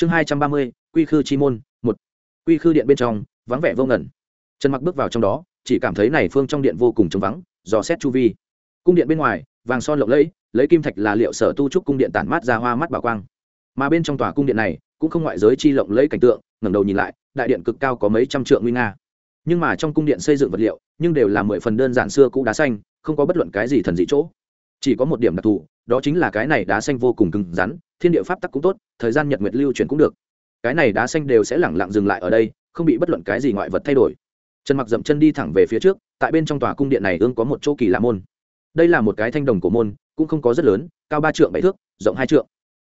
chương hai trăm ba mươi, quy khư chi môn, một. Quy khư điện bên trong, vắng vẻ vô ngẩn trần mặc bước vào trong đó, chỉ cảm thấy này phương trong điện vô cùng trống vắng, dò xét chu vi. Cung điện bên ngoài, vàng son lộng lẫy, lấy kim thạch là liệu sở tu trúc cung điện tản mát ra hoa mắt bảo quang. Mà bên trong tòa cung điện này, cũng không ngoại giới chi lộng lẫy cảnh tượng, ngẩng đầu nhìn lại, đại điện cực cao có mấy trăm trượng nguy nga. Nhưng mà trong cung điện xây dựng vật liệu, nhưng đều là mười phần đơn giản xưa cũ đá xanh, không có bất luận cái gì thần dị chỗ. Chỉ có một điểm đặc thù, đó chính là cái này đá xanh vô cùng cứng rắn, thiên địa pháp tắc cũng tốt thời gian nhật nguyệt lưu chuyển cũng được. Cái này đá xanh đều sẽ lẳng lặng dừng lại ở đây, không bị bất luận cái gì ngoại vật thay đổi. Trần mặc dậm chân đi thẳng về phía trước, tại bên trong tòa cung điện này ương có một chỗ kỳ lạ môn. Đây là một cái thanh đồng cổ môn, cũng không có rất lớn, cao ba trượng bảy thước, rộng hai trượng.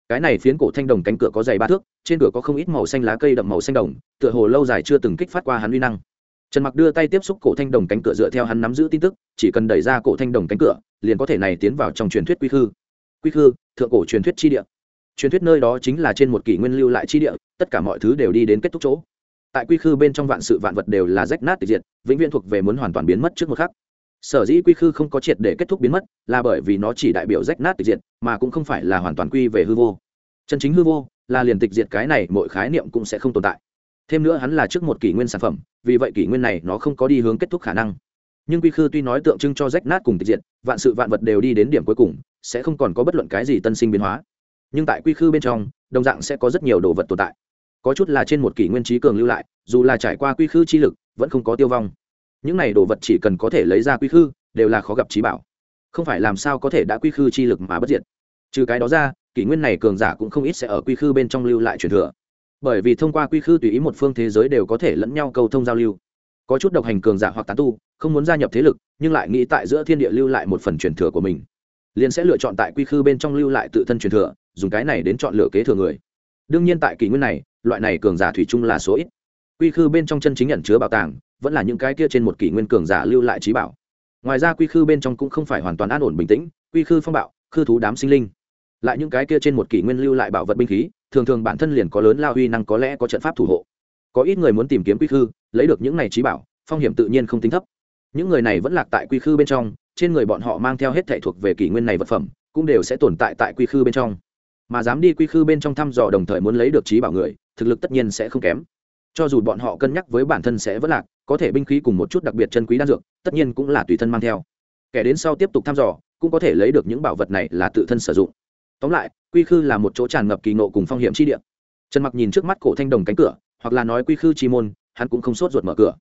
Cái này phiến cổ thanh đồng cánh cửa có dày ba thước, trên cửa có không ít màu xanh lá cây đậm màu xanh đồng, tựa hồ lâu dài chưa từng kích phát qua hắn uy năng. Trần mặc đưa tay tiếp xúc cổ thanh đồng cánh cửa dựa theo hắn nắm giữ tin tức, chỉ cần đẩy ra cổ thanh đồng cánh cửa, liền có thể này tiến vào trong truyền thuyết quy khư. Quy khư, thượng cổ truyền thuyết chi địa truyền thuyết nơi đó chính là trên một kỷ nguyên lưu lại chi địa, tất cả mọi thứ đều đi đến kết thúc chỗ. Tại quy khư bên trong vạn sự vạn vật đều là rách nát tịch diệt, vĩnh viễn thuộc về muốn hoàn toàn biến mất trước một khắc. Sở dĩ quy khư không có triệt để kết thúc biến mất, là bởi vì nó chỉ đại biểu rách nát tịch diệt, mà cũng không phải là hoàn toàn quy về hư vô. Chân chính hư vô, là liền tịch diệt cái này, mọi khái niệm cũng sẽ không tồn tại. Thêm nữa hắn là trước một kỷ nguyên sản phẩm, vì vậy kỷ nguyên này nó không có đi hướng kết thúc khả năng. Nhưng quy khư tuy nói tượng trưng cho rách nát cùng tịch diệt, vạn sự vạn vật đều đi đến điểm cuối cùng, sẽ không còn có bất luận cái gì tân sinh biến hóa nhưng tại quy khư bên trong, đồng dạng sẽ có rất nhiều đồ vật tồn tại. Có chút là trên một kỷ nguyên trí cường lưu lại, dù là trải qua quy khư chi lực, vẫn không có tiêu vong. Những này đồ vật chỉ cần có thể lấy ra quy khư, đều là khó gặp trí bảo. Không phải làm sao có thể đã quy khư chi lực mà bất diệt. Trừ cái đó ra, kỷ nguyên này cường giả cũng không ít sẽ ở quy khư bên trong lưu lại truyền thừa. Bởi vì thông qua quy khư tùy ý một phương thế giới đều có thể lẫn nhau cầu thông giao lưu. Có chút độc hành cường giả hoặc tán tu, không muốn gia nhập thế lực, nhưng lại nghĩ tại giữa thiên địa lưu lại một phần truyền thừa của mình. Liền sẽ lựa chọn tại quy khư bên trong lưu lại tự thân truyền thừa dùng cái này đến chọn lựa kế thừa người. Đương nhiên tại kỷ nguyên này, loại này cường giả thủy chung là số ít. Quy khư bên trong chân chính nhận chứa bảo tàng, vẫn là những cái kia trên một kỷ nguyên cường giả lưu lại trí bảo. Ngoài ra quy khư bên trong cũng không phải hoàn toàn an ổn bình tĩnh, quy khư phong bạo, khư thú đám sinh linh. Lại những cái kia trên một kỷ nguyên lưu lại bảo vật binh khí, thường thường bản thân liền có lớn lao huy năng có lẽ có trận pháp thủ hộ. Có ít người muốn tìm kiếm quy khư, lấy được những này trí bảo, phong hiểm tự nhiên không tính thấp. Những người này vẫn lạc tại quy khư bên trong, trên người bọn họ mang theo hết thảy thuộc về kỷ nguyên này vật phẩm, cũng đều sẽ tồn tại tại quy khư bên trong mà dám đi quy khư bên trong thăm dò đồng thời muốn lấy được trí bảo người, thực lực tất nhiên sẽ không kém. Cho dù bọn họ cân nhắc với bản thân sẽ vất lạc, có thể binh khí cùng một chút đặc biệt chân quý đan dược, tất nhiên cũng là tùy thân mang theo. Kẻ đến sau tiếp tục thăm dò, cũng có thể lấy được những bảo vật này là tự thân sử dụng. Tóm lại, quy khư là một chỗ tràn ngập kỳ nộ cùng phong hiểm chi địa. Trần mặc nhìn trước mắt cổ thanh đồng cánh cửa, hoặc là nói quy khư chi môn, hắn cũng không sốt ruột mở cửa.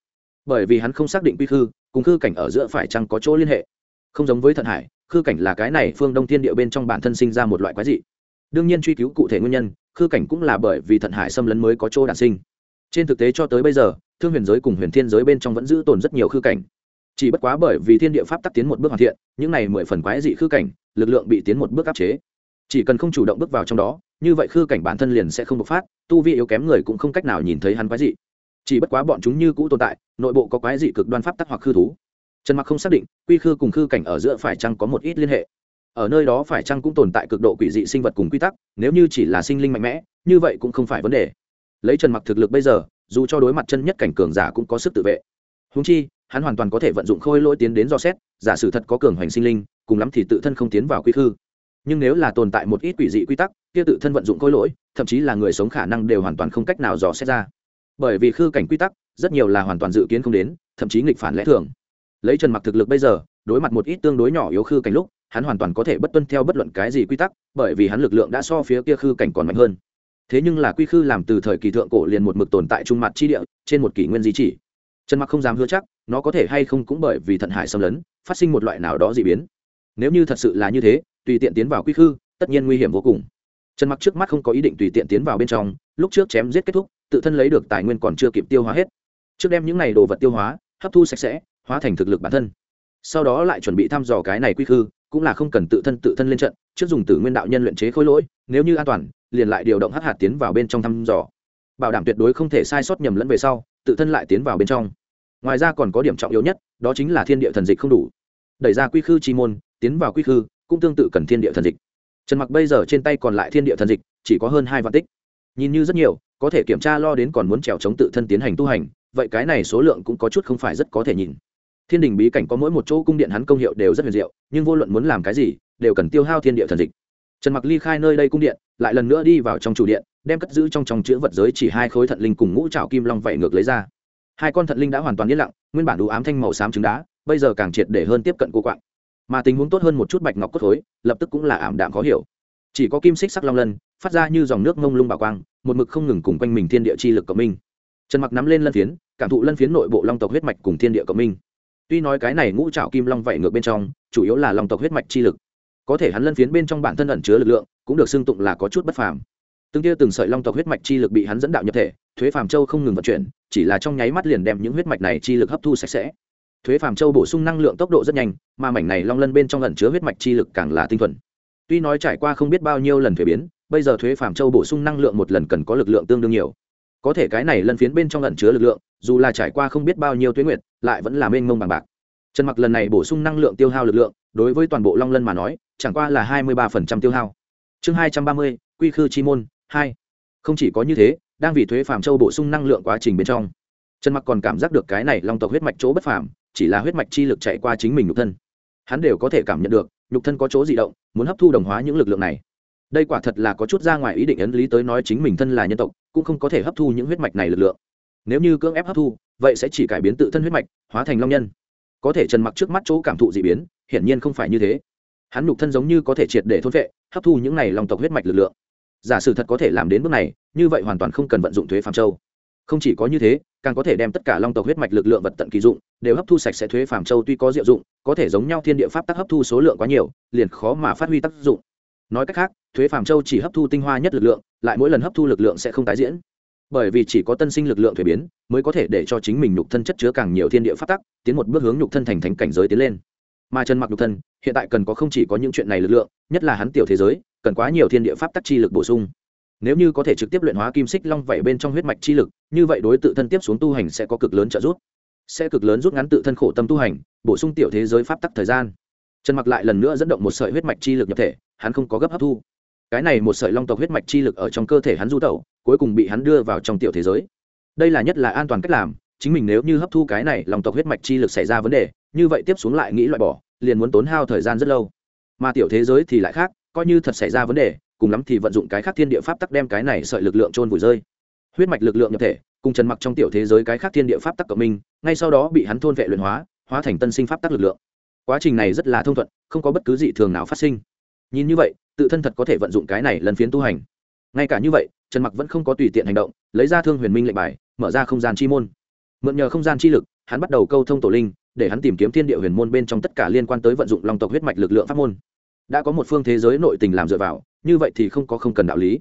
Bởi vì hắn không xác định quy khư, cùng khư cảnh ở giữa phải chăng có chỗ liên hệ. Không giống với thận hải, khư cảnh là cái này phương đông thiên địa bên trong bản thân sinh ra một loại quái dị đương nhiên truy cứu cụ thể nguyên nhân, khư cảnh cũng là bởi vì thận hải xâm lấn mới có chỗ đản sinh. Trên thực tế cho tới bây giờ, thương huyền giới cùng huyền thiên giới bên trong vẫn giữ tồn rất nhiều khư cảnh. Chỉ bất quá bởi vì thiên địa pháp tắc tiến một bước hoàn thiện, những này mười phần quái dị khư cảnh, lực lượng bị tiến một bước áp chế. Chỉ cần không chủ động bước vào trong đó, như vậy khư cảnh bản thân liền sẽ không bộc phát, tu vi yếu kém người cũng không cách nào nhìn thấy hắn quái dị. Chỉ bất quá bọn chúng như cũ tồn tại, nội bộ có quái dị cực đoan pháp tắc hoặc khư thú. Trần mặc không xác định, quy khư cùng khư cảnh ở giữa phải chăng có một ít liên hệ ở nơi đó phải chăng cũng tồn tại cực độ quỷ dị sinh vật cùng quy tắc, nếu như chỉ là sinh linh mạnh mẽ, như vậy cũng không phải vấn đề. Lấy trần mặc thực lực bây giờ, dù cho đối mặt chân nhất cảnh cường giả cũng có sức tự vệ. Húng chi, hắn hoàn toàn có thể vận dụng khôi lỗi tiến đến do xét, giả sử thật có cường hoành sinh linh, cùng lắm thì tự thân không tiến vào quy khư. Nhưng nếu là tồn tại một ít quỷ dị quy tắc, kia tự thân vận dụng khôi lỗi, thậm chí là người sống khả năng đều hoàn toàn không cách nào dò xét ra. Bởi vì khư cảnh quy tắc, rất nhiều là hoàn toàn dự kiến không đến, thậm chí nghịch phản lẽ thường. Lấy trần mặc thực lực bây giờ, đối mặt một ít tương đối nhỏ yếu khư cảnh lúc hắn hoàn toàn có thể bất tuân theo bất luận cái gì quy tắc, bởi vì hắn lực lượng đã so phía kia khư cảnh còn mạnh hơn. Thế nhưng là quy khư làm từ thời kỳ thượng cổ liền một mực tồn tại trung mặt chi địa, trên một kỷ nguyên di chỉ. Trần mặc không dám hứa chắc, nó có thể hay không cũng bởi vì thận hải xâm lấn, phát sinh một loại nào đó dị biến. Nếu như thật sự là như thế, tùy tiện tiến vào quy khư, tất nhiên nguy hiểm vô cùng. Trần mặc trước mắt không có ý định tùy tiện tiến vào bên trong, lúc trước chém giết kết thúc, tự thân lấy được tài nguyên còn chưa kịp tiêu hóa hết. Trước đem những này đồ vật tiêu hóa, hấp thu sạch sẽ, hóa thành thực lực bản thân. Sau đó lại chuẩn bị thăm dò cái này quy khư cũng là không cần tự thân tự thân lên trận, trước dùng tử nguyên đạo nhân luyện chế khối lỗi, nếu như an toàn, liền lại điều động hắc hạt tiến vào bên trong thăm dò. Bảo đảm tuyệt đối không thể sai sót nhầm lẫn về sau, tự thân lại tiến vào bên trong. Ngoài ra còn có điểm trọng yếu nhất, đó chính là thiên địa thần dịch không đủ. Đẩy ra quy khư chi môn, tiến vào quy khư, cũng tương tự cần thiên địa thần dịch. Trần mặc bây giờ trên tay còn lại thiên địa thần dịch, chỉ có hơn hai vạn tích. Nhìn như rất nhiều, có thể kiểm tra lo đến còn muốn trèo chống tự thân tiến hành tu hành, vậy cái này số lượng cũng có chút không phải rất có thể nhìn thiên đình bí cảnh có mỗi một chỗ cung điện hắn công hiệu đều rất huyền diệu, nhưng vô luận muốn làm cái gì, đều cần tiêu hao thiên địa thần dịch. Trần mặc ly khai nơi đây cung điện, lại lần nữa đi vào trong chủ điện, đem cất giữ trong trong chữ vật giới chỉ hai khối thận linh cùng ngũ trào kim long vẩy ngược lấy ra. Hai con thận linh đã hoàn toàn yên lặng, nguyên bản đủ ám thanh màu xám trứng đá, bây giờ càng triệt để hơn tiếp cận cô quạng. Mà tình huống tốt hơn một chút bạch ngọc cốt khối, lập tức cũng là ảm đạm khó hiểu. Chỉ có kim xích sắc long lân, phát ra như dòng nước ngông lung bảo quang, một mực không ngừng cùng quanh mình thiên địa chi lực cộng minh. Trần mặc nắm lên lân phiến, cảm thụ lân phiến nội bộ long tộc huyết mạch cùng thiên địa cộng minh tuy nói cái này ngũ trảo kim long vậy ngược bên trong, chủ yếu là long tộc huyết mạch chi lực. Có thể hắn lân phiến bên trong bản thân ẩn chứa lực lượng, cũng được xưng tụng là có chút bất phàm. Từng tia từng sợi long tộc huyết mạch chi lực bị hắn dẫn đạo nhập thể, thuế phàm châu không ngừng vận chuyển, chỉ là trong nháy mắt liền đem những huyết mạch này chi lực hấp thu sạch sẽ. Thuế phàm châu bổ sung năng lượng tốc độ rất nhanh, mà mảnh này long lân bên trong ẩn chứa huyết mạch chi lực càng là tinh thuần. Tuy nói trải qua không biết bao nhiêu lần thuế biến, bây giờ thuế phàm châu bổ sung năng lượng một lần cần có lực lượng tương đương nhiều có thể cái này lân phiến bên trong ẩn chứa lực lượng, dù là trải qua không biết bao nhiêu tuyến nguyệt, lại vẫn là mênh mông bằng bạc. Trần mặc lần này bổ sung năng lượng tiêu hao lực lượng, đối với toàn bộ long lân mà nói, chẳng qua là hai mươi ba tiêu hao. Chương hai trăm ba mươi, quy khư chi môn, hai. Không chỉ có như thế, đang vì thuế phàm châu bổ sung năng lượng quá trình bên trong, trần mặc còn cảm giác được cái này long tộc huyết mạch chỗ bất phàm, chỉ là huyết mạch chi lực chạy qua chính mình nhục thân. Hắn đều có thể cảm nhận được, nhục thân có chỗ dị động, muốn hấp thu đồng hóa những lực lượng này đây quả thật là có chút ra ngoài ý định ấn lý tới nói chính mình thân là nhân tộc, cũng không có thể hấp thu những huyết mạch này lực lượng. Nếu như cưỡng ép hấp thu, vậy sẽ chỉ cải biến tự thân huyết mạch, hóa thành long nhân. Có thể trần mặc trước mắt chỗ cảm thụ dị biến, hiển nhiên không phải như thế. Hắn nhục thân giống như có thể triệt để thôn vệ hấp thu những này lòng tộc huyết mạch lực lượng. Giả sử thật có thể làm đến bước này, như vậy hoàn toàn không cần vận dụng thuế phạm châu. Không chỉ có như thế, càng có thể đem tất cả long tộc huyết mạch lực lượng vật tận kỳ dụng, đều hấp thu sạch sẽ thuế phạm châu tuy có diệu dụng, có thể giống nhau thiên địa pháp tắc hấp thu số lượng quá nhiều, liền khó mà phát huy tác dụng nói cách khác, thuế phạm châu chỉ hấp thu tinh hoa nhất lực lượng, lại mỗi lần hấp thu lực lượng sẽ không tái diễn. Bởi vì chỉ có tân sinh lực lượng thuế biến, mới có thể để cho chính mình nhục thân chất chứa càng nhiều thiên địa pháp tắc, tiến một bước hướng nhục thân thành thánh cảnh giới tiến lên. Mà Trần mặc nhục thân, hiện tại cần có không chỉ có những chuyện này lực lượng, nhất là hắn tiểu thế giới, cần quá nhiều thiên địa pháp tắc chi lực bổ sung. Nếu như có thể trực tiếp luyện hóa kim xích long vẩy bên trong huyết mạch chi lực, như vậy đối tự thân tiếp xuống tu hành sẽ có cực lớn trợ giúp. Sẽ cực lớn rút ngắn tự thân khổ tâm tu hành, bổ sung tiểu thế giới pháp tắc thời gian. Trần mặc lại lần nữa dẫn động một sợi huyết mạch chi lực nhập thể hắn không có gấp hấp thu. Cái này một sợi long tộc huyết mạch chi lực ở trong cơ thể hắn du tẩu, cuối cùng bị hắn đưa vào trong tiểu thế giới. Đây là nhất là an toàn cách làm, chính mình nếu như hấp thu cái này long tộc huyết mạch chi lực xảy ra vấn đề, như vậy tiếp xuống lại nghĩ loại bỏ, liền muốn tốn hao thời gian rất lâu. Mà tiểu thế giới thì lại khác, coi như thật xảy ra vấn đề, cùng lắm thì vận dụng cái khác thiên địa pháp tắc đem cái này sợi lực lượng trôn vùi rơi. Huyết mạch lực lượng nhập thể, cùng trần mặc trong tiểu thế giới cái khác thiên địa pháp tắc cộng minh, ngay sau đó bị hắn thôn vệ luyện hóa hóa thành tân sinh pháp tắc lực lượng. Quá trình này rất là thông thuận, không có bất cứ dị thường nào phát sinh nhìn như vậy, tự thân thật có thể vận dụng cái này lần phiến tu hành. Ngay cả như vậy, trần mặc vẫn không có tùy tiện hành động, lấy ra thương huyền minh lệnh bài, mở ra không gian chi môn. Mượn nhờ không gian chi lực, hắn bắt đầu câu thông tổ linh, để hắn tìm kiếm thiên địa huyền môn bên trong tất cả liên quan tới vận dụng long tộc huyết mạch lực lượng pháp môn. Đã có một phương thế giới nội tình làm dựa vào, như vậy thì không có không cần đạo lý.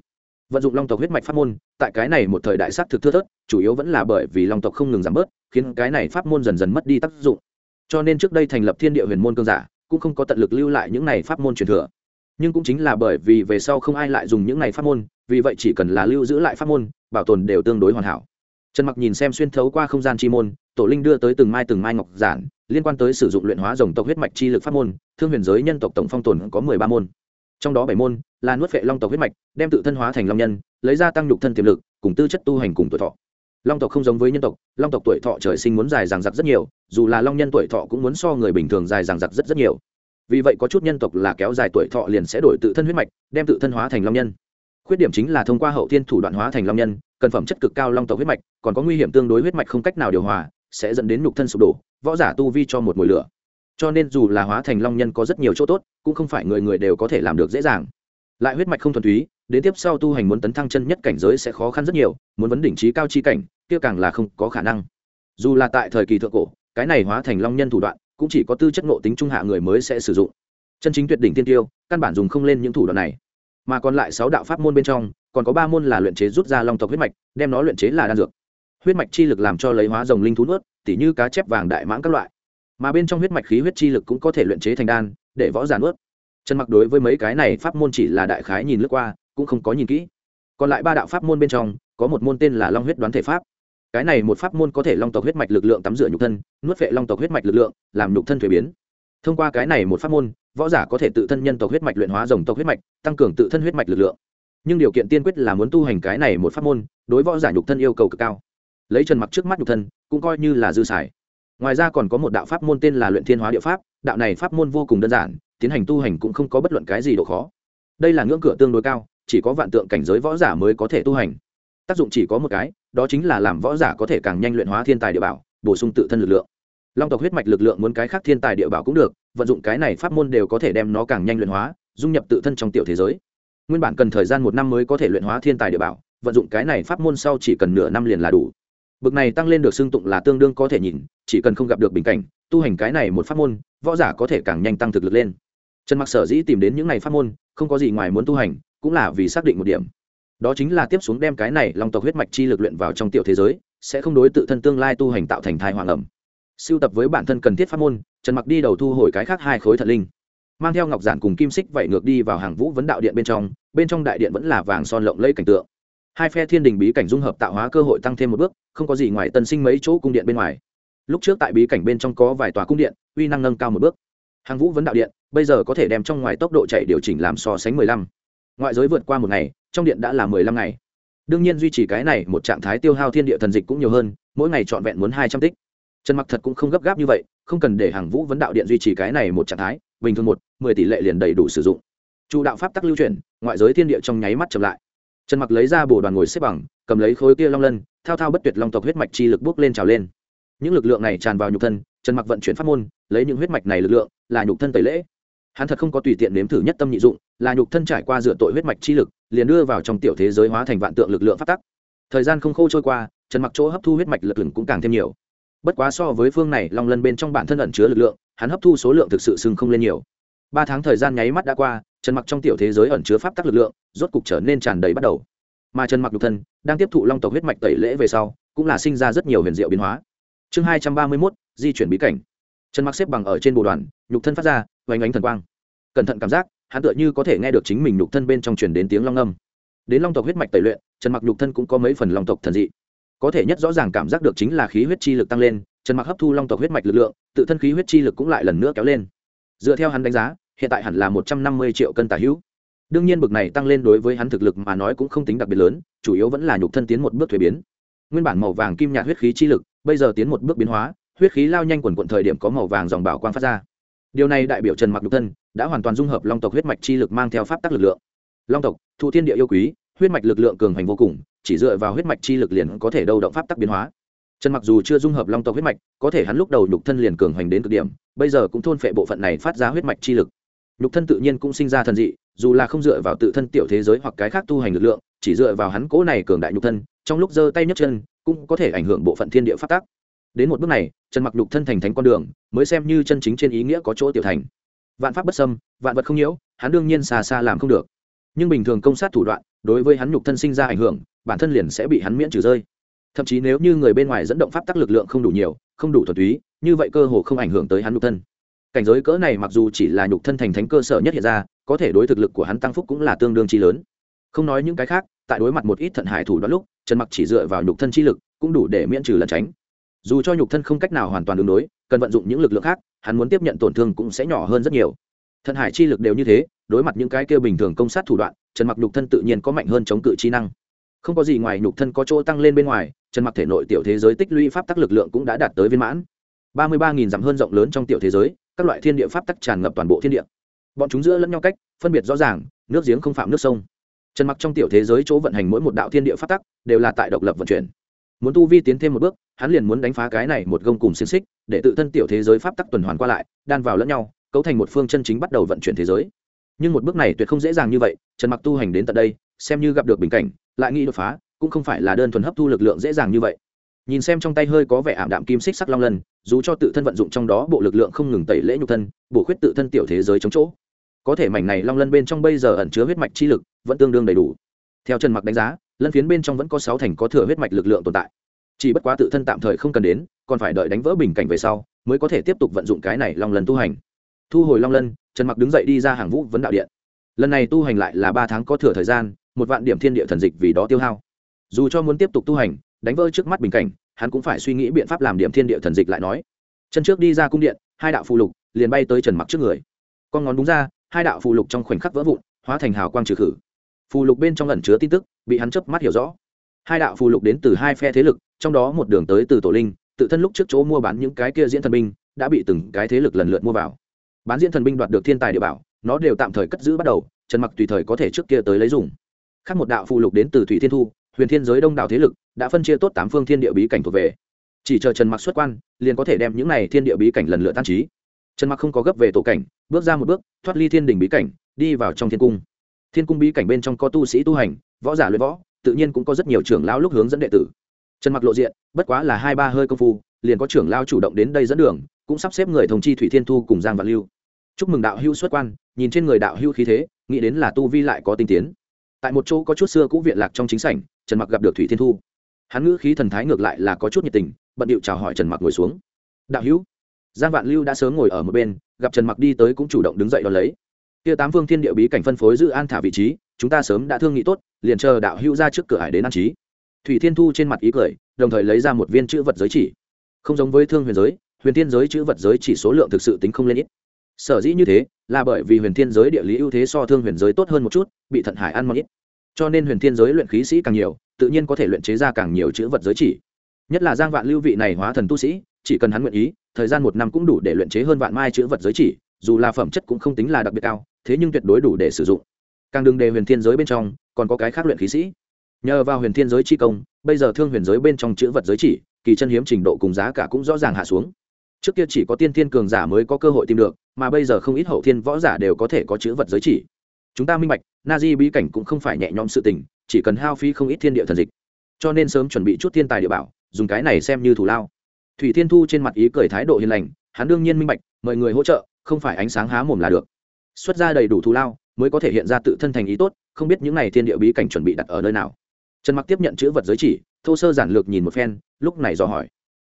Vận dụng long tộc huyết mạch pháp môn, tại cái này một thời đại s á t thực thưa thớt, chủ yếu vẫn là bởi vì long tộc không ngừng giảm bớt, khiến cái này pháp môn dần dần mất đi tác dụng. Cho nên trước đây thành lập thiên địa huyền môn cương giả, cũng không có tận lực lưu lại những này pháp môn truyền thừa nhưng cũng chính là bởi vì về sau không ai lại dùng những này pháp môn, vì vậy chỉ cần là lưu giữ lại pháp môn, bảo tồn đều tương đối hoàn hảo. Trần mặc nhìn xem xuyên thấu qua không gian chi môn, tổ linh đưa tới từng mai từng mai ngọc giản, liên quan tới sử dụng luyện hóa dòng tộc huyết mạch chi lực pháp môn, thương huyền giới nhân tộc tổng phong tồn có mười ba môn. Trong đó bảy môn là nuốt vệ long tộc huyết mạch, đem tự thân hóa thành long nhân, lấy ra tăng nhục thân tiềm lực, cùng tư chất tu hành cùng tuổi thọ. Long tộc không giống với nhân tộc, long tộc tuổi thọ trời sinh muốn dài dằng dặc rất nhiều, dù là long nhân tuổi thọ cũng muốn so người bình thường dài dằng dặc rất rất nhiều vì vậy có chút nhân tộc là kéo dài tuổi thọ liền sẽ đổi tự thân huyết mạch, đem tự thân hóa thành long nhân. Khuyết điểm chính là thông qua hậu thiên thủ đoạn hóa thành long nhân, cần phẩm chất cực cao long tộc huyết mạch, còn có nguy hiểm tương đối huyết mạch không cách nào điều hòa, sẽ dẫn đến nhục thân sụp đổ, võ giả tu vi cho một mùi lửa. Cho nên dù là hóa thành long nhân có rất nhiều chỗ tốt, cũng không phải người người đều có thể làm được dễ dàng. Lại huyết mạch không thuần túy, đến tiếp sau tu hành muốn tấn thăng chân nhất cảnh giới sẽ khó khăn rất nhiều, muốn vấn đỉnh trí cao chi cảnh, kia càng là không có khả năng. Dù là tại thời kỳ thượng cổ, cái này hóa thành long nhân thủ đoạn cũng chỉ có tư chất ngộ tính trung hạ người mới sẽ sử dụng. Chân chính tuyệt đỉnh tiên tiêu, căn bản dùng không lên những thủ đoạn này. Mà còn lại sáu đạo pháp môn bên trong, còn có ba môn là luyện chế rút ra long tộc huyết mạch, đem nó luyện chế là đan dược. Huyết mạch chi lực làm cho lấy hóa rồng linh thú nuốt, tỉ như cá chép vàng đại mãng các loại. Mà bên trong huyết mạch khí huyết chi lực cũng có thể luyện chế thành đan, để võ giả nuốt. Trần mặc đối với mấy cái này pháp môn chỉ là đại khái nhìn lướt qua, cũng không có nhìn kỹ. Còn lại ba đạo pháp môn bên trong, có một môn tên là long huyết đoán thể pháp cái này một pháp môn có thể long tộc huyết mạch lực lượng tắm rửa nhục thân, nuốt vệ long tộc huyết mạch lực lượng, làm nhục thân thuế biến. Thông qua cái này một pháp môn, võ giả có thể tự thân nhân tộc huyết mạch luyện hóa dòng tộc huyết mạch, tăng cường tự thân huyết mạch lực lượng. Nhưng điều kiện tiên quyết là muốn tu hành cái này một pháp môn, đối võ giả nhục thân yêu cầu cực cao. Lấy trần mặc trước mắt nhục thân, cũng coi như là dư xài. Ngoài ra còn có một đạo pháp môn tên là luyện thiên hóa địa pháp, đạo này pháp môn vô cùng đơn giản, tiến hành tu hành cũng không có bất luận cái gì độ khó. Đây là ngưỡng cửa tương đối cao, chỉ có vạn tượng cảnh giới võ giả mới có thể tu hành. Tác dụng chỉ có một cái đó chính là làm võ giả có thể càng nhanh luyện hóa thiên tài địa bảo, bổ sung tự thân lực lượng. Long tộc huyết mạch lực lượng muốn cái khác thiên tài địa bảo cũng được, vận dụng cái này pháp môn đều có thể đem nó càng nhanh luyện hóa, dung nhập tự thân trong tiểu thế giới. Nguyên bản cần thời gian một năm mới có thể luyện hóa thiên tài địa bảo, vận dụng cái này pháp môn sau chỉ cần nửa năm liền là đủ. Bực này tăng lên được xưng tụng là tương đương có thể nhìn, chỉ cần không gặp được bình cảnh, tu hành cái này một pháp môn, võ giả có thể càng nhanh tăng thực lực lên. Trần mặc sở dĩ tìm đến những này pháp môn, không có gì ngoài muốn tu hành, cũng là vì xác định một điểm đó chính là tiếp xuống đem cái này long tộc huyết mạch chi lực luyện vào trong tiểu thế giới, sẽ không đối tự thân tương lai tu hành tạo thành thai hoàng ẩm. Siêu tập với bản thân cần thiết pháp môn, trần mặc đi đầu thu hồi cái khác hai khối thật linh. Mang theo ngọc giản cùng kim xích vậy ngược đi vào hàng vũ vấn đạo điện bên trong bên trong đại điện vẫn là vàng son lộng lẫy cảnh tượng. Hai phe thiên đình bí cảnh dung hợp tạo hóa cơ hội tăng thêm một bước, không có gì ngoài tân sinh mấy chỗ cung điện bên ngoài. Lúc trước tại bí cảnh bên trong có vài tòa cung điện, uy năng nâng cao một bước. Hàng vũ vấn đạo điện, bây giờ có thể đem trong ngoài tốc độ chạy điều chỉnh làm so sánh mười lăm ngoại giới vượt qua một ngày, trong điện đã là mười lăm ngày. Đương nhiên duy trì cái này một trạng thái tiêu hao thiên địa thần dịch cũng nhiều hơn, mỗi ngày trọn vẹn muốn hai trăm tích. Trần mặc thật cũng không gấp gáp như vậy, không cần để hàng vũ vấn đạo điện duy trì cái này một trạng thái, bình thường một, mười tỷ lệ liền đầy đủ sử dụng. Chủ đạo pháp tắc lưu chuyển, ngoại giới thiên địa trong nháy mắt chậm lại. Trần mặc lấy ra bồ đoàn ngồi xếp bằng, cầm lấy khối kia long lân, thao thao bất tuyệt long tộc huyết mạch chi lực bước lên trào lên. Những lực lượng này tràn vào nhục thân, trần mặc vận chuyển pháp môn, lấy những huyết mạch này lực lượng là nhục thân tẩy lễ hắn thật không có tùy tiện nếm thử nhất tâm nhị dụng là nhục thân trải qua dựa tội huyết mạch chi lực liền đưa vào trong tiểu thế giới hóa thành vạn tượng lực lượng phát tắc. Thời gian không khô trôi qua trần mặc chỗ hấp thu huyết mạch lực lượng cũng càng thêm nhiều. Bất quá so với phương này long lân bên trong bản thân ẩn chứa lực lượng hắn hấp thu số lượng thực sự sưng không lên nhiều. Ba tháng thời gian nháy mắt đã qua trần mặc trong tiểu thế giới ẩn chứa pháp tắc lực lượng rốt cục trở nên tràn đầy bắt đầu. Mà trần mặc nhục thân đang tiếp thụ long tộc huyết mạch tẩy lễ về sau cũng là sinh ra rất nhiều huyền diệu biến hóa. Chương hai trăm ba mươi 231, di chuyển bí cảnh trần mặc xếp bằng ở trên bồ đoàn, nhục thân phát ra, oanh ánh thần quang. Cẩn thận cảm giác, hắn tựa như có thể nghe được chính mình nhục thân bên trong truyền đến tiếng long âm. Đến long tộc huyết mạch tẩy luyện trần mặc nhục thân cũng có mấy phần long tộc thần dị. Có thể nhất rõ ràng cảm giác được chính là khí huyết chi lực tăng lên trần mặc hấp thu long tộc huyết mạch lực lượng, tự thân khí huyết chi lực cũng lại lần nữa kéo lên. Dựa theo hắn đánh giá, hiện tại hẳn là một trăm năm mươi triệu cân tả hữu. Đương nhiên bực này tăng lên đối với hắn thực lực mà nói cũng không tính đặc biệt lớn, chủ yếu vẫn là nhục thân tiến một bước thuế biến. Nguyên bản màu vàng kim nhạt huyết khí chi lực, bây giờ tiến một bước biến hóa huyết khí lao nhanh quần quận thời điểm có màu vàng dòng bảo quang phát ra. Điều này đại biểu trần mặc nhục thân đã hoàn toàn dung hợp long tộc huyết mạch chi lực mang theo pháp tắc lực lượng. Long tộc, thụ thiên địa yêu quý, huyết mạch lực lượng cường hành vô cùng, chỉ dựa vào huyết mạch chi lực liền có thể đâu động pháp tắc biến hóa. Trần mặc dù chưa dung hợp long tộc huyết mạch, có thể hắn lúc đầu nhục thân liền cường hành đến cực điểm, bây giờ cũng thôn phệ bộ phận này phát ra huyết mạch chi lực. Nhục thân tự nhiên cũng sinh ra thần dị, dù là không dựa vào tự thân tiểu thế giới hoặc cái khác tu hành lực lượng, chỉ dựa vào hắn cố này cường đại nhục thân, trong lúc giơ tay nhấc chân, cũng có thể ảnh hưởng bộ phận thiên địa phát tác đến một bước này, trần mặc nhục thân thành thánh con đường, mới xem như chân chính trên ý nghĩa có chỗ tiểu thành. Vạn pháp bất xâm, vạn vật không nhiễu, hắn đương nhiên xa xa làm không được. Nhưng bình thường công sát thủ đoạn, đối với hắn nhục thân sinh ra ảnh hưởng, bản thân liền sẽ bị hắn miễn trừ rơi. Thậm chí nếu như người bên ngoài dẫn động pháp tắc lực lượng không đủ nhiều, không đủ thuần túy, như vậy cơ hồ không ảnh hưởng tới hắn nhục thân. Cảnh giới cỡ này mặc dù chỉ là nhục thân thành thánh cơ sở nhất hiện ra, có thể đối thực lực của hắn tăng phúc cũng là tương đương chi lớn. Không nói những cái khác, tại đối mặt một ít thận hải thủ đoạn lúc, trần mặc chỉ dựa vào nhục thân chi lực, cũng đủ để miễn trừ lẩn tránh dù cho nhục thân không cách nào hoàn toàn đường đối, cần vận dụng những lực lượng khác, hắn muốn tiếp nhận tổn thương cũng sẽ nhỏ hơn rất nhiều. Thần hải chi lực đều như thế, đối mặt những cái kia bình thường công sát thủ đoạn, trần mặc nhục thân tự nhiên có mạnh hơn chống cự chi năng. Không có gì ngoài nhục thân có chỗ tăng lên bên ngoài, trần mặc thể nội tiểu thế giới tích lũy pháp tắc lực lượng cũng đã đạt tới viên mãn. Ba mươi ba nghìn dặm hơn rộng lớn trong tiểu thế giới, các loại thiên địa pháp tắc tràn ngập toàn bộ thiên địa. Bọn chúng giữa lẫn nhau cách, phân biệt rõ ràng, nước giếng không phạm nước sông. Trần mặc trong tiểu thế giới chỗ vận hành mỗi một đạo thiên địa pháp tắc, đều là tại độc lập vận chuyển muốn tu vi tiến thêm một bước, hắn liền muốn đánh phá cái này một gông cùng xiềng xích, để tự thân tiểu thế giới pháp tắc tuần hoàn qua lại, đan vào lẫn nhau, cấu thành một phương chân chính bắt đầu vận chuyển thế giới. Nhưng một bước này tuyệt không dễ dàng như vậy, trần mặc tu hành đến tận đây, xem như gặp được bình cảnh, lại nghĩ đột phá, cũng không phải là đơn thuần hấp thu lực lượng dễ dàng như vậy. Nhìn xem trong tay hơi có vẻ ảm đạm kim xích sắc long lân, dù cho tự thân vận dụng trong đó bộ lực lượng không ngừng tẩy lễ nhục thân, bổ khuyết tự thân tiểu thế giới chống chỗ. Có thể mảnh này long lân bên trong bây giờ ẩn chứa huyết mạch chi lực, vẫn tương đương đầy đủ. Theo trần mặc đánh giá lân phiến bên trong vẫn có sáu thành có thừa huyết mạch lực lượng tồn tại. Chỉ bất quá tự thân tạm thời không cần đến, còn phải đợi đánh vỡ bình cảnh về sau, mới có thể tiếp tục vận dụng cái này long lân tu hành. Thu hồi long lân, trần mặc đứng dậy đi ra hàng vũ vấn đạo điện. Lần này tu hành lại là ba tháng có thừa thời gian, một vạn điểm thiên địa thần dịch vì đó tiêu hao. Dù cho muốn tiếp tục tu hành, đánh vỡ trước mắt bình cảnh, hắn cũng phải suy nghĩ biện pháp làm điểm thiên địa thần dịch lại nói. Chân trước đi ra cung điện, hai đạo phù lục, liền bay tới trần mặc trước người. Con ngón đúng ra, hai đạo phù lục trong khoảnh khắc vỡ vụn, hóa thành hào quang trừ khử phù lục bên trong ẩn chứa tin tức, bị hắn chớp mắt hiểu rõ. Hai đạo phù lục đến từ hai phe thế lực, trong đó một đường tới từ tổ linh, tự thân lúc trước chỗ mua bán những cái kia diễn thần binh, đã bị từng cái thế lực lần lượt mua vào. Bán diễn thần binh đoạt được thiên tài địa bảo, nó đều tạm thời cất giữ bắt đầu, trần mặc tùy thời có thể trước kia tới lấy dùng. Khác một đạo phụ lục đến từ thủy thiên thu, huyền thiên giới đông đảo thế lực, đã phân chia tốt tám phương thiên địa bí cảnh thuộc về. Chỉ chờ trần mặc xuất quan, liền có thể đem những này thiên địa bí cảnh lần lượt tan trí. Trần mặc không có gấp về tổ cảnh, bước ra một bước, thoát ly thiên đình bí cảnh, đi vào trong thiên cung thiên cung bí cảnh bên trong có tu sĩ tu hành, võ giả luyện võ, tự nhiên cũng có rất nhiều trưởng lão lúc hướng dẫn đệ tử. Trần mặc lộ diện, bất quá là hai ba hơi công phu, liền có trưởng lao chủ động đến đây dẫn đường, cũng sắp xếp người thông chi thủy thiên thu cùng giang vạn lưu. Chúc mừng đạo hưu xuất quan, nhìn trên người đạo hưu khí thế, nghĩ đến là tu vi lại có tinh tiến. Tại một chỗ có chút xưa cũ viện lạc trong chính sảnh, trần mặc gặp được thủy thiên thu. Hắn ngữ khí thần thái ngược lại là có chút nhiệt tình, bận điệu chào hỏi trần mặc ngồi xuống. Đạo hữu. Giang vạn lưu đã sớm ngồi ở một bên, gặp trần mặc đi tới cũng chủ động đứng dậy đón lấy kia tám phương thiên địa bí cảnh phân phối giữ an thả vị trí, chúng ta sớm đã thương nghị tốt, liền chờ đạo hữu ra trước cửa hải đến an trí. Thủy thiên thu trên mặt ý cười, đồng thời lấy ra một viên chữ vật giới chỉ. Không giống với thương huyền giới, huyền thiên giới chữ vật giới chỉ số lượng thực sự tính không lên ít. Sở dĩ như thế, là bởi vì huyền thiên giới địa lý ưu thế so thương huyền giới tốt hơn một chút, bị thận hải ăn mòn ít. Cho nên huyền thiên giới luyện khí sĩ càng nhiều, tự nhiên có thể luyện chế ra càng nhiều chữ vật giới chỉ. Nhất là giang vạn lưu vị này hóa thần tu sĩ, chỉ cần hắn nguyện ý, thời gian một năm cũng đủ để luyện chế hơn vạn mai chữ vật giới chỉ, dù là phẩm chất cũng không tính là đặc biệt cao thế nhưng tuyệt đối đủ để sử dụng. Càng đừng đề huyền thiên giới bên trong còn có cái khác luyện khí sĩ. Nhờ vào huyền thiên giới chi công, bây giờ thương huyền giới bên trong chữ vật giới chỉ, kỳ chân hiếm trình độ cùng giá cả cũng rõ ràng hạ xuống. Trước kia chỉ có tiên thiên cường giả mới có cơ hội tìm được, mà bây giờ không ít hậu thiên võ giả đều có thể có chữ vật giới chỉ. Chúng ta minh bạch na di bí cảnh cũng không phải nhẹ nhõm sự tình, chỉ cần hao phí không ít thiên địa thần dịch. Cho nên sớm chuẩn bị chút thiên tài địa bảo, dùng cái này xem như thủ lao. Thủy thiên thu trên mặt ý cười thái độ hiền lành, hắn đương nhiên minh bạch, mời người hỗ trợ, không phải ánh sáng há mồm là được xuất ra đầy đủ thù lao, mới có thể hiện ra tự thân thành ý tốt, không biết những n à y thiên địa bí cảnh chuẩn bị đặt ở nơi nào. Trần mặc tiếp nhận chữ vật giới chỉ, thô sơ giản lược nhìn một phen, lúc này dò hỏi.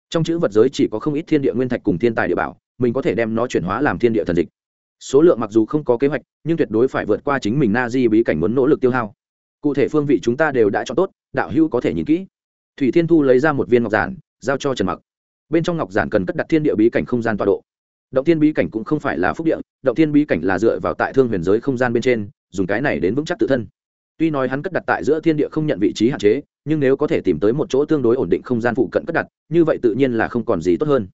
Trong chữ vật giới chỉ có không ít thiên địa nguyên thạch cùng thiên tài địa bảo, mình có thể đem nó chuyển hóa làm thiên địa thần dịch. Số lượng mặc dù không có kế hoạch, nhưng tuyệt đối phải vượt qua chính mình na di bí cảnh muốn nỗ lực tiêu hao. Cụ thể phương vị chúng ta đều đã chọn tốt, đạo hữu có thể nhìn kỹ. Thủy thiên thu lấy ra một viên ngọc giản, giao cho trần mặc. Bên trong ngọc giản cần cất đặt thiên địa bí cảnh không gian tọa độ động thiên bí cảnh cũng không phải là phúc địa, động thiên bí cảnh là dựa vào tại thương huyền giới không gian bên trên, dùng cái này đến vững chắc tự thân. Tuy nói hắn cất đặt tại giữa thiên địa không nhận vị trí hạn chế, nhưng nếu có thể tìm tới một chỗ tương đối ổn định không gian phụ cận cất đặt, như vậy tự nhiên là không còn gì tốt hơn.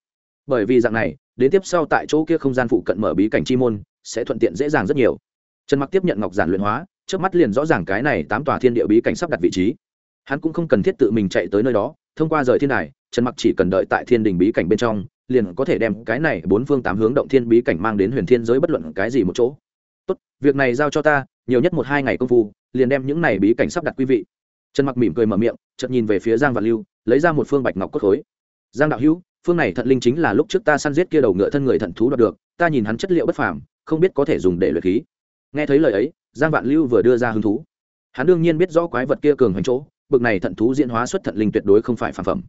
Bởi vì dạng này, đến tiếp sau tại chỗ kia không gian phụ cận mở bí cảnh chi môn, sẽ thuận tiện dễ dàng rất nhiều. Trần mặc tiếp nhận ngọc giản luyện hóa trước mắt liền rõ ràng cái này tám tòa thiên địa bí cảnh sắp đặt vị trí. Hắn cũng không cần thiết tự mình chạy tới nơi đó, thông qua rời thiên đài, trần mặc chỉ cần đợi tại thiên đình bí cảnh bên trong liền có thể đem cái này bốn phương tám hướng động thiên bí cảnh mang đến huyền thiên giới bất luận cái gì một chỗ. Tốt, việc này giao cho ta, nhiều nhất một hai ngày công phu, liền đem những này bí cảnh sắp đặt quý vị. Trần mặc mỉm cười mở miệng, chợt nhìn về phía giang vạn lưu, lấy ra một phương bạch ngọc cốt khối. Giang đạo hữu, phương này thận linh chính là lúc trước ta săn giết kia đầu ngựa thân người thận thú đoạt được, ta nhìn hắn chất liệu bất phàm, không biết có thể dùng để luyện khí. Nghe thấy lời ấy, giang vạn lưu vừa đưa ra hứng thú. Hắn đương nhiên biết rõ quái vật kia cường hoành chỗ, bực này thận thú diễn hóa xuất thận linh tuyệt đối không phải phản phẩm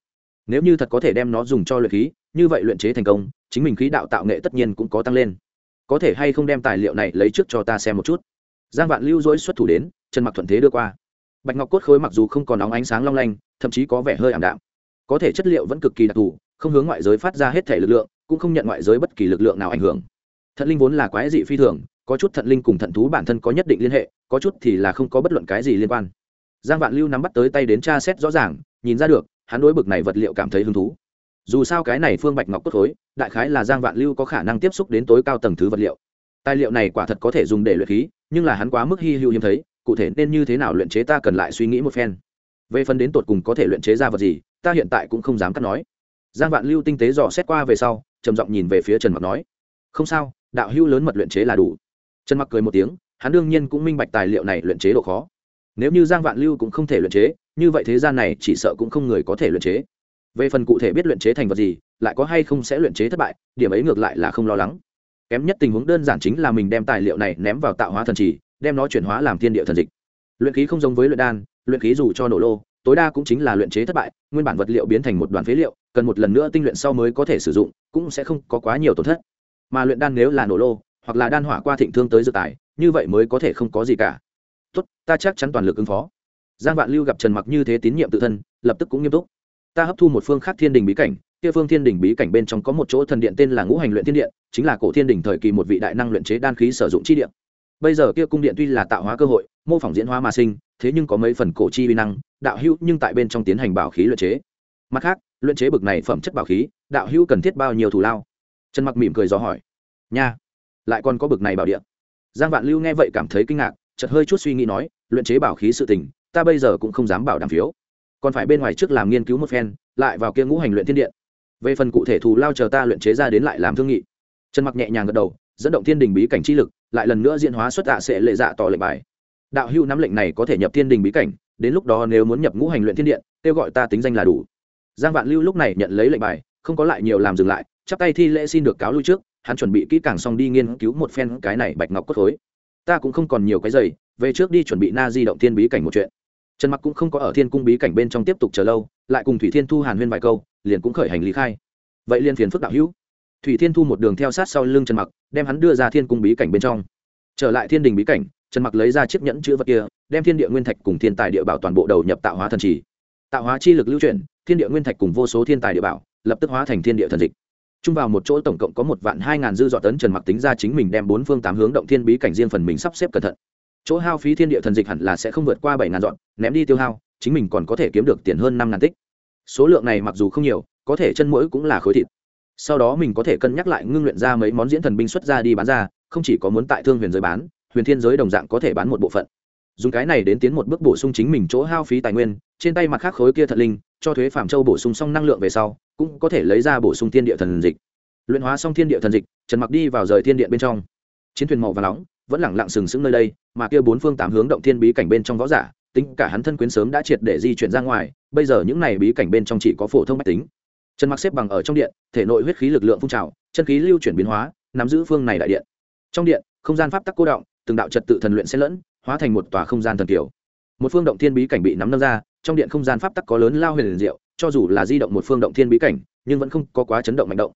nếu như thật có thể đem nó dùng cho luyện khí, như vậy luyện chế thành công, chính mình khí đạo tạo nghệ tất nhiên cũng có tăng lên. Có thể hay không đem tài liệu này lấy trước cho ta xem một chút? Giang vạn lưu dối xuất thủ đến trần mặc thuận thế đưa qua. Bạch ngọc cốt khối mặc dù không còn óng ánh sáng long lanh, thậm chí có vẻ hơi ảm đạm. Có thể chất liệu vẫn cực kỳ đặc thù, không hướng ngoại giới phát ra hết thể lực lượng, cũng không nhận ngoại giới bất kỳ lực lượng nào ảnh hưởng. Thận linh vốn là quái dị phi thường, có chút thận linh cùng thận thú bản thân có nhất định liên hệ, có chút thì là không có bất luận cái gì liên quan. Giang vạn lưu nắm bắt tới tay đến tra xét rõ ràng, nhìn ra được hắn đối bực này vật liệu cảm thấy hứng thú. Dù sao cái này phương bạch ngọc cốt khối, đại khái là giang vạn lưu có khả năng tiếp xúc đến tối cao tầng thứ vật liệu. Tài liệu này quả thật có thể dùng để luyện khí, nhưng là hắn quá mức hy hữu hiếm thấy, cụ thể nên như thế nào luyện chế ta cần lại suy nghĩ một phen. Về phần đến tột cùng có thể luyện chế ra vật gì, ta hiện tại cũng không dám cắt nói. Giang vạn lưu tinh tế dò xét qua về sau, trầm giọng nhìn về phía trần mặc nói, không sao, đạo hữu lớn mật luyện chế là đủ. Trần mặc cười một tiếng, hắn đương nhiên cũng minh bạch tài liệu này luyện chế độ khó. Nếu như giang vạn lưu cũng không thể luyện chế như vậy thế gian này chỉ sợ cũng không người có thể luyện chế. Về phần cụ thể biết luyện chế thành vật gì, lại có hay không sẽ luyện chế thất bại, điểm ấy ngược lại là không lo lắng. Kém nhất tình huống đơn giản chính là mình đem tài liệu này ném vào tạo hóa thần trì đem nó chuyển hóa làm thiên địa thần dịch. Luyện khí không giống với luyện đan, luyện khí dù cho nổ lô, tối đa cũng chính là luyện chế thất bại, nguyên bản vật liệu biến thành một đoàn phế liệu, cần một lần nữa tinh luyện sau mới có thể sử dụng, cũng sẽ không có quá nhiều tổn thất. Mà luyện đan nếu là nổ lô, hoặc là đan hỏa qua thịnh thương tới dự tài, như vậy mới có thể không có gì cả. Tốt, ta chắc chắn toàn lực ứng phó giang vạn lưu gặp trần mặc như thế tín nhiệm tự thân, lập tức cũng nghiêm túc. Ta hấp thu một phương khác thiên đình bí cảnh, kia phương thiên đình bí cảnh bên trong có một chỗ thần điện tên là ngũ hành luyện thiên điện, chính là cổ thiên đình thời kỳ một vị đại năng luyện chế đan khí sử dụng chi điện. Bây giờ kia cung điện tuy là tạo hóa cơ hội, mô phỏng diễn hóa mà sinh, thế nhưng có mấy phần cổ chi uy năng, đạo hữu nhưng tại bên trong tiến hành bảo khí luyện chế. Mặt khác, luyện chế bực này phẩm chất bảo khí, đạo hữu cần thiết bao nhiêu thù lao? Trần mặc mỉm cười dò hỏi. Nha, lại còn có bực này bảo điện. Giang vạn lưu nghe vậy cảm thấy kinh ngạc, chợt hơi chút suy nghĩ nói, luyện chế bảo khí sự tình ta bây giờ cũng không dám bảo đảm phiếu. Còn phải bên ngoài trước làm nghiên cứu một phen, lại vào kia ngũ hành luyện thiên điện. Về phần cụ thể thù lao chờ ta luyện chế ra đến lại làm thương nghị. Trần mặc nhẹ nhàng gật đầu, dẫn động thiên đình bí cảnh chi lực, lại lần nữa diễn hóa xuất tạ sẽ lệ dạ tỏ lệnh bài. Đạo hưu nắm lệnh này có thể nhập thiên đình bí cảnh, đến lúc đó nếu muốn nhập ngũ hành luyện thiên điện, kêu gọi ta tính danh là đủ. Giang vạn lưu lúc này nhận lấy lệnh bài, không có lại nhiều làm dừng lại, chắp tay thi lễ xin được cáo lui trước, hắn chuẩn bị kỹ càng xong đi nghiên cứu một phen cái này bạch ngọc cốt khối. Ta cũng không còn nhiều cái giày, về trước đi chuẩn bị na di động thiên bí cảnh một chuyện trần mặc cũng không có ở thiên cung bí cảnh bên trong tiếp tục chờ lâu, lại cùng thủy thiên thu hàn huyên vài câu, liền cũng khởi hành lý khai. Vậy liền phiền phức đạo hữu. Thủy thiên thu một đường theo sát sau lưng trần mặc, đem hắn đưa ra thiên cung bí cảnh bên trong. Trở lại thiên đình bí cảnh, trần mặc lấy ra chiếc nhẫn chữ vật kia, đem thiên địa nguyên thạch cùng thiên tài địa bảo toàn bộ đầu nhập tạo hóa thần trì. Tạo hóa chi lực lưu chuyển, thiên địa nguyên thạch cùng vô số thiên tài địa bảo, lập tức hóa thành thiên địa thần dịch. Chung vào một chỗ tổng cộng có một vạn hai ngàn dư dọ tấn, trần mặc tính ra chính mình đem bốn phương tám hướng động thiên bí cảnh riêng phần mình sắp xếp cẩn thận chỗ hao phí thiên địa thần dịch hẳn là sẽ không vượt qua bảy ngàn dọn, ném đi tiêu hao, chính mình còn có thể kiếm được tiền hơn năm ngàn tích. Số lượng này mặc dù không nhiều, có thể chân mũi cũng là khối thịt. Sau đó mình có thể cân nhắc lại ngưng luyện ra mấy món diễn thần binh xuất ra đi bán ra, không chỉ có muốn tại thương huyền giới bán, huyền thiên giới đồng dạng có thể bán một bộ phận. Dùng cái này đến tiến một bước bổ sung chính mình chỗ hao phí tài nguyên, trên tay mặt khác khối kia thật linh, cho thuế phạm châu bổ sung xong năng lượng về sau, cũng có thể lấy ra bổ sung thiên địa thần dịch. Luyện hóa xong thiên địa thần dịch, trần mặc đi vào rời thiên điện bên trong chiến thuyền màu và nóng, vẫn lẳng lặng sừng sững nơi đây, mà kia bốn phương tám hướng động thiên bí cảnh bên trong võ giả, tính cả hắn thân quyến sớm đã triệt để di chuyển ra ngoài, bây giờ những này bí cảnh bên trong chỉ có phổ thông mách tính. Trần mặc xếp bằng ở trong điện, thể nội huyết khí lực lượng phun trào, chân khí lưu chuyển biến hóa, nắm giữ phương này đại điện. Trong điện, không gian pháp tắc cô động, từng đạo trật tự thần luyện xen lẫn, hóa thành một tòa không gian thần kiều một phương động thiên bí cảnh bị nắm nâng ra, trong điện không gian pháp tắc có lớn lao huyền liền diệu, cho dù là di động một phương động thiên bí cảnh, nhưng vẫn không có quá chấn động mạnh động.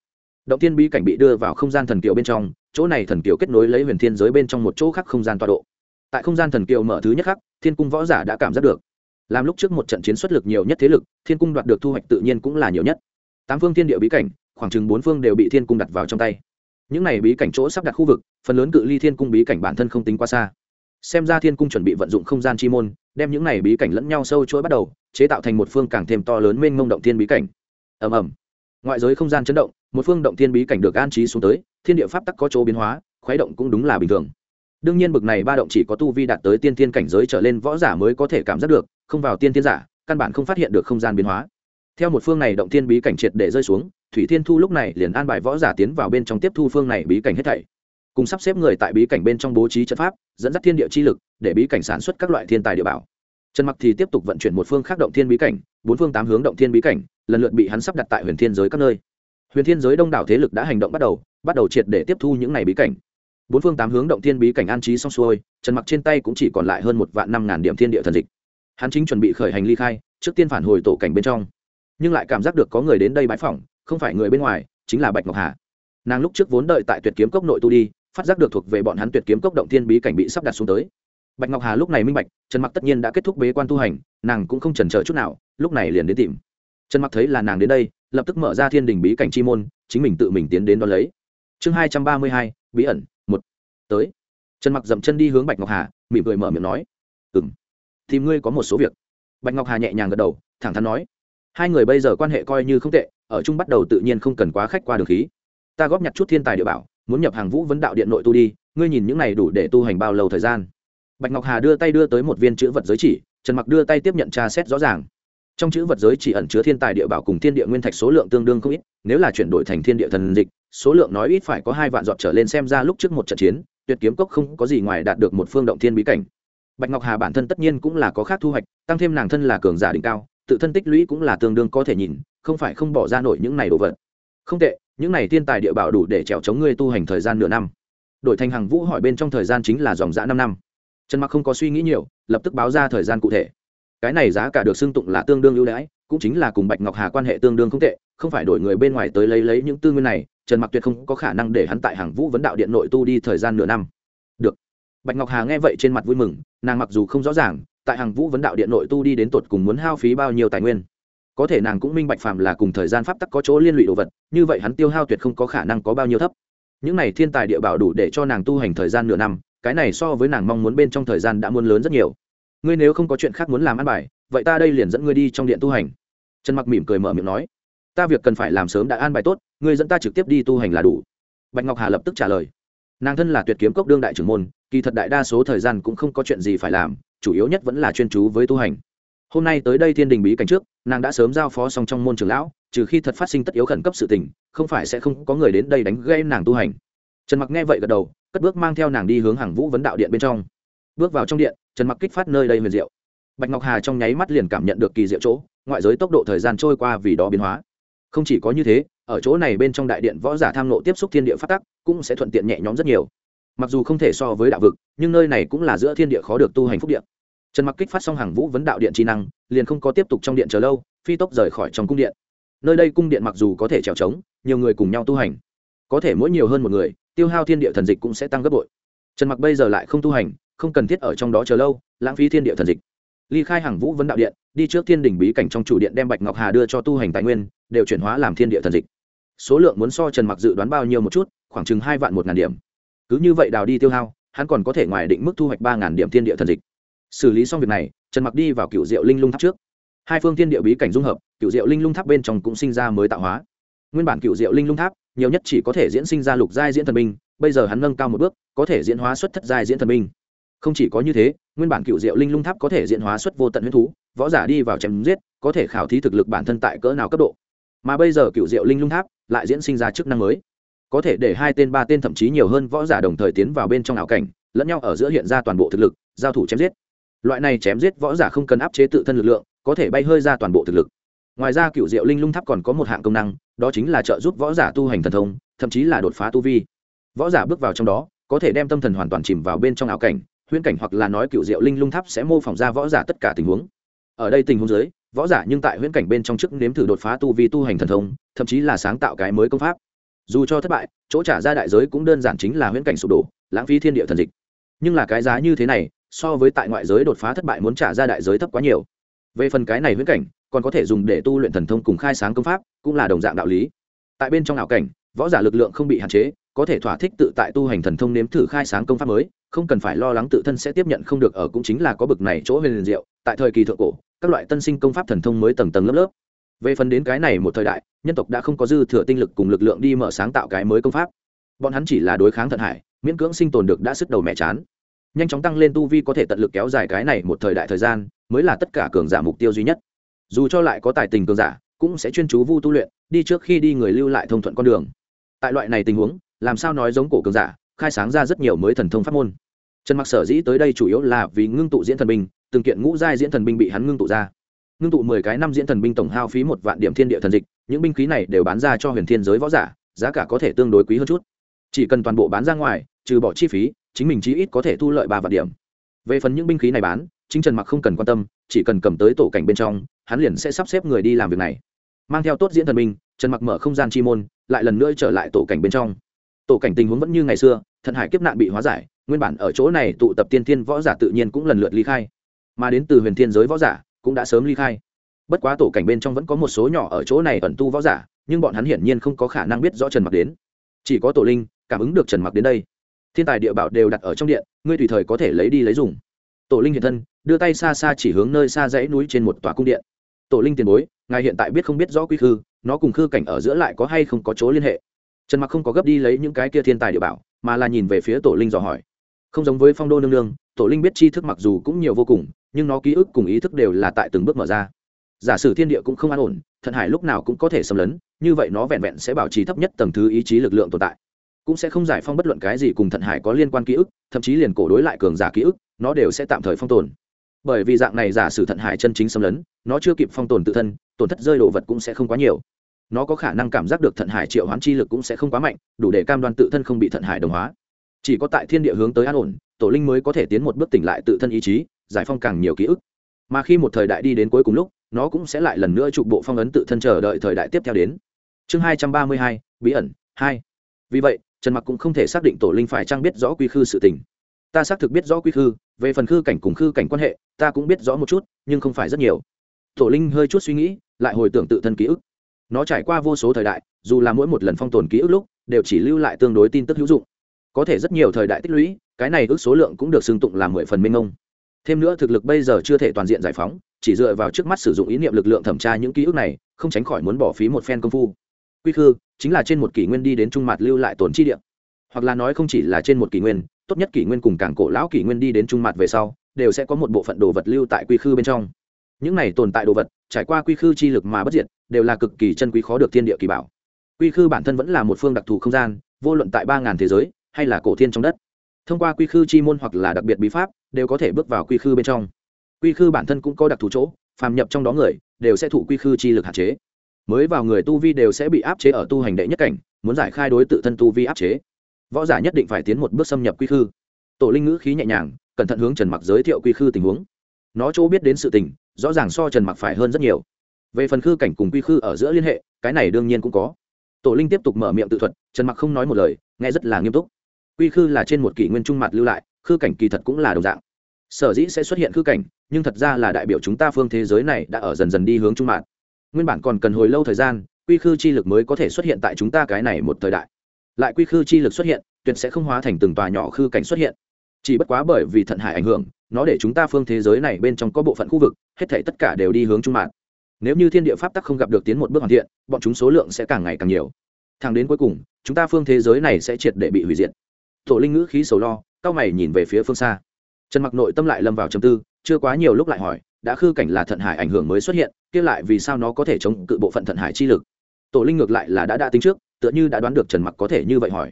Động thiên bí cảnh bị đưa vào không gian thần kiều bên trong chỗ này thần kiều kết nối lấy huyền thiên giới bên trong một chỗ khác không gian tọa độ. Tại không gian thần kiều mở thứ nhất khắc, thiên cung võ giả đã cảm giác được. Làm lúc trước một trận chiến xuất lực nhiều nhất thế lực, thiên cung đoạt được thu hoạch tự nhiên cũng là nhiều nhất. Tám phương thiên địa bí cảnh, khoảng chừng bốn phương đều bị thiên cung đặt vào trong tay. Những này bí cảnh chỗ sắp đặt khu vực, phần lớn cự ly thiên cung bí cảnh bản thân không tính quá xa. Xem ra thiên cung chuẩn bị vận dụng không gian chi môn, đem những này bí cảnh lẫn nhau sâu chuỗi bắt đầu, chế tạo thành một phương càng thêm to lớn mênh mông động thiên bí cảnh. Ầm ầm ngoại giới không gian chấn động, một phương động thiên bí cảnh được an trí xuống tới, thiên địa pháp tắc có chỗ biến hóa, khuấy động cũng đúng là bình thường. Đương nhiên bực này ba động chỉ có tu vi đạt tới tiên thiên cảnh giới trở lên võ giả mới có thể cảm giác được, không vào tiên thiên giả, căn bản không phát hiện được không gian biến hóa. Theo một phương này động thiên bí cảnh triệt để rơi xuống, thủy thiên thu lúc này liền an bài võ giả tiến vào bên trong tiếp thu phương này bí cảnh hết thảy. Cùng sắp xếp người tại bí cảnh bên trong bố trí trận pháp, dẫn dắt thiên địa chi lực, để bí cảnh sản xuất các loại thiên tài địa bảo. Trần mặc thì tiếp tục vận chuyển một phương khác động thiên bí cảnh, bốn phương tám hướng động thiên bí cảnh lần lượt bị hắn sắp đặt tại huyền thiên giới các nơi. Huyền thiên giới đông đảo thế lực đã hành động bắt đầu bắt đầu triệt để tiếp thu những này bí cảnh. Bốn phương tám hướng động thiên bí cảnh an trí xong xuôi, trần mặc trên tay cũng chỉ còn lại hơn một vạn năm ngàn điểm thiên địa thần dịch. Hắn chính chuẩn bị khởi hành ly khai, trước tiên phản hồi tổ cảnh bên trong. Nhưng lại cảm giác được có người đến đây bãi phỏng, không phải người bên ngoài, chính là bạch ngọc hà. Nàng lúc trước vốn đợi tại tuyệt kiếm cốc nội tu đi, phát giác được thuộc về bọn hắn tuyệt kiếm cốc động thiên bí cảnh bị sắp đặt xuống tới. Bạch ngọc hà lúc này minh bạch, trần mặc tất nhiên đã kết thúc bế quan tu hành, nàng cũng không chần chờ chút nào, lúc này liền đến tìm trần mặc thấy là nàng đến đây lập tức mở ra thiên đình bí cảnh chi môn chính mình tự mình tiến đến đón lấy. Chương hai trăm ba mươi hai bí ẩn một. Tới. Trần mặc dậm chân đi hướng bạch ngọc hà mỉm cười mở miệng nói. Ừm, thì ngươi có một số việc. Bạch ngọc hà nhẹ nhàng gật đầu thẳng thắn nói. Hai người bây giờ quan hệ coi như không tệ ở chung bắt đầu tự nhiên không cần quá khách qua đường khí. Ta góp nhặt chút thiên tài địa bảo muốn nhập hàng vũ vấn đạo điện nội tu đi ngươi nhìn những này đủ để tu hành bao lâu thời gian. Bạch ngọc hà đưa tay đưa tới một viên chữ vật giới chỉ trần mặc đưa tay tiếp nhận tra xét rõ ràng trong chữ vật giới chỉ ẩn chứa thiên tài địa bảo cùng thiên địa nguyên thạch số lượng tương đương không ít, nếu là chuyển đổi thành thiên địa thần dịch, số lượng nói ít phải có hai vạn giọt trở lên xem ra lúc trước một trận chiến, tuyệt kiếm cốc không có gì ngoài đạt được một phương động thiên bí cảnh. Bạch ngọc hà bản thân tất nhiên cũng là có khác thu hoạch, tăng thêm nàng thân là cường giả đỉnh cao, tự thân tích lũy cũng là tương đương có thể nhìn, không phải không bỏ ra nổi những này đồ vật. Không tệ, những này thiên tài địa bảo đủ để trèo chống ngươi tu hành thời gian nửa năm. Đổi thành hàng vũ hỏi bên trong thời gian chính là dòng dã năm năm. Trần mặc không có suy nghĩ nhiều, lập tức báo ra thời gian cụ thể cái này giá cả được xưng tụng là tương đương ưu đãi, cũng chính là cùng bạch ngọc hà quan hệ tương đương không tệ, không phải đổi người bên ngoài tới lấy lấy những tư nguyên này, trần mặc tuyệt không có khả năng để hắn tại hàng vũ vấn đạo điện nội tu đi thời gian nửa năm. Được. Bạch ngọc hà nghe vậy trên mặt vui mừng, nàng mặc dù không rõ ràng, tại hàng vũ vấn đạo điện nội tu đi đến tột cùng muốn hao phí bao nhiêu tài nguyên. Có thể nàng cũng minh bạch phàm là cùng thời gian pháp tắc có chỗ liên lụy đồ vật, như vậy hắn tiêu hao tuyệt không có khả năng có bao nhiêu thấp. Những này thiên tài địa bảo đủ để cho nàng tu hành thời gian nửa năm, cái này so với nàng mong muốn bên trong thời gian đã muốn lớn rất nhiều ngươi nếu không có chuyện khác muốn làm ăn bài, vậy ta đây liền dẫn ngươi đi trong điện tu hành. Trần mặc mỉm cười mở miệng nói, ta việc cần phải làm sớm đã an bài tốt, ngươi dẫn ta trực tiếp đi tu hành là đủ. Bạch ngọc hà lập tức trả lời, nàng thân là tuyệt kiếm cốc đương đại trưởng môn, kỳ thật đại đa số thời gian cũng không có chuyện gì phải làm, chủ yếu nhất vẫn là chuyên chú với tu hành. Hôm nay tới đây thiên đình bí cảnh trước, nàng đã sớm giao phó xong trong môn trường lão, trừ khi thật phát sinh tất yếu khẩn cấp sự tình, không phải sẽ không có người đến đây đánh gây nàng tu hành. Trần mặc nghe vậy gật đầu, cất bước mang theo nàng đi hướng hàng vũ vấn đạo điện bên trong. Bước vào trong điện trần mặc kích phát nơi đây huyền diệu. Bạch ngọc hà trong nháy mắt liền cảm nhận được kỳ diệu chỗ, ngoại giới tốc độ thời gian trôi qua vì đó biến hóa. Không chỉ có như thế, ở chỗ này bên trong đại điện võ giả tham nộ tiếp xúc thiên địa phát tắc, cũng sẽ thuận tiện nhẹ nhõm rất nhiều. Mặc dù không thể so với đạo vực, nhưng nơi này cũng là giữa thiên địa khó được tu hành phúc điện. Trần mặc kích phát xong hàng vũ vấn đạo điện trí năng, liền không có tiếp tục trong điện chờ lâu, phi tốc rời khỏi trong cung điện. Nơi đây cung điện mặc dù có thể trèo trống, nhiều người cùng nhau tu hành. Có thể mỗi nhiều hơn một người, tiêu hao thiên địa thần dịch cũng sẽ tăng gấp bội. Trần mặc bây giờ lại không tu hành không cần thiết ở trong đó chờ lâu, lãng phí thiên địa thần dịch. Ly khai hàng vũ vấn đạo điện, đi trước thiên đình bí cảnh trong chủ điện đem bạch ngọc hà đưa cho tu hành tài nguyên, đều chuyển hóa làm thiên địa thần dịch. Số lượng muốn so trần mặc dự đoán bao nhiêu một chút, khoảng chừng hai vạn một ngàn điểm. Cứ như vậy đào đi tiêu hao, hắn còn có thể ngoài định mức thu hoạch ba ngàn điểm thiên địa thần dịch. Xử lý xong việc này, trần mặc đi vào cựu diệu linh lung tháp trước. Hai phương thiên địa bí cảnh dung hợp cựu diệu linh lung tháp bên trong cũng sinh ra mới tạo hóa. Nguyên bản cựu diệu linh lung tháp, nhiều nhất chỉ có thể diễn sinh ra lục giai diễn thần minh bây giờ hắn nâng cao một bước, có thể diễn hóa xuất thất giai diễn thần minh không chỉ có như thế, nguyên bản cựu diệu linh lung tháp có thể diễn hóa xuất vô tận huyết thú, võ giả đi vào chém giết, có thể khảo thí thực lực bản thân tại cỡ nào cấp độ. Mà bây giờ cựu diệu linh lung tháp lại diễn sinh ra chức năng mới. Có thể để hai tên, ba tên thậm chí nhiều hơn võ giả đồng thời tiến vào bên trong ảo cảnh, lẫn nhau ở giữa hiện ra toàn bộ thực lực, giao thủ chém giết. Loại này chém giết võ giả không cần áp chế tự thân lực lượng, có thể bay hơi ra toàn bộ thực lực. Ngoài ra cựu diệu linh lung tháp còn có một hạng công năng, đó chính là trợ giúp võ giả tu hành thần thông, thậm chí là đột phá tu vi. Võ giả bước vào trong đó, có thể đem tâm thần hoàn toàn chìm vào bên trong ảo cảnh huyễn cảnh hoặc là nói cựu diệu linh lung tháp sẽ mô phỏng ra võ giả tất cả tình huống. Ở đây tình huống dưới, võ giả nhưng tại huyễn cảnh bên trong chức nếm thử đột phá tu vi tu hành thần thông, thậm chí là sáng tạo cái mới công pháp. Dù cho thất bại, chỗ trả ra đại giới cũng đơn giản chính là huyễn cảnh sụp đổ, lãng phí thiên địa thần dịch. Nhưng là cái giá như thế này, so với tại ngoại giới đột phá thất bại muốn trả ra đại giới thấp quá nhiều. Về phần cái này huyễn cảnh, còn có thể dùng để tu luyện thần thông cùng khai sáng công pháp, cũng là đồng dạng đạo lý. Tại bên trong ảo cảnh, võ giả lực lượng không bị hạn chế, có thể thỏa thích tự tại tu hành thần thông nếm thử khai sáng công pháp mới không cần phải lo lắng tự thân sẽ tiếp nhận không được ở cũng chính là có bực này chỗ huyền diệu, tại thời kỳ thượng cổ, các loại tân sinh công pháp thần thông mới tầng tầng lớp lớp. Về phần đến cái này một thời đại, nhân tộc đã không có dư thừa tinh lực cùng lực lượng đi mở sáng tạo cái mới công pháp. Bọn hắn chỉ là đối kháng thận hải, miễn cưỡng sinh tồn được đã sức đầu mẹ chán. Nhanh chóng tăng lên tu vi có thể tận lực kéo dài cái này một thời đại thời gian, mới là tất cả cường giả mục tiêu duy nhất. Dù cho lại có tài tình cường giả, cũng sẽ chuyên chú vu tu luyện, đi trước khi đi người lưu lại thông thuận con đường. Tại loại này tình huống, làm sao nói giống cổ cường giả khai sáng ra rất nhiều mới thần thông pháp môn. Trần mặc sở dĩ tới đây chủ yếu là vì ngưng tụ diễn thần binh, từng kiện ngũ giai diễn thần binh bị hắn ngưng tụ ra. Ngưng tụ mười cái năm diễn thần binh tổng hao phí một vạn điểm thiên địa thần dịch, những binh khí này đều bán ra cho huyền thiên giới võ giả, giá cả có thể tương đối quý hơn chút. Chỉ cần toàn bộ bán ra ngoài, trừ bỏ chi phí, chính mình chí ít có thể thu lợi ba vạn điểm. Về phần những binh khí này bán, chính trần mặc không cần quan tâm, chỉ cần cầm tới tổ cảnh bên trong, hắn liền sẽ sắp xếp người đi làm việc này. Mang theo tốt diễn thần binh, trần mặc mở không gian chi môn, lại lần nữa trở lại tổ cảnh bên trong. Tổ cảnh tình huống vẫn như ngày xưa thần hải kiếp nạn bị hóa giải, nguyên bản ở chỗ này tụ tập tiên thiên võ giả tự nhiên cũng lần lượt ly khai. Mà đến từ huyền thiên giới võ giả cũng đã sớm ly khai. Bất quá tổ cảnh bên trong vẫn có một số nhỏ ở chỗ này ẩn tu võ giả, nhưng bọn hắn hiển nhiên không có khả năng biết rõ trần mặc đến. Chỉ có tổ linh cảm ứng được trần mặc đến đây. Thiên tài địa bảo đều đặt ở trong điện, ngươi tùy thời có thể lấy đi lấy dùng. Tổ linh hiện thân, đưa tay xa xa chỉ hướng nơi xa dãy núi trên một tòa cung điện. Tổ linh tiền bối, ngài hiện tại biết không biết rõ quy khư, nó cùng khư cảnh ở giữa lại có hay không có chỗ liên hệ? Trần mặc không có gấp đi lấy những cái kia thiên tài địa bảo, mà là nhìn về phía tổ linh dò hỏi. Không giống với phong đô nương nương, tổ linh biết tri thức mặc dù cũng nhiều vô cùng, nhưng nó ký ức cùng ý thức đều là tại từng bước mở ra. Giả sử thiên địa cũng không an ổn, thận hải lúc nào cũng có thể xâm lấn, như vậy nó vẹn vẹn sẽ bảo trì thấp nhất tầng thứ ý chí lực lượng tồn tại. Cũng sẽ không giải phong bất luận cái gì cùng thận hải có liên quan ký ức, thậm chí liền cổ đối lại cường giả ký ức, nó đều sẽ tạm thời phong tồn. Bởi vì dạng này giả sử thận hải chân chính xâm lấn, nó chưa kịp phong tồn tự thân, tổn thất rơi đồ vật cũng sẽ không quá nhiều nó có khả năng cảm giác được thận hải triệu hoán chi lực cũng sẽ không quá mạnh, đủ để cam đoan tự thân không bị thận hải đồng hóa. Chỉ có tại thiên địa hướng tới an ổn, tổ linh mới có thể tiến một bước tỉnh lại tự thân ý chí, giải phong càng nhiều ký ức. Mà khi một thời đại đi đến cuối cùng lúc, nó cũng sẽ lại lần nữa trụ bộ phong ấn tự thân chờ đợi thời đại tiếp theo đến. Chương hai trăm ba mươi hai, bí ẩn hai. Vì vậy, trần mặc cũng không thể xác định tổ linh phải trang biết rõ quy khư sự tình. Ta xác thực biết rõ quy khư, về phần khư cảnh cùng khư cảnh quan hệ, ta cũng biết rõ một chút, nhưng không phải rất nhiều. Tổ linh hơi chút suy nghĩ, lại hồi tưởng tự thân ký ức nó trải qua vô số thời đại, dù là mỗi một lần phong tồn ký ức lúc, đều chỉ lưu lại tương đối tin tức hữu dụng. Có thể rất nhiều thời đại tích lũy, cái này ước số lượng cũng được xưng tụng là mười phần minh ông thêm nữa thực lực bây giờ chưa thể toàn diện giải phóng, chỉ dựa vào trước mắt sử dụng ý niệm lực lượng thẩm tra những ký ức này, không tránh khỏi muốn bỏ phí một phen công phu. Quy khư, chính là trên một kỷ nguyên đi đến trung mặt lưu lại tổn chi địa. Hoặc là nói không chỉ là trên một kỷ nguyên, tốt nhất kỷ nguyên cùng cảng cổ lão kỷ nguyên đi đến trung mặt về sau, đều sẽ có một bộ phận đồ vật lưu tại quy khư bên trong những này tồn tại đồ vật, trải qua quy khư chi lực mà bất diệt, đều là cực kỳ chân quý khó được thiên địa kỳ bảo. Quy khư bản thân vẫn là một phương đặc thù không gian, vô luận tại ba ngàn thế giới, hay là cổ thiên trong đất. Thông qua quy khư chi môn hoặc là đặc biệt bí pháp, đều có thể bước vào quy khư bên trong. Quy khư bản thân cũng có đặc thù chỗ, phàm nhập trong đó người, đều sẽ thụ quy khư chi lực hạn chế. Mới vào người tu vi đều sẽ bị áp chế ở tu hành đệ nhất cảnh, muốn giải khai đối tự thân tu vi áp chế. Võ giả nhất định phải tiến một bước xâm nhập quy khư. Tổ linh ngữ khí nhẹ nhàng, cẩn thận hướng trần mặc giới thiệu quy khư tình huống. Nó chỗ biết đến sự tình rõ ràng so trần mặc phải hơn rất nhiều. Về phần khư cảnh cùng quy khư ở giữa liên hệ, cái này đương nhiên cũng có. Tổ linh tiếp tục mở miệng tự thuật, trần mặc không nói một lời, nghe rất là nghiêm túc. Quy khư là trên một kỷ nguyên trung mặt lưu lại, khư cảnh kỳ thật cũng là đồng dạng. Sở dĩ sẽ xuất hiện khư cảnh, nhưng thật ra là đại biểu chúng ta phương thế giới này đã ở dần dần đi hướng trung mặt. nguyên bản còn cần hồi lâu thời gian, quy khư chi lực mới có thể xuất hiện tại chúng ta cái này một thời đại. Lại quy khư chi lực xuất hiện, tuyệt sẽ không hóa thành từng tòa nhỏ khư cảnh xuất hiện chỉ bất quá bởi vì thận hải ảnh hưởng, nó để chúng ta phương thế giới này bên trong có bộ phận khu vực, hết thể tất cả đều đi hướng trung mạng nếu như thiên địa pháp tắc không gặp được tiến một bước hoàn thiện, bọn chúng số lượng sẽ càng ngày càng nhiều. Thẳng đến cuối cùng, chúng ta phương thế giới này sẽ triệt để bị hủy diệt. Tổ linh ngữ khí sầu lo cao mày nhìn về phía phương xa. Trần mặc nội tâm lại lâm vào chầm tư, chưa quá nhiều lúc lại hỏi, đã khư cảnh là thận hải ảnh hưởng mới xuất hiện, kia lại vì sao nó có thể chống cự bộ phận thận hải chi lực? Tổ linh ngược lại là đã đã tính trước, tựa như đã đoán được trần mặc có thể như vậy hỏi.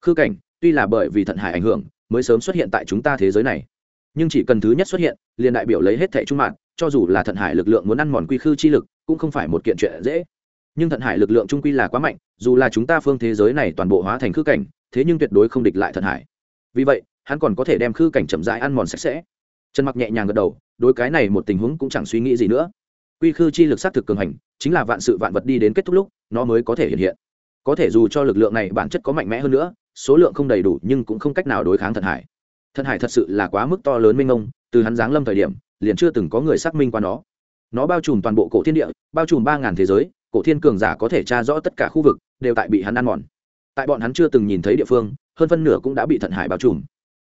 Khư cảnh, tuy là bởi vì thận hải ảnh hưởng mới sớm xuất hiện tại chúng ta thế giới này. Nhưng chỉ cần thứ nhất xuất hiện, liền đại biểu lấy hết thẻ trung mạng, cho dù là thận hải lực lượng muốn ăn mòn quy khư chi lực, cũng không phải một kiện chuyện dễ. Nhưng thận hải lực lượng trung quy là quá mạnh, dù là chúng ta phương thế giới này toàn bộ hóa thành khư cảnh, thế nhưng tuyệt đối không địch lại thận hải. Vì vậy, hắn còn có thể đem khư cảnh chậm rãi ăn mòn sạch sẽ. Trần mặc nhẹ nhàng gật đầu, đối cái này một tình huống cũng chẳng suy nghĩ gì nữa. Quy khư chi lực xác thực cường hành, chính là vạn sự vạn vật đi đến kết thúc lúc, nó mới có thể hiện hiện. Có thể dù cho lực lượng này bản chất có mạnh mẽ hơn nữa số lượng không đầy đủ nhưng cũng không cách nào đối kháng thận hải. Thận hải thật sự là quá mức to lớn minh ông từ hắn giáng lâm thời điểm, liền chưa từng có người xác minh qua nó. Nó bao trùm toàn bộ cổ thiên địa, bao trùm ba ngàn thế giới, cổ thiên cường giả có thể tra rõ tất cả khu vực, đều tại bị hắn ăn mòn. Tại bọn hắn chưa từng nhìn thấy địa phương, hơn phân nửa cũng đã bị thận hải bao trùm.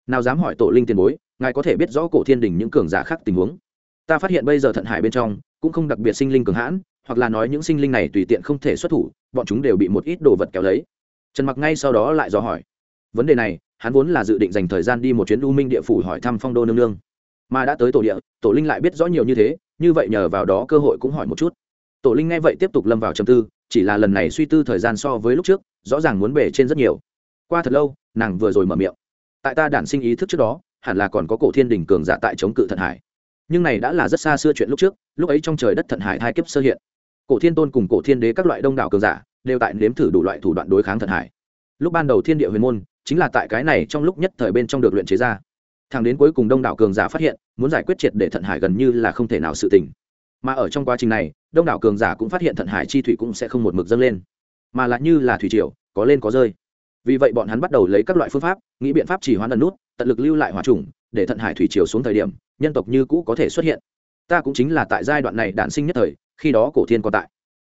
Nào dám hỏi tổ linh tiền bối, ngài có thể biết rõ cổ thiên đình những cường giả khác tình huống? Ta phát hiện bây giờ thận hải bên trong, cũng không đặc biệt sinh linh cường hãn, hoặc là nói những sinh linh này tùy tiện không thể xuất thủ, bọn chúng đều bị một ít đồ vật kéo lấy trần mặc ngay sau đó lại dò hỏi. Vấn đề này, hắn vốn là dự định dành thời gian đi một chuyến u minh địa phủ hỏi thăm phong đô nương nương. Mà đã tới tổ địa, tổ linh lại biết rõ nhiều như thế, như vậy nhờ vào đó cơ hội cũng hỏi một chút. Tổ linh nghe vậy tiếp tục lâm vào trầm tư, chỉ là lần này suy tư thời gian so với lúc trước, rõ ràng muốn bể trên rất nhiều. Qua thật lâu, nàng vừa rồi mở miệng. Tại ta đản sinh ý thức trước đó, hẳn là còn có cổ thiên đình cường giả tại chống cự thận hải. Nhưng này đã là rất xa xưa chuyện lúc trước, lúc ấy trong trời đất thận hải hai kiếp sơ hiện. Cổ thiên tôn cùng cổ thiên đế các loại đông đảo cường giả đều tại nếm thử đủ loại thủ đoạn đối kháng thận hải. Lúc ban đầu thiên địa huyền môn, chính là tại cái này trong lúc nhất thời bên trong được luyện chế ra. Thằng đến cuối cùng đông đảo cường giả phát hiện, muốn giải quyết triệt để thận hải gần như là không thể nào sự tình. Mà ở trong quá trình này, đông đảo cường giả cũng phát hiện thận hải chi thủy cũng sẽ không một mực dâng lên, mà lại như là thủy triều, có lên có rơi. Vì vậy bọn hắn bắt đầu lấy các loại phương pháp, nghĩ biện pháp chỉ hoãn ẩn nút, tận lực lưu lại hòa trùng để thận hải thủy triều xuống thời điểm, nhân tộc như cũ có thể xuất hiện. Ta cũng chính là tại giai đoạn này đản sinh nhất thời, khi đó cổ thiên còn tại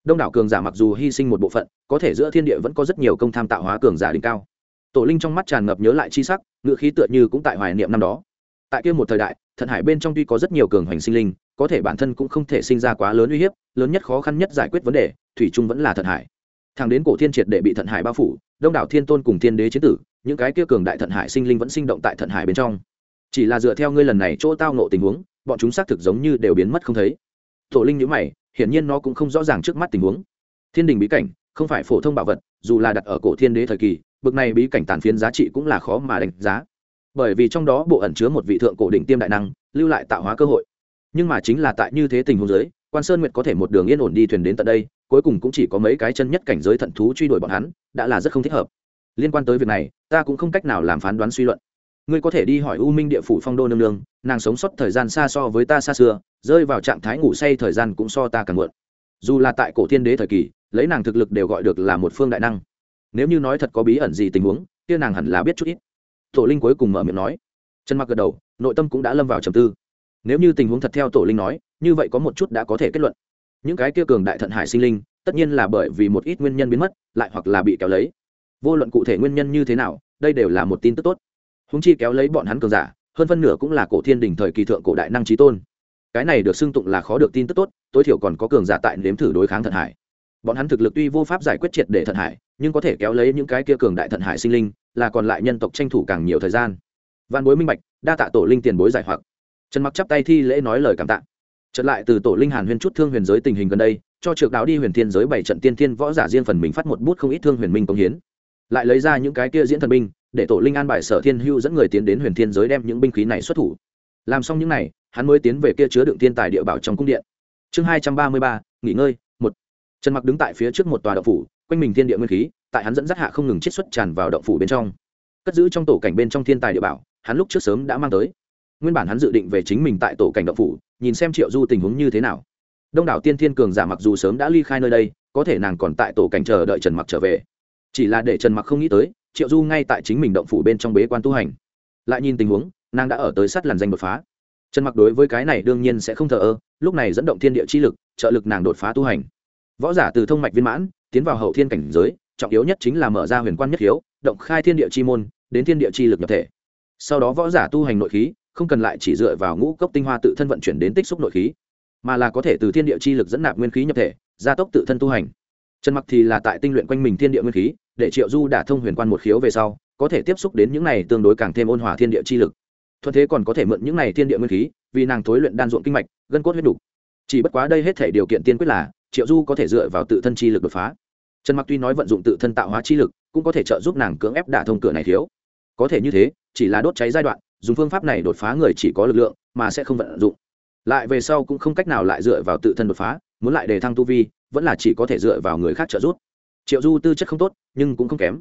đông đảo cường giả mặc dù hy sinh một bộ phận, có thể giữa thiên địa vẫn có rất nhiều công tham tạo hóa cường giả đỉnh cao. Tổ linh trong mắt tràn ngập nhớ lại chi sắc, ngựa khí tựa như cũng tại hoài niệm năm đó. Tại kia một thời đại, thận hải bên trong tuy có rất nhiều cường hoành sinh linh, có thể bản thân cũng không thể sinh ra quá lớn uy hiếp, lớn nhất khó khăn nhất giải quyết vấn đề, thủy chung vẫn là thận hải. Thằng đến cổ thiên triệt để bị thận hải bao phủ, đông đảo thiên tôn cùng thiên đế chiến tử, những cái kia cường đại thận hải sinh linh vẫn sinh động tại thận hải bên trong. Chỉ là dựa theo ngươi lần này chỗ tao nộ tình huống, bọn chúng xác thực giống như đều biến mất không thấy. Tổ linh nhữ mày hiển nhiên nó cũng không rõ ràng trước mắt tình huống. Thiên đình bí cảnh, không phải phổ thông bảo vật, dù là đặt ở cổ thiên đế thời kỳ, bực này bí cảnh tàn phiến giá trị cũng là khó mà đánh giá. Bởi vì trong đó bộ ẩn chứa một vị thượng cổ đỉnh tiêm đại năng, lưu lại tạo hóa cơ hội. Nhưng mà chính là tại như thế tình huống giới quan sơn nguyệt có thể một đường yên ổn đi thuyền đến tận đây, cuối cùng cũng chỉ có mấy cái chân nhất cảnh giới thận thú truy đuổi bọn hắn, đã là rất không thích hợp. Liên quan tới việc này, ta cũng không cách nào làm phán đoán suy luận. Ngươi có thể đi hỏi u minh địa phủ phong đô nương nương, nàng sống sót thời gian xa so với ta xa xưa rơi vào trạng thái ngủ say thời gian cũng so ta càng muộn. Dù là tại cổ thiên đế thời kỳ, lấy nàng thực lực đều gọi được là một phương đại năng. Nếu như nói thật có bí ẩn gì tình huống, kia nàng hẳn là biết chút ít. Tổ linh cuối cùng mở miệng nói. Trần mặc gật đầu, nội tâm cũng đã lâm vào trầm tư. Nếu như tình huống thật theo tổ linh nói, như vậy có một chút đã có thể kết luận. Những cái kia cường đại thận hải sinh linh, tất nhiên là bởi vì một ít nguyên nhân biến mất, lại hoặc là bị kéo lấy. Vô luận cụ thể nguyên nhân như thế nào, đây đều là một tin tức tốt. Húng chi kéo lấy bọn hắn cường giả, hơn phân nửa cũng là cổ thiên đình thời kỳ thượng cổ đại năng trí tôn cái này được xưng tụng là khó được tin tức tốt, tối thiểu còn có cường giả tại nếm thử đối kháng thận hải. Bọn hắn thực lực tuy vô pháp giải quyết triệt để thận hải, nhưng có thể kéo lấy những cái kia cường đại thận hải sinh linh, là còn lại nhân tộc tranh thủ càng nhiều thời gian. Văn bối minh bạch, đa tạ tổ linh tiền bối giải hoặc. Trần mặc chắp tay thi lễ nói lời cảm tạ. Trở lại từ tổ linh hàn huyền chút thương huyền giới tình hình gần đây, cho trượt đạo đi huyền thiên giới bảy trận tiên thiên võ giả riêng phần mình phát một bút không ít thương huyền minh công hiến. Lại lấy ra những cái kia diễn thần binh, để tổ linh an bài sở thiên hưu dẫn người tiến đến huyền thiên giới đem những binh khí này xuất thủ. Làm xong những này hắn mới tiến về kia chứa đựng thiên tài địa bảo trong cung điện. Chương hai trăm ba mươi ba, nghỉ ngơi, một. Trần mặc đứng tại phía trước một tòa động phủ, quanh mình thiên địa nguyên khí, tại hắn dẫn dắt hạ không ngừng chiết xuất tràn vào động phủ bên trong. Cất giữ trong tổ cảnh bên trong thiên tài địa bảo, hắn lúc trước sớm đã mang tới. Nguyên bản hắn dự định về chính mình tại tổ cảnh động phủ, nhìn xem triệu du tình huống như thế nào. Đông đảo tiên thiên cường giả mặc dù sớm đã ly khai nơi đây, có thể nàng còn tại tổ cảnh chờ đợi trần mặc trở về. Chỉ là để trần mặc không nghĩ tới, triệu du ngay tại chính mình động phủ bên trong bế quan tu hành. Lại nhìn tình huống, nàng đã ở tới sắt làn danh đột phá trần mặc đối với cái này đương nhiên sẽ không thờ ơ, lúc này dẫn động thiên địa chi lực, trợ lực nàng đột phá tu hành. Võ giả từ thông mạch viên mãn, tiến vào hậu thiên cảnh giới, trọng yếu nhất chính là mở ra huyền quan nhất hiếu động khai thiên địa chi môn, đến thiên địa chi lực nhập thể. Sau đó võ giả tu hành nội khí, không cần lại chỉ dựa vào ngũ cốc tinh hoa tự thân vận chuyển đến tích xúc nội khí, mà là có thể từ thiên địa chi lực dẫn nạp nguyên khí nhập thể, gia tốc tự thân tu hành. Trần mặc thì là tại tinh luyện quanh mình thiên địa nguyên khí, để triệu du đả thông huyền quan một khiếu về sau, có thể tiếp xúc đến những này tương đối càng thêm ôn hòa thiên địa chi lực thuận thế còn có thể mượn những này thiên địa nguyên khí, vì nàng thối luyện đan ruộng kinh mạch, gân cốt huyết đủ. chỉ bất quá đây hết thể điều kiện tiên quyết là, triệu du có thể dựa vào tự thân chi lực đột phá. Trần mặc tuy nói vận dụng tự thân tạo hóa chi lực, cũng có thể trợ giúp nàng cưỡng ép đả thông cửa này thiếu. Có thể như thế, chỉ là đốt cháy giai đoạn, dùng phương pháp này đột phá người chỉ có lực lượng, mà sẽ không vận dụng. Lại về sau cũng không cách nào lại dựa vào tự thân đột phá, muốn lại đề thăng tu vi, vẫn là chỉ có thể dựa vào người khác trợ giúp. Triệu du tư chất không tốt, nhưng cũng không kém.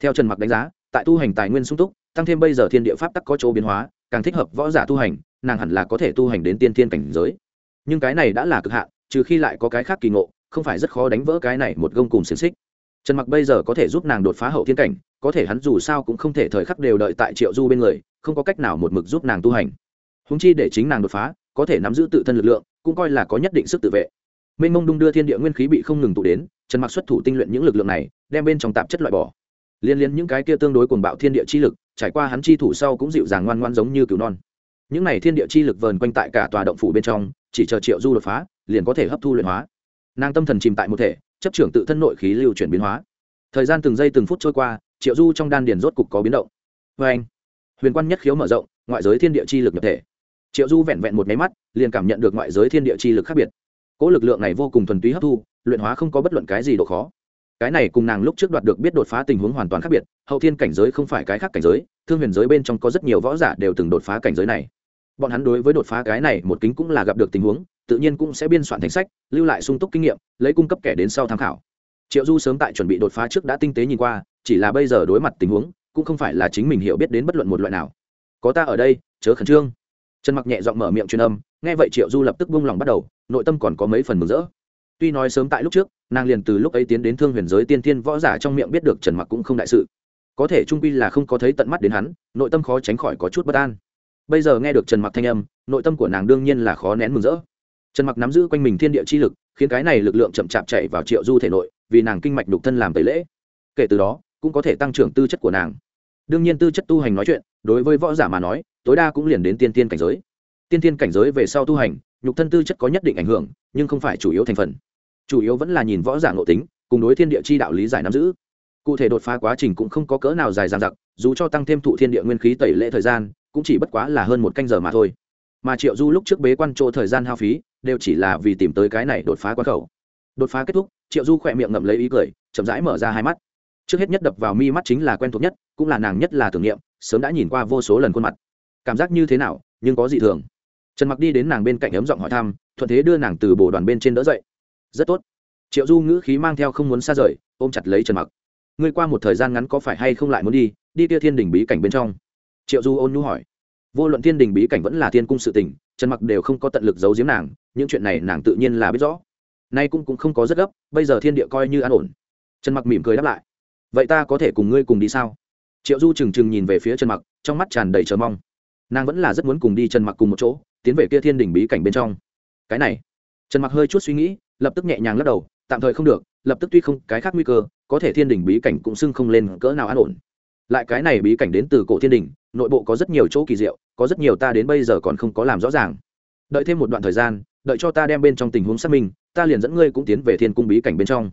Theo trần mặc đánh giá, tại tu hành tài nguyên sung túc, tăng thêm bây giờ thiên địa pháp tắc có chỗ biến hóa càng thích hợp võ giả tu hành, nàng hẳn là có thể tu hành đến tiên thiên cảnh giới. Nhưng cái này đã là cực hạn, trừ khi lại có cái khác kỳ ngộ, không phải rất khó đánh vỡ cái này một gông cùng xiềng xích. Trần mặc bây giờ có thể giúp nàng đột phá hậu thiên cảnh, có thể hắn dù sao cũng không thể thời khắc đều đợi tại triệu du bên người, không có cách nào một mực giúp nàng tu hành. Húng chi để chính nàng đột phá, có thể nắm giữ tự thân lực lượng, cũng coi là có nhất định sức tự vệ. Mênh mông đung đưa thiên địa nguyên khí bị không ngừng tụ đến, trần mặc xuất thủ tinh luyện những lực lượng này, đem bên trong tạp chất loại bỏ. Liên liên những cái kia tương đối cuồng bạo thiên địa chi lực trải qua hắn chi thủ sau cũng dịu dàng ngoan ngoan giống như cứu non. Những này thiên địa chi lực vờn quanh tại cả tòa động phủ bên trong, chỉ chờ triệu du đột phá, liền có thể hấp thu luyện hóa. Nàng tâm thần chìm tại một thể, chấp trưởng tự thân nội khí lưu chuyển biến hóa. Thời gian từng giây từng phút trôi qua, triệu du trong đan điền rốt cục có biến động. Vê anh, huyền quan nhất khiếu mở rộng, ngoại giới thiên địa chi lực nhập thể. Triệu du vẹn vẹn một máy mắt, liền cảm nhận được ngoại giới thiên địa chi lực khác biệt. Cỗ lực lượng này vô cùng thuần túy hấp thu, luyện hóa không có bất luận cái gì độ khó cái này cùng nàng lúc trước đoạt được biết đột phá tình huống hoàn toàn khác biệt, hậu thiên cảnh giới không phải cái khác cảnh giới, thương huyền giới bên trong có rất nhiều võ giả đều từng đột phá cảnh giới này. Bọn hắn đối với đột phá cái này một kính cũng là gặp được tình huống, tự nhiên cũng sẽ biên soạn thành sách, lưu lại sung túc kinh nghiệm, lấy cung cấp kẻ đến sau tham khảo. Triệu du sớm tại chuẩn bị đột phá trước đã tinh tế nhìn qua, chỉ là bây giờ đối mặt tình huống, cũng không phải là chính mình hiểu biết đến bất luận một loại nào. Có ta ở đây, chớ khẩn trương. Trần mặc nhẹ giọng mở miệng truyền âm, nghe vậy triệu du lập tức buông lòng bắt đầu, nội tâm còn có mấy phần mừng rỡ tuy nói sớm tại lúc trước, nàng liền từ lúc ấy tiến đến thương huyền giới tiên thiên võ giả trong miệng biết được trần mặc cũng không đại sự. Có thể trung quy là không có thấy tận mắt đến hắn, nội tâm khó tránh khỏi có chút bất an. Bây giờ nghe được trần mặc thanh âm, nội tâm của nàng đương nhiên là khó nén mừng rỡ. Trần mặc nắm giữ quanh mình thiên địa chi lực, khiến cái này lực lượng chậm chạp chạy vào triệu du thể nội, vì nàng kinh mạch đục thân làm tẩy lễ. Kể từ đó, cũng có thể tăng trưởng tư chất của nàng. Đương nhiên tư chất tu hành nói chuyện, đối với võ giả mà nói, tối đa cũng liền đến tiên tiên cảnh giới. Tiên tiên cảnh giới về sau tu hành, nhục thân tư chất có nhất định ảnh hưởng, nhưng không phải chủ yếu thành phần chủ yếu vẫn là nhìn võ giả ngộ tính, cùng đối thiên địa chi đạo lý giải nắm giữ. Cụ thể đột phá quá trình cũng không có cỡ nào dài dằng dặc, dù cho tăng thêm thụ thiên địa nguyên khí tẩy lễ thời gian, cũng chỉ bất quá là hơn một canh giờ mà thôi. Mà triệu du lúc trước bế quan chỗ thời gian hao phí, đều chỉ là vì tìm tới cái này đột phá quá khẩu. Đột phá kết thúc, triệu du khỏe miệng ngậm lấy ý cười, chậm rãi mở ra hai mắt. Trước hết nhất đập vào mi mắt chính là quen thuộc nhất, cũng là nàng nhất là tưởng niệm, sớm đã nhìn qua vô số lần khuôn mặt. Cảm giác như thế nào, nhưng có gì thường. Trần mặc đi đến nàng bên cạnh ấm giọng hỏi thăm, thuận thế đưa nàng từ bồ đoàn bên trên đỡ dậy rất tốt. Triệu du ngữ khí mang theo không muốn xa rời, ôm chặt lấy trần mặc. Ngươi qua một thời gian ngắn có phải hay không lại muốn đi đi kia thiên đình bí cảnh bên trong? Triệu du ôn nhu hỏi. Vô luận thiên đình bí cảnh vẫn là thiên cung sự tình, trần mặc đều không có tận lực giấu giếm nàng, những chuyện này nàng tự nhiên là biết rõ. Nay cũng cũng không có rất gấp, bây giờ thiên địa coi như an ổn. Trần mặc mỉm cười đáp lại. Vậy ta có thể cùng ngươi cùng đi sao? Triệu du trừng trừng nhìn về phía trần mặc, trong mắt tràn đầy chờ mong. Nàng vẫn là rất muốn cùng đi trần mặc cùng một chỗ, tiến về kia thiên đình bí cảnh bên trong. Cái này. Trần mặc hơi chút suy nghĩ lập tức nhẹ nhàng lắc đầu, tạm thời không được, lập tức tuy không cái khác nguy cơ, có thể thiên đình bí cảnh cũng xưng không lên cỡ nào an ổn. Lại cái này bí cảnh đến từ cổ thiên đình nội bộ có rất nhiều chỗ kỳ diệu, có rất nhiều ta đến bây giờ còn không có làm rõ ràng. Đợi thêm một đoạn thời gian, đợi cho ta đem bên trong tình huống xác minh, ta liền dẫn ngươi cũng tiến về thiên cung bí cảnh bên trong.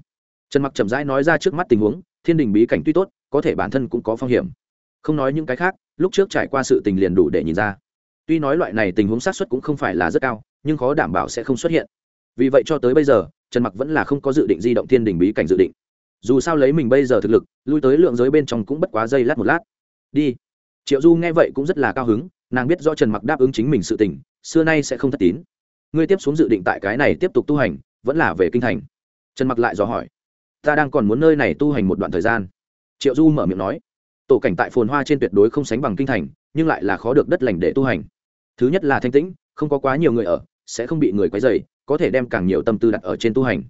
Trần mặc chậm rãi nói ra trước mắt tình huống, thiên đình bí cảnh tuy tốt, có thể bản thân cũng có phong hiểm. Không nói những cái khác, lúc trước trải qua sự tình liền đủ để nhìn ra. Tuy nói loại này tình huống xác suất cũng không phải là rất cao, nhưng khó đảm bảo sẽ không xuất hiện vì vậy cho tới bây giờ, trần mặc vẫn là không có dự định di động thiên đình bí cảnh dự định. Dù sao lấy mình bây giờ thực lực, lui tới lượng giới bên trong cũng bất quá giây lát một lát. Đi. Triệu du nghe vậy cũng rất là cao hứng, nàng biết do trần mặc đáp ứng chính mình sự tình, xưa nay sẽ không thất tín. Ngươi tiếp xuống dự định tại cái này tiếp tục tu hành, vẫn là về kinh thành? Trần mặc lại dò hỏi. Ta đang còn muốn nơi này tu hành một đoạn thời gian. Triệu du mở miệng nói. Tổ cảnh tại phồn hoa trên tuyệt đối không sánh bằng kinh thành, nhưng lại là khó được đất lành để tu hành. Thứ nhất là thanh tĩnh, không có quá nhiều người ở, sẽ không bị người quấy dày có thể đem càng nhiều tâm tư đặt ở trên tu hành.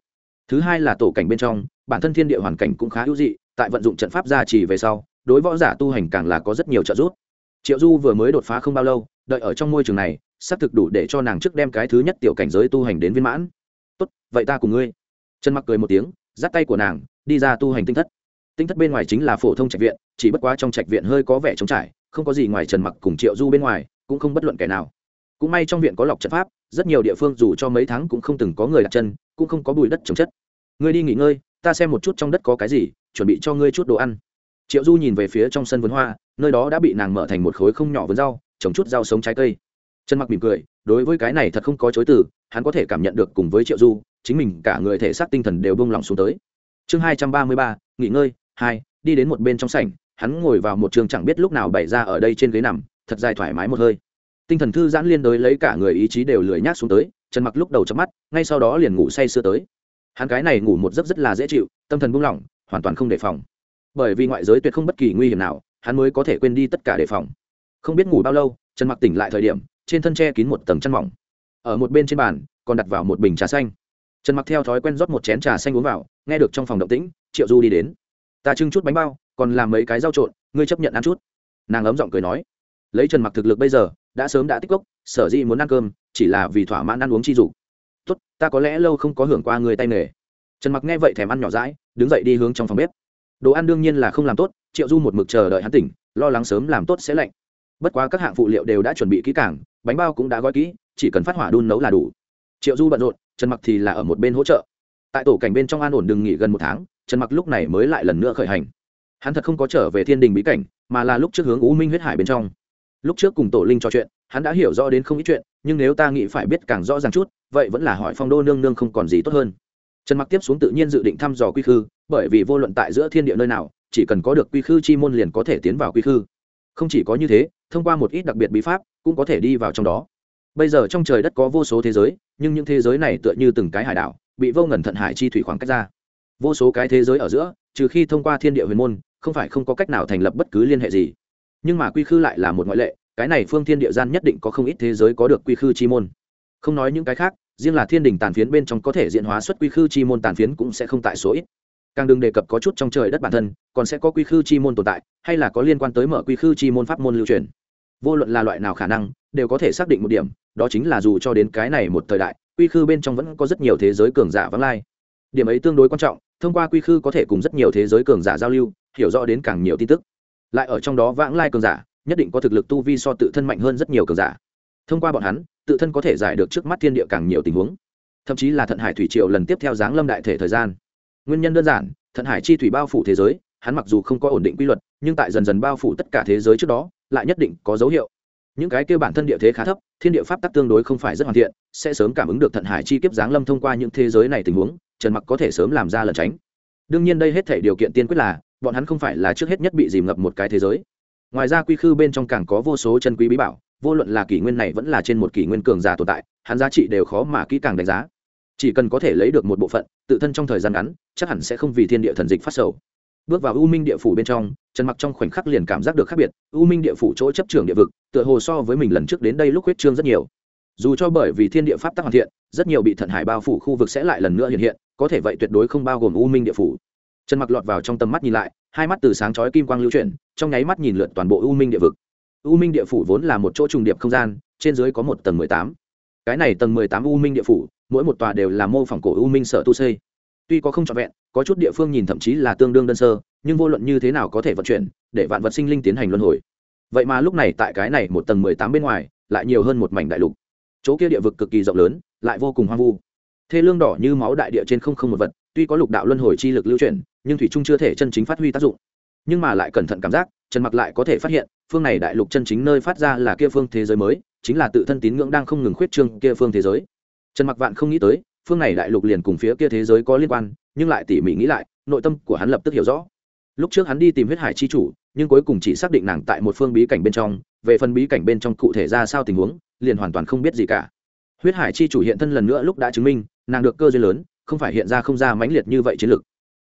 Thứ hai là tổ cảnh bên trong, bản thân thiên địa hoàn cảnh cũng khá hữu dị, tại vận dụng trận pháp gia trì về sau, đối võ giả tu hành càng là có rất nhiều trợ giúp. Triệu du vừa mới đột phá không bao lâu, đợi ở trong môi trường này, xác thực đủ để cho nàng trước đem cái thứ nhất tiểu cảnh giới tu hành đến viên mãn. Tốt, vậy ta cùng ngươi. Trần mặc cười một tiếng dắt tay của nàng, đi ra tu hành tinh thất. Tinh thất bên ngoài chính là phổ thông trạch viện, chỉ bất quá trong trạch viện hơi có vẻ trống trải, không có gì ngoài trần mặc cùng triệu du bên ngoài, cũng không bất luận kẻ nào cũng may trong viện có lọc trận pháp, rất nhiều địa phương dù cho mấy tháng cũng không từng có người đặt chân, cũng không có bụi đất trồng chất. Ngươi đi nghỉ ngơi, ta xem một chút trong đất có cái gì, chuẩn bị cho ngươi chút đồ ăn. Triệu du nhìn về phía trong sân vườn hoa, nơi đó đã bị nàng mở thành một khối không nhỏ vườn rau, trồng chút rau sống trái cây. Trần mặc mỉm cười, đối với cái này thật không có chối từ, hắn có thể cảm nhận được cùng với triệu du, chính mình cả người thể xác tinh thần đều bông lòng xuống tới. Chương hai trăm ba mươi ba, nghỉ ngơi, hai, đi đến một bên trong sảnh, hắn ngồi vào một trường chẳng biết lúc nào bày ra ở đây trên ghế nằm, thật dài thoải mái một hơi tinh thần thư giãn liên đối lấy cả người ý chí đều lười nhác xuống tới, trần mặc lúc đầu chớp mắt, ngay sau đó liền ngủ say sưa tới. Hắn cái này ngủ một giấc rất là dễ chịu, tâm thần buông lỏng, hoàn toàn không đề phòng. Bởi vì ngoại giới tuyệt không bất kỳ nguy hiểm nào, hắn mới có thể quên đi tất cả đề phòng. Không biết ngủ bao lâu, trần mặc tỉnh lại thời điểm, trên thân che kín một tầng chăn mỏng. Ở một bên trên bàn, còn đặt vào một bình trà xanh. Trần mặc theo thói quen rót một chén trà xanh uống vào, nghe được trong phòng động tĩnh, triệu du đi đến. Ta trưng chút bánh bao, còn làm mấy cái rau trộn, ngươi chấp nhận ăn chút. Nàng ấm giọng cười nói. Lấy trần mặc thực lực bây giờ đã sớm đã tích cốc, sở dĩ muốn ăn cơm, chỉ là vì thỏa mãn ăn uống chi dục. Tốt, ta có lẽ lâu không có hưởng qua người tay nghề. Trần mặc nghe vậy thèm ăn nhỏ rãi đứng dậy đi hướng trong phòng bếp. Đồ ăn đương nhiên là không làm tốt, triệu du một mực chờ đợi hắn tỉnh, lo lắng sớm làm tốt sẽ lạnh. Bất quá các hạng phụ liệu đều đã chuẩn bị kỹ càng, bánh bao cũng đã gói kỹ, chỉ cần phát hỏa đun nấu là đủ. Triệu du bận rộn, trần mặc thì là ở một bên hỗ trợ. Tại tổ cảnh bên trong an ổn đừng nghỉ gần một tháng, trần mặc lúc này mới lại lần nữa khởi hành. Hắn thật không có trở về thiên đình bí cảnh, mà là lúc trước hướng u minh huyết hải bên trong lúc trước cùng tổ linh trò chuyện, hắn đã hiểu rõ đến không ít chuyện, nhưng nếu ta nghĩ phải biết càng rõ ràng chút, vậy vẫn là hỏi phong đô nương nương không còn gì tốt hơn. Trần mặc tiếp xuống tự nhiên dự định thăm dò quy khư, bởi vì vô luận tại giữa thiên địa nơi nào, chỉ cần có được quy khư chi môn liền có thể tiến vào quy khư. Không chỉ có như thế, thông qua một ít đặc biệt bí pháp, cũng có thể đi vào trong đó. Bây giờ trong trời đất có vô số thế giới, nhưng những thế giới này tựa như từng cái hải đảo, bị vô ngần thận hải chi thủy khoảng cách ra. Vô số cái thế giới ở giữa, trừ khi thông qua thiên địa huyền môn, không phải không có cách nào thành lập bất cứ liên hệ gì nhưng mà quy khư lại là một ngoại lệ, cái này phương thiên địa gian nhất định có không ít thế giới có được quy khư chi môn. Không nói những cái khác, riêng là thiên đình tàn phiến bên trong có thể diện hóa xuất quy khư chi môn tàn phiến cũng sẽ không tại số ít. Càng đừng đề cập có chút trong trời đất bản thân, còn sẽ có quy khư chi môn tồn tại, hay là có liên quan tới mở quy khư chi môn pháp môn lưu truyền. Vô luận là loại nào khả năng, đều có thể xác định một điểm, đó chính là dù cho đến cái này một thời đại, quy khư bên trong vẫn có rất nhiều thế giới cường giả vắng lai. Điểm ấy tương đối quan trọng, thông qua quy khư có thể cùng rất nhiều thế giới cường giả giao lưu, hiểu rõ đến càng nhiều tin tức lại ở trong đó vãng lai cường giả, nhất định có thực lực tu vi so tự thân mạnh hơn rất nhiều cường giả. Thông qua bọn hắn, tự thân có thể giải được trước mắt thiên địa càng nhiều tình huống. Thậm chí là thận hải thủy triều lần tiếp theo giáng lâm đại thể thời gian. Nguyên nhân đơn giản, thận hải chi thủy bao phủ thế giới, hắn mặc dù không có ổn định quy luật, nhưng tại dần dần bao phủ tất cả thế giới trước đó, lại nhất định có dấu hiệu. Những cái kêu bản thân địa thế khá thấp, thiên địa pháp tắc tương đối không phải rất hoàn thiện, sẽ sớm cảm ứng được thận hải chi kiếp giáng lâm thông qua những thế giới này tình huống, trần mặc có thể sớm làm ra lần tránh. Đương nhiên đây hết thể điều kiện tiên quyết là bọn hắn không phải là trước hết nhất bị dìm ngập một cái thế giới. Ngoài ra quy khư bên trong càng có vô số chân quý bí bảo, vô luận là kỷ nguyên này vẫn là trên một kỷ nguyên cường giả tồn tại, hắn giá trị đều khó mà kỹ càng đánh giá. Chỉ cần có thể lấy được một bộ phận, tự thân trong thời gian ngắn, chắc hẳn sẽ không vì thiên địa thần dịch phát sầu. Bước vào u minh địa phủ bên trong, trần mặc trong khoảnh khắc liền cảm giác được khác biệt, u minh địa phủ chỗ chấp trường địa vực, tựa hồ so với mình lần trước đến đây lúc huyết trương rất nhiều. Dù cho bởi vì thiên địa pháp tắc hoàn thiện, rất nhiều bị thận hải bao phủ khu vực sẽ lại lần nữa hiện hiện, có thể vậy tuyệt đối không bao gồm u minh địa phủ trần mặc lọt vào trong tầm mắt nhìn lại, hai mắt từ sáng chói kim quang lưu chuyển, trong nháy mắt nhìn lượt toàn bộ u minh địa vực. U minh địa phủ vốn là một chỗ trùng điệp không gian, trên dưới có một tầng mười tám. Cái này tầng mười tám u minh địa phủ, mỗi một tòa đều là mô phỏng cổ u minh sở tu xây. Tuy có không trọn vẹn, có chút địa phương nhìn thậm chí là tương đương đơn sơ, nhưng vô luận như thế nào có thể vận chuyển, để vạn vật sinh linh tiến hành luân hồi. Vậy mà lúc này tại cái này một tầng mười tám bên ngoài, lại nhiều hơn một mảnh đại lục. Chỗ kia địa vực cực kỳ rộng lớn, lại vô cùng hoang vu. Thê lương đỏ như máu đại địa trên không không một vật, tuy có lục đạo luân hồi chi lực lưu chuyển nhưng thủy trung chưa thể chân chính phát huy tác dụng. Nhưng mà lại cẩn thận cảm giác, trần mặc lại có thể phát hiện, phương này đại lục chân chính nơi phát ra là kia phương thế giới mới, chính là tự thân tín ngưỡng đang không ngừng khuyết trương kia phương thế giới. Trần mặc vạn không nghĩ tới, phương này đại lục liền cùng phía kia thế giới có liên quan, nhưng lại tỉ mỉ nghĩ lại, nội tâm của hắn lập tức hiểu rõ. Lúc trước hắn đi tìm huyết hải chi chủ, nhưng cuối cùng chỉ xác định nàng tại một phương bí cảnh bên trong, về phần bí cảnh bên trong cụ thể ra sao tình huống, liền hoàn toàn không biết gì cả. Huyết hải chi chủ hiện thân lần nữa lúc đã chứng minh, nàng được cơ duyên lớn, không phải hiện ra không ra mãnh liệt như vậy chiến lược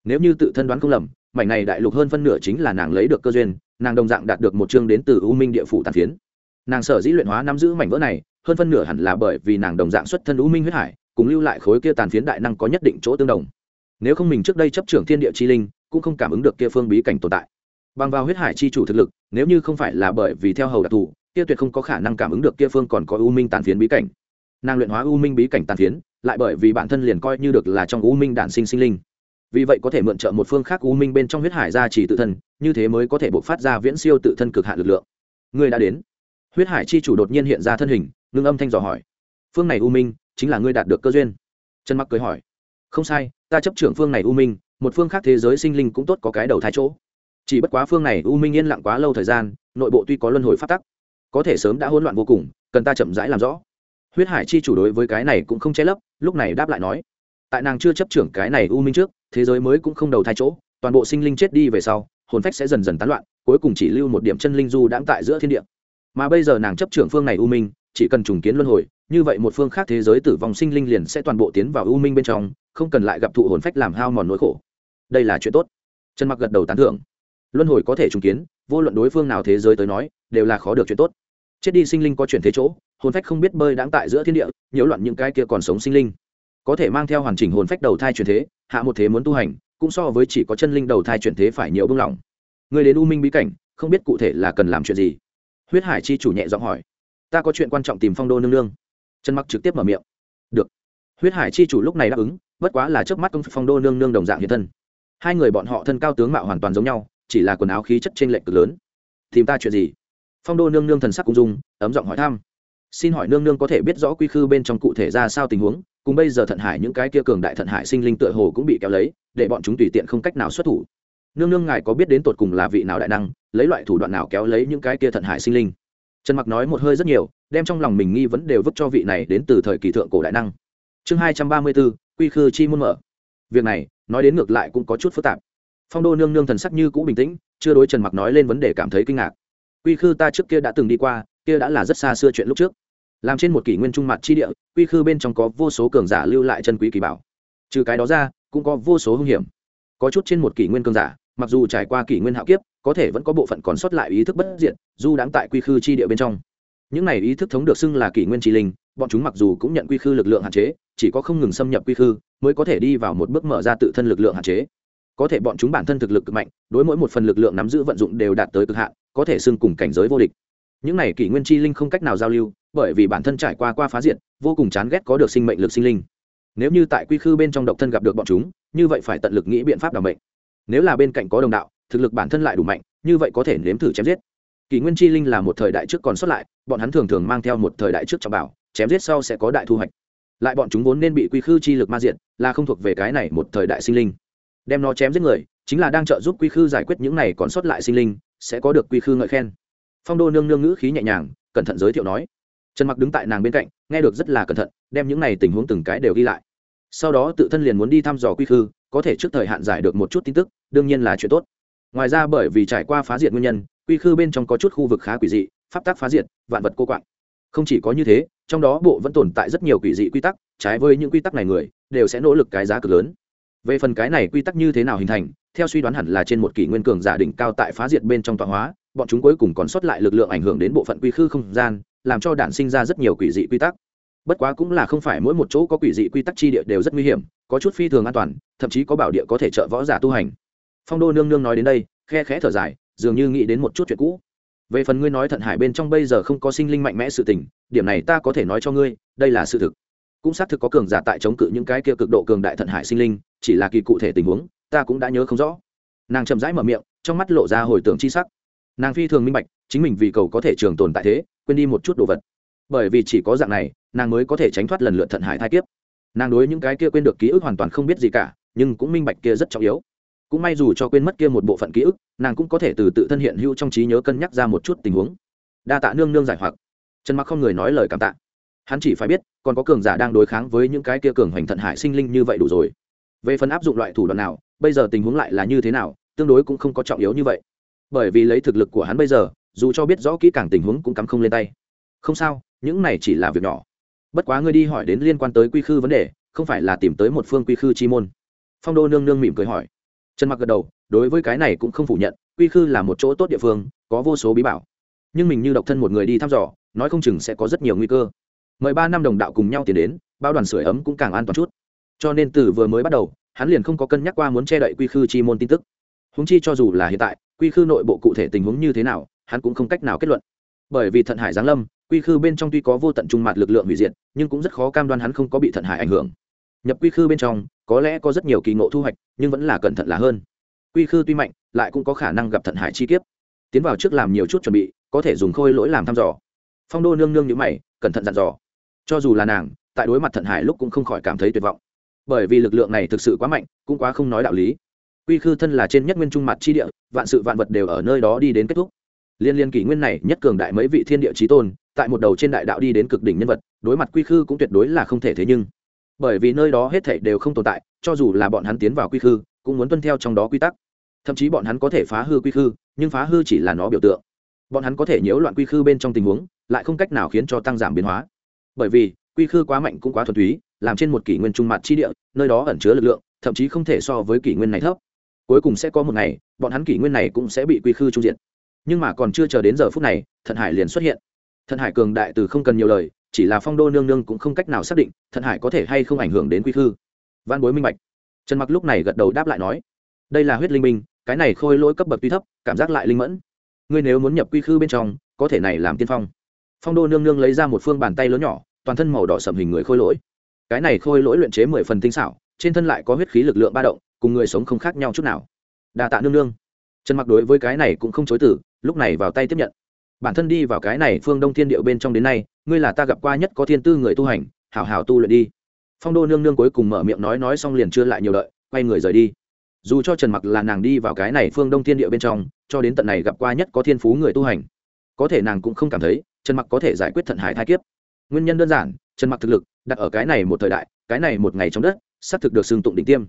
nếu như tự thân đoán không lầm, mảnh này đại lục hơn phân nửa chính là nàng lấy được cơ duyên, nàng đồng dạng đạt được một chương đến từ u minh địa phủ tàn phiến. Nàng sở dĩ luyện hóa nắm giữ mảnh vỡ này, hơn phân nửa hẳn là bởi vì nàng đồng dạng xuất thân u minh huyết hải, cùng lưu lại khối kia tàn phiến đại năng có nhất định chỗ tương đồng. Nếu không mình trước đây chấp trưởng thiên địa chi linh, cũng không cảm ứng được kia phương bí cảnh tồn tại. Bằng vào huyết hải chi chủ thực lực, nếu như không phải là bởi vì theo hầu đặc thù, kia tuyệt không có khả năng cảm ứng được kia phương còn có u minh tàn phiến bí cảnh. Nàng luyện hóa u minh bí cảnh tàn phiến, lại bởi vì bản thân liền coi như được là trong u minh đản sinh sinh linh vì vậy có thể mượn trợ một phương khác u minh bên trong huyết hải ra chỉ tự thân, như thế mới có thể buộc phát ra viễn siêu tự thân cực hạn lực lượng. Ngươi đã đến. Huyết hải chi chủ đột nhiên hiện ra thân hình, ngưng âm thanh dò hỏi. Phương này u minh, chính là ngươi đạt được cơ duyên? Trần mặc cười hỏi. Không sai, ta chấp trưởng phương này u minh, một phương khác thế giới sinh linh cũng tốt có cái đầu thái chỗ. Chỉ bất quá phương này u minh yên lặng quá lâu thời gian, nội bộ tuy có luân hồi phát tắc, có thể sớm đã hỗn loạn vô cùng, cần ta chậm rãi làm rõ. Huyết hải chi chủ đối với cái này cũng không che lấp, lúc này đáp lại nói tại nàng chưa chấp trưởng cái này u minh trước, thế giới mới cũng không đầu thai chỗ, toàn bộ sinh linh chết đi về sau, hồn phách sẽ dần dần tán loạn, cuối cùng chỉ lưu một điểm chân linh du đãng tại giữa thiên địa. Mà bây giờ nàng chấp trưởng phương này u minh, chỉ cần trùng kiến luân hồi, như vậy một phương khác thế giới tử vong sinh linh liền sẽ toàn bộ tiến vào u minh bên trong, không cần lại gặp thụ hồn phách làm hao mòn nỗi khổ. Đây là chuyện tốt. Trần mặc gật đầu tán thưởng. Luân hồi có thể trùng kiến, vô luận đối phương nào thế giới tới nói, đều là khó được chuyện tốt. Chết đi sinh linh có chuyển thế chỗ, hồn phách không biết bơi đáng tại giữa thiên địa, nhiễu loạn những cái kia còn sống sinh linh có thể mang theo hoàn chỉnh hồn phách đầu thai chuyển thế, hạ một thế muốn tu hành, cũng so với chỉ có chân linh đầu thai chuyển thế phải nhiều bưng lỏng. Người đến u minh bí cảnh, không biết cụ thể là cần làm chuyện gì. Huyết hải chi chủ nhẹ giọng hỏi. Ta có chuyện quan trọng tìm phong đô nương nương. Trần mặc trực tiếp mở miệng. Được. Huyết hải chi chủ lúc này đáp ứng, bất quá là trước mắt công phong đô nương nương đồng dạng hiện thân. Hai người bọn họ thân cao tướng mạo hoàn toàn giống nhau, chỉ là quần áo khí chất trên lệch cực lớn. Tìm ta chuyện gì? Phong đô nương nương thần sắc cũng dung, ấm giọng hỏi thăm xin hỏi nương nương có thể biết rõ quy khư bên trong cụ thể ra sao tình huống, cùng bây giờ thận hải những cái kia cường đại thận hải sinh linh tựa hồ cũng bị kéo lấy, để bọn chúng tùy tiện không cách nào xuất thủ. Nương nương ngài có biết đến tột cùng là vị nào đại năng, lấy loại thủ đoạn nào kéo lấy những cái kia thận hải sinh linh? Trần mặc nói một hơi rất nhiều, đem trong lòng mình nghi vấn đều vứt cho vị này đến từ thời kỳ thượng cổ đại năng. Chương hai trăm ba mươi bốn, quy khư chi môn mở. Việc này, nói đến ngược lại cũng có chút phức tạp. Phong đô nương nương thần sắc như cũ bình tĩnh, chưa đối trần mặc nói lên vấn đề cảm thấy kinh ngạc. Quy khư ta trước kia đã từng đi qua, kia đã là rất xa xưa chuyện lúc trước làm trên một kỷ nguyên trung mặt chi địa, quy khư bên trong có vô số cường giả lưu lại chân quý kỳ bảo. Trừ cái đó ra, cũng có vô số hung hiểm. Có chút trên một kỷ nguyên cường giả, mặc dù trải qua kỷ nguyên hạo kiếp, có thể vẫn có bộ phận còn sót lại ý thức bất diện dù đáng tại quy khư chi địa bên trong. Những này ý thức thống được xưng là kỷ nguyên trí linh, bọn chúng mặc dù cũng nhận quy khư lực lượng hạn chế, chỉ có không ngừng xâm nhập quy khư, mới có thể đi vào một bước mở ra tự thân lực lượng hạn chế. Có thể bọn chúng bản thân thực lực cực mạnh, đối mỗi một phần lực lượng nắm giữ vận dụng đều đạt tới cực hạn, có thể xưng cùng cảnh giới vô địch. Những này kỷ nguyên chi linh không cách nào giao lưu bởi vì bản thân trải qua qua phá diện vô cùng chán ghét có được sinh mệnh lực sinh linh. Nếu như tại quy khư bên trong độc thân gặp được bọn chúng, như vậy phải tận lực nghĩ biện pháp đảm mệnh nếu là bên cạnh có đồng đạo, thực lực bản thân lại đủ mạnh, như vậy có thể nếm thử chém giết. Kỷ nguyên chi linh là một thời đại trước còn xuất lại, bọn hắn thường thường mang theo một thời đại trước cho bảo, chém giết sau sẽ có đại thu hoạch. Lại bọn chúng vốn nên bị quy khư chi lực ma diện là không thuộc về cái này một thời đại sinh linh. Đem nó chém giết người, chính là đang trợ giúp quy khư giải quyết những này còn sót lại sinh linh, sẽ có được quy khư ngợi khen. Phong đô nương nương ngữ khí nhẹ nhàng, cẩn thận giới thiệu nói trần mặc đứng tại nàng bên cạnh, nghe được rất là cẩn thận, đem những này tình huống từng cái đều ghi lại. Sau đó tự thân liền muốn đi thăm dò quy khư, có thể trước thời hạn giải được một chút tin tức, đương nhiên là chuyện tốt. Ngoài ra bởi vì trải qua phá diệt nguyên nhân, quy khư bên trong có chút khu vực khá quỷ dị, pháp tác phá diệt, vạn vật cô quạng. Không chỉ có như thế, trong đó bộ vẫn tồn tại rất nhiều quỷ dị quy tắc, trái với những quy tắc này người, đều sẽ nỗ lực cái giá cực lớn. Về phần cái này quy tắc như thế nào hình thành, theo suy đoán hẳn là trên một kỷ nguyên cường giả đỉnh cao tại phá diệt bên trong tọa hóa, bọn chúng cuối cùng còn sót lại lực lượng ảnh hưởng đến bộ phận quy khư không gian làm cho đạn sinh ra rất nhiều quỷ dị quy tắc. Bất quá cũng là không phải mỗi một chỗ có quỷ dị quy tắc chi địa đều rất nguy hiểm, có chút phi thường an toàn, thậm chí có bảo địa có thể trợ võ giả tu hành. Phong đô nương nương nói đến đây, khe khẽ thở dài, dường như nghĩ đến một chút chuyện cũ. Về phần ngươi nói thận hải bên trong bây giờ không có sinh linh mạnh mẽ sự tình, điểm này ta có thể nói cho ngươi, đây là sự thực. Cũng xác thực có cường giả tại chống cự những cái kia cực độ cường đại thận hải sinh linh, chỉ là kỳ cụ thể tình huống, ta cũng đã nhớ không rõ. Nàng chậm rãi mở miệng, trong mắt lộ ra hồi tưởng chi sắc. Nàng phi thường minh bạch, chính mình vì cầu có thể trường tồn tại thế quên đi một chút đồ vật. Bởi vì chỉ có dạng này, nàng mới có thể tránh thoát lần lượt thận hải thai kiếp. Nàng đối những cái kia quên được ký ức hoàn toàn không biết gì cả, nhưng cũng minh bạch kia rất trọng yếu. Cũng may dù cho quên mất kia một bộ phận ký ức, nàng cũng có thể từ tự thân hiện hữu trong trí nhớ cân nhắc ra một chút tình huống. Đa tạ nương nương giải hoặc. Trần mặc không người nói lời cảm tạ. Hắn chỉ phải biết, còn có cường giả đang đối kháng với những cái kia cường hoành thận hải sinh linh như vậy đủ rồi. Về phần áp dụng loại thủ đoạn nào, bây giờ tình huống lại là như thế nào, tương đối cũng không có trọng yếu như vậy. Bởi vì lấy thực lực của hắn bây giờ dù cho biết rõ kỹ càng tình huống cũng cắm không lên tay. Không sao, những này chỉ là việc nhỏ. Bất quá ngươi đi hỏi đến liên quan tới quy khư vấn đề, không phải là tìm tới một phương quy khư chi môn. Phong đô nương nương mỉm cười hỏi. Trần mặc gật đầu, đối với cái này cũng không phủ nhận, quy khư là một chỗ tốt địa phương, có vô số bí bảo. Nhưng mình như độc thân một người đi thăm dò, nói không chừng sẽ có rất nhiều nguy cơ. Mười ba năm đồng đạo cùng nhau tiến đến, bao đoàn sưởi ấm cũng càng an toàn chút. Cho nên từ vừa mới bắt đầu, hắn liền không có cân nhắc qua muốn che đậy quy khư chi môn tin tức. Húng chi cho dù là hiện tại, quy khư nội bộ cụ thể tình huống như thế nào hắn cũng không cách nào kết luận. Bởi vì thận hải giáng lâm, quy khư bên trong tuy có vô tận trung mặt lực lượng hủy diệt, nhưng cũng rất khó cam đoan hắn không có bị thận hải ảnh hưởng. Nhập quy khư bên trong, có lẽ có rất nhiều kỳ ngộ thu hoạch, nhưng vẫn là cẩn thận là hơn. Quy khư tuy mạnh, lại cũng có khả năng gặp thận hải chi kiếp. Tiến vào trước làm nhiều chút chuẩn bị, có thể dùng khôi lỗi làm thăm dò. Phong đô nương nương nhữ mày, cẩn thận dặn dò. Cho dù là nàng, tại đối mặt thận hải lúc cũng không khỏi cảm thấy tuyệt vọng. Bởi vì lực lượng này thực sự quá mạnh, cũng quá không nói đạo lý. Quy khư thân là trên nhất nguyên trung mặt chi địa, vạn sự vạn vật đều ở nơi đó đi đến kết thúc liên liên kỷ nguyên này nhất cường đại mấy vị thiên địa trí tôn, tại một đầu trên đại đạo đi đến cực đỉnh nhân vật, đối mặt quy khư cũng tuyệt đối là không thể thế nhưng. Bởi vì nơi đó hết thảy đều không tồn tại, cho dù là bọn hắn tiến vào quy khư, cũng muốn tuân theo trong đó quy tắc. Thậm chí bọn hắn có thể phá hư quy khư, nhưng phá hư chỉ là nó biểu tượng. Bọn hắn có thể nhiễu loạn quy khư bên trong tình huống, lại không cách nào khiến cho tăng giảm biến hóa. Bởi vì, quy khư quá mạnh cũng quá thuần túy, làm trên một kỷ nguyên trung mặt chi địa, nơi đó ẩn chứa lực lượng, thậm chí không thể so với kỷ nguyên này thấp. Cuối cùng sẽ có một ngày, bọn hắn kỷ nguyên này cũng sẽ bị quy khư trung diện nhưng mà còn chưa chờ đến giờ phút này, thận hải liền xuất hiện. Thận hải cường đại từ không cần nhiều lời, chỉ là phong đô nương nương cũng không cách nào xác định thận hải có thể hay không ảnh hưởng đến quy khư. Văn bối minh bạch. Trần mặc lúc này gật đầu đáp lại nói, đây là huyết linh minh, cái này khôi lỗi cấp bậc tuy thấp, cảm giác lại linh mẫn. Ngươi nếu muốn nhập quy khư bên trong, có thể này làm tiên phong. Phong đô nương nương lấy ra một phương bàn tay lớn nhỏ, toàn thân màu đỏ sầm hình người khôi lỗi. Cái này khôi lỗi luyện chế mười phần tinh xảo, trên thân lại có huyết khí lực lượng ba động, cùng người sống không khác nhau chút nào. Đa tạ nương nương. Trần mặc đối với cái này cũng không chối tử lúc này vào tay tiếp nhận. Bản thân đi vào cái này phương đông thiên điệu bên trong đến nay, ngươi là ta gặp qua nhất có thiên tư người tu hành, hảo hảo tu luyện đi. Phong đô nương nương cuối cùng mở miệng nói nói xong liền chưa lại nhiều đợi, quay người rời đi. Dù cho trần mặc là nàng đi vào cái này phương đông thiên địa bên trong, cho đến tận này gặp qua nhất có thiên phú người tu hành, có thể nàng cũng không cảm thấy trần mặc có thể giải quyết thận hải thai kiếp. Nguyên nhân đơn giản, trần mặc thực lực đặt ở cái này một thời đại, cái này một ngày trong đất, xác thực được xương tụng đỉnh tiêm.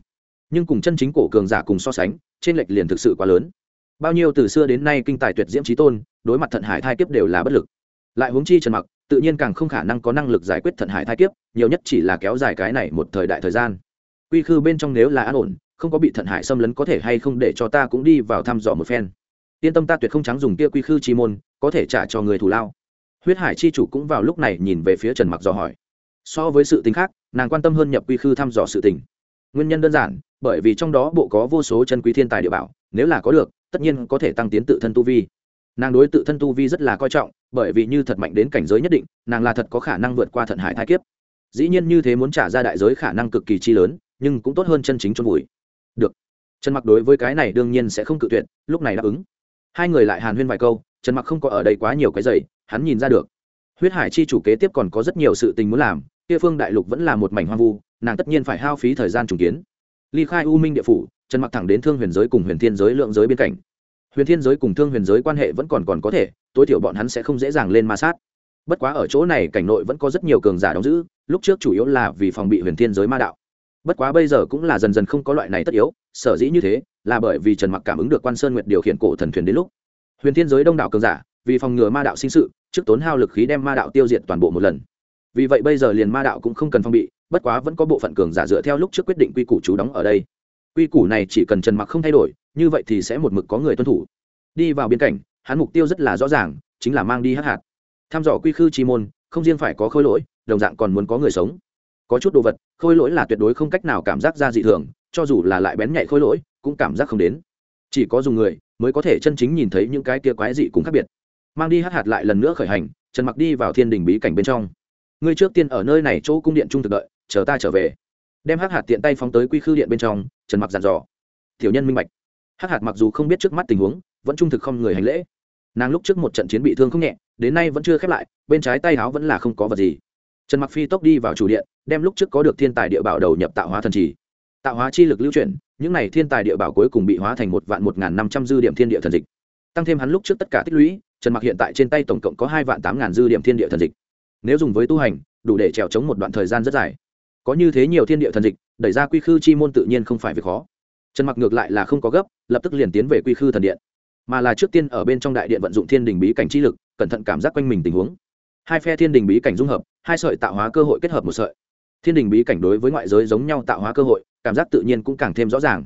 Nhưng cùng chân chính cổ cường giả cùng so sánh, trên lệch liền thực sự quá lớn bao nhiêu từ xưa đến nay kinh tài tuyệt diễm trí tôn, đối mặt thận hải thai kiếp đều là bất lực. Lại huống chi trần mặc, tự nhiên càng không khả năng có năng lực giải quyết thận hải thai kiếp, nhiều nhất chỉ là kéo dài cái này một thời đại thời gian. Quy khư bên trong nếu là an ổn, không có bị thận hải xâm lấn có thể hay không để cho ta cũng đi vào thăm dò một phen. Yên tâm ta tuyệt không trắng dùng kia quy khư chi môn, có thể trả cho người thù lao. Huyết hải chi chủ cũng vào lúc này nhìn về phía trần mặc dò hỏi. So với sự tính khác, nàng quan tâm hơn nhập quy khư thăm dò sự tình. Nguyên nhân đơn giản, bởi vì trong đó bộ có vô số chân quý thiên tài địa bảo, nếu là có được tất nhiên có thể tăng tiến tự thân tu vi. Nàng đối tự thân tu vi rất là coi trọng, bởi vì như thật mạnh đến cảnh giới nhất định, nàng là thật có khả năng vượt qua thận hải thai kiếp. Dĩ nhiên như thế muốn trả ra đại giới khả năng cực kỳ chi lớn, nhưng cũng tốt hơn chân chính chôn vùi. Được. Trần mặc đối với cái này đương nhiên sẽ không cự tuyệt, lúc này đáp ứng. Hai người lại hàn huyên vài câu, trần mặc không có ở đây quá nhiều cái giày hắn nhìn ra được. Huyết hải chi chủ kế tiếp còn có rất nhiều sự tình muốn làm, kia phương đại lục vẫn là một mảnh hoang vu, nàng tất nhiên phải hao phí thời gian trùng kiến ly khai u minh địa phủ, trần mặc thẳng đến thương huyền giới cùng huyền thiên giới lượng giới biên cảnh huyền thiên giới cùng thương huyền giới quan hệ vẫn còn còn có thể, tối thiểu bọn hắn sẽ không dễ dàng lên ma sát. Bất quá ở chỗ này cảnh nội vẫn có rất nhiều cường giả đóng giữ, lúc trước chủ yếu là vì phòng bị huyền thiên giới ma đạo. Bất quá bây giờ cũng là dần dần không có loại này tất yếu, sở dĩ như thế, là bởi vì trần mặc cảm ứng được quan sơn nguyệt điều khiển cổ thần thuyền đến lúc. Huyền thiên giới đông đảo cường giả, vì phòng ngừa ma đạo sinh sự, trước tốn hao lực khí đem ma đạo tiêu diệt toàn bộ một lần. Vì vậy bây giờ liền ma đạo cũng không cần phong bị bất quá vẫn có bộ phận cường giả dựa theo lúc trước quyết định quy củ chú đóng ở đây. Quy củ này chỉ cần trần mặc không thay đổi, như vậy thì sẽ một mực có người tuân thủ. Đi vào biên cảnh, hắn mục tiêu rất là rõ ràng, chính là mang đi hắc hạt. Tham dò quy khư chi môn, không riêng phải có khôi lỗi, đồng dạng còn muốn có người sống. Có chút đồ vật, khôi lỗi là tuyệt đối không cách nào cảm giác ra dị thường, cho dù là lại bén nhạy khôi lỗi, cũng cảm giác không đến. Chỉ có dùng người, mới có thể chân chính nhìn thấy những cái kia quái dị cũng khác biệt. Mang đi hắc hạt lại lần nữa khởi hành, trần mặc đi vào thiên đình bí cảnh bên trong. Ngươi trước tiên ở nơi này chỗ cung điện trung thực đợi chờ ta trở về. Đem hắc hạt tiện tay phóng tới quy khư điện bên trong, trần mặc dặn dò. Tiểu nhân minh bạch. Hắc hạt mặc dù không biết trước mắt tình huống, vẫn trung thực không người hành lễ. Nàng lúc trước một trận chiến bị thương không nhẹ, đến nay vẫn chưa khép lại, bên trái tay áo vẫn là không có vật gì. Trần mặc phi tốc đi vào chủ điện, đem lúc trước có được thiên tài địa bảo đầu nhập tạo hóa thần trì. Tạo hóa chi lực lưu chuyển, những này thiên tài địa bảo cuối cùng bị hóa thành một vạn một n g h n năm trăm dư điểm thiên địa thần dịch. Tăng thêm hắn lúc trước tất cả tích lũy, trần mặc hiện tại trên tay tổng cộng có hai vạn tám ngàn dư điểm thiên địa thần dịch. Nếu dùng với tu hành, đủ để trèo chống một đoạn thời gian rất dài có như thế nhiều thiên địa thần dịch, đẩy ra quy khư chi môn tự nhiên không phải việc khó. Trần mặc ngược lại là không có gấp, lập tức liền tiến về quy khư thần điện. Mà là trước tiên ở bên trong đại điện vận dụng thiên đình bí cảnh chi lực, cẩn thận cảm giác quanh mình tình huống. Hai phe thiên đình bí cảnh dung hợp, hai sợi tạo hóa cơ hội kết hợp một sợi. Thiên đình bí cảnh đối với ngoại giới giống nhau tạo hóa cơ hội, cảm giác tự nhiên cũng càng thêm rõ ràng.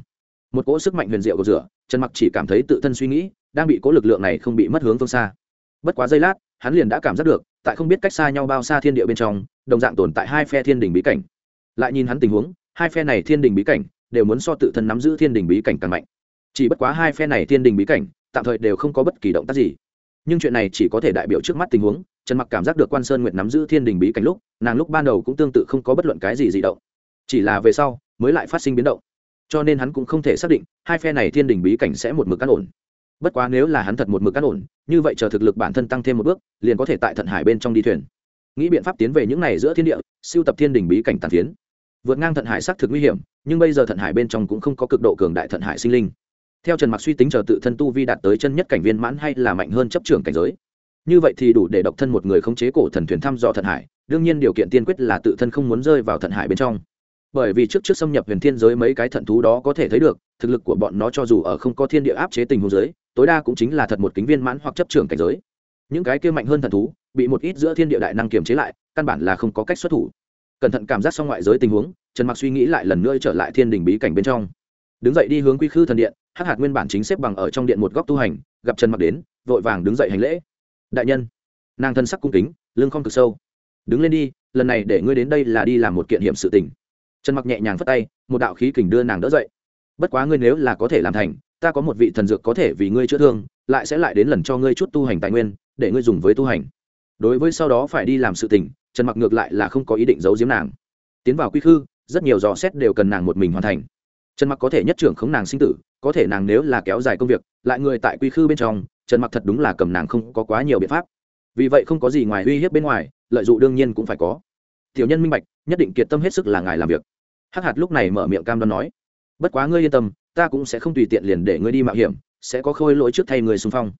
Một cỗ sức mạnh huyền diệu của rửa, trần mặc chỉ cảm thấy tự thân suy nghĩ, đang bị cỗ lực lượng này không bị mất hướng phương xa. Bất quá giây lát, hắn liền đã cảm giác được, tại không biết cách xa nhau bao xa thiên địa bên trong, đồng dạng tồn tại hai phe thiên đình bí cảnh lại nhìn hắn tình huống, hai phe này thiên đình bí cảnh đều muốn so tự thân nắm giữ thiên đình bí cảnh càng mạnh. Chỉ bất quá hai phe này thiên đình bí cảnh tạm thời đều không có bất kỳ động tác gì. Nhưng chuyện này chỉ có thể đại biểu trước mắt tình huống, trần mặc cảm giác được quan sơn nguyện nắm giữ thiên đình bí cảnh lúc, nàng lúc ban đầu cũng tương tự không có bất luận cái gì dị động. Chỉ là về sau mới lại phát sinh biến động. Cho nên hắn cũng không thể xác định hai phe này thiên đình bí cảnh sẽ một mực cắt ổn. Bất quá nếu là hắn thật một mực cắt ổn, như vậy chờ thực lực bản thân tăng thêm một bước, liền có thể tại thận hải bên trong đi thuyền nghĩ biện pháp tiến về những này giữa thiên địa, siêu tập thiên đình bí cảnh tàn phiến. Vượt ngang thận hải xác thực nguy hiểm, nhưng bây giờ thận hải bên trong cũng không có cực độ cường đại thận hải sinh linh. Theo trần mặc suy tính chờ tự thân tu vi đạt tới chân nhất cảnh viên mãn hay là mạnh hơn chấp trưởng cảnh giới. Như vậy thì đủ để độc thân một người khống chế cổ thần thuyền thăm dò thận hải, đương nhiên điều kiện tiên quyết là tự thân không muốn rơi vào thận hải bên trong. Bởi vì trước trước xâm nhập huyền thiên giới mấy cái thận thú đó có thể thấy được, thực lực của bọn nó cho dù ở không có thiên địa áp chế tình huống giới tối đa cũng chính là thật một kính viên mãn hoặc chấp trưởng cảnh giới. Những cái kia mạnh hơn thần thú bị một ít giữa thiên địa đại năng kiềm chế lại, căn bản là không có cách xuất thủ. Cẩn thận cảm giác xong ngoại giới tình huống, trần mặc suy nghĩ lại lần nữa trở lại thiên đình bí cảnh bên trong. Đứng dậy đi hướng quy khư thần điện, hắc hạt nguyên bản chính xếp bằng ở trong điện một góc tu hành, gặp trần mặc đến, vội vàng đứng dậy hành lễ. Đại nhân. Nàng thân sắc cung kính, lưng không cực sâu. Đứng lên đi, lần này để ngươi đến đây là đi làm một kiện hiểm sự tình. Trần mặc nhẹ nhàng phất tay, một đạo khí kình đưa nàng đỡ dậy. Bất quá ngươi nếu là có thể làm thành, ta có một vị thần dược có thể vì ngươi chữa thương, lại sẽ lại đến lần cho ngươi chút tu hành tài nguyên, để ngươi dùng với tu hành đối với sau đó phải đi làm sự tình, trần mặc ngược lại là không có ý định giấu giếm nàng. Tiến vào quy khư, rất nhiều dò xét đều cần nàng một mình hoàn thành. Trần mặc có thể nhất trưởng khống nàng sinh tử, có thể nàng nếu là kéo dài công việc, lại người tại quy khư bên trong, trần mặc thật đúng là cầm nàng không có quá nhiều biện pháp. Vì vậy không có gì ngoài uy hiếp bên ngoài, lợi dụng đương nhiên cũng phải có. Tiểu nhân minh bạch, nhất định kiệt tâm hết sức là ngài làm việc. Hắc hạt lúc này mở miệng cam đoan nói, bất quá ngươi yên tâm, ta cũng sẽ không tùy tiện liền để ngươi đi mạo hiểm, sẽ có khôi lỗi trước thay người xung phong.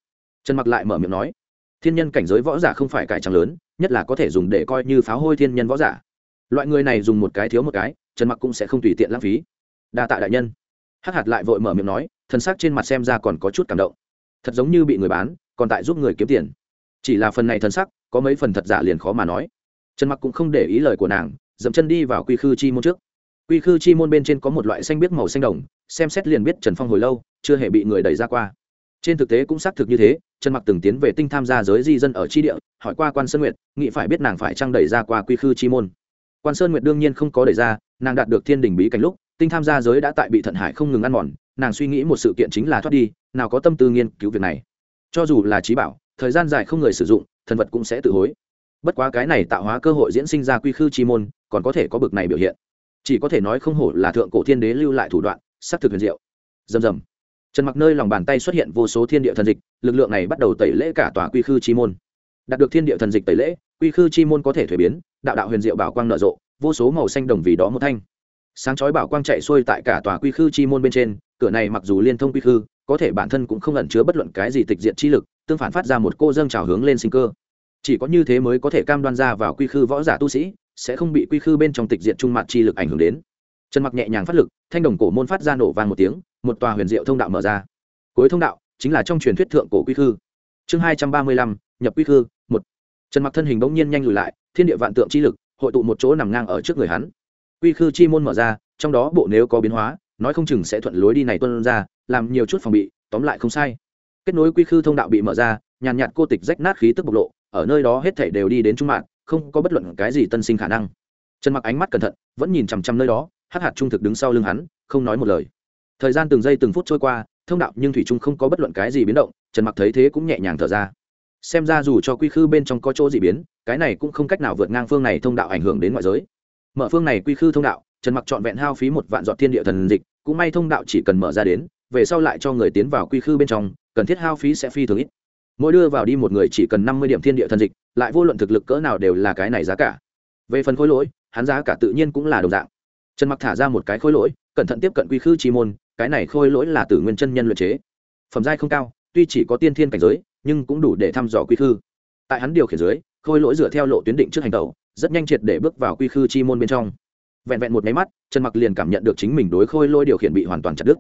Trần mặc lại mở miệng nói thiên nhân cảnh giới võ giả không phải cải trang lớn, nhất là có thể dùng để coi như pháo hôi thiên nhân võ giả. Loại người này dùng một cái thiếu một cái, trần mặc cũng sẽ không tùy tiện lãng phí. Đa tạ đại nhân. Hắc hạt lại vội mở miệng nói thân xác trên mặt xem ra còn có chút cảm động. Thật giống như bị người bán, còn tại giúp người kiếm tiền. Chỉ là phần này thân sắc, có mấy phần thật giả liền khó mà nói. Trần mặc cũng không để ý lời của nàng, dậm chân đi vào quy khư chi môn trước. Quy khư chi môn bên trên có một loại xanh biết màu xanh đồng, xem xét liền biết trần phong hồi lâu, chưa hề bị người đẩy ra qua trên thực tế cũng xác thực như thế, trần mặc từng tiến về tinh tham gia giới di dân ở tri địa, hỏi qua quan sơn nguyệt nghị phải biết nàng phải trang đẩy ra qua quy khư chi môn. Quan sơn nguyệt đương nhiên không có đẩy ra, nàng đạt được thiên đình bí cảnh lúc, tinh tham gia giới đã tại bị thận hải không ngừng ăn mòn, nàng suy nghĩ một sự kiện chính là thoát đi, nào có tâm tư nghiên cứu việc này. Cho dù là trí bảo, thời gian dài không người sử dụng, thần vật cũng sẽ tự hối. Bất quá cái này tạo hóa cơ hội diễn sinh ra quy khư chi môn, còn có thể có bực này biểu hiện. Chỉ có thể nói không hổ là thượng cổ thiên đế lưu lại thủ đoạn, xác thực huyền diệu. Dầm dầm trần mặc nơi lòng bàn tay xuất hiện vô số thiên địa thần dịch, lực lượng này bắt đầu tẩy lễ cả tòa quy khư chi môn. Đạt được thiên địa thần dịch tẩy lễ, quy khư chi môn có thể thuế biến, đạo đạo huyền diệu bảo quang nở rộ, vô số màu xanh đồng vì đó một thanh. Sáng chói bảo quang chạy xuôi tại cả tòa quy khư chi môn bên trên, cửa này mặc dù liên thông quy khư, có thể bản thân cũng không ẩn chứa bất luận cái gì tịch diện chi lực, tương phản phát ra một cô dâng trào hướng lên sinh cơ. Chỉ có như thế mới có thể cam đoan ra vào quy khư võ giả tu sĩ, sẽ không bị quy khư bên trong tịch diện trung mặt chi lực ảnh hưởng đến. Trần mặc nhẹ nhàng phát lực, thanh đồng cổ môn phát ra nổ vang một tiếng một tòa huyền diệu thông đạo mở ra. Cuối thông đạo chính là trong truyền thuyết thượng cổ quy khư. Chương hai trăm ba mươi lăm, nhập quy khư, một. Trần mặc thân hình bỗng nhiên nhanh lùi lại, thiên địa vạn tượng chi lực, hội tụ một chỗ nằm ngang ở trước người hắn. Quy khư chi môn mở ra, trong đó bộ nếu có biến hóa, nói không chừng sẽ thuận lối đi này tuân ra, làm nhiều chút phòng bị, tóm lại không sai. Kết nối quy khư thông đạo bị mở ra, nhàn nhạt cô tịch rách nát khí tức bộc lộ, ở nơi đó hết thảy đều đi đến trung mạng không có bất luận cái gì tân sinh khả năng. Trần mặc ánh mắt cẩn thận, vẫn nhìn chằm chằm nơi đó, hắc hạt trung thực đứng sau lưng hắn, không nói một lời thời gian từng giây từng phút trôi qua, thông đạo nhưng thủy trung không có bất luận cái gì biến động, trần mặc thấy thế cũng nhẹ nhàng thở ra. Xem ra dù cho quy khư bên trong có chỗ gì biến, cái này cũng không cách nào vượt ngang phương này thông đạo ảnh hưởng đến ngoại giới. Mở phương này quy khư thông đạo, trần mặc trọn vẹn hao phí một vạn dọn thiên địa thần dịch, cũng may thông đạo chỉ cần mở ra đến, về sau lại cho người tiến vào quy khư bên trong, cần thiết hao phí sẽ phi thường ít. Mỗi đưa vào đi một người chỉ cần năm mươi điểm thiên địa thần dịch, lại vô luận thực lực cỡ nào đều là cái này giá cả. Về phần khối lỗi, hắn giá cả tự nhiên cũng là đồng dạng. Trần mặc thả ra một cái khối lỗi, cẩn thận tiếp cận quy khư chi môn cái này khôi lỗi là tử nguyên chân nhân luyện chế. Phẩm giai không cao, tuy chỉ có tiên thiên cảnh giới, nhưng cũng đủ để thăm dò quy khư. Tại hắn điều khiển dưới, khôi lỗi dựa theo lộ tuyến định trước hành tẩu, rất nhanh triệt để bước vào quy khư chi môn bên trong. Vẹn vẹn một máy mắt, trần mặc liền cảm nhận được chính mình đối khôi lỗi điều khiển bị hoàn toàn chặt đứt.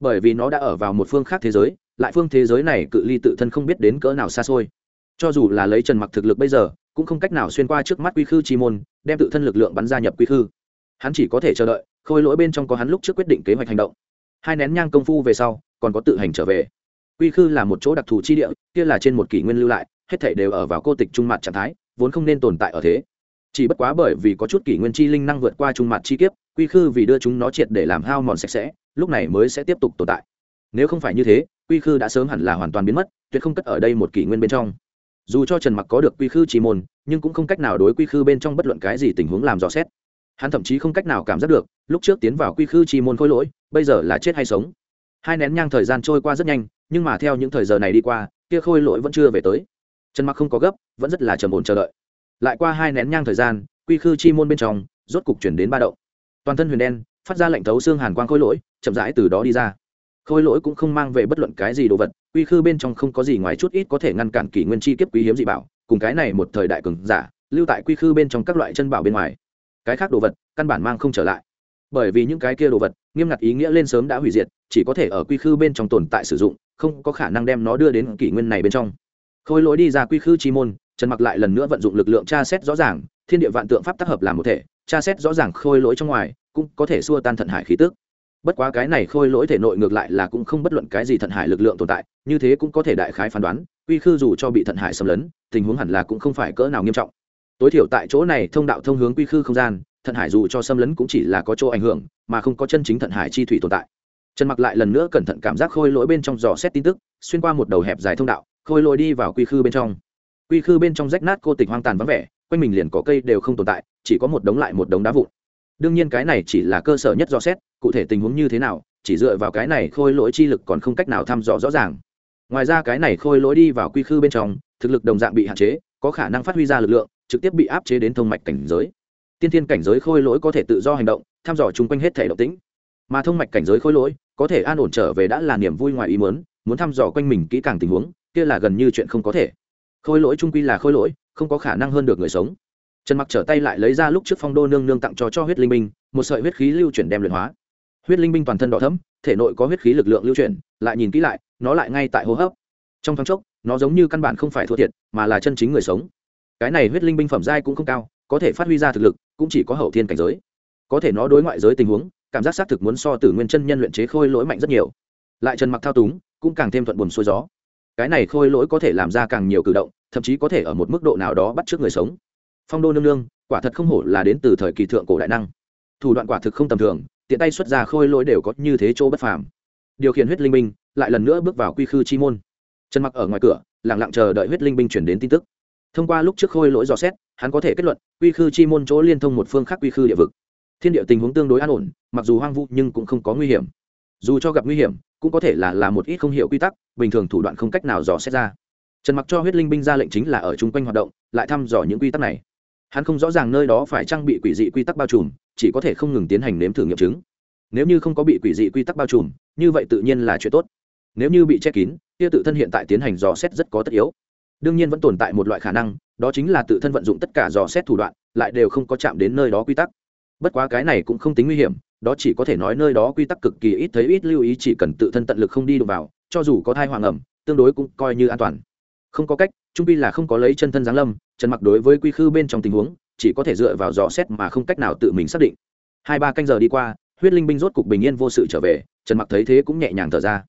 Bởi vì nó đã ở vào một phương khác thế giới, lại phương thế giới này cự ly tự thân không biết đến cỡ nào xa xôi. Cho dù là lấy trần mặc thực lực bây giờ, cũng không cách nào xuyên qua trước mắt quy khư chi môn, đem tự thân lực lượng bắn ra nhập quy khư. Hắn chỉ có thể chờ đợi, khôi lỗi bên trong có hắn lúc trước quyết định kế hoạch hành động hai nén nhang công phu về sau, còn có tự hành trở về. Quy khư là một chỗ đặc thù chi địa, kia là trên một kỷ nguyên lưu lại, hết thảy đều ở vào cô tịch trung mặt trạng thái, vốn không nên tồn tại ở thế. Chỉ bất quá bởi vì có chút kỷ nguyên chi linh năng vượt qua trung mặt chi kiếp, quy khư vì đưa chúng nó triệt để làm hao mòn sạch sẽ, lúc này mới sẽ tiếp tục tồn tại. Nếu không phải như thế, quy khư đã sớm hẳn là hoàn toàn biến mất, tuyệt không cất ở đây một kỷ nguyên bên trong. Dù cho trần mặc có được quy khư chỉ môn, nhưng cũng không cách nào đối quy khư bên trong bất luận cái gì tình huống làm rõ xét. Hắn thậm chí không cách nào cảm giác được, lúc trước tiến vào quy khư chi môn khôi lỗi bây giờ là chết hay sống. Hai nén nhang thời gian trôi qua rất nhanh, nhưng mà theo những thời giờ này đi qua, kia khôi lỗi vẫn chưa về tới. Trần mặc không có gấp, vẫn rất là trầm ổn chờ đợi. Lại qua hai nén nhang thời gian, quy khư chi môn bên trong, rốt cục chuyển đến ba động. Toàn thân huyền đen, phát ra lệnh thấu xương hàn quang khôi lỗi, chậm rãi từ đó đi ra. Khôi lỗi cũng không mang về bất luận cái gì đồ vật, quy khư bên trong không có gì ngoài chút ít có thể ngăn cản kỷ nguyên chi kiếp quý hiếm dị bảo, cùng cái này một thời đại cường giả, lưu tại quy khư bên trong các loại chân bảo bên ngoài. Cái khác đồ vật, căn bản mang không trở lại bởi vì những cái kia đồ vật, nghiêm ngặt ý nghĩa lên sớm đã hủy diệt, chỉ có thể ở quy khư bên trong tồn tại sử dụng, không có khả năng đem nó đưa đến kỷ nguyên này bên trong. Khôi lỗi đi ra quy khư chi môn, trần mặc lại lần nữa vận dụng lực lượng tra xét rõ ràng, thiên địa vạn tượng pháp tác hợp làm một thể, tra xét rõ ràng khôi lỗi trong ngoài, cũng có thể xua tan thận hải khí tức. Bất quá cái này khôi lỗi thể nội ngược lại là cũng không bất luận cái gì thận hải lực lượng tồn tại, như thế cũng có thể đại khái phán đoán, quy khư dù cho bị thận hải xâm lấn, tình huống hẳn là cũng không phải cỡ nào nghiêm trọng. Tối thiểu tại chỗ này thông đạo thông hướng quy khư không gian thận hải dù cho xâm lấn cũng chỉ là có chỗ ảnh hưởng, mà không có chân chính thận hải chi thủy tồn tại. Trần mặc lại lần nữa cẩn thận cảm giác khôi lỗi bên trong dò xét tin tức, xuyên qua một đầu hẹp dài thông đạo, khôi lỗi đi vào quy khư bên trong. Quy khư bên trong rách nát cô tịch hoang tàn vắng vẻ, quanh mình liền có cây đều không tồn tại, chỉ có một đống lại một đống đá vụn. Đương nhiên cái này chỉ là cơ sở nhất dò xét, cụ thể tình huống như thế nào, chỉ dựa vào cái này khôi lỗi chi lực còn không cách nào thăm dò rõ ràng. Ngoài ra cái này khôi lỗi đi vào quy khư bên trong, thực lực đồng dạng bị hạn chế, có khả năng phát huy ra lực lượng, trực tiếp bị áp chế đến thông mạch cảnh giới tiên thiên cảnh giới khôi lỗi có thể tự do hành động, thăm dò chung quanh hết thể động tĩnh. Mà thông mạch cảnh giới khôi lỗi, có thể an ổn trở về đã là niềm vui ngoài ý muốn muốn thăm dò quanh mình kỹ càng tình huống, kia là gần như chuyện không có thể. Khôi lỗi trung quy là khôi lỗi, không có khả năng hơn được người sống. Trần mặc trở tay lại lấy ra lúc trước phong đô nương nương tặng cho cho huyết linh binh, một sợi huyết khí lưu chuyển đem luyện hóa. Huyết linh binh toàn thân đỏ thấm thể nội có huyết khí lực lượng lưu chuyển, lại nhìn kỹ lại, nó lại ngay tại hô hấp. Trong thoáng chốc, nó giống như căn bản không phải thua thiệt, mà là chân chính người sống. Cái này huyết linh binh phẩm giai cũng không cao có thể phát huy ra thực lực, cũng chỉ có hậu thiên cảnh giới. Có thể nó đối ngoại giới tình huống, cảm giác xác thực muốn so từ nguyên chân nhân luyện chế khôi lỗi mạnh rất nhiều. Lại trần mặc thao túng, cũng càng thêm thuận buồn xuôi gió. Cái này khôi lỗi có thể làm ra càng nhiều cử động, thậm chí có thể ở một mức độ nào đó bắt trước người sống. Phong đô nương nương, quả thật không hổ là đến từ thời kỳ thượng cổ đại năng. Thủ đoạn quả thực không tầm thường, tiện tay xuất ra khôi lỗi đều có như thế chỗ bất phàm. Điều khiển huyết linh binh, lại lần nữa bước vào quy khư chi môn. Trần mặc ở ngoài cửa, lặng lặng chờ đợi huyết linh binh chuyển đến tin tức. Thông qua lúc trước khôi lỗi dò xét hắn có thể kết luận, quy khư chi môn chỗ liên thông một phương khác quy khư địa vực. Thiên địa tình huống tương đối an ổn, mặc dù hoang vu nhưng cũng không có nguy hiểm. Dù cho gặp nguy hiểm, cũng có thể là là một ít không hiểu quy tắc, bình thường thủ đoạn không cách nào dò xét ra. Trần mặc cho huyết linh binh ra lệnh chính là ở chung quanh hoạt động, lại thăm dò những quy tắc này. Hắn không rõ ràng nơi đó phải trang bị quỷ dị quy tắc bao trùm, chỉ có thể không ngừng tiến hành nếm thử nghiệm chứng. Nếu như không có bị quỷ dị quy tắc bao trùm, như vậy tự nhiên là chuyện tốt. Nếu như bị che kín, kia tự thân hiện tại tiến hành dò xét rất có tất yếu đương nhiên vẫn tồn tại một loại khả năng, đó chính là tự thân vận dụng tất cả dò xét thủ đoạn, lại đều không có chạm đến nơi đó quy tắc. Bất quá cái này cũng không tính nguy hiểm, đó chỉ có thể nói nơi đó quy tắc cực kỳ ít thấy ít lưu ý chỉ cần tự thân tận lực không đi đụng vào, cho dù có thai hoàng ẩm, tương đối cũng coi như an toàn. Không có cách, trung pi là không có lấy chân thân giáng lâm trần mặc đối với quy khư bên trong tình huống, chỉ có thể dựa vào dò xét mà không cách nào tự mình xác định. Hai ba canh giờ đi qua, huyết linh binh rốt cục bình yên vô sự trở về trần mặc thấy thế cũng nhẹ nhàng thở ra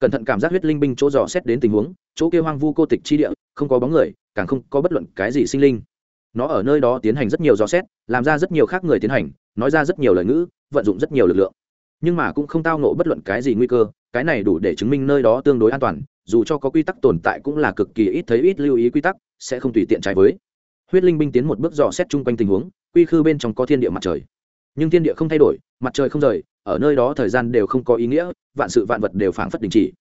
cẩn thận cảm giác huyết linh binh chỗ dò xét đến tình huống, chỗ kia hoang vu cô tịch chi địa, không có bóng người, càng không có bất luận cái gì sinh linh. Nó ở nơi đó tiến hành rất nhiều dò xét, làm ra rất nhiều khác người tiến hành, nói ra rất nhiều lời ngữ, vận dụng rất nhiều lực lượng. Nhưng mà cũng không tao nộ bất luận cái gì nguy cơ, cái này đủ để chứng minh nơi đó tương đối an toàn, dù cho có quy tắc tồn tại cũng là cực kỳ ít thấy ít lưu ý quy tắc, sẽ không tùy tiện trái với. Huyết linh binh tiến một bước dò xét chung quanh tình huống, quy khư bên trong có thiên địa mặt trời. Nhưng thiên địa không thay đổi, mặt trời không rời ở nơi đó thời gian đều không có ý nghĩa, vạn sự vạn vật đều phảng phất đình chỉ.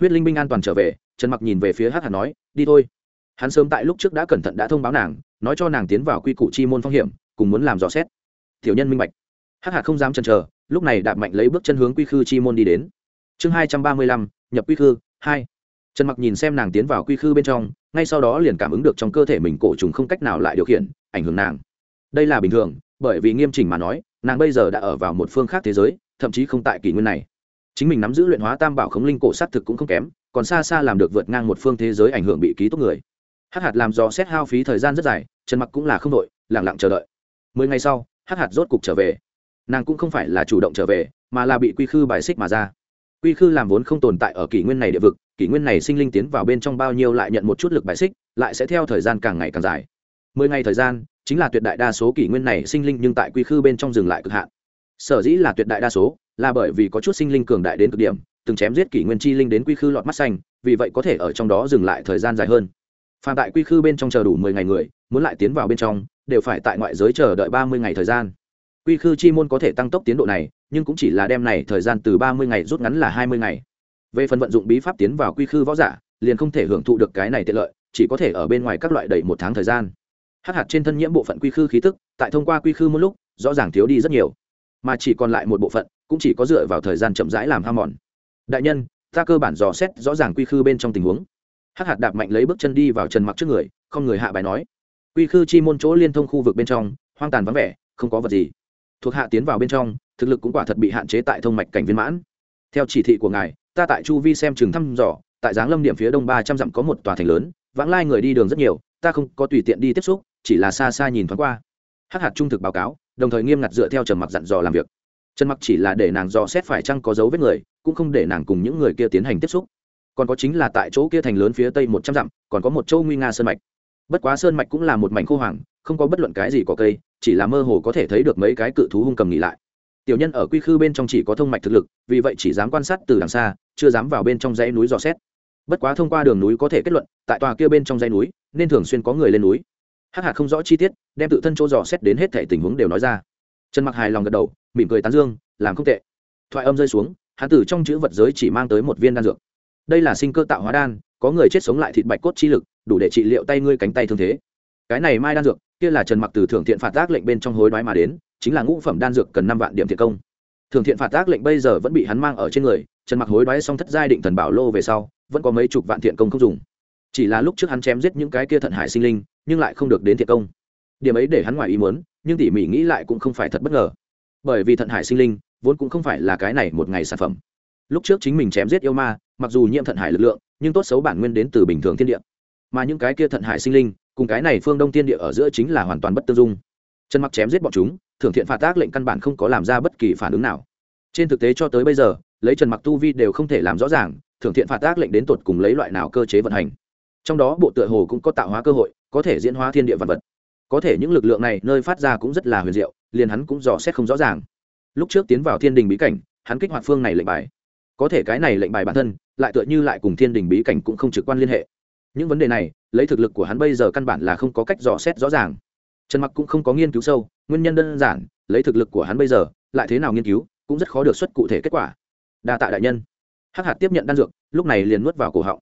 Huyết linh binh an toàn trở về, trần mặc nhìn về phía hát hàn nói, đi thôi. Hắn sớm tại lúc trước đã cẩn thận đã thông báo nàng, nói cho nàng tiến vào quy củ chi môn phong hiểm, cùng muốn làm dò xét. Tiểu nhân minh bạch. Hắc hạt không dám chần chờ, lúc này đạp mạnh lấy bước chân hướng quy khư chi môn đi đến. Chương hai trăm ba mươi lăm, nhập quy khư, hai. Trần mặc nhìn xem nàng tiến vào quy khư bên trong, ngay sau đó liền cảm ứng được trong cơ thể mình cổ trùng không cách nào lại điều khiển, ảnh hưởng nàng. Đây là bình thường, bởi vì nghiêm chỉnh mà nói, nàng bây giờ đã ở vào một phương khác thế giới thậm chí không tại kỷ nguyên này. Chính mình nắm giữ luyện hóa tam bảo khống linh cổ s á t thực cũng không kém, còn xa xa làm được vượt ngang một phương thế giới ảnh hưởng bị ký túc người. Hắc hạt làm do xét hao phí thời gian rất dài, trần mặc cũng là không đội lẳng lặng chờ đợi. Mười ngày sau, hắc hạt rốt cục trở về. Nàng cũng không phải là chủ động trở về, mà là bị quy khư bài xích mà ra. Quy khư làm vốn không tồn tại ở kỷ nguyên này địa vực, kỷ nguyên này sinh linh tiến vào bên trong bao nhiêu lại nhận một chút lực bài xích, lại sẽ theo thời gian càng ngày càng dài. Mười ngày thời gian, chính là tuyệt đại đa số kỷ nguyên này sinh linh nhưng tại quy khư bên trong dừng lại cực hạn sở dĩ là tuyệt đại đa số, là bởi vì có chút sinh linh cường đại đến cực điểm, từng chém giết kỷ nguyên chi linh đến quy khư lọt mắt xanh, vì vậy có thể ở trong đó dừng lại thời gian dài hơn. Phàm tại quy khư bên trong chờ đủ mười ngày người, muốn lại tiến vào bên trong, đều phải tại ngoại giới chờ đợi ba mươi ngày thời gian. Quy khư chi môn có thể tăng tốc tiến độ này, nhưng cũng chỉ là đem này thời gian từ ba mươi ngày rút ngắn là hai mươi ngày. Về phần vận dụng bí pháp tiến vào quy khư võ giả, liền không thể hưởng thụ được cái này tiện lợi, chỉ có thể ở bên ngoài các loại đầy một tháng thời gian. Hắc hạt trên thân nhiễm bộ phận quy khư khí tức, tại thông qua quy khư một lúc, rõ ràng thiếu đi rất nhiều mà chỉ còn lại một bộ phận, cũng chỉ có dựa vào thời gian chậm rãi làm ham mòn. Đại nhân, ta cơ bản dò xét rõ ràng quy khư bên trong tình huống. Hắc hạt đạp mạnh lấy bước chân đi vào trần mặc trước người, không người hạ bài nói. Quy khư chi môn chỗ liên thông khu vực bên trong, hoang tàn vắng vẻ, không có vật gì. Thuộc hạ tiến vào bên trong, thực lực cũng quả thật bị hạn chế tại thông mạch cảnh viên mãn. Theo chỉ thị của ngài, ta tại chu vi xem trường thăm dò, tại giáng lâm điểm phía đông ba trăm dặm có một tòa thành lớn, vãng lai người đi đường rất nhiều, ta không có tùy tiện đi tiếp xúc, chỉ là xa xa nhìn thoáng qua. Hắc hạt trung thực báo cáo đồng thời nghiêm ngặt dựa theo trần mặc dặn dò làm việc. Trần mặc chỉ là để nàng dò xét phải chăng có dấu vết người, cũng không để nàng cùng những người kia tiến hành tiếp xúc. Còn có chính là tại chỗ kia thành lớn phía tây một trăm dặm, còn có một châu nguy nga sơn mạch. Bất quá sơn mạch cũng là một mảnh khô hoàng không có bất luận cái gì có cây, chỉ là mơ hồ có thể thấy được mấy cái cự thú hung cầm nghỉ lại. Tiểu nhân ở quy khư bên trong chỉ có thông mạch thực lực, vì vậy chỉ dám quan sát từ đằng xa, chưa dám vào bên trong dãy núi dò xét. Bất quá thông qua đường núi có thể kết luận, tại tòa kia bên trong dãy núi, nên thường xuyên có người lên núi hắc hạt không rõ chi tiết, đem tự thân chỗ dò xét đến hết thể tình huống đều nói ra. Trần mặc hài lòng gật đầu, mỉm cười tán dương, làm không tệ. Thoại âm rơi xuống, hắn tử trong chữ vật giới chỉ mang tới một viên đan dược. Đây là sinh cơ tạo hóa đan, có người chết sống lại thịt bạch cốt chi lực, đủ để trị liệu tay ngươi cánh tay thương thế. Cái này mai đan dược, kia là trần mặc từ thưởng thiện phạt tác lệnh bên trong hối đoái mà đến, chính là ngũ phẩm đan dược cần năm vạn điểm thiện công. Thưởng thiện phạt tác lệnh bây giờ vẫn bị hắn mang ở trên người, trần mặc hối đoái xong thất giai định thần bảo lô về sau, vẫn có mấy chục vạn thiện công không dùng. Chỉ là lúc trước hắn chém giết những cái kia thận hải sinh linh nhưng lại không được đến thiện công. Điểm ấy để hắn ngoài ý muốn, nhưng tỉ mỉ nghĩ lại cũng không phải thật bất ngờ. Bởi vì thận hải sinh linh, vốn cũng không phải là cái này một ngày sản phẩm. Lúc trước chính mình chém giết yêu ma, mặc dù nhiễm thận hải lực lượng, nhưng tốt xấu bản nguyên đến từ bình thường thiên địa. Mà những cái kia thận hải sinh linh, cùng cái này phương đông thiên địa ở giữa chính là hoàn toàn bất tương dung. Trần mặc chém giết bọn chúng, thưởng thiện phạt tác lệnh căn bản không có làm ra bất kỳ phản ứng nào. Trên thực tế cho tới bây giờ, lấy trần mặc tu vi đều không thể làm rõ ràng, thưởng thiện phạt tác lệnh đến tột cùng lấy loại nào cơ chế vận hành. Trong đó bộ tựa hồ cũng có tạo hóa cơ hội có thể diễn hóa thiên địa vật vật. Có thể những lực lượng này nơi phát ra cũng rất là huyền diệu, liền hắn cũng dò xét không rõ ràng. Lúc trước tiến vào thiên đình bí cảnh, hắn kích hoạt phương này lệnh bài. Có thể cái này lệnh bài bản thân, lại tựa như lại cùng thiên đình bí cảnh cũng không trực quan liên hệ. Những vấn đề này, lấy thực lực của hắn bây giờ căn bản là không có cách dò xét rõ ràng. Trần mặc cũng không có nghiên cứu sâu, nguyên nhân đơn giản, lấy thực lực của hắn bây giờ, lại thế nào nghiên cứu, cũng rất khó được xuất cụ thể kết quả. Đa tạ đại nhân. Hắc hạt tiếp nhận đan dược, lúc này liền nuốt vào cổ họng.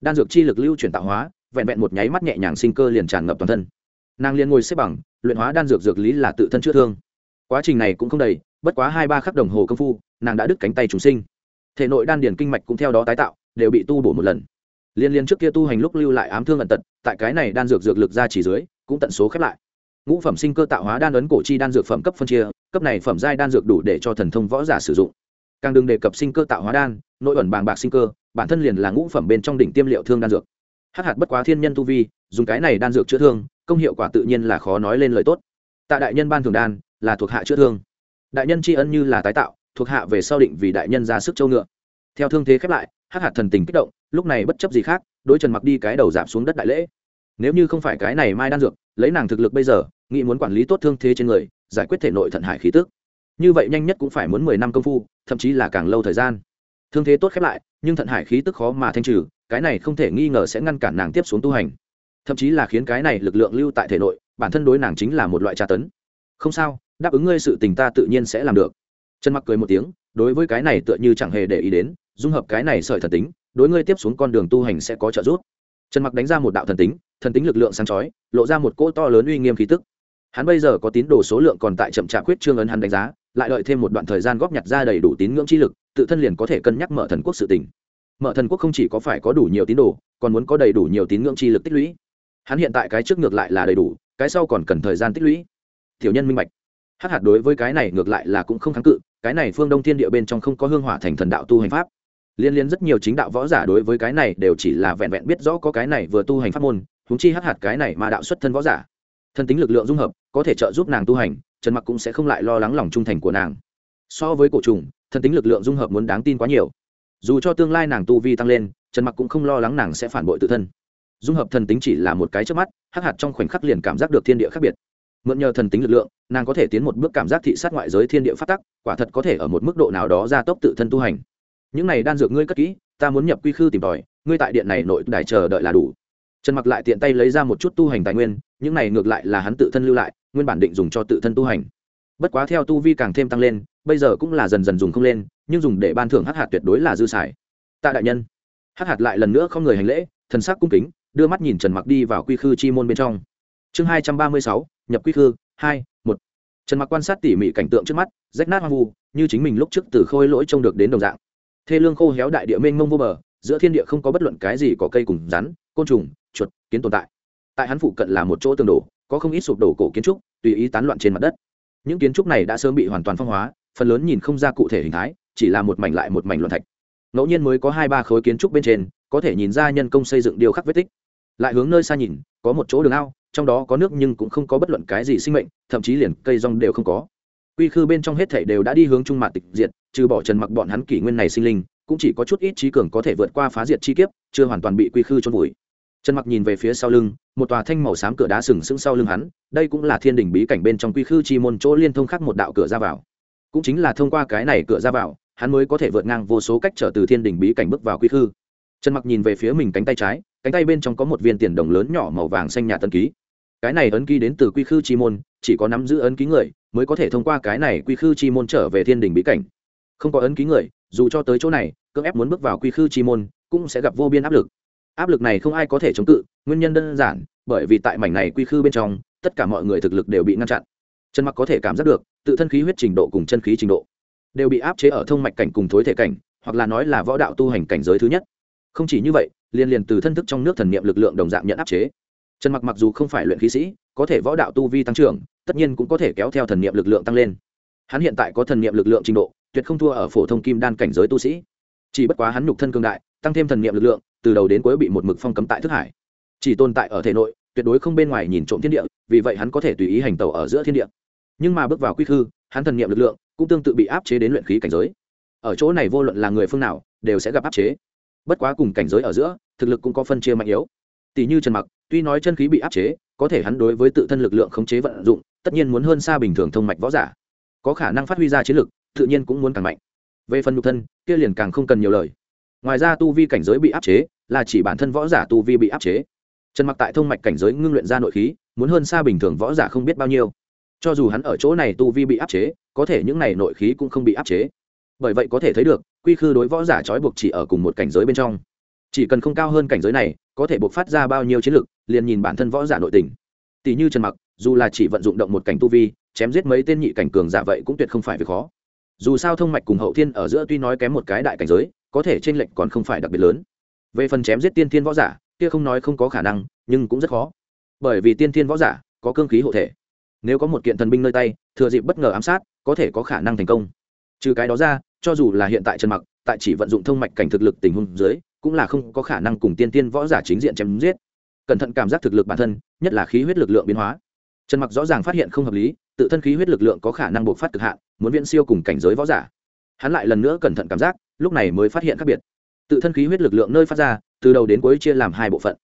Đan dược chi lực lưu chuyển tạo hóa vẹn vẹn một nháy mắt nhẹ nhàng sinh cơ liền tràn ngập toàn thân. Nàng liền ngồi xếp bằng, luyện hóa đan dược dược lý là tự thân chữa thương. Quá trình này cũng không đầy, bất quá hai ba khắc đồng hồ công phu, nàng đã đứt cánh tay chúng sinh. Thể nội đan điền kinh mạch cũng theo đó tái tạo, đều bị tu bổ một lần. Liên liên trước kia tu hành lúc lưu lại ám thương ẩn tật, tại cái này đan dược dược lực ra chỉ dưới, cũng tận số khép lại. Ngũ phẩm sinh cơ tạo hóa đan ấn cổ chi đan dược phẩm cấp phân chia, cấp này phẩm giai đan dược đủ để cho thần thông võ giả sử dụng. Càng đừng đề cập sinh cơ tạo hóa đan, nội ẩn bàng bạc sinh cơ, bản thân liền là ngũ phẩm bên trong đỉnh tiêm liệu thương đan dược hắc hạt bất quá thiên nhân tu vi, dùng cái này đan dược chữa thương, công hiệu quả tự nhiên là khó nói lên lời tốt. Tạ đại nhân ban thường đan, là thuộc hạ chữa thương. Đại nhân tri ân như là tái tạo, thuộc hạ về sau định vì đại nhân ra sức châu ngựa. Theo thương thế khép lại, hắc hạt thần tình kích động, lúc này bất chấp gì khác, đối trần mặc đi cái đầu giảm xuống đất đại lễ. Nếu như không phải cái này mai đan dược, lấy nàng thực lực bây giờ, nghĩ muốn quản lý tốt thương thế trên người, giải quyết thể nội thận hải khí tức. Như vậy nhanh nhất cũng phải muốn mười năm công phu, thậm chí là càng lâu thời gian. Thương thế tốt khép lại, nhưng thận hải khí tức khó mà thanh trừ cái này không thể nghi ngờ sẽ ngăn cản nàng tiếp xuống tu hành. Thậm chí là khiến cái này lực lượng lưu tại thể nội, bản thân đối nàng chính là một loại tra tấn. Không sao, đáp ứng ngươi sự tình ta tự nhiên sẽ làm được. Trần mặc cười một tiếng, đối với cái này tựa như chẳng hề để ý đến, dung hợp cái này sợi thần tính, đối ngươi tiếp xuống con đường tu hành sẽ có trợ giúp. Trần mặc đánh ra một đạo thần tính thần tính lực lượng sáng chói, lộ ra một cỗ to lớn uy nghiêm khí tức. Hắn bây giờ có tín đồ số lượng còn tại chậm chạp quyết trương ấn hắn đánh giá, lại đợi thêm một đoạn thời gian góp nhặt ra đầy đủ tín ngưỡng chi lực, tự thân liền có thể cân nhắc mở thần quốc sự tình mở thần quốc không chỉ có phải có đủ nhiều tín đồ, còn muốn có đầy đủ nhiều tín ngưỡng chi lực tích lũy. Hắn hiện tại cái trước ngược lại là đầy đủ, cái sau còn cần thời gian tích lũy. Tiểu nhân minh bạch. Hắc hạt đối với cái này ngược lại là cũng không kháng cự, cái này phương đông thiên địa bên trong không có hương hỏa thành thần đạo tu hành pháp. Liên liên rất nhiều chính đạo võ giả đối với cái này đều chỉ là vẹn vẹn biết rõ có cái này vừa tu hành pháp môn húng chi hắc hạt cái này mà đạo xuất thân võ giả. Thân tính lực lượng dung hợp, có thể trợ giúp nàng tu hành, trần mặc cũng sẽ không lại lo lắng lòng trung thành của nàng. So với cổ trùng, thân tính lực lượng dung hợp muốn đáng tin quá nhiều dù cho tương lai nàng tu vi tăng lên, trần mặc cũng không lo lắng nàng sẽ phản bội tự thân. Dung hợp thần tính chỉ là một cái trước mắt, hắc hạt trong khoảnh khắc liền cảm giác được thiên địa khác biệt. Mượn nhờ thần tính lực lượng, nàng có thể tiến một bước cảm giác thị sát ngoại giới thiên địa phát tắc, quả thật có thể ở một mức độ nào đó gia tốc tự thân tu hành. Những này đan dược ngươi cất kỹ, ta muốn nhập quy khư tìm tòi, ngươi tại điện này nội đài chờ đợi là đủ. Trần mặc lại tiện tay lấy ra một chút tu hành tài nguyên, những này ngược lại là hắn tự thân lưu lại, nguyên bản định dùng cho tự thân tu hành. Bất quá theo tu vi càng thêm tăng lên, bây giờ cũng là dần dần dùng không lên nhưng dùng để ban thưởng hắc hạt tuyệt đối là dư xài. Tạ đại nhân. Hắc hạt lại lần nữa không người hành lễ, thần sắc cung kính, đưa mắt nhìn trần mặc đi vào quy khư chi môn bên trong. Chương hai trăm ba mươi sáu, nhập quy khư, hai, một. Trần mặc quan sát tỉ mỉ cảnh tượng trước mắt, rách nát hoang vu, như chính mình lúc trước từ khôi lỗi trông được đến đồng dạng. Thê lương khô héo đại địa mênh mông vô bờ, giữa thiên địa không có bất luận cái gì có cây cùng rắn, côn trùng, chuột, kiến tồn tại. Tại hắn phụ cận là một chỗ tường đổ, có không ít sụp đổ cổ kiến trúc, tùy ý tán loạn trên mặt đất. Những kiến trúc này đã sớm bị hoàn toàn phong hóa, phần lớn nhìn không ra cụ thể hình thái chỉ là một mảnh lại một mảnh loạn thạch. Ngẫu nhiên mới có hai ba khối kiến trúc bên trên, có thể nhìn ra nhân công xây dựng điêu khắc vết tích. Lại hướng nơi xa nhìn, có một chỗ đường ao, trong đó có nước nhưng cũng không có bất luận cái gì sinh mệnh, thậm chí liền cây rong đều không có. Quy khư bên trong hết thảy đều đã đi hướng trung mạc tịch diệt, trừ bỏ trần mặc bọn hắn kỷ nguyên này sinh linh, cũng chỉ có chút ít trí cường có thể vượt qua phá diệt chi kiếp, chưa hoàn toàn bị quy khư trôn vùi. Trần mặc nhìn về phía sau lưng, một tòa thanh màu xám cửa đá sừng sững sau lưng hắn, đây cũng là thiên đình bí cảnh bên trong quy khư chi môn chỗ liên thông khác một đạo cửa ra vào. Cũng chính là thông qua cái này cửa ra vào hắn mới có thể vượt ngang vô số cách trở từ thiên đình bí cảnh bước vào quy khư. Trần mặc nhìn về phía mình cánh tay trái, cánh tay bên trong có một viên tiền đồng lớn nhỏ màu vàng xanh nhà tân ký. Cái này ấn ký đến từ quy khư chi môn, chỉ có nắm giữ ấn ký người mới có thể thông qua cái này quy khư chi môn trở về thiên đình bí cảnh. Không có ấn ký người, dù cho tới chỗ này, cưỡng ép muốn bước vào quy khư chi môn, cũng sẽ gặp vô biên áp lực. Áp lực này không ai có thể chống cự, nguyên nhân đơn giản, bởi vì tại mảnh này quy khư bên trong, tất cả mọi người thực lực đều bị ngăn chặn. Chân mặc có thể cảm giác được, tự thân khí huyết trình độ cùng chân khí trình độ đều bị áp chế ở thông mạch cảnh cùng thối thể cảnh, hoặc là nói là võ đạo tu hành cảnh giới thứ nhất. Không chỉ như vậy liên liền từ thân thức trong nước thần niệm lực lượng đồng dạng nhận áp chế. Trần mặc mặc dù không phải luyện khí sĩ, có thể võ đạo tu vi tăng trưởng, tất nhiên cũng có thể kéo theo thần niệm lực lượng tăng lên. Hắn hiện tại có thần niệm lực lượng trình độ, tuyệt không thua ở phổ thông kim đan cảnh giới tu sĩ. Chỉ bất quá hắn nhục thân cương đại, tăng thêm thần niệm lực lượng, từ đầu đến cuối bị một mực phong cấm tại thức hải. Chỉ tồn tại ở thể nội, tuyệt đối không bên ngoài nhìn trộm thiên địa, vì vậy hắn có thể tùy ý hành tẩu ở giữa thiên địa. Nhưng mà bước vào quy khư, hắn thần niệm lực lượng cũng tương tự bị áp chế đến luyện khí cảnh giới. Ở chỗ này vô luận là người phương nào, đều sẽ gặp áp chế. Bất quá cùng cảnh giới ở giữa, thực lực cũng có phân chia mạnh yếu. Tỷ như trần mặc, tuy nói chân khí bị áp chế, có thể hắn đối với tự thân lực lượng khống chế vận dụng, tất nhiên muốn hơn xa bình thường thông mạch võ giả. Có khả năng phát huy ra chiến lực, tự nhiên cũng muốn càng mạnh. Về phần nhục thân, kia liền càng không cần nhiều lời. Ngoài ra tu vi cảnh giới bị áp chế, là chỉ bản thân võ giả tu vi bị áp chế. Trần mặc tại thông mạch cảnh giới ngưng luyện ra nội khí, muốn hơn xa bình thường võ giả không biết bao nhiêu cho dù hắn ở chỗ này tu vi bị áp chế, có thể những này nội khí cũng không bị áp chế. Bởi vậy có thể thấy được, quy khư đối võ giả trói buộc chỉ ở cùng một cảnh giới bên trong. Chỉ cần không cao hơn cảnh giới này, có thể buộc phát ra bao nhiêu chiến lực, liền nhìn bản thân võ giả nội tình. Tỷ như trần mặc, dù là chỉ vận dụng động một cảnh tu vi, chém giết mấy tên nhị cảnh cường giả vậy cũng tuyệt không phải việc khó. Dù sao thông mạch cùng hậu thiên ở giữa tuy nói kém một cái đại cảnh giới, có thể trên lệnh còn không phải đặc biệt lớn. Về phần chém giết tiên thiên võ giả, kia không nói không có khả năng, nhưng cũng rất khó. Bởi vì tiên thiên võ giả có cương khí hộ thể nếu có một kiện thần binh nơi tay, thừa dịp bất ngờ ám sát, có thể có khả năng thành công. Trừ cái đó ra, cho dù là hiện tại trần mặc, tại chỉ vận dụng thông mạch cảnh thực lực tình huống dưới, cũng là không có khả năng cùng tiên tiên võ giả chính diện chém giết. Cẩn thận cảm giác thực lực bản thân, nhất là khí huyết lực lượng biến hóa. Trần mặc rõ ràng phát hiện không hợp lý, tự thân khí huyết lực lượng có khả năng buộc phát cực hạn, muốn viễn siêu cùng cảnh giới võ giả. Hắn lại lần nữa cẩn thận cảm giác, lúc này mới phát hiện khác biệt. Tự thân khí huyết lực lượng nơi phát ra, từ đầu đến cuối chia làm hai bộ phận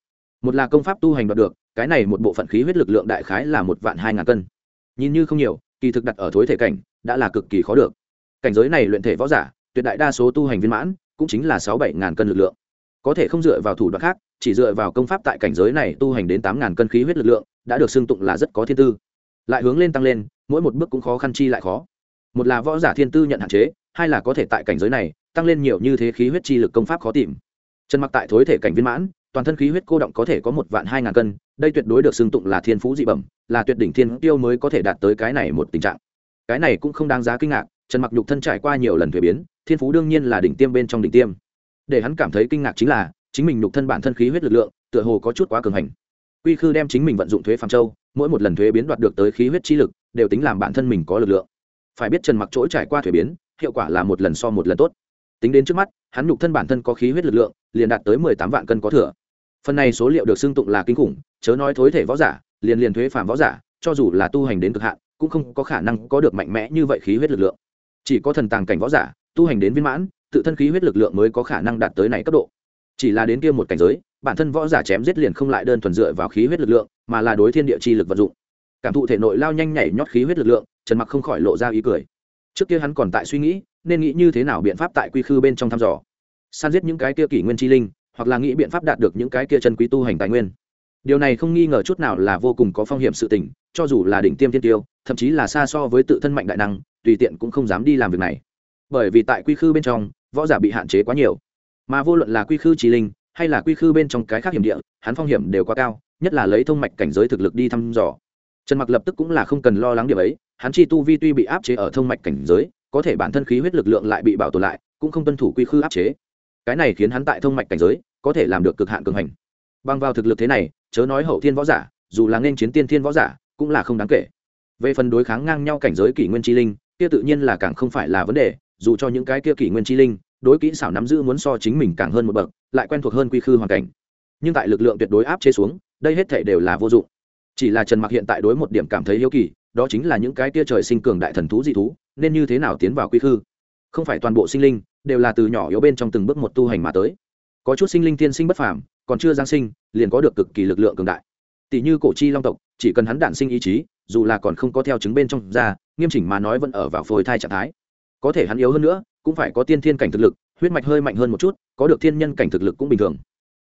một là công pháp tu hành đoạt được, cái này một bộ phận khí huyết lực lượng đại khái là một vạn hai ngàn cân. Nhìn như không nhiều, kỳ thực đặt ở thối thể cảnh, đã là cực kỳ khó được. Cảnh giới này luyện thể võ giả, tuyệt đại đa số tu hành viên mãn, cũng chính là sáu bảy ngàn cân lực lượng. Có thể không dựa vào thủ đoạn khác, chỉ dựa vào công pháp tại cảnh giới này tu hành đến tám ngàn cân khí huyết lực lượng, đã được xưng tụng là rất có thiên tư. Lại hướng lên tăng lên, mỗi một bước cũng khó khăn chi lại khó. Một là võ giả thiên tư nhận hạn chế, hai là có thể tại cảnh giới này, tăng lên nhiều như thế khí huyết chi lực công pháp khó tìm. Trần mặc tại thối thể cảnh viên mãn toàn thân khí huyết cô động có thể có một vạn hai ngàn cân, đây tuyệt đối được xưng tụng là thiên phú dị bẩm, là tuyệt đỉnh thiên tiêu mới có thể đạt tới cái này một tình trạng. Cái này cũng không đáng giá kinh ngạc, trần mặc nhục thân trải qua nhiều lần thuế biến, thiên phú đương nhiên là đỉnh tiêm bên trong đỉnh tiêm. Để hắn cảm thấy kinh ngạc chính là, chính mình nhục thân bản thân khí huyết lực lượng, tựa hồ có chút quá cường hành. Quy khư đem chính mình vận dụng thuế phàm châu, mỗi một lần thuế biến đoạt được tới khí huyết chi lực, đều tính làm bản thân mình có lực lượng. Phải biết trần mặc chỗ trải qua thuế biến, hiệu quả là một lần so một lần tốt. Tính đến trước mắt, hắn nhục thân bản thân có khí huyết lực lượng, liền đạt tới mười tám vạn cân có thừa phần này số liệu được xưng tụng là kinh khủng, chớ nói thối thể võ giả, liền liền thuế phạm võ giả, cho dù là tu hành đến cực hạn, cũng không có khả năng có được mạnh mẽ như vậy khí huyết lực lượng. Chỉ có thần tàng cảnh võ giả, tu hành đến viên mãn, tự thân khí huyết lực lượng mới có khả năng đạt tới này cấp độ. Chỉ là đến kia một cảnh giới, bản thân võ giả chém giết liền không lại đơn thuần dựa vào khí huyết lực lượng, mà là đối thiên địa chi lực vận dụng. Cảm thụ thể nội lao nhanh nhảy nhót khí huyết lực lượng, trần mặc không khỏi lộ ra ý cười. Trước kia hắn còn tại suy nghĩ, nên nghĩ như thế nào biện pháp tại quy khư bên trong thăm dò. San giết những cái kia kỷ nguyên chi linh hoặc là nghĩ biện pháp đạt được những cái kia chân quý tu hành tài nguyên. Điều này không nghi ngờ chút nào là vô cùng có phong hiểm sự tình, cho dù là đỉnh tiêm thiên tiêu, thậm chí là xa so với tự thân mạnh đại năng, tùy tiện cũng không dám đi làm việc này. Bởi vì tại quy khư bên trong, võ giả bị hạn chế quá nhiều. Mà vô luận là quy khư trí linh, hay là quy khư bên trong cái khác hiểm địa, hắn phong hiểm đều quá cao, nhất là lấy thông mạch cảnh giới thực lực đi thăm dò. Trần mặc lập tức cũng là không cần lo lắng điểm ấy, hắn chi tu vi tuy bị áp chế ở thông mạch cảnh giới, có thể bản thân khí huyết lực lượng lại bị bảo tồn lại, cũng không tuân thủ quy khư áp chế. Cái này khiến hắn tại thông mạch cảnh giới có thể làm được cực hạn cường hành. Bằng vào thực lực thế này, chớ nói hậu thiên võ giả, dù là nên chiến tiên thiên võ giả, cũng là không đáng kể. Về phần đối kháng ngang nhau cảnh giới kỷ nguyên chi linh, kia tự nhiên là càng không phải là vấn đề, dù cho những cái kia kỷ nguyên chi linh, đối kỹ xảo nắm giữ muốn so chính mình càng hơn một bậc, lại quen thuộc hơn quy khư hoàn cảnh. Nhưng tại lực lượng tuyệt đối áp chế xuống, đây hết thể đều là vô dụng. Chỉ là trần mặc hiện tại đối một điểm cảm thấy yếu kỳ, đó chính là những cái kia trời sinh cường đại thần thú dị thú, nên như thế nào tiến vào quy khư? Không phải toàn bộ sinh linh đều là từ nhỏ yếu bên trong từng bước một tu hành mà tới có chút sinh linh tiên sinh bất phàm, còn chưa giáng sinh, liền có được cực kỳ lực lượng cường đại. Tỷ như cổ chi long tộc, chỉ cần hắn đản sinh ý chí, dù là còn không có theo chứng bên trong ra, nghiêm chỉnh mà nói vẫn ở vào phôi thai trạng thái. Có thể hắn yếu hơn nữa, cũng phải có tiên thiên cảnh thực lực, huyết mạch hơi mạnh hơn một chút, có được thiên nhân cảnh thực lực cũng bình thường.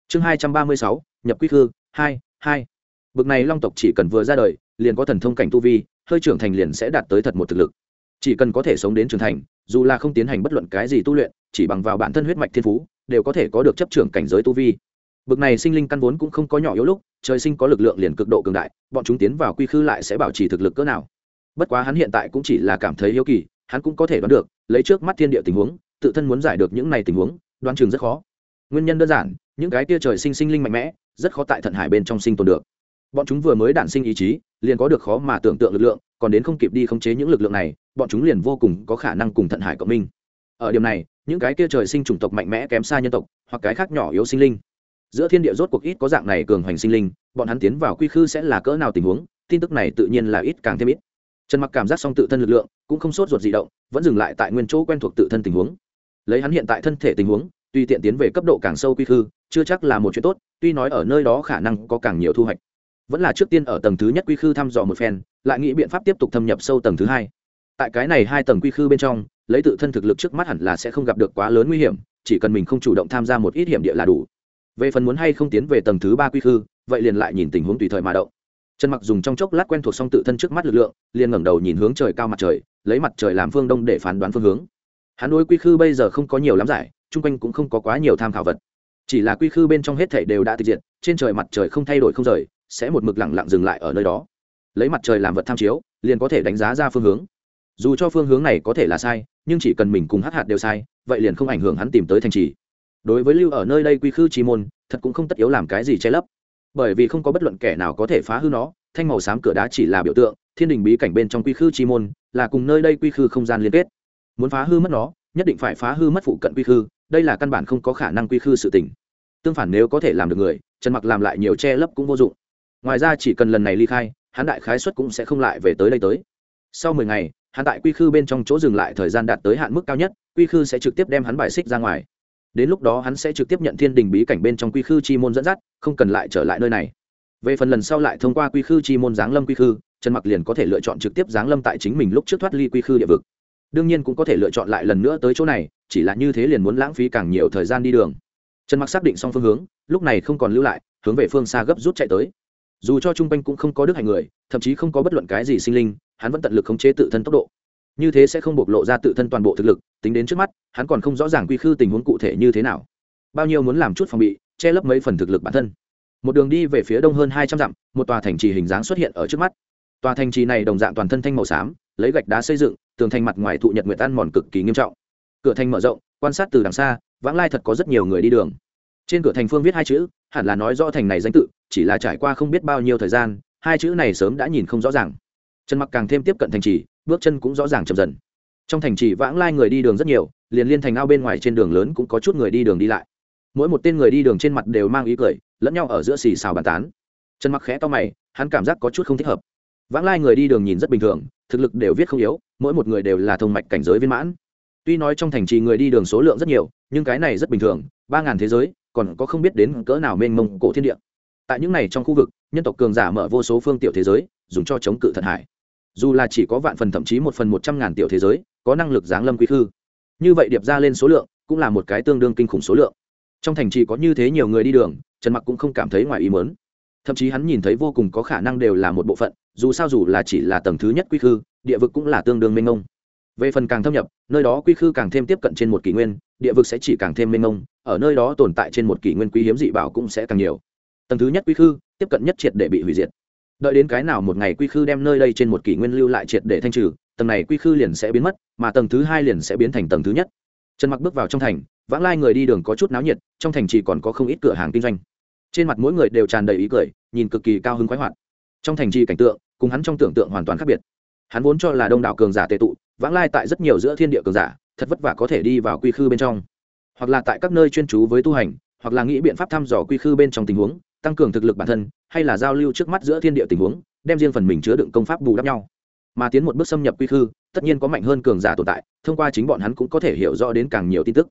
Chương hai trăm ba mươi sáu, nhập quy khư, hai hai. Bực này long tộc chỉ cần vừa ra đời, liền có thần thông cảnh tu vi, hơi trưởng thành liền sẽ đạt tới thật một thực lực. Chỉ cần có thể sống đến trưởng thành, dù là không tiến hành bất luận cái gì tu luyện, chỉ bằng vào bản thân huyết mạch thiên phú đều có thể có được chấp trưởng cảnh giới tu vi. Bực này sinh linh căn vốn cũng không có nhỏ yếu lúc, trời sinh có lực lượng liền cực độ cường đại, bọn chúng tiến vào quy khư lại sẽ bảo trì thực lực cỡ nào. Bất quá hắn hiện tại cũng chỉ là cảm thấy yếu kỳ, hắn cũng có thể đoán được, lấy trước mắt thiên địa tình huống, tự thân muốn giải được những này tình huống, đoán chừng rất khó. Nguyên nhân đơn giản, những cái tia trời sinh sinh linh mạnh mẽ, rất khó tại thận hải bên trong sinh tồn được. Bọn chúng vừa mới đản sinh ý chí, liền có được khó mà tưởng tượng lực lượng, còn đến không kịp đi khống chế những lực lượng này, bọn chúng liền vô cùng có khả năng cùng thận hải cộng minh. Ở điểm này những cái kia trời sinh chủng tộc mạnh mẽ kém xa nhân tộc, hoặc cái khác nhỏ yếu sinh linh. Giữa thiên địa rốt cuộc ít có dạng này cường hoành sinh linh, bọn hắn tiến vào quy khư sẽ là cỡ nào tình huống, tin tức này tự nhiên là ít càng thêm ít. Trần mặc cảm giác xong tự thân lực lượng cũng không sốt ruột di động, vẫn dừng lại tại nguyên chỗ quen thuộc tự thân tình huống. Lấy hắn hiện tại thân thể tình huống tuy tiện tiến về cấp độ càng sâu quy khư, chưa chắc là một chuyện tốt, tuy nói ở nơi đó khả năng có càng nhiều thu hoạch. Vẫn là trước tiên ở tầng thứ nhất quy khư thăm dò một phen, lại nghĩ biện pháp tiếp tục thâm nhập sâu tầng thứ hai tại cái này hai tầng quy khư bên trong, lấy tự thân thực lực trước mắt hẳn là sẽ không gặp được quá lớn nguy hiểm, chỉ cần mình không chủ động tham gia một ít hiểm địa là đủ. Về phần muốn hay không tiến về tầng thứ ba quy khư, vậy liền lại nhìn tình huống tùy thời mà động. Trần mặc dùng trong chốc lát quen thuộc xong tự thân trước mắt lực lượng, liền ngẩng đầu nhìn hướng trời cao mặt trời, lấy mặt trời làm phương đông để phán đoán phương hướng. Hắn đối quy khư bây giờ không có nhiều lắm giải, chung quanh cũng không có quá nhiều tham khảo vật. Chỉ là quy khư bên trong hết thảy đều đã tịch diệt, trên trời mặt trời không thay đổi không rời, sẽ một mực lặng lặng dừng lại ở nơi đó. Lấy mặt trời làm vật tham chiếu, liền có thể đánh giá ra phương hướng dù cho phương hướng này có thể là sai, nhưng chỉ cần mình cùng hát hạt đều sai, vậy liền không ảnh hưởng hắn tìm tới thành trì. Đối với lưu ở nơi đây quy khư chi môn, thật cũng không tất yếu làm cái gì che lấp. Bởi vì không có bất luận kẻ nào có thể phá hư nó, thanh màu xám cửa đá chỉ là biểu tượng, thiên đình bí cảnh bên trong quy khư chi môn, là cùng nơi đây quy khư không gian liên kết. Muốn phá hư mất nó, nhất định phải phá hư mất phụ cận quy khư, đây là căn bản không có khả năng quy khư sự tỉnh tương phản nếu có thể làm được người, trần mặc làm lại nhiều che lấp cũng vô dụng. Ngoài ra chỉ cần lần này ly khai, hắn đại khái xuất cũng sẽ không lại về tới đây tới. Sau mười ngày hắn tại quy khư bên trong chỗ dừng lại thời gian đạt tới hạn mức cao nhất, quy khư sẽ trực tiếp đem hắn bài xích ra ngoài. Đến lúc đó hắn sẽ trực tiếp nhận thiên đình bí cảnh bên trong quy khư chi môn dẫn dắt, không cần lại trở lại nơi này. Về phần lần sau lại thông qua quy khư chi môn giáng lâm quy khư, trần mặc liền có thể lựa chọn trực tiếp giáng lâm tại chính mình lúc trước thoát ly quy khư địa vực. Đương nhiên cũng có thể lựa chọn lại lần nữa tới chỗ này, chỉ là như thế liền muốn lãng phí càng nhiều thời gian đi đường. Trần mặc xác định xong phương hướng, lúc này không còn lưu lại, hướng về phương xa gấp rút chạy tới. Dù cho trung quanh cũng không có đức hành người, thậm chí không có bất luận cái gì sinh linh hắn vẫn tận lực khống chế tự thân tốc độ. Như thế sẽ không bộc lộ ra tự thân toàn bộ thực lực, tính đến trước mắt, hắn còn không rõ ràng quy khư tình huống cụ thể như thế nào. Bao nhiêu muốn làm chút phòng bị, che lấp mấy phần thực lực bản thân. Một đường đi về phía đông hơn hai trăm dặm, một tòa thành trì hình dáng xuất hiện ở trước mắt. Tòa thành trì này đồng dạng toàn thân thanh màu xám, lấy gạch đá xây dựng, tường thành mặt ngoài thụ nhật nguyệt ăn mòn cực kỳ nghiêm trọng. Cửa thành mở rộng, quan sát từ đằng xa, vãng lai thật có rất nhiều người đi đường. Trên cửa thành phương viết hai chữ, hẳn là nói rõ thành này danh tự, chỉ là trải qua không biết bao nhiêu thời gian, hai chữ này sớm đã nhìn không rõ ràng trần mặc càng thêm tiếp cận thành trì, bước chân cũng rõ ràng chậm dần. Trong thành trì vãng lai người đi đường rất nhiều, liền liên thành ao bên ngoài trên đường lớn cũng có chút người đi đường đi lại. Mỗi một tên người đi đường trên mặt đều mang ý cười, lẫn nhau ở giữa xì xào bàn tán. Trần mặc khẽ to mày, hắn cảm giác có chút không thích hợp. Vãng lai người đi đường nhìn rất bình thường, thực lực đều viết không yếu, mỗi một người đều là thông mạch cảnh giới viên mãn. Tuy nói trong thành trì người đi đường số lượng rất nhiều, nhưng cái này rất bình thường, ba ngàn thế giới, còn có không biết đến cỡ nào mênh mông cổ thiên địa. Tại những này trong khu vực, nhân tộc cường giả mở vô số phương tiểu thế giới, dùng cho chống cự thần hải dù là chỉ có vạn phần thậm chí một phần một trăm ngàn tiểu thế giới, có năng lực giáng lâm quý khư. Như vậy điệp ra lên số lượng, cũng là một cái tương đương kinh khủng số lượng. Trong thành trì có như thế nhiều người đi đường, trần mặc cũng không cảm thấy ngoài ý mớn thậm chí hắn nhìn thấy vô cùng có khả năng đều là một bộ phận, dù sao dù là chỉ là tầng thứ nhất quy khư, địa vực cũng là tương đương mênh mông. Về phần càng thâm nhập, nơi đó quy khư càng thêm tiếp cận trên một kỷ nguyên, địa vực sẽ chỉ càng thêm mênh mông, ở nơi đó tồn tại trên một kỷ nguyên quý hiếm dị bảo cũng sẽ càng nhiều. Tầng thứ nhất quy khư, tiếp cận nhất triệt để bị hủy diệt đợi đến cái nào một ngày quy khư đem nơi đây trên một kỷ nguyên lưu lại triệt để thanh trừ, tầng này quy khư liền sẽ biến mất, mà tầng thứ hai liền sẽ biến thành tầng thứ nhất. Trần mặc bước vào trong thành, vãng lai người đi đường có chút náo nhiệt, trong thành chỉ còn có không ít cửa hàng kinh doanh. Trên mặt mỗi người đều tràn đầy ý cười, nhìn cực kỳ cao hứng khoái hoạt. Trong thành trì cảnh tượng, cùng hắn trong tưởng tượng hoàn toàn khác biệt. Hắn vốn cho là đông đảo cường giả tệ tụ, vãng lai tại rất nhiều giữa thiên địa cường giả, thật vất vả có thể đi vào quy khư bên trong. Hoặc là tại các nơi chuyên trú với tu hành, hoặc là nghĩ biện pháp thăm dò quy khư bên trong tình huống tăng cường thực lực bản thân, hay là giao lưu trước mắt giữa thiên địa tình huống, đem riêng phần mình chứa đựng công pháp bù đắp nhau. Mà tiến một bước xâm nhập quy khư, tất nhiên có mạnh hơn cường giả tồn tại, thông qua chính bọn hắn cũng có thể hiểu rõ đến càng nhiều tin tức.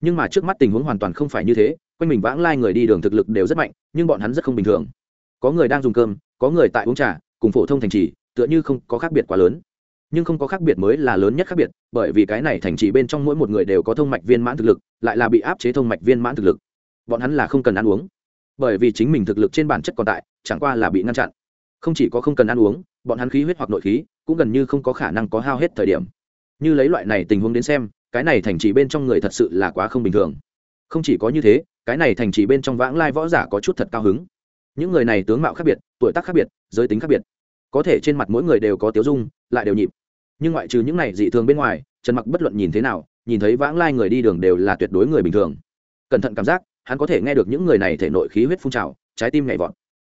Nhưng mà trước mắt tình huống hoàn toàn không phải như thế, quanh mình vãng lai người đi đường thực lực đều rất mạnh, nhưng bọn hắn rất không bình thường. Có người đang dùng cơm, có người tại uống trà, cùng phổ thông thành trì, tựa như không có khác biệt quá lớn. Nhưng không có khác biệt mới là lớn nhất khác biệt, bởi vì cái này thành trì bên trong mỗi một người đều có thông mạch viên mãn thực lực, lại là bị áp chế thông mạch viên mãn thực lực. Bọn hắn là không cần ăn uống bởi vì chính mình thực lực trên bản chất còn tại, chẳng qua là bị ngăn chặn. Không chỉ có không cần ăn uống, bọn hắn khí huyết hoặc nội khí cũng gần như không có khả năng có hao hết thời điểm. Như lấy loại này tình huống đến xem, cái này thành trì bên trong người thật sự là quá không bình thường. Không chỉ có như thế, cái này thành trì bên trong vãng lai võ giả có chút thật cao hứng. Những người này tướng mạo khác biệt, tuổi tác khác biệt, giới tính khác biệt. Có thể trên mặt mỗi người đều có tiếu dung, lại đều nhịp. Nhưng ngoại trừ những này dị thường bên ngoài, trần mặc bất luận nhìn thế nào, nhìn thấy vãng lai người đi đường đều là tuyệt đối người bình thường. Cẩn thận cảm giác hắn có thể nghe được những người này thể nội khí huyết phun trào, trái tim nhảy vọt.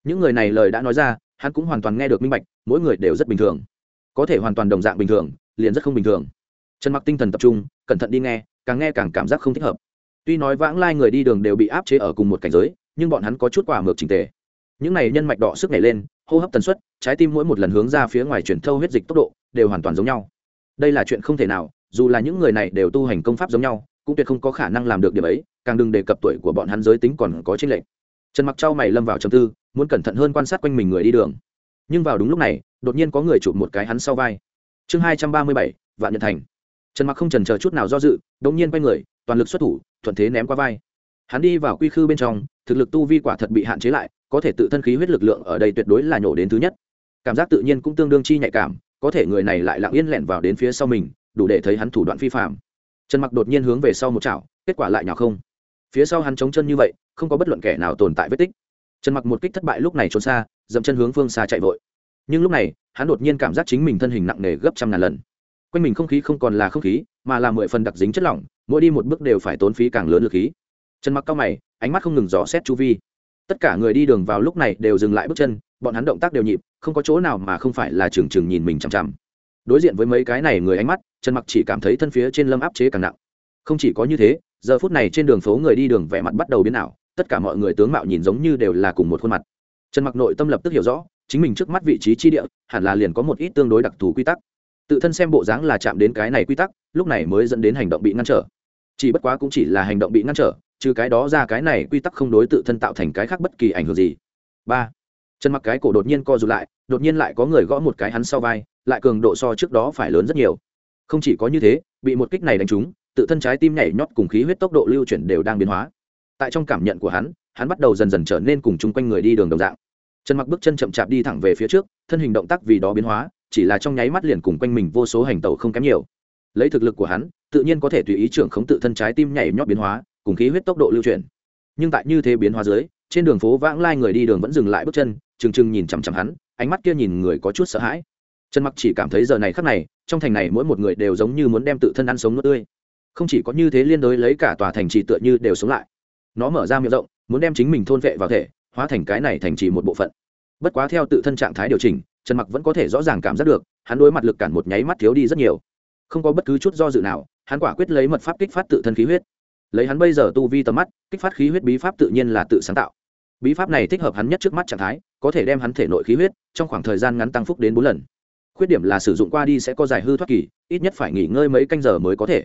Những người này lời đã nói ra, hắn cũng hoàn toàn nghe được minh bạch, mỗi người đều rất bình thường. Có thể hoàn toàn đồng dạng bình thường, liền rất không bình thường. Trần mặc tinh thần tập trung, cẩn thận đi nghe, càng nghe càng cảm giác không thích hợp. Tuy nói vãng lai người đi đường đều bị áp chế ở cùng một cảnh giới, nhưng bọn hắn có chút quả mược trình tề. Những này nhân mạch đỏ sức nhảy lên, hô hấp tần suất, trái tim mỗi một lần hướng ra phía ngoài chuyển thâu huyết dịch tốc độ, đều hoàn toàn giống nhau. Đây là chuyện không thể nào, dù là những người này đều tu hành công pháp giống nhau cũng tuyệt không có khả năng làm được điểm ấy, càng đừng đề cập tuổi của bọn hắn giới tính còn có tranh lệch. Trần mặc trao mày lâm vào trầm tư, muốn cẩn thận hơn quan sát quanh mình người đi đường. Nhưng vào đúng lúc này, đột nhiên có người chụp một cái hắn sau vai. Chương hai trăm ba mươi bảy, vạn nhật thành. Trần mặc không trần chờ chút nào do dự, đột nhiên quay người, toàn lực xuất thủ, thuận thế ném qua vai. Hắn đi vào quy khư bên trong, thực lực tu vi quả thật bị hạn chế lại, có thể tự thân khí huyết lực lượng ở đây tuyệt đối là nhổ đến thứ nhất. Cảm giác tự nhiên cũng tương đương chi nhạy cảm, có thể người này lại lặng yên lẹn vào đến phía sau mình, đủ để thấy hắn thủ đoạn phi phạm trần mặc đột nhiên hướng về sau một chảo, kết quả lại nhỏ không. Phía sau hắn chống chân như vậy, không có bất luận kẻ nào tồn tại vết tích. Trần mặc một kích thất bại lúc này trốn xa, dậm chân hướng phương xa chạy vội. Nhưng lúc này, hắn đột nhiên cảm giác chính mình thân hình nặng nề gấp trăm ngàn lần. Quanh mình không khí không còn là không khí, mà là mười phần đặc dính chất lỏng, mỗi đi một bước đều phải tốn phí càng lớn lực khí. Trần mặc cao mày, ánh mắt không ngừng dò xét chu vi. Tất cả người đi đường vào lúc này đều dừng lại bước chân, bọn hắn động tác đều nhịp, không có chỗ nào mà không phải là trừng trừng nhìn mình chằm chằm. Đối diện với mấy cái này người ánh mắt trần mặc chỉ cảm thấy thân phía trên lâm áp chế càng nặng. Không chỉ có như thế, giờ phút này trên đường phố người đi đường vẻ mặt bắt đầu biến ảo, tất cả mọi người tướng mạo nhìn giống như đều là cùng một khuôn mặt. Trần mặc nội tâm lập tức hiểu rõ, chính mình trước mắt vị trí chi địa, hẳn là liền có một ít tương đối đặc thù quy tắc. Tự thân xem bộ dáng là chạm đến cái này quy tắc, lúc này mới dẫn đến hành động bị ngăn trở. Chỉ bất quá cũng chỉ là hành động bị ngăn trở, trừ cái đó ra cái này quy tắc không đối tự thân tạo thành cái khác bất kỳ ảnh hưởng gì. Ba chân mặc cái cổ đột nhiên co rụt lại, đột nhiên lại có người gõ một cái hắn sau vai, lại cường độ so trước đó phải lớn rất nhiều không chỉ có như thế, bị một kích này đánh trúng, tự thân trái tim nhảy nhót cùng khí huyết tốc độ lưu chuyển đều đang biến hóa. Tại trong cảm nhận của hắn hắn bắt đầu dần dần trở nên cùng chung quanh người đi đường đồng dạng. Trần mặc bước chân chậm chạp đi thẳng về phía trước, thân hình động tác vì đó biến hóa, chỉ là trong nháy mắt liền cùng quanh mình vô số hành tẩu không kém nhiều. Lấy thực lực của hắn, tự nhiên có thể tùy ý trưởng khống tự thân trái tim nhảy nhót biến hóa, cùng khí huyết tốc độ lưu chuyển. Nhưng tại như thế biến hóa dưới, trên đường phố vãng lai người đi đường vẫn dừng lại bước chân, trừng trừng nhìn chằm chằm hắn, ánh mắt kia nhìn người có chút sợ hãi. Trần mặc chỉ cảm thấy giờ này khắc này trong thành này mỗi một người đều giống như muốn đem tự thân ăn sống nước tươi. Không chỉ có như thế liên đối lấy cả tòa thành trì tựa như đều sống lại. Nó mở ra miệng rộng, muốn đem chính mình thôn vệ vào thể, hóa thành cái này thành trì một bộ phận. Bất quá theo tự thân trạng thái điều chỉnh, trần mặc vẫn có thể rõ ràng cảm giác được, hắn đối mặt lực cản một nháy mắt thiếu đi rất nhiều. Không có bất cứ chút do dự nào, hắn quả quyết lấy mật pháp kích phát tự thân khí huyết. Lấy hắn bây giờ tu vi tầm mắt, kích phát khí huyết bí pháp tự nhiên là tự sáng tạo. Bí pháp này thích hợp hắn nhất trước mắt trạng thái, có thể đem hắn thể nội khí huyết trong khoảng thời gian ngắn tăng phúc đến bốn lần khuyết điểm là sử dụng qua đi sẽ có dài hư thoát kỳ, ít nhất phải nghỉ ngơi mấy canh giờ mới có thể.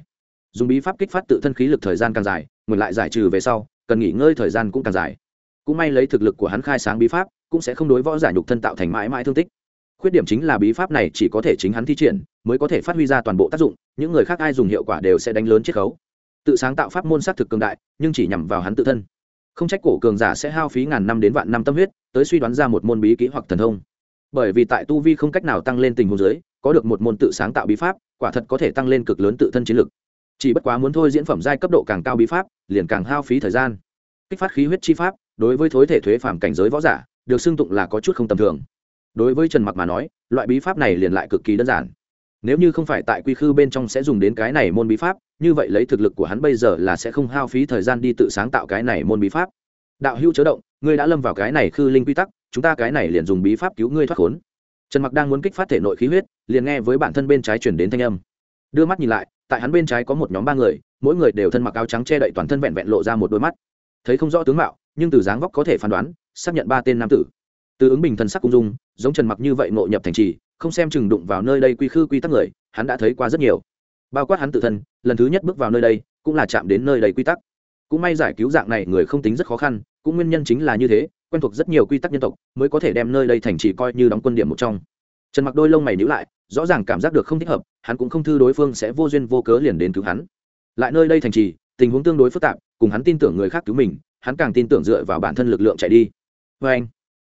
Dùng bí pháp kích phát tự thân khí lực thời gian càng dài ngừng lại giải trừ về sau, cần nghỉ ngơi thời gian cũng càng dài. Cũng may lấy thực lực của hắn khai sáng bí pháp, cũng sẽ không đối võ giả nhục thân tạo thành mãi mãi thương tích. Khuyết điểm chính là bí pháp này chỉ có thể chính hắn thi triển, mới có thể phát huy ra toàn bộ tác dụng, những người khác ai dùng hiệu quả đều sẽ đánh lớn chiết khấu. Tự sáng tạo pháp môn s á t thực cường đại, nhưng chỉ nhằm vào hắn tự thân. Không trách cổ cường giả sẽ hao phí ngàn năm đến vạn năm tâm huyết, tới suy đoán ra một môn bí kỹ hoặc thần thông bởi vì tại tu vi không cách nào tăng lên tình huống giới, có được một môn tự sáng tạo bí pháp, quả thật có thể tăng lên cực lớn tự thân chiến lực. Chỉ bất quá muốn thôi diễn phẩm giai cấp độ càng cao bí pháp, liền càng hao phí thời gian. Kích phát khí huyết chi pháp, đối với thối thể thuế phàm cảnh giới võ giả, được xưng tụng là có chút không tầm thường. Đối với trần mặc mà nói, loại bí pháp này liền lại cực kỳ đơn giản. Nếu như không phải tại quy khư bên trong sẽ dùng đến cái này môn bí pháp, như vậy lấy thực lực của hắn bây giờ là sẽ không hao phí thời gian đi tự sáng tạo cái này môn bí pháp. Đạo hữu chớ động, ngươi đã lâm vào cái này khư linh quy tắc chúng ta cái này liền dùng bí pháp cứu ngươi thoát khốn. Trần mặc đang muốn kích phát thể nội khí huyết, liền nghe với bản thân bên trái chuyển đến thanh âm. Đưa mắt nhìn lại, tại hắn bên trái có một nhóm ba người, mỗi người đều thân mặc áo trắng che đậy toàn thân vẹn vẹn lộ ra một đôi mắt. Thấy không rõ tướng mạo, nhưng từ dáng vóc có thể phán đoán, xác nhận ba tên nam tử. Từ ứng bình thần sắc cung dung, giống trần mặc như vậy ngộ nhập thành trì, không xem chừng đụng vào nơi đây quy khư quy tắc người, hắn đã thấy qua rất nhiều. Bao quát hắn tự thân, lần thứ nhất bước vào nơi đây, cũng là chạm đến nơi đầy quy tắc. Cũng may giải cứu dạng này người không tính rất khó khăn, cũng nguyên nhân chính là như thế quen thuộc rất nhiều quy tắc nhân tộc, mới có thể đem nơi đây thành trì coi như đóng quân điểm một trong. Trần mặc đôi lông mày nhíu lại, rõ ràng cảm giác được không thích hợp, hắn cũng không thư đối phương sẽ vô duyên vô cớ liền đến cứu hắn. Lại nơi đây thành trì, tình huống tương đối phức tạp, cùng hắn tin tưởng người khác cứu mình, hắn càng tin tưởng dựa vào bản thân lực lượng chạy đi. Vê anh,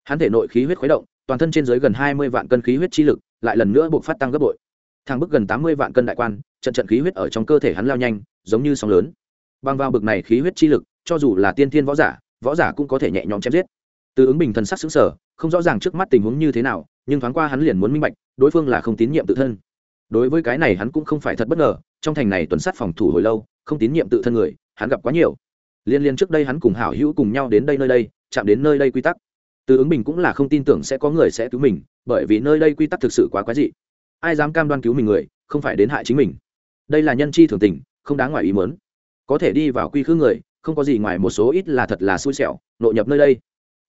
hắn thể nội khí huyết khuấy động, toàn thân trên dưới gần hai mươi vạn cân khí huyết chi lực, lại lần nữa buộc phát tăng gấp bội. Thang bức gần tám mươi vạn cân đại quan, trận trận khí huyết ở trong cơ thể hắn lao nhanh, giống như sóng lớn. Băng vào bực này khí huyết chi lực, cho dù là tiên thiên võ giả võ giả cũng có thể nhẹ nhõm chém giết từ ứng bình thần sắc xứng sở không rõ ràng trước mắt tình huống như thế nào, nhưng thoáng qua hắn liền muốn minh bạch, đối phương là không tín nhiệm tự thân. Đối với cái này hắn cũng không phải thật bất ngờ, trong thành này tuần sát phòng thủ hồi lâu, không tín nhiệm tự thân người, hắn gặp quá nhiều. Liên liên trước đây hắn cùng hảo hữu cùng nhau đến đây nơi đây, chạm đến nơi đây quy tắc. Từ ứng bình cũng là không tin tưởng sẽ có người sẽ cứu mình, bởi vì nơi đây quy tắc thực sự quá quái dị. Ai dám cam đoan cứu mình người, không phải đến hại chính mình. Đây là nhân chi thường tình, không đáng ngoài ý mớn có thể đi vào quy khứ người, không có gì ngoài một số ít là thật là xui xẻo, nội nhập nơi đây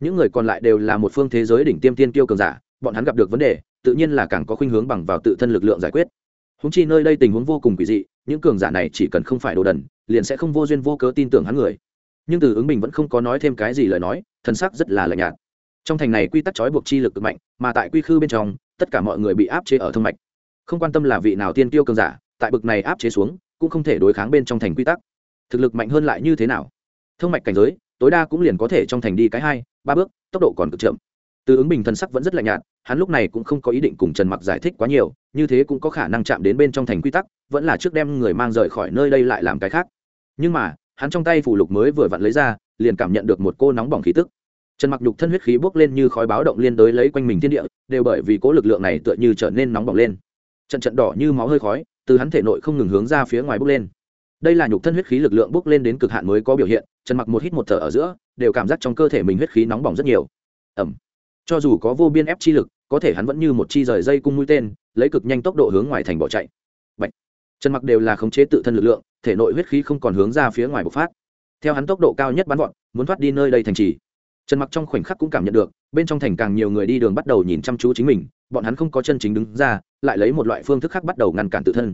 những người còn lại đều là một phương thế giới đỉnh tiêm tiên kiêu cường giả, bọn hắn gặp được vấn đề, tự nhiên là càng có khuynh hướng bằng vào tự thân lực lượng giải quyết. Húng chi nơi đây tình huống vô cùng quỷ dị, những cường giả này chỉ cần không phải đồ đần, liền sẽ không vô duyên vô cớ tin tưởng hắn người. Nhưng từ ứng bình vẫn không có nói thêm cái gì lời nói, thân sắc rất là lạnh nhạt. Trong thành này quy tắc trói buộc chi lực cực mạnh, mà tại quy khư bên trong, tất cả mọi người bị áp chế ở thương mạch. Không quan tâm là vị nào tiên tiêu cường giả, tại bực này áp chế xuống, cũng không thể đối kháng bên trong thành quy tắc. Thực lực mạnh hơn lại như thế nào? Thương mạch cảnh giới tối đa cũng liền có thể trong thành đi cái hai, ba bước, tốc độ còn cực chậm. Từ ứng bình thần sắc vẫn rất lạnh nhạt, hắn lúc này cũng không có ý định cùng trần mặc giải thích quá nhiều, như thế cũng có khả năng chạm đến bên trong thành quy tắc, vẫn là trước đem người mang rời khỏi nơi đây lại làm cái khác. Nhưng mà, hắn trong tay phủ lục mới vừa vặn lấy ra, liền cảm nhận được một cô nóng bỏng khí tức. Trần mặc nhục thân huyết khí bốc lên như khói báo động liên đối lấy quanh mình thiên địa, đều bởi vì cố lực lượng này tựa như trở nên nóng bỏng lên. Trận trận đỏ như máu hơi khói, từ hắn thể nội không ngừng hướng ra phía ngoài bốc lên đây là nhục thân huyết khí lực lượng bốc lên đến cực hạn mới có biểu hiện, trần mặc một hít một thở ở giữa, đều cảm giác trong cơ thể mình huyết khí nóng bỏng rất nhiều. Ẩm cho dù có vô biên ép chi lực, có thể hắn vẫn như một chi rời dây cung mũi tên, lấy cực nhanh tốc độ hướng ngoài thành bỏ chạy. Bạch. trần mặc đều là khống chế tự thân lực lượng, thể nội huyết khí không còn hướng ra phía ngoài bộc phát. Theo hắn tốc độ cao nhất bắn vọt, muốn thoát đi nơi đây thành trì. Trần mặc trong khoảnh khắc cũng cảm nhận được, bên trong thành càng nhiều người đi đường bắt đầu nhìn chăm chú chính mình, bọn hắn không có chân chính đứng ra, lại lấy một loại phương thức khác bắt đầu ngăn cản tự thân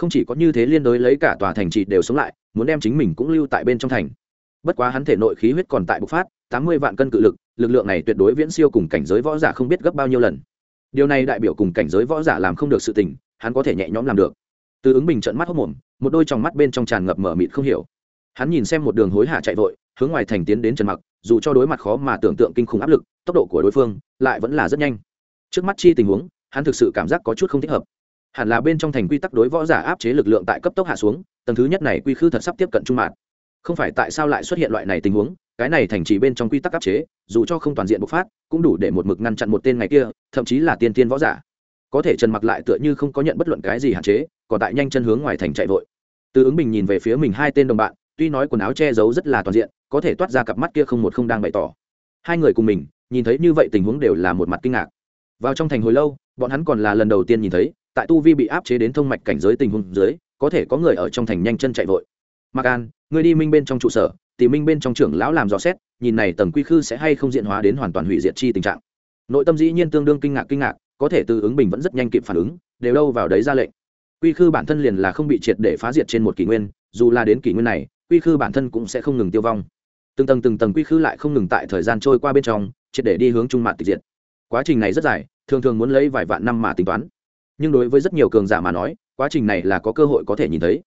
không chỉ có như thế liên đối lấy cả tòa thành trì đều sống lại, muốn đem chính mình cũng lưu tại bên trong thành. Bất quá hắn thể nội khí huyết còn tại bộc phát, tám mươi vạn cân cự lực lực lượng này tuyệt đối viễn siêu cùng cảnh giới võ giả không biết gấp bao nhiêu lần. Điều này đại biểu cùng cảnh giới võ giả làm không được sự tình, hắn có thể nhẹ nhõm làm được. Từ ứng bình trận mắt hốc mồm, một đôi tròng mắt bên trong tràn ngập mở mịt không hiểu. Hắn nhìn xem một đường hối hả chạy vội, hướng ngoài thành tiến đến trần mặc, dù cho đối mặt khó mà tưởng tượng kinh khủng áp lực, tốc độ của đối phương lại vẫn là rất nhanh. Trước mắt chi tình huống, hắn thực sự cảm giác có chút không thích hợp hẳn là bên trong thành quy tắc đối võ giả áp chế lực lượng tại cấp tốc hạ xuống, tầng thứ nhất này quy khư thật sắp tiếp cận trung mạng không phải tại sao lại xuất hiện loại này tình huống, cái này thành trì bên trong quy tắc áp chế, dù cho không toàn diện bộc phát, cũng đủ để một mực ngăn chặn một tên ngày kia, thậm chí là tiên tiên võ giả. Có thể trần mặc lại tựa như không có nhận bất luận cái gì hạn chế, còn tại nhanh chân hướng ngoài thành chạy vội. Từ ứng bình nhìn về phía mình hai tên đồng bạn, tuy nói quần áo che giấu rất là toàn diện, có thể toát ra cặp mắt kia không một không đang bày tỏ. Hai người cùng mình, nhìn thấy như vậy tình huống đều là một mặt kinh ngạc. Vào trong thành hồi lâu, bọn hắn còn là lần đầu tiên nhìn thấy tại tu vi bị áp chế đến thông mạch cảnh giới tình huống dưới, có thể có người ở trong thành nhanh chân chạy vội. Mặc an, người đi minh bên trong trụ sở, tìm minh bên trong trưởng lão làm dò xét, nhìn này tầng quy khư sẽ hay không diện hóa đến hoàn toàn hủy diệt chi tình trạng. Nội tâm dĩ nhiên tương đương kinh ngạc kinh ngạc, có thể từ ứng bình vẫn rất nhanh kịp phản ứng, đều đâu vào đấy ra lệnh. Quy khư bản thân liền là không bị triệt để phá diệt trên một kỷ nguyên, dù là đến kỷ nguyên này, quy khư bản thân cũng sẽ không ngừng tiêu vong. Từng tầng từng tầng quy khư lại không ngừng tại thời gian trôi qua bên trong, triệt để đi hướng trung mạng tịch diệt. Quá trình này rất dài, thường thường muốn lấy vài vạn năm mà tính toán nhưng đối với rất nhiều cường giả mà nói, quá trình này là có cơ hội có thể nhìn thấy.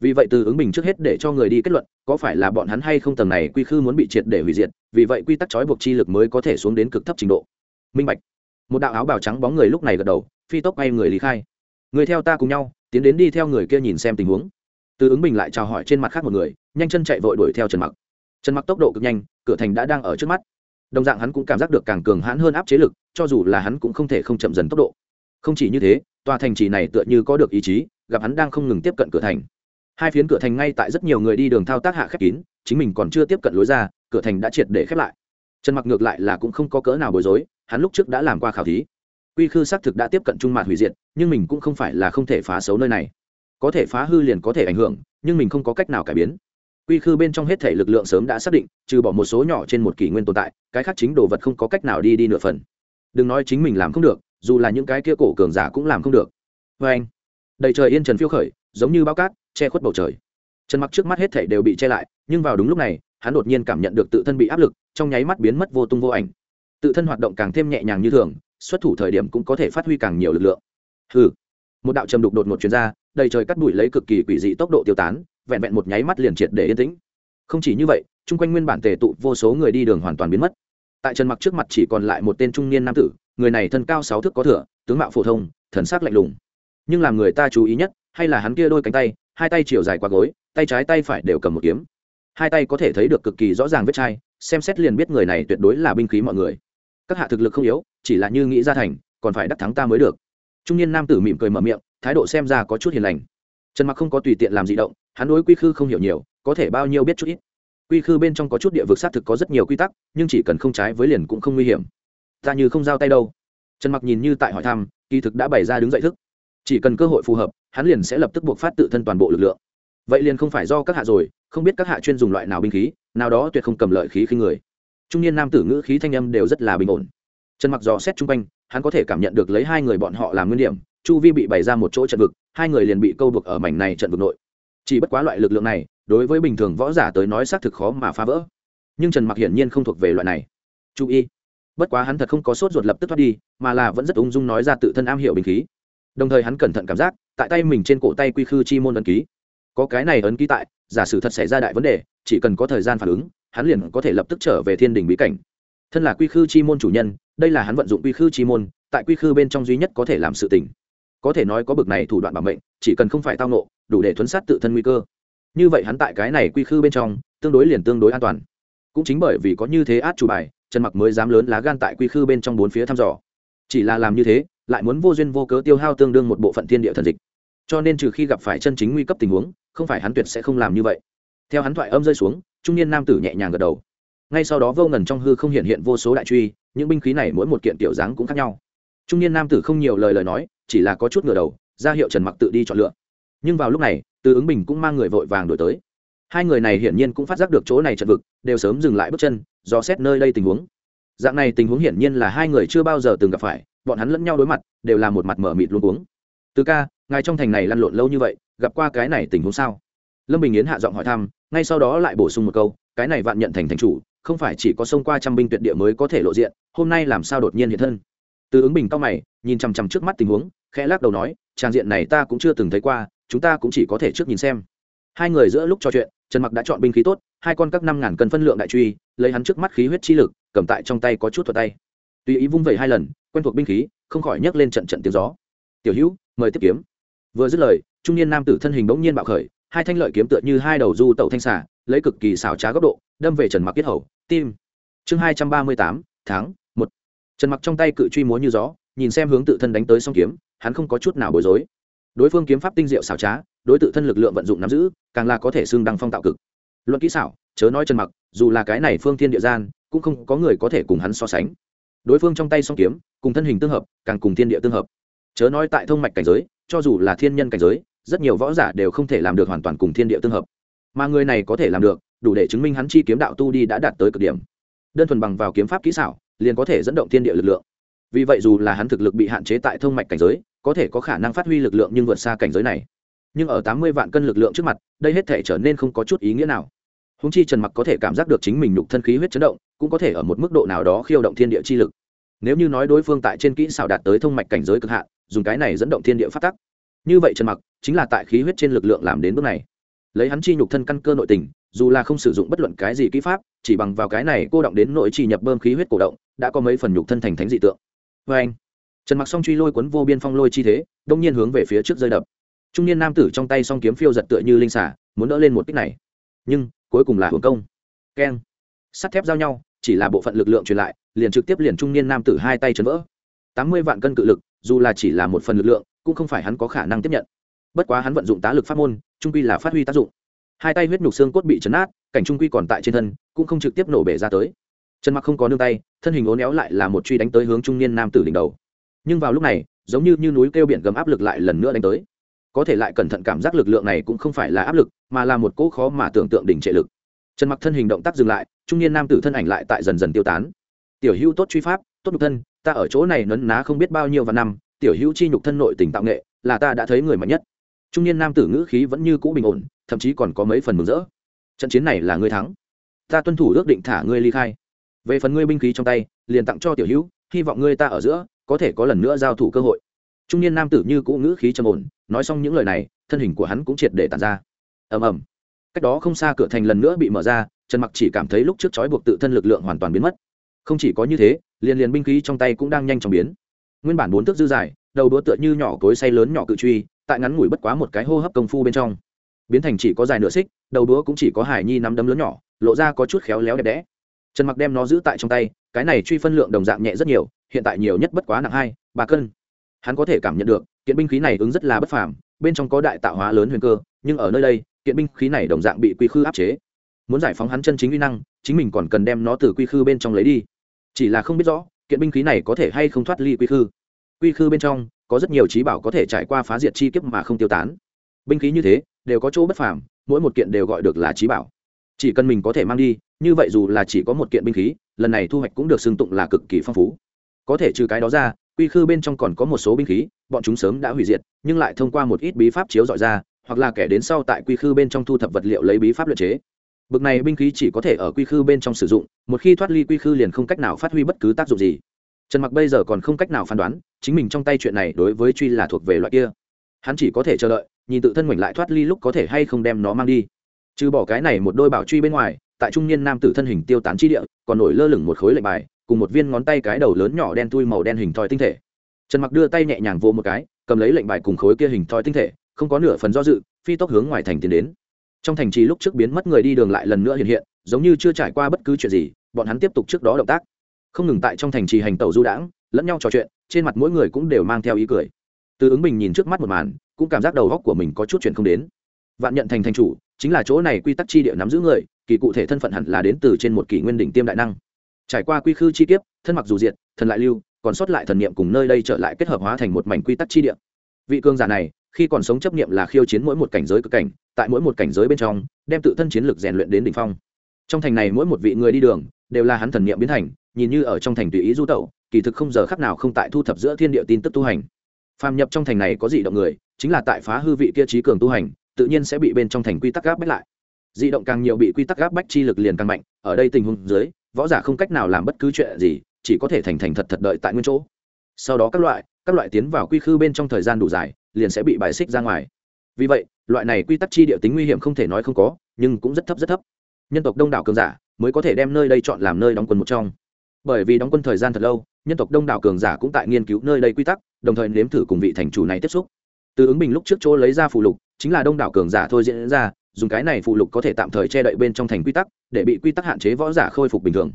Vì vậy từ ứng bình trước hết để cho người đi kết luận, có phải là bọn hắn hay không tầng này quy khư muốn bị triệt để hủy diệt, vì vậy quy tắc trói buộc chi lực mới có thể xuống đến cực thấp trình độ. Minh bạch. Một đạo áo bào trắng bóng người lúc này gật đầu, phi tốc bay người lý khai. Người theo ta cùng nhau, tiến đến đi theo người kia nhìn xem tình huống. Từ ứng bình lại chào hỏi trên mặt khác một người, nhanh chân chạy vội đuổi theo trần mặc. Trần mặc tốc độ cực nhanh, cửa thành đã đang ở trước mắt. Đồng dạng hắn cũng cảm giác được càng cường hãn hơn áp chế lực, cho dù là hắn cũng không thể không chậm dần tốc độ. Không chỉ như thế tòa thành trì này tựa như có được ý chí, gặp hắn đang không ngừng tiếp cận cửa thành. Hai phiến cửa thành ngay tại rất nhiều người đi đường thao tác hạ khép kín, chính mình còn chưa tiếp cận lối ra, cửa thành đã triệt để khép lại. Trần mặc ngược lại là cũng không có cỡ nào bối rối, hắn lúc trước đã làm qua khảo thí. Quy khư xác thực đã tiếp cận trung mạt hủy diệt, nhưng mình cũng không phải là không thể phá xấu nơi này. Có thể phá hư liền có thể ảnh hưởng, nhưng mình không có cách nào cải biến. Quy khư bên trong hết thể lực lượng sớm đã xác định, trừ bỏ một số nhỏ trên một kỷ nguyên tồn tại, cái khác chính đồ vật không có cách nào đi đi nửa phần. Đừng nói chính mình làm không được dù là những cái kia cổ cường giả cũng làm không được. Vê anh đầy trời yên trần phiêu khởi giống như bao cát che khuất bầu trời. Trần mặc trước mắt hết thảy đều bị che lại nhưng vào đúng lúc này hắn đột nhiên cảm nhận được tự thân bị áp lực trong nháy mắt biến mất vô tung vô ảnh. Tự thân hoạt động càng thêm nhẹ nhàng như thường xuất thủ thời điểm cũng có thể phát huy càng nhiều lực lượng. Hừ. Một đạo trầm đục đột ngột chuyên ra, đầy trời cắt bụi lấy cực kỳ quỷ dị tốc độ tiêu tán vẹn vẹn một nháy mắt liền triệt để yên tĩnh. Không chỉ như vậy chung quanh nguyên bản tề tụ vô số người đi đường hoàn toàn biến mất. Tại trần mặc trước mặt chỉ còn lại một tên trung niên nam tử người này thân cao sáu thước có thửa tướng mạo phổ thông, thần sắc lạnh lùng. Nhưng làm người ta chú ý nhất, hay là hắn kia đôi cánh tay, hai tay chiều dài qua gối, tay trái tay phải đều cầm một kiếm. Hai tay có thể thấy được cực kỳ rõ ràng vết chai, xem xét liền biết người này tuyệt đối là binh khí mọi người. Các hạ thực lực không yếu, chỉ là như nghĩ ra thành, còn phải đắc thắng ta mới được. Trung niên nam tử mỉm cười mở miệng, thái độ xem ra có chút hiền lành. Trần mặc không có tùy tiện làm gì động, hắn đối quy khư không hiểu nhiều, có thể bao nhiêu biết chút ít. Quy khư bên trong có chút địa vực xác thực có rất nhiều quy tắc, nhưng chỉ cần không trái với liền cũng không nguy hiểm ta như không giao tay đâu. Trần mặc nhìn như tại hỏi thăm, kỳ thực đã bày ra đứng dậy thức. Chỉ cần cơ hội phù hợp, hắn liền sẽ lập tức buộc phát tự thân toàn bộ lực lượng. Vậy liền không phải do các hạ rồi, không biết các hạ chuyên dùng loại nào binh khí, nào đó tuyệt không cầm lợi khí khi người. Trung niên nam tử ngữ khí thanh âm đều rất là bình ổn. Trần mặc dò xét chung quanh, hắn có thể cảm nhận được lấy hai người bọn họ làm nguyên điểm, chu vi bị bày ra một chỗ trận vực, hai người liền bị câu buộc ở mảnh này trận vực nội. Chỉ bất quá loại lực lượng này, đối với bình thường võ giả tới nói xác thực khó mà phá vỡ. Nhưng trần mặc hiển nhiên không thuộc về loại này. Chú ý bất quá hắn thật không có sốt ruột lập tức thoát đi, mà là vẫn rất ung dung nói ra tự thân am hiểu bình khí. Đồng thời hắn cẩn thận cảm giác, tại tay mình trên cổ tay quy khư chi môn ấn ký. Có cái này ấn ký tại, giả sử thật xảy ra đại vấn đề, chỉ cần có thời gian phản ứng, hắn liền có thể lập tức trở về thiên đình bí cảnh. Thân là quy khư chi môn chủ nhân, đây là hắn vận dụng quy khư chi môn, tại quy khư bên trong duy nhất có thể làm sự tình. Có thể nói có bực này thủ đoạn bảo mệnh, chỉ cần không phải tao nộ đủ để thuấn sát tự thân nguy cơ. Như vậy hắn tại cái này quy khư bên trong, tương đối liền tương đối an toàn cũng chính bởi vì có như thế át chủ bài, trần mặc mới dám lớn lá gan tại quy khư bên trong bốn phía thăm dò. Chỉ là làm như thế, lại muốn vô duyên vô cớ tiêu hao tương đương một bộ phận thiên địa thần dịch. Cho nên trừ khi gặp phải chân chính nguy cấp tình huống, không phải hắn tuyệt sẽ không làm như vậy. Theo hắn thoại âm rơi xuống, trung niên nam tử nhẹ nhàng gật đầu. Ngay sau đó vô ngần trong hư không hiện hiện vô số đại truy, những binh khí này mỗi một kiện tiểu dáng cũng khác nhau. Trung niên nam tử không nhiều lời lời nói, chỉ là có chút ngửa đầu, ra hiệu trần mặc tự đi chọn lựa. Nhưng vào lúc này, từ ứng bình cũng mang người vội vàng đổi tới hai người này hiển nhiên cũng phát giác được chỗ này chật vực, đều sớm dừng lại bước chân do xét nơi đây tình huống. Dạng này tình huống hiển nhiên là hai người chưa bao giờ từng gặp phải, bọn hắn lẫn nhau đối mặt, đều là một mặt mở mịt luôn uống từ ca, ngài trong thành này lăn lộn lâu như vậy, gặp qua cái này tình huống sao? Lâm bình yến hạ giọng hỏi thăm, ngay sau đó lại bổ sung một câu, cái này vạn nhận thành thành chủ, không phải chỉ có xông qua trăm binh tuyệt địa mới có thể lộ diện, hôm nay làm sao đột nhiên hiện thân? Từ ứng bình cao mày, nhìn chằm chằm trước mắt tình huống, khẽ lắc đầu nói, trang diện này ta cũng chưa từng thấy qua, chúng ta cũng chỉ có thể trước nhìn xem. Hai người giữa lúc trò chuyện trần mặc đã chọn binh khí tốt, hai con các năm ngàn cân phân lượng đại truy, lấy hắn trước mắt khí huyết chi lực, cầm tại trong tay có chút thuật tay. Tùy ý vung vẩy hai lần, quen thuộc binh khí, không khỏi nhấc lên trận trận tiếng gió. Tiểu hữu, mời tiếp kiếm. Vừa dứt lời, trung niên nam tử thân hình bỗng nhiên bạo khởi, hai thanh lợi kiếm tựa như hai đầu du tẩu thanh xả lấy cực kỳ xảo trá góc độ, đâm về trần mặc kết hầu. Tim. Chương hai trăm ba mươi tám, tháng một. Trần mặc trong tay cự truy múa như gió, nhìn xem hướng tự thân đánh tới song kiếm, hắn không có chút nào bối rối đối phương kiếm pháp tinh diệu xảo trá, đối tự thân lực lượng vận dụng nắm giữ, càng là có thể xưng đăng phong tạo cực. Luận kỹ xảo, chớ nói chân mặc, dù là cái này phương thiên địa gian, cũng không có người có thể cùng hắn so sánh. Đối phương trong tay song kiếm, cùng thân hình tương hợp, càng cùng thiên địa tương hợp. Chớ nói tại thông mạch cảnh giới, cho dù là thiên nhân cảnh giới, rất nhiều võ giả đều không thể làm được hoàn toàn cùng thiên địa tương hợp. Mà người này có thể làm được, đủ để chứng minh hắn chi kiếm đạo tu đi đã đạt tới cực điểm. Đơn thuần bằng vào kiếm pháp kỹ xảo, liền có thể dẫn động thiên địa lực lượng vì vậy dù là hắn thực lực bị hạn chế tại thông mạch cảnh giới, có thể có khả năng phát huy lực lượng nhưng vượt xa cảnh giới này. Nhưng ở tám mươi vạn cân lực lượng trước mặt, đây hết thể trở nên không có chút ý nghĩa nào. Húng chi trần mặc có thể cảm giác được chính mình nhục thân khí huyết chấn động, cũng có thể ở một mức độ nào đó khiêu động thiên địa chi lực. Nếu như nói đối phương tại trên kỹ xảo đạt tới thông mạch cảnh giới cực hạn, dùng cái này dẫn động thiên địa phát tắc. Như vậy trần mặc chính là tại khí huyết trên lực lượng làm đến bước này. Lấy hắn chi nhục thân căn cơ nội tình, dù là không sử dụng bất luận cái gì kỹ pháp, chỉ bằng vào cái này cô động đến nội chi nhập bơm khí huyết cổ động, đã có mấy phần nhục thân thành thánh dị tượng vê anh. Trần mặc song truy lôi cuốn vô biên phong lôi chi thế, đông nhiên hướng về phía trước rơi đập. Trung niên nam tử trong tay song kiếm phiêu giật tựa như linh xả muốn đỡ lên một kích này. Nhưng, cuối cùng là hưởng công. Keng. Sắt thép giao nhau, chỉ là bộ phận lực lượng truyền lại, liền trực tiếp liền trung niên nam tử hai tay chấn vỡ. Tám mươi vạn cân cự lực, dù là chỉ là một phần lực lượng, cũng không phải hắn có khả năng tiếp nhận. Bất quá hắn vận dụng tá lực pháp môn, trung quy là phát huy tác dụng. Hai tay huyết nhục xương cốt bị chấn át, cảnh trung quy còn tại trên thân, cũng không trực tiếp nổ bể ra tới trần mặc không có nương tay thân hình ố néo lại là một truy đánh tới hướng trung niên nam tử đỉnh đầu. Nhưng vào lúc này giống như, như núi kêu biển gầm áp lực lại lần nữa đánh tới. Có thể lại cẩn thận cảm giác lực lượng này cũng không phải là áp lực mà là một cỗ khó mà tưởng tượng đỉnh trệ lực. Trần mặc thân hình động tác dừng lại trung niên nam tử thân ảnh lại tại dần dần tiêu tán. Tiểu hữu tốt truy pháp tốt nhục thân ta ở chỗ này nấn ná không biết bao nhiêu và năm tiểu hữu chi nhục thân nội tình tạo nghệ là ta đã thấy người mạnh nhất. Trung niên nam tử ngữ khí vẫn như cũ bình ổn thậm chí còn có mấy phần mừng rỡ. Trận chiến này là ngươi thắng ta tuân thủ ước định thả ngươi ly khai về phần ngươi binh khí trong tay, liền tặng cho tiểu hữu, hy vọng ngươi ta ở giữa, có thể có lần nữa giao thủ cơ hội. Trung niên nam tử như cũ ngữ khí trầm ổn, nói xong những lời này, thân hình của hắn cũng triệt để tàn ra. Ầm ầm. Cách đó không xa cửa thành lần nữa bị mở ra, trần mặc chỉ cảm thấy lúc trước chói buộc tự thân lực lượng hoàn toàn biến mất. Không chỉ có như thế, liền liền binh khí trong tay cũng đang nhanh chóng biến. Nguyên bản bốn thước dư dài, đầu đũa tựa như nhỏ cối say lớn nhỏ cự truy, tại ngắn ngủi bất quá một cái hô hấp công phu bên trong. Biến thành chỉ có dài nửa xích, đầu đũa cũng chỉ có hải nhi nắm đấm lớn nhỏ, lộ ra có chút khéo léo đẹp đẽ trần mặc đem nó giữ tại trong tay, cái này truy phân lượng đồng dạng nhẹ rất nhiều, hiện tại nhiều nhất bất quá nặng hai, ba cân. Hắn có thể cảm nhận được, kiện binh khí này ứng rất là bất phàm, bên trong có đại tạo hóa lớn huyền cơ, nhưng ở nơi đây, kiện binh khí này đồng dạng bị quy khư áp chế. Muốn giải phóng hắn chân chính uy năng, chính mình còn cần đem nó từ quy khư bên trong lấy đi. Chỉ là không biết rõ, kiện binh khí này có thể hay không thoát ly quy khư. Quy khư bên trong, có rất nhiều trí bảo có thể trải qua phá diệt chi kiếp mà không tiêu tán. Binh khí như thế, đều có chỗ bất phàm, mỗi một kiện đều gọi được là trí bảo chỉ cần mình có thể mang đi, như vậy dù là chỉ có một kiện binh khí, lần này thu hoạch cũng được xưng tụng là cực kỳ phong phú. Có thể trừ cái đó ra, quy khư bên trong còn có một số binh khí, bọn chúng sớm đã hủy diệt, nhưng lại thông qua một ít bí pháp chiếu dọi ra, hoặc là kẻ đến sau tại quy khư bên trong thu thập vật liệu lấy bí pháp luyện chế. Bực này binh khí chỉ có thể ở quy khư bên trong sử dụng, một khi thoát ly quy khư liền không cách nào phát huy bất cứ tác dụng gì. Trần mặc bây giờ còn không cách nào phán đoán, chính mình trong tay chuyện này đối với truy là thuộc về loại kia. Hắn chỉ có thể chờ đợi, nhìn tự thân mình lại thoát ly lúc có thể hay không đem nó mang đi trừ bỏ cái này một đôi bảo truy bên ngoài, tại trung niên nam tử thân hình tiêu tán chi địa, còn nổi lơ lửng một khối lệnh bài, cùng một viên ngón tay cái đầu lớn nhỏ đen tui màu đen hình thoi tinh thể. Trần mặc đưa tay nhẹ nhàng vô một cái, cầm lấy lệnh bài cùng khối kia hình thoi tinh thể, không có nửa phần do dự, phi tốc hướng ngoài thành tiến đến. Trong thành trì lúc trước biến mất người đi đường lại lần nữa hiện hiện, giống như chưa trải qua bất cứ chuyện gì, bọn hắn tiếp tục trước đó động tác. Không ngừng tại trong thành trì hành tẩu du đãng, lẫn nhau trò chuyện, trên mặt mỗi người cũng đều mang theo ý cười. Từ ứng bình nhìn trước mắt một màn, cũng cảm giác đầu góc của mình có chút chuyện không đến. Vạn nhận thành thành chủ chính là chỗ này quy tắc chi địa nắm giữ người, kỳ cụ thể thân phận hẳn là đến từ trên một kỷ nguyên đỉnh tiêm đại năng. Trải qua quy khư chi kiếp, thân mặc dù diệt, thần lại lưu, còn sót lại thần niệm cùng nơi đây trở lại kết hợp hóa thành một mảnh quy tắc chi địa. Vị cương giả này, khi còn sống chấp niệm là khiêu chiến mỗi một cảnh giới cực cảnh, tại mỗi một cảnh giới bên trong, đem tự thân chiến lược rèn luyện đến đỉnh phong. Trong thành này mỗi một vị người đi đường, đều là hắn thần niệm biến thành, nhìn như ở trong thành tùy ý du tẩu, kỳ thực không giờ khắc nào không tại thu thập giữa thiên địa tin tức tu hành. Phàm nhập trong thành này có dị động người, chính là tại phá hư vị kia trí cường tu hành tự nhiên sẽ bị bên trong thành quy tắc gáp bách lại. Di động càng nhiều bị quy tắc gáp bách chi lực liền càng mạnh, ở đây tình huống dưới, võ giả không cách nào làm bất cứ chuyện gì, chỉ có thể thành thành thật thật đợi tại nguyên chỗ. Sau đó các loại các loại tiến vào quy khư bên trong thời gian đủ dài, liền sẽ bị bài xích ra ngoài. Vì vậy, loại này quy tắc chi địa tính nguy hiểm không thể nói không có, nhưng cũng rất thấp rất thấp. Nhân tộc đông đảo cường giả mới có thể đem nơi đây chọn làm nơi đóng quân một trong. Bởi vì đóng quân thời gian thật lâu, nhân tộc đông đảo cường giả cũng tại nghiên cứu nơi đây quy tắc, đồng thời nếm thử cùng vị thành chủ này tiếp xúc. Từ ứng bình lúc trước chỗ lấy ra phụ lục chính là đông đảo cường giả thôi diễn ra, dùng cái này phụ lục có thể tạm thời che đậy bên trong thành quy tắc, để bị quy tắc hạn chế võ giả khôi phục bình thường.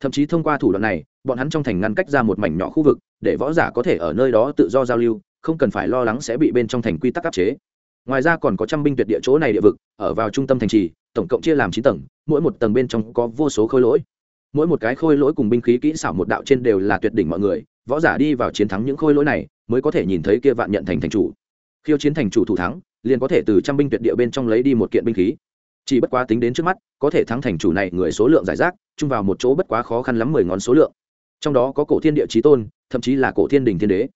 Thậm chí thông qua thủ đoạn này, bọn hắn trong thành ngăn cách ra một mảnh nhỏ khu vực, để võ giả có thể ở nơi đó tự do giao lưu, không cần phải lo lắng sẽ bị bên trong thành quy tắc áp chế. Ngoài ra còn có trăm binh tuyệt địa chỗ này địa vực, ở vào trung tâm thành trì, tổng cộng chia làm chín tầng, mỗi một tầng bên trong có vô số khôi lỗi. Mỗi một cái khôi lỗi cùng binh khí kỹ xảo một đạo trên đều là tuyệt đỉnh mọi người, võ giả đi vào chiến thắng những khôi lỗi này, mới có thể nhìn thấy kia vạn nhận thành thành chủ. Khiêu chiến thành chủ thủ thắng liền có thể từ trăm binh tuyệt địa bên trong lấy đi một kiện binh khí. Chỉ bất quá tính đến trước mắt, có thể thắng thành chủ này người số lượng giải rác, chung vào một chỗ bất quá khó khăn lắm mười ngón số lượng. Trong đó có cổ thiên địa trí tôn, thậm chí là cổ thiên đình thiên đế.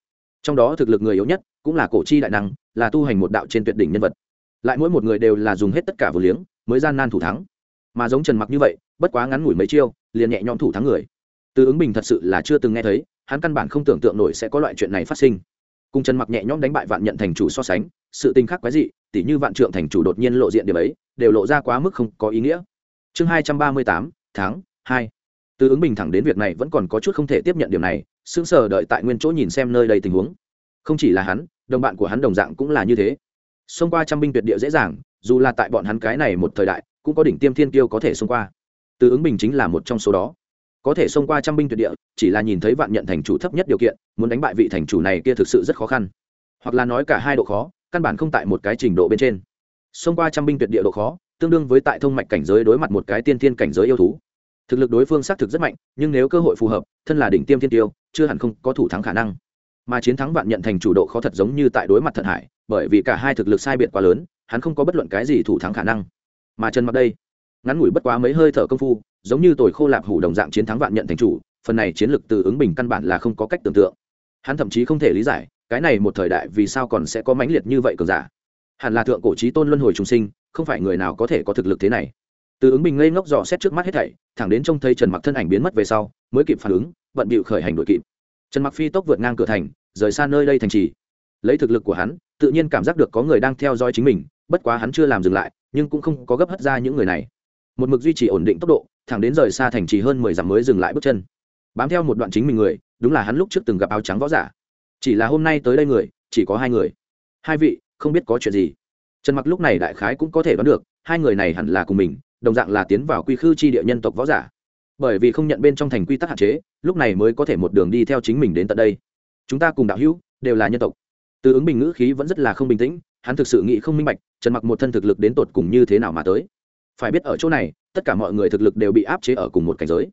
Trong đó thực lực người yếu nhất cũng là cổ chi đại năng, là tu hành một đạo trên tuyệt đỉnh nhân vật. Lại mỗi một người đều là dùng hết tất cả vừa liếng, mới gian nan thủ thắng. Mà giống trần mặc như vậy, bất quá ngắn ngủi mấy chiêu, liền nhẹ nhõm thủ thắng người. Từ ứng bình thật sự là chưa từng nghe thấy, hắn căn bản không tưởng tượng nổi sẽ có loại chuyện này phát sinh. Cùng trần mặc nhẹ nhõm đánh bại vạn nhận thành chủ so sánh sự tình khác quái dị, tỉ như vạn trượng thành chủ đột nhiên lộ diện điểm ấy, đều lộ ra quá mức không có ý nghĩa. Chương hai trăm ba mươi tám, tháng hai. Từ ứng bình thẳng đến việc này vẫn còn có chút không thể tiếp nhận điểm này, sững sờ đợi tại nguyên chỗ nhìn xem nơi đây tình huống. Không chỉ là hắn, đồng bạn của hắn đồng dạng cũng là như thế. Xông qua trăm binh tuyệt địa dễ dàng, dù là tại bọn hắn cái này một thời đại, cũng có đỉnh tiêm thiên tiêu có thể xông qua. Từ ứng bình chính là một trong số đó. Có thể xông qua trăm binh tuyệt địa, chỉ là nhìn thấy vạn nhận thành chủ thấp nhất điều kiện, muốn đánh bại vị thành chủ này kia thực sự rất khó khăn. Hoặc là nói cả hai độ khó căn bản không tại một cái trình độ bên trên. Xông qua trăm binh tuyệt địa độ khó, tương đương với tại thông mạch cảnh giới đối mặt một cái tiên thiên cảnh giới yêu thú. Thực lực đối phương xác thực rất mạnh, nhưng nếu cơ hội phù hợp, thân là đỉnh tiêm thiên tiêu, chưa hẳn không có thủ thắng khả năng. Mà chiến thắng vạn nhận thành chủ độ khó thật giống như tại đối mặt thận hải, bởi vì cả hai thực lực sai biệt quá lớn, hắn không có bất luận cái gì thủ thắng khả năng. Mà trần mặc đây, ngắn ngủi bất quá mấy hơi thở công phu, giống như tồi khô lạp hủ đồng dạng chiến thắng vạn nhận thành chủ, phần này chiến lược từ ứng bình căn bản là không có cách tưởng tượng. Hắn thậm chí không thể lý giải cái này một thời đại vì sao còn sẽ có mãnh liệt như vậy cường giả? Hẳn là thượng cổ trí tôn luân hồi trùng sinh, không phải người nào có thể có thực lực thế này. Từ ứng bình ngây ngốc dò xét trước mắt hết thảy, thẳng đến trông thấy trần mặc thân ảnh biến mất về sau, mới kịp phản ứng, bận bịu khởi hành đội kịp. Trần mặc phi tốc vượt ngang cửa thành, rời xa nơi đây thành trì. Lấy thực lực của hắn, tự nhiên cảm giác được có người đang theo dõi chính mình, bất quá hắn chưa làm dừng lại, nhưng cũng không có gấp hất ra những người này. Một mực duy trì ổn định tốc độ, thẳng đến rời xa thành trì hơn mười dặm mới dừng lại bước chân. Bám theo một đoạn chính mình người, đúng là hắn lúc trước từng gặp áo trắng võ giả chỉ là hôm nay tới đây người, chỉ có hai người. Hai vị, không biết có chuyện gì. Trần mặc lúc này đại khái cũng có thể đoán được, hai người này hẳn là cùng mình, đồng dạng là tiến vào quy khư chi địa nhân tộc võ giả. Bởi vì không nhận bên trong thành quy tắc hạn chế, lúc này mới có thể một đường đi theo chính mình đến tận đây. Chúng ta cùng đạo hữu, đều là nhân tộc. Từ ứng bình ngữ khí vẫn rất là không bình tĩnh, hắn thực sự nghĩ không minh bạch, trần mặc một thân thực lực đến tột cùng như thế nào mà tới. Phải biết ở chỗ này, tất cả mọi người thực lực đều bị áp chế ở cùng một cảnh giới.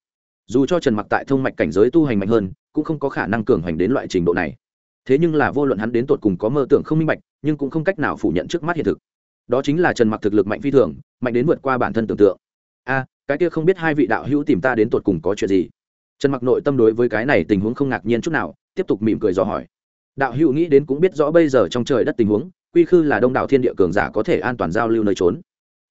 Dù cho trần mặc tại thông mạch cảnh giới tu hành mạnh hơn, cũng không có khả năng cường hành đến loại trình độ này thế nhưng là vô luận hắn đến tột cùng có mơ tưởng không minh bạch, nhưng cũng không cách nào phủ nhận trước mắt hiện thực. Đó chính là trần mặc thực lực mạnh phi thường, mạnh đến vượt qua bản thân tưởng tượng. A, cái kia không biết hai vị đạo hữu tìm ta đến tột cùng có chuyện gì? Trần mặc nội tâm đối với cái này tình huống không ngạc nhiên chút nào, tiếp tục mỉm cười dò hỏi. Đạo hữu nghĩ đến cũng biết rõ bây giờ trong trời đất tình huống, quy khư là đông đảo thiên địa cường giả có thể an toàn giao lưu nơi trốn.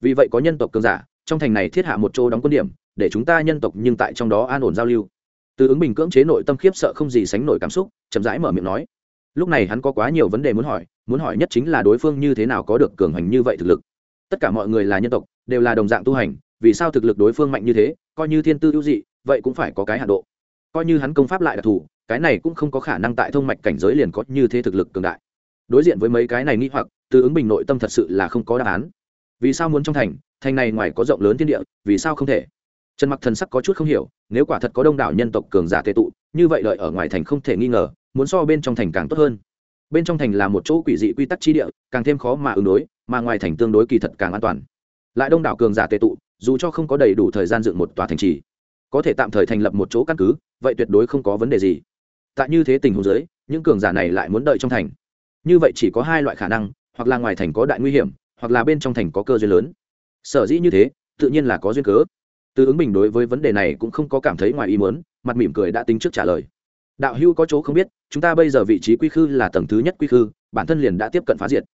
Vì vậy có nhân tộc cường giả, trong thành này thiết hạ một chỗ đóng quân điểm, để chúng ta nhân tộc nhưng tại trong đó an ổn giao lưu. Từ ứng bình cưỡng chế nội tâm khiếp sợ không gì sánh nổi cảm xúc, chậm rãi mở miệng nói lúc này hắn có quá nhiều vấn đề muốn hỏi muốn hỏi nhất chính là đối phương như thế nào có được cường hành như vậy thực lực. Tất cả mọi người là nhân tộc, đều là đồng dạng tu hành, vì sao thực lực đối phương mạnh như thế, coi như thiên tư ưu dị, vậy cũng phải có cái hạ độ. Coi như hắn công pháp lại đặc thù cái này cũng không có khả năng tại thông mạch cảnh giới liền có như thế thực lực cường đại. Đối diện với mấy cái này nghi hoặc, từ ứng bình nội tâm thật sự là không có đáp án. Vì sao muốn trong thành thành này ngoài có rộng lớn thiên địa, vì sao không thể? Trần mặc thần sắc có chút không hiểu, nếu quả thật có đông đảo nhân tộc cường giả tệ tụ, như vậy lợi ở ngoài thành không thể nghi ngờ muốn so bên trong thành càng tốt hơn. Bên trong thành là một chỗ quỷ dị quy tắc chi địa, càng thêm khó mà ứng đối, mà ngoài thành tương đối kỳ thật càng an toàn. Lại đông đảo cường giả tệ tụ, dù cho không có đầy đủ thời gian dựng một tòa thành trì, có thể tạm thời thành lập một chỗ căn cứ, vậy tuyệt đối không có vấn đề gì. Tại như thế tình huống giới những cường giả này lại muốn đợi trong thành. Như vậy chỉ có hai loại khả năng, hoặc là ngoài thành có đại nguy hiểm, hoặc là bên trong thành có cơ duyên lớn. Sở dĩ như thế, tự nhiên là có duyên cớ. Từ ứng bình đối với vấn đề này cũng không có cảm thấy ngoài ý muốn, mặt mỉm cười đã tính trước trả lời đạo hưu có chỗ không biết, chúng ta bây giờ vị trí quy khư là tầng thứ nhất quy khư, bản thân liền đã tiếp cận phá diệt.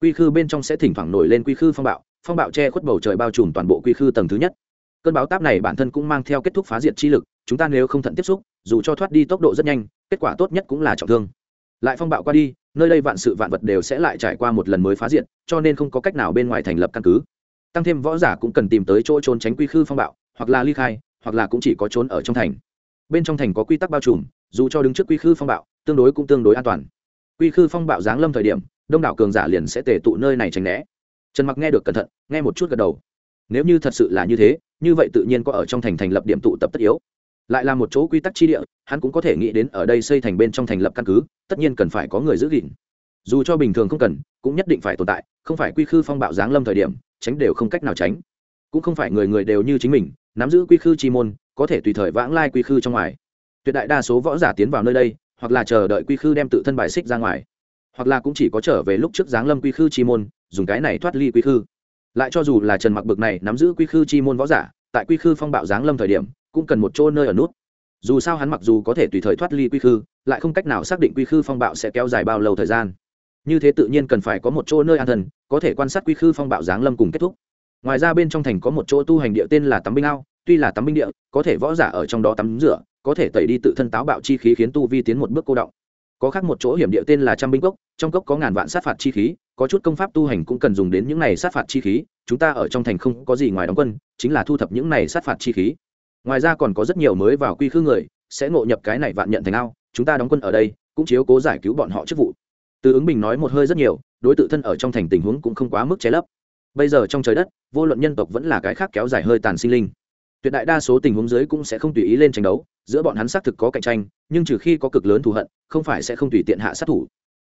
Quy khư bên trong sẽ thỉnh thoảng nổi lên quy khư phong bạo phong bạo che khuất bầu trời bao trùm toàn bộ quy khư tầng thứ nhất. Cơn báo táp này bản thân cũng mang theo kết thúc phá diệt chi lực, chúng ta nếu không thận tiếp xúc, dù cho thoát đi tốc độ rất nhanh, kết quả tốt nhất cũng là trọng thương. Lại phong bạo qua đi, nơi đây vạn sự vạn vật đều sẽ lại trải qua một lần mới phá diệt, cho nên không có cách nào bên ngoài thành lập căn cứ. Tăng thêm võ giả cũng cần tìm tới chỗ trốn tránh quy khư phong bạo, hoặc là ly khai, hoặc là cũng chỉ có trốn ở trong thành. Bên trong thành có quy tắc bao trùm dù cho đứng trước quy khư phong bạo, tương đối cũng tương đối an toàn. Quy khư phong bạo giáng lâm thời điểm, đông đảo cường giả liền sẽ tề tụ nơi này tránh né. Trần mặc nghe được cẩn thận, nghe một chút gật đầu. Nếu như thật sự là như thế, như vậy tự nhiên có ở trong thành thành lập điểm tụ tập tất yếu. Lại là một chỗ quy tắc chi địa, hắn cũng có thể nghĩ đến ở đây xây thành bên trong thành lập căn cứ, tất nhiên cần phải có người giữ gìn. Dù cho bình thường không cần, cũng nhất định phải tồn tại, không phải quy khư phong bạo giáng lâm thời điểm, tránh đều không cách nào tránh. Cũng không phải người người đều như chính mình, nắm giữ quy khư chi môn, có thể tùy thời vãng lai quy khư trong ngoài tuyệt đại đa số võ giả tiến vào nơi đây, hoặc là chờ đợi quy khư đem tự thân bài xích ra ngoài, hoặc là cũng chỉ có trở về lúc trước giáng lâm quy khư chi môn, dùng cái này thoát ly quy khư. Lại cho dù là trần mặc bực này nắm giữ quy khư chi môn võ giả, tại quy khư phong bạo giáng lâm thời điểm, cũng cần một chỗ nơi ở nút. Dù sao hắn mặc dù có thể tùy thời thoát ly quy khư, lại không cách nào xác định quy khư phong bạo sẽ kéo dài bao lâu thời gian. Như thế tự nhiên cần phải có một chỗ nơi an thần, có thể quan sát quy khư phong bạo giáng lâm cùng kết thúc. Ngoài ra bên trong thành có một chỗ tu hành địa tên là tắm binh ao, tuy là tắm binh địa, có thể võ giả ở trong đó tắm rửa có thể tẩy đi tự thân táo bạo chi khí khiến tu vi tiến một bước cô động. Có khác một chỗ hiểm địa tên là trăm binh cốc, trong cốc có ngàn vạn sát phạt chi khí, có chút công pháp tu hành cũng cần dùng đến những này sát phạt chi khí, chúng ta ở trong thành không có gì ngoài đóng quân, chính là thu thập những này sát phạt chi khí. Ngoài ra còn có rất nhiều mới vào quy khư người, sẽ ngộ nhập cái này vạn nhận thành ao, chúng ta đóng quân ở đây, cũng chiếu cố giải cứu bọn họ chức vụ. Từ ứng bình nói một hơi rất nhiều, đối tự thân ở trong thành tình huống cũng không quá mức che lấp. Bây giờ trong trời đất, vô luận nhân tộc vẫn là cái khác kéo dài hơi tàn sinh linh tuyệt đại đa số tình huống dưới cũng sẽ không tùy ý lên tranh đấu, giữa bọn hắn xác thực có cạnh tranh, nhưng trừ khi có cực lớn thù hận, không phải sẽ không tùy tiện hạ sát thủ.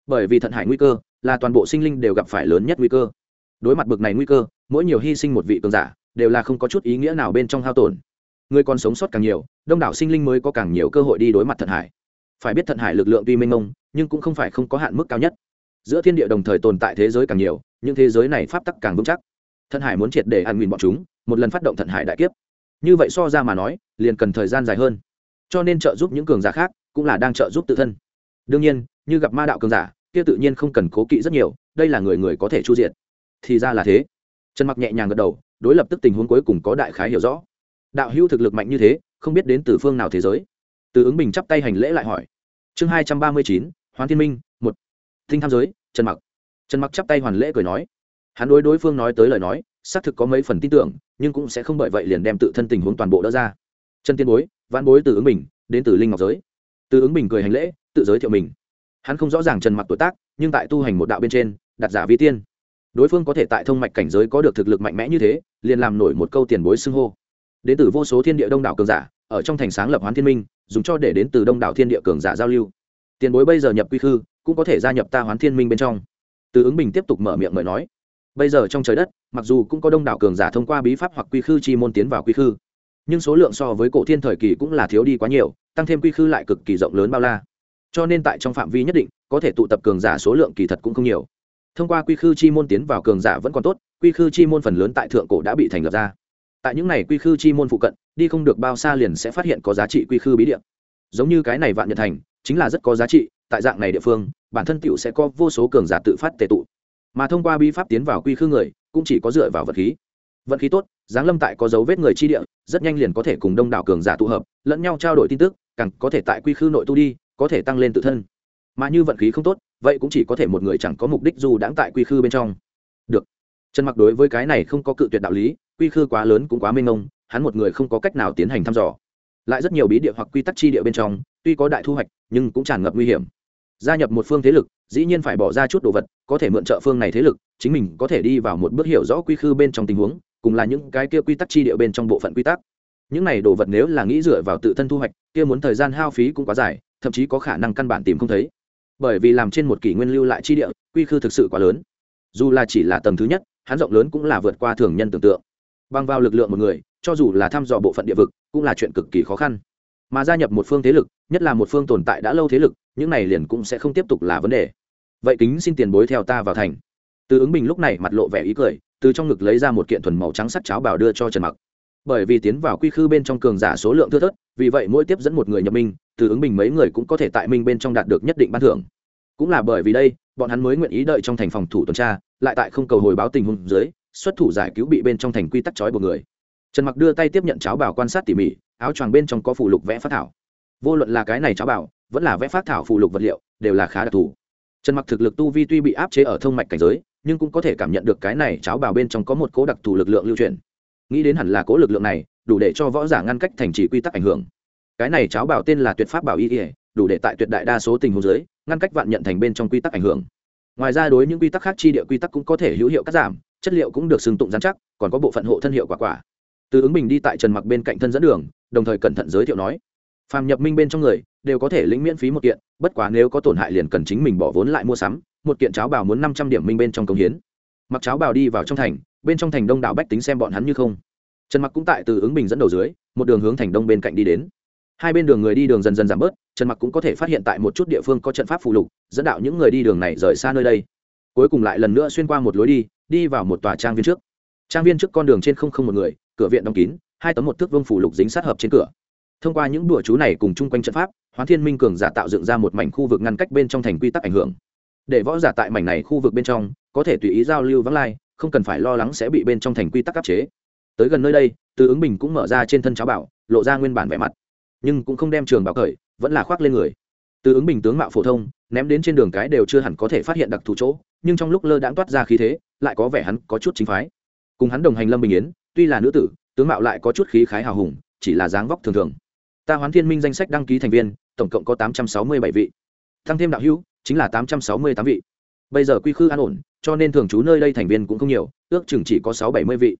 Bởi vì thận hải nguy cơ, là toàn bộ sinh linh đều gặp phải lớn nhất nguy cơ. Đối mặt bực này nguy cơ, mỗi nhiều hy sinh một vị cường giả, đều là không có chút ý nghĩa nào bên trong hao tổn. Người còn sống sót càng nhiều, đông đảo sinh linh mới có càng nhiều cơ hội đi đối mặt thận hải. Phải biết thận hải lực lượng tuy mênh mông, nhưng cũng không phải không có hạn mức cao nhất. Giữa thiên địa đồng thời tồn tại thế giới càng nhiều nhưng thế giới này pháp tắc càng vững chắc. Thận hải muốn triệt để ăn nguyên bọn chúng, một lần phát động thận hải đại kiếp như vậy so ra mà nói, liền cần thời gian dài hơn. Cho nên trợ giúp những cường giả khác cũng là đang trợ giúp tự thân. Đương nhiên, như gặp ma đạo cường giả, kia tự nhiên không cần cố kỵ rất nhiều, đây là người người có thể chu diện thì ra là thế. Trần mặc nhẹ nhàng gật đầu, đối lập tức tình huống cuối cùng có đại khái hiểu rõ. Đạo hữu thực lực mạnh như thế, không biết đến từ phương nào thế giới. Từ ứng bình chắp tay hành lễ lại hỏi. Chương hai trăm ba mươi chín, hoán thiên minh, một. Thinh tham giới, trần mặc. Trần mặc chắp tay hoàn lễ cười nói. Hắn đối đối phương nói tới lời nói xác thực có mấy phần tin tưởng, nhưng cũng sẽ không bởi vậy liền đem tự thân tình huống toàn bộ đỡ ra. Chân tiên bối văn bối từ ứng bình, đến từ linh ngọc giới. Từ ứng bình cười hành lễ, tự giới thiệu mình. Hắn không rõ ràng trần mặc tuổi tác, nhưng tại tu hành một đạo bên trên đặt giả vi tiên. Đối phương có thể tại thông mạch cảnh giới có được thực lực mạnh mẽ như thế, liền làm nổi một câu tiền bối xưng hô. Đến từ vô số thiên địa đông đảo cường giả, ở trong thành sáng lập hoán thiên minh, dùng cho để đến từ đông đảo thiên địa cường giả giao lưu. Tiền bối bây giờ nhập quy khư, cũng có thể gia nhập ta hoán thiên minh bên trong. Từ ứng bình tiếp tục mở miệng mời nói bây giờ trong trời đất, mặc dù cũng có đông đảo cường giả thông qua bí pháp hoặc quy khư chi môn tiến vào quy khư, nhưng số lượng so với cổ thiên thời kỳ cũng là thiếu đi quá nhiều, tăng thêm quy khư lại cực kỳ rộng lớn bao la. Cho nên tại trong phạm vi nhất định, có thể tụ tập cường giả số lượng kỳ thật cũng không nhiều. Thông qua quy khư chi môn tiến vào cường giả vẫn còn tốt, quy khư chi môn phần lớn tại thượng cổ đã bị thành lập ra. Tại những này quy khư chi môn phụ cận, đi không được bao xa liền sẽ phát hiện có giá trị quy khư bí địa. Giống như cái này vạn nhật thành, chính là rất có giá trị, tại dạng này địa phương, bản thân tựu sẽ có vô số cường giả tự phát tệ tụ mà thông qua bi pháp tiến vào quy khư người, cũng chỉ có dựa vào vật khí. Vận khí tốt, giáng lâm tại có dấu vết người chi địa, rất nhanh liền có thể cùng đông đảo cường giả tụ hợp, lẫn nhau trao đổi tin tức, càng có thể tại quy khư nội tu đi, có thể tăng lên tự thân. Mà như vận khí không tốt, vậy cũng chỉ có thể một người chẳng có mục đích dù đãng tại quy khư bên trong. Được. Trần mặc đối với cái này không có cự tuyệt đạo lý, quy khư quá lớn cũng quá mênh mông, hắn một người không có cách nào tiến hành thăm dò. Lại rất nhiều bí địa hoặc quy tắc chi địa bên trong, tuy có đại thu hoạch, nhưng cũng tràn ngập nguy hiểm gia nhập một phương thế lực, dĩ nhiên phải bỏ ra chút đồ vật, có thể mượn trợ phương này thế lực, chính mình có thể đi vào một bước hiểu rõ quy khư bên trong tình huống, cùng là những cái kia quy tắc chi địa bên trong bộ phận quy tắc. Những này đồ vật nếu là nghĩ dựa vào tự thân thu hoạch, kia muốn thời gian hao phí cũng quá dài, thậm chí có khả năng căn bản tìm không thấy. Bởi vì làm trên một kỷ nguyên lưu lại chi địa, quy khư thực sự quá lớn. Dù là chỉ là tầng thứ nhất, hắn rộng lớn cũng là vượt qua thường nhân tưởng tượng. Bằng vào lực lượng một người, cho dù là thăm dò bộ phận địa vực, cũng là chuyện cực kỳ khó khăn mà gia nhập một phương thế lực, nhất là một phương tồn tại đã lâu thế lực, những này liền cũng sẽ không tiếp tục là vấn đề. Vậy kính xin tiền bối theo ta vào thành. Từ ứng bình lúc này mặt lộ vẻ ý cười, từ trong ngực lấy ra một kiện thuần màu trắng sắt cháo bảo đưa cho trần mặc. Bởi vì tiến vào quy khư bên trong cường giả số lượng thưa thớt, vì vậy mỗi tiếp dẫn một người nhập minh, từ ứng bình mấy người cũng có thể tại minh bên trong đạt được nhất định ban thưởng. Cũng là bởi vì đây, bọn hắn mới nguyện ý đợi trong thành phòng thủ tuần tra, lại tại không cầu hồi báo tình huống dưới, xuất thủ giải cứu bị bên trong thành quy tắc trói của người trần mặc đưa tay tiếp nhận cháo bảo quan sát tỉ mỉ, áo choàng bên trong có phụ lục vẽ phát thảo. Vô luận là cái này cháo bảo vẫn là vẽ phát thảo phụ lục vật liệu, đều là khá đặc thù. Trần mặc thực lực tu vi tuy bị áp chế ở thông mạch cảnh giới, nhưng cũng có thể cảm nhận được cái này cháo bảo bên trong có một cố đặc thù lực lượng lưu truyền nghĩ đến hẳn là cố lực lượng này, đủ để cho võ giả ngăn cách thành trì quy tắc ảnh hưởng. Cái này cháo bảo tên là tuyệt pháp bảo y ỉa đủ để tại tuyệt đại đa số tình huống giới ngăn cách vạn nhận thành bên trong quy tắc ảnh hưởng. Ngoài ra đối những quy tắc khác chi địa quy tắc cũng có thể hữu hiệu cắt giảm, chất liệu cũng được xưng tụng giám chắc, còn có bộ phận hộ thân hiệu quả quả từ ứng bình đi tại trần mặc bên cạnh thân dẫn đường, đồng thời cẩn thận giới thiệu nói, phàm nhập minh bên trong người, đều có thể lĩnh miễn phí một kiện, bất quá nếu có tổn hại liền cần chính mình bỏ vốn lại mua sắm, một kiện cháo bảo muốn năm trăm điểm minh bên trong công hiến. Mặc cháo bảo đi vào trong thành, bên trong thành đông đảo bách tính xem bọn hắn như không. Trần mặc cũng tại từ ứng bình dẫn đầu dưới, một đường hướng thành đông bên cạnh đi đến. Hai bên đường người đi đường dần dần giảm bớt, trần mặc cũng có thể phát hiện tại một chút địa phương có trận pháp phụ lục, dẫn đạo những người đi đường này rời xa nơi đây. Cuối cùng lại lần nữa xuyên qua một lối đi đi vào một tòa trang viên trước. Trang viên trước con đường trên không không một người cửa viện đóng kín hai tấm một thước vương phủ lục dính sát hợp trên cửa. Thông qua những đùa chú này cùng chung quanh trận pháp hoán thiên minh cường giả tạo dựng ra một mảnh khu vực ngăn cách bên trong thành quy tắc ảnh hưởng. Để võ giả tại mảnh này khu vực bên trong có thể tùy ý giao lưu vắng lai không cần phải lo lắng sẽ bị bên trong thành quy tắc áp chế. Tới gần nơi đây từ ứng bình cũng mở ra trên thân cháo bảo lộ ra nguyên bản vẻ mặt. Nhưng cũng không đem trường bảo khởi, vẫn là khoác lên người. Từ ứng bình tướng mạo phổ thông ném đến trên đường cái đều chưa hẳn có thể phát hiện đặc thù chỗ nhưng trong lúc lơ đãng toát ra khí thế lại có vẻ hắn có chút chính phái. Cùng hắn đồng hành lâm bình yến tuy là nữ tử, tướng mạo lại có chút khí khái hào hùng, chỉ là dáng vóc thường thường. Ta hoán thiên minh danh sách đăng ký thành viên, tổng cộng có tám trăm sáu mươi bảy vị. Tăng thêm đạo hữu, chính là tám trăm sáu mươi tám vị. Bây giờ quy khư an ổn, cho nên thường trú nơi đây thành viên cũng không nhiều, ước chừng chỉ có sáu bảy mươi vị.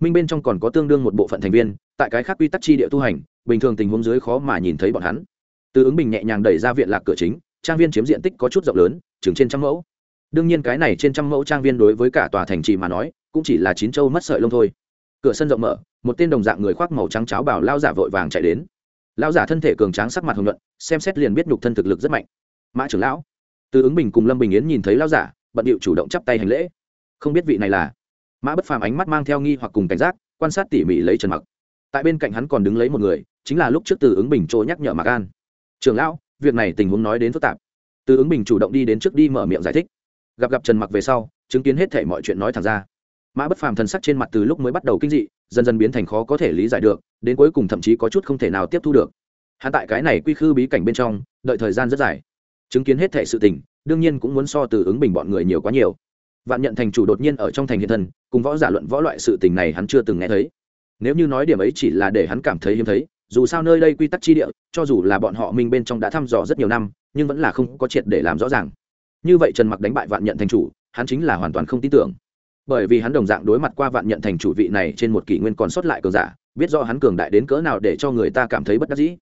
Minh bên trong còn có tương đương một bộ phận thành viên, tại cái khác quy tắc chi địa tu hành, bình thường tình huống dưới khó mà nhìn thấy bọn hắn. Từ ứng bình nhẹ nhàng đẩy ra viện lạc cửa chính, trang viên chiếm diện tích có chút rộng lớn, chừng trên trăm mẫu. Đương nhiên cái này trên trăm mẫu trang viên đối với cả tòa thành trì mà nói, cũng chỉ là chín châu mất sợi lông thôi cửa sân rộng mở, một tên đồng dạng người khoác màu trắng cháo bảo lao giả vội vàng chạy đến. Lao giả thân thể cường tráng sắc mặt hồng luận xem xét liền biết nhục thân thực lực rất mạnh. Mã trưởng lão, từ ứng bình cùng lâm bình yến nhìn thấy lao giả, bận điệu chủ động chắp tay hành lễ. Không biết vị này là? Mã bất phàm ánh mắt mang theo nghi hoặc cùng cảnh giác, quan sát tỉ mỉ lấy trần mặc. Tại bên cạnh hắn còn đứng lấy một người, chính là lúc trước từ ứng bình chỗ nhắc nhở mạc an. Trường lão, việc này tình huống nói đến phức tạp. Từ ứng bình chủ động đi đến trước đi mở miệng giải thích. Gặp gặp trần mặc về sau, chứng kiến hết thể mọi chuyện nói thẳng ra mã bất phàm thần sắc trên mặt từ lúc mới bắt đầu kinh dị, dần dần biến thành khó có thể lý giải được, đến cuối cùng thậm chí có chút không thể nào tiếp thu được. Hắn tại cái này quy khư bí cảnh bên trong, đợi thời gian rất dài. Chứng kiến hết thệ sự tình, đương nhiên cũng muốn so từ ứng bình bọn người nhiều quá nhiều. Vạn nhận thành chủ đột nhiên ở trong thành hiện thân, cùng võ giả luận võ loại sự tình này hắn chưa từng nghe thấy. Nếu như nói điểm ấy chỉ là để hắn cảm thấy hiếm thấy, dù sao nơi đây quy tắc chi địa, cho dù là bọn họ minh bên trong đã thăm dò rất nhiều năm, nhưng vẫn là không có triệt để làm rõ ràng. Như vậy trần mặc đánh bại vạn nhận thành chủ, hắn chính là hoàn toàn không tin tưởng bởi vì hắn đồng dạng đối mặt qua vạn nhận thành chủ vị này trên một kỷ nguyên còn sót lại cường giả, biết rõ hắn cường đại đến cỡ nào để cho người ta cảm thấy bất đắc dĩ.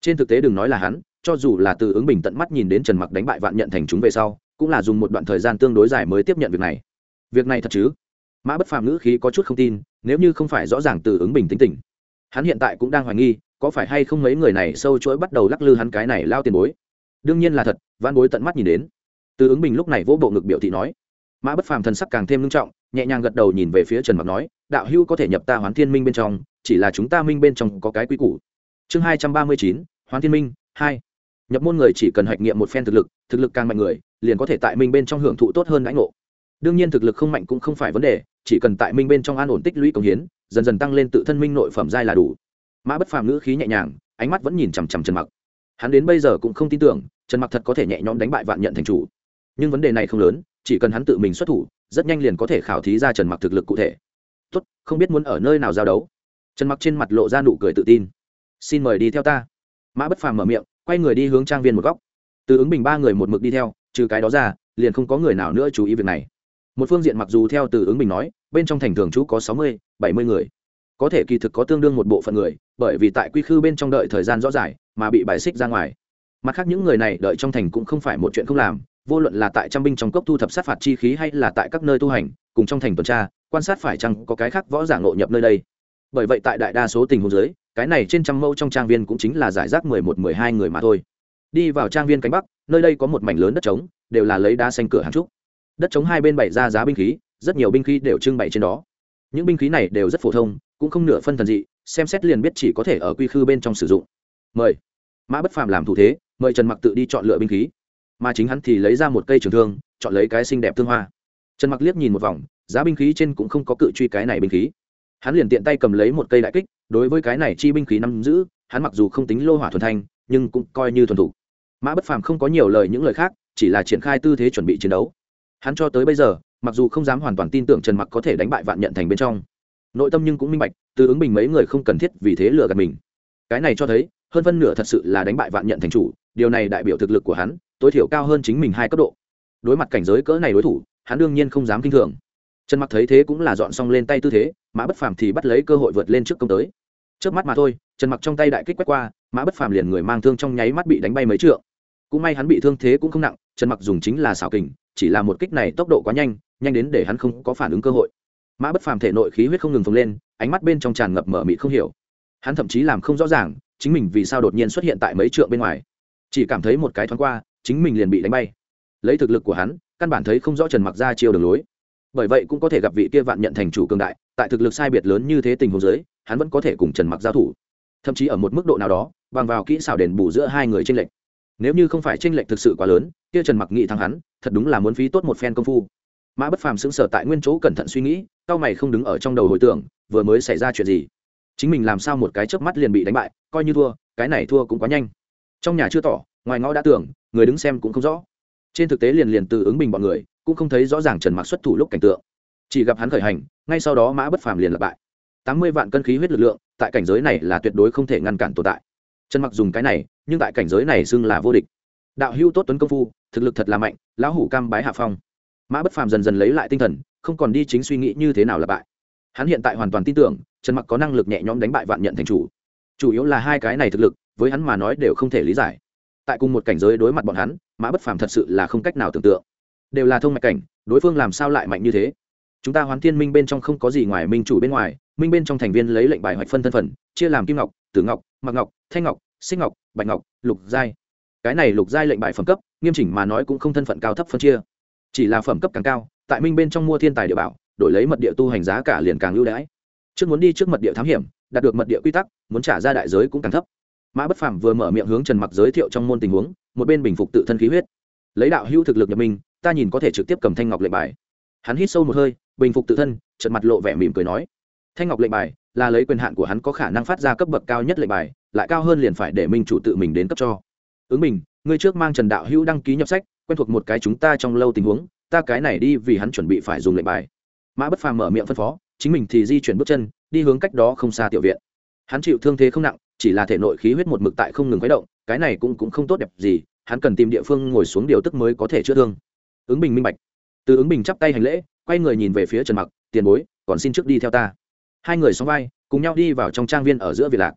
Trên thực tế đừng nói là hắn, cho dù là từ ứng bình tận mắt nhìn đến trần mặc đánh bại vạn nhận thành chúng về sau, cũng là dùng một đoạn thời gian tương đối dài mới tiếp nhận việc này. Việc này thật chứ? Mã bất phàm ngữ khí có chút không tin, nếu như không phải rõ ràng từ ứng bình tính tình. Hắn hiện tại cũng đang hoài nghi, có phải hay không mấy người này sâu chuỗi bắt đầu lắc lư hắn cái này lao tiền bối. Đương nhiên là thật văn bối tận mắt nhìn đến. Từ ứng bình lúc này vỗ bộ ngực biểu thị nói mã bất phàm thần sắc càng thêm nghiêm trọng, nhẹ nhàng gật đầu nhìn về phía trần mặc nói, đạo hữu có thể nhập ta hoán thiên minh bên trong, chỉ là chúng ta minh bên trong có cái quy củ. Chương hai trăm ba mươi chín, hoán thiên minh, hai. Nhập môn người chỉ cần hạch nghiệm một phen thực lực thực lực càng mạnh người, liền có thể tại minh bên trong hưởng thụ tốt hơn đãi ngộ. Đương nhiên thực lực không mạnh cũng không phải vấn đề, chỉ cần tại minh bên trong an ổn tích lũy công hiến, dần dần tăng lên tự thân minh nội phẩm giai là đủ. Mã bất phàm ngữ khí nhẹ nhàng, ánh mắt vẫn nhìn chằm chằm trần mặc. Hắn đến bây giờ cũng không tin tưởng, trần mặc thật có thể nhẹ nhõm đánh bại vạn nhận thành chủ. Nhưng vấn đề này không lớn chỉ cần hắn tự mình xuất thủ, rất nhanh liền có thể khảo thí ra trần mặc thực lực cụ thể. Tốt, không biết muốn ở nơi nào giao đấu. Trần mặc trên mặt lộ ra nụ cười tự tin. Xin mời đi theo ta. Mã bất phàm mở miệng, quay người đi hướng trang viên một góc. Từ ứng bình ba người một mực đi theo, trừ cái đó ra, liền không có người nào nữa chú ý việc này. Một phương diện mặc dù theo từ ứng bình nói, bên trong thành thường trú có sáu mươi, bảy mươi người. Có thể kỳ thực có tương đương một bộ phận người, bởi vì tại quy khư bên trong đợi thời gian rõ rải, mà bị bài xích ra ngoài. Mặt khác những người này đợi trong thành cũng không phải một chuyện không làm vô luận là tại trăm binh trong cốc thu thập sát phạt chi khí hay là tại các nơi tu hành cùng trong thành tuần tra quan sát phải chăng có cái khác võ giả ngộ nhập nơi đây. Bởi vậy tại đại đa số tình huống dưới, cái này trên trăm mẫu trong trang viên cũng chính là giải rác mười một mười hai người mà thôi. Đi vào trang viên cánh bắc nơi đây có một mảnh lớn đất trống đều là lấy đá xanh cửa hàng trúc. Đất trống hai bên bày ra giá binh khí rất nhiều binh khí đều trưng bày trên đó. Những binh khí này đều rất phổ thông cũng không nửa phân thần dị xem xét liền biết chỉ có thể ở quy khư bên trong sử dụng. Mời. Mã bất phàm làm thủ thế mời trần mặc tự đi chọn lựa binh khí mà chính hắn thì lấy ra một cây trường thương, chọn lấy cái xinh đẹp thương hoa. Trần mặc liếc nhìn một vòng, giá binh khí trên cũng không có cự truy cái này binh khí. Hắn liền tiện tay cầm lấy một cây đại kích, đối với cái này chi binh khí nắm giữ, hắn mặc dù không tính lô hỏa thuần thanh, nhưng cũng coi như thuần thủ. Mã bất phàm không có nhiều lời những lời khác, chỉ là triển khai tư thế chuẩn bị chiến đấu. Hắn cho tới bây giờ, mặc dù không dám hoàn toàn tin tưởng trần mặc có thể đánh bại vạn nhận thành bên trong, nội tâm nhưng cũng minh bạch, từ ứng bình mấy người không cần thiết vì thế lừa gạt mình. Cái này cho thấy, hơn phân nửa thật sự là đánh bại vạn nhận thành chủ, điều này đại biểu thực lực của hắn tối thiểu cao hơn chính mình hai cấp độ. Đối mặt cảnh giới cỡ này đối thủ, hắn đương nhiên không dám kinh thường. Trần mặc thấy thế cũng là dọn xong lên tay tư thế, mã bất phàm thì bắt lấy cơ hội vượt lên trước công tới. Trước mắt mà thôi, trần mặc trong tay đại kích quét qua, mã bất phàm liền người mang thương trong nháy mắt bị đánh bay mấy trượng. Cũng may hắn bị thương thế cũng không nặng, trần mặc dùng chính là xảo kình, chỉ là một kích này tốc độ quá nhanh nhanh đến để hắn không có phản ứng cơ hội. Mã bất phàm thể nội khí huyết không ngừng phồng lên, ánh mắt bên trong tràn ngập mở mịt không hiểu. Hắn thậm chí làm không rõ ràng, chính mình vì sao đột nhiên xuất hiện tại mấy trượng bên ngoài. Chỉ cảm thấy một cái thoáng qua chính mình liền bị đánh bay. Lấy thực lực của hắn, căn bản thấy không rõ trần mặc ra chiêu đường lối. Bởi vậy cũng có thể gặp vị kia vạn nhận thành chủ cường đại, tại thực lực sai biệt lớn như thế tình huống giới hắn vẫn có thể cùng trần mặc giao thủ. Thậm chí ở một mức độ nào đó, bằng vào kỹ xảo đền bù giữa hai người tranh lệch. Nếu như không phải tranh lệch thực sự quá lớn, kia trần mặc nghị thắng hắn, thật đúng là muốn phí tốt một phen công phu. Mã bất phàm sững sờ tại nguyên chỗ cẩn thận suy nghĩ cao mày không đứng ở trong đầu hồi tưởng, vừa mới xảy ra chuyện gì. Chính mình làm sao một cái chớp mắt liền bị đánh bại, coi như thua, cái này thua cũng quá nhanh. Trong nhà chưa tỏ ngoài ngõ đã tưởng người đứng xem cũng không rõ. Trên thực tế liền liền từ ứng bình bọn người, cũng không thấy rõ ràng trần mặc xuất thủ lúc cảnh tượng. Chỉ gặp hắn khởi hành, ngay sau đó mã bất phàm liền lặp bại. Tám mươi vạn cân khí huyết lực lượng, tại cảnh giới này là tuyệt đối không thể ngăn cản tồn tại. Trần mặc dùng cái này, nhưng tại cảnh giới này xưng là vô địch. Đạo hưu tốt tuấn công phu, thực lực thật là mạnh, lão hủ cam bái hạ phong. Mã bất phàm dần dần lấy lại tinh thần, không còn đi chính suy nghĩ như thế nào là bại. Hắn hiện tại hoàn toàn tin tưởng, trần mặc có năng lực nhẹ nhõm đánh bại vạn nhận thành chủ. Chủ yếu là hai cái này thực lực, với hắn mà nói đều không thể lý giải tại cùng một cảnh giới đối mặt bọn hắn, mã bất phàm thật sự là không cách nào tưởng tượng. Đều là thông mạch cảnh, đối phương làm sao lại mạnh như thế? Chúng ta hoán thiên minh bên trong không có gì ngoài minh chủ bên ngoài, minh bên trong thành viên lấy lệnh bài hoạch phân thân phần, chia làm kim ngọc, tử ngọc, mặc ngọc, thanh ngọc, xích ngọc, bạch ngọc, lục giai. Cái này lục giai lệnh bài phẩm cấp, nghiêm chỉnh mà nói cũng không thân phận cao thấp phân chia. Chỉ là phẩm cấp càng cao, tại minh bên trong mua thiên tài địa bảo, đổi lấy mật địa tu hành giá cả liền càng ưu đãi. Trước muốn đi trước mật địa thám hiểm, đạt được mật địa quy tắc, muốn trả ra đại giới cũng càng thấp mã bất phàm vừa mở miệng hướng trần mặc giới thiệu trong môn tình huống một bên bình phục tự thân khí huyết. Lấy đạo hữu thực lực nhập mình, ta nhìn có thể trực tiếp cầm thanh ngọc lệnh bài. Hắn hít sâu một hơi bình phục tự thân trận mặt lộ vẻ mỉm cười nói thanh ngọc lệnh bài là lấy quyền hạn của hắn có khả năng phát ra cấp bậc cao nhất lệnh bài lại cao hơn liền phải để minh chủ tự mình đến cấp cho. Ứng mình, ngươi trước mang trần đạo hữu đăng ký nhập sách quen thuộc một cái chúng ta trong lâu tình huống ta cái này đi vì hắn chuẩn bị phải dùng lệnh bài. Mã bất phàm mở miệng phân phó chính mình thì di chuyển bước chân đi hướng cách đó không xa tiểu viện. Hắn chịu thương thế không nặng chỉ là thể nội khí huyết một mực tại không ngừng khuấy động, cái này cũng cũng không tốt đẹp gì, hắn cần tìm địa phương ngồi xuống điều tức mới có thể chữa thương. Ứng bình minh bạch. Từ ứng bình chắp tay hành lễ, quay người nhìn về phía trần mặc, tiền bối, còn xin trước đi theo ta. Hai người song vai, cùng nhau đi vào trong trang viên ở giữa viện lạc.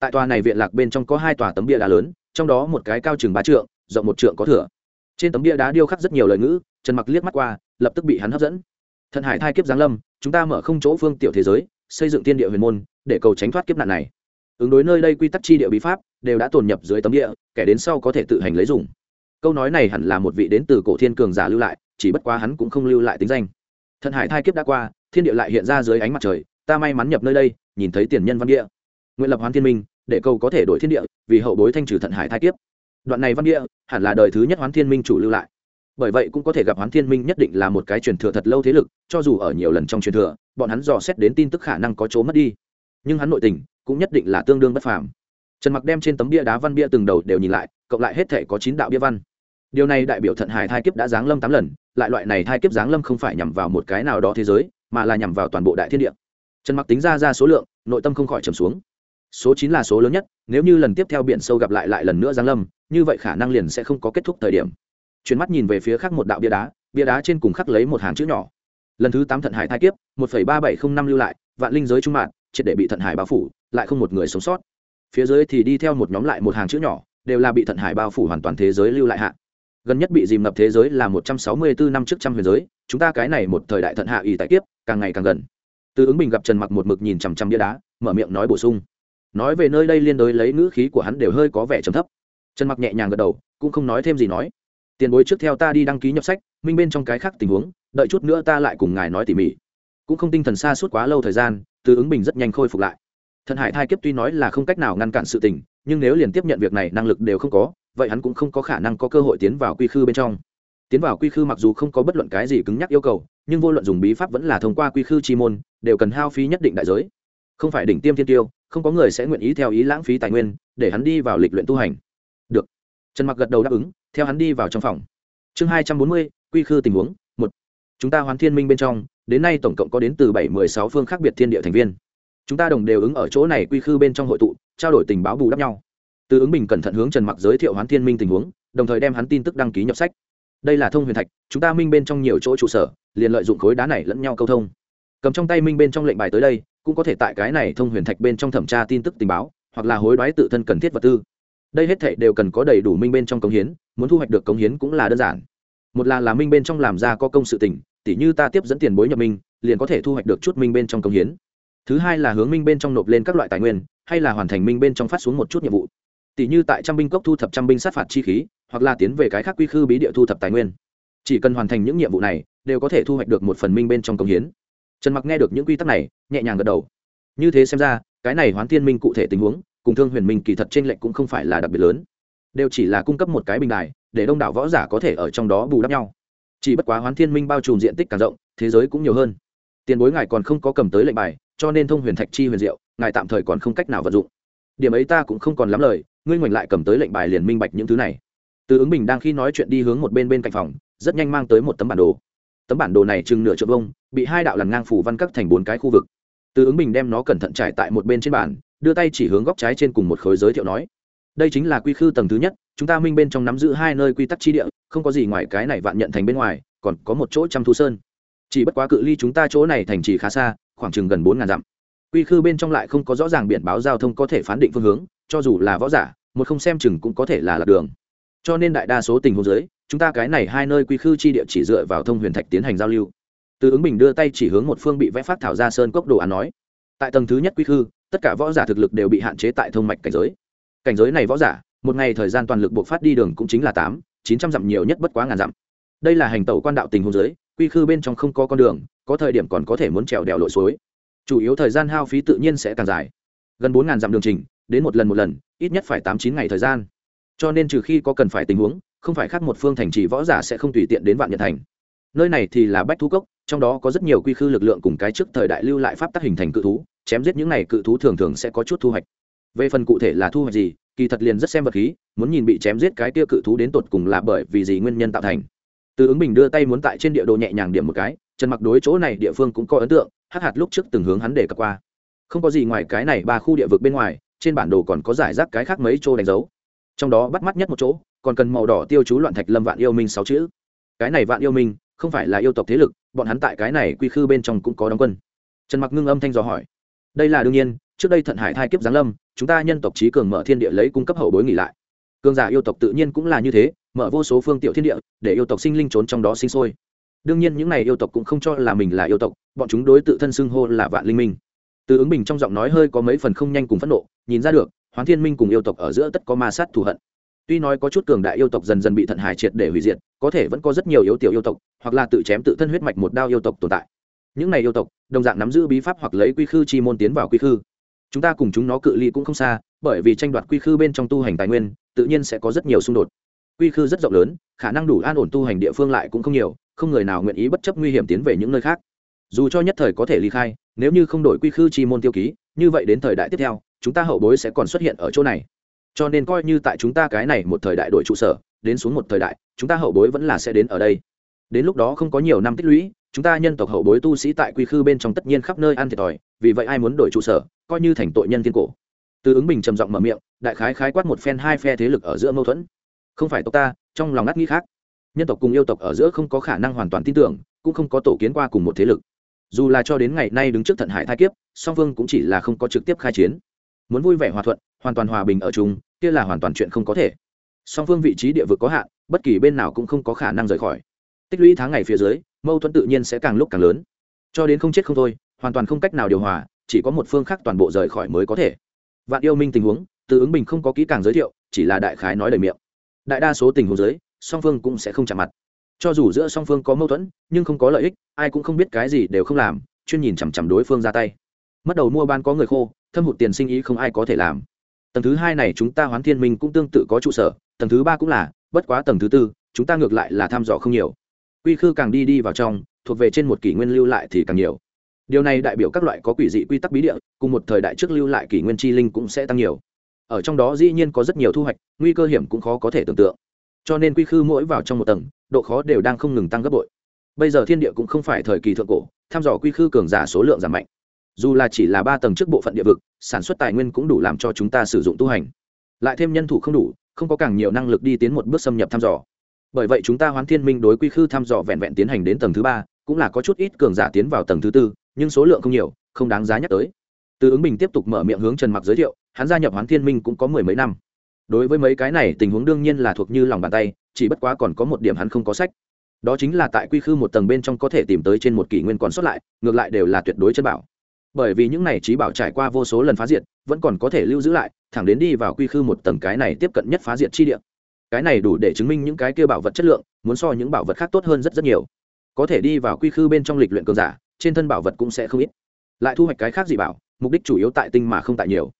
Tại tòa này viện lạc bên trong có hai tòa tấm bia đá lớn, trong đó một cái cao chừng ba trượng, rộng một trượng có thửa. Trên tấm bia đá điêu khắc rất nhiều lời ngữ, trần mặc liếc mắt qua, lập tức bị hắn hấp dẫn. Thần hải thai kiếp giáng lâm, chúng ta mở không chỗ phương tiểu thế giới, xây dựng tiên địa huyền môn, để cầu tránh thoát kiếp nạn này ứng đối nơi đây quy tắc chi địa bí pháp đều đã tồn nhập dưới tấm địa, kẻ đến sau có thể tự hành lấy dùng. Câu nói này hẳn là một vị đến từ cổ thiên cường giả lưu lại, chỉ bất quá hắn cũng không lưu lại tính danh. Thần hải thai kiếp đã qua, thiên địa lại hiện ra dưới ánh mặt trời, ta may mắn nhập nơi đây, nhìn thấy tiền nhân văn địa. Nguyện lập hoán thiên minh, để cầu có thể đổi thiên địa, vì hậu bối thanh trừ thận hải thai kiếp. Đoạn này văn địa, hẳn là đời thứ nhất hoán thiên minh chủ lưu lại. Bởi vậy cũng có thể gặp hoán thiên minh nhất định là một cái truyền thừa thật lâu thế lực, cho dù ở nhiều lần trong truyền thừa, bọn hắn dò xét đến tin tức khả năng có chỗ mất đi. Nhưng hắn nội tình cũng nhất định là tương đương bất phàm. Trần mặc đem trên tấm bia đá văn bia từng đầu đều nhìn lại, cộng lại hết thể có chín đạo bia văn. Điều này đại biểu thận hải thai kiếp đã giáng lâm tám lần, lại loại này thai kiếp giáng lâm không phải nhằm vào một cái nào đó thế giới, mà là nhằm vào toàn bộ đại thiên địa. Trần mặc tính ra ra số lượng, nội tâm không khỏi trầm xuống. Số chín là số lớn nhất, nếu như lần tiếp theo biển sâu gặp lại lại lần nữa giáng lâm, như vậy khả năng liền sẽ không có kết thúc thời điểm. Chuyển mắt nhìn về phía khác một đạo bia đá bia đá trên cùng khắc lấy một hàng chữ nhỏ. Lần thứ tám thận hải thai kiếp, một ba bảy không năm lưu lại, vạn linh giới trung mạng triệt để bị thận hải bao phủ, lại không một người sống sót. Phía dưới thì đi theo một nhóm lại một hàng chữ nhỏ, đều là bị thận hải bao phủ hoàn toàn thế giới lưu lại hạ. Gần nhất bị dìm ngập thế giới là một trăm sáu mươi bốn năm trước trăm huyền giới, chúng ta cái này một thời đại thận hạ y tại kiếp, càng ngày càng gần. Từ ứng bình gặp trần mặc một mực nhìn chằm chằm bia đá, mở miệng nói bổ sung. Nói về nơi đây liên đối lấy ngữ khí của hắn đều hơi có vẻ trầm thấp. Trần mặc nhẹ nhàng gật đầu, cũng không nói thêm gì nói. Tiền bối trước theo ta đi đăng ký nhập sách, minh bên trong cái khác tình huống, đợi chút nữa ta lại cùng ngài nói tỉ mỉ. Cũng không tinh thần xa suốt quá lâu thời gian từ ứng bình rất nhanh khôi phục lại. Thần hải thai kiếp tuy nói là không cách nào ngăn cản sự tình, nhưng nếu liền tiếp nhận việc này năng lực đều không có, vậy hắn cũng không có khả năng có cơ hội tiến vào quy khư bên trong. Tiến vào quy khư mặc dù không có bất luận cái gì cứng nhắc yêu cầu, nhưng vô luận dùng bí pháp vẫn là thông qua quy khư chi môn, đều cần hao phí nhất định đại giới. Không phải đỉnh tiêm thiên tiêu, không có người sẽ nguyện ý theo ý lãng phí tài nguyên để hắn đi vào lịch luyện tu hành. Được. Trần mặc gật đầu đáp ứng, theo hắn đi vào trong phòng. Chương hai trăm bốn mươi, quy khư tình huống, một. Chúng ta hoán thiên minh bên trong đến nay tổng cộng có đến từ bảy mười sáu phương khác biệt thiên địa thành viên. Chúng ta đồng đều ứng ở chỗ này quy khư bên trong hội tụ, trao đổi tình báo bù đắp nhau. Từ ứng bình cẩn thận hướng trần mặc giới thiệu hoán thiên minh tình huống, đồng thời đem hắn tin tức đăng ký nhập sách. Đây là thông huyền thạch, chúng ta minh bên trong nhiều chỗ trụ sở, liền lợi dụng khối đá này lẫn nhau câu thông. Cầm trong tay minh bên trong lệnh bài tới đây, cũng có thể tại cái này thông huyền thạch bên trong thẩm tra tin tức tình báo, hoặc là hối đoái tự thân cần thiết vật tư. Đây hết thệ đều cần có đầy đủ minh bên trong cống hiến, muốn thu hoạch được cống hiến cũng là đơn giản. Một là là minh bên trong làm ra có công sự tình tỉ như ta tiếp dẫn tiền bối nhập minh, liền có thể thu hoạch được chút minh bên trong công hiến. Thứ hai là hướng minh bên trong nộp lên các loại tài nguyên, hay là hoàn thành minh bên trong phát xuống một chút nhiệm vụ. Tỷ như tại trăm binh cốc thu thập trăm binh sát phạt chi khí, hoặc là tiến về cái khác quy khư bí địa thu thập tài nguyên. Chỉ cần hoàn thành những nhiệm vụ này, đều có thể thu hoạch được một phần minh bên trong công hiến. Trần mặc nghe được những quy tắc này, nhẹ nhàng gật đầu. Như thế xem ra, cái này hoán thiên minh cụ thể tình huống, cùng thương huyền minh kỳ thật trên lệnh cũng không phải là đặc biệt lớn. Đều chỉ là cung cấp một cái bình đài, để đông đảo võ giả có thể ở trong đó bù đắp nhau chỉ bất quá hoán thiên minh bao trùm diện tích càng rộng, thế giới cũng nhiều hơn. Tiền bối ngài còn không có cầm tới lệnh bài, cho nên thông huyền thạch chi huyền diệu, ngài tạm thời còn không cách nào vận dụng. Điểm ấy ta cũng không còn lắm lời, ngươi ngoảnh lại cầm tới lệnh bài liền minh bạch những thứ này. Từ ứng bình đang khi nói chuyện đi hướng một bên bên cạnh phòng, rất nhanh mang tới một tấm bản đồ. Tấm bản đồ này chừng nửa trượng vông bị hai đạo lằn ngang phủ văn cắt thành bốn cái khu vực. Từ ứng bình đem nó cẩn thận trải tại một bên trên bản đưa tay chỉ hướng góc trái trên cùng một khối giới thiệu nói đây chính là quy khư tầng thứ nhất, chúng ta minh bên trong nắm giữ hai nơi quy tắc chi địa, không có gì ngoài cái này vạn nhận thành bên ngoài, còn có một chỗ trăm thu sơn. Chỉ bất quá cự ly chúng ta chỗ này thành chỉ khá xa, khoảng chừng gần bốn ngàn dặm. Quy khư bên trong lại không có rõ ràng biển báo giao thông có thể phán định phương hướng, cho dù là võ giả, một không xem chừng cũng có thể là lạc đường. Cho nên đại đa số tình huống giới chúng ta cái này hai nơi quy khư chi địa chỉ dựa vào thông huyền thạch tiến hành giao lưu. Từ ứng bình đưa tay chỉ hướng một phương bị vẽ phát thảo ra sơn cốc đồ án nói. Tại tầng thứ nhất quy khư, tất cả võ giả thực lực đều bị hạn chế tại thông mạch cảnh giới cảnh giới này võ giả, một ngày thời gian toàn lực buộc phát đi đường cũng chính là tám, chín trăm dặm nhiều nhất bất quá ngàn dặm. Đây là hành tẩu quan đạo tình huống giới, quy khư bên trong không có con đường, có thời điểm còn có thể muốn trèo đèo lội suối. Chủ yếu thời gian hao phí tự nhiên sẽ càng dài. Gần bốn ngàn dặm đường trình, đến một lần một lần, ít nhất phải tám, chín ngày thời gian. Cho nên trừ khi có cần phải tình huống, không phải khác một phương thành trì võ giả sẽ không tùy tiện đến vạn nhật thành. Nơi này thì là bách thú cốc, trong đó có rất nhiều quy khư lực lượng cùng cái trước thời đại lưu lại pháp tác hình thành cự thú, chém giết những này cự thú thường thường sẽ có chút thu hoạch về phần cụ thể là thu hoạch gì, kỳ thật liền rất xem vật khí, muốn nhìn bị chém giết cái tia cự thú đến tột cùng là bởi vì gì nguyên nhân tạo thành. Từ ứng bình đưa tay muốn tại trên địa đồ nhẹ nhàng điểm một cái, trần mặc đối chỗ này địa phương cũng có ấn tượng hát hạt lúc trước từng hướng hắn để cập qua. Không có gì ngoài cái này ba khu địa vực bên ngoài, trên bản đồ còn có giải rác cái khác mấy chỗ đánh dấu. Trong đó bắt mắt nhất một chỗ, còn cần màu đỏ tiêu chú loạn thạch lâm vạn yêu minh sáu chữ. Cái này vạn yêu minh, không phải là yêu tộc thế lực, bọn hắn tại cái này quy khư bên trong cũng có đóng quân. Trần mặc ngưng âm thanh dò hỏi. Đây là đương nhiên trước đây thận hải thai kiếp giáng lâm, chúng ta nhân tộc trí cường mở thiên địa lấy cung cấp hậu bối nghỉ lại. Cường giả yêu tộc tự nhiên cũng là như thế, mở vô số phương tiện thiên địa, để yêu tộc sinh linh trốn trong đó sinh sôi. Đương nhiên những n à y yêu tộc cũng không cho là mình là yêu tộc, bọn chúng đối tự thân xưng hô là vạn linh minh. Từ ứng bình trong giọng nói hơi có mấy phần không nhanh cùng phẫn nộ, nhìn ra được, hoán thiên minh cùng yêu tộc ở giữa tất có ma sát thù hận. Tuy nói có chút cường đại yêu tộc dần dần bị thận hải triệt để hủy diệt, có thể vẫn có rất nhiều yếu tiểu yêu tộc, hoặc là tự chém tự thân huyết mạch một đao yêu tộc tồn tại. Những này yêu tộc, đồng dạng nắm giữ bí pháp hoặc lấy quy khư chi môn tiến vào quy khư chúng ta cùng chúng nó cự ly cũng không xa, bởi vì tranh đoạt quy khư bên trong tu hành tài nguyên, tự nhiên sẽ có rất nhiều xung đột. Quy khư rất rộng lớn, khả năng đủ an ổn tu hành địa phương lại cũng không nhiều, không người nào nguyện ý bất chấp nguy hiểm tiến về những nơi khác. Dù cho nhất thời có thể ly khai, nếu như không đổi quy khư chi môn tiêu ký, như vậy đến thời đại tiếp theo, chúng ta hậu bối sẽ còn xuất hiện ở chỗ này. Cho nên coi như tại chúng ta cái này một thời đại đổi trụ sở, đến xuống một thời đại, chúng ta hậu bối vẫn là sẽ đến ở đây. Đến lúc đó không có nhiều năm tích lũy, chúng ta nhân tộc hậu bối tu sĩ tại quy khư bên trong tất nhiên khắp nơi ăn thiệt thòi vì vậy ai muốn đổi trụ sở, coi như thành tội nhân thiên cổ. Từ ứng bình trầm giọng mở miệng, đại khái khái quát một phen hai phe thế lực ở giữa mâu thuẫn. Không phải tộc ta, trong lòng ngắt nghĩ khác. Nhân tộc cùng yêu tộc ở giữa không có khả năng hoàn toàn tin tưởng, cũng không có tổ kiến qua cùng một thế lực. Dù là cho đến ngày nay đứng trước thận hải thai kiếp, song phương cũng chỉ là không có trực tiếp khai chiến. Muốn vui vẻ hòa thuận, hoàn toàn hòa bình ở chung, kia là hoàn toàn chuyện không có thể. Song phương vị trí địa vực có hạn, bất kỳ bên nào cũng không có khả năng rời khỏi. Tích lũy tháng ngày phía dưới, mâu thuẫn tự nhiên sẽ càng lúc càng lớn. Cho đến không chết không thôi hoàn toàn không cách nào điều hòa, chỉ có một phương khác toàn bộ rời khỏi mới có thể. Vạn yêu minh tình huống, từ ứng bình không có kỹ càng giới thiệu, chỉ là đại khái nói lời miệng. Đại đa số tình huống giới song phương cũng sẽ không chạm mặt. Cho dù giữa song phương có mâu thuẫn, nhưng không có lợi ích, ai cũng không biết cái gì đều không làm, chuyên nhìn chằm chằm đối phương ra tay. Mất đầu mua bán có người khô, thâm hụt tiền sinh ý không ai có thể làm. Tầng thứ hai này chúng ta hoán thiên minh cũng tương tự có trụ sở, tầng thứ ba cũng là, bất quá tầng thứ tư, chúng ta ngược lại là thăm dò không nhiều. Quy khư càng đi đi vào trong, thuộc về trên một kỷ nguyên lưu lại thì càng nhiều điều này đại biểu các loại có quỷ dị quy tắc bí địa, cùng một thời đại trước lưu lại kỷ nguyên chi linh cũng sẽ tăng nhiều. Ở trong đó dĩ nhiên có rất nhiều thu hoạch, nguy cơ hiểm cũng khó có thể tưởng tượng. Cho nên quy khư mỗi vào trong một tầng, độ khó đều đang không ngừng tăng gấp bội. Bây giờ thiên địa cũng không phải thời kỳ thượng cổ thăm dò quy khư cường giả số lượng giảm mạnh. Dù là chỉ là ba tầng trước bộ phận địa vực, sản xuất tài nguyên cũng đủ làm cho chúng ta sử dụng tu hành. Lại thêm nhân thủ không đủ, không có càng nhiều năng lực đi tiến một bước xâm nhập thăm dò. Bởi vậy chúng ta hoán thiên minh đối quy khư thăm dò vẹn vẹn tiến hành đến tầng thứ ba, cũng là có chút ít cường giả tiến vào tầng thứ tư nhưng số lượng không nhiều, không đáng giá nhắc tới. Từ ứng bình tiếp tục mở miệng hướng trần mặc giới thiệu, hắn gia nhập hoán thiên minh cũng có mười mấy năm. Đối với mấy cái này, tình huống đương nhiên là thuộc như lòng bàn tay, chỉ bất quá còn có một điểm hắn không có sách. Đó chính là tại quy khư một tầng bên trong có thể tìm tới trên một kỷ nguyên còn sót lại, ngược lại đều là tuyệt đối chân bảo. Bởi vì những này trí bảo trải qua vô số lần phá diệt, vẫn còn có thể lưu giữ lại, thẳng đến đi vào quy khư một tầng cái này tiếp cận nhất phá diệt chi địa. Cái này đủ để chứng minh những cái kia bảo vật chất lượng, muốn so những bảo vật khác tốt hơn rất rất nhiều. Có thể đi vào quy khư bên trong lịch luyện cường giả trên thân bảo vật cũng sẽ không ít. Lại thu hoạch cái khác gì bảo, mục đích chủ yếu tại tinh mà không tại nhiều.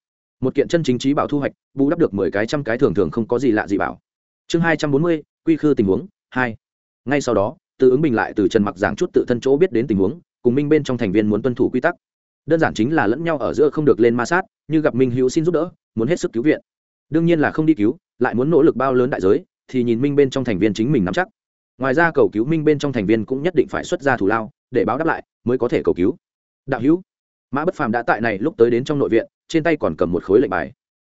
Một kiện chân chính trí bảo thu hoạch, bù đắp được mười cái trăm cái thường thường không có gì lạ gì bảo. Chương hai trăm bốn mươi, quy khư tình huống, hai. Ngay sau đó, từ ứng bình lại từ trần mặc giảng chút tự thân chỗ biết đến tình huống, cùng minh bên trong thành viên muốn tuân thủ quy tắc. Đơn giản chính là lẫn nhau ở giữa không được lên ma sát, như gặp minh hữu xin giúp đỡ, muốn hết sức cứu viện. Đương nhiên là không đi cứu, lại muốn nỗ lực bao lớn đại giới, thì nhìn minh bên trong thành viên chính mình nắm chắc. Ngoài ra cầu cứu minh bên trong thành viên cũng nhất định phải xuất ra thủ lao để báo đáp lại, mới có thể cầu cứu. Đạo hữu, mã bất phàm đã tại này lúc tới đến trong nội viện, trên tay còn cầm một khối lệnh bài.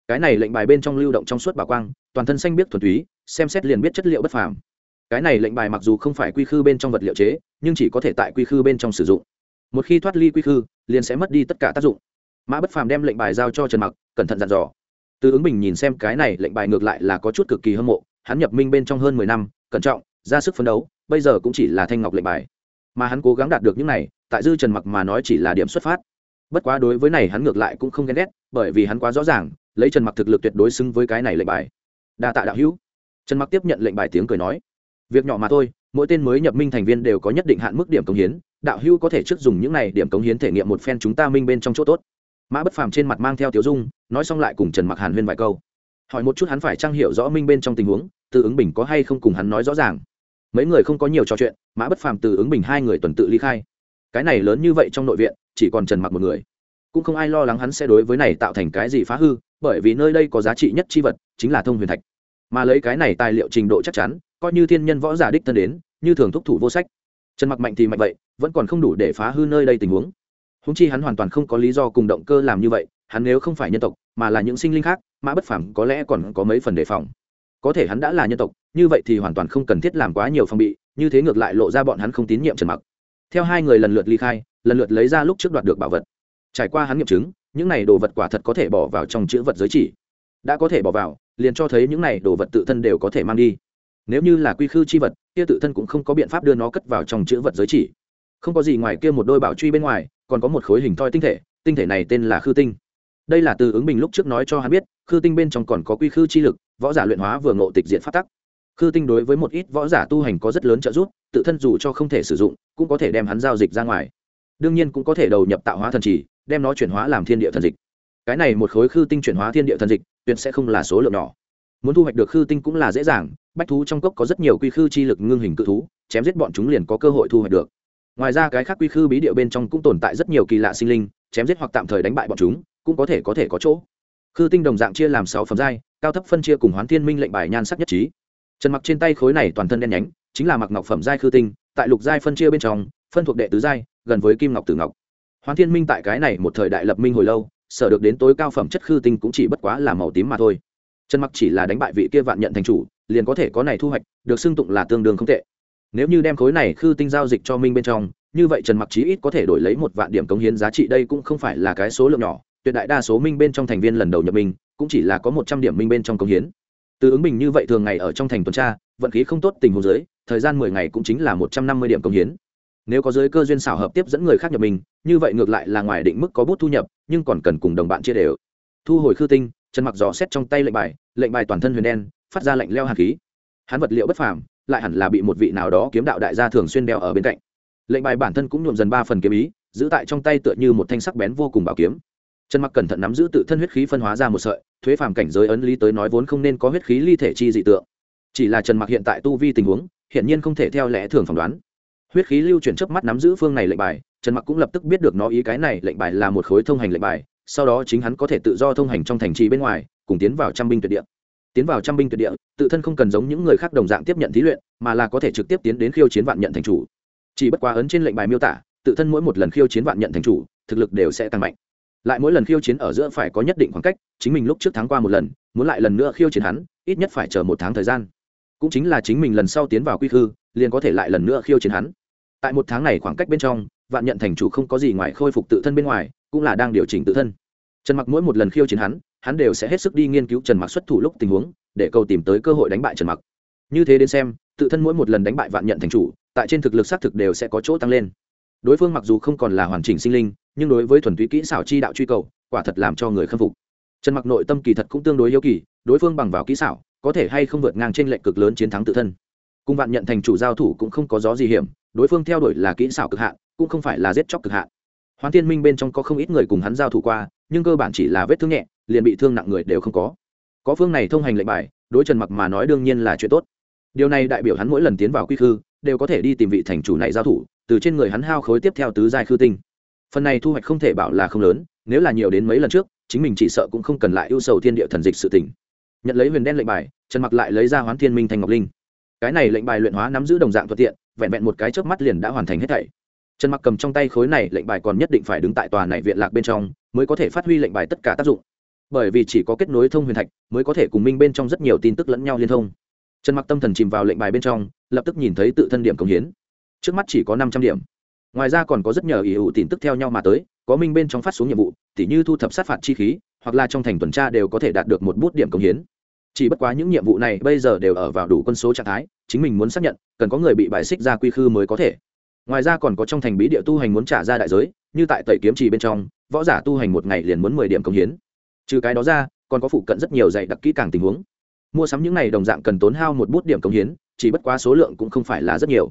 Cái này lệnh bài bên trong lưu động trong suốt bảo quang, toàn thân xanh biết thuần túy, xem xét liền biết chất liệu bất phàm. Cái này lệnh bài mặc dù không phải quy khư bên trong vật liệu chế, nhưng chỉ có thể tại quy khư bên trong sử dụng. Một khi thoát ly quy khư, liền sẽ mất đi tất cả tác dụng. Mã bất phàm đem lệnh bài giao cho trần mặc, cẩn thận dặn dò. Từ ứng bình nhìn xem cái này lệnh bài ngược lại là có chút cực kỳ hâm mộ, hắn nhập minh bên trong hơn mười năm, cẩn trọng, ra sức phấn đấu, bây giờ cũng chỉ là thanh ngọc lệnh bài mà hắn cố gắng đạt được những này, tại dư trần mặc mà nói chỉ là điểm xuất phát. Bất quá đối với này hắn ngược lại cũng không ghen ghét, bởi vì hắn quá rõ ràng, lấy trần mặc thực lực tuyệt đối xứng với cái này lệnh bài. Đa tạ đạo hữu. Trần mặc tiếp nhận lệnh bài tiếng cười nói. Việc nhỏ mà thôi, mỗi tên mới nhập minh thành viên đều có nhất định hạn mức điểm cống hiến, đạo hữu có thể trước dùng những này điểm cống hiến thể nghiệm một phen chúng ta minh bên trong chỗ tốt. Mã bất phàm trên mặt mang theo tiểu dung, nói xong lại cùng trần mặc hàn huyên vài câu. Hỏi một chút hắn phải trang hiểu rõ minh bên trong tình huống tự ứng bình có hay không cùng hắn nói rõ ràng mấy người không có nhiều trò chuyện, mã bất phàm từ ứng bình hai người tuần tự ly khai. Cái này lớn như vậy trong nội viện, chỉ còn trần mặc một người. Cũng không ai lo lắng hắn sẽ đối với này tạo thành cái gì phá hư, bởi vì nơi đây có giá trị nhất chi vật, chính là thông huyền thạch. Mà lấy cái này tài liệu trình độ chắc chắn, coi như thiên nhân võ giả đích thân đến, như thường thúc thủ vô sách. Trần mặc mạnh thì mạnh vậy, vẫn còn không đủ để phá hư nơi đây tình huống. Húng chi hắn hoàn toàn không có lý do cùng động cơ làm như vậy, hắn nếu không phải nhân tộc, mà là những sinh linh khác, mã bất phẳng có lẽ còn có mấy phần đề phòng có thể hắn đã là nhân tộc, như vậy thì hoàn toàn không cần thiết làm quá nhiều phòng bị, như thế ngược lại lộ ra bọn hắn không tín nhiệm trần mặc. Theo hai người lần lượt ly khai, lần lượt lấy ra lúc trước đoạt được bảo vật. Trải qua hắn nghiệm chứng, những này đồ vật quả thật có thể bỏ vào trong chữ vật giới chỉ. Đã có thể bỏ vào, liền cho thấy những này đồ vật tự thân đều có thể mang đi. Nếu như là quy khư chi vật, kia tự thân cũng không có biện pháp đưa nó cất vào trong chữ vật giới chỉ. Không có gì ngoài kia một đôi bảo truy bên ngoài, còn có một khối hình thoi tinh thể tinh thể này tên là khư tinh đây là từ ứng bình lúc trước nói cho hắn biết, khư tinh bên trong còn có quy khư chi lực, võ giả luyện hóa vừa ngộ tịch diện phát tắc. Khư tinh đối với một ít võ giả tu hành có rất lớn trợ giúp, tự thân dù cho không thể sử dụng, cũng có thể đem hắn giao dịch ra ngoài. Đương nhiên cũng có thể đầu nhập tạo hóa thần trì, đem nó chuyển hóa làm thiên địa thần dịch. Cái này một khối khư tinh chuyển hóa thiên địa thần dịch, tuyệt sẽ không là số lượng nhỏ. Muốn thu hoạch được khư tinh cũng là dễ dàng, bách thú trong cốc có rất nhiều quy khư chi lực ngưng hình cự thú, chém giết bọn chúng liền có cơ hội thu hoạch được. Ngoài ra cái khác quy khư bí địa bên trong cũng tồn tại rất nhiều kỳ lạ sinh linh, chém giết hoặc tạm thời đánh bại bọn chúng cũng có thể có thể có chỗ. Khư tinh đồng dạng chia làm sáu phẩm giai, cao thấp phân chia cùng hoán thiên minh lệnh bài nhan sắc nhất trí. Trần mặc trên tay khối này toàn thân đen nhánh, chính là mặc ngọc phẩm giai khư tinh, tại lục giai phân chia bên trong, phân thuộc đệ tứ giai, gần với kim ngọc tử ngọc. Hoán thiên minh tại cái này một thời đại lập minh hồi lâu, sở được đến tối cao phẩm chất khư tinh cũng chỉ bất quá là màu tím mà thôi. Trần mặc chỉ là đánh bại vị kia vạn nhận thành chủ, liền có thể có này thu hoạch, được xưng tụng là tương đương không tệ. Nếu như đem khối này khư tinh giao dịch cho minh bên trong, như vậy trần mặc chí ít có thể đổi lấy một vạn điểm cống hiến giá trị, đây cũng không phải là cái số lượng nhỏ tuyệt đại đa số minh bên trong thành viên lần đầu nhập minh, cũng chỉ là có một trăm điểm minh bên trong công hiến. Từ ứng bình như vậy thường ngày ở trong thành tuần tra, vận khí không tốt tình huống dưới, thời gian mười ngày cũng chính là một trăm năm mươi điểm công hiến. Nếu có giới cơ duyên xảo hợp tiếp dẫn người khác nhập mình như vậy ngược lại là ngoài định mức có bút thu nhập, nhưng còn cần cùng đồng bạn chia đều. Thu hồi khư tinh, trần mặc dò xét trong tay lệnh bài lệnh bài toàn thân huyền đen, phát ra lệnh leo hạt khí. Hắn vật liệu bất phàm, lại hẳn là bị một vị nào đó kiếm đạo đại gia thường xuyên đeo ở bên cạnh. Lệnh bài bản thân cũng nhuộm dần ba phần kiếm ý, giữ tại trong tay tựa như một thanh sắc bén vô cùng bảo kiếm trần mặc cẩn thận nắm giữ tự thân huyết khí phân hóa ra một sợi, thuế phàm cảnh giới ấn lý tới nói vốn không nên có huyết khí ly thể chi dị tượng. Chỉ là trần mặc hiện tại tu vi tình huống hiện nhiên không thể theo lẽ thường phỏng đoán. Huyết khí lưu chuyển trước mắt nắm giữ phương này lệnh bài, trần mặc cũng lập tức biết được nó ý cái này lệnh bài là một khối thông hành lệnh bài, sau đó chính hắn có thể tự do thông hành trong thành trì bên ngoài, cùng tiến vào trăm binh tuyệt địa. Tiến vào trăm binh tuyệt địa, tự thân không cần giống những người khác đồng dạng tiếp nhận thí luyện, mà là có thể trực tiếp tiến đến khiêu chiến vạn nhận thành chủ. Chỉ bất quá ấn trên lệnh bài miêu tả, tự thân mỗi một lần khiêu chiến vạn nhận thành chủ, thực lực đều sẽ tăng mạnh lại mỗi lần khiêu chiến ở giữa phải có nhất định khoảng cách, chính mình lúc trước tháng qua một lần, muốn lại lần nữa khiêu chiến hắn, ít nhất phải chờ một tháng thời gian. Cũng chính là chính mình lần sau tiến vào quy khư, liền có thể lại lần nữa khiêu chiến hắn. Tại một tháng này khoảng cách bên trong, vạn nhận thành chủ không có gì ngoài khôi phục tự thân bên ngoài, cũng là đang điều chỉnh tự thân. Trần mặc mỗi một lần khiêu chiến hắn hắn đều sẽ hết sức đi nghiên cứu trần mặc xuất thủ lúc tình huống, để cầu tìm tới cơ hội đánh bại trần mặc. Như thế đến xem, tự thân mỗi một lần đánh bại vạn nhận thành chủ, tại trên thực lực xác thực đều sẽ có chỗ tăng lên. Đối phương mặc dù không còn là hoàn chỉnh sinh linh nhưng đối với thuần túy kỹ xảo chi đạo truy cầu, quả thật làm cho người khâm phục. Trần mặc nội tâm kỳ thật cũng tương đối yêu kỳ, đối phương bằng vào kỹ xảo, có thể hay không vượt ngang trên lệnh cực lớn chiến thắng tự thân. Cung vạn nhận thành chủ giao thủ cũng không có gió gì hiểm, đối phương theo đuổi là kỹ xảo cực hạn, cũng không phải là giết chóc cực hạn. Hoán thiên minh bên trong có không ít người cùng hắn giao thủ qua, nhưng cơ bản chỉ là vết thương nhẹ, liền bị thương nặng người đều không có. Có phương này thông hành lệnh bài, đối trần mặc mà nói đương nhiên là chuyện tốt. Điều này đại biểu hắn mỗi lần tiến vào quy khư, đều có thể đi tìm vị thành chủ này giao thủ, từ trên người hắn hao khối tiếp theo tứ giai khư tinh phần này thu hoạch không thể bảo là không lớn, nếu là nhiều đến mấy lần trước, chính mình chỉ sợ cũng không cần lại ưu sầu thiên địa thần dịch sự tỉnh nhận lấy huyền đen lệnh bài, trần mặc lại lấy ra hoán thiên minh thành ngọc linh. Cái này lệnh bài luyện hóa nắm giữ đồng dạng thuận tiện, vẹn vẹn một cái trước mắt liền đã hoàn thành hết thảy. Trần mặc cầm trong tay khối này lệnh bài còn nhất định phải đứng tại tòa này viện lạc bên trong, mới có thể phát huy lệnh bài tất cả tác dụng. Bởi vì chỉ có kết nối thông huyền thạch, mới có thể cùng minh bên trong rất nhiều tin tức lẫn nhau liên thông. Trần mặc tâm thần chìm vào lệnh bài bên trong, lập tức nhìn thấy tự thân điểm công hiến. Trước mắt chỉ có năm trăm điểm ngoài ra còn có rất nhờ ý hữu tin tức theo nhau mà tới, có minh bên trong phát xuống nhiệm vụ, tỉ như thu thập sát phạt chi khí, hoặc là trong thành tuần tra đều có thể đạt được một bút điểm công hiến. Chỉ bất quá những nhiệm vụ này bây giờ đều ở vào đủ quân số trạng thái, chính mình muốn xác nhận, cần có người bị bài xích ra quy khư mới có thể. Ngoài ra còn có trong thành bí địa tu hành muốn trả ra đại giới, như tại tẩy kiếm trì bên trong, võ giả tu hành một ngày liền muốn mười điểm công hiến. Trừ cái đó ra, còn có phụ cận rất nhiều dạy đặc kỹ càng tình huống. Mua sắm những này đồng dạng cần tốn hao một bút điểm công hiến, chỉ bất quá số lượng cũng không phải là rất nhiều.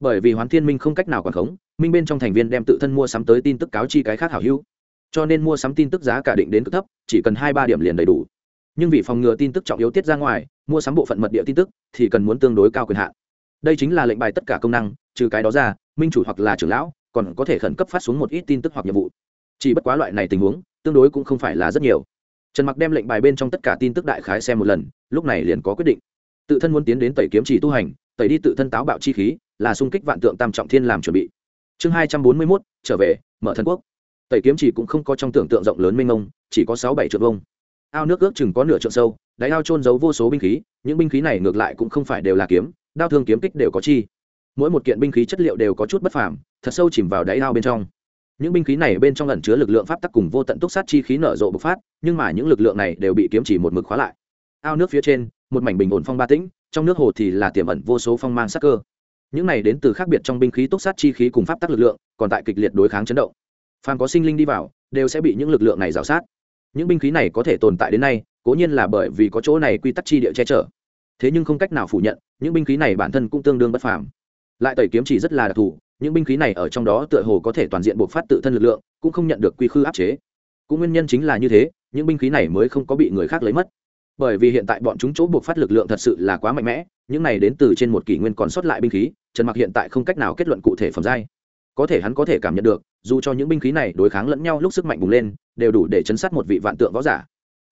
Bởi vì hoán thiên minh không cách nào quản khống minh bên trong thành viên đem tự thân mua sắm tới tin tức cáo chi cái khác hảo hữu. Cho nên mua sắm tin tức giá cả định đến cực thấp, chỉ cần hai ba điểm liền đầy đủ. Nhưng vì phòng ngừa tin tức trọng yếu tiết ra ngoài, mua sắm bộ phận mật địa tin tức thì cần muốn tương đối cao quyền hạn. Đây chính là lệnh bài tất cả công năng, trừ cái đó ra, minh chủ hoặc là trưởng lão còn có thể khẩn cấp phát xuống một ít tin tức hoặc nhiệm vụ. Chỉ bất quá loại này tình huống, tương đối cũng không phải là rất nhiều. Trần mặc đem lệnh bài bên trong tất cả tin tức đại khái xem một lần, lúc này liền có quyết định. Tự thân muốn tiến đến tẩy kiếm chỉ tu hành, tẩy đi tự thân táo bạo chi khí, là xung kích vạn tượng tam trọng thiên làm chuẩn bị chương hai trăm bốn mươi mốt, trở về, mở thần quốc. Tẩy kiếm chỉ cũng không có trong tưởng tượng rộng lớn mênh mông, chỉ có sáu bảy trượng vông ao nước ước chừng có nửa trượng sâu, đáy ao trôn giấu vô số binh khí, những binh khí này ngược lại cũng không phải đều là kiếm, đao thương kiếm kích đều có chi. Mỗi một kiện binh khí chất liệu đều có chút bất phàm, thật sâu chìm vào đáy ao bên trong. Những binh khí này bên trong lẩn chứa lực lượng pháp tắc cùng vô tận túc sát chi khí nở rộ bộc phát, nhưng mà những lực lượng này đều bị kiếm chỉ một mực khóa lại. Ao nước phía trên, một mảnh bình ổn phong ba tĩnh, trong nước hồ thì là tiềm ẩn vô số phong mang sắc cơ những này đến từ khác biệt trong binh khí túc sát chi khí cùng pháp tắc lực lượng, còn tại kịch liệt đối kháng chấn động. Phàm có sinh linh đi vào, đều sẽ bị những lực lượng này rào sát. Những binh khí này có thể tồn tại đến nay, cố nhiên là bởi vì có chỗ này quy tắc chi địa che chở. Thế nhưng không cách nào phủ nhận, những binh khí này bản thân cũng tương đương bất phàm. Lại tẩy kiếm chỉ rất là đặc thù, những binh khí này ở trong đó tựa hồ có thể toàn diện buộc phát tự thân lực lượng, cũng không nhận được quy khư áp chế. Cũng nguyên nhân chính là như thế, những binh khí này mới không có bị người khác lấy mất bởi vì hiện tại bọn chúng chỗ buộc phát lực lượng thật sự là quá mạnh mẽ, những này đến từ trên một kỷ nguyên còn sót lại binh khí, trần mặc hiện tại không cách nào kết luận cụ thể phẩm giai. Có thể hắn có thể cảm nhận được, dù cho những binh khí này đối kháng lẫn nhau lúc sức mạnh bùng lên, đều đủ để chấn sát một vị vạn tượng võ giả.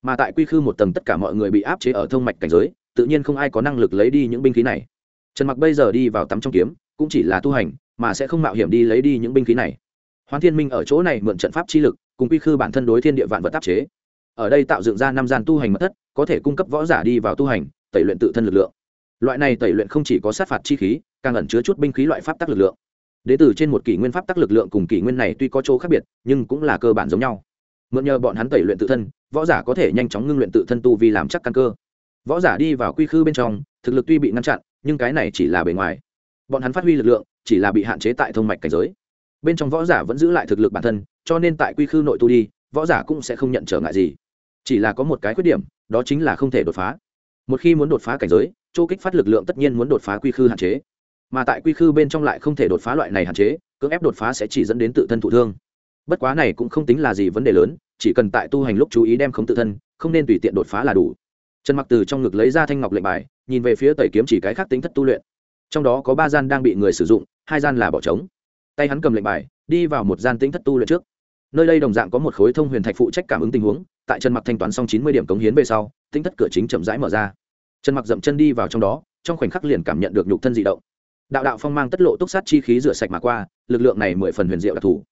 Mà tại quy khư một tầng tất cả mọi người bị áp chế ở thông mạch cảnh giới, tự nhiên không ai có năng lực lấy đi những binh khí này. Trần mặc bây giờ đi vào tắm trong kiếm, cũng chỉ là tu hành, mà sẽ không mạo hiểm đi lấy đi những binh khí này. Hoán thiên minh ở chỗ này mượn trận pháp chi lực, cùng quy khư bản thân đối thiên địa vạn vật áp chế ở đây tạo dựng ra năm gian tu hành mật thất, có thể cung cấp võ giả đi vào tu hành, tẩy luyện tự thân lực lượng. Loại này tẩy luyện không chỉ có sát phạt chi khí, càng ẩn chứa chút binh khí loại pháp tắc lực lượng. Đế từ trên một kỷ nguyên pháp tắc lực lượng cùng kỷ nguyên này tuy có chỗ khác biệt, nhưng cũng là cơ bản giống nhau. Mượn nhờ bọn hắn tẩy luyện tự thân, võ giả có thể nhanh chóng ngưng luyện tự thân tu vì làm chắc căn cơ. Võ giả đi vào quy khư bên trong, thực lực tuy bị ngăn chặn, nhưng cái này chỉ là bề ngoài. Bọn hắn phát huy lực lượng, chỉ là bị hạn chế tại thông mạch cảnh giới. Bên trong võ giả vẫn giữ lại thực lực bản thân, cho nên tại quy khư nội tu đi, võ giả cũng sẽ không nhận trở ngại gì chỉ là có một cái khuyết điểm, đó chính là không thể đột phá. Một khi muốn đột phá cảnh giới, chỗ kích phát lực lượng tất nhiên muốn đột phá quy khư hạn chế. Mà tại quy khư bên trong lại không thể đột phá loại này hạn chế, cưỡng ép đột phá sẽ chỉ dẫn đến tự thân thụ thương. Bất quá này cũng không tính là gì vấn đề lớn, chỉ cần tại tu hành lúc chú ý đem không tự thân, không nên tùy tiện đột phá là đủ. Trần mặc từ trong ngực lấy ra thanh ngọc lệnh bài, nhìn về phía tẩy kiếm chỉ cái khác tính thất tu luyện. Trong đó có ba gian đang bị người sử dụng, hai gian là bỏ trống. Tay hắn cầm lệnh bài, đi vào một gian tính thất tu luyện trước. Nơi đây đồng dạng có một khối thông huyền thạch phụ trách cảm ứng tình huống tại trần mặc thanh toán xong chín mươi điểm cống hiến về sau tính thất cửa chính chậm rãi mở ra. Trần mặc dậm chân đi vào trong đó, trong khoảnh khắc liền cảm nhận được nhục thân dị động. Đạo đạo phong mang tất lộ túc sát chi khí rửa sạch mà qua, lực lượng này mười phần huyền diệu đặc thù.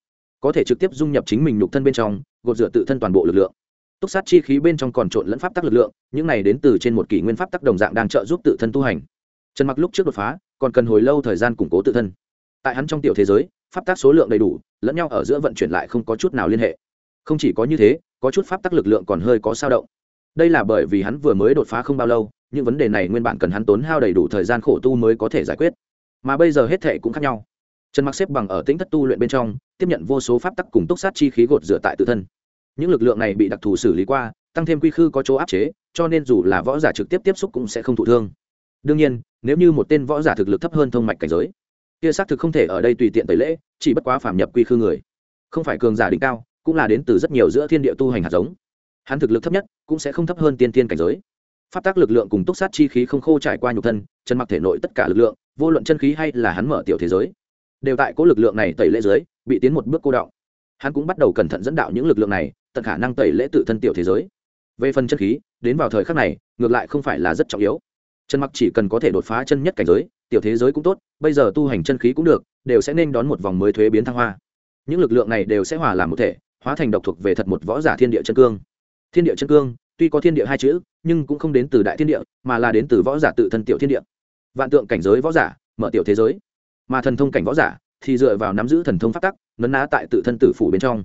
Có thể trực tiếp dung nhập chính mình nhục thân bên trong, gột rửa tự thân toàn bộ lực lượng. Túc sát chi khí bên trong còn trộn lẫn pháp tắc lực lượng, những này đến từ trên một kỷ nguyên pháp tắc đồng dạng đang trợ giúp tự thân tu hành. Trần mặc lúc trước đột phá, còn cần hồi lâu thời gian củng cố tự thân. Tại hắn trong tiểu thế giới, pháp tắc số lượng đầy đủ, lẫn nhau ở giữa vận chuyển lại không có chút nào liên hệ. Không chỉ có như thế có chút pháp tắc lực lượng còn hơi có sao động. Đây là bởi vì hắn vừa mới đột phá không bao lâu, những vấn đề này nguyên bản cần hắn tốn hao đầy đủ thời gian khổ tu mới có thể giải quyết. Mà bây giờ hết thệ cũng khác nhau. Trần mặc xếp bằng ở tĩnh thất tu luyện bên trong, tiếp nhận vô số pháp tắc cùng túc sát chi khí gột rửa tại tự thân. Những lực lượng này bị đặc thù xử lý qua, tăng thêm quy khư có chỗ áp chế, cho nên dù là võ giả trực tiếp tiếp xúc cũng sẽ không thụ thương. Đương nhiên, nếu như một tên võ giả thực lực thấp hơn thông mạch cảnh giới, kia xác thực không thể ở đây tùy tiện tẩy lễ, chỉ bất quá phạm nhập quy khư người. Không phải cường giả đỉnh cao cũng là đến từ rất nhiều giữa thiên địa tu hành hạt giống. Hắn thực lực thấp nhất cũng sẽ không thấp hơn tiên tiên cảnh giới. Pháp tác lực lượng cùng túc sát chi khí không khô trải qua nhục thân, chân mặc thể nội tất cả lực lượng, vô luận chân khí hay là hắn mở tiểu thế giới, đều tại cố lực lượng này tẩy lễ giới bị tiến một bước cô động hắn cũng bắt đầu cẩn thận dẫn đạo những lực lượng này, tận khả năng tẩy lễ tự thân tiểu thế giới. Về phần chân khí, đến vào thời khắc này, ngược lại không phải là rất trọng yếu. Chân mặc chỉ cần có thể đột phá chân nhất cảnh giới, tiểu thế giới cũng tốt, bây giờ tu hành chân khí cũng được, đều sẽ nên đón một vòng mới thuế biến thăng hoa. Những lực lượng này đều sẽ hòa làm một thể hóa thành độc thuộc về thật một võ giả thiên địa chân cương. Thiên địa chân cương, tuy có thiên địa hai chữ, nhưng cũng không đến từ đại thiên địa, mà là đến từ võ giả tự thân tiểu thiên địa. Vạn tượng cảnh giới võ giả, mở tiểu thế giới. Mà thần thông cảnh võ giả, thì dựa vào nắm giữ thần thông phát tắc, nấn ná tại tự thân tử phủ bên trong.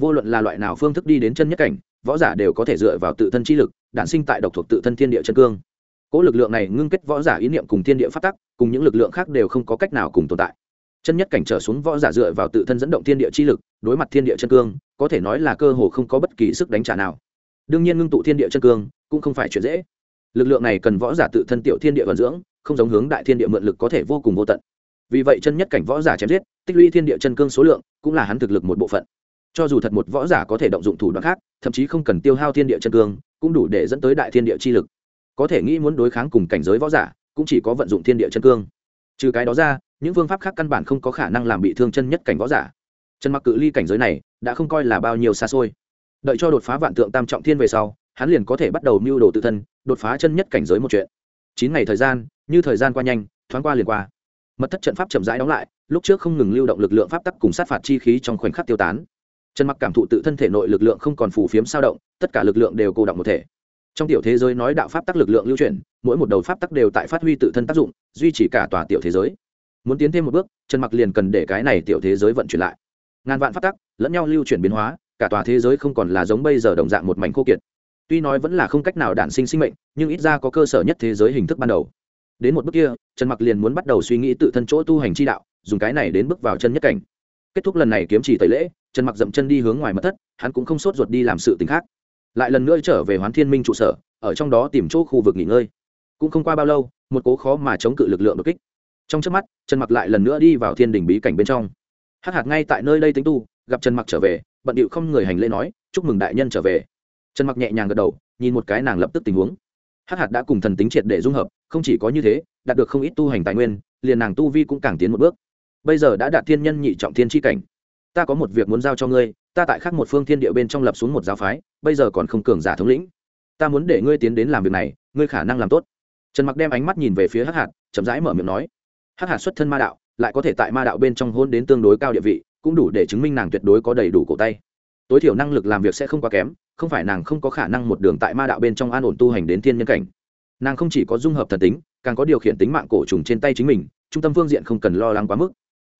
Vô luận là loại nào phương thức đi đến chân nhất cảnh, võ giả đều có thể dựa vào tự thân chi lực, đản sinh tại độc thuộc tự thân thiên địa chân cương. Cỗ lực lượng này ngưng kết võ giả ý niệm cùng thiên địa phát tắc, cùng những lực lượng khác đều không có cách nào cùng tồn tại chân nhất cảnh trở xuống võ giả dựa vào tự thân dẫn động thiên địa chi lực, đối mặt thiên địa chân cương, có thể nói là cơ hồ không có bất kỳ sức đánh trả nào. Đương nhiên ngưng tụ thiên địa chân cương, cũng không phải chuyện dễ. Lực lượng này cần võ giả tự thân tiểu thiên địa vận dưỡng, không giống hướng đại thiên địa mượn lực có thể vô cùng vô tận. Vì vậy chân nhất cảnh võ giả chém giết, tích lũy thiên địa chân cương số lượng, cũng là hắn thực lực một bộ phận. Cho dù thật một võ giả có thể động dụng thủ đoạn khác, thậm chí không cần tiêu hao thiên địa chân cương, cũng đủ để dẫn tới đại thiên địa chi lực. Có thể nghĩ muốn đối kháng cùng cảnh giới võ giả, cũng chỉ có vận dụng thiên địa chân cương. Trừ cái đó ra những phương pháp khác căn bản không có khả năng làm bị thương chân nhất cảnh võ giả. Chân mặc cự ly cảnh giới này đã không coi là bao nhiêu xa xôi. Đợi cho đột phá vạn tượng tam trọng thiên về sau, hắn liền có thể bắt đầu mưu đồ tự thân, đột phá chân nhất cảnh giới một chuyện. Chín ngày thời gian, như thời gian qua nhanh, thoáng qua liền qua. Mật thất trận pháp chậm rãi đóng lại, lúc trước không ngừng lưu động lực lượng pháp tắc cùng sát phạt chi khí trong khoảnh khắc tiêu tán. Chân mặc cảm thụ tự thân thể nội lực lượng không còn phủ phiếm sao động, tất cả lực lượng đều cô động một thể. Trong tiểu thế giới nói đạo pháp tắc lực lượng lưu chuyển, mỗi một đầu pháp tắc đều tại phát huy tự thân tác dụng, duy trì cả tòa tiểu thế giới muốn tiến thêm một bước, Trần mặc liền cần để cái này tiểu thế giới vận chuyển lại. Ngàn vạn pháp tắc, lẫn nhau lưu chuyển biến hóa, cả tòa thế giới không còn là giống bây giờ đồng dạng một mảnh khô kiệt. Tuy nói vẫn là không cách nào đản sinh sinh mệnh, nhưng ít ra có cơ sở nhất thế giới hình thức ban đầu. Đến một bước kia, trần mặc liền muốn bắt đầu suy nghĩ tự thân chỗ tu hành chi đạo, dùng cái này đến bước vào chân nhất cảnh. Kết thúc lần này kiếm chỉ tẩy lễ, trần mặc dậm chân đi hướng ngoài mật thất, hắn cũng không sốt ruột đi làm sự tình khác. Lại lần nữa trở về hoán thiên minh trụ sở, ở trong đó tìm chỗ khu vực nghỉ ngơi. Cũng không qua bao lâu, một cố khó mà chống cự lực lượng đột kích trong trước mắt, trần mặc lại lần nữa đi vào thiên đình bí cảnh bên trong. Hắc hạt ngay tại nơi đây tính tu, gặp trần mặc trở về, bận điệu không người hành lễ nói, chúc mừng đại nhân trở về. Trần mặc nhẹ nhàng gật đầu, nhìn một cái nàng lập tức tình huống. Hắc hạt đã cùng thần tính triệt để dung hợp, không chỉ có như thế, đạt được không ít tu hành tài nguyên, liền nàng tu vi cũng càng tiến một bước. Bây giờ đã đạt thiên nhân nhị trọng thiên tri cảnh. Ta có một việc muốn giao cho ngươi, ta tại khác một phương thiên địa bên trong lập xuống một giáo phái, bây giờ còn không cường giả thống lĩnh. Ta muốn để ngươi tiến đến làm việc này, ngươi khả năng làm tốt. Trần mặc đem ánh mắt nhìn về phía hắc hạt chậm rãi mở miệng nói hắc hạt xuất thân ma đạo, lại có thể tại ma đạo bên trong hôn đến tương đối cao địa vị, cũng đủ để chứng minh nàng tuyệt đối có đầy đủ cổ tay. Tối thiểu năng lực làm việc sẽ không quá kém, không phải nàng không có khả năng một đường tại ma đạo bên trong an ổn tu hành đến thiên nhân cảnh. Nàng không chỉ có dung hợp thần tính, càng có điều khiển tính mạng cổ trùng trên tay chính mình, trung tâm phương diện không cần lo lắng quá mức.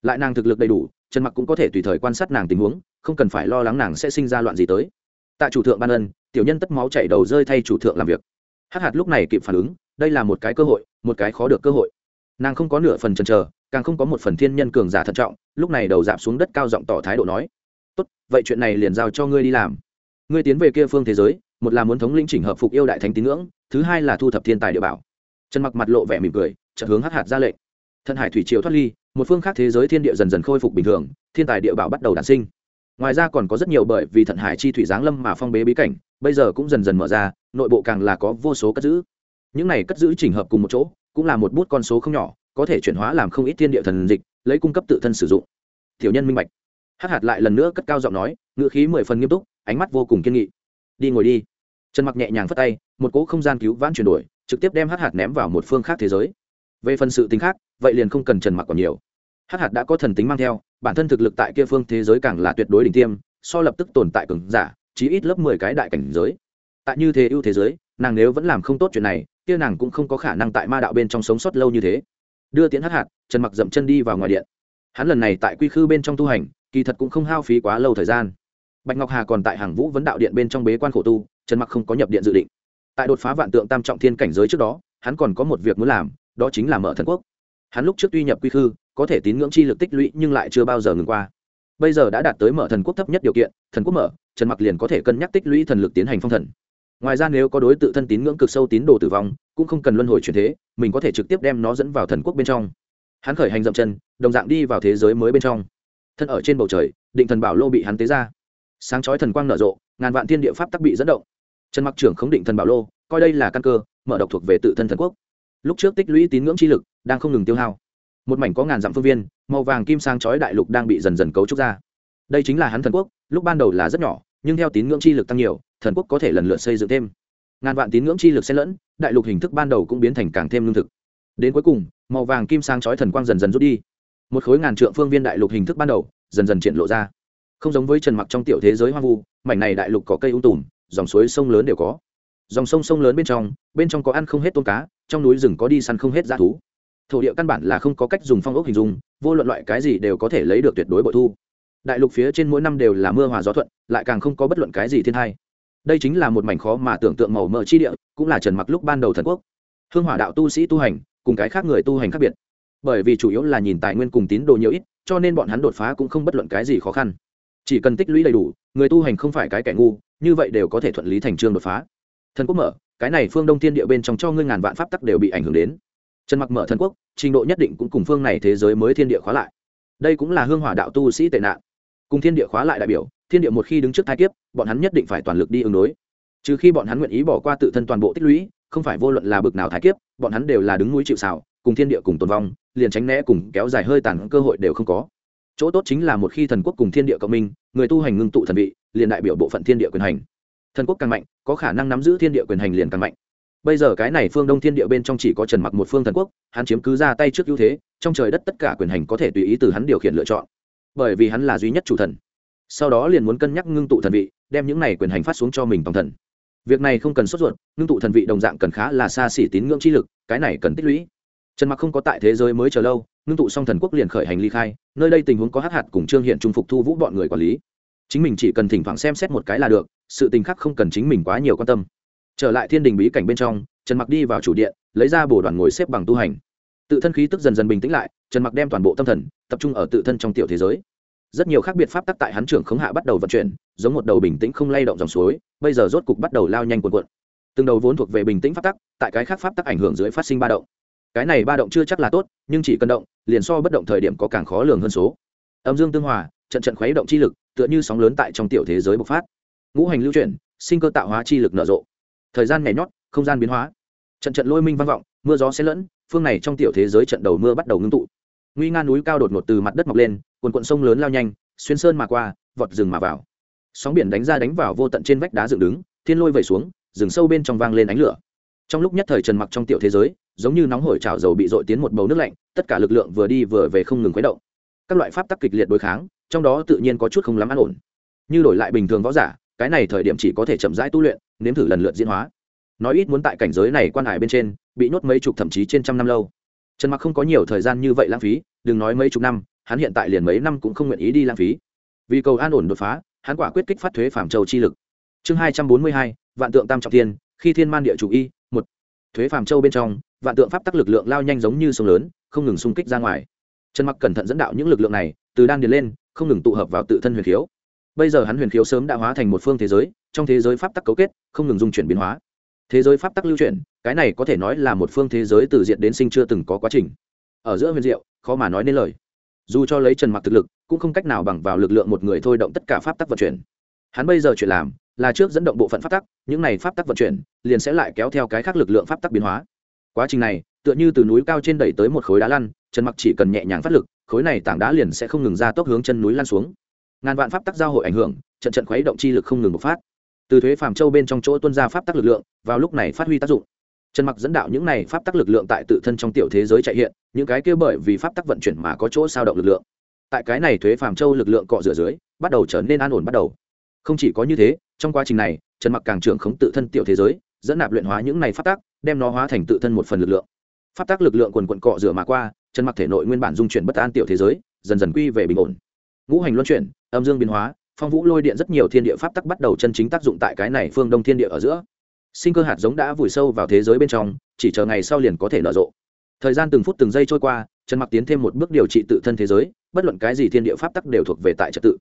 Lại nàng thực lực đầy đủ trần mặc cũng có thể tùy thời quan sát nàng tình huống, không cần phải lo lắng nàng sẽ sinh ra loạn gì tới. Tại chủ thượng ban ân, tiểu nhân tất máu chảy đầu rơi thay chủ thượng làm việc. Hắc hạt lúc này kịp phản ứng, đây là một cái cơ hội, một cái khó được cơ hội nàng không có nửa phần chần chờ, càng không có một phần thiên nhân cường giả thận trọng, lúc này đầu dạp xuống đất cao giọng tỏ thái độ nói, tốt, vậy chuyện này liền giao cho ngươi đi làm. Ngươi tiến về kia phương thế giới, một là muốn thống lĩnh chỉnh hợp phục yêu đại thánh tín ngưỡng, thứ hai là thu thập thiên tài địa bảo. Trần mặc mặt lộ vẻ mỉm cười, chợt hướng hắc hạt ra lệnh. Thân hải thủy triều thoát ly, một phương khác thế giới thiên địa dần dần khôi phục bình thường, thiên tài địa bảo bắt đầu đản sinh. Ngoài ra còn có rất nhiều bởi vì thận hải chi thủy giáng lâm mà phong bế bí cảnh, bây giờ cũng dần dần mở ra, nội bộ càng là có vô số cất giữ. Những này cất giữ chỉnh hợp cùng một chỗ cũng là một bút con số không nhỏ, có thể chuyển hóa làm không ít thiên địa thần dịch, lấy cung cấp tự thân sử dụng. Tiểu nhân minh bạch. Hắc hạt lại lần nữa cất cao giọng nói ngựa khí mười phần nghiêm túc, ánh mắt vô cùng kiên nghị. Đi ngồi đi. Trần mặc nhẹ nhàng phất tay, một cỗ không gian cứu vãn chuyển đổi, trực tiếp đem hắc hạt ném vào một phương khác thế giới. Về phần sự tính khác, vậy liền không cần trần mặc còn nhiều. Hắc hạt đã có thần tính mang theo, bản thân thực lực tại kia phương thế giới càng là tuyệt đối đỉnh tiêm, so lập tức tồn tại cường giả, chí ít lớp mười cái đại cảnh giới. Tại như thế ưu thế giới, nàng nếu vẫn làm không tốt chuyện này kia nàng cũng không có khả năng tại ma đạo bên trong sống sót lâu như thế. Đưa tiễn hắc hạt, trần mặc dậm chân đi vào ngoài điện. Hắn lần này tại quy khư bên trong tu hành, kỳ thật cũng không hao phí quá lâu thời gian. Bạch ngọc hà còn tại hàng vũ vấn đạo điện bên trong bế quan khổ tu, trần mặc không có nhập điện dự định. Tại đột phá vạn tượng tam trọng thiên cảnh giới trước đó, hắn còn có một việc muốn làm, đó chính là mở thần quốc. Hắn lúc trước tuy nhập quy khư, có thể tín ngưỡng chi lực tích lũy nhưng lại chưa bao giờ ngừng qua. Bây giờ đã đạt tới mở thần quốc thấp nhất điều kiện, thần quốc mở, trần mặc liền có thể cân nhắc tích lũy thần lực tiến hành phong thần ngoài ra nếu có đối tự thân tín ngưỡng cực sâu tín đồ tử vong, cũng không cần luân hồi chuyển thế, mình có thể trực tiếp đem nó dẫn vào thần quốc bên trong. Hắn khởi hành dậm chân, đồng dạng đi vào thế giới mới bên trong. Thân ở trên bầu trời, định thần bảo lô bị hắn tế ra. Sáng chói thần quang nở rộ, ngàn vạn thiên địa pháp tắc bị dẫn động. Trần mặc trưởng khống định thần bảo lô, coi đây là căn cơ, mở độc thuộc về tự thân thần quốc. Lúc trước tích lũy tín ngưỡng chi lực, đang không ngừng tiêu hao. Một mảnh có ngàn dặm phương viên, màu vàng kim sang chói đại lục đang bị dần dần cấu trúc ra. Đây chính là hắn thần quốc, lúc ban đầu là rất nhỏ, nhưng theo tín ngưỡng chi lực tăng nhiều thần quốc có thể lần lượt xây dựng thêm. Ngàn vạn tín ngưỡng chi lực xen lẫn, đại lục hình thức ban đầu cũng biến thành càng thêm lương thực. Đến cuối cùng, màu vàng kim sang chói thần quang dần dần rút đi. Một khối ngàn trượng phương viên đại lục hình thức ban đầu, dần dần triển lộ ra. Không giống với trần mặc trong tiểu thế giới hoang vu, mảnh này đại lục có cây ung tùm, dòng suối sông lớn đều có. Dòng sông sông lớn bên trong bên trong có ăn không hết tôm cá, trong núi rừng có đi săn không hết g thú. Thổ địa căn bản là không có cách dùng phong ốc hình dung, vô luận loại cái gì đều có thể lấy được tuyệt đối bội thu. Đại lục phía trên mỗi năm đều là mưa hòa gió thuận, lại càng không có bất luận cái gì thiên hai đây chính là một mảnh khó mà tưởng tượng màu mỡ chi địa, cũng là trần mặc lúc ban đầu thần quốc. Hương hỏa đạo tu sĩ tu hành, cùng cái khác người tu hành khác biệt. Bởi vì chủ yếu là nhìn tài nguyên cùng tín đồ nhiều ít, cho nên bọn hắn đột phá cũng không bất luận cái gì khó khăn. Chỉ cần tích lũy đầy đủ, người tu hành không phải cái kẻ ngu, như vậy đều có thể thuận lý thành trương đột phá. Thần quốc mở, cái này phương đông thiên địa bên trong cho ngươi ngàn vạn pháp tắc đều bị ảnh hưởng đến. Trần mặc mở thần quốc, trình độ nhất định cũng cùng phương này thế giới mới thiên địa khóa lại. Đây cũng là hương hỏa đạo tu sĩ tệ nạn. Cùng thiên địa khóa lại đại biểu thiên địa một khi đứng trước thái kiếp, bọn hắn nhất định phải toàn lực đi ứng đối. Trừ khi bọn hắn nguyện ý bỏ qua tự thân toàn bộ tích lũy, không phải vô luận là bực nào thái kiếp, bọn hắn đều là đứng núi chịu xào cùng thiên địa cùng tồn vong, liền tránh né cùng kéo dài hơi tàn cơ hội đều không có. Chỗ tốt chính là một khi thần quốc cùng thiên địa cộng minh, người tu hành ngưng tụ thần vị, liền đại biểu bộ phận thiên địa quyền hành. Thần quốc càng mạnh, có khả năng nắm giữ thiên địa quyền hành liền càng mạnh. Bây giờ cái này phương đông thiên địa bên trong chỉ có trần mặc một phương thần quốc, hắn chiếm cứ ra tay trước ưu thế, trong trời đất tất cả quyền hành có thể tùy ý từ hắn điều khiển lựa chọn. Bởi vì hắn là duy nhất chủ thần sau đó liền muốn cân nhắc ngưng tụ thần vị, đem những này quyền hành phát xuống cho mình tổng thần. Việc này không cần sốt ruột, ngưng tụ thần vị đồng dạng cần khá là xa xỉ tín ngưỡng chi lực, cái này cần tích lũy. Trần mặc không có tại thế giới mới chờ lâu, ngưng tụ xong thần quốc liền khởi hành ly khai, nơi đây tình huống có hát hạt cùng trương hiện trung phục thu vũ bọn người quản lý. Chính mình chỉ cần thỉnh thoảng xem xét một cái là được, sự tình khác không cần chính mình quá nhiều quan tâm. Trở lại thiên đình bí cảnh bên trong, trần mặc đi vào chủ điện, lấy ra bổ đoàn ngồi xếp bằng tu hành. Tự thân khí tức dần dần bình tĩnh lại, trần mặc đem toàn bộ tâm thần tập trung ở tự thân trong tiểu thế giới rất nhiều khác biệt pháp tắc tại hắn trưởng khống hạ bắt đầu vận chuyển, giống một đầu bình tĩnh không lay động dòng suối, bây giờ rốt cục bắt đầu lao nhanh cuộn cuộn. Từng đầu vốn thuộc về bình tĩnh pháp tắc, tại cái khác pháp tắc ảnh hưởng dưới phát sinh ba động. Cái này ba động chưa chắc là tốt, nhưng chỉ cần động, liền so bất động thời điểm có càng khó lường hơn số. Âm dương tương hòa, trận trận khuấy động chi lực, tựa như sóng lớn tại trong tiểu thế giới bộc phát. Ngũ hành lưu chuyển, sinh cơ tạo hóa chi lực nở rộ. Thời gian nhảy nhót, không gian biến hóa. Trận trận lôi minh vang vọng, mưa gió xen lẫn, phương này trong tiểu thế giới trận đầu mưa bắt đầu ngưng tụ. Nguy nga núi cao đột ngột từ mặt đất mọc lên quần quận sông lớn lao nhanh, xuyên sơn mà qua, vọt rừng mà vào. Sóng biển đánh ra đánh vào vô tận trên vách đá dựng đứng, thiên lôi vẩy xuống, rừng sâu bên trong vang lên ánh lửa. Trong lúc nhất thời trần mặc trong tiểu thế giới, giống như nóng hổi trào dầu bị dội tiến một bầu nước lạnh, tất cả lực lượng vừa đi vừa về không ngừng khuấy động. Các loại pháp tắc kịch liệt đối kháng, trong đó tự nhiên có chút không lắm an ổn. Như đổi lại bình thường võ giả, cái này thời điểm chỉ có thể chậm rãi tu luyện, nếm thử lần lượt diễn hóa. Nói ít muốn tại cảnh giới này quan hải bên trên, bị nhốt mấy chục thậm chí trên trăm năm lâu. Trần mặc không có nhiều thời gian như vậy lãng phí, đừng nói mấy chục năm hắn hiện tại liền mấy năm cũng không nguyện ý đi lãng phí. Vì cầu an ổn đột phá, hắn quả quyết kích phát thuế phạm châu chi lực. Chương hai trăm bốn mươi hai, vạn tượng tam trọng thiên, khi thiên man địa chủ y, một. Thuế phạm châu bên trong, vạn tượng pháp tắc lực lượng lao nhanh giống như sông lớn, không ngừng xung kích ra ngoài. Trần mặc cẩn thận dẫn đạo những lực lượng này, từ đan điền lên, không ngừng tụ hợp vào tự thân huyền khiếu. Bây giờ hắn huyền khiếu sớm đã hóa thành một phương thế giới, trong thế giới pháp tắc cấu kết, không ngừng dung chuyển biến hóa. Thế giới pháp tắc lưu chuyển, cái này có thể nói là một phương thế giới từ diện đến sinh chưa từng có quá trình. Ở giữa huyền diệu, khó mà nói nên lời dù cho lấy trần mặc thực lực, cũng không cách nào bằng vào lực lượng một người thôi động tất cả pháp tắc vận chuyển. Hắn bây giờ chuyện làm, là trước dẫn động bộ phận pháp tắc, những này pháp tắc vận chuyển, liền sẽ lại kéo theo cái khác lực lượng pháp tắc biến hóa. Quá trình này, tựa như từ núi cao trên đẩy tới một khối đá lăn, trần mặc chỉ cần nhẹ nhàng phát lực, khối này tảng đá liền sẽ không ngừng ra tốc hướng chân núi lan xuống. Ngàn vạn pháp tắc giao hội ảnh hưởng, trận trận khuấy động chi lực không ngừng bộc phát. Từ thuế phàm châu bên trong chỗ tuân ra pháp tắc lực lượng, vào lúc này phát huy tác dụng trần mặc dẫn đạo những này pháp tắc lực lượng tại tự thân trong tiểu thế giới chạy hiện, những cái kia bởi vì pháp tắc vận chuyển mà có chỗ sao động lực lượng. Tại cái này thuế phàm châu lực lượng cọ rửa dưới, bắt đầu trở nên an ổn bắt đầu. Không chỉ có như thế, trong quá trình này, trần mặc càng trưởng khống tự thân tiểu thế giới, dẫn nạp luyện hóa những này pháp tắc, đem nó hóa thành tự thân một phần lực lượng. Pháp tắc lực lượng quần quần cọ rửa mà qua, trần mặc thể nội nguyên bản dung chuyển bất an tiểu thế giới, dần dần quy về bình ổn. Ngũ hành luân chuyển, âm dương biến hóa, phong vũ lôi điện rất nhiều thiên địa pháp tắc bắt đầu chân chính tác dụng tại cái này phương đông thiên địa ở giữa sinh cơ hạt giống đã vùi sâu vào thế giới bên trong, chỉ chờ ngày sau liền có thể nở rộ. Thời gian từng phút từng giây trôi qua, trần mặc tiến thêm một bước điều trị tự thân thế giới, bất luận cái gì thiên địa pháp tắc đều thuộc về tại trật tự.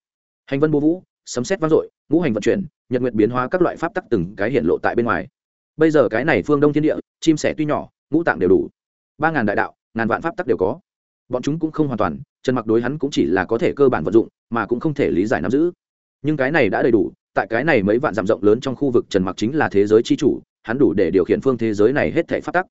Hành vân bố vũ, sấm xét vang dội, ngũ hành vận chuyển, nhật nguyện biến hóa các loại pháp tắc từng cái hiện lộ tại bên ngoài. Bây giờ cái này phương đông thiên địa, chim sẻ tuy nhỏ, ngũ tạng đều đủ. Ba ngàn đại đạo, ngàn vạn pháp tắc đều có. Bọn chúng cũng không hoàn toàn, trần mặc đối hắn cũng chỉ là có thể cơ bản vận dụng, mà cũng không thể lý giải nắm giữ. Nhưng cái này đã đầy đủ tại cái này mấy vạn dặm rộng lớn trong khu vực trần mặc chính là thế giới chi chủ, hắn đủ để điều khiển phương thế giới này hết thể phát tắc.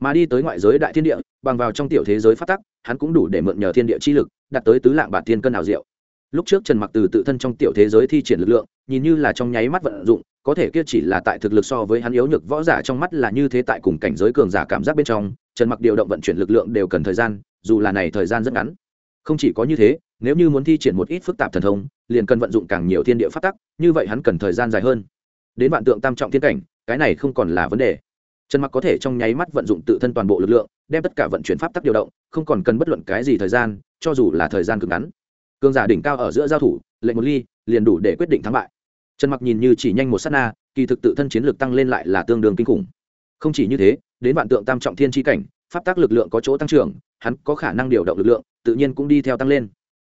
Mà đi tới ngoại giới đại thiên địa, bằng vào trong tiểu thế giới phát tắc, hắn cũng đủ để mượn nhờ thiên địa chi lực đặt tới tứ lạng bản thiên cân ảo diệu. Lúc trước trần mặc từ tự thân trong tiểu thế giới thi triển lực lượng, nhìn như là trong nháy mắt vận dụng, có thể kia chỉ là tại thực lực so với hắn yếu nhược võ giả trong mắt là như thế tại cùng cảnh giới cường giả cảm giác bên trong, trần mặc điều động vận chuyển lực lượng đều cần thời gian, dù là này thời gian rất ngắn không chỉ có như thế, nếu như muốn thi triển một ít phức tạp thần thông, liền cần vận dụng càng nhiều thiên địa phát tắc, như vậy hắn cần thời gian dài hơn. Đến vạn tượng tam trọng thiên cảnh, cái này không còn là vấn đề. Trần mặc có thể trong nháy mắt vận dụng tự thân toàn bộ lực lượng, đem tất cả vận chuyển pháp tắc điều động, không còn cần bất luận cái gì thời gian, cho dù là thời gian cực ngắn. Cường giả đỉnh cao ở giữa giao thủ, lệnh một ly, liền đủ để quyết định thắng bại. Trần mặc nhìn như chỉ nhanh một sát na, kỳ thực tự thân chiến lực tăng lên lại là tương đương kinh khủng. Không chỉ như thế, đến vạn tượng tam trọng thiên tri cảnh, pháp tác lực lượng có chỗ tăng trưởng, hắn có khả năng điều động lực lượng tự nhiên cũng đi theo tăng lên.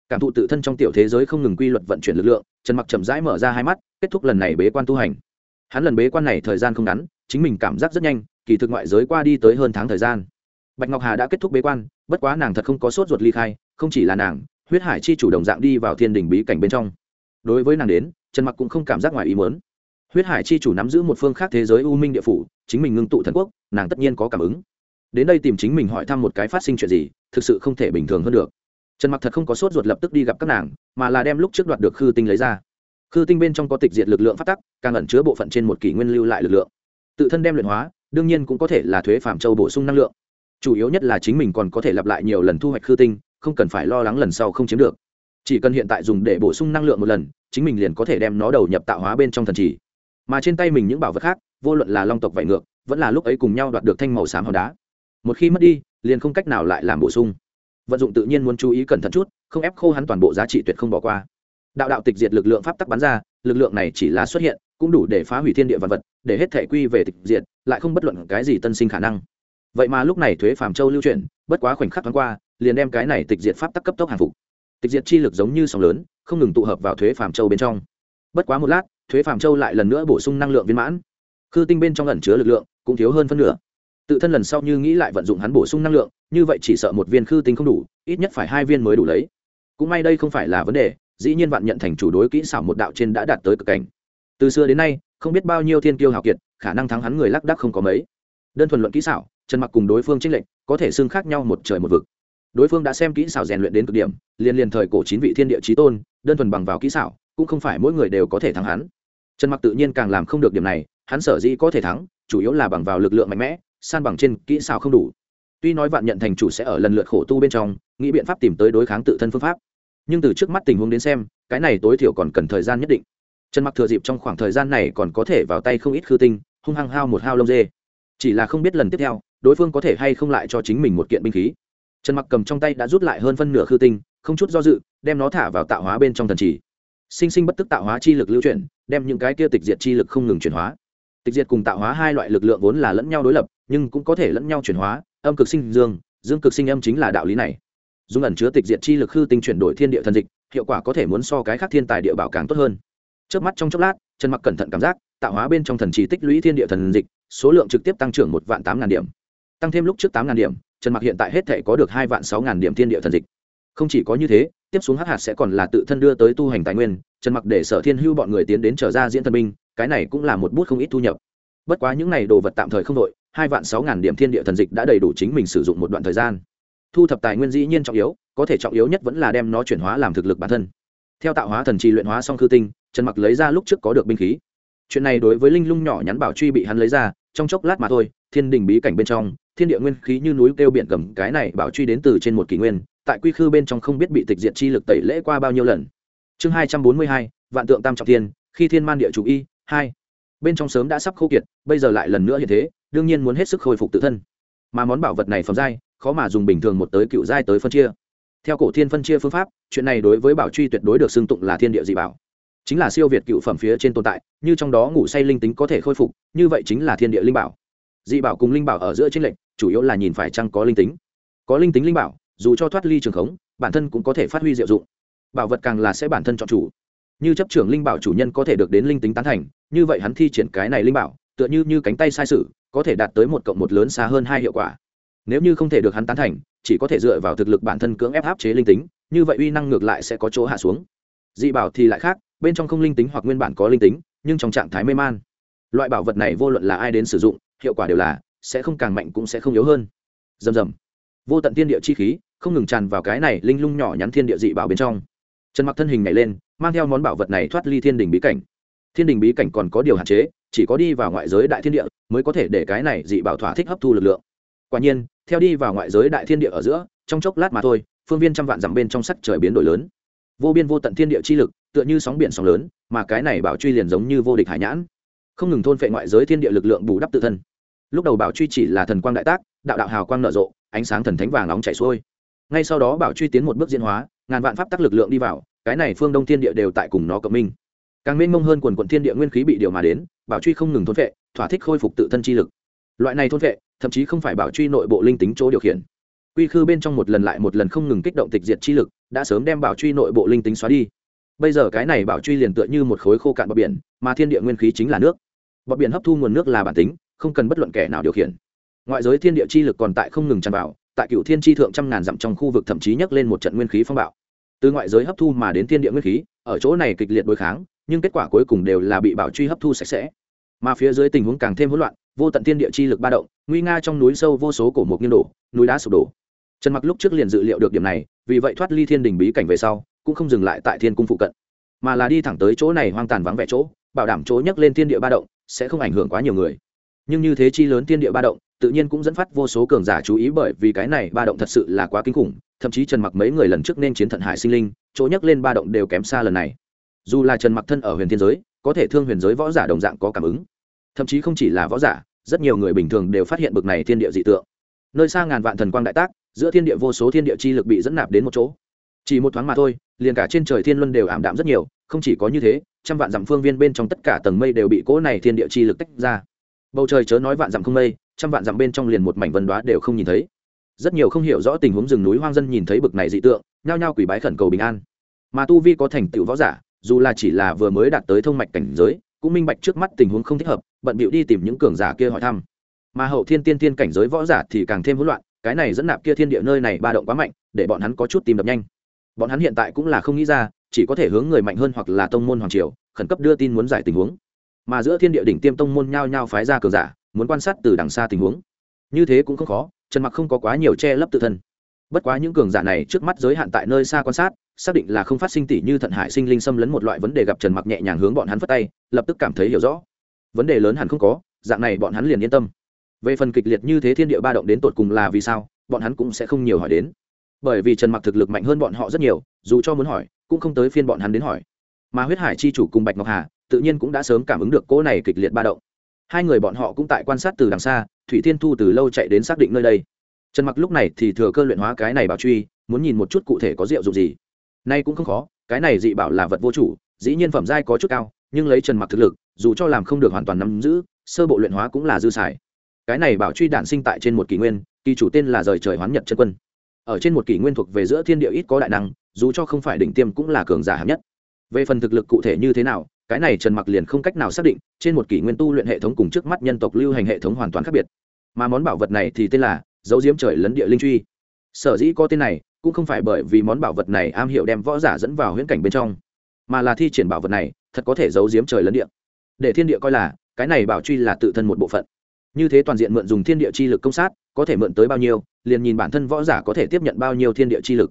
Cảm thụ tự thân trong tiểu thế giới không ngừng quy luật vận chuyển lực lượng, trần mặc chậm rãi mở ra hai mắt, kết thúc lần này bế quan tu hành. Hắn lần bế quan này thời gian không ngắn, chính mình cảm giác rất nhanh, kỳ thực ngoại giới qua đi tới hơn tháng thời gian. Bạch ngọc hà đã kết thúc bế quan, bất quá nàng thật không có sốt ruột ly khai, không chỉ là nàng, huyết hải chi chủ động dạng đi vào thiên đình bí cảnh bên trong. Đối với nàng đến, trần mặc cũng không cảm giác ngoài ý muốn. Huyết hải chi chủ nắm giữ một phương khác thế giới u minh địa phủ, chính mình ngưng tụ thần quốc, nàng tất nhiên có cảm ứng đến đây tìm chính mình hỏi thăm một cái phát sinh chuyện gì, thực sự không thể bình thường hơn được. Trần mặc thật không có sốt ruột lập tức đi gặp các nàng, mà là đem lúc trước đoạt được khư tinh lấy ra. Khư tinh bên trong có tịch diệt lực lượng phát tắc, càng ẩn chứa bộ phận trên một kỷ nguyên lưu lại lực lượng. Tự thân đem luyện hóa, đương nhiên cũng có thể là thuế phạm châu bổ sung năng lượng. Chủ yếu nhất là chính mình còn có thể lặp lại nhiều lần thu hoạch khư tinh, không cần phải lo lắng lần sau không chiếm được. Chỉ cần hiện tại dùng để bổ sung năng lượng một lần, chính mình liền có thể đem nó đầu nhập tạo hóa bên trong thần trì. Mà trên tay mình những bảo vật khác, vô luận là long tộc vải ngược, vẫn là lúc ấy cùng nhau đoạt được thanh màu xám hòn đá một khi mất đi, liền không cách nào lại làm bổ sung. Vận dụng tự nhiên muốn chú ý cẩn thận chút, không ép khô hắn toàn bộ giá trị tuyệt không bỏ qua. Đạo đạo tịch diệt lực lượng pháp tắc bắn ra, lực lượng này chỉ là xuất hiện, cũng đủ để phá hủy thiên địa vật vật, để hết thể quy về tịch diệt, lại không bất luận cái gì tân sinh khả năng. Vậy mà lúc này thuế phàm châu lưu chuyển, bất quá khoảnh khắc thoáng qua, liền đem cái này tịch diệt pháp tắc cấp tốc hàng phục. Tịch diệt chi lực giống như sóng lớn, không ngừng tụ hợp vào thuế phàm châu bên trong. Bất quá một lát, thuế phàm châu lại lần nữa bổ sung năng lượng viên mãn. Khư tinh bên trong ẩn chứa lực lượng cũng thiếu hơn phân nửa tự thân lần sau như nghĩ lại vận dụng hắn bổ sung năng lượng, như vậy chỉ sợ một viên khư tinh không đủ, ít nhất phải hai viên mới đủ lấy. Cũng may đây không phải là vấn đề, dĩ nhiên vạn nhận thành chủ đối kỹ xảo một đạo trên đã đạt tới cực cảnh. Từ xưa đến nay, không biết bao nhiêu thiên kiêu hào kiệt, khả năng thắng hắn người lác đắc không có mấy. Đơn thuần luận kỹ xảo, trần mặc cùng đối phương trinh lệnh có thể xưng khác nhau một trời một vực. Đối phương đã xem kỹ xảo rèn luyện đến cực điểm, liền liền thời cổ chín vị thiên địa trí tôn, đơn thuần bằng vào kỹ xảo, cũng không phải mỗi người đều có thể thắng hắn. Trần mặc tự nhiên càng làm không được điểm này, hắn sở dĩ có thể thắng, chủ yếu là bằng vào lực lượng mạnh mẽ san bằng trên kỹ xảo không đủ. Tuy nói vạn nhận thành chủ sẽ ở lần lượt khổ tu bên trong, nghĩ biện pháp tìm tới đối kháng tự thân phương pháp. Nhưng từ trước mắt tình huống đến xem, cái này tối thiểu còn cần thời gian nhất định. Trần mặc thừa dịp trong khoảng thời gian này còn có thể vào tay không ít khư tinh, hung hăng hao một hao lông dê. Chỉ là không biết lần tiếp theo, đối phương có thể hay không lại cho chính mình một kiện binh khí. Trần mặc cầm trong tay đã rút lại hơn phân nửa khư tinh, không chút do dự, đem nó thả vào tạo hóa bên trong thần trì. Sinh sinh bất tức tạo hóa chi lực lưu chuyển, đem những cái kia tịch diệt chi lực không ngừng chuyển hóa. Tịch diệt cùng tạo hóa hai loại lực lượng vốn là lẫn nhau đối lập nhưng cũng có thể lẫn nhau chuyển hóa, âm cực sinh dương dương cực sinh âm chính là đạo lý này. Dùng ẩn chứa tịch diệt chi lực hư tinh chuyển đổi thiên địa thần dịch, hiệu quả có thể muốn so cái khác thiên tài địa bảo càng tốt hơn. Trước mắt trong chốc lát, trần mặc cẩn thận cảm giác, tạo hóa bên trong thần trì tích lũy thiên địa thần dịch, số lượng trực tiếp tăng trưởng một vạn tám ngàn điểm. Tăng thêm lúc trước tám ngàn điểm, trần mặc hiện tại hết thể có được hai vạn sáu ngàn điểm thiên địa thần dịch. Không chỉ có như thế, tiếp xuống hắc hạt sẽ còn là tự thân đưa tới tu hành tài nguyên, trần mặc để sở thiên hưu bọn người tiến đến trở ra diễn thần binh, cái này cũng là một bút không ít thu nhập. Bất quá những này đồ vật tạm thời không đội hai vạn sáu ngàn điểm thiên địa thần dịch đã đầy đủ chính mình sử dụng một đoạn thời gian. Thu thập tài nguyên dĩ nhiên trọng yếu, có thể trọng yếu nhất vẫn là đem nó chuyển hóa làm thực lực bản thân. Theo tạo hóa thần trì luyện hóa xong khư tinh, trần mặc lấy ra lúc trước có được binh khí. Chuyện này đối với linh lung nhỏ nhắn bảo truy bị hắn lấy ra, trong chốc lát mà thôi, thiên đình bí cảnh bên trong, thiên địa nguyên khí như núi kêu biển cầm cái này bảo truy đến từ trên một kỷ nguyên, tại quy khư bên trong không biết bị tịch diệt chi lực tẩy lễ qua bao nhiêu lần. Chương hai trăm bốn mươi hai, vạn tượng tam trọng thiên, khi thiên man địa chủ y, hai. Bên trong sớm đã sắp khô kiệt, bây giờ lại lần nữa hiện thế đương nhiên muốn hết sức khôi phục tự thân. Mà món bảo vật này phẩm giai, khó mà dùng bình thường một tới cựu giai tới phân chia. Theo cổ thiên phân chia phương pháp, chuyện này đối với bảo truy tuyệt đối được xưng tụng là thiên địa dị bảo. Chính là siêu việt cựu phẩm phía trên tồn tại, như trong đó ngủ say linh tính có thể khôi phục, như vậy chính là thiên địa linh bảo. Dị bảo cùng linh bảo ở giữa tranh lệch, chủ yếu là nhìn phải chăng có linh tính. Có linh tính linh bảo, dù cho thoát ly trường khống, bản thân cũng có thể phát huy diệu dụng. Bảo vật càng là sẽ bản thân chọn chủ. Như chấp trưởng linh bảo chủ nhân có thể được đến linh tính tán thành, như vậy hắn thi triển cái này linh bảo tựa như như cánh tay sai sự, có thể đạt tới một cộng một lớn xa hơn hai hiệu quả. Nếu như không thể được hắn tán thành, chỉ có thể dựa vào thực lực bản thân cưỡng ép áp chế linh tính, như vậy uy năng ngược lại sẽ có chỗ hạ xuống. Dị bảo thì lại khác, bên trong không linh tính hoặc nguyên bản có linh tính, nhưng trong trạng thái mê man. Loại bảo vật này vô luận là ai đến sử dụng, hiệu quả đều là, sẽ không càng mạnh cũng sẽ không yếu hơn. Dầm dầm vô tận thiên địa chi khí, không ngừng tràn vào cái này linh lung nhỏ nhắn thiên địa dị bảo bên trong. Trần mặc thân hình nhảy lên, mang theo món bảo vật này thoát ly thiên đình bí cảnh. Thiên đình bí cảnh còn có điều hạn chế chỉ có đi vào ngoại giới đại thiên địa mới có thể để cái này dị bảo thỏa thích hấp thu lực lượng. Quả nhiên, theo đi vào ngoại giới đại thiên địa ở giữa, trong chốc lát mà thôi, phương viên trăm vạn dặm bên trong sắc trời biến đổi lớn. Vô biên vô tận thiên địa chi lực, tựa như sóng biển sóng lớn, mà cái này bảo truy liền giống như vô địch hải nhãn. Không ngừng thôn phệ ngoại giới thiên địa lực lượng bù đắp tự thân. Lúc đầu bảo truy chỉ là thần quang đại tác, đạo đạo hào quang nở rộ, ánh sáng thần thánh vàng nóng chảy xuôi. Ngay sau đó bảo truy tiến một bước diễn hóa, ngàn vạn pháp tắc lực lượng đi vào, cái này phương đông thiên địa đều tại cùng nó cộng minh. Càng mênh mông hơn quần quận thiên địa nguyên khí bị điều mà đến bảo truy không ngừng thôn vệ, thỏa thích khôi phục tự thân chi lực. Loại này thôn vệ, thậm chí không phải bảo truy nội bộ linh tính chỗ điều khiển. Quy khư bên trong một lần lại một lần không ngừng kích động tịch diệt chi lực, đã sớm đem bảo truy nội bộ linh tính xóa đi. Bây giờ cái này bảo truy liền tựa như một khối khô cạn bọc biển, mà thiên địa nguyên khí chính là nước. Bọc biển hấp thu nguồn nước là bản tính, không cần bất luận kẻ nào điều khiển. Ngoại giới thiên địa chi lực còn tại không ngừng tràn vào, tại cựu thiên tri thượng trăm ngàn dặm trong khu vực thậm chí nhấc lên một trận nguyên khí phong bạo. Từ ngoại giới hấp thu mà đến thiên địa nguyên khí, ở chỗ này kịch liệt đối kháng nhưng kết quả cuối cùng đều là bị bảo truy hấp thu sạch sẽ. Mà phía dưới tình huống càng thêm hỗn loạn, vô tận thiên địa chi lực ba động, nguy nga trong núi sâu vô số cổ mục nghiêng đổ, núi đá sụp đổ. Trần mặc lúc trước liền dự liệu được điểm này, vì vậy thoát ly thiên đình bí cảnh về sau, cũng không dừng lại tại thiên cung phụ cận, mà là đi thẳng tới chỗ này hoang tàn vắng vẻ chỗ, bảo đảm chỗ nhấc lên thiên địa ba động, sẽ không ảnh hưởng quá nhiều người. Nhưng như thế chi lớn thiên địa ba động, tự nhiên cũng dẫn phát vô số cường giả chú ý bởi vì cái này ba động thật sự là quá kinh khủng, thậm chí trần mặc mấy người lần trước nên chiến thận hải sinh linh, chỗ nhấc lên ba động đều kém xa lần này dù là trần mặc thân ở huyền thiên giới, có thể thương huyền giới võ giả đồng dạng có cảm ứng. Thậm chí không chỉ là võ giả, rất nhiều người bình thường đều phát hiện bực này thiên địa dị tượng. Nơi xa ngàn vạn thần quang đại tác, giữa thiên địa vô số thiên địa chi lực bị dẫn nạp đến một chỗ. Chỉ một thoáng mà thôi, liền cả trên trời thiên luân đều ảm đạm rất nhiều, không chỉ có như thế, trăm vạn dặm phương viên bên trong tất cả tầng mây đều bị cỗ này thiên địa chi lực tách ra. Bầu trời chớ nói vạn dặm không mây, trăm vạn dặm bên trong liền một mảnh vân đoá đều không nhìn thấy. Rất nhiều không hiểu rõ tình huống rừng núi hoang dân nhìn thấy bực này dị tượng, nhao nhao quỷ bái khẩn cầu bình an. Mà tu vi có thành tựu võ giả dù là chỉ là vừa mới đạt tới thông mạch cảnh giới, cũng minh bạch trước mắt tình huống không thích hợp, bận bịu đi tìm những cường giả kia hỏi thăm. Mà hậu thiên tiên tiên cảnh giới võ giả thì càng thêm hỗn loạn, cái này dẫn nạp kia thiên địa nơi này ba động quá mạnh, để bọn hắn có chút tìm đập nhanh. Bọn hắn hiện tại cũng là không nghĩ ra, chỉ có thể hướng người mạnh hơn hoặc là tông môn hoàng triều, khẩn cấp đưa tin muốn giải tình huống. Mà giữa thiên địa đỉnh tiêm tông môn nhao nhao phái ra cường giả, muốn quan sát từ đằng xa tình huống. Như thế cũng không khó, trần mặc không có quá nhiều che lấp tự thân. Bất quá những cường giả này trước mắt giới hạn tại nơi xa quan sát xác định là không phát sinh tỷ như thận hải sinh linh xâm lấn một loại vấn đề gặp trần mặc nhẹ nhàng hướng bọn hắn phất tay, lập tức cảm thấy hiểu rõ. Vấn đề lớn hẳn không có, dạng này bọn hắn liền yên tâm. Về phần kịch liệt như thế thiên địa ba động đến tột cùng là vì sao, bọn hắn cũng sẽ không nhiều hỏi đến. Bởi vì trần mặc thực lực mạnh hơn bọn họ rất nhiều, dù cho muốn hỏi, cũng không tới phiên bọn hắn đến hỏi. Mà huyết hải chi chủ cùng bạch ngọc hà, tự nhiên cũng đã sớm cảm ứng được cỗ này kịch liệt ba động. Hai người bọn họ cũng tại quan sát từ đằng xa, thủy thiên thu từ lâu chạy đến xác định nơi đây. Trần mặc lúc này thì thừa cơ luyện hóa cái này bảo truy, muốn nhìn một chút cụ thể có rượu dụng gì nay cũng không khó, cái này dị bảo là vật vô chủ, dĩ nhiên phẩm giai có chút cao, nhưng lấy trần mặc thực lực, dù cho làm không được hoàn toàn nắm giữ, sơ bộ luyện hóa cũng là dư xài. Cái này bảo truy đản sinh tại trên một kỷ nguyên, kỳ chủ tên là rời trời hoán nhật chân quân. Ở trên một kỷ nguyên thuộc về giữa thiên địa ít có đại năng, dù cho không phải đỉnh tiêm cũng là cường giả hạng nhất. Về phần thực lực cụ thể như thế nào, cái này trần mặc liền không cách nào xác định, trên một kỷ nguyên tu luyện hệ thống cùng trước mắt nhân tộc lưu hành hệ thống hoàn toàn khác biệt. Mà món bảo vật này thì tên là dấu diếm trời lấn địa linh truy. Sở dĩ có tên này cũng không phải bởi vì món bảo vật này am hiểu đem võ giả dẫn vào huyễn cảnh bên trong, mà là thi triển bảo vật này, thật có thể giấu giếm trời lấn địa. Để thiên địa coi là, cái này bảo truy là tự thân một bộ phận. Như thế toàn diện mượn dùng thiên địa chi lực công sát, có thể mượn tới bao nhiêu, liền nhìn bản thân võ giả có thể tiếp nhận bao nhiêu thiên địa chi lực.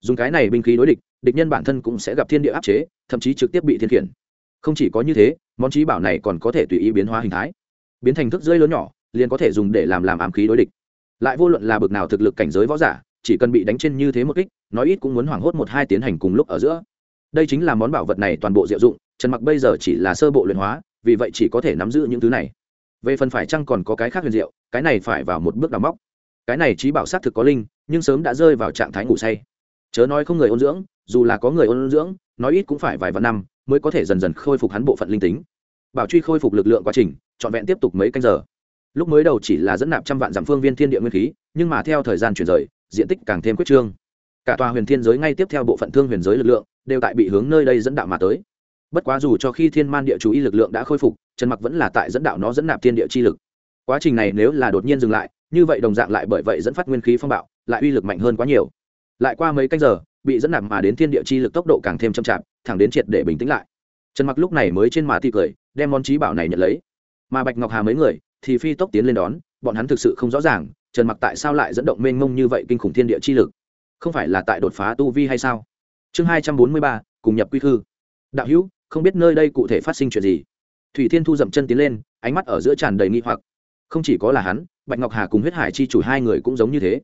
Dùng cái này binh khí đối địch địch nhân bản thân cũng sẽ gặp thiên địa áp chế, thậm chí trực tiếp bị thiên khiển. Không chỉ có như thế, món trí bảo này còn có thể tùy ý biến hóa hình thái. Biến thành thức rơi lớn nhỏ, liền có thể dùng để làm làm ám khí đối địch. Lại vô luận là bực nào thực lực cảnh giới võ giả chỉ cần bị đánh trên như thế một kích, nói ít cũng muốn hoảng hốt một hai tiến hành cùng lúc ở giữa. Đây chính là món bảo vật này toàn bộ diệu dụng, trần mặc bây giờ chỉ là sơ bộ luyện hóa, vì vậy chỉ có thể nắm giữ những thứ này. Về phần phải chăng còn có cái khác huyền diệu, cái này phải vào một bước đào móc. Cái này trí bảo xác thực có linh, nhưng sớm đã rơi vào trạng thái ngủ say. Chớ nói không người ôn dưỡng, dù là có người ôn dưỡng, nói ít cũng phải vài vạn năm mới có thể dần dần khôi phục hắn bộ phận linh tính. Bảo truy khôi phục lực lượng quá trình, trọn vẹn tiếp tục mấy canh giờ. Lúc mới đầu chỉ là dẫn nạp trăm vạn dặm phương viên thiên địa nguyên khí, nhưng mà theo thời gian chuyển rời diện tích càng thêm quyết trương. Cả tòa huyền thiên giới ngay tiếp theo bộ phận thương huyền giới lực lượng đều tại bị hướng nơi đây dẫn đạo mà tới. Bất quá dù cho khi thiên man địa chú ý lực lượng đã khôi phục, trần mặc vẫn là tại dẫn đạo nó dẫn nạp thiên địa chi lực. Quá trình này nếu là đột nhiên dừng lại, như vậy đồng dạng lại bởi vậy dẫn phát nguyên khí phong bạo, lại uy lực mạnh hơn quá nhiều. Lại qua mấy canh giờ, bị dẫn nạp mà đến thiên địa chi lực tốc độ càng thêm chậm chạp, thẳng đến triệt để bình tĩnh lại. Trần mặc lúc này mới trên mà ti cười, đem món trí bảo này nhận lấy. Mà bạch ngọc hà mấy người thì phi tốc tiến lên đón, bọn hắn thực sự không rõ ràng trần mặc tại sao lại dẫn động mênh mông như vậy kinh khủng thiên địa chi lực? Không phải là tại đột phá tu vi hay sao? Chương hai trăm bốn mươi ba, cùng nhập quy thư đạo hữu, không biết nơi đây cụ thể phát sinh chuyện gì? Thủy thiên thu dậm chân tiến lên, ánh mắt ở giữa tràn đầy nghi hoặc. Không chỉ có là hắn, bạch ngọc hà cùng huyết hải chi chủ hai người cũng giống như thế.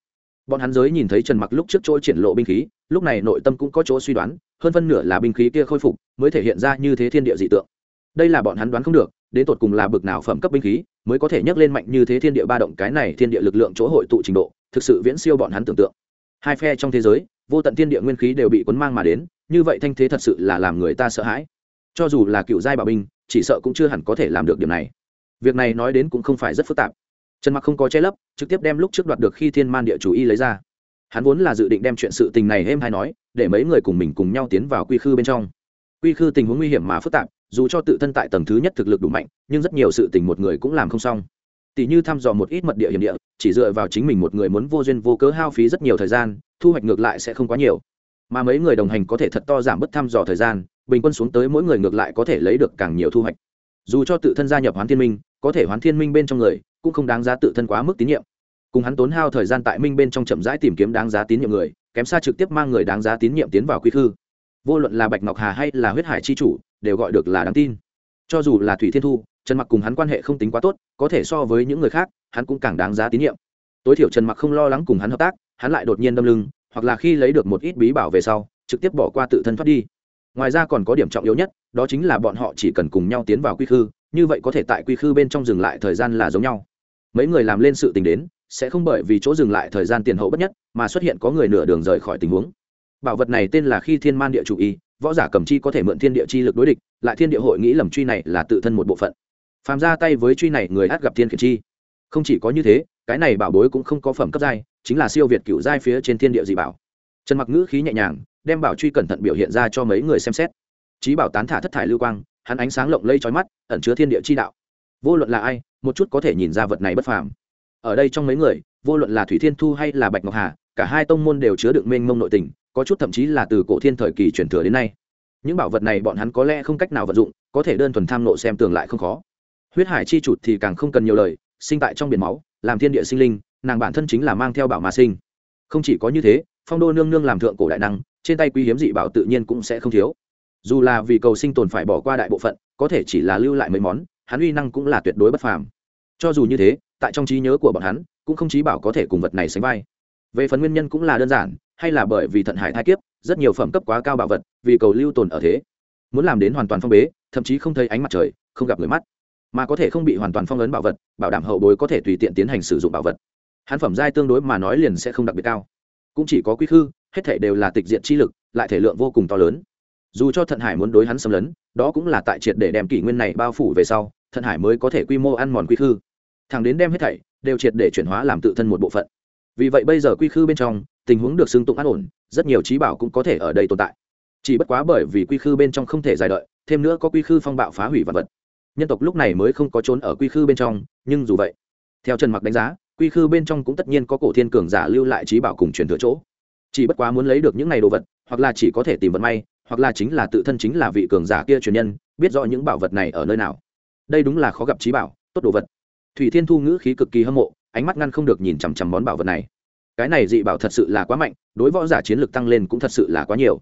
Bọn hắn giới nhìn thấy trần mặc lúc trước chỗ triển lộ binh khí, lúc này nội tâm cũng có chỗ suy đoán, hơn phân nửa là binh khí kia khôi phục, mới thể hiện ra như thế thiên địa dị tượng. Đây là bọn hắn đoán không được, đến tột cùng là bực nào phẩm cấp binh khí mới có thể nhấc lên mạnh như thế thiên địa ba động cái này thiên địa lực lượng chỗ hội tụ trình độ, thực sự viễn siêu bọn hắn tưởng tượng. Hai phe trong thế giới, vô tận thiên địa nguyên khí đều bị cuốn mang mà đến, như vậy thanh thế thật sự là làm người ta sợ hãi. Cho dù là cựu giai bảo binh, chỉ sợ cũng chưa hẳn có thể làm được điều này. Việc này nói đến cũng không phải rất phức tạp. Trần mặc không có che lấp, trực tiếp đem lúc trước đoạt được khi thiên man địa chủ y lấy ra. Hắn vốn là dự định đem chuyện sự tình này êm hay nói, để mấy người cùng mình cùng nhau tiến vào quy khư bên trong. Quy khư tình huống nguy hiểm mà phức tạp dù cho tự thân tại tầng thứ nhất thực lực đủ mạnh, nhưng rất nhiều sự tình một người cũng làm không xong. Tỷ như thăm dò một ít mật địa hiểm địa, chỉ dựa vào chính mình một người muốn vô duyên vô cớ hao phí rất nhiều thời gian, thu hoạch ngược lại sẽ không quá nhiều. Mà mấy người đồng hành có thể thật to giảm bớt thăm dò thời gian, bình quân xuống tới mỗi người ngược lại có thể lấy được càng nhiều thu hoạch. Dù cho tự thân gia nhập hoán thiên minh, có thể hoán thiên minh bên trong người, cũng không đáng giá tự thân quá mức tín nhiệm. Cùng hắn tốn hao thời gian tại minh bên trong chậm rãi tìm kiếm đáng giá tín nhiệm người, kém xa trực tiếp mang người đáng giá tín nhiệm tiến vào quy khư vô luận là bạch ngọc hà hay là huyết hải chi chủ, đều gọi được là đáng tin. Cho dù là thủy thiên thu, trần mặc cùng hắn quan hệ không tính quá tốt, có thể so với những người khác, hắn cũng càng đáng giá tín nhiệm. Tối thiểu trần mặc không lo lắng cùng hắn hợp tác, hắn lại đột nhiên đâm lưng, hoặc là khi lấy được một ít bí bảo về sau, trực tiếp bỏ qua tự thân thoát đi. Ngoài ra còn có điểm trọng yếu nhất, đó chính là bọn họ chỉ cần cùng nhau tiến vào quy khư, như vậy có thể tại quy khư bên trong dừng lại thời gian là giống nhau. Mấy người làm lên sự tình đến, sẽ không bởi vì chỗ dừng lại thời gian tiền hậu bất nhất, mà xuất hiện có người nửa đường rời khỏi tình huống bảo vật này tên là khi thiên man địa chủ y, võ giả cầm chi có thể mượn thiên địa chi lực đối địch, lại thiên địa hội nghĩ lầm truy này là tự thân một bộ phận. Phàm ra tay với truy này người át gặp thiên khiển chi. Không chỉ có như thế, cái này bảo bối cũng không có phẩm cấp giai, chính là siêu việt cựu giai phía trên thiên địa dị bảo. Trần mặc ngữ khí nhẹ nhàng, đem bảo truy cẩn thận biểu hiện ra cho mấy người xem xét. Trí bảo tán thả thất thải lưu quang, hắn ánh sáng lộng lây trói mắt, ẩn chứa thiên địa chi đạo. Vô luận là ai, một chút có thể nhìn ra vật này bất phàm. Ở đây trong mấy người, vô luận là thủy thiên thu hay là bạch ngọc hà cả hai tông môn đều chứa đựng mênh mông nội tình, có chút thậm chí là từ cổ thiên thời kỳ truyền thừa đến nay. Những bảo vật này bọn hắn có lẽ không cách nào vận dụng, có thể đơn thuần tham nộ xem tường lại không khó. Huyết hải chi chủ thì càng không cần nhiều lời, sinh tại trong biển máu, làm thiên địa sinh linh, nàng bản thân chính là mang theo bảo mà sinh. Không chỉ có như thế, phong đô nương nương làm thượng cổ đại năng, trên tay quý hiếm dị bảo tự nhiên cũng sẽ không thiếu. Dù là vì cầu sinh tồn phải bỏ qua đại bộ phận, có thể chỉ là lưu lại mấy món, hắn uy năng cũng là tuyệt đối bất phàm. Cho dù như thế, tại trong trí nhớ của bọn hắn, cũng không chí bảo có thể cùng vật này sánh vai về phần nguyên nhân cũng là đơn giản, hay là bởi vì thận hải thai kiếp, rất nhiều phẩm cấp quá cao bảo vật, vì cầu lưu tồn ở thế. Muốn làm đến hoàn toàn phong bế, thậm chí không thấy ánh mặt trời, không gặp người mắt. Mà có thể không bị hoàn toàn phong ấn bảo vật, bảo đảm hậu bối có thể tùy tiện tiến hành sử dụng bảo vật. Hán phẩm giai tương đối mà nói liền sẽ không đặc biệt cao. Cũng chỉ có quy khư, hết thể đều là tịch diện chi lực, lại thể lượng vô cùng to lớn. Dù cho thận hải muốn đối hắn xâm lấn, đó cũng là tại triệt để đem kỷ nguyên này bao phủ về sau, thận hải mới có thể quy mô ăn mòn quy khư. Thằng đến đem hết thảy, đều triệt để chuyển hóa làm tự thân một bộ phận vì vậy bây giờ quy khư bên trong, tình huống được xưng tụng an ổn, rất nhiều trí bảo cũng có thể ở đây tồn tại. Chỉ bất quá bởi vì quy khư bên trong không thể dài đợi, thêm nữa có quy khư phong bạo phá hủy vật vật. Nhân tộc lúc này mới không có trốn ở quy khư bên trong, nhưng dù vậy, theo trần mặc đánh giá, quy khư bên trong cũng tất nhiên có cổ thiên cường giả lưu lại trí bảo cùng truyền thừa chỗ. Chỉ bất quá muốn lấy được những này đồ vật, hoặc là chỉ có thể tìm vận may, hoặc là chính là tự thân chính là vị cường giả kia truyền nhân, biết rõ những bảo vật này ở nơi nào. Đây đúng là khó gặp trí bảo, tốt đồ vật. Thủy thiên thu ngữ khí cực kỳ hâm mộ ánh mắt ngăn không được nhìn chằm chằm món bảo vật này. Cái này dị bảo thật sự là quá mạnh, đối võ giả chiến lược tăng lên cũng thật sự là quá nhiều.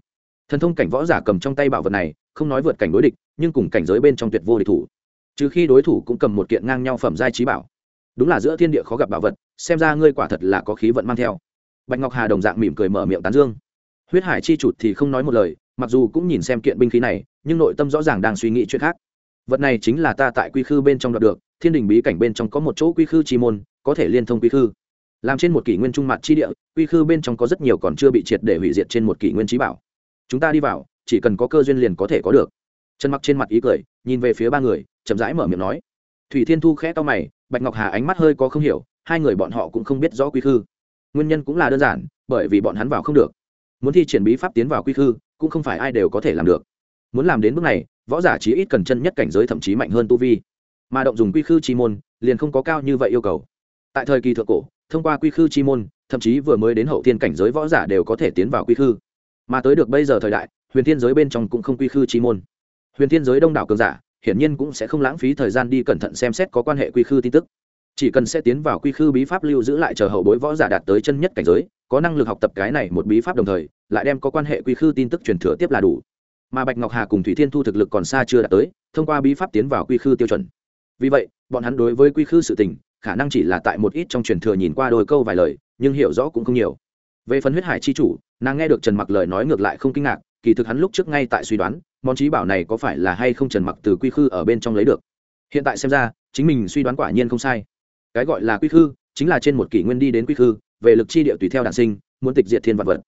Thần thông cảnh võ giả cầm trong tay bảo vật này, không nói vượt cảnh đối địch, nhưng cùng cảnh giới bên trong tuyệt vô địch thủ. Trừ khi đối thủ cũng cầm một kiện ngang nhau phẩm giai trí bảo. Đúng là giữa thiên địa khó gặp bảo vật, xem ra ngươi quả thật là có khí vận mang theo. Bạch ngọc hà đồng dạng mỉm cười mở miệng tán dương. Huyết hải chi chụt thì không nói một lời, mặc dù cũng nhìn xem kiện binh khí này, nhưng nội tâm rõ ràng đang suy nghĩ chuyện khác. Vật này chính là ta tại quy khư bên trong đoạt được, thiên đình bí cảnh bên trong có một chỗ quy khư chi môn có thể liên thông quy khư. Làm trên một kỷ nguyên trung mặt chi địa, quy khư bên trong có rất nhiều còn chưa bị triệt để hủy diệt trên một kỷ nguyên trí bảo. Chúng ta đi vào, chỉ cần có cơ duyên liền có thể có được. Chân mặc trên mặt ý cười, nhìn về phía ba người, chậm rãi mở miệng nói. Thủy thiên thu khẽ to mày, bạch ngọc hà ánh mắt hơi có không hiểu, hai người bọn họ cũng không biết rõ quy khư. Nguyên nhân cũng là đơn giản, bởi vì bọn hắn vào không được. Muốn thi triển bí pháp tiến vào quy khư, cũng không phải ai đều có thể làm được. Muốn làm đến bước này, võ giả chí ít cần chân nhất cảnh giới thậm chí mạnh hơn tu vi. Mà động dùng quy khư chi môn, liền không có cao như vậy yêu cầu tại thời kỳ thượng cổ, thông qua quy khư chi môn, thậm chí vừa mới đến hậu thiên cảnh giới võ giả đều có thể tiến vào quy khư. Mà tới được bây giờ thời đại, huyền thiên giới bên trong cũng không quy khư chi môn. Huyền thiên giới đông đảo cường giả, hiển nhiên cũng sẽ không lãng phí thời gian đi cẩn thận xem xét có quan hệ quy khư tin tức. Chỉ cần sẽ tiến vào quy khư bí pháp lưu giữ lại chờ hậu bối võ giả đạt tới chân nhất cảnh giới, có năng lực học tập cái này một bí pháp đồng thời, lại đem có quan hệ quy khư tin tức truyền thừa tiếp là đủ. Mà bạch ngọc hà cùng thủy thiên thu thực lực còn xa chưa đạt tới, thông qua bí pháp tiến vào quy khư tiêu chuẩn. Vì vậy, bọn hắn đối với quy khư sự tình khả năng chỉ là tại một ít trong truyền thừa nhìn qua đôi câu vài lời, nhưng hiểu rõ cũng không nhiều. Về phần huyết hải chi chủ, nàng nghe được trần mặc lời nói ngược lại không kinh ngạc, kỳ thực hắn lúc trước ngay tại suy đoán, món trí bảo này có phải là hay không trần mặc từ quy khư ở bên trong lấy được. Hiện tại xem ra, chính mình suy đoán quả nhiên không sai. Cái gọi là quy khư, chính là trên một kỷ nguyên đi đến quy khư, về lực chi địa tùy theo đản sinh, muốn tịch diệt thiên vật vật.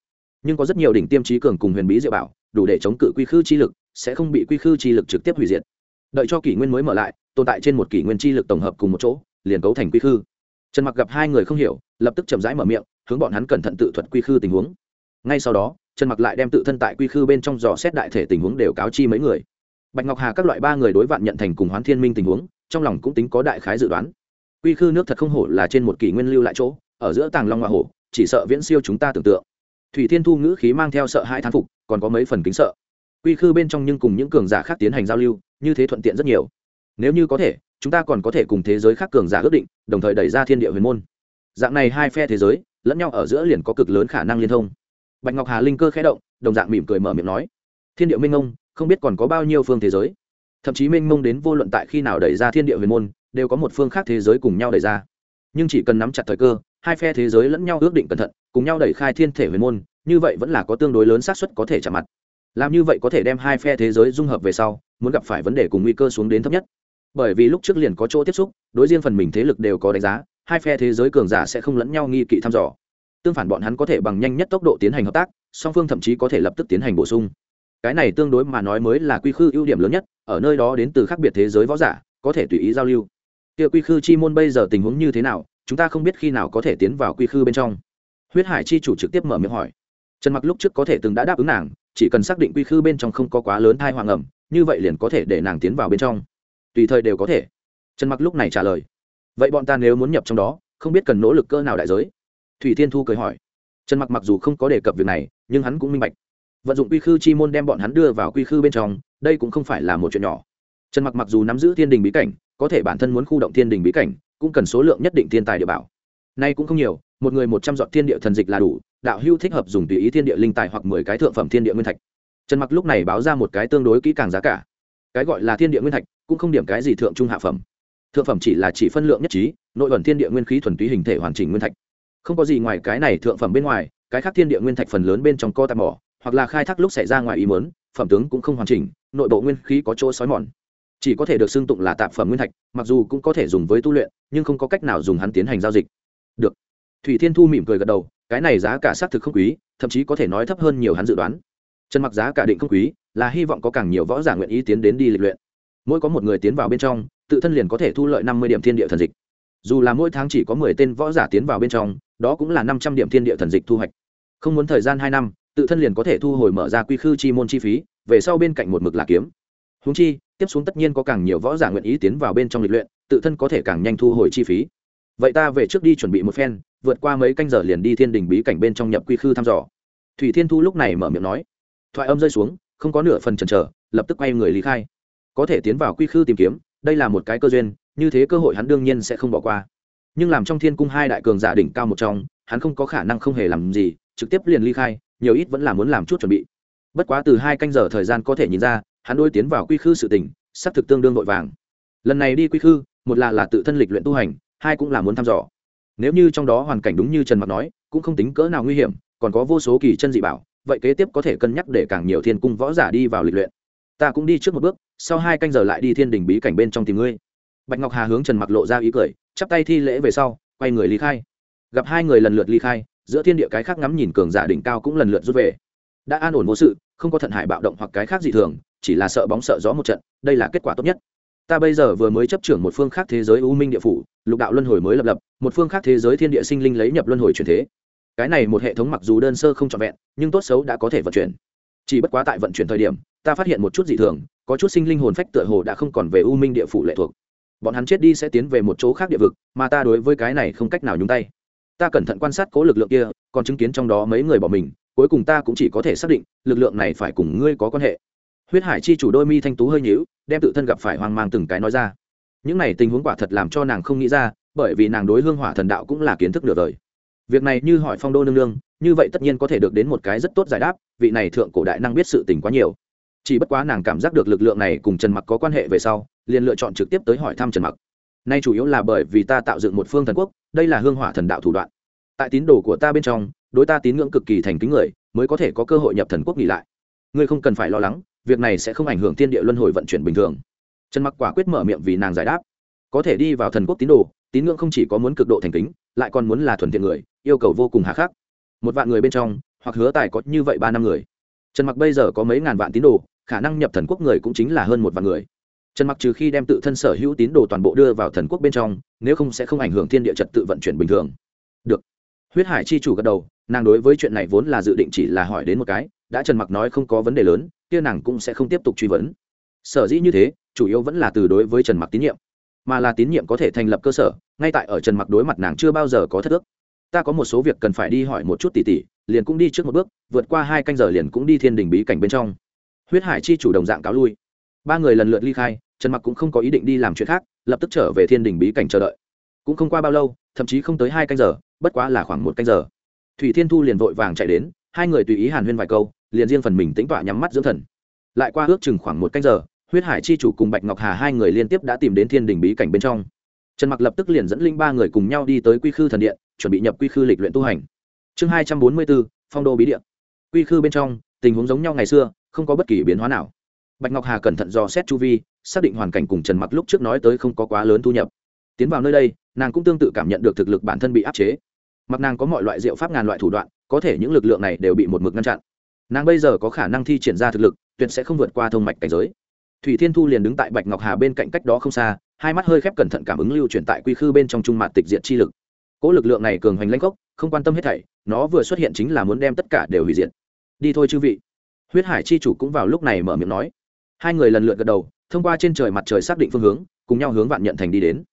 Nhưng có rất nhiều đỉnh tiêm trí cường cùng huyền bí diệu bảo, đủ để chống cự quy khư chi lực, sẽ không bị quy khư chi lực trực tiếp hủy diệt. Đợi cho kỷ nguyên mới mở lại, tồn tại trên một kỷ nguyên chi lực tổng hợp cùng một chỗ liền cấu thành quy khư. Trần mặc gặp hai người không hiểu, lập tức chậm rãi mở miệng, hướng bọn hắn cẩn thận tự thuật quy khư tình huống. Ngay sau đó, trần mặc lại đem tự thân tại quy khư bên trong dò xét đại thể tình huống đều cáo chi mấy người. Bạch ngọc hà các loại ba người đối vạn nhận thành cùng hoán thiên minh tình huống, trong lòng cũng tính có đại khái dự đoán. Quy khư nước thật không hổ là trên một kỷ nguyên lưu lại chỗ, ở giữa tàng long hoa hổ, chỉ sợ viễn siêu chúng ta tưởng tượng. Thủy thiên thu ngữ khí mang theo sợ hai thán phục, còn có mấy phần kính sợ. Quy khư bên trong nhưng cùng những cường giả khác tiến hành giao lưu, như thế thuận tiện rất nhiều. Nếu như có thể chúng ta còn có thể cùng thế giới khác cường giả ước định, đồng thời đẩy ra thiên địa huyền môn. Dạng này hai phe thế giới, lẫn nhau ở giữa liền có cực lớn khả năng liên thông. Bạch ngọc hà linh cơ khẽ động, đồng dạng mỉm cười mở miệng nói, thiên địa minh ông không biết còn có bao nhiêu phương thế giới. Thậm chí minh mông đến vô luận tại khi nào đẩy ra thiên địa huyền môn, đều có một phương khác thế giới cùng nhau đẩy ra. Nhưng chỉ cần nắm chặt thời cơ, hai phe thế giới lẫn nhau ước định cẩn thận, cùng nhau đẩy khai thiên thể huyền môn, như vậy vẫn là có tương đối lớn xác suất có thể chạm mặt. Làm như vậy có thể đem hai phe thế giới dung hợp về sau, muốn gặp phải vấn đề cùng nguy cơ xuống đến thấp nhất bởi vì lúc trước liền có chỗ tiếp xúc, đối riêng phần mình thế lực đều có đánh giá, hai phe thế giới cường giả sẽ không lẫn nhau nghi kỵ thăm dò. Tương phản bọn hắn có thể bằng nhanh nhất tốc độ tiến hành hợp tác, song phương thậm chí có thể lập tức tiến hành bổ sung. Cái này tương đối mà nói mới là quy khư ưu điểm lớn nhất, ở nơi đó đến từ khác biệt thế giới võ giả, có thể tùy ý giao lưu. Kia quy khư chi môn bây giờ tình huống như thế nào, chúng ta không biết khi nào có thể tiến vào quy khư bên trong. Huyết hải chi chủ trực tiếp mở miệng hỏi. Trần mặc lúc trước có thể từng đã đáp ứng nàng, chỉ cần xác định quy khư bên trong không có quá lớn thai hoàng ẩm như vậy liền có thể để nàng tiến vào bên trong tùy thời đều có thể. Trần mặc lúc này trả lời, vậy bọn ta nếu muốn nhập trong đó, không biết cần nỗ lực cơ nào đại giới? Thủy thiên thu cười hỏi. Trần mặc mặc dù không có đề cập việc này, nhưng hắn cũng minh bạch. Vận dụng quy khư chi môn đem bọn hắn đưa vào quy khư bên trong, đây cũng không phải là một chuyện nhỏ. Trần mặc mặc dù nắm giữ thiên đình bí cảnh, có thể bản thân muốn khu động thiên đình bí cảnh, cũng cần số lượng nhất định thiên tài địa bảo. Nay cũng không nhiều, một người một trăm dọn thiên địa thần dịch là đủ, đạo hưu thích hợp dùng tùy ý thiên địa linh tài hoặc mười cái thượng phẩm thiên địa nguyên thạch. Trần mặc lúc này báo ra một cái tương đối kỹ càng giá cả cái gọi là thiên địa nguyên thạch cũng không điểm cái gì thượng trung hạ phẩm. Thượng phẩm chỉ là chỉ phân lượng nhất trí, nội ẩn thiên địa nguyên khí thuần túy hình thể hoàn chỉnh nguyên thạch. Không có gì ngoài cái này thượng phẩm bên ngoài, cái khác thiên địa nguyên thạch phần lớn bên trong co tạp mỏ hoặc là khai thác lúc xảy ra ngoài ý mớn phẩm tướng cũng không hoàn chỉnh, nội bộ nguyên khí có chỗ sói mòn. Chỉ có thể được xưng tụng là tạp phẩm nguyên thạch, mặc dù cũng có thể dùng với tu luyện, nhưng không có cách nào dùng hắn tiến hành giao dịch. Được. Thủy thiên thu mỉm cười gật đầu, cái này giá cả xác thực không quý, thậm chí có thể nói thấp hơn nhiều hắn dự đoán. Trần mặc giá cả định không quý là hy vọng có càng nhiều võ giả nguyện ý tiến đến đi lịch luyện. Mỗi có một người tiến vào bên trong, tự thân liền có thể thu lợi năm mươi điểm thiên địa thần dịch. Dù là mỗi tháng chỉ có mười tên võ giả tiến vào bên trong, đó cũng là năm trăm điểm thiên địa thần dịch thu hoạch. Không muốn thời gian hai năm, tự thân liền có thể thu hồi mở ra quy khư chi môn chi phí, về sau bên cạnh một mực là kiếm. Húng chi, tiếp xuống tất nhiên có càng nhiều võ giả nguyện ý tiến vào bên trong lịch luyện, tự thân có thể càng nhanh thu hồi chi phí. Vậy ta về trước đi chuẩn bị một phen, vượt qua mấy canh giờ liền đi thiên đình bí cảnh bên trong nhập quy khư thăm dò. Thủy thiên thu lúc này mở miệng nói. Thoại âm rơi xuống không có nửa phần chần chờ, lập tức quay người lý khai. Có thể tiến vào quy khư tìm kiếm, đây là một cái cơ duyên, như thế cơ hội hắn đương nhiên sẽ không bỏ qua. Nhưng làm trong thiên cung hai đại cường giả đỉnh cao một trong, hắn không có khả năng không hề làm gì, trực tiếp liền ly khai, nhiều ít vẫn là muốn làm chút chuẩn bị. Bất quá từ hai canh giờ thời gian có thể nhìn ra, hắn đôi tiến vào quy khư sự tỉnh sắp thực tương đương vội vàng. Lần này đi quy khư, một là là tự thân lịch luyện tu hành, hai cũng là muốn thăm dò. Nếu như trong đó hoàn cảnh đúng như trần mặc nói, cũng không tính cỡ nào nguy hiểm, còn có vô số kỳ chân dị bảo vậy kế tiếp có thể cân nhắc để càng nhiều thiên cung võ giả đi vào lịch luyện. Ta cũng đi trước một bước, sau hai canh giờ lại đi thiên đình bí cảnh bên trong tìm ngươi. Bạch ngọc hà hướng trần mặc lộ ra ý cười, chắp tay thi lễ về sau, quay người ly khai. Gặp hai người lần lượt ly khai, giữa thiên địa cái khác ngắm nhìn cường giả đỉnh cao cũng lần lượt rút về. Đã an ổn vô sự, không có thận hại bạo động hoặc cái khác gì thường, chỉ là sợ bóng sợ gió một trận, đây là kết quả tốt nhất. Ta bây giờ vừa mới chấp trưởng một phương khác thế giới u minh địa phủ, lục đạo luân hồi mới lập lập, một phương khác thế giới thiên địa sinh linh lấy nhập luân hồi truyền thế cái này một hệ thống mặc dù đơn sơ không trọn vẹn, nhưng tốt xấu đã có thể vận chuyển. Chỉ bất quá tại vận chuyển thời điểm, ta phát hiện một chút dị thường, có chút sinh linh hồn phách tựa hồ đã không còn về u minh địa phủ lệ thuộc. Bọn hắn chết đi sẽ tiến về một chỗ khác địa vực, mà ta đối với cái này không cách nào nhúng tay. Ta cẩn thận quan sát cố lực lượng kia, còn chứng kiến trong đó mấy người bỏ mình, cuối cùng ta cũng chỉ có thể xác định, lực lượng này phải cùng ngươi có quan hệ. Huyết hải chi chủ đôi mi thanh tú hơi nhíu, đem tự thân gặp phải hoang mang từng cái nói ra. Những này tình huống quả thật làm cho nàng không nghĩ ra, bởi vì nàng đối hương hỏa thần đạo cũng là kiến thức nửa đời việc này như hỏi phong đô nương nương, như vậy tất nhiên có thể được đến một cái rất tốt giải đáp, vị này thượng cổ đại năng biết sự tình quá nhiều. Chỉ bất quá nàng cảm giác được lực lượng này cùng trần mặc có quan hệ về sau, liền lựa chọn trực tiếp tới hỏi thăm trần mặc. Nay chủ yếu là bởi vì ta tạo dựng một phương thần quốc, đây là hương hỏa thần đạo thủ đoạn. Tại tín đồ của ta bên trong, đối ta tín ngưỡng cực kỳ thành kính người, mới có thể có cơ hội nhập thần quốc nghỉ lại. Ngươi không cần phải lo lắng, việc này sẽ không ảnh hưởng thiên địa luân hồi vận chuyển bình thường. Trần mặc quả quyết mở miệng vì nàng giải đáp. Có thể đi vào thần quốc tín đồ, tín ngưỡng không chỉ có muốn cực độ thành kính, lại còn muốn là thuần thiện người yêu cầu vô cùng hà khắc. Một vạn người bên trong, hoặc hứa tài có như vậy ba năm người. Trần mặc bây giờ có mấy ngàn vạn tín đồ, khả năng nhập thần quốc người cũng chính là hơn một vạn người. Trần mặc trừ khi đem tự thân sở hữu tín đồ toàn bộ đưa vào thần quốc bên trong, nếu không sẽ không ảnh hưởng thiên địa trật tự vận chuyển bình thường. Được. Huyết hải chi chủ gật đầu, nàng đối với chuyện này vốn là dự định chỉ là hỏi đến một cái, đã trần mặc nói không có vấn đề lớn, kia nàng cũng sẽ không tiếp tục truy vấn. Sở dĩ như thế, chủ yếu vẫn là từ đối với trần mặc tín nhiệm. Mà là tín nhiệm có thể thành lập cơ sở, ngay tại ở trần mặc đối mặt nàng chưa bao giờ có thất ước ta có một số việc cần phải đi hỏi một chút tỉ tỉ liền cũng đi trước một bước, vượt qua hai canh giờ liền cũng đi thiên đình bí cảnh bên trong. Huyết hải chi chủ đồng dạng cáo lui. Ba người lần lượt ly khai, trần mặc cũng không có ý định đi làm chuyện khác, lập tức trở về thiên đình bí cảnh chờ đợi. Cũng không qua bao lâu, thậm chí không tới hai canh giờ, bất quá là khoảng một canh giờ. Thủy thiên thu liền vội vàng chạy đến, hai người tùy ý hàn huyên vài câu, liền riêng phần mình tính tọa nhắm mắt dưỡng thần. Lại qua ước chừng khoảng một canh giờ, huyết hải chi chủ cùng bạch ngọc hà hai người liên tiếp đã tìm đến thiên đình bí cảnh bên trong. Trần mặc lập tức liền dẫn linh ba người cùng nhau đi tới quy khư thần điện chuẩn bị nhập quy khư lịch luyện tu hành. Chương hai trăm bốn mươi bốn, phong đô bí địa. Quy khư bên trong, tình huống giống nhau ngày xưa, không có bất kỳ biến hóa nào. Bạch ngọc hà cẩn thận dò xét chu vi, xác định hoàn cảnh cùng trần mặc lúc trước nói tới không có quá lớn thu nhập. Tiến vào nơi đây, nàng cũng tương tự cảm nhận được thực lực bản thân bị áp chế. Mặc nàng có mọi loại diệu pháp ngàn loại thủ đoạn, có thể những lực lượng này đều bị một mực ngăn chặn. Nàng bây giờ có khả năng thi triển ra thực lực, tuyệt sẽ không vượt qua thông mạch cảnh giới. Thủy thiên thu liền đứng tại bạch ngọc hà bên cạnh cách đó không xa, hai mắt hơi khép cẩn thận cảm ứng lưu chuyển tại quy khư bên trong trung mạt tịch diện chi lực cỗ lực lượng này cường hoành lãnh gốc, không quan tâm hết thảy, nó vừa xuất hiện chính là muốn đem tất cả đều hủy diệt. Đi thôi chư vị. Huyết hải chi chủ cũng vào lúc này mở miệng nói. Hai người lần lượt gật đầu, thông qua trên trời mặt trời xác định phương hướng, cùng nhau hướng vạn nhận thành đi đến.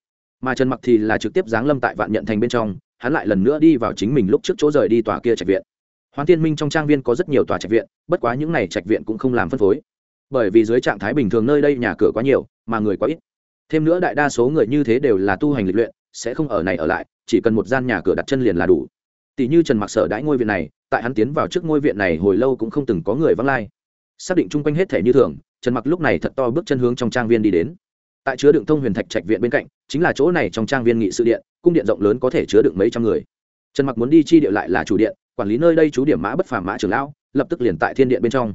Mà trần mặc thì là trực tiếp giáng lâm tại vạn nhận thành bên trong, hắn lại lần nữa đi vào chính mình lúc trước chỗ rời đi tòa kia trạch viện. Hoán tiên minh trong trang viên có rất nhiều tòa trạch viện, bất quá những n à y trạch viện cũng không làm phân phối. Bởi vì dưới trạng thái bình thường nơi đây nhà cửa quá nhiều, mà người quá ít. Thêm nữa đại đa số người như thế đều là tu hành lịch luyện sẽ không ở này ở lại, chỉ cần một gian nhà cửa đặt chân liền là đủ. Tỷ như trần mặc sở đãi ngôi viện này, tại hắn tiến vào trước ngôi viện này hồi lâu cũng không từng có người vắng lai. Xác định chung quanh hết thể như thường, trần mặc lúc này thật to bước chân hướng trong trang viên đi đến. Tại chứa đựng thông huyền thạch trạch viện bên cạnh, chính là chỗ này trong trang viên nghị sự điện, cung điện rộng lớn có thể chứa đựng mấy trăm người. Trần mặc muốn đi chi địa lại là chủ điện, quản lý nơi đây chú điểm mã bất phàm mã trưởng lão, lập tức liền tại thiên điện bên trong.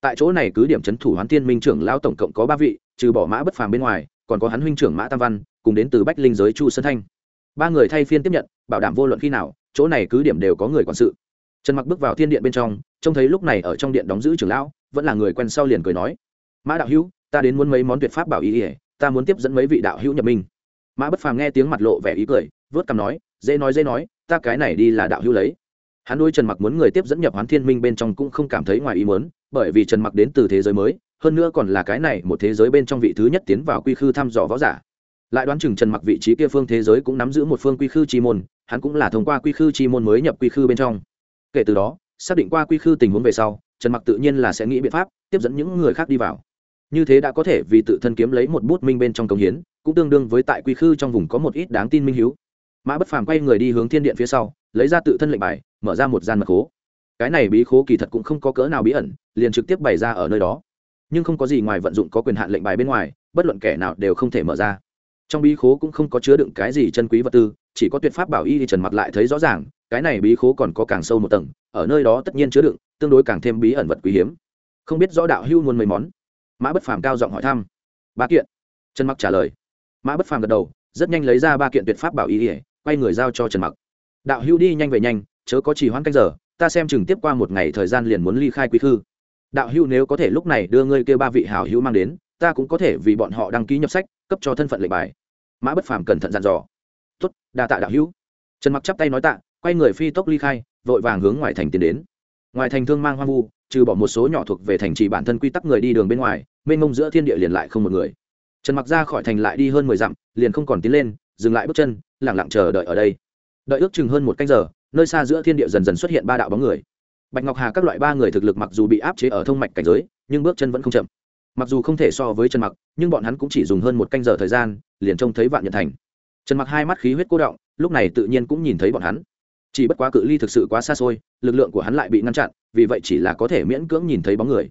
Tại chỗ này cứ điểm trấn thủ hoán thiên minh trưởng lão tổng cộng có ba vị, trừ bỏ mã bất phàm bên ngoài còn có hắn huynh trưởng mã tam văn, cùng đến từ bách linh giới chu sơn thanh. Ba người thay phiên tiếp nhận, bảo đảm vô luận khi nào, chỗ này cứ điểm đều có người quản sự. Trần mặc bước vào thiên điện bên trong, trông thấy lúc này ở trong điện đóng giữ trưởng lão, vẫn là người quen sau liền cười nói, mã đạo hữu, ta đến muốn mấy món tuyệt pháp bảo ý ỉa ta muốn tiếp dẫn mấy vị đạo hữu nhập minh. Mã bất phàm nghe tiếng mặt lộ vẻ ý cười, vớt cằm nói, dễ nói dễ nói, ta cái này đi là đạo hữu lấy. Hắn đôi trần mặc muốn người tiếp dẫn nhập hoán thiên minh bên trong cũng không cảm thấy ngoài ý muốn, bởi vì trần mặc đến từ thế giới mới hơn nữa còn là cái này, một thế giới bên trong vị thứ nhất tiến vào quy khư thăm dò võ giả. Lại đoán chừng trần mặc vị trí kia phương thế giới cũng nắm giữ một phương quy khư chi môn, hắn cũng là thông qua quy khư chi môn mới nhập quy khư bên trong. Kể từ đó, xác định qua quy khư tình huống về sau, trần mặc tự nhiên là sẽ nghĩ biện pháp tiếp dẫn những người khác đi vào. Như thế đã có thể vì tự thân kiếm lấy một bút minh bên trong công hiến, cũng tương đương với tại quy khư trong vùng có một ít đáng tin minh hiếu. Mã bất phàm quay người đi hướng thiên điện phía sau, lấy ra tự thân lệnh bài, mở ra một gian mật khố. Cái này bí khố kỳ thật cũng không có cỡ nào bí ẩn, liền trực tiếp bày ra ở nơi đó nhưng không có gì ngoài vận dụng có quyền hạn lệnh bài bên ngoài, bất luận kẻ nào đều không thể mở ra. Trong bí khố cũng không có chứa đựng cái gì chân quý vật tư, chỉ có tuyệt pháp bảo y thì trần mặc lại thấy rõ ràng, cái này bí khố còn có càng sâu một tầng, ở nơi đó tất nhiên chứa đựng, tương đối càng thêm bí ẩn vật quý hiếm. Không biết rõ đạo hưu muôn mấy món? Mã bất phàm cao giọng hỏi thăm. Ba kiện. Trần mặc trả lời. Mã bất phàm gật đầu, rất nhanh lấy ra ba kiện tuyệt pháp bảo y ỉa quay người giao cho trần mặc. Đạo hưu đi nhanh về nhanh, chớ có chỉ hoãn canh giờ, ta xem chừng tiếp qua một ngày thời gian liền muốn ly khai quý thư đạo hưu nếu có thể lúc này đưa ngươi kêu ba vị hảo hữu mang đến, ta cũng có thể vì bọn họ đăng ký nhập sách, cấp cho thân phận lệnh bài. Mã bất phàm cẩn thận dặn dò. Tuất đa tạ đạo hữu. Trần mặc chắp tay nói tạ, quay người phi tốc ly khai, vội vàng hướng ngoài thành tiến đến. Ngoài thành thương mang hoang vu, trừ bỏ một số nhỏ thuộc về thành trì bản thân quy tắc người đi đường bên ngoài, mênh mông giữa thiên địa liền lại không một người. Trần mặc ra khỏi thành lại đi hơn mười dặm, liền không còn tiến lên, dừng lại bước chân lẳng lặng chờ đợi ở đây. Đợi ước chừng hơn một canh giờ, nơi xa giữa thiên địa dần dần xuất hiện ba đạo bóng người bạch ngọc hà các loại ba người thực lực mặc dù bị áp chế ở thông mạch cảnh giới, nhưng bước chân vẫn không chậm. Mặc dù không thể so với trần mặc, nhưng bọn hắn cũng chỉ dùng hơn một canh giờ thời gian, liền trông thấy vạn nhận thành. Trần mặc hai mắt khí huyết cô động, lúc này tự nhiên cũng nhìn thấy bọn hắn. Chỉ bất quá cự ly thực sự quá xa xôi, lực lượng của hắn lại bị ngăn chặn, vì vậy chỉ là có thể miễn cưỡng nhìn thấy bóng người.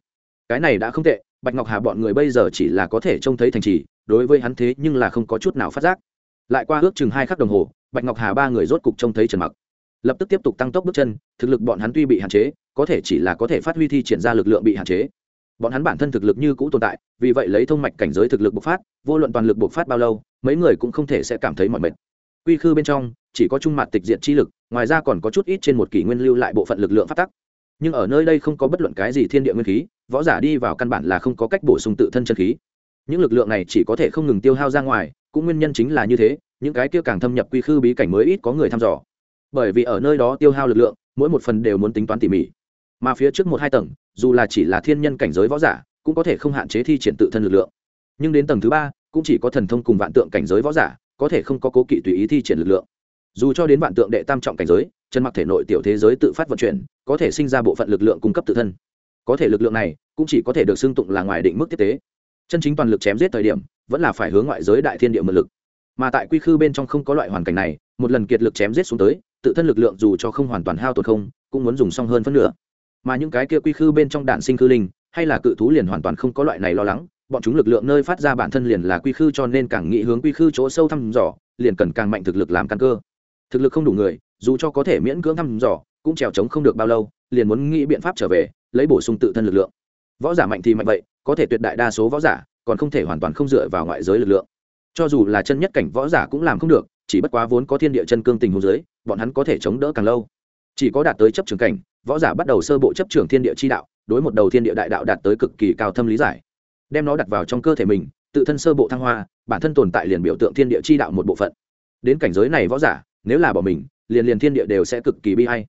Cái này đã không tệ, bạch ngọc hà bọn người bây giờ chỉ là có thể trông thấy thành trì, đối với hắn thế nhưng là không có chút nào phát giác. Lại qua ước chừng hai khắc đồng hồ, bạch ngọc hà ba người rốt cục trông thấy trần mặc lập tức tiếp tục tăng tốc bước chân, thực lực bọn hắn tuy bị hạn chế, có thể chỉ là có thể phát huy thi triển ra lực lượng bị hạn chế. Bọn hắn bản thân thực lực như cũ tồn tại, vì vậy lấy thông mạch cảnh giới thực lực bộc phát, vô luận toàn lực bộc phát bao lâu, mấy người cũng không thể sẽ cảm thấy mọi mệt. Quy khư bên trong, chỉ có trung mặt tịch diện chi lực, ngoài ra còn có chút ít trên một kỷ nguyên lưu lại bộ phận lực lượng phát tắc. Nhưng ở nơi đây không có bất luận cái gì thiên địa nguyên khí, võ giả đi vào căn bản là không có cách bổ sung tự thân chân khí. Những lực lượng này chỉ có thể không ngừng tiêu hao ra ngoài, cũng nguyên nhân chính là như thế, những cái kia càng thâm nhập quy khư bí cảnh mới ít có người thăm dò bởi vì ở nơi đó tiêu hao lực lượng, mỗi một phần đều muốn tính toán tỉ mỉ. Mà phía trước một hai tầng, dù là chỉ là thiên nhân cảnh giới võ giả, cũng có thể không hạn chế thi triển tự thân lực lượng. Nhưng đến tầng thứ ba, cũng chỉ có thần thông cùng vạn tượng cảnh giới võ giả, có thể không có cố kỵ tùy ý thi triển lực lượng. Dù cho đến vạn tượng đệ tam trọng cảnh giới, chân mặc thể nội tiểu thế giới tự phát vận chuyển, có thể sinh ra bộ phận lực lượng cung cấp tự thân. Có thể lực lượng này, cũng chỉ có thể được xưng tụng là ngoài định mức tiếp tế. Chân chính toàn lực chém giết thời điểm, vẫn là phải hướng ngoại giới đại thiên địa mượn lực. Mà tại quy khư bên trong không có loại hoàn cảnh này, một lần kiệt lực chém giết xuống tới tự thân lực lượng dù cho không hoàn toàn hao tổn không, cũng muốn dùng xong hơn phân nửa. Mà những cái kia quy khư bên trong đạn sinh khư linh, hay là cự thú liền hoàn toàn không có loại này lo lắng, bọn chúng lực lượng nơi phát ra bản thân liền là quy khư cho nên càng nghĩ hướng quy khư chỗ sâu thăm dò, liền cần càng mạnh thực lực làm căn cơ. Thực lực không đủ người, dù cho có thể miễn cưỡng thăm dò, cũng trèo trống không được bao lâu, liền muốn nghĩ biện pháp trở về, lấy bổ sung tự thân lực lượng. Võ giả mạnh thì mạnh vậy, có thể tuyệt đại đa số võ giả, còn không thể hoàn toàn không dựa vào ngoại giới lực lượng. Cho dù là chân nhất cảnh võ giả cũng làm không được chỉ bất quá vốn có thiên địa chân cương tình hồ dưới, bọn hắn có thể chống đỡ càng lâu. Chỉ có đạt tới chấp trường cảnh, võ giả bắt đầu sơ bộ chấp trường thiên địa chi đạo, đối một đầu thiên địa đại đạo đạt tới cực kỳ cao thâm lý giải. Đem nó đặt vào trong cơ thể mình, tự thân sơ bộ thăng hoa, bản thân tồn tại liền biểu tượng thiên địa chi đạo một bộ phận. Đến cảnh giới này võ giả, nếu là bỏ mình, liền liền thiên địa đều sẽ cực kỳ bi hay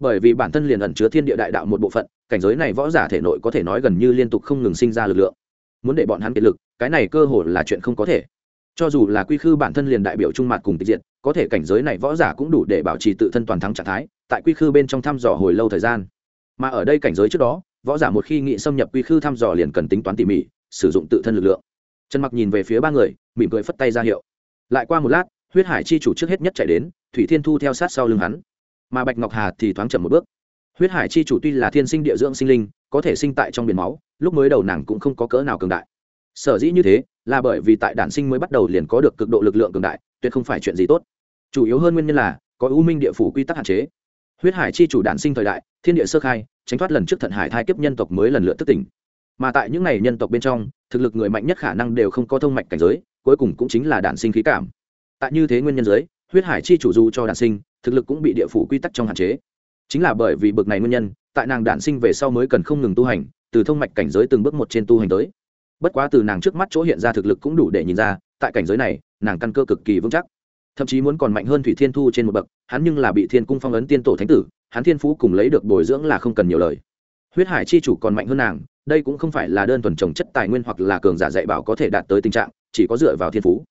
bởi vì bản thân liền ẩn chứa thiên địa đại đạo một bộ phận, cảnh giới này võ giả thể nội có thể nói gần như liên tục không ngừng sinh ra lực lượng. Muốn để bọn hắn kiệt lực, cái này cơ hội là chuyện không có thể cho dù là quy khư bản thân liền đại biểu trung mặt cùng tịch diệt, có thể cảnh giới này võ giả cũng đủ để bảo trì tự thân toàn thắng trạng thái tại quy khư bên trong thăm dò hồi lâu thời gian. Mà ở đây cảnh giới trước đó võ giả một khi nghị xâm nhập quy khư thăm dò liền cần tính toán tỉ mỉ sử dụng tự thân lực lượng. Trần mặc nhìn về phía ba người mỉm cười phất tay ra hiệu. Lại qua một lát huyết hải chi chủ trước hết nhất chạy đến thủy thiên thu theo sát sau lưng hắn. Mà bạch ngọc hà thì thoáng chậm một bước. Huyết hải chi chủ tuy là thiên sinh địa dưỡng sinh linh có thể sinh tại trong biển máu lúc mới đầu nàng cũng không có cỡ nào cường đại. Sở dĩ như thế là bởi vì tại đản sinh mới bắt đầu liền có được cực độ lực lượng cường đại, tuyệt không phải chuyện gì tốt. Chủ yếu hơn nguyên nhân là, có ưu minh địa phủ quy tắc hạn chế. Huyết hải chi chủ đản sinh thời đại, thiên địa sơ khai, tránh thoát lần trước thận hải thai kiếp nhân tộc mới lần lượt thức tỉnh. Mà tại những n à y nhân tộc bên trong, thực lực người mạnh nhất khả năng đều không có thông mạch cảnh giới, cuối cùng cũng chính là đản sinh khí cảm. Tại như thế nguyên nhân giới huyết hải chi chủ dù cho đản sinh, thực lực cũng bị địa phủ quy tắc trong hạn chế. Chính là bởi vì bực này nguyên nhân, tại nàng đản sinh về sau mới cần không ngừng tu hành, từ thông mạch cảnh giới từng bước một trên tu hành tới bất quá từ nàng trước mắt chỗ hiện ra thực lực cũng đủ để nhìn ra, tại cảnh giới này, nàng căn cơ cực kỳ vững chắc. Thậm chí muốn còn mạnh hơn thủy thiên thu trên một bậc, hắn nhưng là bị thiên cung phong ấn tiên tổ thánh tử, hắn thiên phú cùng lấy được bồi dưỡng là không cần nhiều lời. Huyết hải chi chủ còn mạnh hơn nàng, đây cũng không phải là đơn thuần trồng chất tài nguyên hoặc là cường giả dạy bảo có thể đạt tới tình trạng, chỉ có dựa vào thiên phú.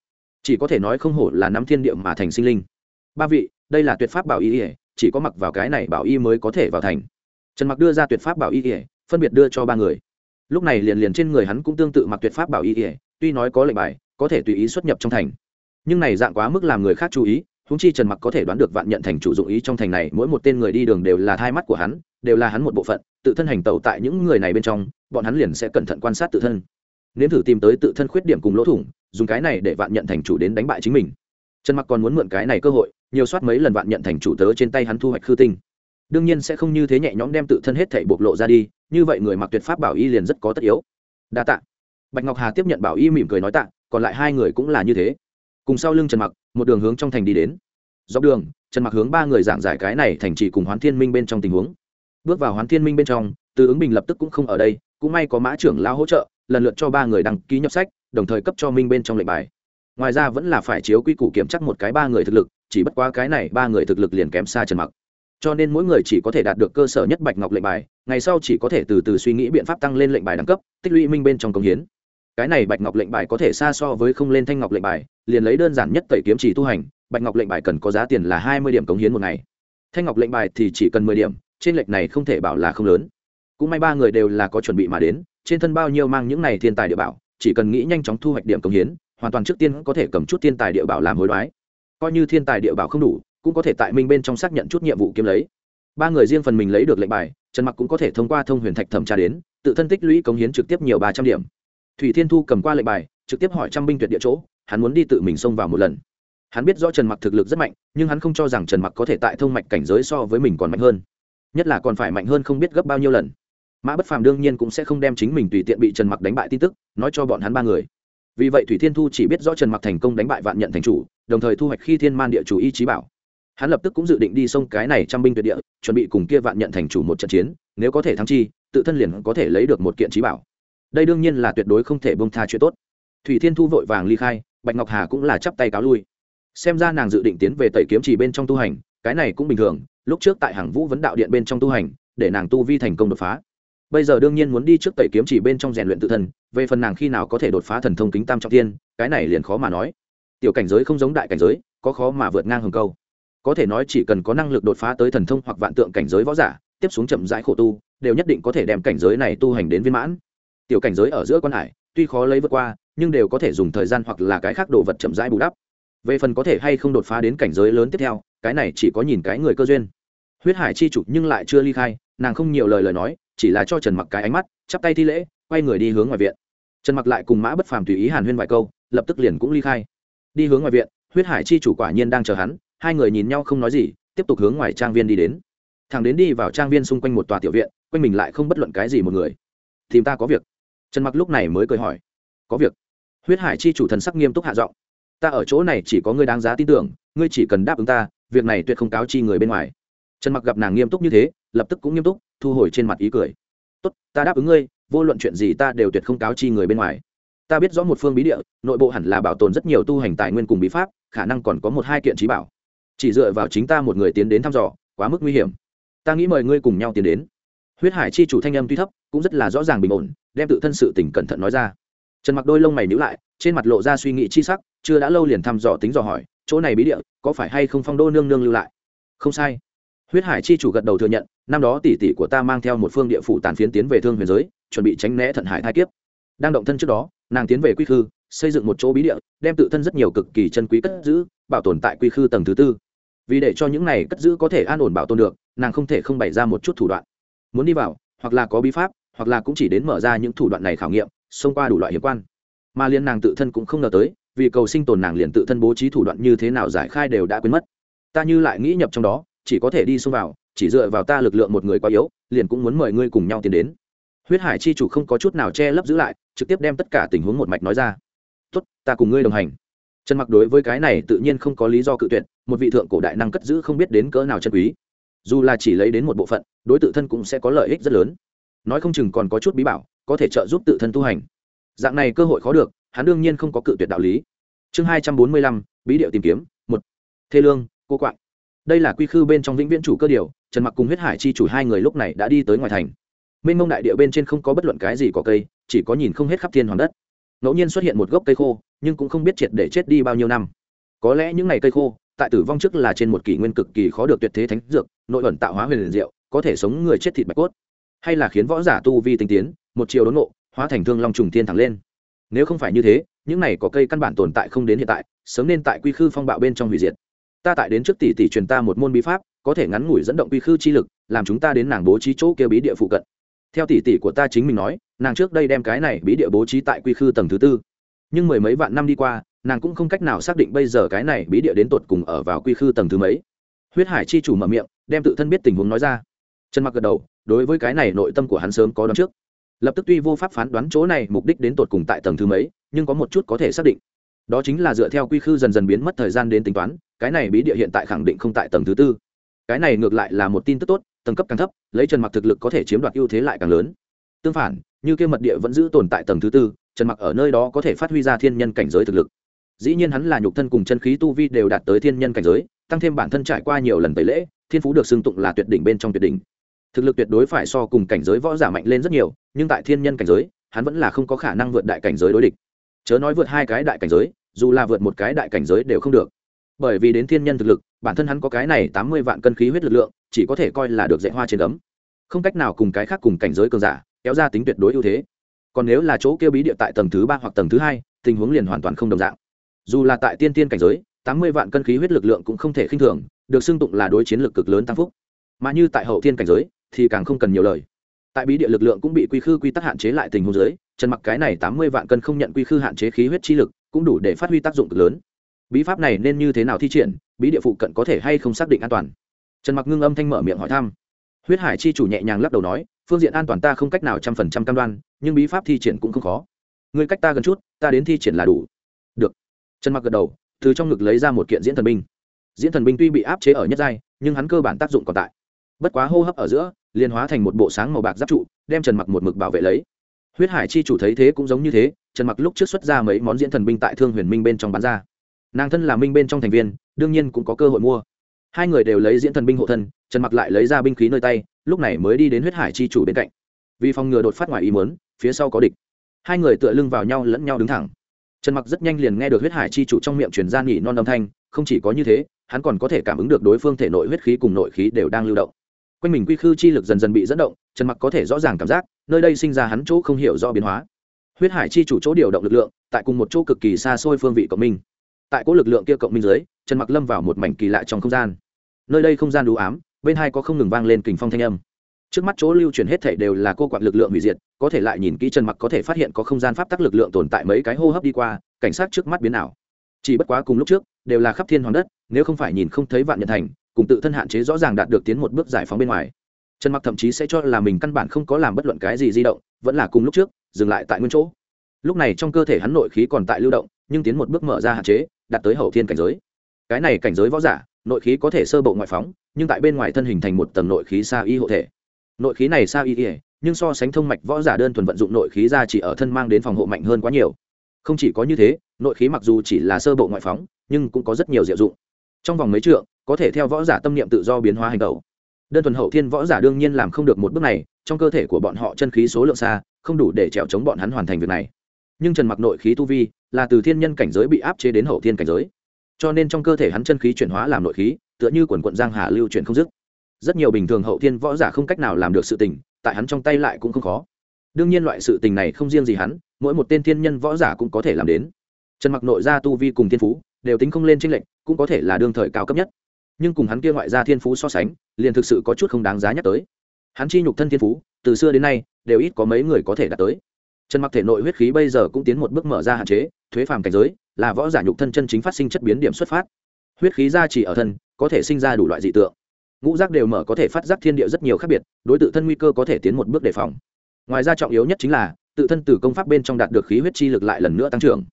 Chỉ có thể nói không hổ là nắm thiên địa mà thành sinh linh. Ba vị, đây là tuyệt pháp bảo y ỉa chỉ có mặc vào cái này bảo y mới có thể vào thành. Trần mặc đưa ra tuyệt pháp bảo y ỉa phân biệt đưa cho ba người lúc này liền liền trên người hắn cũng tương tự mặc tuyệt pháp bảo y ỉa tuy nói có lệnh bài, có thể tùy ý xuất nhập trong thành. Nhưng này dạng quá mức làm người khác chú ý húng chi trần mặc có thể đoán được vạn nhận thành chủ dụng ý trong thành này, mỗi một tên người đi đường đều là thai mắt của hắn, đều là hắn một bộ phận, tự thân hành tẩu tại những người này bên trong, bọn hắn liền sẽ cẩn thận quan sát tự thân. Nếm thử tìm tới tự thân khuyết điểm cùng lỗ thủng, dùng cái này để vạn nhận thành chủ đến đánh bại chính mình. Trần mặc còn muốn mượn cái này cơ hội, nhiều soát mấy lần vạn nhận thành chủ tớ trên tay hắn thu hoạch khư tinh đương nhiên sẽ không như thế nhẹ nhõm đem tự thân hết thảy bộc lộ ra đi, như vậy người mặc tuyệt pháp bảo y liền rất có tất yếu. Đa tạ. Bạch ngọc hà tiếp nhận bảo y mỉm cười nói tạ, còn lại hai người cũng là như thế. Cùng sau lưng trần mặc, một đường hướng trong thành đi đến. Dọc đường, trần mặc hướng ba người giảng giải cái này thành trì cùng hoán thiên minh bên trong tình huống. Bước vào hoán thiên minh bên trong, từ ứng bình lập tức cũng không ở đây, cũng may có mã trưởng lao hỗ trợ, lần lượt cho ba người đăng ký nhập sách, đồng thời cấp cho minh bên trong lệnh bài. Ngoài ra vẫn là phải chiếu quy củ kiểm chắc một cái ba người thực lực, chỉ bất quá cái này ba người thực lực liền kém xa trần mặc cho nên mỗi người chỉ có thể đạt được cơ sở nhất bạch ngọc lệnh bài, ngày sau chỉ có thể từ từ suy nghĩ biện pháp tăng lên lệnh bài đẳng cấp, tích lũy minh bên trong công hiến. Cái này bạch ngọc lệnh bài có thể xa so với không lên thanh ngọc lệnh bài, liền lấy đơn giản nhất tẩy kiếm chỉ tu hành, bạch ngọc lệnh bài cần có giá tiền là hai mươi điểm cống hiến một ngày. Thanh ngọc lệnh bài thì chỉ cần mười điểm, trên lệnh này không thể bảo là không lớn. Cũng may ba người đều là có chuẩn bị mà đến, trên thân bao nhiêu mang những này thiên tài địa bảo, chỉ cần nghĩ nhanh chóng thu hoạch điểm cống hiến, hoàn toàn trước tiên có thể cầm chút thiên tài địa bảo làm hối đoái. Coi như thiên tài địa bảo không đủ cũng có thể tại minh bên trong xác nhận chút nhiệm vụ kiếm lấy. Ba người riêng phần mình lấy được lệnh bài, trần mặc cũng có thể thông qua thông huyền thạch thẩm tra đến, tự thân tích lũy cống hiến trực tiếp nhiều ba trăm điểm. Thủy thiên thu cầm qua lệnh bài, trực tiếp hỏi trăm binh tuyệt địa chỗ, hắn muốn đi tự mình xông vào một lần. Hắn biết rõ trần mặc thực lực rất mạnh, nhưng hắn không cho rằng trần mặc có thể tại thông mạch cảnh giới so với mình còn mạnh hơn. Nhất là còn phải mạnh hơn không biết gấp bao nhiêu lần. Mã bất phàm đương nhiên cũng sẽ không đem chính mình tùy tiện bị trần mặc đánh bại tin tức, nói cho bọn hắn ba người. Vì vậy thủy thiên thu chỉ biết rõ trần mặc thành công đánh bại vạn nhận thành chủ, đồng thời thu hoạch khi thiên man địa chủ y trí bảo hắn lập tức cũng dự định đi sông cái này trăm binh tuyệt địa, chuẩn bị cùng kia vạn nhận thành chủ một trận chiến, nếu có thể thắng chi, tự thân liền có thể lấy được một kiện trí bảo. Đây đương nhiên là tuyệt đối không thể bông tha chuyện tốt. Thủy thiên thu vội vàng ly khai, bạch ngọc hà cũng là chắp tay cáo lui. Xem ra nàng dự định tiến về tẩy kiếm chỉ bên trong tu hành, cái này cũng bình thường, lúc trước tại hàng vũ vấn đạo điện bên trong tu hành, để nàng tu vi thành công đột phá. Bây giờ đương nhiên muốn đi trước tẩy kiếm chỉ bên trong rèn luyện tự thân, về phần nàng khi nào có thể đột phá thần thông kính tam trọng tiên cái này liền khó mà nói. Tiểu cảnh giới không giống đại cảnh giới, có khó mà vượt ngang hầm câu có thể nói chỉ cần có năng lực đột phá tới thần thông hoặc vạn tượng cảnh giới võ giả, tiếp xuống chậm rãi khổ tu, đều nhất định có thể đem cảnh giới này tu hành đến viên mãn. Tiểu cảnh giới ở giữa quan hải, tuy khó lấy vượt qua, nhưng đều có thể dùng thời gian hoặc là cái khác đồ vật chậm rãi bù đắp. Về phần có thể hay không đột phá đến cảnh giới lớn tiếp theo, cái này chỉ có nhìn cái người cơ duyên. Huyết hải chi chủ nhưng lại chưa ly khai, nàng không nhiều lời lời nói, chỉ là cho trần mặc cái ánh mắt, chắp tay thi lễ, quay người đi hướng ngoài viện. Trần mặc lại cùng mã bất phàm tùy ý hàn huyên vài câu, lập tức liền cũng ly khai. Đi hướng ngoài viện, huyết hải chi chủ quả nhiên đang chờ hắn hai người nhìn nhau không nói gì, tiếp tục hướng ngoài trang viên đi đến. Thằng đến đi vào trang viên xung quanh một tòa tiểu viện, quanh mình lại không bất luận cái gì một người. Tìm ta có việc. Trần mặc lúc này mới cười hỏi. Có việc. Huyết hải chi chủ thần sắc nghiêm túc hạ giọng. Ta ở chỗ này chỉ có ngươi đáng giá tin tưởng, ngươi chỉ cần đáp ứng ta, việc này tuyệt không cáo chi người bên ngoài. Trần mặc gặp nàng nghiêm túc như thế, lập tức cũng nghiêm túc, thu hồi trên mặt ý cười. Tốt, ta đáp ứng ngươi, vô luận chuyện gì ta đều tuyệt không cáo chi người bên ngoài. Ta biết rõ một phương bí địa, nội bộ hẳn là bảo tồn rất nhiều tu hành tài nguyên cùng bí pháp, khả năng còn có một hai kiện trí bảo chỉ dựa vào chính ta một người tiến đến thăm dò, quá mức nguy hiểm. Ta nghĩ mời ngươi cùng nhau tiến đến. Huyết hải chi chủ thanh âm tuy thấp, cũng rất là rõ ràng bình ổn, đem tự thân sự tình cẩn thận nói ra. Trần mặc đôi lông mày nhíu lại, trên mặt lộ ra suy nghĩ chi sắc, chưa đã lâu liền thăm dò tính dò hỏi, chỗ này bí địa, có phải hay không phong đô nương nương lưu lại? Không sai. Huyết hải chi chủ gật đầu thừa nhận, năm đó tỷ tỷ của ta mang theo một phương địa phủ tàn phiến tiến về thương huyền giới, chuẩn bị tránh né thận hải thai kiếp. Đang động thân trước đó, nàng tiến về quy khư, xây dựng một chỗ bí địa, đem tự thân rất nhiều cực kỳ chân quý cất giữ, bảo tồn tại quy khư tầng thứ tư vì để cho những này cất giữ có thể an ổn bảo tồn được, nàng không thể không bày ra một chút thủ đoạn. Muốn đi vào, hoặc là có bí pháp, hoặc là cũng chỉ đến mở ra những thủ đoạn này khảo nghiệm, xông qua đủ loại hiểm quan. Mà liên nàng tự thân cũng không ngờ tới, vì cầu sinh tồn nàng liền tự thân bố trí thủ đoạn như thế nào giải khai đều đã quên mất. Ta như lại nghĩ nhập trong đó, chỉ có thể đi xông vào, chỉ dựa vào ta lực lượng một người quá yếu, liền cũng muốn mời ngươi cùng nhau tiến đến. Huyết hải chi chủ không có chút nào che lấp giữ lại, trực tiếp đem tất cả tình huống một mạch nói ra. Tốt, ta cùng ngươi đồng hành trần mặc đối với cái này tự nhiên không có lý do cự tuyệt, một vị thượng cổ đại năng cất giữ không biết đến cỡ nào chân quý. Dù là chỉ lấy đến một bộ phận, đối tự thân cũng sẽ có lợi ích rất lớn. Nói không chừng còn có chút bí bảo, có thể trợ giúp tự thân tu hành. Dạng này cơ hội khó được, hắn đương nhiên không có cự tuyệt đạo lý. Chương hai trăm bốn mươi lăm, bí điệu tìm kiếm, một. Thê lương, cô quạng. Đây là quy khư bên trong vĩnh viễn chủ cơ điều, trần mặc cùng huyết hải chi chủ hai người lúc này đã đi tới ngoài thành. Mênh mông đại địa bên trên không có bất luận cái gì có cây, chỉ có nhìn không hết khắp thiên hoàng đất ngẫu nhiên xuất hiện một gốc cây khô, nhưng cũng không biết triệt để chết đi bao nhiêu năm. Có lẽ những ngày cây khô, tại tử vong trước là trên một kỷ nguyên cực kỳ khó được tuyệt thế thánh dược, nội ẩn tạo hóa huyền liền diệu, có thể sống người chết thịt bạch cốt. Hay là khiến võ giả tu vi tinh tiến, một chiều đốn nộ hóa thành thương long trùng thiên thẳng lên. Nếu không phải như thế, những này có cây căn bản tồn tại không đến hiện tại, sớm nên tại quy khư phong bạo bên trong hủy diệt. Ta tại đến trước tỷ tỷ truyền ta một môn bí pháp, có thể ngắn ngủi dẫn động quy khư chi lực, làm chúng ta đến nàng bố trí chỗ kêu bí địa phụ cận. Theo tỷ tỷ của ta chính mình nói nàng trước đây đem cái này bí địa bố trí tại quy khư tầng thứ tư. Nhưng mười mấy vạn năm đi qua, nàng cũng không cách nào xác định bây giờ cái này bí địa đến tột cùng ở vào quy khư tầng thứ mấy. Huyết hải chi chủ mở miệng, đem tự thân biết tình huống nói ra. Trần mặc gật đầu, đối với cái này nội tâm của hắn sớm có đoán trước. Lập tức tuy vô pháp phán đoán chỗ này mục đích đến tột cùng tại tầng thứ mấy, nhưng có một chút có thể xác định. Đó chính là dựa theo quy khư dần dần biến mất thời gian đến tính toán, cái này bí địa hiện tại khẳng định không tại tầng thứ tư. Cái này ngược lại là một tin tức tốt, tầng cấp càng thấp, lấy trần mặc thực lực có thể chiếm đoạt ưu thế lại càng lớn. Tương phản như kia mật địa vẫn giữ tồn tại tầng thứ tư, trần mặc ở nơi đó có thể phát huy ra thiên nhân cảnh giới thực lực. Dĩ nhiên hắn là nhục thân cùng chân khí tu vi đều đạt tới thiên nhân cảnh giới, tăng thêm bản thân trải qua nhiều lần tẩy lễ, thiên phú được xưng tụng là tuyệt đỉnh bên trong tuyệt đỉnh. Thực lực tuyệt đối phải so cùng cảnh giới võ giả mạnh lên rất nhiều, nhưng tại thiên nhân cảnh giới, hắn vẫn là không có khả năng vượt đại cảnh giới đối địch. Chớ nói vượt hai cái đại cảnh giới, dù là vượt một cái đại cảnh giới đều không được. Bởi vì đến thiên nhân thực lực, bản thân hắn có cái này tám mươi vạn cân khí huyết lực lượng, chỉ có thể coi là được dạy hoa trên ấm. Không cách nào cùng cái khác cùng cảnh giới cường giả kéo ra tính tuyệt đối ưu thế. Còn nếu là chỗ kia bí địa tại tầng thứ ba hoặc tầng thứ hai, tình huống liền hoàn toàn không đồng dạng. Dù là tại tiên tiên cảnh giới, tám mươi vạn cân khí huyết lực lượng cũng không thể khinh thường, được xưng tụng là đối chiến lực cực lớn tăng phúc. Mà như tại hậu tiên cảnh giới, thì càng không cần nhiều lời. Tại bí địa lực lượng cũng bị quy khư quy tắc hạn chế lại tình huống giới trần mặc cái này tám mươi vạn cân không nhận quy khư hạn chế khí huyết chi lực, cũng đủ để phát huy tác dụng cực lớn. Bí pháp này nên như thế nào thi triển, bí địa phụ cận có thể hay không xác định an toàn? Trần mặc ngưng âm thanh mở miệng hỏi thăm. Huyết hải chi chủ nhẹ nhàng lắc đầu nói phương diện an toàn ta không cách nào trăm phần trăm cam đoan, nhưng bí pháp thi triển cũng không khó. Người cách ta gần chút, ta đến thi triển là đủ. Được. Trần mặc gật đầu, từ trong ngực lấy ra một kiện diễn thần binh. Diễn thần binh tuy bị áp chế ở nhất giai, nhưng hắn cơ bản tác dụng còn tại. Bất quá hô hấp ở giữa, liền hóa thành một bộ sáng màu bạc giáp trụ, đem trần mặc một mực bảo vệ lấy. Huyết hải chi chủ thấy thế cũng giống như thế, trần mặc lúc trước xuất ra mấy món diễn thần binh tại thương huyền minh bên trong bán ra. Nàng thân là minh bên trong thành viên, đương nhiên cũng có cơ hội mua hai người đều lấy diễn thần binh hộ thân, trần mặc lại lấy ra binh khí nơi tay, lúc này mới đi đến huyết hải chi chủ bên cạnh. Vì phòng ngừa đột phát ngoài ý muốn, phía sau có địch. Hai người tựa lưng vào nhau lẫn nhau đứng thẳng. Trần mặc rất nhanh liền nghe được huyết hải chi chủ trong miệng truyền ra nghỉ non âm thanh, không chỉ có như thế, hắn còn có thể cảm ứng được đối phương thể nội huyết khí cùng nội khí đều đang lưu động. Quanh mình quy khư chi lực dần dần bị dẫn động, trần mặc có thể rõ ràng cảm giác, nơi đây sinh ra hắn chỗ không hiểu rõ biến hóa. Huyết hải chi chủ chỗ điều động lực lượng, tại cùng một chỗ cực kỳ xa xôi phương vị cộng minh. Tại cỗ lực lượng kia cộng minh dưới, trần mặc lâm vào một mảnh kỳ lạ trong không gian nơi đây không gian đủ ám, bên hai có không ngừng vang lên kình phong thanh âm. Trước mắt chỗ lưu chuyển hết thể đều là cô quạng lực lượng hủy diệt, có thể lại nhìn kỹ trần mặc có thể phát hiện có không gian pháp tắc lực lượng tồn tại mấy cái hô hấp đi qua, cảnh sát trước mắt biến ảo. Chỉ bất quá cùng lúc trước, đều là khắp thiên hoàng đất, nếu không phải nhìn không thấy vạn nhật thành, cùng tự thân hạn chế rõ ràng đạt được tiến một bước giải phóng bên ngoài. Trần mặc thậm chí sẽ cho là mình căn bản không có làm bất luận cái gì di động, vẫn là cùng lúc trước, dừng lại tại nguyên chỗ. Lúc này trong cơ thể hắn nội khí còn tại lưu động, nhưng tiến một bước mở ra hạn chế, đạt tới hậu thiên cảnh giới. Cái này cảnh giới võ giả nội khí có thể sơ bộ ngoại phóng, nhưng tại bên ngoài thân hình thành một tầng nội khí sa y hộ thể. Nội khí này sa y ỉa nhưng so sánh thông mạch võ giả đơn thuần vận dụng nội khí ra chỉ ở thân mang đến phòng hộ mạnh hơn quá nhiều. Không chỉ có như thế, nội khí mặc dù chỉ là sơ bộ ngoại phóng, nhưng cũng có rất nhiều diệu dụng. Trong vòng mấy trượng, có thể theo võ giả tâm niệm tự do biến hóa hành tẩu đơn thuần hậu thiên võ giả đương nhiên làm không được một bước này, trong cơ thể của bọn họ chân khí số lượng xa, không đủ để trèo chống bọn hắn hoàn thành việc này. Nhưng trần mặc nội khí tu vi, là từ thiên nhân cảnh giới bị áp chế đến hậu thiên cảnh giới cho nên trong cơ thể hắn chân khí chuyển hóa làm nội khí, tựa như quần quận giang hà lưu chuyển không dứt. Rất nhiều bình thường hậu thiên võ giả không cách nào làm được sự tình, tại hắn trong tay lại cũng không khó. Đương nhiên loại sự tình này không riêng gì hắn, mỗi một tên thiên nhân võ giả cũng có thể làm đến. Trần mặc nội gia tu vi cùng thiên phú, đều tính không lên tranh lệnh cũng có thể là đương thời cao cấp nhất. Nhưng cùng hắn kia ngoại gia thiên phú so sánh, liền thực sự có chút không đáng giá nhắc tới. Hắn chi nhục thân thiên phú, từ xưa đến nay, đều ít có mấy người có thể đạt tới trần mặc thể nội huyết khí bây giờ cũng tiến một bước mở ra hạn chế, thuế phàm cảnh giới, là võ giả nhục thân chân chính phát sinh chất biến điểm xuất phát. Huyết khí ra chỉ ở thân, có thể sinh ra đủ loại dị tượng. Ngũ giác đều mở có thể phát giác thiên địa rất nhiều khác biệt, đối tự thân nguy cơ có thể tiến một bước đề phòng. Ngoài ra trọng yếu nhất chính là, tự thân từ công pháp bên trong đạt được khí huyết chi lực lại lần nữa tăng trưởng.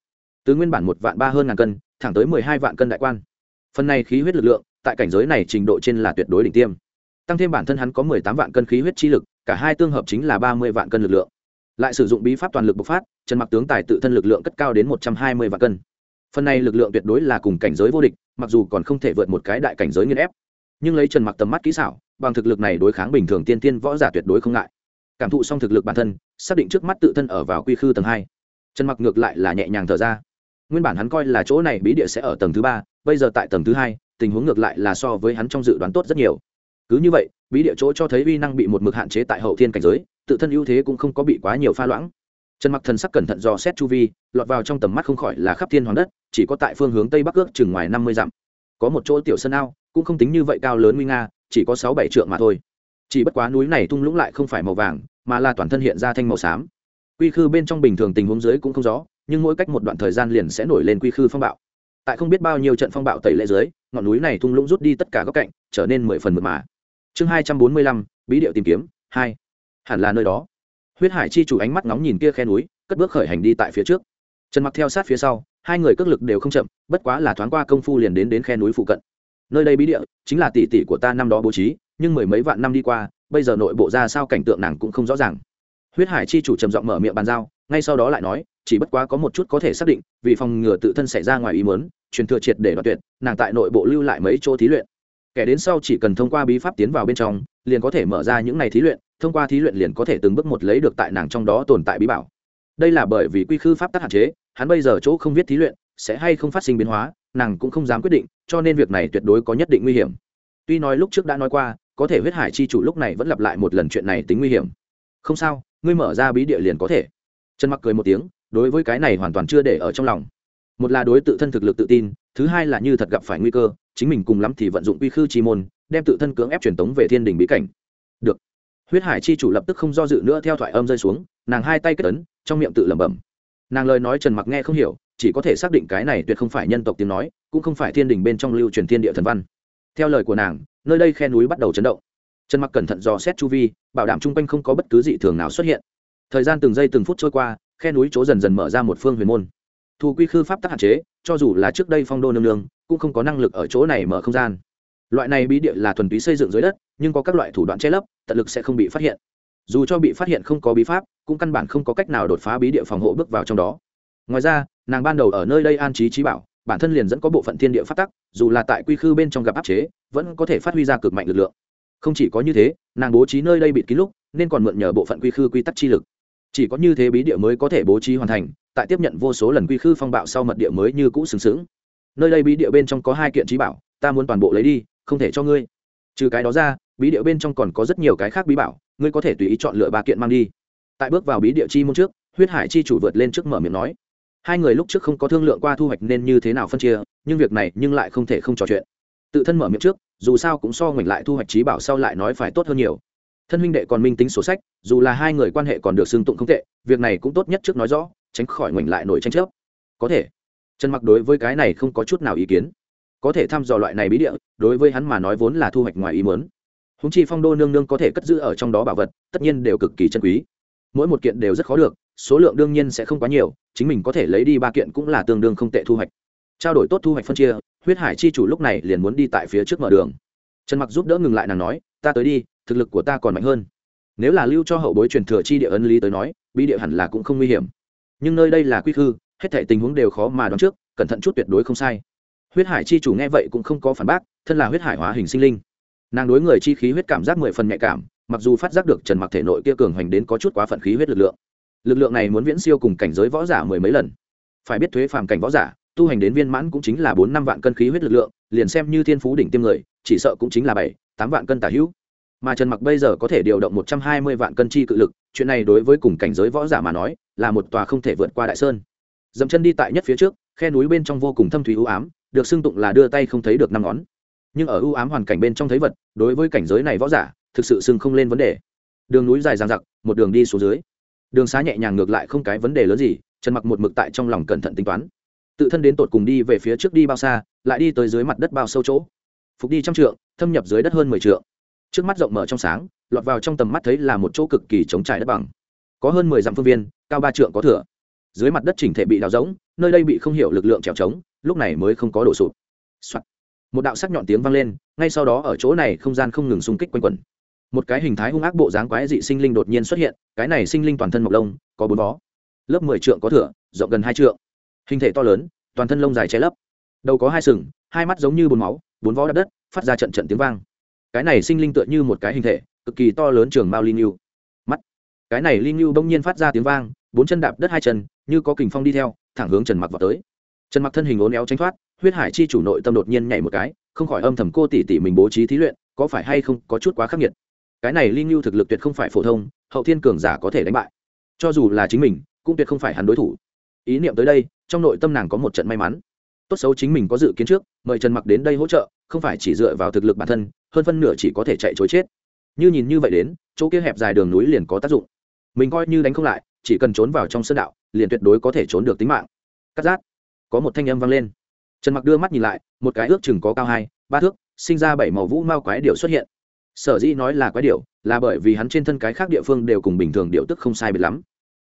Từ nguyên bản một vạn ba hơn ngàn cân, thẳng tới mười hai vạn cân đại quan. Phần này khí huyết lực lượng, tại cảnh giới này trình độ trên là tuyệt đối đỉnh tiêm. Tăng thêm bản thân hắn có mười tám vạn cân khí huyết chi lực, cả hai tương hợp chính là ba mươi vạn cân lực lượng lại sử dụng bí pháp toàn lực bộc phát, trần mặc tướng tài tự thân lực lượng cất cao đến một trăm hai mươi vạn cân. Phần này lực lượng tuyệt đối là cùng cảnh giới vô địch, mặc dù còn không thể vượt một cái đại cảnh giới nghiên ép. Nhưng lấy trần mặc tầm mắt kỹ xảo, bằng thực lực này đối kháng bình thường tiên tiên võ giả tuyệt đối không ngại. Cảm thụ xong thực lực bản thân, xác định trước mắt tự thân ở vào quy khư tầng hai. Trần mặc ngược lại là nhẹ nhàng thở ra. Nguyên bản hắn coi là chỗ này bí địa sẽ ở tầng thứ ba, bây giờ tại tầng thứ hai, tình huống ngược lại là so với hắn trong dự đoán tốt rất nhiều. Cứ như vậy, bí địa chỗ cho thấy uy năng bị một mực hạn chế tại hậu thiên cảnh giới tự thân ưu thế cũng không có bị quá nhiều pha loãng. Trần mặc thần sắc cẩn thận dò xét chu vi, lọt vào trong tầm mắt không khỏi là khắp thiên hoàng đất, chỉ có tại phương hướng tây bắc ước chừng ngoài năm mươi dặm. Có một chỗ tiểu sân ao, cũng không tính như vậy cao lớn nguy nga, chỉ có sáu bảy trượng mà thôi. Chỉ bất quá núi này tung lũng lại không phải màu vàng, mà là toàn thân hiện ra thanh màu xám. Quy khư bên trong bình thường tình huống dưới cũng không rõ, nhưng mỗi cách một đoạn thời gian liền sẽ nổi lên quy khư phong bạo. Tại không biết bao nhiêu trận phong bạo tẩy lệ dưới, ngọn núi này thung lũng rút đi tất cả góc cạnh, trở nên mười phần mượt mà. Chương hai trăm bốn mươi lăm, bí điệu tìm kiếm, hai hẳn là nơi đó. Huyết hải chi chủ ánh mắt ngóng nhìn kia khe núi, cất bước khởi hành đi tại phía trước. Trần mặc theo sát phía sau, hai người cước lực đều không chậm, bất quá là thoáng qua công phu liền đến đến khe núi phụ cận. Nơi đây bí địa, chính là tỷ tỷ của ta năm đó bố trí, nhưng mười mấy vạn năm đi qua, bây giờ nội bộ ra sao cảnh tượng nàng cũng không rõ ràng. Huyết hải chi chủ trầm giọng mở miệng bàn giao, ngay sau đó lại nói, chỉ bất quá có một chút có thể xác định, vì phòng ngừa tự thân xảy ra ngoài ý muốn, truyền thừa triệt để đoạt tuyệt, nàng tại nội bộ lưu lại mấy chỗ thí luyện. Kẻ đến sau chỉ cần thông qua bí pháp tiến vào bên trong, liền có thể mở ra những ngày thí luyện thông qua thí luyện liền có thể từng bước một lấy được tại nàng trong đó tồn tại bí bảo. Đây là bởi vì quy khư pháp tắc hạn chế, hắn bây giờ chỗ không viết thí luyện, sẽ hay không phát sinh biến hóa, nàng cũng không dám quyết định, cho nên việc này tuyệt đối có nhất định nguy hiểm. Tuy nói lúc trước đã nói qua, có thể huyết hải chi chủ lúc này vẫn lặp lại một lần chuyện này tính nguy hiểm. Không sao, ngươi mở ra bí địa liền có thể. Trần mặc cười một tiếng, đối với cái này hoàn toàn chưa để ở trong lòng. Một là đối tự thân thực lực tự tin, thứ hai là như thật gặp phải nguy cơ, chính mình cùng lắm thì vận dụng quy khư chi môn, đem tự thân cưỡng ép truyền tống về thiên đình bí cảnh. Được huyết hải chi chủ lập tức không do dự nữa theo thoại âm rơi xuống, nàng hai tay kết ấn, trong miệng tự lẩm bẩm. Nàng lời nói trần mặc nghe không hiểu, chỉ có thể xác định cái này tuyệt không phải nhân tộc tiếng nói, cũng không phải thiên đình bên trong lưu truyền thiên địa thần văn. Theo lời của nàng, nơi đây khe núi bắt đầu chấn động. Trần mặc cẩn thận dò xét chu vi, bảo đảm chung quanh không có bất cứ dị thường nào xuất hiện. Thời gian từng giây từng phút trôi qua, khe núi chỗ dần dần mở ra một phương huyền môn. Thu quy khư pháp tắc hạn chế, cho dù là trước đây phong đô nương nương, cũng không có năng lực ở chỗ này mở không gian loại này bí địa là thuần túy xây dựng dưới đất, nhưng có các loại thủ đoạn che lấp, tận lực sẽ không bị phát hiện. Dù cho bị phát hiện không có bí pháp, cũng căn bản không có cách nào đột phá bí địa phòng hộ bước vào trong đó. Ngoài ra, nàng ban đầu ở nơi đây an trí trí bảo, bản thân liền dẫn có bộ phận thiên địa phát tắc, dù là tại quy khư bên trong gặp áp chế, vẫn có thể phát huy ra cực mạnh lực lượng. Không chỉ có như thế, nàng bố trí nơi đây bịt kín lúc, nên còn mượn nhờ bộ phận quy khư quy tắc chi lực. Chỉ có như thế bí địa mới có thể bố trí hoàn thành, tại tiếp nhận vô số lần quy khư phong bạo sau mật địa mới như cũ xứng xứng nơi đây bí địa bên trong có hai kiện trí bảo, ta muốn toàn bộ lấy đi không thể cho ngươi. Trừ cái đó ra, bí địa bên trong còn có rất nhiều cái khác bí bảo, ngươi có thể tùy ý chọn lựa ba kiện mang đi. Tại bước vào bí địa chi môn trước, huyết hải chi chủ vượt lên trước mở miệng nói. Hai người lúc trước không có thương lượng qua thu hoạch nên như thế nào phân chia, nhưng việc này nhưng lại không thể không trò chuyện. Tự thân mở miệng trước, dù sao cũng so ngoảnh lại thu hoạch trí bảo sau lại nói phải tốt hơn nhiều. Thân huynh đệ còn minh tính sổ sách, dù là hai người quan hệ còn được xưng tụng không tệ, việc này cũng tốt nhất trước nói rõ, tránh khỏi ngoảnh lại nổi tranh chấp. Có thể. Trần mặc đối với cái này không có chút nào ý kiến có thể thăm dò loại này bí địa, đối với hắn mà nói vốn là thu hoạch ngoài ý muốn. Húng chi phong đô nương nương có thể cất giữ ở trong đó bảo vật, tất nhiên đều cực kỳ chân quý. Mỗi một kiện đều rất khó được, số lượng đương nhiên sẽ không quá nhiều, chính mình có thể lấy đi ba kiện cũng là tương đương không tệ thu hoạch. Trao đổi tốt thu hoạch phân chia, huyết hải chi chủ lúc này liền muốn đi tại phía trước mở đường. Trần mặc giúp đỡ ngừng lại nàng nói, ta tới đi, thực lực của ta còn mạnh hơn. Nếu là lưu cho hậu bối truyền thừa chi địa ấn lý tới nói, bí địa hẳn là cũng không nguy hiểm. Nhưng nơi đây là quy khư, hết thể tình huống đều khó mà đoán trước, cẩn thận chút tuyệt đối không sai huyết hải chi chủ nghe vậy cũng không có phản bác, thân là huyết hải hóa hình sinh linh. Nàng đối người chi khí huyết cảm giác mười phần nhạy cảm, mặc dù phát giác được trần mặc thể nội kia cường hoành đến có chút quá phận khí huyết lực lượng. Lực lượng này muốn viễn siêu cùng cảnh giới võ giả mười mấy lần. Phải biết thuế phàm cảnh võ giả, tu hành đến viên mãn cũng chính là bốn năm vạn cân khí huyết lực lượng, liền xem như thiên phú đỉnh tiêm người, chỉ sợ cũng chính là bảy, tám vạn cân tả hữu. Mà trần mặc bây giờ có thể điều động một trăm hai mươi vạn cân chi cự lực, chuyện này đối với cùng cảnh giới võ giả mà nói, là một tòa không thể vượt qua đại sơn. Dậm chân đi tại nhất phía trước, khe núi bên trong vô cùng thâm thúy u ám được xưng tụng là đưa tay không thấy được năm ngón. Nhưng ở ưu ám hoàn cảnh bên trong thấy vật, đối với cảnh giới này võ giả, thực sự xưng không lên vấn đề. Đường núi dài dang dặc, một đường đi xuống dưới. Đường xá nhẹ nhàng ngược lại không cái vấn đề lớn gì, trần mặc một mực tại trong lòng cẩn thận tính toán. Tự thân đến tột cùng đi về phía trước đi bao xa, lại đi tới dưới mặt đất bao sâu chỗ. Phục đi trăm trượng, thâm nhập dưới đất hơn mười trượng. Trước mắt rộng mở trong sáng, lọt vào trong tầm mắt thấy là một chỗ cực kỳ chống trải đất bằng. Có hơn mười dặm phương viên, cao ba trượng có thửa dưới mặt đất chỉnh thể bị đào rỗng, nơi đây bị không hiểu lực lượng trèo trống, lúc này mới không có đổ sụt、Soạn. một đạo sắc nhọn tiếng vang lên, ngay sau đó ở chỗ này không gian không ngừng xung kích quanh quẩn. Một cái hình thái hung ác bộ dáng quái dị sinh linh đột nhiên xuất hiện, cái này sinh linh toàn thân mọc lông, có bốn vó. Lớp mười trượng có thửa, rộng gần hai trượng. Hình thể to lớn, toàn thân lông dài che lấp. Đầu có hai sừng, hai mắt giống như bồn máu, bốn vó đập đất, phát ra trận trận tiếng vang. Cái này sinh linh tựa như một cái hình thể, cực kỳ to lớn trường mao linh yêu mắt. Cái này linh yêu bỗng nhiên phát ra tiếng vang bốn chân đạp đất hai chân, như có kình phong đi theo, thẳng hướng trần mặc vào tới. Trần mặc thân hình ố néo tránh thoát, huyết hải chi chủ nội tâm đột nhiên nhảy một cái, không khỏi âm thầm cô tỷ tỷ mình bố trí thí luyện, có phải hay không có chút quá khắc nghiệt. Cái này linh lưu thực lực tuyệt không phải phổ thông, hậu thiên cường giả có thể đánh bại. Cho dù là chính mình, cũng tuyệt không phải hắn đối thủ. Ý niệm tới đây, trong nội tâm nàng có một trận may mắn. Tốt xấu chính mình có dự kiến trước, mời trần mặc đến đây hỗ trợ, không phải chỉ dựa vào thực lực bản thân, hơn phân nửa chỉ có thể chạy chối chết. Như nhìn như vậy đến, chỗ kia hẹp dài đường núi liền có tác dụng. Mình coi như đánh không lại chỉ cần trốn vào trong sơn đạo, liền tuyệt đối có thể trốn được tính mạng. Cắt rát. Có một thanh âm vang lên. Trần mặc đưa mắt nhìn lại, một cái ước chừng có cao hai, ba thước, sinh ra bảy màu vũ mao quái điệu xuất hiện. Sở dĩ nói là quái điệu là bởi vì hắn trên thân cái khác địa phương đều cùng bình thường điệu tức không sai biệt lắm.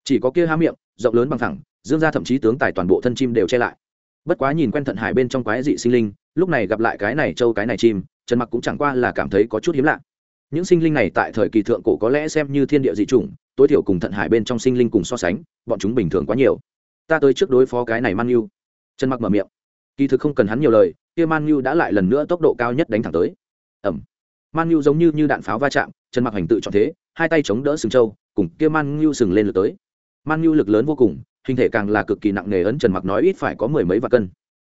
Chỉ có kia há miệng, rộng lớn bằng thẳng dương ra thậm chí tướng tài toàn bộ thân chim đều che lại. Bất quá nhìn quen thận hải bên trong quái dị sinh linh, lúc này gặp lại cái này trâu cái này chim, trần mặc cũng chẳng qua là cảm thấy có chút hiếm lạ. Những sinh linh này tại thời kỳ thượng cổ có lẽ xem như thiên địa dị chủng tối thiểu cùng thận hải bên trong sinh linh cùng so sánh bọn chúng bình thường quá nhiều. Ta tới trước đối phó cái này man nhu. Trần mặc mở miệng. Kỳ thực không cần hắn nhiều lời kia man nhu đã lại lần nữa tốc độ cao nhất đánh thẳng tới. Ẩm man nhu giống như, như đạn pháo va chạm trần mặc hành tự chọn thế hai tay chống đỡ sừng châu cùng kia man nhu sừng lên lượt tới. Man nhu lực lớn vô cùng hình thể càng là cực kỳ nặng nề ấn trần mặc nói ít phải có mười mấy vạn cân.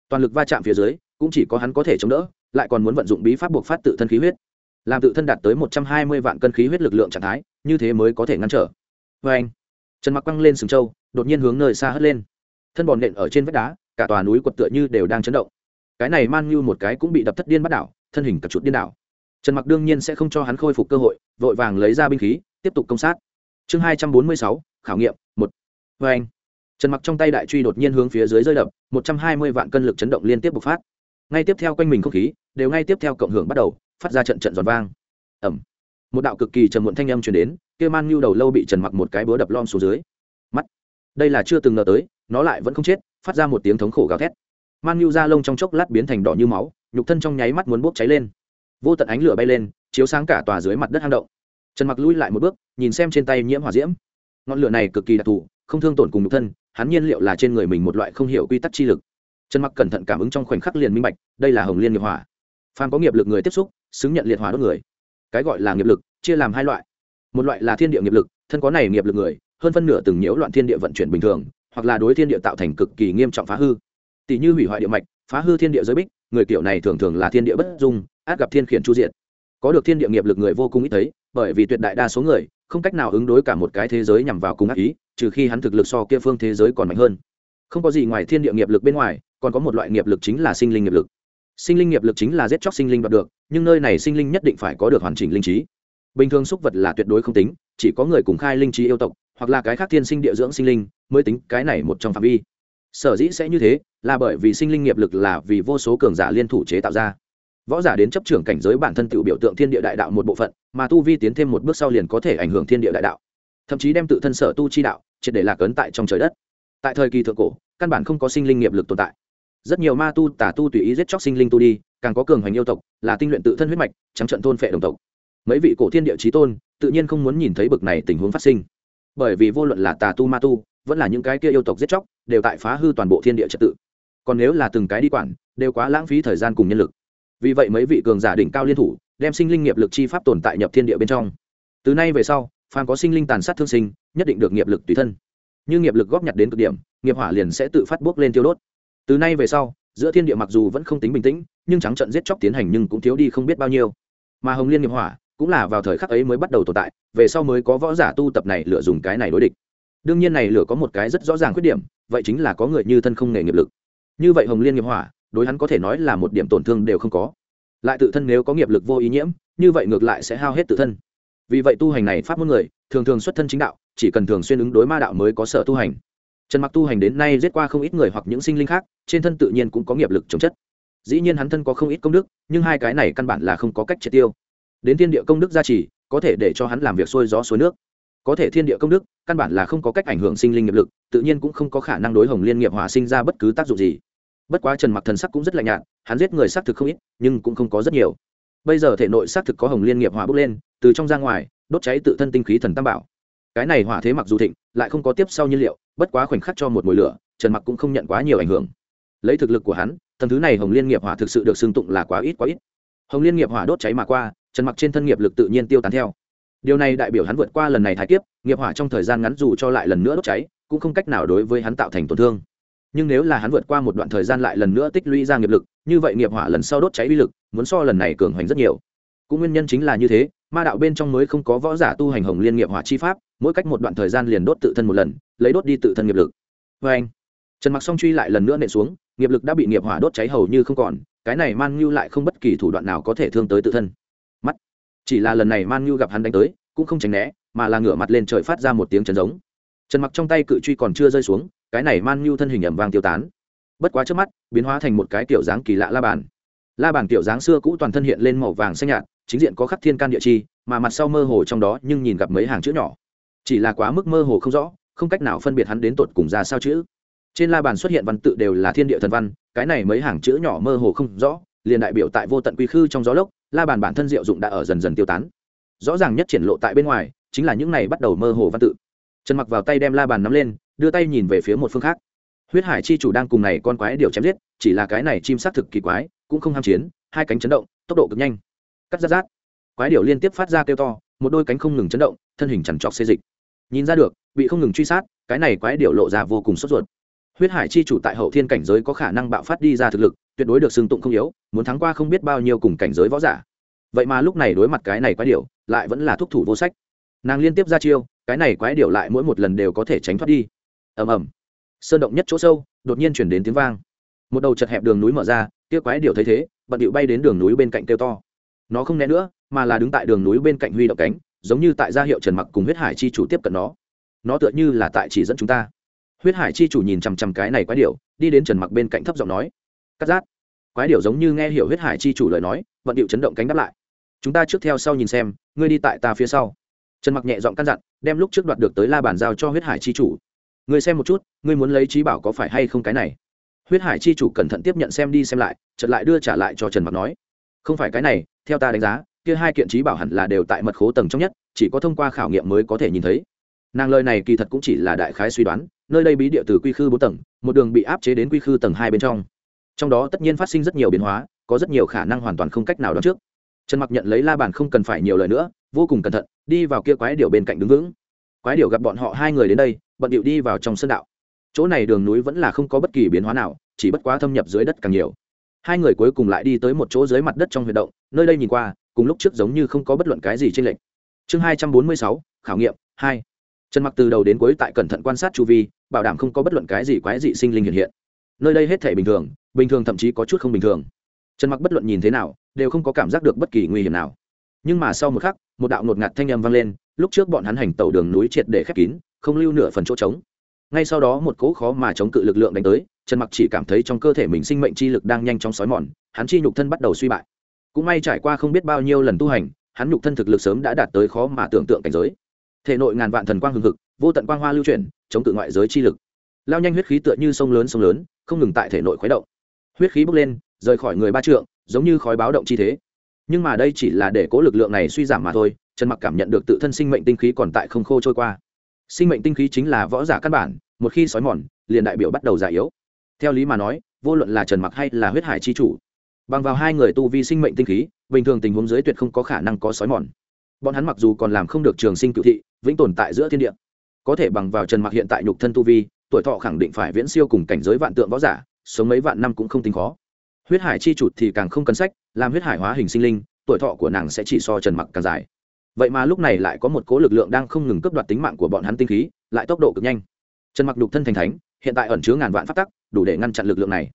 Toàn lực va chạm phía dưới cũng chỉ có hắn có thể chống đỡ lại còn muốn vận dụng bí pháp buộc phát tự thân khí huyết làm tự thân đạt tới một trăm hai mươi vạn cân khí huyết lực lượng trạng thái, như thế mới có thể ngăn trở. Vê anh, trần mặc quăng lên sừng châu đột nhiên hướng nơi xa hất lên. Thân bòn nện ở trên vách đá, cả tòa núi quật tựa như đều đang chấn động. Cái này man như một cái cũng bị đập thất điên bắt đảo, thân hình cả chuột điên đảo. Trần mặc đương nhiên sẽ không cho hắn khôi phục cơ hội, vội vàng lấy ra binh khí, tiếp tục công sát. Chương hai trăm bốn mươi sáu, khảo nghiệm, một. Vê anh, trần mặc trong tay đại truy đột nhiên hướng phía dưới rơi đập, một trăm hai mươi vạn cân lực chấn động liên tiếp bộc phát. Ngay tiếp theo quanh mình không khí, đều ngay tiếp theo cộng hưởng bắt đầu phát ra trận trận giòn vang. Ẩm một đạo cực kỳ trầm muộn thanh âm truyền đến, kia man nhu đầu lâu bị trần mặc một cái búa đập lom xuống dưới. Mắt. Đây là chưa từng ngờ tới, nó lại vẫn không chết, phát ra một tiếng thống khổ gào thét. Man nhu da lông trong chốc lát biến thành đỏ như máu, nhục thân trong nháy mắt muốn bốc cháy lên. Vô tận ánh lửa bay lên, chiếu sáng cả tòa dưới mặt đất hang động. Trần mặc lui lại một bước, nhìn xem trên tay nhiễm hỏa diễm. Ngọn lửa này cực kỳ đặc thù, không thương tổn cùng nhục thân, hắn nhiên liệu là trên người mình một loại không hiểu quy tắc chi lực. Trần mặc cẩn thận cảm ứng trong khoảnh khắc liền minh bạch, đây là hồng liên nghiệp hỏa phàm có nghiệp lực người tiếp xúc, xứng nhận liệt hỏa đốt người. Cái gọi là nghiệp lực, chia làm hai loại. Một loại là thiên địa nghiệp lực, thân có này nghiệp lực người, hơn phân nửa từng nhiễu loạn thiên địa vận chuyển bình thường, hoặc là đối thiên địa tạo thành cực kỳ nghiêm trọng phá hư. Tỷ như hủy hoại địa mạch, phá hư thiên địa giới bích, người kiểu này thường thường là thiên địa bất dung, át gặp thiên khiển chu diện có được thiên địa nghiệp lực người vô cùng ít thấy, bởi vì tuyệt đại đa số người, không cách nào ứng đối cả một cái thế giới nhằm vào cùng ác ý, trừ khi hắn thực lực so kia phương thế giới còn mạnh hơn. Không có gì ngoài thiên địa nghiệp lực bên ngoài, còn có một loại nghiệp lực chính là sinh linh nghiệp lực sinh linh nghiệp lực chính là giết chóc sinh linh đoạt được, nhưng nơi này sinh linh nhất định phải có được hoàn chỉnh linh trí. Bình thường xúc vật là tuyệt đối không tính, chỉ có người cùng khai linh trí yêu tộc, hoặc là cái khác thiên sinh địa dưỡng sinh linh mới tính cái này một trong phạm vi. Sở dĩ sẽ như thế, là bởi vì sinh linh nghiệp lực là vì vô số cường giả liên thủ chế tạo ra. Võ giả đến chấp trưởng cảnh giới bản thân tự biểu tượng thiên địa đại đạo một bộ phận, mà tu vi tiến thêm một bước sau liền có thể ảnh hưởng thiên địa đại đạo. Thậm chí đem tự thân sở tu chi đạo, triệt để lạc ấn tại trong trời đất. Tại thời kỳ thượng cổ, căn bản không có sinh linh nghiệp lực tồn tại rất nhiều ma tu tả tu tùy ý giết chóc sinh linh tu đi, càng có cường hoành yêu tộc, là tinh luyện tự thân huyết mạch, trắng trận thôn phệ đồng tộc. Mấy vị cổ thiên địa trí tôn, tự nhiên không muốn nhìn thấy bực này tình huống phát sinh. Bởi vì vô luận là tà tu, ma tu, vẫn là những cái kia yêu tộc giết chóc, đều tại phá hư toàn bộ thiên địa trật tự. Còn nếu là từng cái đi quản, đều quá lãng phí thời gian cùng nhân lực. Vì vậy mấy vị cường giả đỉnh cao liên thủ, đem sinh linh nghiệp lực chi pháp tồn tại nhập thiên địa bên trong. Từ nay về sau, phàm có sinh linh tàn sát thương sinh, nhất định được nghiệp lực tùy thân. Như nghiệp lực góp nhặt đến cực điểm, nghiệp hỏa liền sẽ tự phát bốc lên tiêu đốt từ nay về sau, giữa thiên địa mặc dù vẫn không tính bình tĩnh, nhưng trắng trận giết chóc tiến hành nhưng cũng thiếu đi không biết bao nhiêu. Mà hồng liên nghiệp hỏa cũng là vào thời khắc ấy mới bắt đầu tồn tại, về sau mới có võ giả tu tập này lựa dùng cái này đối địch. Đương nhiên này lửa có một cái rất rõ ràng khuyết điểm, vậy chính là có người như thân không nghề nghiệp lực. Như vậy hồng liên nghiệp hỏa, đối hắn có thể nói là một điểm tổn thương đều không có. Lại tự thân nếu có nghiệp lực vô ý nhiễm, như vậy ngược lại sẽ hao hết tự thân. Vì vậy tu hành này pháp môn người, thường thường xuất thân chính đạo, chỉ cần thường xuyên ứng đối ma đạo mới có sở tu hành trần mặc tu hành đến nay giết qua không ít người hoặc những sinh linh khác, trên thân tự nhiên cũng có nghiệp lực chống chất. Dĩ nhiên hắn thân có không ít công đức, nhưng hai cái này căn bản là không có cách triệt tiêu. Đến thiên địa công đức gia trì, có thể để cho hắn làm việc xuôi gió suối nước. Có thể thiên địa công đức, căn bản là không có cách ảnh hưởng sinh linh nghiệp lực, tự nhiên cũng không có khả năng đối hồng liên nghiệp hòa sinh ra bất cứ tác dụng gì. Bất quá trần mặc thần sắc cũng rất lạnh nhạt, hắn giết người xác thực không ít, nhưng cũng không có rất nhiều. Bây giờ thể nội xác thực có hồng liên nghiệp hỏa bốc lên, từ trong ra ngoài, đốt cháy tự thân tinh khí thần tam bảo cái này hỏa thế mặc dù thịnh, lại không có tiếp sau nhiên liệu, bất quá khoảnh khắc cho một mùi lửa, trần mặc cũng không nhận quá nhiều ảnh hưởng. Lấy thực lực của hắn, tầng thứ này hồng liên nghiệp hỏa thực sự được xưng tụng là quá ít quá ít. Hồng liên nghiệp hỏa đốt cháy mà qua, trần mặc trên thân nghiệp lực tự nhiên tiêu tán theo. Điều này đại biểu hắn vượt qua lần này thái kiếp, nghiệp hỏa trong thời gian ngắn dù cho lại lần nữa đốt cháy, cũng không cách nào đối với hắn tạo thành tổn thương. Nhưng nếu là hắn vượt qua một đoạn thời gian lại lần nữa tích lũy ra nghiệp lực, như vậy nghiệp hỏa lần sau đốt cháy uy lực, muốn so lần này cường hoành rất nhiều. Cũng nguyên nhân chính là như thế ma đạo bên trong mới không có võ giả tu hành hồng liên nghiệp hỏa chi pháp, mỗi cách một đoạn thời gian liền đốt tự thân một lần, lấy đốt đi tự thân nghiệp lực. Vê anh, trần mặc song truy lại lần nữa nện xuống, nghiệp lực đã bị nghiệp hỏa đốt cháy hầu như không còn, cái này man ngưu lại không bất kỳ thủ đoạn nào có thể thương tới tự thân. Mắt, chỉ là lần này man ngưu gặp hắn đánh tới, cũng không tránh né, mà là ngửa mặt lên trời phát ra một tiếng chấn giống. Trần mặc trong tay cự truy còn chưa rơi xuống, cái này man ngưu thân hình ẩm vang tiêu tán. Bất quá trước mắt, biến hóa thành một cái kiểu dáng kỳ lạ la bàn. La bàn kiểu dáng xưa cũ toàn thân hiện lên màu vàng xanh nhạt chính diện có khắc thiên can địa chi, mà mặt sau mơ hồ trong đó nhưng nhìn gặp mấy hàng chữ nhỏ. Chỉ là quá mức mơ hồ không rõ, không cách nào phân biệt hắn đến tột cùng ra sao chữ. Trên la bàn xuất hiện văn tự đều là thiên địa thần văn, cái này mấy hàng chữ nhỏ mơ hồ không rõ, liền đại biểu tại vô tận quy khư trong gió lốc, la bàn bản thân diệu dụng đã ở dần dần tiêu tán. Rõ ràng nhất triển lộ tại bên ngoài, chính là những này bắt đầu mơ hồ văn tự. Trần mặc vào tay đem la bàn nắm lên, đưa tay nhìn về phía một phương khác. Huyết hải chi chủ đang cùng này con quái điều chém giết, chỉ là cái này chim xác thực kỳ quái, cũng không ham chiến, hai cánh chấn động, tốc độ cực nhanh cắt rát rát. Quái điểu liên tiếp phát ra kêu to, một đôi cánh không ngừng chấn động, thân hình chằn trọc xê dịch. Nhìn ra được, bị không ngừng truy sát, cái này quái điểu lộ ra vô cùng sốt ruột. Huyết hải chi chủ tại hậu thiên cảnh giới có khả năng bạo phát đi ra thực lực, tuyệt đối được xưng tụng không yếu, muốn thắng qua không biết bao nhiêu cùng cảnh giới võ giả. Vậy mà lúc này đối mặt cái này quái điểu, lại vẫn là thúc thủ vô sách. Nàng liên tiếp ra chiêu, cái này quái điểu lại mỗi một lần đều có thể tránh thoát đi. Ầm ầm. Sơn động nhất chỗ sâu, đột nhiên chuyển đến tiếng vang. Một đầu chật hẹp đường núi mở ra, kia quái điểu thấy thế, bận điệu bay đến đường núi bên cạnh kêu to nó không né nữa, mà là đứng tại đường núi bên cạnh huy động cánh, giống như tại gia hiệu trần mặc cùng huyết hải chi chủ tiếp cận nó. Nó tựa như là tại chỉ dẫn chúng ta. Huyết hải chi chủ nhìn chằm chằm cái này quái điểu, đi đến trần mặc bên cạnh thấp giọng nói, cắt rát. Quái điểu giống như nghe hiểu huyết hải chi chủ lời nói, vận điệu chấn động cánh đáp lại. Chúng ta trước theo sau nhìn xem, ngươi đi tại ta phía sau. Trần mặc nhẹ giọng căn dặn, đem lúc trước đoạt được tới la bàn giao cho huyết hải chi chủ. Ngươi xem một chút, ngươi muốn lấy trí bảo có phải hay không cái này? Huyết hải chi chủ cẩn thận tiếp nhận xem đi xem lại, chợt lại đưa trả lại cho trần mặc nói, không phải cái này theo ta đánh giá, kia hai kiện trí bảo hẳn là đều tại mật khố tầng trong nhất, chỉ có thông qua khảo nghiệm mới có thể nhìn thấy. Nàng lời này kỳ thật cũng chỉ là đại khái suy đoán, nơi đây bí địa từ quy khư bốn tầng, một đường bị áp chế đến quy khư tầng hai bên trong. Trong đó tất nhiên phát sinh rất nhiều biến hóa, có rất nhiều khả năng hoàn toàn không cách nào đoán trước. Trần mặc nhận lấy la bàn không cần phải nhiều lời nữa, vô cùng cẩn thận, đi vào kia quái điệu bên cạnh đứng vững. Quái điệu gặp bọn họ hai người đến đây, bận điệu đi vào trong sân đạo. Chỗ này đường núi vẫn là không có bất kỳ biến hóa nào, chỉ bất quá thâm nhập dưới đất càng nhiều hai người cuối cùng lại đi tới một chỗ dưới mặt đất trong huyệt động, nơi đây nhìn qua, cùng lúc trước giống như không có bất luận cái gì trên lệnh chương hai trăm bốn mươi sáu, khảo nghiệm hai. Trần mặc từ đầu đến cuối tại cẩn thận quan sát chu vi, bảo đảm không có bất luận cái gì quái dị sinh linh hiện hiện. Nơi đây hết thể bình thường bình thường thậm chí có chút không bình thường. Trần mặc bất luận nhìn thế nào, đều không có cảm giác được bất kỳ nguy hiểm nào. Nhưng mà sau một khắc, một đạo ngột ngạt thanh âm vang lên, lúc trước bọn hắn hành tẩu đường núi triệt để khép kín, không lưu nửa phần chỗ trống ngay sau đó một cỗ khó mà chống cự lực lượng đánh tới, trần mặc chỉ cảm thấy trong cơ thể mình sinh mệnh chi lực đang nhanh chóng xói mòn, hắn chi nhục thân bắt đầu suy bại. Cũng may trải qua không biết bao nhiêu lần tu hành, hắn nhục thân thực lực sớm đã đạt tới khó mà tưởng tượng cảnh giới. Thể nội ngàn vạn thần quang hừng hực, vô tận quang hoa lưu chuyển, chống cự ngoại giới chi lực. Lao nhanh huyết khí tựa như sông lớn sông lớn, không ngừng tại thể nội khuấy động. Huyết khí bốc lên, rời khỏi người ba trượng, giống như khói báo động chi thế. Nhưng mà đây chỉ là để cố lực lượng này suy giảm mà thôi, trần mặc cảm nhận được tự thân sinh mệnh tinh khí còn tại không khô trôi qua. Sinh mệnh tinh khí chính là võ giả căn bản một khi sói mòn, liền đại biểu bắt đầu già yếu. Theo lý mà nói, vô luận là trần mặc hay là huyết hải chi chủ, bằng vào hai người tu vi sinh mệnh tinh khí, bình thường tình huống dưới tuyệt không có khả năng có sói mòn. Bọn hắn mặc dù còn làm không được trường sinh cựu thị, vĩnh tồn tại giữa thiên địa. Có thể bằng vào trần mặc hiện tại nhục thân tu vi, tuổi thọ khẳng định phải viễn siêu cùng cảnh giới vạn tượng võ giả, sống mấy vạn năm cũng không tính khó. Huyết hải chi chủ thì càng không cần sách, làm huyết hải hóa hình sinh linh, tuổi thọ của nàng sẽ chỉ so trần mặc càng dài. Vậy mà lúc này lại có một cố lực lượng đang không ngừng cướp đoạt tính mạng của bọn hắn tinh khí, lại tốc độ cực nhanh trần mặc đục thân thành thánh, hiện tại ẩn chứa ngàn vạn phát tắc, đủ để ngăn chặn lực lượng này.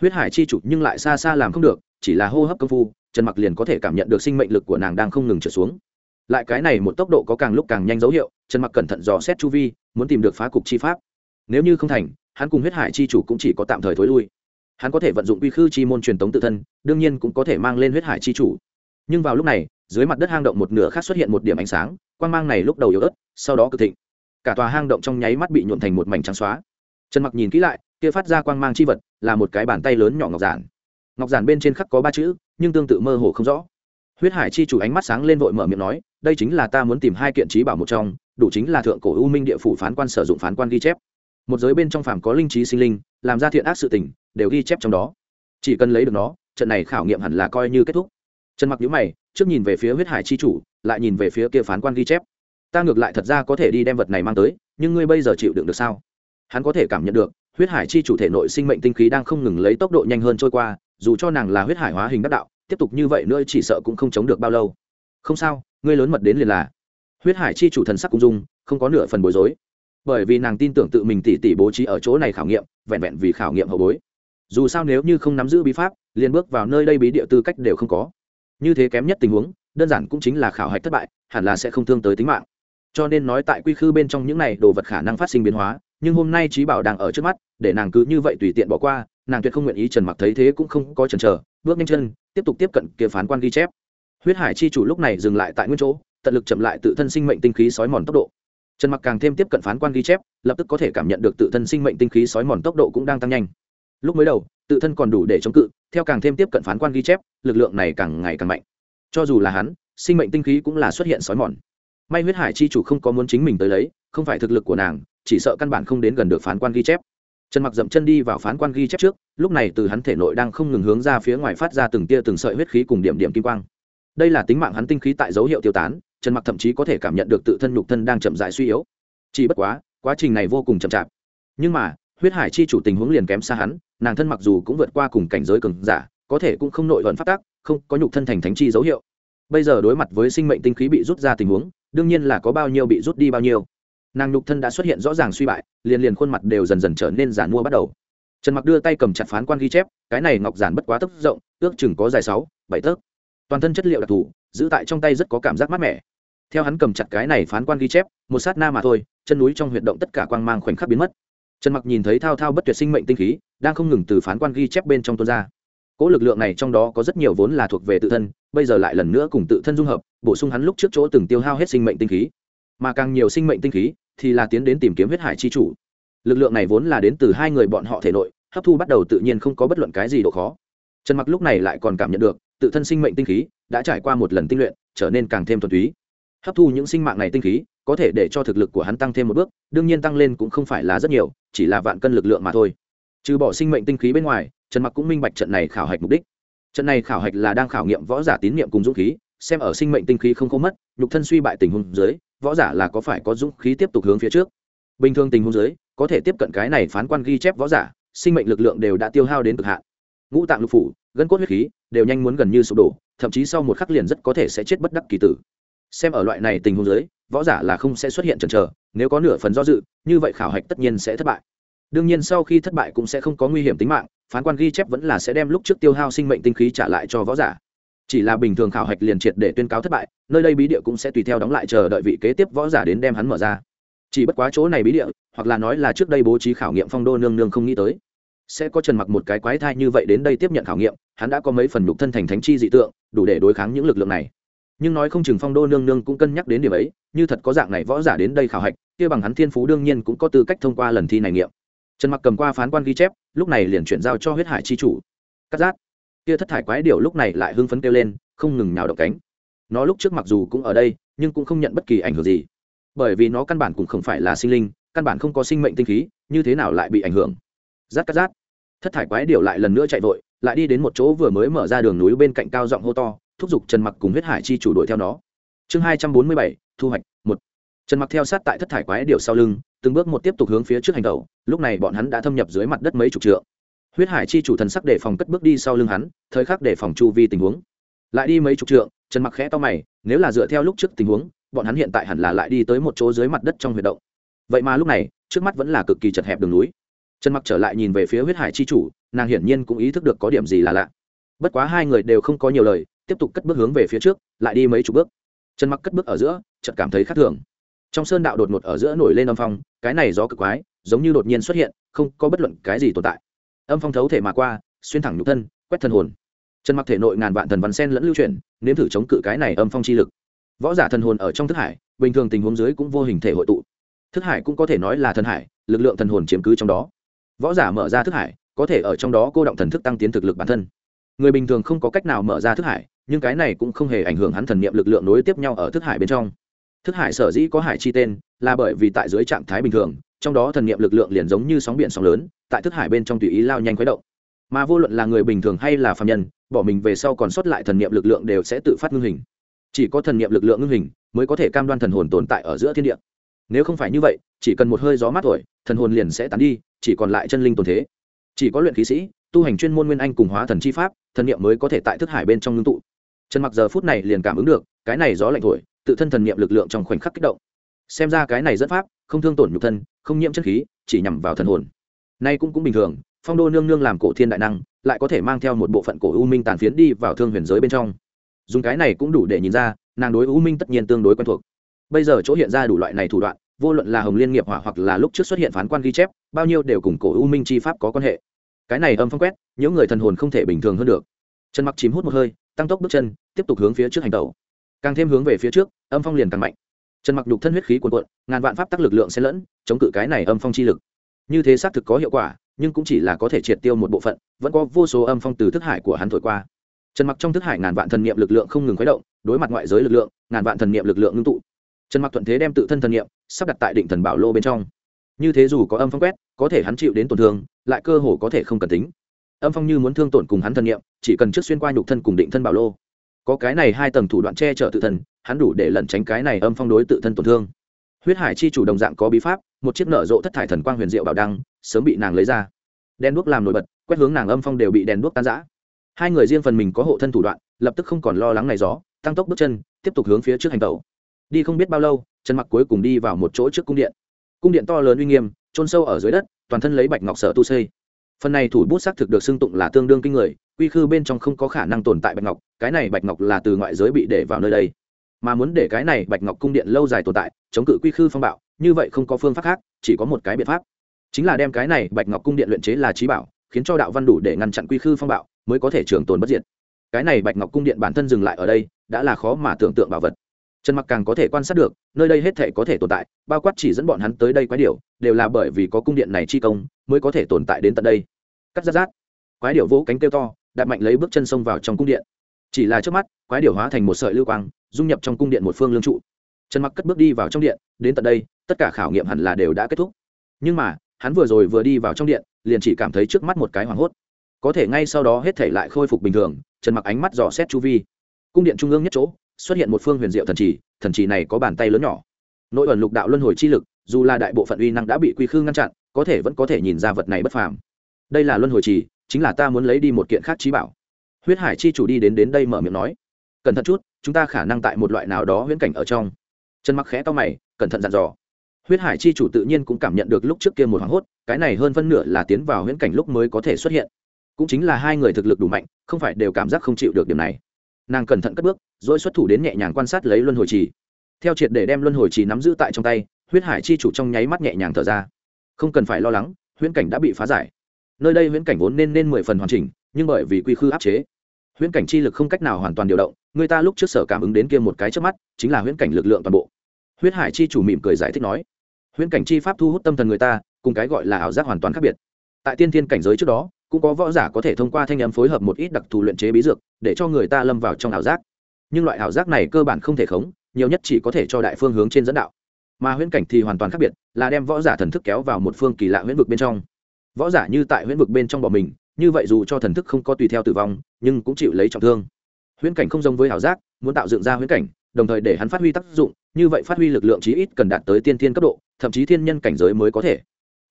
Huyết hải chi chủ nhưng lại xa xa làm không được, chỉ là hô hấp công phu, trần mặc liền có thể cảm nhận được sinh mệnh lực của nàng đang không ngừng trở xuống. Lại cái này một tốc độ có càng lúc càng nhanh dấu hiệu, trần mặc cẩn thận dò xét chu vi, muốn tìm được phá cục chi pháp. Nếu như không thành, hắn cùng huyết hải chi chủ cũng chỉ có tạm thời thối lui. Hắn có thể vận dụng uy khư chi môn truyền tống tự thân, đương nhiên cũng có thể mang lên huyết hải chi chủ. Nhưng vào lúc này, dưới mặt đất hang động một nửa khác xuất hiện một điểm ánh sáng quan g mang này lúc đầu yếu ớt, sau đó cực thịnh cả tòa hang động trong nháy mắt bị nhuộn thành một mảnh trắng xóa. Trần mặc nhìn kỹ lại, kia phát ra quang mang chi vật, là một cái bàn tay lớn nhỏ ngọc giản. Ngọc giản bên trên khắc có ba chữ, nhưng tương tự mơ hồ không rõ. Huyết hải chi chủ ánh mắt sáng lên vội mở miệng nói, đây chính là ta muốn tìm hai kiện trí bảo một trong, đủ chính là thượng cổ u minh địa phủ phán quan sử dụng phán quan ghi chép. Một giới bên trong phàm có linh trí sinh linh, làm ra thiện ác sự tình, đều ghi chép trong đó. Chỉ cần lấy được nó, trận này khảo nghiệm hẳn là coi như kết thúc. Trần mặc nhíu mày, trước nhìn về phía huyết hải chi chủ, lại nhìn về phía kia phán quan ghi chép ta ngược lại thật ra có thể đi đem vật này mang tới, nhưng ngươi bây giờ chịu đựng được sao? Hắn có thể cảm nhận được, huyết hải chi chủ thể nội sinh mệnh tinh khí đang không ngừng lấy tốc độ nhanh hơn trôi qua, dù cho nàng là huyết hải hóa hình đắc đạo, tiếp tục như vậy nữa chỉ sợ cũng không chống được bao lâu. Không sao, ngươi lớn mật đến liền là. Huyết hải chi chủ thần sắc cung dung, không có nửa phần bối rối. Bởi vì nàng tin tưởng tự mình tỉ tỉ bố trí ở chỗ này khảo nghiệm, vẹn vẹn vì khảo nghiệm hậu bối. Dù sao nếu như không nắm giữ bí pháp, liền bước vào nơi đây bí địa tư cách đều không có. Như thế kém nhất tình huống, đơn giản cũng chính là khảo hạch thất bại, hẳn là sẽ không thương tới tính mạng cho nên nói tại quy khư bên trong những này đồ vật khả năng phát sinh biến hóa, nhưng hôm nay trí bảo đang ở trước mắt, để nàng cứ như vậy tùy tiện bỏ qua, nàng tuyệt không nguyện ý trần mặc thấy thế cũng không có chần chờ, bước nhanh chân, tiếp tục tiếp cận kia phán quan ghi chép. Huyết hải chi chủ lúc này dừng lại tại nguyên chỗ, tận lực chậm lại tự thân sinh mệnh tinh khí sói mòn tốc độ. Trần mặc càng thêm tiếp cận phán quan ghi chép, lập tức có thể cảm nhận được tự thân sinh mệnh tinh khí sói mòn tốc độ cũng đang tăng nhanh. Lúc mới đầu, tự thân còn đủ để chống cự, theo càng thêm tiếp cận phán quan ghi chép, lực lượng này càng ngày càng mạnh. Cho dù là hắn, sinh mệnh tinh khí cũng là xuất hiện sói mòn may huyết hải chi chủ không có muốn chính mình tới lấy, không phải thực lực của nàng, chỉ sợ căn bản không đến gần được phán quan ghi chép. Trần mặc dậm chân đi vào phán quan ghi chép trước, lúc này từ hắn thể nội đang không ngừng hướng ra phía ngoài phát ra từng tia từng sợi huyết khí cùng điểm điểm kim quang. Đây là tính mạng hắn tinh khí tại dấu hiệu tiêu tán, trần mặc thậm chí có thể cảm nhận được tự thân nhục thân đang chậm dại suy yếu. Chỉ bất quá quá trình này vô cùng chậm chạp. Nhưng mà, huyết hải chi chủ tình huống liền kém xa hắn, nàng thân mặc dù cũng vượt qua cùng cảnh giới cường giả, có thể cũng không nội vận phát tác, không có nhục thân thành thánh chi dấu hiệu. Bây giờ đối mặt với sinh mệnh tinh khí bị rút ra tình huống đương nhiên là có bao nhiêu bị rút đi bao nhiêu. Nàng nhục thân đã xuất hiện rõ ràng suy bại, liền liền khuôn mặt đều dần dần trở nên giản mua bắt đầu. Trần mặc đưa tay cầm chặt phán quan ghi chép, cái này ngọc giản bất quá tấc rộng, ước chừng có dài sáu, bảy tấc. Toàn thân chất liệu đặc thù, giữ tại trong tay rất có cảm giác mát mẻ. Theo hắn cầm chặt cái này phán quan ghi chép, một sát na mà thôi, chân núi trong huyệt động tất cả quang mang khoảnh khắc biến mất. Trần mặc nhìn thấy thao thao bất tuyệt sinh mệnh tinh khí, đang không ngừng từ phán quan ghi chép bên trong tuôn ra. Cỗ lực lượng này trong đó có rất nhiều vốn là thuộc về tự thân, bây giờ lại lần nữa cùng tự thân dung hợp bổ sung hắn lúc trước chỗ từng tiêu hao hết sinh mệnh tinh khí. Mà càng nhiều sinh mệnh tinh khí thì là tiến đến tìm kiếm huyết hải chi chủ. Lực lượng này vốn là đến từ hai người bọn họ thể nội, hấp thu bắt đầu tự nhiên không có bất luận cái gì độ khó. Trần mặc lúc này lại còn cảm nhận được, tự thân sinh mệnh tinh khí đã trải qua một lần tinh luyện, trở nên càng thêm thuần túy. Hấp thu những sinh mạng này tinh khí có thể để cho thực lực của hắn tăng thêm một bước, đương nhiên tăng lên cũng không phải là rất nhiều, chỉ là vạn cân lực lượng mà thôi. Trừ bỏ sinh mệnh tinh khí bên ngoài, trần mặc cũng minh bạch trận này khảo hạch mục đích. Trận này khảo hạch là đang khảo nghiệm võ giả tín nhiệm cùng dũng khí xem ở sinh mệnh tinh khí không khô mất, nhục thân suy bại tình huống dưới, võ giả là có phải có dũng khí tiếp tục hướng phía trước. Bình thường tình huống dưới, có thể tiếp cận cái này phán quan ghi chép võ giả, sinh mệnh lực lượng đều đã tiêu hao đến cực hạn. Ngũ tạng lục phủ, gân cốt huyết khí, đều nhanh muốn gần như sụp đổ, thậm chí sau một khắc liền rất có thể sẽ chết bất đắc kỳ tử. Xem ở loại này tình huống dưới, võ giả là không sẽ xuất hiện chần chờ, nếu có nửa phần do dự, như vậy khảo hạch tất nhiên sẽ thất bại. Đương nhiên sau khi thất bại cũng sẽ không có nguy hiểm tính mạng, phán quan ghi chép vẫn là sẽ đem lúc trước tiêu hao sinh mệnh tinh khí trả lại cho võ giả chỉ là bình thường khảo hạch liền triệt để tuyên cáo thất bại, nơi đây bí địa cũng sẽ tùy theo đóng lại chờ đợi vị kế tiếp võ giả đến đem hắn mở ra. Chỉ bất quá chỗ này bí địa, hoặc là nói là trước đây bố trí khảo nghiệm phong đô nương nương không nghĩ tới, sẽ có trần mặc một cái quái thai như vậy đến đây tiếp nhận khảo nghiệm, hắn đã có mấy phần nhục thân thành thánh chi dị tượng, đủ để đối kháng những lực lượng này. Nhưng nói không chừng phong đô nương nương cũng cân nhắc đến điểm ấy, như thật có dạng này võ giả đến đây khảo hạch, kia bằng hắn thiên phú đương nhiên cũng có tư cách thông qua lần thi này nghiệm. Trần mặc cầm qua phán quan ghi chép, lúc này liền chuyển giao cho huyết hải chi chủ. Cắt giác kia thất thải quái điểu lúc này lại hưng phấn kêu lên, không ngừng nào động cánh. Nó lúc trước mặc dù cũng ở đây, nhưng cũng không nhận bất kỳ ảnh hưởng gì. Bởi vì nó căn bản cũng không phải là sinh linh, căn bản không có sinh mệnh tinh khí, như thế nào lại bị ảnh hưởng? Rát cắt rát. Thất thải quái điểu lại lần nữa chạy vội, lại đi đến một chỗ vừa mới mở ra đường núi bên cạnh cao giọng hô to, thúc giục trần mặc cùng huyết hải chi chủ đuổi theo nó. Chương hai trăm bốn mươi bảy, thu hoạch, một. Trần mặc theo sát tại thất thải quái điểu sau lưng, từng bước một tiếp tục hướng phía trước hành tẩu, lúc này bọn hắn đã thâm nhập dưới mặt đất mấy chục trượng huyết hải chi chủ thần sắc để phòng cất bước đi sau lưng hắn, thời khắc để phòng chu vi tình huống. Lại đi mấy chục trượng, trần mặc khẽ to mày, nếu là dựa theo lúc trước tình huống, bọn hắn hiện tại hẳn là lại đi tới một chỗ dưới mặt đất trong huyệt động. Vậy mà lúc này, trước mắt vẫn là cực kỳ chật hẹp đường núi. Trần mặc trở lại nhìn về phía huyết hải chi chủ, nàng hiển nhiên cũng ý thức được có điểm gì là lạ. Bất quá hai người đều không có nhiều lời, tiếp tục cất bước hướng về phía trước, lại đi mấy chục bước. Trần mặc cất bước ở giữa, chợt cảm thấy khác thường. Trong sơn đạo đột ngột ở giữa nổi lên âm phong, cái này gió cực quái, giống như đột nhiên xuất hiện, không có bất luận cái gì tồn tại âm phong thấu thể mà qua, xuyên thẳng nhục thân, quét thân hồn. Trần mặc thể nội ngàn vạn thần văn sen lẫn lưu chuyển, nếm thử chống cự cái này âm phong chi lực. Võ giả thần hồn ở trong thức hải, bình thường tình huống dưới cũng vô hình thể hội tụ. Thức hải cũng có thể nói là thần hải, lực lượng thần hồn chiếm cứ trong đó. Võ giả mở ra thức hải, có thể ở trong đó cô động thần thức tăng tiến thực lực bản thân. Người bình thường không có cách nào mở ra thức hải, nhưng cái này cũng không hề ảnh hưởng hắn thần niệm lực lượng nối tiếp nhau ở thức hải bên trong. Thức hải sở dĩ có hải chi tên, là bởi vì tại dưới trạng thái bình thường trong đó thần niệm lực lượng liền giống như sóng biển sóng lớn, tại thức hải bên trong tùy ý lao nhanh khuấy động. Mà vô luận là người bình thường hay là phạm nhân, bỏ mình về sau còn sót lại thần niệm lực lượng đều sẽ tự phát ngưng hình. Chỉ có thần niệm lực lượng ngưng hình mới có thể cam đoan thần hồn tồn tại ở giữa thiên địa. Nếu không phải như vậy, chỉ cần một hơi gió mát thổi, thần hồn liền sẽ tán đi, chỉ còn lại chân linh tồn thế. Chỉ có luyện khí sĩ, tu hành chuyên môn nguyên anh cùng hóa thần chi pháp, thần niệm mới có thể tại thức hải bên trong ngưng tụ. Trần mặc giờ phút này liền cảm ứng được, cái này gió lạnh thổi, tự thân thần niệm lực lượng trong khoảnh khắc kích động. Xem ra cái này dẫn pháp, không thương tổn nhục thân không nhiễm chân khí, chỉ nhằm vào thần hồn. Nay cũng cũng bình thường, phong đô nương nương làm cổ thiên đại năng, lại có thể mang theo một bộ phận cổ u minh tàn phiến đi vào thương huyền giới bên trong. Dùng cái này cũng đủ để nhìn ra, nàng đối u minh tất nhiên tương đối quen thuộc. Bây giờ chỗ hiện ra đủ loại này thủ đoạn, vô luận là hồng liên nghiệp hỏa hoặc là lúc trước xuất hiện phán quan ghi chép, bao nhiêu đều cùng cổ u minh chi pháp có quan hệ. Cái này âm phong quét, những người thần hồn không thể bình thường hơn được. Trần mặc chìm hút một hơi, tăng tốc bước chân, tiếp tục hướng phía trước hành tẩu. Càng thêm hướng về phía trước, âm phong liền càng mạnh trần mặc nhục thân huyết khí cuồn cuộn, ngàn vạn pháp tắc lực lượng xen lẫn, chống cự cái này âm phong chi lực. Như thế xác thực có hiệu quả, nhưng cũng chỉ là có thể triệt tiêu một bộ phận, vẫn có vô số âm phong từ thức hải của hắn thổi qua. Trần mặc trong thức hải ngàn vạn thần niệm lực lượng không ngừng khuấy động, đối mặt ngoại giới lực lượng, ngàn vạn thần niệm lực lượng ngưng tụ. Trần mặc thuận thế đem tự thân thần niệm, sắp đặt tại định thần bảo lô bên trong. Như thế dù có âm phong quét, có thể hắn chịu đến tổn thương, lại cơ hồ có thể không cần tính. Âm phong như muốn thương tổn cùng hắn thần niệm, chỉ cần trước xuyên qua nhục thân cùng định thân bảo lô có cái này hai tầng thủ đoạn che chở tự thân, hắn đủ để lẩn tránh cái này âm phong đối tự thân tổn thương. Huyết hải chi chủ đồng dạng có bí pháp, một chiếc nở rộ thất thải thần quang huyền diệu bảo đăng, sớm bị nàng lấy ra. Đen đuốc làm nổi bật, quét hướng nàng âm phong đều bị đèn đuốc tan rã. Hai người riêng phần mình có hộ thân thủ đoạn, lập tức không còn lo lắng này gió, tăng tốc bước chân, tiếp tục hướng phía trước hành tẩu. Đi không biết bao lâu trần mặc cuối cùng đi vào một chỗ trước cung điện. Cung điện to lớn uy nghiêm trôn sâu ở dưới đất, toàn thân lấy bạch ngọc sở tu xây. Phần này thủ bút xác thực được xưng tụng là tương đương kinh người quy khư bên trong không có khả năng tồn tại bạch ngọc, cái này bạch ngọc là từ ngoại giới bị để vào nơi đây. Mà muốn để cái này bạch ngọc cung điện lâu dài tồn tại, chống cự quy khư phong bạo, như vậy không có phương pháp khác, chỉ có một cái biện pháp. Chính là đem cái này bạch ngọc cung điện luyện chế là trí bảo, khiến cho đạo văn đủ để ngăn chặn quy khư phong bạo, mới có thể trường tồn bất diệt. Cái này bạch ngọc cung điện bản thân dừng lại ở đây, đã là khó mà tưởng tượng bảo vật. Trần mặc càng có thể quan sát được, nơi đây hết thể có thể tồn tại, bao quát chỉ dẫn bọn hắn tới đây quái điều đều là bởi vì có cung điện này chi công, mới có thể tồn tại đến tận đây. Cắt rát rát. Quái điệu vỗ cánh kêu to đạp mạnh lấy bước chân xông vào trong cung điện. Chỉ là trước mắt, quái điều hóa thành một sợi lưu quang, dung nhập trong cung điện một phương lương trụ. Trần mặc cất bước đi vào trong điện, đến tận đây, tất cả khảo nghiệm hẳn là đều đã kết thúc. Nhưng mà, hắn vừa rồi vừa đi vào trong điện, liền chỉ cảm thấy trước mắt một cái hoảng hốt. Có thể ngay sau đó hết thể lại khôi phục bình thường, trần mặc ánh mắt dò xét chu vi. Cung điện trung ương nhất chỗ, xuất hiện một phương huyền diệu thần trì thần trì này có bàn tay lớn nhỏ. Nội ẩn lục đạo luân hồi chi lực, dù là đại bộ phận uy năng đã bị quy khư ngăn chặn, có thể vẫn có thể nhìn ra vật này bất phàm. Đây là luân hồi trì chính là ta muốn lấy đi một kiện khác trí bảo. Huyết hải chi chủ đi đến đến đây mở miệng nói, cẩn thận chút, chúng ta khả năng tại một loại nào đó huyễn cảnh ở trong. Trần mặc khẽ to mày, cẩn thận dặn dò. Huyết hải chi chủ tự nhiên cũng cảm nhận được lúc trước kia một hoảng hốt, cái này hơn phân nửa là tiến vào huyễn cảnh lúc mới có thể xuất hiện. Cũng chính là hai người thực lực đủ mạnh, không phải đều cảm giác không chịu được điểm này. Nàng cẩn thận cất bước dỗi xuất thủ đến nhẹ nhàng quan sát lấy luân hồi trì. Theo triệt để đem luân hồi trì nắm giữ tại trong tay, huyết hải chi chủ trong nháy mắt nhẹ nhàng thở ra. Không cần phải lo lắng, huyễn cảnh đã bị phá giải nơi đây huyễn cảnh vốn nên nên mười phần hoàn chỉnh, nhưng bởi vì quy khư áp chế, huyễn cảnh chi lực không cách nào hoàn toàn điều động, người ta lúc trước sở cảm ứng đến kia một cái trước mắt, chính là huyễn cảnh lực lượng toàn bộ. Huyết hải chi chủ mỉm cười giải thích nói, huyễn cảnh chi pháp thu hút tâm thần người ta, cùng cái gọi là ảo giác hoàn toàn khác biệt. Tại tiên thiên cảnh giới trước đó, cũng có võ giả có thể thông qua thanh âm phối hợp một ít đặc thù luyện chế bí dược, để cho người ta lâm vào trong ảo giác. Nhưng loại ảo giác này cơ bản không thể khống, nhiều nhất chỉ có thể cho đại phương hướng trên dẫn đạo. Mà huyễn cảnh thì hoàn toàn khác biệt, là đem võ giả thần thức kéo vào một phương kỳ lạ huyễn vực bên trong võ giả như tại huyễn vực bên trong bỏ mình, như vậy dù cho thần thức không có tùy theo tử vong, nhưng cũng chịu lấy trọng thương. Huyễn cảnh không giống với ảo giác, muốn tạo dựng ra huyễn cảnh, đồng thời để hắn phát huy tác dụng, như vậy phát huy lực lượng chí ít cần đạt tới tiên thiên cấp độ, thậm chí thiên nhân cảnh giới mới có thể.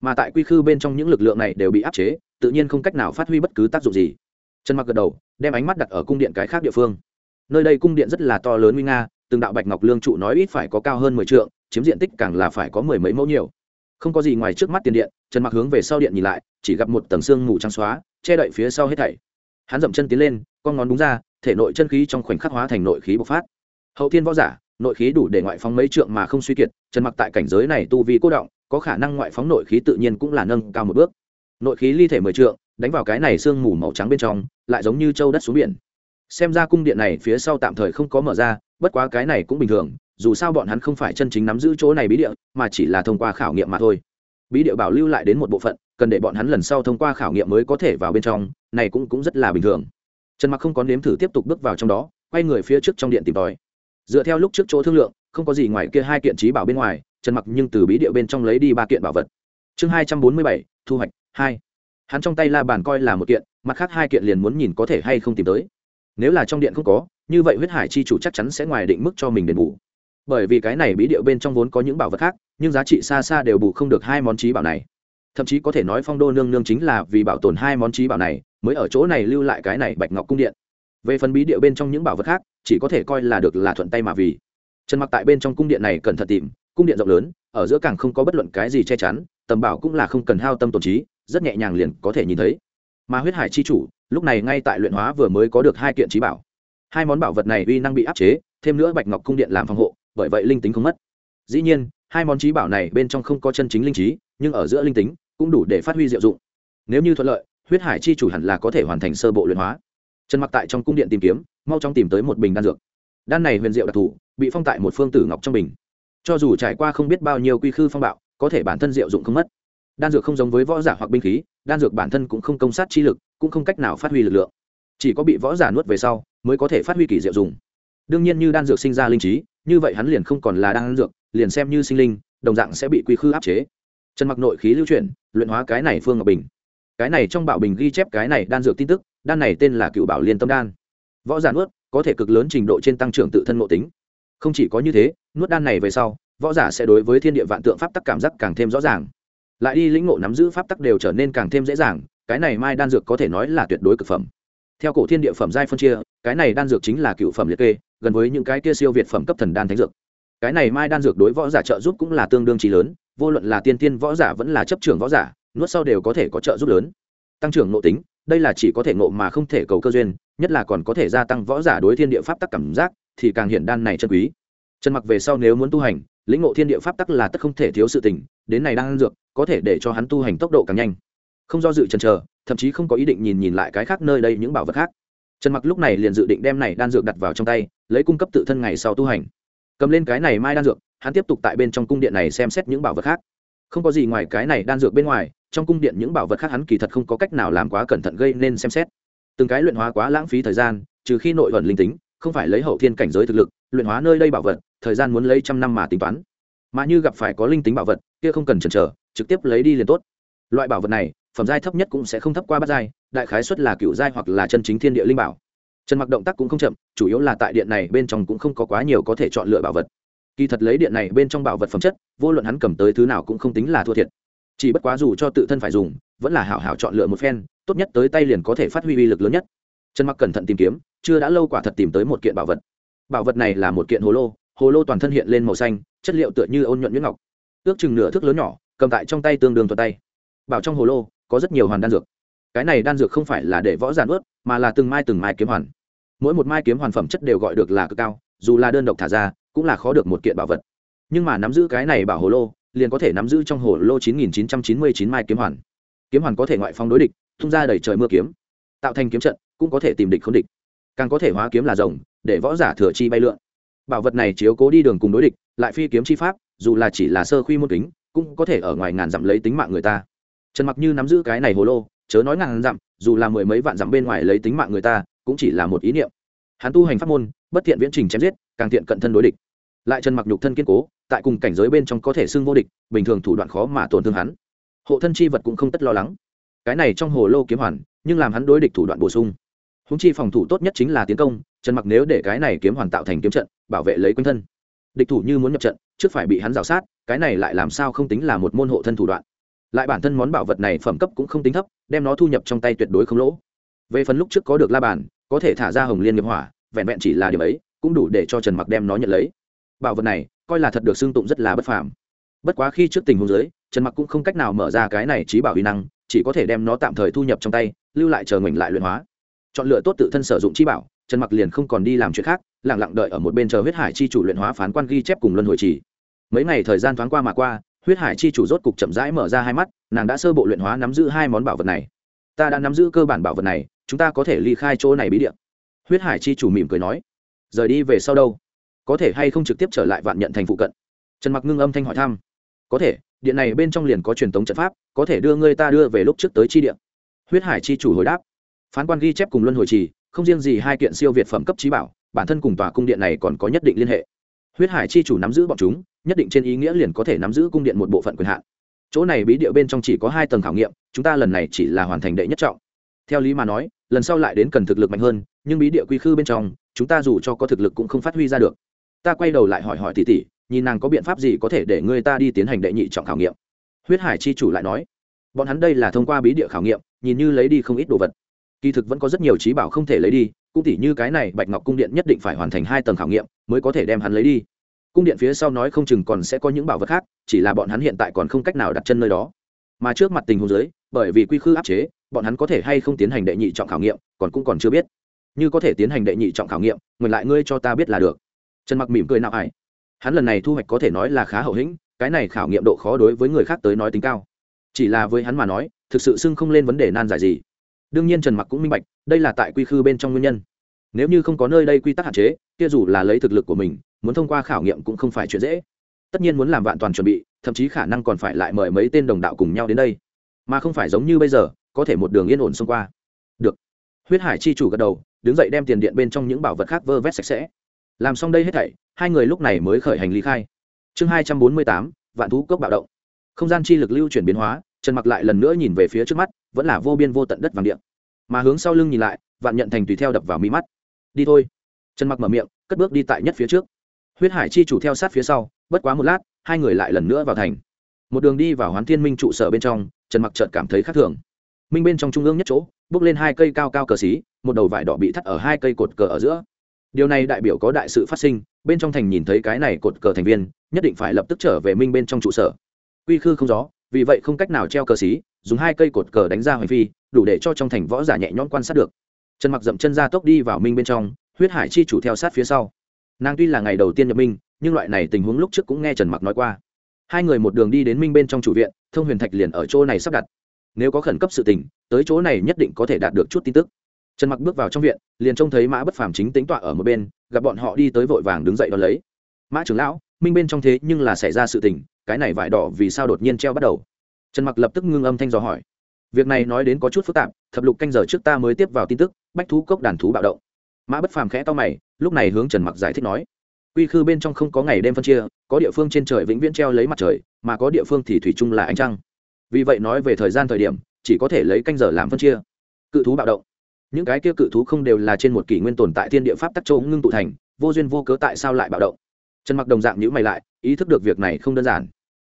Mà tại quy khư bên trong những lực lượng này đều bị áp chế, tự nhiên không cách nào phát huy bất cứ tác dụng gì. Trần mặc gật đầu, đem ánh mắt đặt ở cung điện cái khác địa phương. Nơi đây cung điện rất là to lớn nguy nga, từng đạo bạch ngọc lương trụ nói ít phải có cao hơn mười t chiếm diện tích càng là phải có mười mấy mẫu nhiều không có gì ngoài trước mắt tiền điện, trần mặc hướng về sau điện nhìn lại, chỉ gặp một tầng xương mù trắng xóa, che đậy phía sau hết thảy. Hắn dậm chân tiến lên, con ngón đúng ra, thể nội chân khí trong khoảnh khắc hóa thành nội khí bộc phát. Hậu thiên võ giả, nội khí đủ để ngoại phóng mấy trượng mà không suy kiệt, trần mặc tại cảnh giới này tu vi cố động, có khả năng ngoại phóng nội khí tự nhiên cũng là nâng cao một bước. Nội khí ly thể mười trượng, đánh vào cái này sương mù màu trắng bên trong, lại giống như châu đất xuống biển. Xem ra cung điện này phía sau tạm thời không có mở ra, bất quá cái này cũng bình thường dù sao bọn hắn không phải chân chính nắm giữ chỗ này bí địa, mà chỉ là thông qua khảo nghiệm mà thôi. Bí địa bảo lưu lại đến một bộ phận, cần để bọn hắn lần sau thông qua khảo nghiệm mới có thể vào bên trong, này cũng cũng rất là bình thường. Trần mặc không có nếm thử tiếp tục bước vào trong đó, quay người phía trước trong điện tìm tòi. Dựa theo lúc trước chỗ thương lượng, không có gì ngoài kia hai kiện trí bảo bên ngoài, trần mặc nhưng từ bí địa bên trong lấy đi ba kiện bảo vật. Chương hai trăm bốn mươi bảy, thu hoạch, hai. Hắn trong tay la bàn coi là một kiện, mặt khác hai kiện liền muốn nhìn có thể hay không tìm tới. Nếu là trong điện không có, như vậy huyết hải chi chủ chắc chắn sẽ ngoài định mức cho mình đền bù bởi vì cái này bí địa bên trong vốn có những bảo vật khác, nhưng giá trị xa xa đều bù không được hai món trí bảo này. Thậm chí có thể nói phong đô nương nương chính là vì bảo tồn hai món trí bảo này, mới ở chỗ này lưu lại cái này bạch ngọc cung điện. Về phần bí địa bên trong những bảo vật khác, chỉ có thể coi là được là thuận tay mà vì. Trần mặc tại bên trong cung điện này cẩn thận tìm, cung điện rộng lớn, ở giữa càng không có bất luận cái gì che chắn, tầm bảo cũng là không cần hao tâm tổn trí, rất nhẹ nhàng liền có thể nhìn thấy. Mà huyết hải chi chủ, lúc này ngay tại luyện hóa vừa mới có được hai kiện trí bảo. Hai món bảo vật này uy năng bị áp chế, thêm nữa bạch ngọc cung điện làm phòng hộ bởi vậy linh tính không mất. Dĩ nhiên, hai món trí bảo này bên trong không có chân chính linh trí, nhưng ở giữa linh tính cũng đủ để phát huy diệu dụng. Nếu như thuận lợi, huyết hải chi chủ hẳn là có thể hoàn thành sơ bộ luyện hóa. Trần mặc tại trong cung điện tìm kiếm, mau chóng tìm tới một bình đan dược. Đan này huyền diệu đặc thù, bị phong tại một phương tử ngọc trong bình. Cho dù trải qua không biết bao nhiêu quy khư phong bạo, có thể bản thân diệu dụng không mất. Đan dược không giống với võ giả hoặc binh khí, đan dược bản thân cũng không công sát chi lực, cũng không cách nào phát huy lực lượng. Chỉ có bị võ giả nuốt về sau, mới có thể phát huy kỳ diệu dùng đương nhiên như đan dược sinh ra linh trí như vậy hắn liền không còn là đan dược, liền xem như sinh linh, đồng dạng sẽ bị quy khư áp chế. Trần mặc nội khí lưu chuyển, luyện hóa cái này phương ngọc bình. Cái này trong bảo bình ghi chép cái này đan dược tin tức, đan này tên là cựu bảo liên tâm đan. Võ giả nuốt, có thể cực lớn trình độ trên tăng trưởng tự thân ngộ tính. Không chỉ có như thế, nuốt đan này về sau, võ giả sẽ đối với thiên địa vạn tượng pháp tắc cảm giác càng thêm rõ ràng. Lại đi lĩnh ngộ nắm giữ pháp tắc đều trở nên càng thêm dễ dàng, cái này mai đan dược có thể nói là tuyệt đối cực phẩm. Theo cổ thiên địa phẩm giai phân chia, cái này đan dược chính là cựu phẩm liệt kê gần với những cái kia siêu việt phẩm cấp thần đan thánh dược. Cái này mai đan dược đối võ giả trợ giúp cũng là tương đương trí lớn, vô luận là tiên tiên võ giả vẫn là chấp trưởng võ giả, nuốt sau đều có thể có trợ giúp lớn. Tăng trưởng nội tính, đây là chỉ có thể ngộ mà không thể cầu cơ duyên, nhất là còn có thể gia tăng võ giả đối thiên địa pháp tắc cảm giác, thì càng hiện đan này chân quý. Trần mặc về sau nếu muốn tu hành, lĩnh ngộ thiên địa pháp tắc là tất không thể thiếu sự tình, đến này đang dược, có thể để cho hắn tu hành tốc độ càng nhanh. Không do dự chần chờ, thậm chí không có ý định nhìn nhìn lại cái khác nơi đây những bảo vật khác trần mặc lúc này liền dự định đem này đan dược đặt vào trong tay, lấy cung cấp tự thân ngày sau tu hành. Cầm lên cái này mai đan dược, hắn tiếp tục tại bên trong cung điện này xem xét những bảo vật khác. Không có gì ngoài cái này đan dược bên ngoài, trong cung điện những bảo vật khác hắn kỳ thật không có cách nào làm quá cẩn thận gây nên xem xét. Từng cái luyện hóa quá lãng phí thời gian, trừ khi nội vận linh tính, không phải lấy hậu thiên cảnh giới thực lực, luyện hóa nơi đây bảo vật, thời gian muốn lấy trăm năm mà tính toán. Mà như gặp phải có linh tính bảo vật, kia không cần chần chờ, trực tiếp lấy đi liền tốt. Loại bảo vật này phẩm giai thấp nhất cũng sẽ không thấp qua bát giai, đại khái xuất là cựu giai hoặc là chân chính thiên địa linh bảo. Trần mặc động tác cũng không chậm, chủ yếu là tại điện này bên trong cũng không có quá nhiều có thể chọn lựa bảo vật. Kỳ thật lấy điện này bên trong bảo vật phẩm chất, vô luận hắn cầm tới thứ nào cũng không tính là thua thiệt. Chỉ bất quá dù cho tự thân phải dùng, vẫn là hảo hảo chọn lựa một phen, tốt nhất tới tay liền có thể phát huy uy lực lớn nhất. Trần mặc cẩn thận tìm kiếm, chưa đã lâu quả thật tìm tới một kiện bảo vật. Bảo vật này là một kiện hồ lô hồ lô toàn thân hiện lên màu xanh, chất liệu tựa như ôn nhuận nhuyễn ngọc. Ước chừng nửa thước lớn nhỏ, cầm tại trong tay tương đương thuận tay. Bảo trong hồ lô có rất nhiều hoàn đan dược. Cái này đan dược không phải là để võ giản ướt mà là từng mai từng mai kiếm hoàn. Mỗi một mai kiếm hoàn phẩm chất đều gọi được là cực cao, dù là đơn độc thả ra, cũng là khó được một kiện bảo vật. Nhưng mà nắm giữ cái này bảo hồ lô, liền có thể nắm giữ trong hồ lô chín nghìn chín trăm chín mươi chín mai kiếm hoàn. Kiếm hoàn có thể ngoại phong đối địch, tung ra đầy trời mưa kiếm. Tạo thành kiếm trận, cũng có thể tìm địch không địch. Càng có thể hóa kiếm là rồng, để võ giả thừa chi bay lượn. Bảo vật này chiếu cố đi đường cùng đối địch, lại phi kiếm chi pháp, dù là chỉ là sơ khuy môn kính, cũng có thể ở ngoài ngàn dặm lấy tính mạng người ta trần mặc như nắm giữ cái này hồ lô, chớ nói ngàn dặm, dù là mười mấy vạn dặm bên ngoài lấy tính mạng người ta, cũng chỉ là một ý niệm. Hắn tu hành pháp môn, bất thiện viễn trình chém giết, càng thiện cận thân đối địch. Lại trần mặc nhục thân kiên cố, tại cùng cảnh giới bên trong có thể xưng vô địch, bình thường thủ đoạn khó mà tổn thương hắn. Hộ thân chi vật cũng không tất lo lắng. Cái này trong hồ lô kiếm hoàn, nhưng làm hắn đối địch thủ đoạn bổ sung. Húng chi phòng thủ tốt nhất chính là tiến công, trần mặc nếu để cái này kiếm hoàn tạo thành kiếm trận, bảo vệ lấy quanh thân. Địch thủ như muốn nhập trận, trước phải bị hắn rào sát, cái này lại làm sao không tính là một môn hộ thân thủ đoạn lại bản thân món bảo vật này phẩm cấp cũng không tính thấp, đem nó thu nhập trong tay tuyệt đối không lỗ. Về phần lúc trước có được la bàn, có thể thả ra hồng liên nghiệp hỏa, vẹn vẹn chỉ là điểm ấy, cũng đủ để cho trần mặc đem nó nhận lấy. Bảo vật này, coi là thật được xưng tụng rất là bất phàm. Bất quá khi trước tình huống dưới, trần mặc cũng không cách nào mở ra cái này trí bảo uy năng, chỉ có thể đem nó tạm thời thu nhập trong tay, lưu lại chờ mình lại luyện hóa. Chọn lựa tốt tự thân sử dụng chi bảo, trần mặc liền không còn đi làm chuyện khác, lặng lặng đợi ở một bên chờ huyết hải chi chủ luyện hóa phán quan ghi chép cùng luân hồi trì. Mấy ngày thời gian thoáng qua mà qua huyết hải chi chủ rốt cục chậm rãi mở ra hai mắt, nàng đã sơ bộ luyện hóa nắm giữ hai món bảo vật này. Ta đã nắm giữ cơ bản bảo vật này, chúng ta có thể ly khai chỗ này bí điện huyết hải chi chủ mỉm cười nói. Rời đi về sau đâu? Có thể hay không trực tiếp trở lại vạn nhận thành phụ cận? Trần mặc ngưng âm thanh hỏi thăm. Có thể, điện này bên trong liền có truyền thống trận pháp, có thể đưa ngươi ta đưa về lúc trước tới chi điện huyết hải chi chủ hồi đáp. Phán quan ghi chép cùng luân hồi trì, không riêng gì hai kiện siêu việt phẩm cấp trí bảo, bản thân cùng tòa cung điện này còn có nhất định liên hệ. Huyết hải chi chủ nắm giữ bọn chúng nhất định trên ý nghĩa liền có thể nắm giữ cung điện một bộ phận quyền hạn. Chỗ này bí địa bên trong chỉ có hai tầng khảo nghiệm, chúng ta lần này chỉ là hoàn thành đệ nhất trọng. Theo lý mà nói, lần sau lại đến cần thực lực mạnh hơn, nhưng bí địa quy khư bên trong, chúng ta dù cho có thực lực cũng không phát huy ra được. Ta quay đầu lại hỏi hỏi tỷ tỷ, nhìn nàng có biện pháp gì có thể để người ta đi tiến hành đệ nhị trọng khảo nghiệm. Huyết hải chi chủ lại nói, bọn hắn đây là thông qua bí địa khảo nghiệm, nhìn như lấy đi không ít đồ vật. Kỳ thực vẫn có rất nhiều trí bảo không thể lấy đi, cũng tỉ như cái này bạch ngọc cung điện nhất định phải hoàn thành hai tầng khảo nghiệm mới có thể đem hắn lấy đi cung điện phía sau nói không chừng còn sẽ có những bảo vật khác, chỉ là bọn hắn hiện tại còn không cách nào đặt chân nơi đó. Mà trước mặt tình huống dưới, bởi vì quy khư áp chế, bọn hắn có thể hay không tiến hành đệ nhị trọng khảo nghiệm, còn cũng còn chưa biết. Như có thể tiến hành đệ nhị trọng khảo nghiệm ngừng lại ngươi cho ta biết là được. Trần mặc mỉm cười nào ải hắn lần này thu hoạch có thể nói là khá hậu hĩnh, cái này khảo nghiệm độ khó đối với người khác tới nói tính cao. Chỉ là với hắn mà nói, thực sự xưng không lên vấn đề nan giải gì. Đương nhiên trần mặc cũng minh bạch, đây là tại quy khư bên trong nguyên nhân. Nếu như không có nơi đây quy tắc hạn chế, kia dù là lấy thực lực của mình muốn thông qua khảo nghiệm cũng không phải chuyện dễ. Tất nhiên muốn làm vạn toàn chuẩn bị, thậm chí khả năng còn phải lại mời mấy tên đồng đạo cùng nhau đến đây. Mà không phải giống như bây giờ, có thể một đường yên ổn xông qua. Được. Huyết hải chi chủ gật đầu, đứng dậy đem tiền điện bên trong những bảo vật khác vơ vét sạch sẽ. Làm xong đây hết thảy, hai người lúc này mới khởi hành lý khai. Chương hai trăm bốn mươi tám, vạn thú cốc bạo động. Không gian chi lực lưu chuyển biến hóa, trần mặc lại lần nữa nhìn về phía trước mắt, vẫn là vô biên vô tận đất vàng điện. Mà hướng sau lưng nhìn lại, vạn nhận thành tùy theo đập vào mi mắt. Đi thôi. Trần mặc mở miệng, cất bước đi tại nhất phía trước huyết hải chi chủ theo sát phía sau, bất quá một lát, hai người lại lần nữa vào thành. Một đường đi vào hoán thiên minh trụ sở bên trong, trần mặc trợt cảm thấy khác thường. Minh bên trong trung ương nhất chỗ, bước lên hai cây cao cao cờ xí, một đầu vải đỏ bị thắt ở hai cây cột cờ ở giữa. Điều này đại biểu có đại sự phát sinh, bên trong thành nhìn thấy cái này cột cờ thành viên, nhất định phải lập tức trở về minh bên trong trụ sở. Quy khư không gió, vì vậy không cách nào treo cờ xí, dùng hai cây cột cờ đánh ra hoành phi, đủ để cho trong thành võ giả nhẹ nhõm quan sát được. Trần mặc dậm chân ra tốc đi vào minh bên trong, huyết hải chi chủ theo sát phía sau nàng tuy là ngày đầu tiên nhập minh, nhưng loại này tình huống lúc trước cũng nghe trần mặc nói qua. Hai người một đường đi đến minh bên trong chủ viện, thông huyền thạch liền ở chỗ này sắp đặt. Nếu có khẩn cấp sự tình, tới chỗ này nhất định có thể đạt được chút tin tức. Trần mặc bước vào trong viện, liền trông thấy mã bất phàm chính tính tọa ở một bên, gặp bọn họ đi tới vội vàng đứng dậy đón lấy. Mã trưởng lão, minh bên trong thế nhưng là xảy ra sự tình, cái này vải đỏ vì sao đột nhiên treo bắt đầu? Trần mặc lập tức ngưng âm thanh dò hỏi. Việc này nói đến có chút phức tạp, thập lục canh giờ trước ta mới tiếp vào tin tức, bách thú cốc đàn thú bạo động. Mã bất phàm khẽ to mày lúc này hướng trần mặc giải thích nói, quy khư bên trong không có ngày đêm phân chia, có địa phương trên trời vĩnh viễn treo lấy mặt trời, mà có địa phương thì thủy chung là ánh trăng. Vì vậy nói về thời gian thời điểm, chỉ có thể lấy canh giờ làm phân chia. Cự thú bạo động. Những cái kia cự thú không đều là trên một kỷ nguyên tồn tại thiên địa pháp tắc châu ngưng tụ thành, vô duyên vô cớ tại sao lại bạo động? Trần mặc đồng dạng nhữ mày lại, ý thức được việc này không đơn giản.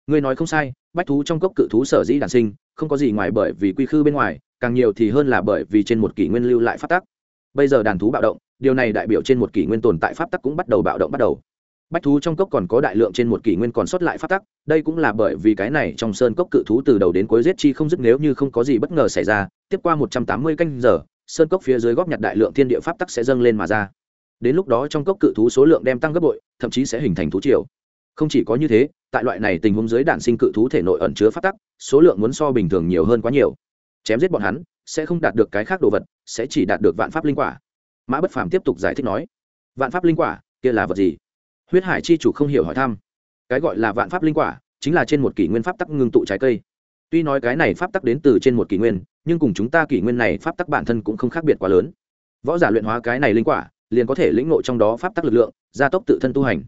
Ngươi nói không sai, bách thú trong cốc cự thú sở dĩ đản sinh, không có gì ngoài bởi vì quy khư bên ngoài, càng nhiều thì hơn là bởi vì trên một kỷ nguyên lưu lại pháp tắc. Bây giờ đàn thú bạo động điều này đại biểu trên một kỷ nguyên tồn tại pháp tắc cũng bắt đầu bạo động bắt đầu. Bách thú trong cốc còn có đại lượng trên một kỷ nguyên còn sót lại pháp tắc, đây cũng là bởi vì cái này trong sơn cốc cự thú từ đầu đến cuối giết chi không dứt nếu như không có gì bất ngờ xảy ra, tiếp qua một trăm tám mươi canh giờ, sơn cốc phía dưới góp nhặt đại lượng thiên địa pháp tắc sẽ dâng lên mà ra. Đến lúc đó trong cốc cự thú số lượng đem tăng gấp bội, thậm chí sẽ hình thành thú triều. Không chỉ có như thế, tại loại này tình huống dưới đạn sinh cự thú thể nội ẩn chứa pháp tắc, số lượng muốn so bình thường nhiều hơn quá nhiều. Chém giết bọn hắn, sẽ không đạt được cái khác đồ vật, sẽ chỉ đạt được vạn pháp linh quả mã bất phàm tiếp tục giải thích nói, vạn pháp linh quả, kia là vật gì? Huyết hải chi chủ không hiểu hỏi thăm, cái gọi là vạn pháp linh quả chính là trên một kỷ nguyên pháp tắc ngưng tụ trái cây. Tuy nói cái này pháp tắc đến từ trên một kỷ nguyên, nhưng cùng chúng ta kỷ nguyên này pháp tắc bản thân cũng không khác biệt quá lớn. Võ giả luyện hóa cái này linh quả, liền có thể lĩnh ngộ trong đó pháp tắc lực lượng, gia tốc tự thân tu hành.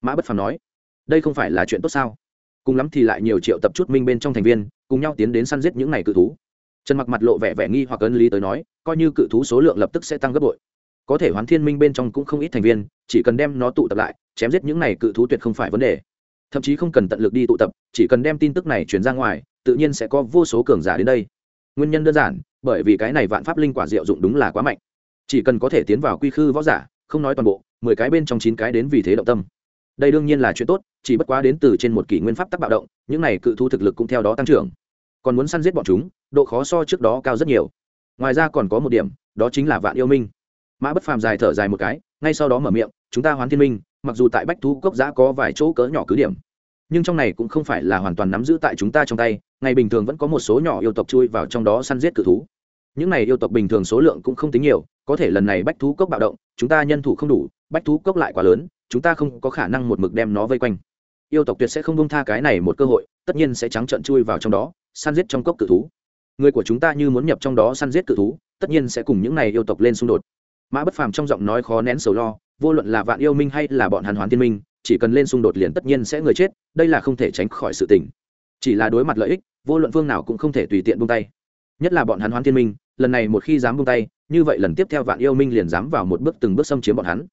Mã bất phàm nói, đây không phải là chuyện tốt sao? Cùng lắm thì lại nhiều triệu tập chút minh bên trong thành viên, cùng nhau tiến đến săn giết những này cự thú. Trần mặc mặt lộ vẻ vẻ nghi hoặc ân lý tới nói, coi như cự thú số lượng lập tức sẽ tăng gấp bội có thể hoán thiên minh bên trong cũng không ít thành viên, chỉ cần đem nó tụ tập lại, chém giết những này cự thú tuyệt không phải vấn đề. Thậm chí không cần tận lực đi tụ tập, chỉ cần đem tin tức này truyền ra ngoài, tự nhiên sẽ có vô số cường giả đến đây. Nguyên nhân đơn giản, bởi vì cái này vạn pháp linh quả diệu dụng đúng là quá mạnh. Chỉ cần có thể tiến vào quy khư võ giả, không nói toàn bộ, mười cái bên trong chín cái đến vì thế động tâm. Đây đương nhiên là chuyện tốt, chỉ bất quá đến từ trên một kỷ nguyên pháp tắc bạo động, những này cự thú thực lực cũng theo đó tăng trưởng. Còn muốn săn giết bọn chúng, độ khó so trước đó cao rất nhiều. Ngoài ra còn có một điểm, đó chính là vạn yêu minh mã bất phàm dài thở dài một cái, ngay sau đó mở miệng, chúng ta hoán thiên minh, mặc dù tại bách thú cốc giã có vài chỗ cỡ nhỏ cứ điểm, nhưng trong này cũng không phải là hoàn toàn nắm giữ tại chúng ta trong tay, ngày bình thường vẫn có một số nhỏ yêu tộc chui vào trong đó săn giết cự thú. Những này yêu tộc bình thường số lượng cũng không tính nhiều, có thể lần này bách thú cốc bạo động, chúng ta nhân thủ không đủ, bách thú cốc lại quá lớn, chúng ta không có khả năng một mực đem nó vây quanh. Yêu tộc tuyệt sẽ không bông tha cái này một cơ hội, tất nhiên sẽ trắng trợn chui vào trong đó, săn giết trong cốc cự thú. Người của chúng ta như muốn nhập trong đó săn giết cự thú, tất nhiên sẽ cùng những này yêu tộc lên xung đột mã bất phàm trong giọng nói khó nén sầu lo, vô luận là vạn yêu minh hay là bọn hàn hoán tiên minh, chỉ cần lên xung đột liền tất nhiên sẽ người chết, đây là không thể tránh khỏi sự tình. Chỉ là đối mặt lợi ích, vô luận phương nào cũng không thể tùy tiện buông tay. Nhất là bọn hắn hoán thiên minh, lần này một khi dám buông tay, như vậy lần tiếp theo vạn yêu minh liền dám vào một bước từng bước xâm chiếm bọn hắn.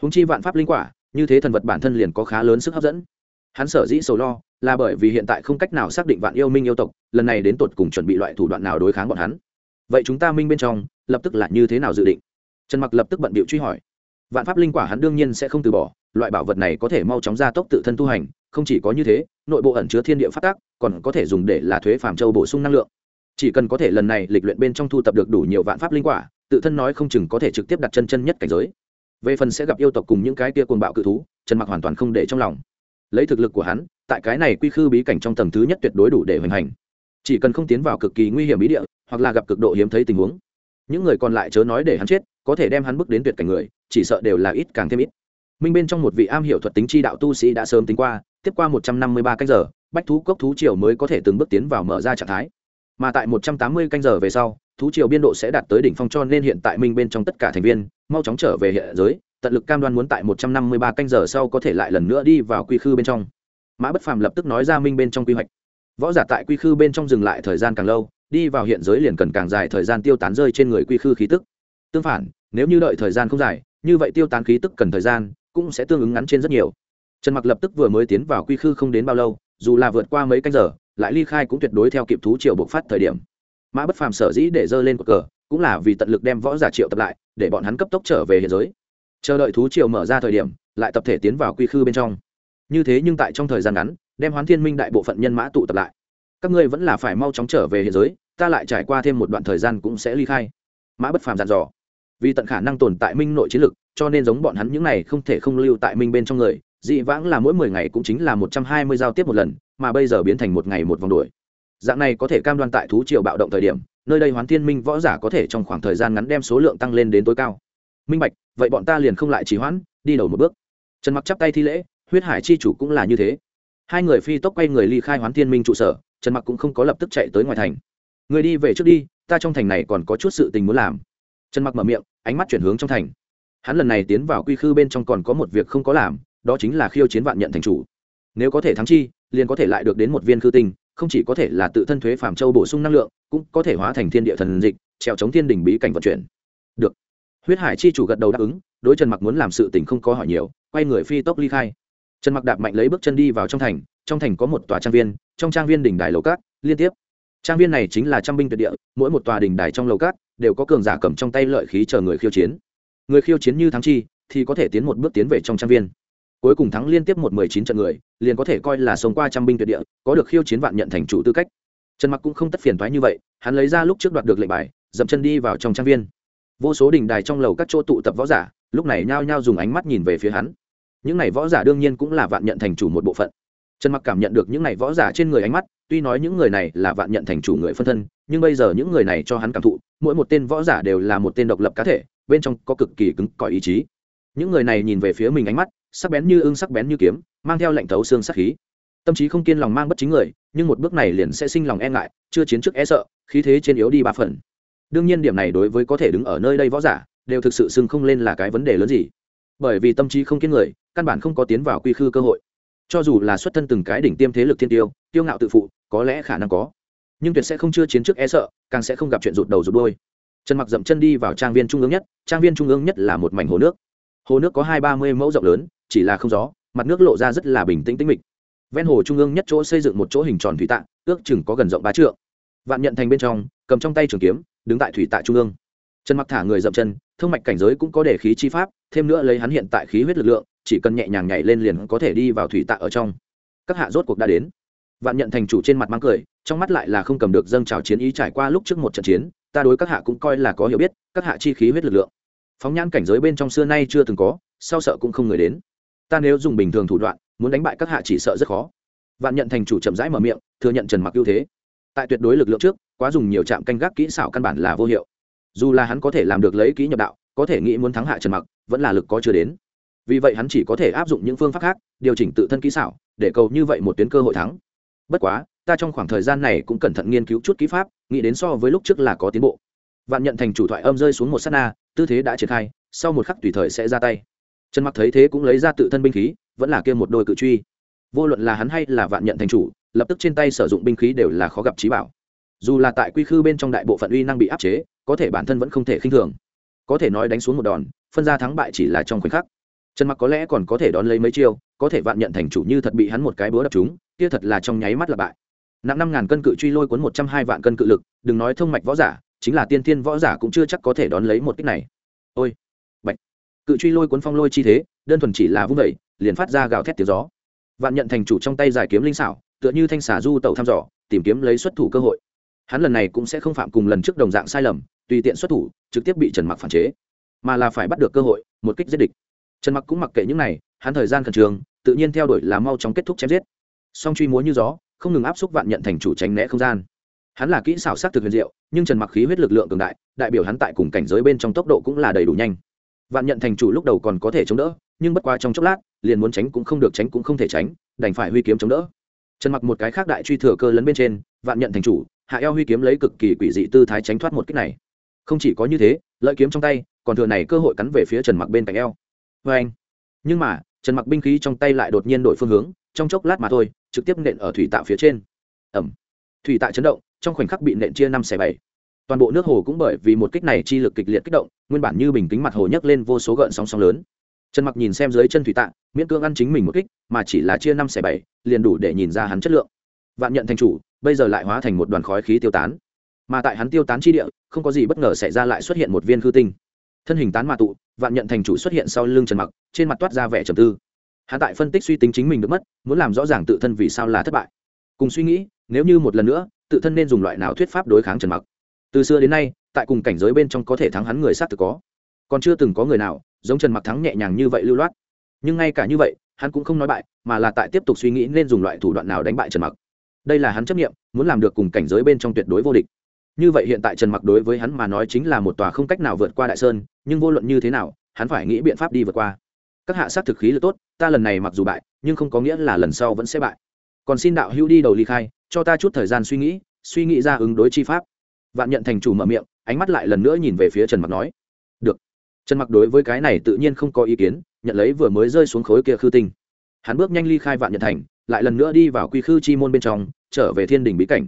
Húng chi vạn pháp linh quả, như thế thần vật bản thân liền có khá lớn sức hấp dẫn. Hắn sở dĩ sầu lo, là bởi vì hiện tại không cách nào xác định vạn yêu minh yêu tộc, lần này đến tột cùng chuẩn bị loại thủ đoạn nào đối kháng bọn hắn. Vậy chúng ta minh bên trong, lập tức là như thế nào dự định? Trần mặc lập tức bận bịu truy hỏi. Vạn pháp linh quả hắn đương nhiên sẽ không từ bỏ, loại bảo vật này có thể mau chóng gia tốc tự thân tu hành, không chỉ có như thế, nội bộ ẩn chứa thiên địa phát tác còn có thể dùng để là thuế phàm châu bổ sung năng lượng. Chỉ cần có thể lần này lịch luyện bên trong thu tập được đủ nhiều vạn pháp linh quả, tự thân nói không chừng có thể trực tiếp đặt chân chân nhất cảnh giới. Về phần sẽ gặp yêu tộc cùng những cái kia cuồng bạo cự thú, trần mặc hoàn toàn không để trong lòng. Lấy thực lực của hắn, tại cái này quy khư bí cảnh trong tầng thứ nhất tuyệt đối đủ để hoành hành. Chỉ cần không tiến vào cực kỳ nguy hiểm bí địa, hoặc là gặp cực độ hiếm thấy tình huống, những người còn lại chớ nói để hắn chết có thể đem hắn bước đến tuyệt cảnh người, chỉ sợ đều là ít càng thêm ít. Minh bên trong một vị am hiểu thuật tính chi đạo tu sĩ đã sớm tính qua, tiếp qua một trăm năm mươi ba canh giờ, bách thú cốc thú triều mới có thể từng bước tiến vào mở ra trạng thái. Mà tại một trăm tám mươi canh giờ về sau, thú triều biên độ sẽ đạt tới đỉnh phong cho nên hiện tại minh bên trong tất cả thành viên, mau chóng trở về hiện giới, tận lực cam đoan muốn tại một trăm năm mươi ba canh giờ sau có thể lại lần nữa đi vào quy khư bên trong. Mã bất phàm lập tức nói ra minh bên trong quy hoạch. Võ giả tại quy khư bên trong dừng lại thời gian càng lâu, đi vào hiện giới liền cần càng dài thời gian tiêu tán rơi trên người quy khư khí tức tương phản, nếu như đợi thời gian không dài, như vậy tiêu tán khí tức cần thời gian, cũng sẽ tương ứng ngắn trên rất nhiều. Trần mặc lập tức vừa mới tiến vào quy khư không đến bao lâu, dù là vượt qua mấy canh giờ, lại ly khai cũng tuyệt đối theo kịp thú triều bộc phát thời điểm. Mã bất phàm sở dĩ để dơ lên cột cờ, cũng là vì tận lực đem võ giả triệu tập lại, để bọn hắn cấp tốc trở về hiện giới. Chờ đợi thú triều mở ra thời điểm, lại tập thể tiến vào quy khư bên trong. Như thế nhưng tại trong thời gian ngắn, đem hoán thiên minh đại bộ phận nhân mã tụ tập lại. Các ngươi vẫn là phải mau chóng trở về hiện giới, ta lại trải qua thêm một đoạn thời gian cũng sẽ ly khai. Mã bất phàm dặn dò vì tận khả năng tồn tại minh nội chiến lực, cho nên giống bọn hắn những này không thể không lưu tại minh bên trong người, dị vãng là mỗi mười ngày cũng chính là một trăm hai mươi giao tiếp một lần, mà bây giờ biến thành một ngày một vòng đuổi. Dạng này có thể cam đoan tại thú triều bạo động thời điểm, nơi đây hoán thiên minh võ giả có thể trong khoảng thời gian ngắn đem số lượng tăng lên đến tối cao. Minh bạch, vậy bọn ta liền không lại trì hoãn, đi đầu một bước. Trần mặc chắp tay thi lễ, huyết hải chi chủ cũng là như thế. Hai người phi tốc quay người ly khai hoán thiên minh trụ sở, trần mặc cũng không có lập tức chạy tới ngoài thành. Người đi về trước đi, ta trong thành này còn có chút sự tình muốn làm. Trần mặc mở miệng ánh mắt chuyển hướng trong thành. Hắn lần này tiến vào quy khư bên trong còn có một việc không có làm, đó chính là khiêu chiến vạn nhận thành chủ. Nếu có thể thắng chi, liền có thể lại được đến một viên khư tinh, không chỉ có thể là tự thân thuế phạm châu bổ sung năng lượng, cũng có thể hóa thành thiên địa thần dịch, trèo chống thiên đình bí cảnh vận chuyển. Được. Huyết hải chi chủ gật đầu đáp ứng, đối trần mặc muốn làm sự tình không có hỏi nhiều, quay người phi tốc ly khai. Trần mặc đạp mạnh lấy bước chân đi vào trong thành trong thành có một tòa trang viên, trong trang viên đỉnh đài lầu cát, liên tiếp. Trang viên này chính là trang binh tuyệt địa, mỗi một tòa đỉnh đài trong lầu cát đều có cường giả cầm trong tay lợi khí chờ người khiêu chiến. Người khiêu chiến như thắng chi, thì có thể tiến một bước tiến về trong trang viên. Cuối cùng thắng liên tiếp một mười chín trận người, liền có thể coi là sống qua trăm binh tuyệt địa, có được khiêu chiến vạn nhận thành chủ tư cách. Trần mặc cũng không tất phiền thoái như vậy, hắn lấy ra lúc trước đoạt được lệnh bài, dậm chân đi vào trong trang viên. Vô số đỉnh đài trong lầu các chỗ tụ tập võ giả, lúc này nhao nhao dùng ánh mắt nhìn về phía hắn. Những này võ giả đương nhiên cũng là vạn nhận thành chủ một bộ phận. Trần mặc cảm nhận được những này võ giả trên người ánh mắt tuy nói những người này là vạn nhận thành chủ người phân thân, nhưng bây giờ những người này cho hắn cảm thụ, mỗi một tên võ giả đều là một tên độc lập cá thể, bên trong có cực kỳ cứng cỏi ý chí. Những người này nhìn về phía mình ánh mắt, sắc bén như ưng, sắc bén như kiếm, mang theo lệnh thấu xương sắc khí. Tâm trí không kiên lòng mang bất chính người, nhưng một bước này liền sẽ sinh lòng e ngại, chưa chiến trước e sợ, khí thế trên yếu đi ba phần. Đương nhiên điểm này đối với có thể đứng ở nơi đây võ giả, đều thực sự xưng không lên là cái vấn đề lớn gì. Bởi vì tâm trí không kiên người, căn bản không có tiến vào quy khư cơ hội cho dù là xuất thân từng cái đỉnh tiêm thế lực thiên tiêu tiêu ngạo tự phụ, có lẽ khả năng có. Nhưng tuyệt sẽ không chưa chiến trước e sợ, càng sẽ không gặp chuyện rụt đầu rụt đôi trần mặc dậm chân đi vào trang viên trung ương nhất, trang viên trung ương nhất là một mảnh hồ nước. Hồ nước có hai ba mươi mẫu rộng lớn, chỉ là không gió, mặt nước lộ ra rất là bình tĩnh tĩnh mịch. Ven hồ trung ương nhất chỗ xây dựng một chỗ hình tròn thủy tạ ước chừng có gần rộng ba trượng. Vạn nhận thành bên trong, cầm trong tay trường kiếm, đứng tại thủy tạ trung ương. Trần mặc thả người dậm chân thương mạch cảnh giới cũng có để khí chi pháp, thêm nữa lấy hắn hiện tại khí huyết lực lượng chỉ cần nhẹ nhàng nhảy lên liền có thể đi vào thủy tạ ở trong. Các hạ rốt cuộc đã đến. Vạn nhận thành chủ trên mặt mang cười, trong mắt lại là không cầm được dâng trào chiến ý trải qua lúc trước một trận chiến, ta đối các hạ cũng coi là có hiểu biết, các hạ chi khí huyết lực lượng. Phóng nhãn cảnh giới bên trong xưa nay chưa từng có, sau sợ cũng không người đến. Ta nếu dùng bình thường thủ đoạn, muốn đánh bại các hạ chỉ sợ rất khó. Vạn nhận thành chủ chậm rãi mở miệng, thừa nhận trần mặc ưu thế. Tại tuyệt đối lực lượng trước, quá dùng nhiều trạm canh gác kỹ xảo căn bản là vô hiệu. Dù là hắn có thể làm được lấy kỹ nhập đạo, có thể nghĩ muốn thắng hạ trần mặc, vẫn là lực có chưa đến vì vậy hắn chỉ có thể áp dụng những phương pháp khác, điều chỉnh tự thân kỹ xảo, để cầu như vậy một tuyến cơ hội thắng. Bất quá, ta trong khoảng thời gian này cũng cẩn thận nghiên cứu chút kỹ pháp, nghĩ đến so với lúc trước là có tiến bộ. Vạn nhận thành chủ thoại âm rơi xuống một s á t na, tư thế đã triển khai, sau một khắc tùy thời sẽ ra tay. Trần mặc thấy thế cũng lấy ra tự thân binh khí, vẫn là kia một đôi cự truy. Vô luận là hắn hay là vạn nhận thành chủ, lập tức trên tay sử dụng binh khí đều là khó gặp trí bảo. Dù là tại quy khư bên trong đại bộ phận uy năng bị áp chế, có thể bản thân vẫn không thể khinh thường. Có thể nói đánh xuống một đòn, phân ra thắng bại chỉ là trong khoảnh khắc trần mặc có lẽ còn có thể đón lấy mấy chiêu, có thể vạn nhận thành chủ như thật bị hắn một cái búa đập chúng kia thật là trong nháy mắt là bại. Nặng năm ngàn cân cự truy lôi cuốn một trăm hai vạn cân cự lực, đừng nói thông mạch võ giả, chính là tiên thiên võ giả cũng chưa chắc có thể đón lấy một kích này. Ôi, bạch. Cự truy lôi cuốn phong lôi chi thế, đơn thuần chỉ là vung vẩy liền phát ra gào thét tiếng gió. Vạn nhận thành chủ trong tay giải kiếm linh xảo, tựa như thanh xả du tẩu thăm dò, tìm kiếm lấy xuất thủ cơ hội. Hắn lần này cũng sẽ không phạm cùng lần trước đồng dạng sai lầm, tùy tiện xuất thủ, trực tiếp bị trần mặc phản chế. Mà là phải bắt được cơ hội, một kích giết địch trần mặc cũng mặc kệ những này hắn thời gian khẩn trương, tự nhiên theo đuổi là mau chóng kết thúc chém giết. Song truy múa như gió không ngừng áp xúc vạn nhận thành chủ tránh né không gian. Hắn là kỹ xảo sát thực huyền diệu nhưng trần mặc khí huyết lực lượng cường đại đại biểu hắn tại cùng cảnh giới bên trong tốc độ cũng là đầy đủ nhanh. Vạn nhận thành chủ lúc đầu còn có thể chống đỡ nhưng bất quá trong chốc lát liền muốn tránh cũng không được tránh cũng không thể tránh đành phải huy kiếm chống đỡ. Trần mặc một cái khác đại truy thừa cơ lấn bên trên vạn nhận thành chủ hạ eo huy kiếm lấy cực kỳ quỷ dị tư thái tránh thoát một kích này. Không chỉ có như thế lợi kiếm trong tay còn thừa này cơ hội cắn về phía trần mặc bên cạnh eo vê anh. Nhưng mà, trần mặc binh khí trong tay lại đột nhiên đổi phương hướng, trong chốc lát mà thôi, trực tiếp nện ở thủy tạ phía trên. Ẩm. Thủy tạ chấn động, trong khoảnh khắc bị nện chia năm xẻ bảy. Toàn bộ nước hồ cũng bởi vì một kích này chi lực kịch liệt kích động, nguyên bản như bình kính mặt hồ nhấc lên vô số gợn sóng sóng lớn. Trần mặc nhìn xem dưới chân thủy tạ, miễn cưỡng ăn chính mình một kích, mà chỉ là chia năm xẻ bảy, liền đủ để nhìn ra hắn chất lượng. Vạn nhận thành chủ, bây giờ lại hóa thành một đoàn khói khí tiêu tán. Mà tại hắn tiêu tán chi địa, không có gì bất ngờ xảy ra lại xuất hiện một viên khư tinh thân hình tán ma tụ, vạn nhận thành chủ xuất hiện sau lưng trần mặc, trên mặt toát ra vẻ trầm tư. Hắn tại phân tích suy tính chính mình được mất, muốn làm rõ ràng tự thân vì sao là thất bại. Cùng suy nghĩ, nếu như một lần nữa, tự thân nên dùng loại nào thuyết pháp đối kháng trần mặc? Từ xưa đến nay, tại cùng cảnh giới bên trong có thể thắng hắn người sát thực có. Còn chưa từng có người nào, giống trần mặc thắng nhẹ nhàng như vậy lưu loát. Nhưng ngay cả như vậy, hắn cũng không nói bại, mà là tại tiếp tục suy nghĩ nên dùng loại thủ đoạn nào đánh bại trần mặc. Đây là hắn chấp nghiệm muốn làm được cùng cảnh giới bên trong tuyệt đối vô địch như vậy hiện tại trần mặc đối với hắn mà nói chính là một tòa không cách nào vượt qua đại sơn, nhưng vô luận như thế nào, hắn phải nghĩ biện pháp đi vượt qua. Các hạ sát thực khí là tốt, ta lần này mặc dù bại, nhưng không có nghĩa là lần sau vẫn sẽ bại. Còn xin đạo hữu đi đầu ly khai, cho ta chút thời gian suy nghĩ suy nghĩ ra ứng đối chi pháp. Vạn nhận thành chủ mở miệng, ánh mắt lại lần nữa nhìn về phía trần mặc nói, được. Trần mặc đối với cái này tự nhiên không có ý kiến, nhận lấy vừa mới rơi xuống khối kia khư tinh. Hắn bước nhanh ly khai vạn nhận thành, lại lần nữa đi vào quy khư chi môn bên trong, trở về thiên đình bí cảnh.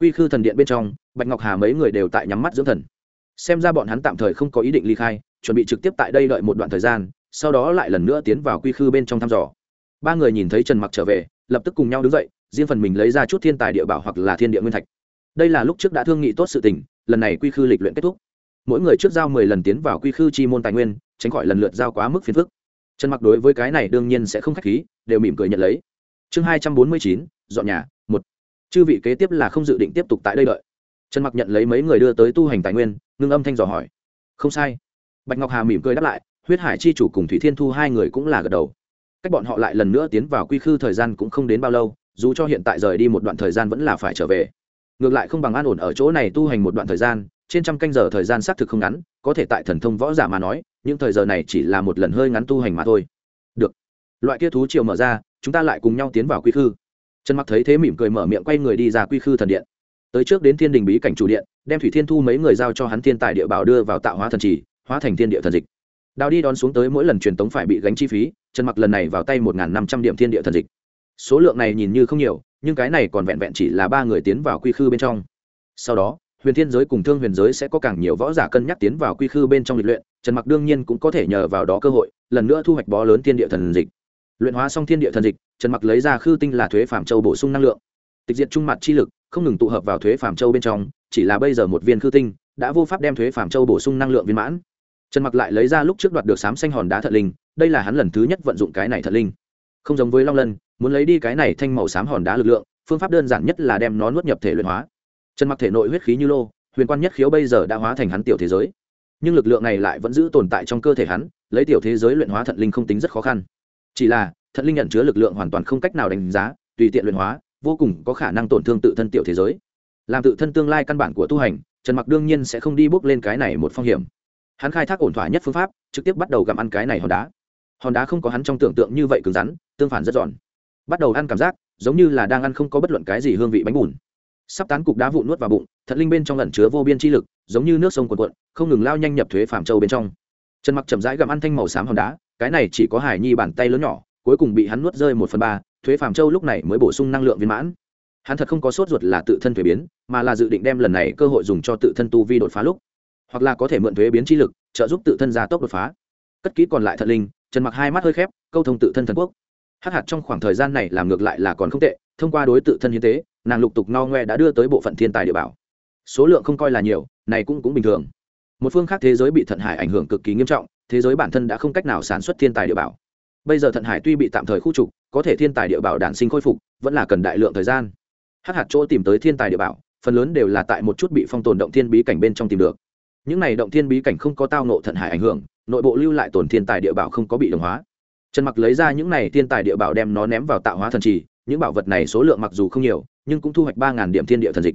Quy khư thần điện bên trong bạch ngọc hà mấy người đều tại nhắm mắt dưỡng thần. Xem ra bọn hắn tạm thời không có ý định ly khai, chuẩn bị trực tiếp tại đây đợi một đoạn thời gian, sau đó lại lần nữa tiến vào quy khư bên trong thăm dò. Ba người nhìn thấy trần mặc trở về, lập tức cùng nhau đứng dậy, riêng phần mình lấy ra chút thiên tài địa bảo hoặc là thiên địa nguyên thạch. Đây là lúc trước đã thương nghị tốt sự tình, lần này quy khư lịch luyện kết thúc. Mỗi người trước giao mười lần tiến vào quy khư chi môn tài nguyên, tránh khỏi lần lượt giao quá mức phiền phức. Trần mặc đối với cái này đương nhiên sẽ không khách khí, đều mỉm cười nhận lấy. Chương hai trăm bốn mươi chín, dọn nhà, một. Chư vị kế tiếp là không dự định tiếp tục tại đây đợi trần mặc nhận lấy mấy người đưa tới tu hành tài nguyên, ngưng âm thanh dò hỏi. Không sai. Bạch ngọc hà mỉm cười đáp lại, huyết hải chi chủ cùng thủy thiên thu hai người cũng là gật đầu. Cách bọn họ lại lần nữa tiến vào quy khư thời gian cũng không đến bao lâu, dù cho hiện tại rời đi một đoạn thời gian vẫn là phải trở về. Ngược lại không bằng an ổn ở chỗ này tu hành một đoạn thời gian, trên trăm canh giờ thời gian xác thực không ngắn, có thể tại thần thông võ giả mà nói, những thời giờ này chỉ là một lần hơi ngắn tu hành mà thôi. Được. Loại kia thú triều mở ra, chúng ta lại cùng nhau tiến vào quy khư. Trần mặc thấy thế mỉm cười mở miệng quay người đi ra quy khư thần điện tới trước đến thiên đình bí cảnh chủ điện, đem thủy thiên thu mấy người giao cho hắn thiên tài địa bảo đưa vào tạo hóa thần trì, hóa thành thiên địa thần dịch. Đào đi đón xuống tới mỗi lần truyền tống phải bị gánh chi phí, trần mặc lần này vào tay một năm trăm điểm thiên địa thần dịch. Số lượng này nhìn như không nhiều, nhưng cái này còn vẹn vẹn chỉ là ba người tiến vào quy khư bên trong. Sau đó, huyền thiên giới cùng thương huyền giới sẽ có càng nhiều võ giả cân nhắc tiến vào quy khư bên trong lịch luyện, trần mặc đương nhiên cũng có thể nhờ vào đó cơ hội, lần nữa thu hoạch bó lớn thiên địa thần dịch. Luyện hóa xong thiên địa thần dịch, trần mặc lấy ra khư tinh là thuế phạm châu bổ sung năng lượng. Tịch diệt trung mặt chi lực không ngừng tụ hợp vào thuế phàm châu bên trong, chỉ là bây giờ một viên khư tinh, đã vô pháp đem thuế phàm châu bổ sung năng lượng viên mãn. Trần mặc lại lấy ra lúc trước đoạt được sám xanh hòn đá thận linh, đây là hắn lần thứ nhất vận dụng cái này thận linh. Không giống với long lân, muốn lấy đi cái này thanh màu xám hòn đá lực lượng, phương pháp đơn giản nhất là đem nó nuốt nhập thể luyện hóa. Trần mặc thể nội huyết khí như lô, huyền quan nhất khiếu bây giờ đã hóa thành hắn tiểu thế giới. Nhưng lực lượng này lại vẫn giữ tồn tại trong cơ thể hắn, lấy tiểu thế giới luyện hóa thận linh không tính rất khó khăn. Chỉ là, thận linh nhận chứa lực lượng hoàn toàn không cách nào đánh giá, tùy tiện luyện hóa vô cùng có khả năng tổn thương tự thân tiểu thế giới. Làm tự thân tương lai căn bản của tu hành, trần mặc đương nhiên sẽ không đi bước lên cái này một phong hiểm. Hắn khai thác ổn thỏa nhất phương pháp, trực tiếp bắt đầu gặm ăn cái này hòn đá. Hòn đá không có hắn trong tưởng tượng như vậy cứng rắn, tương phản rất giòn. Bắt đầu ăn cảm giác, giống như là đang ăn không có bất luận cái gì hương vị bánh bùn. Sắp tán cục đá vụn nuốt vào bụng, thật linh bên trong lẩn chứa vô biên chi lực, giống như nước sông cuồn cuộn, không ngừng lao nhanh nhập thuế phạm châu bên trong. Trần mặc chậm rãi gặm ăn thanh màu xám hòn đá, cái này chỉ có hải nhi bàn tay lớn nhỏ, cuối cùng bị hắn nuốt rơi một phần ba thuế phạm châu lúc này mới bổ sung năng lượng viên mãn. Hắn thật không có sốt ruột là tự thân thuế biến, mà là dự định đem lần này cơ hội dùng cho tự thân tu vi đột phá lúc. Hoặc là có thể mượn thuế biến chi lực, trợ giúp tự thân gia tốc đột phá. Cất kỹ còn lại thật linh, trần mặc hai mắt hơi khép, câu thông tự thân thần quốc. Hắc hạt trong khoảng thời gian này làm ngược lại là còn không tệ, thông qua đối tự thân hiến tế, nàng lục tục no ngoe đã đưa tới bộ phận thiên tài địa bảo. Số lượng không coi là nhiều, này cũng cũng bình thường. Một phương khác thế giới bị thận hải ảnh hưởng cực kỳ nghiêm trọng, thế giới bản thân đã không cách nào sản xuất thiên tài địa bảo bây giờ thận hải tuy bị tạm thời khu trục, có thể thiên tài địa bảo đản sinh khôi phục, vẫn là cần đại lượng thời gian. Hắc hạt chỗ tìm tới thiên tài địa bảo, phần lớn đều là tại một chút bị phong tồn động thiên bí cảnh bên trong tìm được. Những này động thiên bí cảnh không có tao nộ thận hải ảnh hưởng, nội bộ lưu lại tổn thiên tài địa bảo không có bị đồng hóa. Trần mặc lấy ra những này thiên tài địa bảo đem nó ném vào tạo hóa thần trì, những bảo vật này số lượng mặc dù không nhiều, nhưng cũng thu hoạch ba điểm thiên địa thần dịch.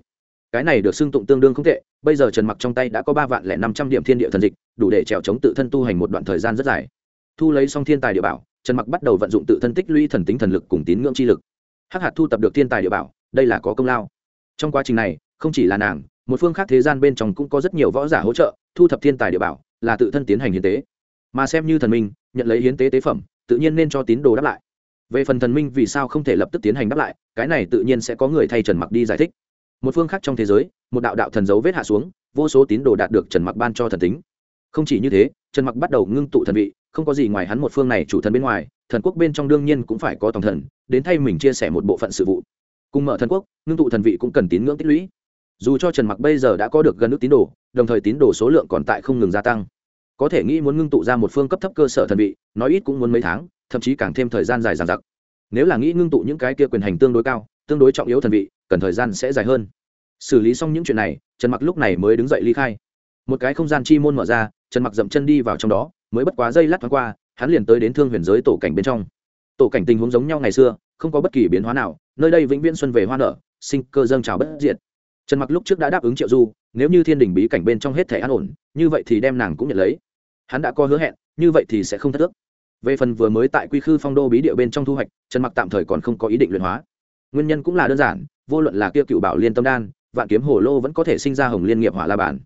Cái này được xưng tụng tương đương không tệ, bây giờ trần mặc trong tay đã có ba vạn lẻ năm trăm điểm thiên địa thần dịch, đủ để trèo chống tự thân tu hành một đoạn thời gian rất dài. Thu lấy xong thiên tài địa bảo trần mặc bắt đầu vận dụng tự thân tích lũy thần tính thần lực cùng tín ngưỡng chi lực. Hắc hạt thu tập được thiên tài địa bảo, đây là có công lao. Trong quá trình này, không chỉ là nàng, một phương khác thế gian bên trong cũng có rất nhiều võ giả hỗ trợ, thu thập thiên tài địa bảo, là tự thân tiến hành hiến tế. Mà xem như thần minh, nhận lấy hiến tế tế phẩm, tự nhiên nên cho tín đồ đáp lại. Về phần thần minh vì sao không thể lập tức tiến hành đáp lại, cái này tự nhiên sẽ có người thay trần mặc đi giải thích. Một phương khác trong thế giới, một đạo đạo thần dấu vết hạ xuống, vô số tín đồ đạt được trần mặc ban cho thần tính. Không chỉ như thế, trần mặc bắt đầu ngưng tụ thần vị không có gì ngoài hắn một phương này chủ thần bên ngoài, thần quốc bên trong đương nhiên cũng phải có tổng thần, đến thay mình chia sẻ một bộ phận sự vụ. Cùng mở thần quốc, ngưng tụ thần vị cũng cần tín ngưỡng tích lũy. Dù cho trần mặc bây giờ đã có được gần nước tín đồ, đồng thời tín đồ số lượng còn tại không ngừng gia tăng. Có thể nghĩ muốn ngưng tụ ra một phương cấp thấp cơ sở thần vị, nói ít cũng muốn mấy tháng, thậm chí càng thêm thời gian dài dằng dặc. Nếu là nghĩ ngưng tụ những cái kia quyền hành tương đối cao, tương đối trọng yếu thần vị, cần thời gian sẽ dài hơn. Xử lý xong những chuyện này, trần mặc lúc này mới đứng dậy ly khai. Một cái không gian chi môn mở ra, trần mặc dậm chân đi vào trong đó mới bất quá dây lát thoáng qua, hắn liền tới đến thương huyền giới tổ cảnh bên trong. Tổ cảnh tình huống giống nhau ngày xưa, không có bất kỳ biến hóa nào, nơi đây vĩnh viễn xuân về hoa nở, sinh cơ dâng trào bất diệt. Trần mặc lúc trước đã đáp ứng triệu du, nếu như thiên đình bí cảnh bên trong hết thể an ổn, như vậy thì đem nàng cũng nhận lấy. Hắn đã có hứa hẹn, như vậy thì sẽ không thất ước về phần vừa mới tại quy khư phong đô bí địa bên trong thu hoạch, trần mặc tạm thời còn không có ý định luyện hóa. Nguyên nhân cũng là đơn giản, vô luận là kia cựu bảo liên tâm đan, vạn kiếm hồ lô vẫn có thể sinh ra hồng liên nghiệp hỏa la bản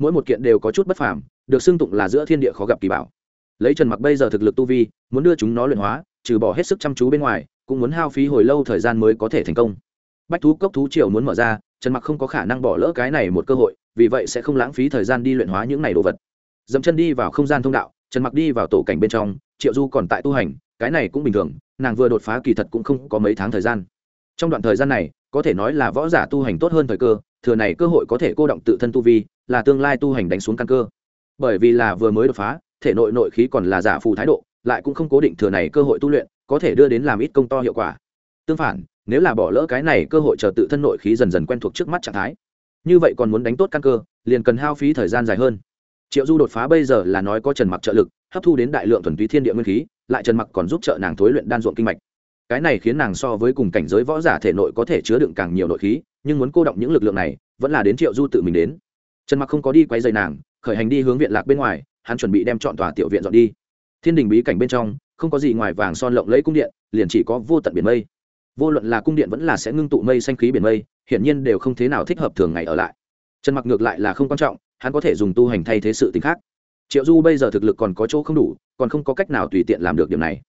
mỗi một kiện đều có chút bất phàm được xưng tụng là giữa thiên địa khó gặp kỳ bảo. Lấy trần mặc bây giờ thực lực tu vi, muốn đưa chúng nó luyện hóa, trừ bỏ hết sức chăm chú bên ngoài, cũng muốn hao phí hồi lâu thời gian mới có thể thành công. Bách thú cốc thú triều muốn mở ra, trần mặc không có khả năng bỏ lỡ cái này một cơ hội, vì vậy sẽ không lãng phí thời gian đi luyện hóa những này đồ vật. Dẫm chân đi vào không gian thông đạo, trần mặc đi vào tổ cảnh bên trong, triệu du còn tại tu hành, cái này cũng bình thường, nàng vừa đột phá kỳ thật cũng không có mấy tháng thời gian. Trong đoạn thời gian này, có thể nói là võ giả tu hành tốt hơn thời cơ, thừa này cơ hội có thể cô động tự thân tu vi, là tương lai tu hành đánh xuống căn cơ bởi vì là vừa mới đột phá, thể nội nội khí còn là giả phù thái độ, lại cũng không cố định thừa này cơ hội tu luyện, có thể đưa đến làm ít công to hiệu quả. Tương phản, nếu là bỏ lỡ cái này cơ hội chờ tự thân nội khí dần dần quen thuộc trước mắt trạng thái, như vậy còn muốn đánh tốt căn cơ, liền cần hao phí thời gian dài hơn. Triệu du đột phá bây giờ là nói có trần mặc trợ lực, hấp thu đến đại lượng thuần túy thiên địa nguyên khí, lại trần mặc còn giúp trợ nàng thối luyện đan ruộng kinh mạch. Cái này khiến nàng so với cùng cảnh giới võ giả thể nội có thể chứa đựng càng nhiều nội khí, nhưng muốn cô động những lực lượng này, vẫn là đến triệu du tự mình đến. Trần mặc không có đi quay dày nàng khởi hành đi hướng viện lạc bên ngoài, hắn chuẩn bị đem chọn tòa tiểu viện dọn đi. Thiên đình bí cảnh bên trong, không có gì ngoài vàng son lộng lẫy cung điện, liền chỉ có vô tận biển mây. Vô luận là cung điện vẫn là sẽ ngưng tụ mây xanh khí biển mây, hiển nhiên đều không thế nào thích hợp thường ngày ở lại. Trần mặc ngược lại là không quan trọng, hắn có thể dùng tu hành thay thế sự tính khác. Triệu du bây giờ thực lực còn có chỗ không đủ, còn không có cách nào tùy tiện làm được điều này.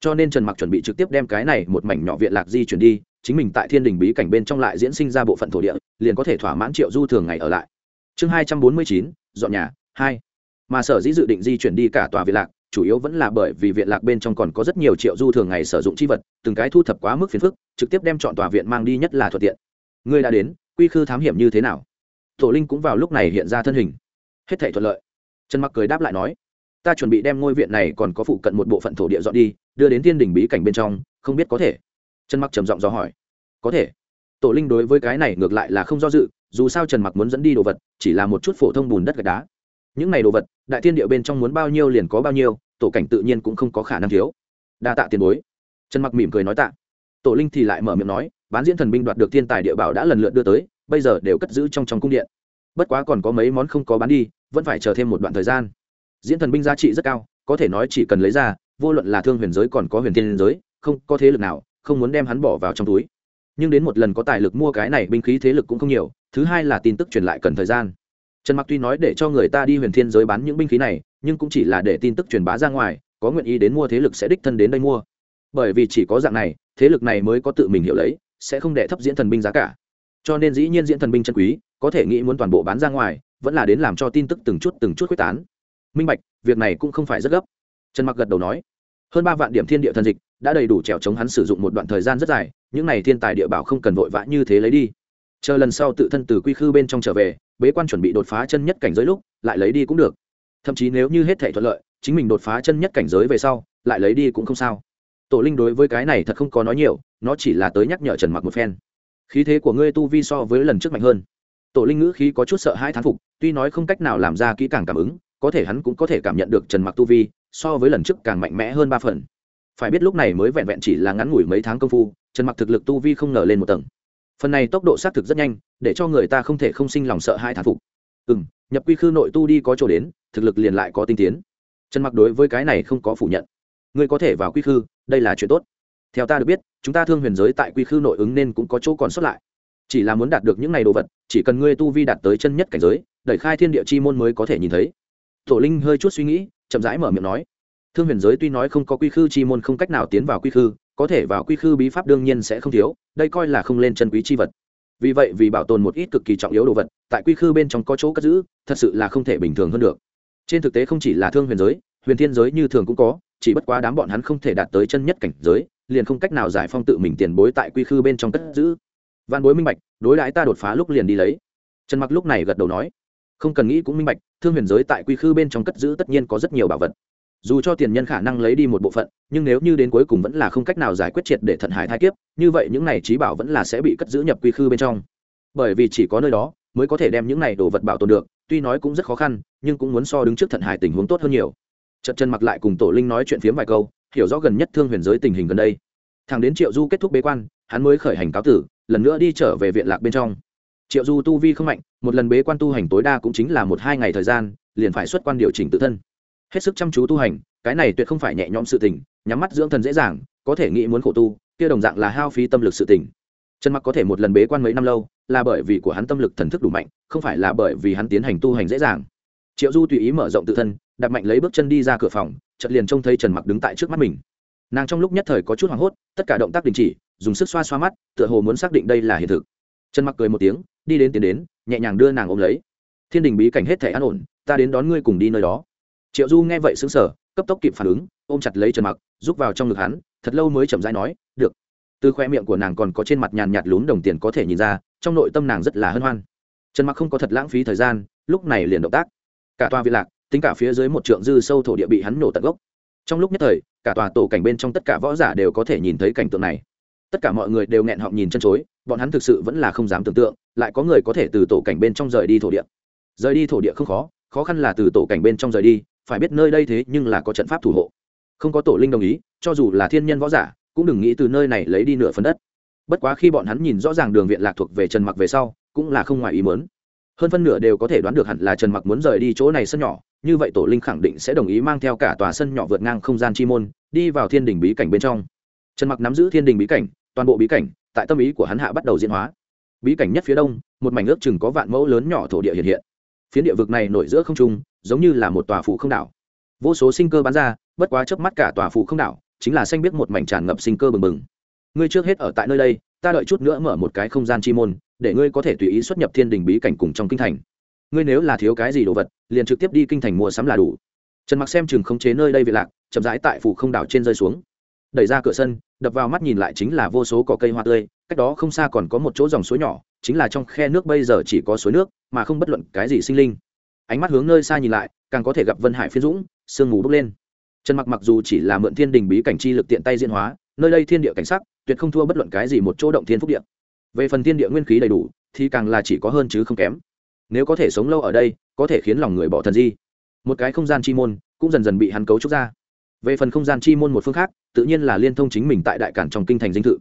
Cho nên trần mặc chuẩn bị trực tiếp đem cái này một mảnh nhỏ viện lạc di chuyển đi, chính mình tại thiên đình bí cảnh bên trong lại diễn sinh ra bộ phận thổ địa, liền có thể thỏa mãn triệu du thường ngày ở lại. Chương hai trăm bốn mươi chín dọn nhà, hai. Mà sở dĩ dự định di chuyển đi cả tòa viện lạc, chủ yếu vẫn là bởi vì viện lạc bên trong còn có rất nhiều triệu du thường ngày sử dụng chi vật, từng cái thu thập quá mức phiền phức, trực tiếp đem chọn tòa viện mang đi nhất là thuận tiện. Ngươi đã đến, quy khư thám hiểm như thế nào? Tổ linh cũng vào lúc này hiện ra thân hình. Hết thể thuận lợi. Trần mặc cười đáp lại nói, ta chuẩn bị đem ngôi viện này còn có phụ cận một bộ phận thổ địa dọn đi, đưa đến thiên đình bí cảnh bên trong, không biết có thể. Trần mặc trầm giọng do hỏi, có thể. Tổ linh đối với cái này ngược lại là không do dự dù sao trần mặc muốn dẫn đi đồ vật, chỉ là một chút phổ thông bùn đất gạch đá. Những này đồ vật, đại thiên địa bên trong muốn bao nhiêu liền có bao nhiêu, tổ cảnh tự nhiên cũng không có khả năng thiếu. Đa tạ tiền bối. Trần mặc mỉm cười nói tạ. Tổ linh thì lại mở miệng nói bán diễn thần binh đoạt được thiên tài địa bảo đã lần lượt đưa tới, bây giờ đều cất giữ trong trong cung điện. Bất quá còn có mấy món không có bán đi, vẫn phải chờ thêm một đoạn thời gian. Diễn thần binh giá trị rất cao, có thể nói chỉ cần lấy ra, vô luận là thương huyền giới còn có huyền thiên giới, không có thế lực nào, không muốn đem hắn bỏ vào trong túi nhưng đến một lần có tài lực mua cái này binh khí thế lực cũng không nhiều, thứ hai là tin tức truyền lại cần thời gian. Trần mặc tuy nói để cho người ta đi huyền thiên giới bán những binh khí này, nhưng cũng chỉ là để tin tức truyền bá ra ngoài, có nguyện ý đến mua thế lực sẽ đích thân đến đây mua. Bởi vì chỉ có dạng này, thế lực này mới có tự mình hiểu lấy, sẽ không để thấp diễn thần binh giá cả. Cho nên dĩ nhiên diễn thần binh chân quý, có thể nghĩ muốn toàn bộ bán ra ngoài, vẫn là đến làm cho tin tức từng chút từng chút quyết tán. Minh bạch, việc này cũng không phải rất gấp. Trần mặc gật đầu nói hơn ba vạn điểm thiên địa thần dịch đã đầy đủ trèo chống hắn sử dụng một đoạn thời gian rất dài, những này thiên tài địa bảo không cần vội vã như thế lấy đi. Chờ lần sau tự thân từ quy khư bên trong trở về, bế quan chuẩn bị đột phá chân nhất cảnh giới lúc, lại lấy đi cũng được. Thậm chí nếu như hết thể thuận lợi, chính mình đột phá chân nhất cảnh giới về sau, lại lấy đi cũng không sao. Tổ linh đối với cái này thật không có nói nhiều, nó chỉ là tới nhắc nhở trần mặc một phen. Khí thế của ngươi tu vi so với lần trước mạnh hơn. Tổ linh ngữ khí có chút sợ hai thán phục, tuy nói không cách nào làm ra kỹ càng cảm ứng, có thể hắn cũng có thể cảm nhận được trần mặc tu vi so với lần trước càng mạnh mẽ hơn ba phần. Phải biết lúc này mới vẹn vẹn chỉ là ngắn ngủi mấy tháng công phu, trần mặc thực lực tu vi không ngờ lên một tầng. Phần này tốc độ xác thực rất nhanh, để cho người ta không thể không sinh lòng sợ hai thán phục. Ừ m nhập quy khư nội tu đi có chỗ đến, thực lực liền lại có tinh tiến. Trần mặc đối với cái này không có phủ nhận. Ngươi có thể vào quy khư, đây là chuyện tốt. Theo ta được biết, chúng ta thương huyền giới tại quy khư nội ứng nên cũng có chỗ còn xuất lại. Chỉ là muốn đạt được những này đồ vật, chỉ cần ngươi tu vi đạt tới chân nhất cảnh giới, đẩy khai thiên địa chi môn mới có thể nhìn thấy. Tổ linh hơi chút suy nghĩ chậm rãi mở miệng nói. Thương huyền giới tuy nói không có quy khư chi môn không cách nào tiến vào quy khư, có thể vào quy khư bí pháp đương nhiên sẽ không thiếu, đây coi là không lên chân quý chi vật. Vì vậy vì bảo tồn một ít cực kỳ trọng yếu đồ vật, tại quy khư bên trong có chỗ cất giữ, thật sự là không thể bình thường hơn được. Trên thực tế không chỉ là thương huyền giới, huyền thiên giới như thường cũng có, chỉ bất quá đám bọn hắn không thể đạt tới chân nhất cảnh giới, liền không cách nào giải phong tự mình tiền bối tại quy khư bên trong cất giữ. Văn bối minh bạch, đối đãi ta đột phá lúc liền đi lấy. Trần mặc lúc này gật đầu nói, không cần nghĩ cũng minh bạch thương huyền giới tại quy khư bên trong cất giữ tất nhiên có rất nhiều bảo vật. Dù cho tiền nhân khả năng lấy đi một bộ phận, nhưng nếu như đến cuối cùng vẫn là không cách nào giải quyết triệt để thận hải thai kiếp, như vậy những này trí bảo vẫn là sẽ bị cất giữ nhập quy khư bên trong. Bởi vì chỉ có nơi đó, mới có thể đem những này đồ vật bảo tồn được, tuy nói cũng rất khó khăn, nhưng cũng muốn so đứng trước thận hải tình huống tốt hơn nhiều. Trận chân mặc lại cùng tổ linh nói chuyện phiếm vài câu, hiểu rõ gần nhất thương huyền giới tình hình gần đây. Thằng đến triệu du kết thúc bế quan, hắn mới khởi hành cáo tử, lần nữa đi trở về viện lạc bên trong triệu du tu vi không mạnh, một lần bế quan tu hành tối đa cũng chính là một hai ngày thời gian, liền phải xuất quan điều chỉnh tự thân. Hết sức chăm chú tu hành, cái này tuyệt không phải nhẹ nhõm sự tình, nhắm mắt dưỡng thần dễ dàng, có thể nghĩ muốn khổ tu, kia đồng dạng là hao phí tâm lực sự tình. Trần mặc có thể một lần bế quan mấy năm lâu, là bởi vì của hắn tâm lực thần thức đủ mạnh, không phải là bởi vì hắn tiến hành tu hành dễ dàng. Triệu du tùy ý mở rộng tự thân đặt mạnh lấy bước chân đi ra cửa phòng, chợt liền trông thấy trần mặc đứng tại trước mắt mình. Nàng trong lúc nhất thời có chút hoảng hốt, tất cả động tác đình chỉ, dùng sức xoa xoa mắt, tựa hồ muốn xác định đây là hiện thực. Trần mặc cười một tiếng đi đến tiến đến, nhẹ nhàng đưa nàng ôm lấy. Thiên đình bí cảnh hết thể an ổn, ta đến đón ngươi cùng đi nơi đó. Triệu du nghe vậy xứng sở cấp tốc kịp phản ứng, ôm chặt lấy trần mặc, rút vào trong ngực hắn, thật lâu mới chậm rãi nói, được. Từ khoe miệng của nàng còn có trên mặt nhàn nhạt lún đồng tiền có thể nhìn ra, trong nội tâm nàng rất là hân hoan. Trần mặc không có thật lãng phí thời gian, lúc này liền động tác. Cả tòa viện lạc, tính cả phía dưới một trượng dư sâu thổ địa bị hắn nổ tận gốc. Trong lúc nhất thời, cả tòa tổ cảnh bên trong tất cả võ giả đều có thể nhìn thấy cảnh tượng này. Tất cả mọi người đều nghẹn họng nhìn chân chối, bọn hắn thực sự vẫn là không dám tưởng tượng lại có người có thể từ tổ cảnh bên trong rời đi thổ địa. Rời đi thổ địa không khó khó khăn là từ tổ cảnh bên trong rời đi, phải biết nơi đây thế nhưng là có trận pháp thủ hộ. Không có tổ linh đồng ý, cho dù là thiên nhân võ giả, cũng đừng nghĩ từ nơi này lấy đi nửa phần đất. Bất quá khi bọn hắn nhìn rõ ràng đường viện lạc thuộc về trần mặc về sau, cũng là không ngoài ý mớn hơn phân nửa đều có thể đoán được hẳn là trần mặc muốn rời đi chỗ này sân nhỏ, như vậy tổ linh khẳng định sẽ đồng ý mang theo cả tòa sân nhỏ vượt ngang không gian chi môn, đi vào thiên đình bí cảnh bên trong. Trần mặc nắm giữ thiên đình bí cảnh, toàn bộ bí cảnh, tại tâm ý của hắn hạ bắt đầu diễn hóa bí cảnh nhất phía đông, một mảnh ước chừng có vạn mẫu lớn nhỏ thổ địa hiện hiện. Phiến địa vực này nổi giữa không trung, giống như là một tòa phủ không đảo. Vô số sinh cơ bắn ra, bất quá chớp mắt cả tòa phủ không đảo, chính là xanh biết một mảnh tràn ngập sinh cơ bừng bừng. Ngươi trước hết ở tại nơi đây, ta đợi chút nữa mở một cái không gian chi môn, để ngươi có thể tùy ý xuất nhập thiên đình bí cảnh cùng trong kinh thành. Ngươi nếu là thiếu cái gì đồ vật, liền trực tiếp đi kinh thành mua sắm là đủ. Trần mặc xem chừng khống chế nơi đây vị lạc, chậm rãi tại phủ không đảo trên rơi xuống. Đẩy ra cửa sân, đập vào mắt nhìn lại chính là vô số cỏ cây hoa tươi cách đó không xa còn có một chỗ dòng suối nhỏ, chính là trong khe nước bây giờ chỉ có suối nước, mà không bất luận cái gì sinh linh. Ánh mắt hướng nơi xa nhìn lại, càng có thể gặp vân hải phiên dũng, sương mù bốc lên. Trần mặc mặc dù chỉ là mượn thiên đình bí cảnh chi lực tiện tay diễn hóa, nơi đây thiên địa cảnh sắc, tuyệt không thua bất luận cái gì một chỗ động thiên phúc địa. Về phần thiên địa nguyên khí đầy đủ, thì càng là chỉ có hơn chứ không kém. Nếu có thể sống lâu ở đây, có thể khiến lòng người bỏ thần di. Một cái không gian chi môn, cũng dần dần bị hắn cấu trúc ra. Về phần không gian chi môn một phương khác, tự nhiên là liên thông chính mình tại đại cản trong kinh thành dinh thự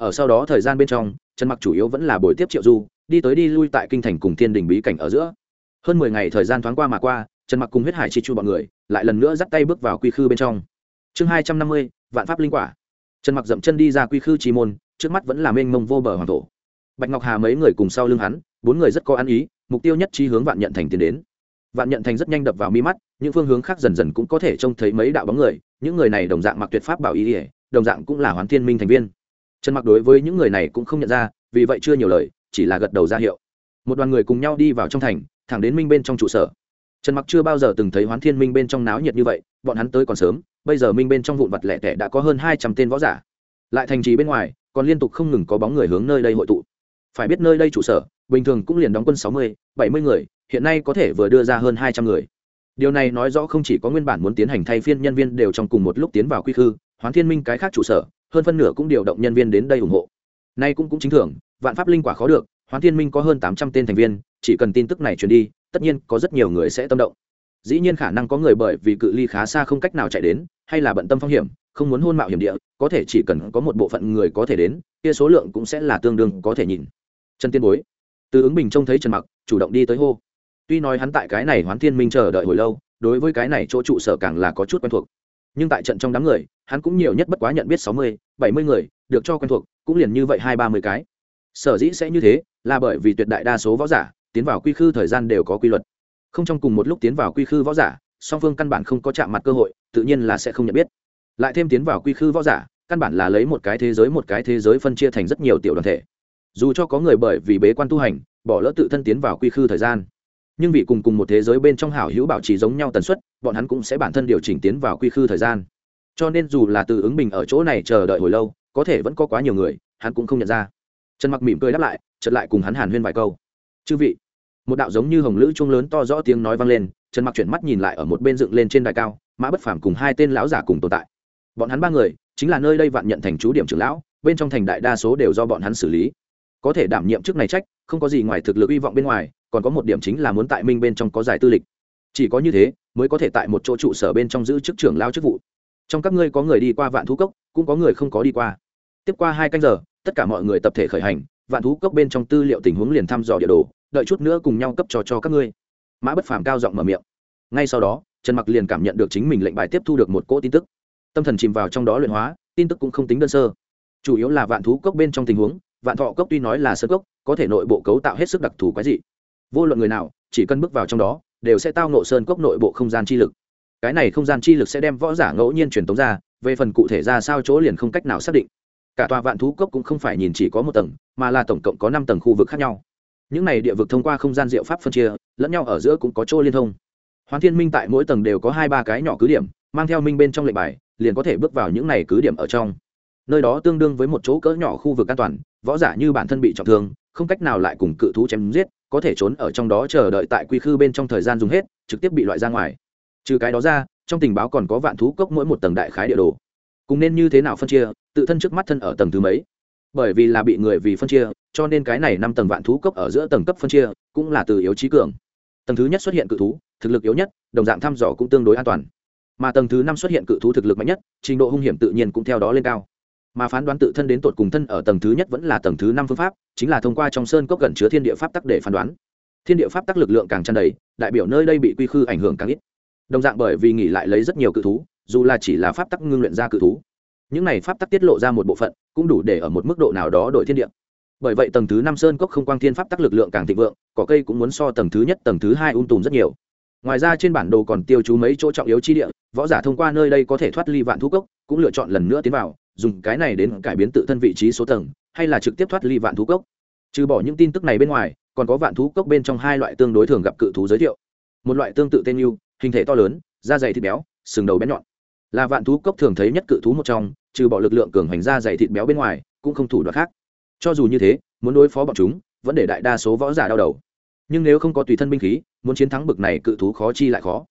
ở sau đó thời gian bên trong, trần mặc chủ yếu vẫn là buổi tiếp triệu du, đi tới đi lui tại kinh thành cùng thiên đình bí cảnh ở giữa. Hơn mười ngày thời gian thoáng qua mà qua, trần mặc cùng huyết hải chi chu bọn người lại lần nữa dắt tay bước vào quy khư bên trong. Chương hai trăm năm mươi, vạn pháp linh quả. Trần mặc dậm chân đi ra quy khư chi môn, trước mắt vẫn là mênh mông vô bờ hoàng thổ. Bạch ngọc hà mấy người cùng sau lưng hắn, bốn người rất có ăn ý, mục tiêu nhất trí hướng vạn nhận thành tiến đến. Vạn nhận thành rất nhanh đập vào mi mắt, những phương hướng khác dần dần cũng có thể trông thấy mấy đạo bóng người, những người này đồng dạng mặc tuyệt pháp bảo ý ỉa đồng dạng cũng là hoán thiên minh thành viên trần mặc đối với những người này cũng không nhận ra, vì vậy chưa nhiều lời, chỉ là gật đầu ra hiệu. Một đoàn người cùng nhau đi vào trong thành, thẳng đến minh bên trong trụ sở. Trần mặc chưa bao giờ từng thấy hoán thiên minh bên trong náo nhiệt như vậy, bọn hắn tới còn sớm, bây giờ minh bên trong vụn vặt lẻ tẻ đã có hơn hai trăm tên võ giả. Lại thành trì bên ngoài, còn liên tục không ngừng có bóng người hướng nơi đây hội tụ. Phải biết nơi đây trụ sở, bình thường cũng liền đóng quân sáu mươi, bảy mươi người, hiện nay có thể vừa đưa ra hơn hai trăm người. Điều này nói rõ không chỉ có nguyên bản muốn tiến hành thay phiên nhân viên đều trong cùng một lúc tiến vào quy khư, hoán thiên minh cái khác trụ sở hơn phân nửa cũng điều động nhân viên đến đây ủng hộ. Nay cũng cũng chính thường, vạn pháp linh quả khó được, hoán thiên minh có hơn tám trăm tên thành viên, chỉ cần tin tức này truyền đi, tất nhiên có rất nhiều người sẽ tâm động. Dĩ nhiên khả năng có người bởi vì cự ly khá xa không cách nào chạy đến, hay là bận tâm phong hiểm, không muốn hôn mạo hiểm địa, có thể chỉ cần có một bộ phận người có thể đến, kia số lượng cũng sẽ là tương đương có thể nhìn. Trần tiên bối. Từ ứng bình trông thấy trần mặc, chủ động đi tới hô. Tuy nói hắn tại cái này hoán thiên minh chờ đợi hồi lâu, đối với cái này chỗ trụ sở càng là có chút quen thuộc nhưng tại trận trong đám người, hắn cũng nhiều nhất bất quá nhận biết sáu mươi, bảy mươi người, được cho quen thuộc, cũng liền như vậy hai ba mươi cái. Sở dĩ sẽ như thế, là bởi vì tuyệt đại đa số võ giả tiến vào quy khư thời gian đều có quy luật. Không trong cùng một lúc tiến vào quy khư võ giả, song phương căn bản không có chạm mặt cơ hội, tự nhiên là sẽ không nhận biết. Lại thêm tiến vào quy khư võ giả, căn bản là lấy một cái thế giới một cái thế giới phân chia thành rất nhiều tiểu đoàn thể. Dù cho có người bởi vì bế quan tu hành, bỏ lỡ tự thân tiến vào quy khư thời gian nhưng vì cùng cùng một thế giới bên trong hảo hữu bảo trì giống nhau tần suất, bọn hắn cũng sẽ bản thân điều chỉnh tiến vào quy khư thời gian. Cho nên dù là từ ứng bình ở chỗ này chờ đợi hồi lâu, có thể vẫn có quá nhiều người, hắn cũng không nhận ra. Trần mặc mỉm cười đáp lại, chợt lại cùng hắn hàn huyên vài câu. Chư vị. Một đạo giống như hồng lữ chuông lớn to rõ tiếng nói vang lên, trần mặc chuyển mắt nhìn lại ở một bên dựng lên trên đài cao, mã bất phàm cùng hai tên lão giả cùng tồn tại. Bọn hắn ba người, chính là nơi đây vạn nhận thành chú điểm trưởng lão, bên trong thành đại đa số đều do bọn hắn xử lý có thể đảm nhiệm chức này trách, không có gì ngoài thực lực hy vọng bên ngoài, còn có một điểm chính là muốn tại minh bên trong có giải tư lịch. Chỉ có như thế, mới có thể tại một chỗ trụ sở bên trong giữ chức trưởng lao chức vụ. Trong các ngươi có người đi qua vạn thú cốc, cũng có người không có đi qua. Tiếp qua hai canh giờ, tất cả mọi người tập thể khởi hành, vạn thú cốc bên trong tư liệu tình huống liền thăm dò địa đồ, đợi chút nữa cùng nhau cấp trò cho các ngươi. Mã bất phàm cao giọng mở miệng. Ngay sau đó, trần mặc liền cảm nhận được chính mình lệnh bài tiếp thu được một cỗ tin tức. Tâm thần chìm vào trong đó luyện hóa, tin tức cũng không tính đơn sơ. Chủ yếu là vạn thú cốc bên trong tình huống vạn thọ cốc tuy nói là sơ cốc, có thể nội bộ cấu tạo hết sức đặc thù quái dị. Vô luận người nào, chỉ cần bước vào trong đó, đều sẽ tao nộ sơn cốc nội bộ không gian chi lực. Cái này không gian chi lực sẽ đem võ giả ngẫu nhiên truyền tống ra, về phần cụ thể ra sao chỗ liền không cách nào xác định. Cả tòa vạn thú cốc cũng không phải nhìn chỉ có một tầng, mà là tổng cộng có năm tầng khu vực khác nhau. Những này địa vực thông qua không gian diệu pháp phân chia, lẫn nhau ở giữa cũng có chỗ liên thông. Hoàn thiên minh tại mỗi tầng đều có hai ba cái nhỏ cứ điểm, mang theo minh bên trong lệnh bài, liền có thể bước vào những này cứ điểm ở trong. Nơi đó tương đương với một chỗ cỡ nhỏ khu vực an toàn võ giả như bản thân bị trọng thương, không cách nào lại cùng cự thú chém giết, có thể trốn ở trong đó chờ đợi tại quy khư bên trong thời gian dùng hết, trực tiếp bị loại ra ngoài. Trừ cái đó ra, trong tình báo còn có vạn thú cốc mỗi một tầng đại khái địa đồ. Cùng nên như thế nào phân chia, tự thân trước mắt thân ở tầng thứ mấy? Bởi vì là bị người vì phân chia, cho nên cái này năm tầng vạn thú cốc ở giữa tầng cấp phân chia cũng là từ yếu trí cường. Tầng thứ nhất xuất hiện cự thú, thực lực yếu nhất, đồng dạng thăm dò cũng tương đối an toàn. Mà tầng thứ năm xuất hiện cự thú thực lực mạnh nhất, trình độ hung hiểm tự nhiên cũng theo đó lên cao mà phán đoán tự thân đến tột cùng thân ở tầng thứ nhất vẫn là tầng thứ năm phương pháp, chính là thông qua trong sơn cốc gần chứa thiên địa pháp tắc để phán đoán. Thiên địa pháp tắc lực lượng càng tràn đầy, đại biểu nơi đây bị quy khư ảnh hưởng càng ít. Đồng dạng bởi vì nghỉ lại lấy rất nhiều cự thú, dù là chỉ là pháp tắc ngưng luyện ra cự thú, những này pháp tắc tiết lộ ra một bộ phận, cũng đủ để ở một mức độ nào đó đổi thiên địa. Bởi vậy tầng thứ năm sơn cốc không quang thiên pháp tắc lực lượng càng thịnh vượng, cỏ cây cũng muốn so tầng thứ nhất, tầng thứ hai ung tùm rất nhiều ngoài ra trên bản đồ còn tiêu chú mấy chỗ trọng yếu chi địa, võ giả thông qua nơi đây có thể thoát ly vạn thú cốc, cũng lựa chọn lần nữa tiến vào, dùng cái này đến cải biến tự thân vị trí số tầng, hay là trực tiếp thoát ly vạn thú cốc. Trừ bỏ những tin tức này bên ngoài, còn có vạn thú cốc bên trong hai loại tương đối thường gặp cự thú giới thiệu. Một loại tương tự tên yêu hình thể to lớn, da dày thịt béo, sừng đầu bé nhọn. Là vạn thú cốc thường thấy nhất cự thú một trong, trừ bỏ lực lượng cường hành da dày thịt béo bên ngoài, cũng không thủ đoạn khác. Cho dù như thế, muốn đối phó bọn chúng, vẫn để đại đa số võ giả đau đầu nhưng nếu không có tùy thân binh khí, muốn chiến thắng bực này cự thú khó chi lại khó.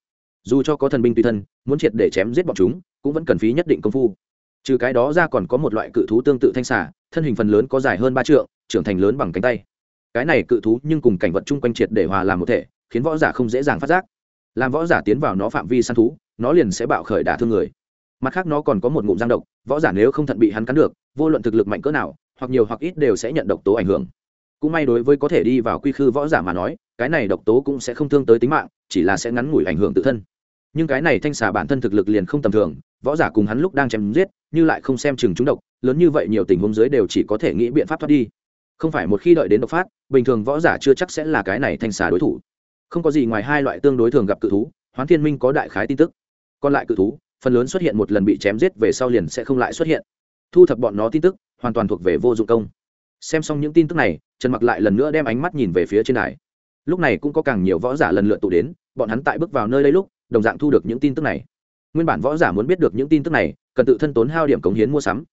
Dù cho có thần binh tùy thân, muốn triệt để chém giết bọn chúng, cũng vẫn cần phí nhất định công phu. Trừ cái đó ra còn có một loại cự thú tương tự thanh xà, thân hình phần lớn có dài hơn ba trượng, trưởng thành lớn bằng cánh tay. Cái này cự thú nhưng cùng cảnh vật chung quanh triệt để hòa làm một thể, khiến võ giả không dễ dàng phát giác. Làm võ giả tiến vào nó phạm vi săn thú, nó liền sẽ bạo khởi đả thương người. Mặt khác nó còn có một ngụm giang độc, võ giả nếu không thận bị hắn cắn được, vô luận thực lực mạnh cỡ nào, hoặc nhiều hoặc ít đều sẽ nhận độc tố ảnh hưởng cũng may đối với có thể đi vào quy khư võ giả mà nói, cái này độc tố cũng sẽ không thương tới tính mạng, chỉ là sẽ ngắn ngủi ảnh hưởng tự thân. Nhưng cái này thanh xà bản thân thực lực liền không tầm thường, võ giả cùng hắn lúc đang chém giết, như lại không xem chừng chúng độc, lớn như vậy nhiều tình huống dưới đều chỉ có thể nghĩ biện pháp thoát đi. Không phải một khi đợi đến độc phát, bình thường võ giả chưa chắc sẽ là cái này thanh xà đối thủ. Không có gì ngoài hai loại tương đối thường gặp cự thú, hoán thiên minh có đại khái tin tức. Còn lại cự thú, phần lớn xuất hiện một lần bị chém giết về sau liền sẽ không lại xuất hiện. Thu thập bọn nó tin tức, hoàn toàn thuộc về vô dụng công. Xem xong những tin tức này trần mặc lại lần nữa đem ánh mắt nhìn về phía trên đài. Lúc này cũng có càng nhiều võ giả lần lượt tụ đến, bọn hắn tại bước vào nơi đây lúc, đồng dạng thu được những tin tức này. Nguyên bản võ giả muốn biết được những tin tức này, cần tự thân tốn hao điểm cống hiến mua sắm.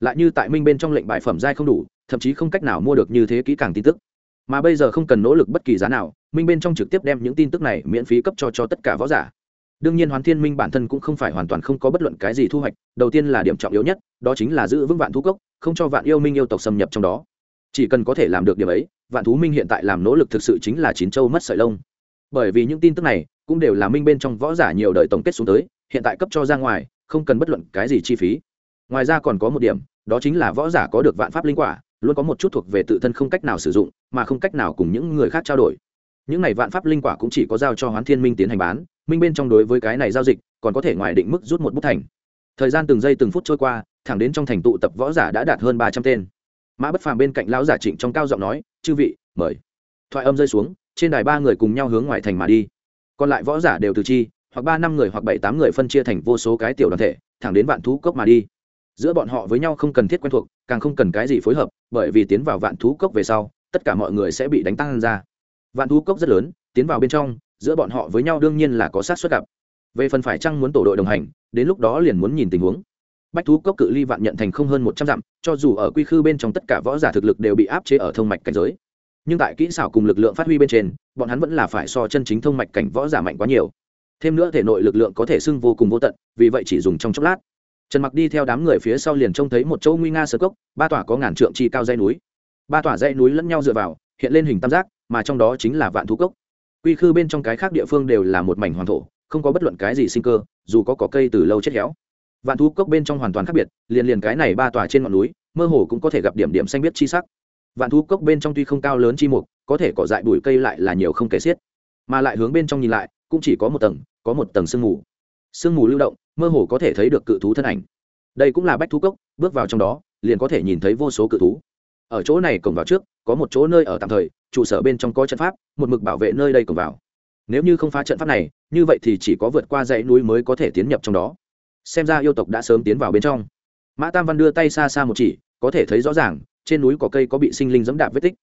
Lại như tại minh bên trong lệnh bài phẩm giai không đủ, thậm chí không cách nào mua được như thế kỹ càng tin tức. Mà bây giờ không cần nỗ lực bất kỳ giá nào, minh bên trong trực tiếp đem những tin tức này miễn phí cấp cho cho tất cả võ giả. Đương nhiên hoàn thiên minh bản thân cũng không phải hoàn toàn không có bất luận cái gì thu hoạch, đầu tiên là điểm trọng yếu nhất, đó chính là giữ vững vạn thu cốc, không cho vạn yêu minh yêu tộc xâm nhập trong đó chỉ cần có thể làm được điều ấy, vạn thú minh hiện tại làm nỗ lực thực sự chính là chín châu mất sợi lông. Bởi vì những tin tức này cũng đều là minh bên trong võ giả nhiều đời tổng kết xuống tới, hiện tại cấp cho ra ngoài, không cần bất luận cái gì chi phí. Ngoài ra còn có một điểm, đó chính là võ giả có được vạn pháp linh quả, luôn có một chút thuộc về tự thân không cách nào sử dụng, mà không cách nào cùng những người khác trao đổi. Những này vạn pháp linh quả cũng chỉ có giao cho hoán thiên minh tiến hành bán, minh bên trong đối với cái này giao dịch còn có thể ngoài định mức rút một bút thành. Thời gian từng giây từng phút trôi qua, thẳng đến trong thành tụ tập võ giả đã đạt hơn ba trăm tên mã bất phàm bên cạnh lão giả trịnh trong cao giọng nói, chư vị, mời. Thoại âm rơi xuống, trên đài ba người cùng nhau hướng ngoài thành mà đi. Còn lại võ giả đều từ chi, hoặc ba năm người hoặc bảy tám người phân chia thành vô số cái tiểu đoàn thể, thẳng đến vạn thú cốc mà đi. Giữa bọn họ với nhau không cần thiết quen thuộc, càng không cần cái gì phối hợp, bởi vì tiến vào vạn thú cốc về sau, tất cả mọi người sẽ bị đánh tăng ra. Vạn thú cốc rất lớn, tiến vào bên trong, giữa bọn họ với nhau đương nhiên là có sát xuất gặp. Về phần phải chăng muốn tổ đội đồng hành, đến lúc đó liền muốn nhìn tình huống bách thú cốc cự ly vạn nhận thành không hơn một trăm dặm, cho dù ở quy khư bên trong tất cả võ giả thực lực đều bị áp chế ở thông mạch cảnh giới. Nhưng tại kỹ xảo cùng lực lượng phát huy bên trên, bọn hắn vẫn là phải so chân chính thông mạch cảnh võ giả mạnh quá nhiều. Thêm nữa thể nội lực lượng có thể xưng vô cùng vô tận, vì vậy chỉ dùng trong chốc lát. Trần mặc đi theo đám người phía sau liền trông thấy một châu nguy nga sơ cốc, ba tòa có ngàn trượng chi cao dây núi. Ba tòa dây núi lẫn nhau dựa vào, hiện lên hình tam giác, mà trong đó chính là vạn thú cốc. Quy khư bên trong cái khác địa phương đều là một mảnh hoàng thổ, không có bất luận cái gì sinh cơ, dù có cỏ cây từ lâu chết héo vạn thú cốc bên trong hoàn toàn khác biệt, liền liền cái này ba tòa trên ngọn núi, mơ hồ cũng có thể gặp điểm điểm xanh biết chi sắc. Vạn thú cốc bên trong tuy không cao lớn chi mục, có thể cỏ dại bụi cây lại là nhiều không kể xiết. Mà lại hướng bên trong nhìn lại, cũng chỉ có một tầng, có một tầng sương mù. Sương mù lưu động, mơ hồ có thể thấy được cự thú thân ảnh. Đây cũng là bách thú cốc, bước vào trong đó, liền có thể nhìn thấy vô số cự thú. Ở chỗ này cổng vào trước, có một chỗ nơi ở tạm thời, trụ sở bên trong có trận pháp, một mực bảo vệ nơi đây cổng vào. Nếu như không phá trận pháp này, như vậy thì chỉ có vượt qua dãy núi mới có thể tiến nhập trong đó xem ra yêu tộc đã sớm tiến vào bên trong. Mã tam văn đưa tay xa xa một chỉ, có thể thấy rõ ràng, trên núi có cây có bị sinh linh dẫm đạp vết tích.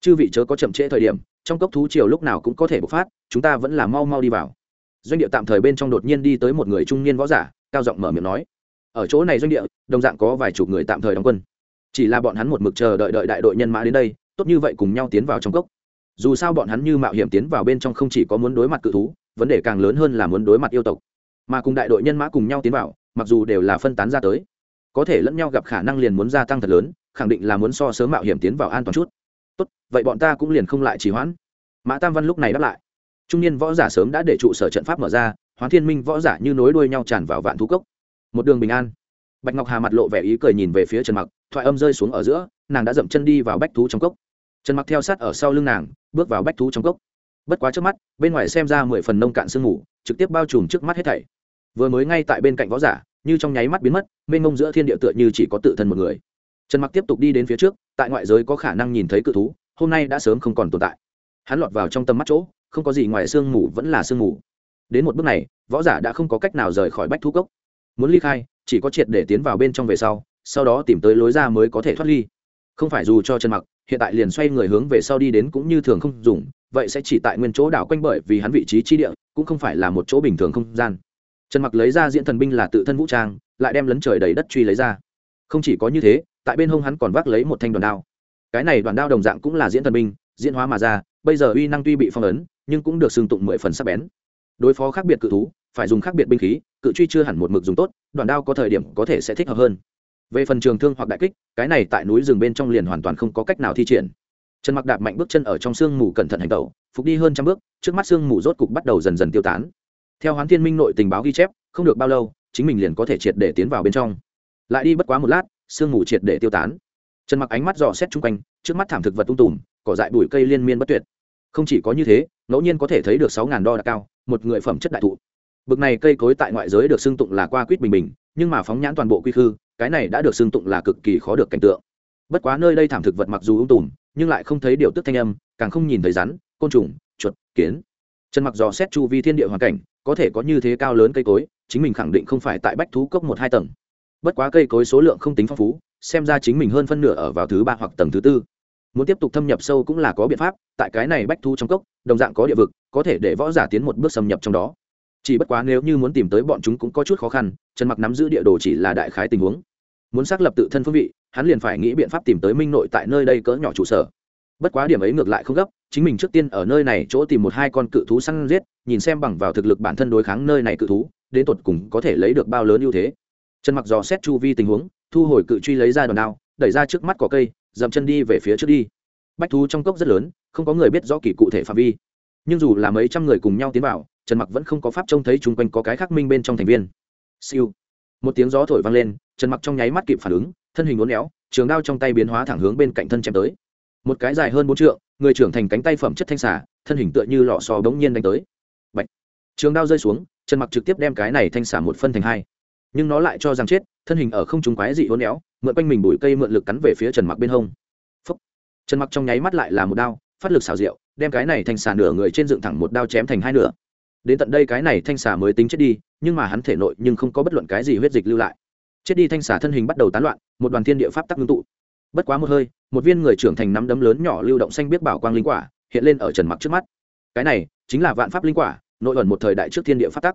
Chư vị chớ có chậm trễ thời điểm, trong cốc thú chiều lúc nào cũng có thể bộc phát, chúng ta vẫn là mau mau đi vào. Doanh địa tạm thời bên trong đột nhiên đi tới một người trung niên võ giả, cao giọng mở miệng nói. Ở chỗ này doanh địa, đồng dạng có vài chục người tạm thời đóng quân. Chỉ là bọn hắn một mực chờ đợi đợi đại đội nhân mã đến đây, tốt như vậy cùng nhau tiến vào trong cốc. Dù sao bọn hắn như mạo hiểm tiến vào bên trong không chỉ có muốn đối mặt cự thú, vấn đề càng lớn hơn là muốn đối mặt yêu tộc mà cùng đại đội nhân mã cùng nhau tiến vào, mặc dù đều là phân tán ra tới. Có thể lẫn nhau gặp khả năng liền muốn gia tăng thật lớn, khẳng định là muốn so sớm mạo hiểm tiến vào an toàn chút. Tốt, vậy bọn ta cũng liền không lại trì hoãn. Mã tam văn lúc này đáp lại. Trung niên võ giả sớm đã để trụ sở trận pháp mở ra, hoán thiên minh võ giả như nối đuôi nhau tràn vào vạn thú cốc. Một đường bình an. Bạch ngọc hà mặt lộ vẻ ý cười nhìn về phía trần mặc, thoại âm rơi xuống ở giữa, nàng đã dậm chân đi vào bách thú trong cốc. Trần mặc theo sát ở sau lưng nàng, bước vào bách thú trong cốc bất quá trước mắt, bên ngoài xem ra mười phần nông cạn sương mù, trực tiếp bao trùm trước mắt hết thảy. Vừa mới ngay tại bên cạnh võ giả, như trong nháy mắt biến mất, mênh mông giữa thiên địa tựa như chỉ có tự thân một người. Trần mặc tiếp tục đi đến phía trước, tại ngoại giới có khả năng nhìn thấy cự thú, hôm nay đã sớm không còn tồn tại. Hắn lọt vào trong tầm mắt chỗ, không có gì ngoài sương mù vẫn là sương mù. Đến một bước này, võ giả đã không có cách nào rời khỏi bách thú cốc. Muốn ly khai, chỉ có triệt để tiến vào bên trong về sau sau đó tìm tới lối ra mới có thể thoát ly. Không phải dù cho chân mặc, hiện tại liền xoay người hướng về sau đi đến cũng như thường không dùng vậy sẽ chỉ tại nguyên chỗ đảo quanh bởi vì hắn vị trí chi địa, cũng không phải là một chỗ bình thường không gian. Trần mặc lấy ra diễn thần binh là tự thân vũ trang, lại đem lấn trời đầy đất truy lấy ra. Không chỉ có như thế, tại bên hông hắn còn vác lấy một thanh đoàn đao. Cái này đoàn đao đồng dạng cũng là diễn thần binh, diễn hóa mà ra, bây giờ uy năng tuy bị phong ấn, nhưng cũng được xưng tụng mười phần sắc bén. Đối phó khác biệt cự thú, phải dùng khác biệt binh khí, cự truy chưa hẳn một mực dùng tốt, đoàn đao có thời điểm có thể sẽ thích hợp hơn. Về phần trường thương hoặc đại kích, cái này tại núi rừng bên trong liền hoàn toàn không có cách nào thi triển trần mặc đạp mạnh bước chân ở trong sương mù cẩn thận hành tẩu, phục đi hơn trăm bước, trước mắt sương mù rốt cục bắt đầu dần dần tiêu tán. Theo hoán thiên minh nội tình báo ghi chép, không được bao lâu, chính mình liền có thể triệt để tiến vào bên trong. Lại đi bất quá một lát, sương mù triệt để tiêu tán. Trần mặc ánh mắt dò xét chung quanh, trước mắt thảm thực vật tung tùm, cỏ dại bụi cây liên miên bất tuyệt. Không chỉ có như thế, ngẫu nhiên có thể thấy được sáu ngàn đo đạc cao, một người phẩm chất đại thụ. Bực này cây cối tại ngoại giới được xưng tụng là qua quýt bình bình, nhưng mà phóng nhãn toàn bộ quy khư, cái này đã được xưng tụng là cực kỳ khó được cảnh tượng. Bất quá nơi đây thảm thực vật mặc dù ung tùm nhưng lại không thấy điều tức thanh âm, càng không nhìn thấy rắn, côn trùng, chuột, kiến. Trần mặc dò xét chu vi thiên địa hoàn cảnh, có thể có như thế cao lớn cây cối, chính mình khẳng định không phải tại bách thú cốc một hai tầng. Bất quá cây cối số lượng không tính phong phú, xem ra chính mình hơn phân nửa ở vào thứ ba hoặc tầng thứ tư. Muốn tiếp tục thâm nhập sâu cũng là có biện pháp, tại cái này bách thú trong cốc, đồng dạng có địa vực, có thể để võ giả tiến một bước xâm nhập trong đó. Chỉ bất quá nếu như muốn tìm tới bọn chúng cũng có chút khó khăn, trần mặc nắm giữ địa đồ chỉ là đại khái tình huống. Muốn xác lập tự thân phương vị hắn liền phải nghĩ biện pháp tìm tới minh nội tại nơi đây cỡ nhỏ trụ sở. Bất quá điểm ấy ngược lại không gấp, chính mình trước tiên ở nơi này chỗ tìm một hai con cự thú săn giết, nhìn xem bằng vào thực lực bản thân đối kháng nơi này cự thú, đến tột cùng có thể lấy được bao lớn ưu thế. Trần mặc dò xét chu vi tình huống, thu hồi cự truy lấy ra đòn đao, đẩy ra trước mắt cỏ cây, dậm chân đi về phía trước đi. Bách thú trong cốc rất lớn, không có người biết rõ kỳ cụ thể phạm vi. Nhưng dù là mấy trăm người cùng nhau tiến vào, trần mặc vẫn không có pháp trông thấy chung quanh có cái khắc minh bên trong thành viên. Siêu. Một tiếng gió thổi vang lên, trần mặc trong nháy mắt kịp phản ứng thân hình uốn éo, trường đao trong tay biến hóa thẳng hướng bên cạnh thân chém tới. Một cái dài hơn bốn trượng, người trưởng thành cánh tay phẩm chất thanh xả thân hình tựa như lọ sò bỗng nhiên đánh tới. Bạch. trường đao rơi xuống trần mặc trực tiếp đem cái này thanh xả một phân thành hai. Nhưng nó lại cho rằng chết, thân hình ở không trung quái dị uốn éo, mượn quanh mình bụi cây mượn lực cắn về phía trần mặc bên hông. Phúc. trần mặc trong nháy mắt lại là một đao, phát lực xảo diệu, đem cái này thanh xả nửa người trên dựng thẳng một đao chém thành hai nửa. Đến tận đây cái này thanh xà mới tính chết đi, nhưng mà hắn thể nội nhưng không có bất luận cái gì huyết dịch lưu lại. Chết đi thanh xà thân hình bắt đầu tán loạn một đoàn thiên địa pháp tắc ngưng tụ. Bất quá một hơi, một viên người trưởng thành nắm đấm lớn nhỏ lưu động xanh biết bảo quang linh quả hiện lên ở trần mặc trước mắt. Cái này chính là vạn pháp linh quả, nội ẩn một thời đại trước thiên địa pháp tắc.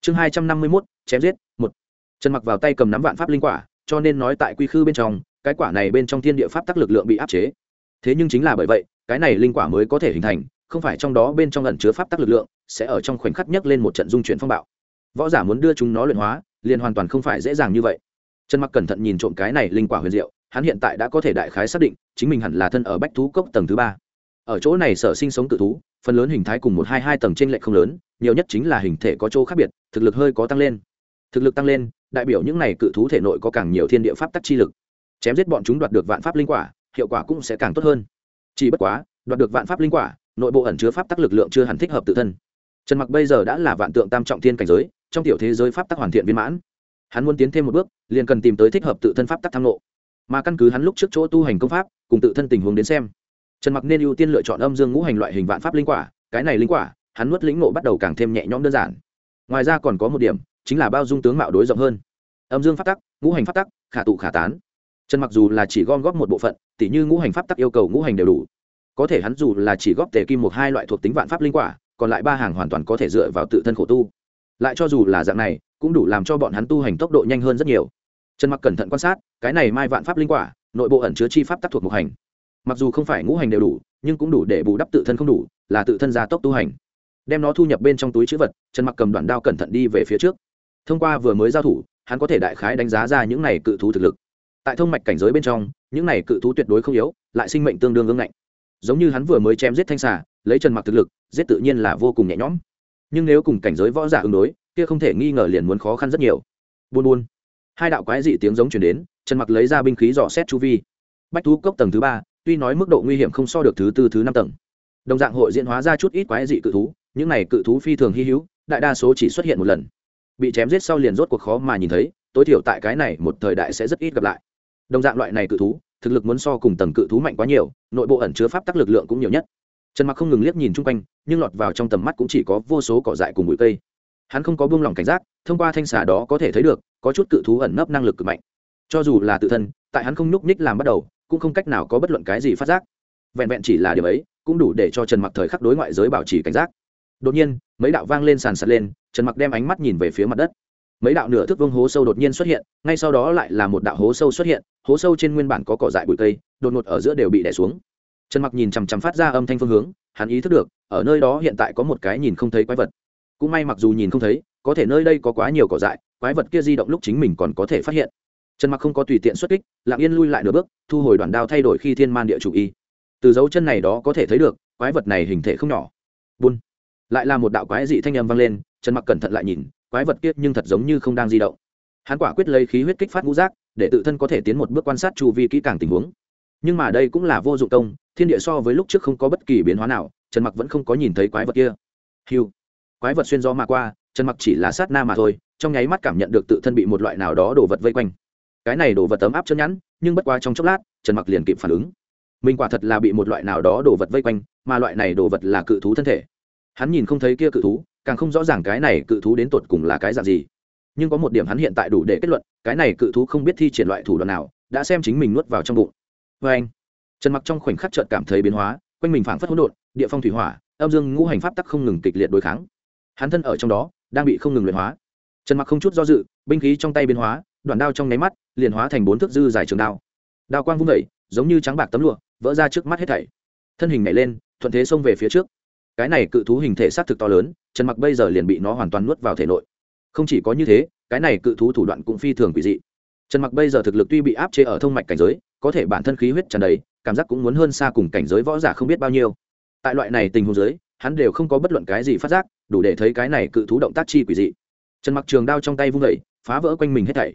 Chương hai trăm năm mươi mốt, chém giết, một. Trần mặc vào tay cầm nắm vạn pháp linh quả, cho nên nói tại quy khư bên trong, cái quả này bên trong thiên địa pháp tắc lực lượng bị áp chế. Thế nhưng chính là bởi vậy, cái này linh quả mới có thể hình thành, không phải trong đó bên trong ẩn chứa pháp tắc lực lượng, sẽ ở trong khoảnh khắc nhấc lên một trận dung chuyển phong bạo. Võ giả muốn đưa chúng nó luyện hóa, liền hoàn toàn không phải dễ dàng như vậy trần mặc cẩn thận nhìn trộm cái này linh quả huyền diệu, hắn hiện tại đã có thể đại khái xác định, chính mình hẳn là thân ở bách thú cốc tầng thứ ba. Ở chỗ này sở sinh sống cự thú, phần lớn hình thái cùng một hai hai tầng trên lệch không lớn, nhiều nhất chính là hình thể có chỗ khác biệt, thực lực hơi có tăng lên. Thực lực tăng lên, đại biểu những này cự thú thể nội có càng nhiều thiên địa pháp tắc chi lực. Chém giết bọn chúng đoạt được vạn pháp linh quả, hiệu quả cũng sẽ càng tốt hơn. Chỉ bất quá, đoạt được vạn pháp linh quả, nội bộ ẩn chứa pháp tắc lực lượng chưa hẳn thích hợp tự thân. Trần mặc bây giờ đã là vạn tượng tam trọng thiên cảnh giới, trong tiểu thế giới pháp tắc hoàn thiện viên mãn hắn muốn tiến thêm một bước, liền cần tìm tới thích hợp tự thân pháp tắc tham lộ mà căn cứ hắn lúc trước chỗ tu hành công pháp, cùng tự thân tình huống đến xem. Trần mặc nên ưu tiên lựa chọn âm dương ngũ hành loại hình vạn pháp linh quả, cái này linh quả, hắn nuốt lĩnh ngộ bắt đầu càng thêm nhẹ nhõm đơn giản. Ngoài ra còn có một điểm, chính là bao dung tướng mạo đối rộng hơn. Âm dương pháp tắc, ngũ hành pháp tắc, khả tụ khả tán. Trần mặc dù là chỉ gom góp một bộ phận, tỉ như ngũ hành pháp tắc yêu cầu ngũ hành đều đủ. Có thể hắn dù là chỉ góp tề kim một hai loại thuộc tính vạn pháp linh quả, còn lại ba hàng hoàn toàn có thể dựa vào tự thân khổ tu. Lại cho dù là dạng này cũng đủ làm cho bọn hắn tu hành tốc độ nhanh hơn rất nhiều. Trần mặc cẩn thận quan sát, cái này mai vạn pháp linh quả, nội bộ ẩn chứa chi pháp tác thuộc một hành. Mặc dù không phải ngũ hành đều đủ, nhưng cũng đủ để bù đắp tự thân không đủ, là tự thân gia tốc tu hành. Đem nó thu nhập bên trong túi chữ vật, trần mặc cầm đoạn đao cẩn thận đi về phía trước. Thông qua vừa mới giao thủ, hắn có thể đại khái đánh giá ra những này cự thú thực lực. Tại thông mạch cảnh giới bên trong, những này cự thú tuyệt đối không yếu, lại sinh mệnh tương đương ương ngạnh. Giống như hắn vừa mới chém giết thanh xà, lấy trần mặc thực lực, giết tự nhiên là vô cùng nhẹ nhõm. Nhưng nếu cùng cảnh giới võ giả ứng đối kia không thể nghi ngờ liền muốn khó khăn rất nhiều. Buôn buôn. Hai đạo quái dị tiếng giống chuyển đến, trần mặc lấy ra binh khí dò xét chu vi. Bách thú cốc tầng thứ ba, tuy nói mức độ nguy hiểm không so được thứ tư, thứ năm tầng. Đồng dạng hội diễn hóa ra chút ít quái dị cự thú, những này cự thú phi thường hy hữu, đại đa số chỉ xuất hiện một lần. Bị chém giết sau liền rốt cuộc khó mà nhìn thấy, tối thiểu tại cái này một thời đại sẽ rất ít gặp lại. Đồng dạng loại này cự thú, thực lực muốn so cùng tầng cự thú mạnh quá nhiều, nội bộ ẩn chứa pháp tắc lực lượng cũng nhiều nhất. Trần mặc không ngừng liếc nhìn chung quanh, nhưng lọt vào trong tầm mắt cũng chỉ có vô số cỏ dại cùng bụi cây hắn không có buông lỏng cảnh giác, thông qua thanh xà đó có thể thấy được, có chút cự thú ẩn nấp năng lực cực mạnh. Cho dù là tự thân, tại hắn không nhúc nhích làm bắt đầu, cũng không cách nào có bất luận cái gì phát giác. Vẹn vẹn chỉ là điều ấy, cũng đủ để cho trần mặc thời khắc đối ngoại giới bảo trì cảnh giác. Đột nhiên, mấy đạo vang lên sàn sạt lên, trần mặc đem ánh mắt nhìn về phía mặt đất. Mấy đạo nửa thước vương hố sâu đột nhiên xuất hiện, ngay sau đó lại là một đạo hố sâu xuất hiện, hố sâu trên nguyên bản có cỏ dại bụi cây, đột ngột ở giữa đều bị đẻ xuống. Trần mặc nhìn chằm chằm phát ra âm thanh phương hướng, hắn ý thức được, ở nơi đó hiện tại có một cái nhìn không thấy quái vật cũng may mặc dù nhìn không thấy, có thể nơi đây có quá nhiều cỏ dại, quái vật kia di động lúc chính mình còn có thể phát hiện. Trần mặc không có tùy tiện xuất kích, lặng yên lui lại nửa bước, thu hồi đoàn đao thay đổi khi thiên man địa chủ y. Từ dấu chân này đó có thể thấy được, quái vật này hình thể không nhỏ. Bun lại là một đạo quái dị thanh âm vang lên, trần mặc cẩn thận lại nhìn, quái vật kia nhưng thật giống như không đang di động. Hắn quả quyết lấy khí huyết kích phát ngũ giác, để tự thân có thể tiến một bước quan sát chu vi kỹ càng tình huống. Nhưng mà đây cũng là vô dụng công, thiên địa so với lúc trước không có bất kỳ biến hóa nào, trần mặc vẫn không có nhìn thấy quái vật kia. Hiu quái vật xuyên gió mà qua trần mặc chỉ là sát na mà thôi, trong nháy mắt cảm nhận được tự thân bị một loại nào đó đổ vật vây quanh. Cái này đổ vật tấm áp chân nhẵn, nhưng bất quá trong chốc lát trần mặc liền kịp phản ứng. Mình quả thật là bị một loại nào đó đổ vật vây quanh, mà loại này đổ vật là cự thú thân thể. Hắn nhìn không thấy kia cự thú, càng không rõ ràng cái này cự thú đến tột cùng là cái dạng gì. Nhưng có một điểm hắn hiện tại đủ để kết luận, cái này cự thú không biết thi triển loại thủ đoạn nào, đã xem chính mình nuốt vào trong bụng. Vê anh trần mặc trong khoảnh khắc chợt cảm thấy biến hóa, quanh mình phảng phất hỗn độn, địa phong thủy hỏa, âm dương ngũ hành pháp tắc không ngừng kịch liệt đối kháng hắn thân ở trong đó, đang bị không ngừng luyện hóa. Trần mặc không chút do dự, binh khí trong tay biến hóa, đoạn đao trong nháy mắt, liền hóa thành bốn thước dư dài trường đao. Đao quang vung vẩy giống như trắng bạc tấm lụa, vỡ ra trước mắt hết thảy. Thân hình nhảy lên, thuận thế xông về phía trước. Cái này cự thú hình thể xác thực to lớn, trần mặc bây giờ liền bị nó hoàn toàn nuốt vào thể nội. Không chỉ có như thế, cái này cự thú thủ đoạn cũng phi thường quỷ dị. Trần mặc bây giờ thực lực tuy bị áp chế ở thông mạch cảnh giới, có thể bản thân khí huyết tràn đầy, cảm giác cũng muốn hơn xa cùng cảnh giới võ giả không biết bao nhiêu. Tại loại này tình huống giới hắn đều không có bất luận cái gì phát giác đủ để thấy cái này cự thú động tác chi quỷ dị. Trần mặc trường đao trong tay vung vẩy phá vỡ quanh mình hết thảy.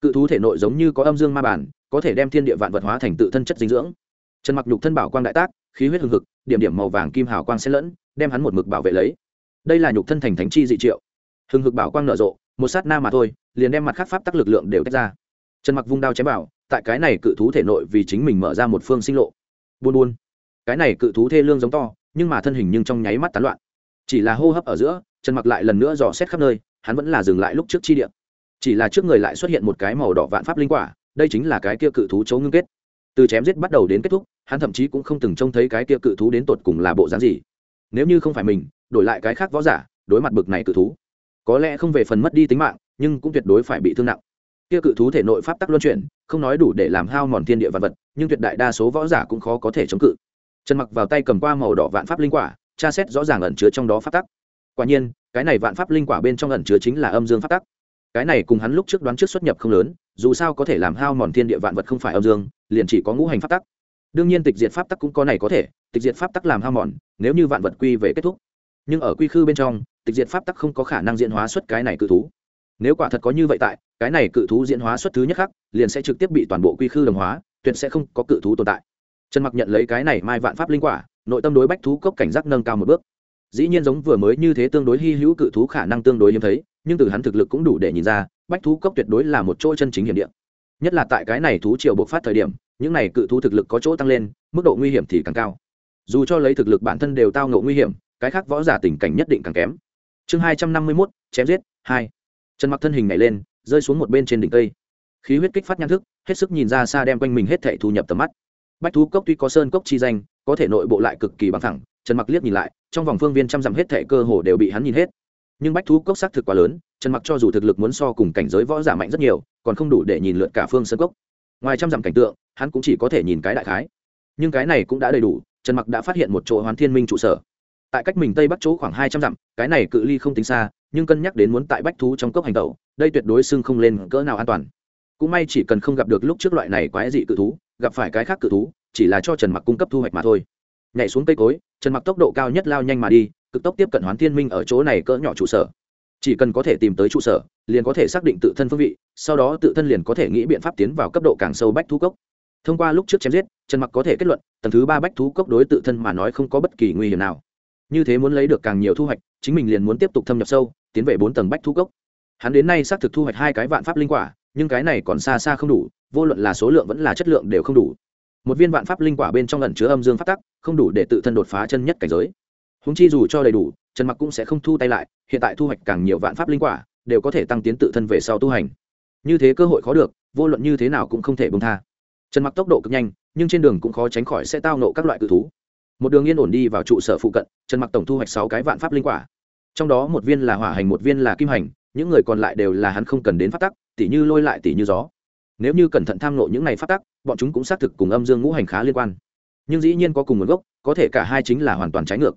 Cự thú thể nội giống như có âm dương ma bản có thể đem thiên địa vạn vật hóa thành tự thân chất dinh dưỡng. Trần mặc nhục thân bảo quang đại tác, khí huyết hừng hực, điểm điểm màu vàng kim hào quang xen lẫn, đem hắn một mực bảo vệ lấy. Đây là nhục thân thành thánh chi dị triệu. Hừng hực bảo quang nở rộ, một sát na mà thôi, liền đem mặt khắc pháp tắc lực lượng đều tách ra. Trần mặc vung đao chém bảo tại cái này cự thú thể nội vì chính mình mở ra một phương sinh lộ. Buôn buôn. Cái này cự thú thê lương giống to, nhưng mà thân hình nhưng trong nháy mắt tán loạn chỉ là hô hấp ở giữa, trần mặc lại lần nữa dò xét khắp nơi, hắn vẫn là dừng lại lúc trước chi điện. chỉ là trước người lại xuất hiện một cái màu đỏ vạn pháp linh quả, đây chính là cái kia cự thú chấu ngưng kết. Từ chém giết bắt đầu đến kết thúc, hắn thậm chí cũng không từng trông thấy cái kia cự thú đến tột cùng là bộ dáng gì. Nếu như không phải mình, đổi lại cái khác võ giả, đối mặt bực này cự thú, có lẽ không về phần mất đi tính mạng, nhưng cũng tuyệt đối phải bị thương nặng. Kia cự thú thể nội pháp tắc luân chuyển, không nói đủ để làm hao mòn thiên địa vật vật, nhưng tuyệt đại đa số võ giả cũng khó có thể chống cự. Trần mặc vào tay cầm qua màu đỏ vạn pháp linh quả tra xét rõ ràng ẩn chứa trong đó pháp tắc. Quả nhiên, cái này vạn pháp linh quả bên trong ẩn chứa chính là âm dương pháp tắc. Cái này cùng hắn lúc trước đoán trước xuất nhập không lớn, dù sao có thể làm hao mòn thiên địa vạn vật không phải âm dương, liền chỉ có ngũ hành pháp tắc. Đương nhiên tịch diệt pháp tắc cũng có này có thể, tịch diệt pháp tắc làm hao mòn, nếu như vạn vật quy về kết thúc. Nhưng ở quy khư bên trong, tịch diệt pháp tắc không có khả năng diễn hóa xuất cái này cự thú. Nếu quả thật có như vậy tại, cái này cự thú diễn hóa xuất thứ nhất khắc, liền sẽ trực tiếp bị toàn bộ quy khư đồng hóa, tuyệt sẽ không có cự thú tồn tại. Trần mặc nhận lấy cái này mai vạn pháp linh quả nội tâm đối bách thú cốc cảnh giác nâng cao một bước. Dĩ nhiên giống vừa mới như thế tương đối hy hữu cự thú khả năng tương đối hiếm thấy, nhưng từ hắn thực lực cũng đủ để nhìn ra, bách thú cốc tuyệt đối là một chỗ chân chính hiểm địa. Nhất là tại cái này thú triều bộc phát thời điểm, những này cự thú thực lực có chỗ tăng lên, mức độ nguy hiểm thì càng cao. Dù cho lấy thực lực bản thân đều tao ngộ nguy hiểm, cái khác võ giả tình cảnh nhất định càng kém. Chương hai trăm năm mươi mốt, chém giết, hai. Trần mặc thân hình nhảy lên, rơi xuống một bên trên đỉnh cây. Khí huyết kích phát nhan thức, hết sức nhìn ra xa đem quanh mình hết thảy thu nhập tầm mắt bách thú cốc tuy có sơn cốc chi danh, có thể nội bộ lại cực kỳ bằng thẳng, trần mặc liếc nhìn lại, trong vòng phương viên trăm dặm hết thể cơ hồ đều bị hắn nhìn hết. Nhưng bách thú cốc xác thực quá lớn, trần mặc cho dù thực lực muốn so cùng cảnh giới võ giả mạnh rất nhiều, còn không đủ để nhìn lượt cả phương sơn cốc. Ngoài trăm dặm cảnh tượng, hắn cũng chỉ có thể nhìn cái đại khái. Nhưng cái này cũng đã đầy đủ, trần mặc đã phát hiện một chỗ hoán thiên minh trụ sở. Tại cách mình tây bắc chỗ khoảng hai trăm dặm, cái này cự ly không tính xa, nhưng cân nhắc đến muốn tại bách thú trong cốc hành tẩu, đây tuyệt đối xưng không lên cỡ nào an toàn cũng may chỉ cần không gặp được lúc trước loại này quái dị cự thú, gặp phải cái khác cự thú, chỉ là cho trần mặc cung cấp thu hoạch mà thôi. Nhảy xuống cây cối, trần mặc tốc độ cao nhất lao nhanh mà đi, cực tốc tiếp cận hoán thiên minh ở chỗ này cỡ nhỏ trụ sở. Chỉ cần có thể tìm tới trụ sở, liền có thể xác định tự thân phương vị, sau đó tự thân liền có thể nghĩ biện pháp tiến vào cấp độ càng sâu bách thú cốc. Thông qua lúc trước chém giết, trần mặc có thể kết luận, tầng thứ ba bách thú cốc đối tự thân mà nói không có bất kỳ nguy hiểm nào. Như thế muốn lấy được càng nhiều thu hoạch, chính mình liền muốn tiếp tục thâm nhập sâu, tiến về bốn tầng bách thú cốc. Hắn đến nay xác thực thu hoạch hai cái vạn pháp linh quả nhưng cái này còn xa xa không đủ, vô luận là số lượng vẫn là chất lượng đều không đủ. Một viên vạn pháp linh quả bên trong lần chứa âm dương pháp tắc, không đủ để tự thân đột phá chân nhất cảnh giới. Húng chi dù cho đầy đủ, trần mặc cũng sẽ không thu tay lại, hiện tại thu hoạch càng nhiều vạn pháp linh quả, đều có thể tăng tiến tự thân về sau tu hành. Như thế cơ hội khó được, vô luận như thế nào cũng không thể bông tha. Trần mặc tốc độ cực nhanh, nhưng trên đường cũng khó tránh khỏi sẽ tao nộ các loại cự thú. Một đường yên ổn đi vào trụ sở phụ cận, trần mặc tổng thu hoạch sáu cái vạn pháp linh quả. Trong đó một viên là hỏa hành, một viên là kim hành, những người còn lại đều là hắn không cần đến phát tắc tỉ như lôi lại tỉ như gió. Nếu như cẩn thận tham nộ những này phát tắc, bọn chúng cũng xác thực cùng âm dương ngũ hành khá liên quan. Nhưng dĩ nhiên có cùng nguồn gốc, có thể cả hai chính là hoàn toàn trái ngược.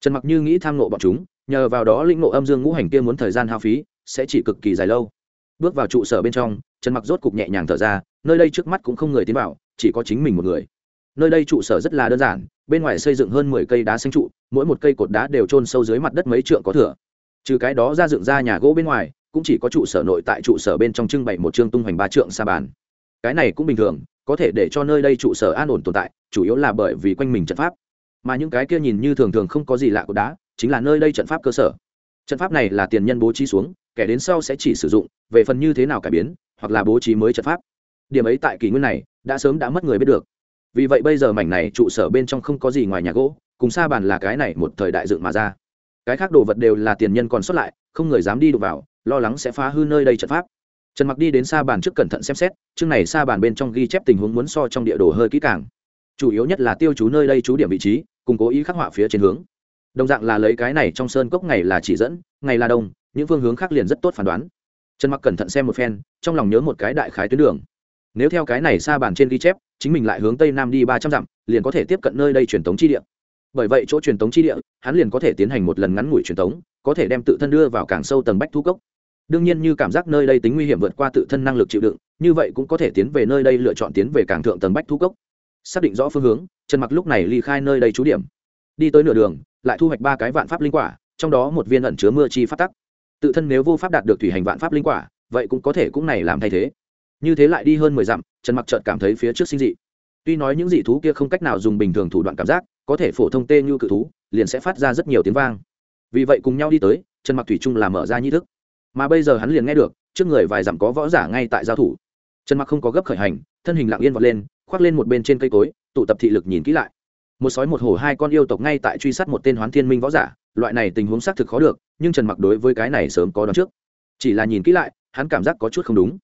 Trần mặc như nghĩ tham nộ bọn chúng, nhờ vào đó lĩnh nộ âm dương ngũ hành kia muốn thời gian hao phí, sẽ chỉ cực kỳ dài lâu. Bước vào trụ sở bên trong, trần mặc rốt cục nhẹ nhàng thở ra, nơi đây trước mắt cũng không người tiến vào, chỉ có chính mình một người. Nơi đây trụ sở rất là đơn giản, bên ngoài xây dựng hơn mười cây đá xanh trụ, mỗi một cây cột đá đều chôn sâu dưới mặt đất mấy trượng có thừa. Trừ cái đó ra dựng ra nhà gỗ bên ngoài cũng chỉ có trụ sở nội tại trụ sở bên trong trưng bày một chương tung hoành ba trượng xa bàn. Cái này cũng bình thường, có thể để cho nơi đây trụ sở an ổn tồn tại, chủ yếu là bởi vì quanh mình trận pháp. Mà những cái kia nhìn như thường thường không có gì lạ của đá, chính là nơi đây trận pháp cơ sở. Trận pháp này là tiền nhân bố trí xuống, kẻ đến sau sẽ chỉ sử dụng, về phần như thế nào cải biến, hoặc là bố trí mới trận pháp. Điểm ấy tại kỷ nguyên này, đã sớm đã mất người biết được. Vì vậy bây giờ mảnh này trụ sở bên trong không có gì ngoài nhà gỗ, cùng xa bàn là cái này một thời đại dựng mà ra. Cái khác đồ vật đều là tiền nhân còn xuất lại, không người dám đi đụng vào lo lắng sẽ phá hư nơi đây trận pháp. Trần mặc đi đến xa bàn trước cẩn thận xem xét, chương này xa bàn bên trong ghi chép tình huống muốn so trong địa đồ hơi kỹ càng. Chủ yếu nhất là tiêu chú nơi đây chú điểm vị trí, cùng cố ý khắc họa phía trên hướng. Đồng dạng là lấy cái này trong sơn cốc ngày là chỉ dẫn, ngày là đông, những phương hướng khác liền rất tốt phán đoán. Trần mặc cẩn thận xem một phen, trong lòng nhớ một cái đại khái tuyến đường. Nếu theo cái này xa bàn trên ghi chép, chính mình lại hướng tây nam đi ba trăm dặm, liền có thể tiếp cận nơi đây truyền tống chi địa. Bởi vậy chỗ truyền tống chi địa, hắn liền có thể tiến hành một lần ngắn ngủi truyền tống, có thể đem tự thân đưa vào càng sâu tầng bách thu cốc đương nhiên như cảm giác nơi đây tính nguy hiểm vượt qua tự thân năng lực chịu đựng, như vậy cũng có thể tiến về nơi đây lựa chọn tiến về cảng thượng tầng bách thu cốc. Xác định rõ phương hướng, trần mặc lúc này ly khai nơi đây trú điểm. Đi tới nửa đường, lại thu hoạch ba cái vạn pháp linh quả, trong đó một viên ẩn chứa mưa chi phát tắc. Tự thân nếu vô pháp đạt được thủy hành vạn pháp linh quả, vậy cũng có thể cũng này làm thay thế. Như thế lại đi hơn mười dặm, trần mặc chợt cảm thấy phía trước sinh dị. Tuy nói những dị thú kia không cách nào dùng bình thường thủ đoạn cảm giác, có thể phổ thông tê như cự thú, liền sẽ phát ra rất nhiều tiếng vang. Vì vậy cùng nhau đi tới, trần mặc thủy trung làm mở ra nhi thức mà bây giờ hắn liền nghe được, trước người vài dặm có võ giả ngay tại giao thủ. Trần mặc không có gấp khởi hành, thân hình lặng yên vọt lên, khoác lên một bên trên cây cối, tụ tập thị lực nhìn kỹ lại. Một sói một hổ hai con yêu tộc ngay tại truy sát một tên hoán thiên minh võ giả, loại này tình huống xác thực khó được, nhưng trần mặc đối với cái này sớm có đón trước. Chỉ là nhìn kỹ lại, hắn cảm giác có chút không đúng.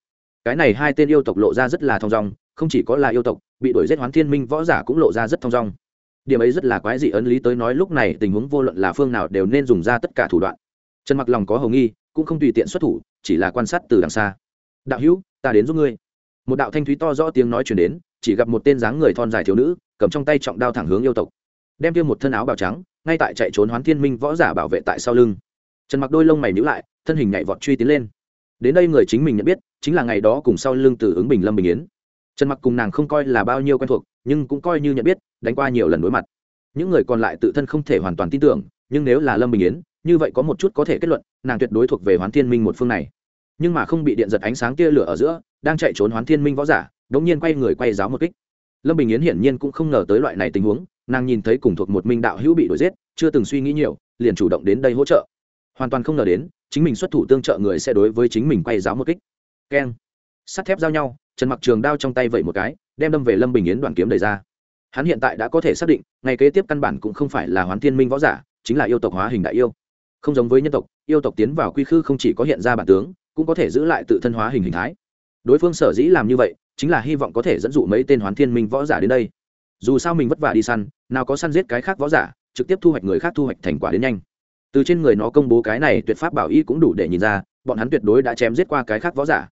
Cái này hai tên yêu tộc lộ ra rất là thong dong, không chỉ có là yêu tộc, bị đuổi giết hoán thiên minh võ giả cũng lộ ra rất thong dong. Điểm ấy rất là quái dị ấn lý tới nói lúc này tình huống vô luận là phương nào đều nên dùng ra tất cả thủ đoạn. Trần mặc lòng có hầu nghi cũng không tùy tiện xuất thủ, chỉ là quan sát từ đằng xa. Đạo hữu, ta đến giúp ngươi. Một đạo thanh thúy to rõ tiếng nói chuyển đến, chỉ gặp một tên dáng người thon dài thiếu nữ, cầm trong tay trọng đao thẳng hướng yêu tộc. Đem thêm một thân áo bào trắng, ngay tại chạy trốn hoán thiên minh võ giả bảo vệ tại sau lưng. Trần mặc đôi lông mày nhữ lại, thân hình nhảy vọt truy tiến lên. Đến đây người chính mình nhận biết, chính là ngày đó cùng sau lưng từ ứng bình lâm bình yến. Trần mặc cùng nàng không coi là bao nhiêu quen thuộc, nhưng cũng coi như nhận biết, đánh qua nhiều lần đối mặt. Những người còn lại tự thân không thể hoàn toàn tin tưởng, nhưng nếu là lâm bình yến như vậy có một chút có thể kết luận, nàng tuyệt đối thuộc về hoán thiên minh một phương này. Nhưng mà không bị điện giật ánh sáng tia lửa ở giữa, đang chạy trốn hoán thiên minh võ giả đống nhiên quay người quay giáo một kích. Lâm bình yến hiển nhiên cũng không ngờ tới loại này tình huống, nàng nhìn thấy cùng thuộc một minh đạo hữu bị đuổi giết, chưa từng suy nghĩ nhiều, liền chủ động đến đây hỗ trợ. Hoàn toàn không ngờ đến, chính mình xuất thủ tương trợ người sẽ đối với chính mình quay giáo một kích. Keng. Sắt thép giao nhau, trần mặc trường đao trong tay vậy một cái, đem đâm về lâm bình yến đoàn kiếm đầy ra. Hắn hiện tại đã có thể xác định ngày kế tiếp căn bản cũng không phải là hoán thiên minh võ giả, chính là yêu tộc hóa hình đại yêu không giống với nhân tộc, yêu tộc tiến vào quy khư không chỉ có hiện ra bản tướng, cũng có thể giữ lại tự thân hóa hình hình thái. Đối phương sở dĩ làm như vậy, chính là hy vọng có thể dẫn dụ mấy tên hoán thiên minh võ giả đến đây. Dù sao mình vất vả đi săn, nào có săn giết cái khác võ giả, trực tiếp thu hoạch người khác thu hoạch thành quả đến nhanh. Từ trên người nó công bố cái này tuyệt pháp bảo y cũng đủ để nhìn ra, bọn hắn tuyệt đối đã chém giết qua cái khác võ giả.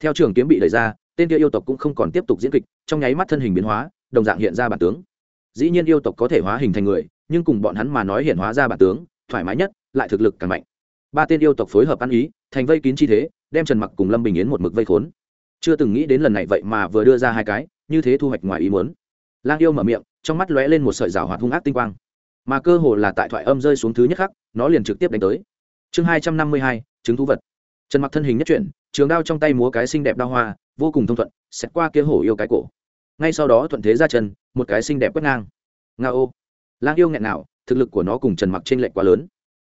Theo trường kiếm bị đẩy ra, tên kia yêu tộc cũng không còn tiếp tục diễn kịch, trong nháy mắt thân hình biến hóa, đồng dạng hiện ra bản tướng. Dĩ nhiên yêu tộc có thể hóa hình thành người, nhưng cùng bọn hắn mà nói hiện hóa ra bản tướng, thoải mái nhất lại thực lực càng mạnh. Ba tên yêu tộc phối hợp ăn ý, thành vây kín chi thế, đem trần mặc cùng lâm bình yến một mực vây khốn. Chưa từng nghĩ đến lần này vậy mà vừa đưa ra hai cái, như thế thu hoạch ngoài ý muốn. Lang yêu mở miệng, trong mắt lóe lên một sợi rào hoạt hung ác tinh quang. Mà cơ hồ là tại thoại âm rơi xuống thứ nhất khắc, nó liền trực tiếp đánh tới. Chương hai trăm năm mươi hai, chứng thú vật. Trần mặc thân hình nhất chuyển, trường đao trong tay múa cái xinh đẹp đao hoa, vô cùng thông thuận xét qua kia hổ yêu cái cổ. Ngay sau đó thuận thế ra chân, một cái xinh đẹp quét ngang. Nga ô. Lang yêu nghẹn nào, thực lực của nó cùng trần mặc trên lệnh quá lớn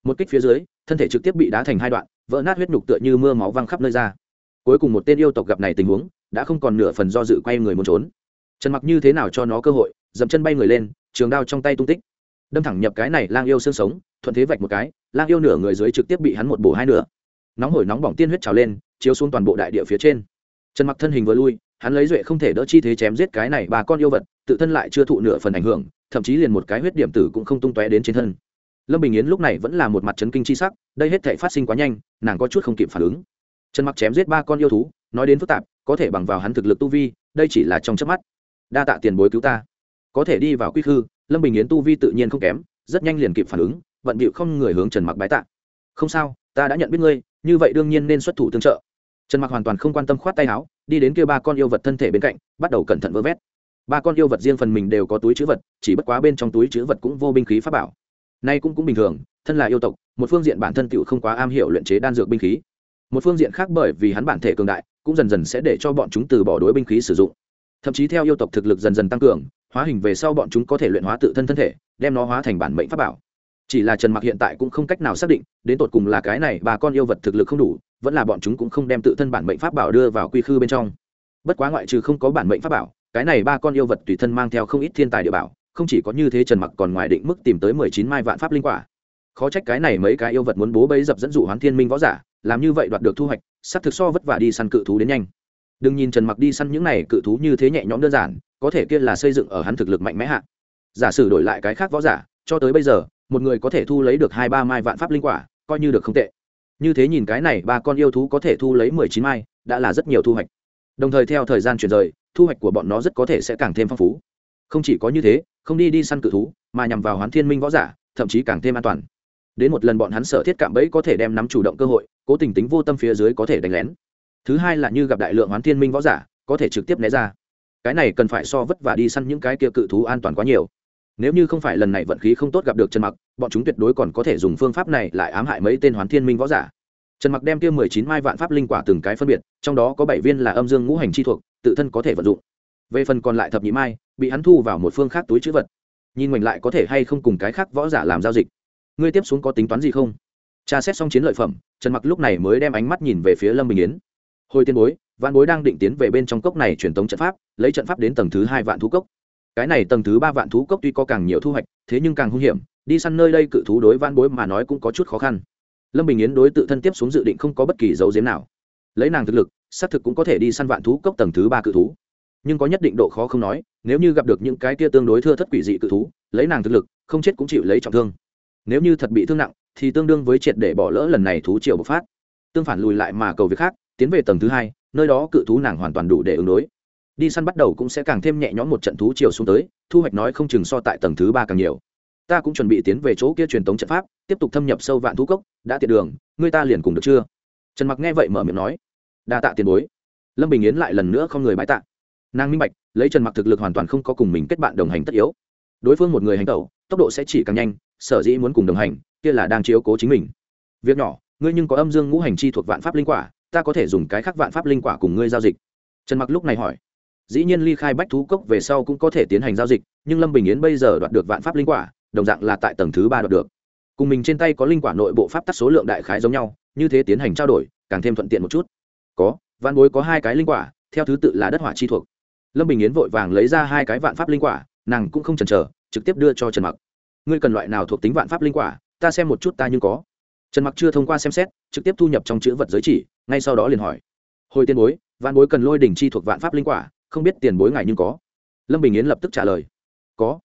một kích phía dưới, thân thể trực tiếp bị đá thành hai đoạn, vỡ nát huyết nhục tựa như mưa máu văng khắp nơi ra. Cuối cùng một tên yêu tộc gặp này tình huống, đã không còn nửa phần do dự quay người muốn trốn. Trần mặc như thế nào cho nó cơ hội, dậm chân bay người lên, trường đao trong tay tung tích. Đâm thẳng nhập cái này lang yêu xương sống, thuận thế vạch một cái, lang yêu nửa người dưới trực tiếp bị hắn một bổ hai nửa. Nóng hổi nóng bỏng tiên huyết trào lên, chiếu xuống toàn bộ đại địa phía trên. Trần mặc thân hình vừa lui, hắn lấy duệ không thể đỡ chi thế chém giết cái này bà con yêu vật, tự thân lại chưa thụ nửa phần ảnh hưởng, thậm chí liền một cái huyết điểm tử cũng không tung tóe đến trên thân lâm bình yến lúc này vẫn là một mặt chấn kinh chi sắc, đây hết thể phát sinh quá nhanh, nàng có chút không kịp phản ứng. Trần mặc chém giết ba con yêu thú, nói đến phức tạp, có thể bằng vào hắn thực lực tu vi, đây chỉ là trong chớp mắt. Đa tạ tiền bối cứu ta. Có thể đi vào quy khư, lâm bình yến tu vi tự nhiên không kém, rất nhanh liền kịp phản ứng, vận bịu không người hướng trần mặc bái tạ. Không sao, ta đã nhận biết ngươi, như vậy đương nhiên nên xuất thủ tương trợ. Trần mặc hoàn toàn không quan tâm khoát tay áo, đi đến kia ba con yêu vật thân thể bên cạnh, bắt đầu cẩn thận vơ vét. Ba con yêu vật riêng phần mình đều có túi chữ vật, chỉ bất quá bên trong túi chữ vật cũng vô binh khí pháp bảo nay cũng cũng bình thường, thân là yêu tộc, một phương diện bản thân tựu không quá am hiểu luyện chế đan dược binh khí. Một phương diện khác bởi vì hắn bản thể cường đại, cũng dần dần sẽ để cho bọn chúng từ bỏ đối binh khí sử dụng. Thậm chí theo yêu tộc thực lực dần dần tăng cường, hóa hình về sau bọn chúng có thể luyện hóa tự thân thân thể, đem nó hóa thành bản mệnh pháp bảo. Chỉ là trần mặc hiện tại cũng không cách nào xác định, đến tột cùng là cái này bà con yêu vật thực lực không đủ, vẫn là bọn chúng cũng không đem tự thân bản mệnh pháp bảo đưa vào quy khư bên trong. Bất quá ngoại trừ không có bản mệnh pháp bảo, cái này ba con yêu vật tùy thân mang theo không ít thiên tài địa bảo không chỉ có như thế trần mặc còn ngoài định mức tìm tới mười chín mai vạn pháp linh quả. Khó trách cái này mấy cái yêu vật muốn bố bấy dập dẫn dụ hoán thiên minh võ giả, làm như vậy đoạt được thu hoạch, sắp thực so vất vả đi săn cự thú đến nhanh. Đừng nhìn trần mặc đi săn những này cự thú như thế nhẹ nhõm đơn giản, có thể kia là xây dựng ở hắn thực lực mạnh mẽ hạ. Giả sử đổi lại cái khác võ giả, cho tới bây giờ, một người có thể thu lấy được hai ba mai vạn pháp linh quả, coi như được không tệ. Như thế nhìn cái này ba con yêu thú có thể thu lấy mười chín mai, đã là rất nhiều thu hoạch. Đồng thời theo thời gian chuyển rời, thu hoạch của bọn nó rất có thể sẽ càng thêm phong phú. Không chỉ có như thế không đi đi săn cự thú, mà nhằm vào hoán thiên minh võ giả, thậm chí càng thêm an toàn. Đến một lần bọn hắn sở thiết cạm bẫy có thể đem nắm chủ động cơ hội, cố tình tính vô tâm phía dưới có thể đánh lén. Thứ hai là như gặp đại lượng hoán thiên minh võ giả, có thể trực tiếp né ra. Cái này cần phải so vất vả đi săn những cái kia cự thú an toàn quá nhiều. Nếu như không phải lần này vận khí không tốt gặp được trần mặc, bọn chúng tuyệt đối còn có thể dùng phương pháp này lại ám hại mấy tên hoán thiên minh võ giả. Trần mặc đem kia mười chín mai vạn pháp linh quả từng cái phân biệt, trong đó có bảy viên là âm dương ngũ hành chi thuộc, tự thân có thể vận dụng về phần còn lại thập nhị mai, bị hắn thu vào một phương khác túi chữ vật. Nhìn mình lại có thể hay không cùng cái khác võ giả làm giao dịch. Ngươi tiếp xuống có tính toán gì không? Tra xét xong chiến lợi phẩm, trần mặc lúc này mới đem ánh mắt nhìn về phía lâm bình yến. Hồi tiên bối, vạn bối đang định tiến về bên trong cốc này truyền tống trận pháp, lấy trận pháp đến tầng thứ hai vạn thú cốc. Cái này tầng thứ ba vạn thú cốc tuy có càng nhiều thu hoạch, thế nhưng càng hung hiểm, đi săn nơi đây cự thú đối vạn bối mà nói cũng có chút khó khăn. Lâm bình yến đối tự thân tiếp xuống dự định không có bất kỳ dấu diếm nào. Lấy nàng thực lực, xác thực cũng có thể đi săn vạn thú cốc tầng thứ ba cự thú nhưng có nhất định độ khó không nói, nếu như gặp được những cái kia tương đối thưa thất quỷ dị cự thú, lấy nàng thực lực, không chết cũng chịu lấy trọng thương. Nếu như thật bị thương nặng, thì tương đương với triệt để bỏ lỡ lần này thú triều bộc phát. Tương phản lùi lại mà cầu việc khác, tiến về tầng thứ hai, nơi đó cự thú nàng hoàn toàn đủ để ứng đối. Đi săn bắt đầu cũng sẽ càng thêm nhẹ nhõm một trận thú triều xuống tới, thu hoạch nói không chừng so tại tầng thứ ba càng nhiều. Ta cũng chuẩn bị tiến về chỗ kia truyền tống trận pháp, tiếp tục thâm nhập sâu vạn thú cốc, đã tiện đường ngươi ta liền cùng được chưa? Trần mặc nghe vậy mở miệng nói. Đa tạ tiền bối. Lâm bình yến lại lần nữa không người bãi tạ nàng minh bạch, lấy trần mặc thực lực hoàn toàn không có cùng mình kết bạn đồng hành tất yếu. Đối phương một người hành tẩu, tốc độ sẽ chỉ càng nhanh, sở dĩ muốn cùng đồng hành, kia là đang chiếu cố chính mình. Việc nhỏ, ngươi nhưng có âm dương ngũ hành chi thuộc vạn pháp linh quả, ta có thể dùng cái khác vạn pháp linh quả cùng ngươi giao dịch. Trần mặc lúc này hỏi. Dĩ nhiên ly khai bách thú cốc về sau cũng có thể tiến hành giao dịch, nhưng lâm bình yến bây giờ đoạt được vạn pháp linh quả, đồng dạng là tại tầng thứ ba đoạt được. Cùng mình trên tay có linh quả nội bộ pháp tắc số lượng đại khái giống nhau, như thế tiến hành trao đổi, càng thêm thuận tiện một chút. Có văn bối có hai cái linh quả, theo thứ tự là đất hỏa chi thuộc lâm bình yến vội vàng lấy ra hai cái vạn pháp linh quả, nàng cũng không chần chờ, trực tiếp đưa cho trần mặc. Ngươi cần loại nào thuộc tính vạn pháp linh quả, ta xem một chút ta nhưng có. Trần mặc chưa thông qua xem xét, trực tiếp thu nhập trong chữ vật giới chỉ, ngay sau đó liền hỏi. Hồi tiền bối, vạn bối cần lôi đỉnh chi thuộc vạn pháp linh quả, không biết tiền bối ngài nhưng có? Lâm bình yến lập tức trả lời. Có.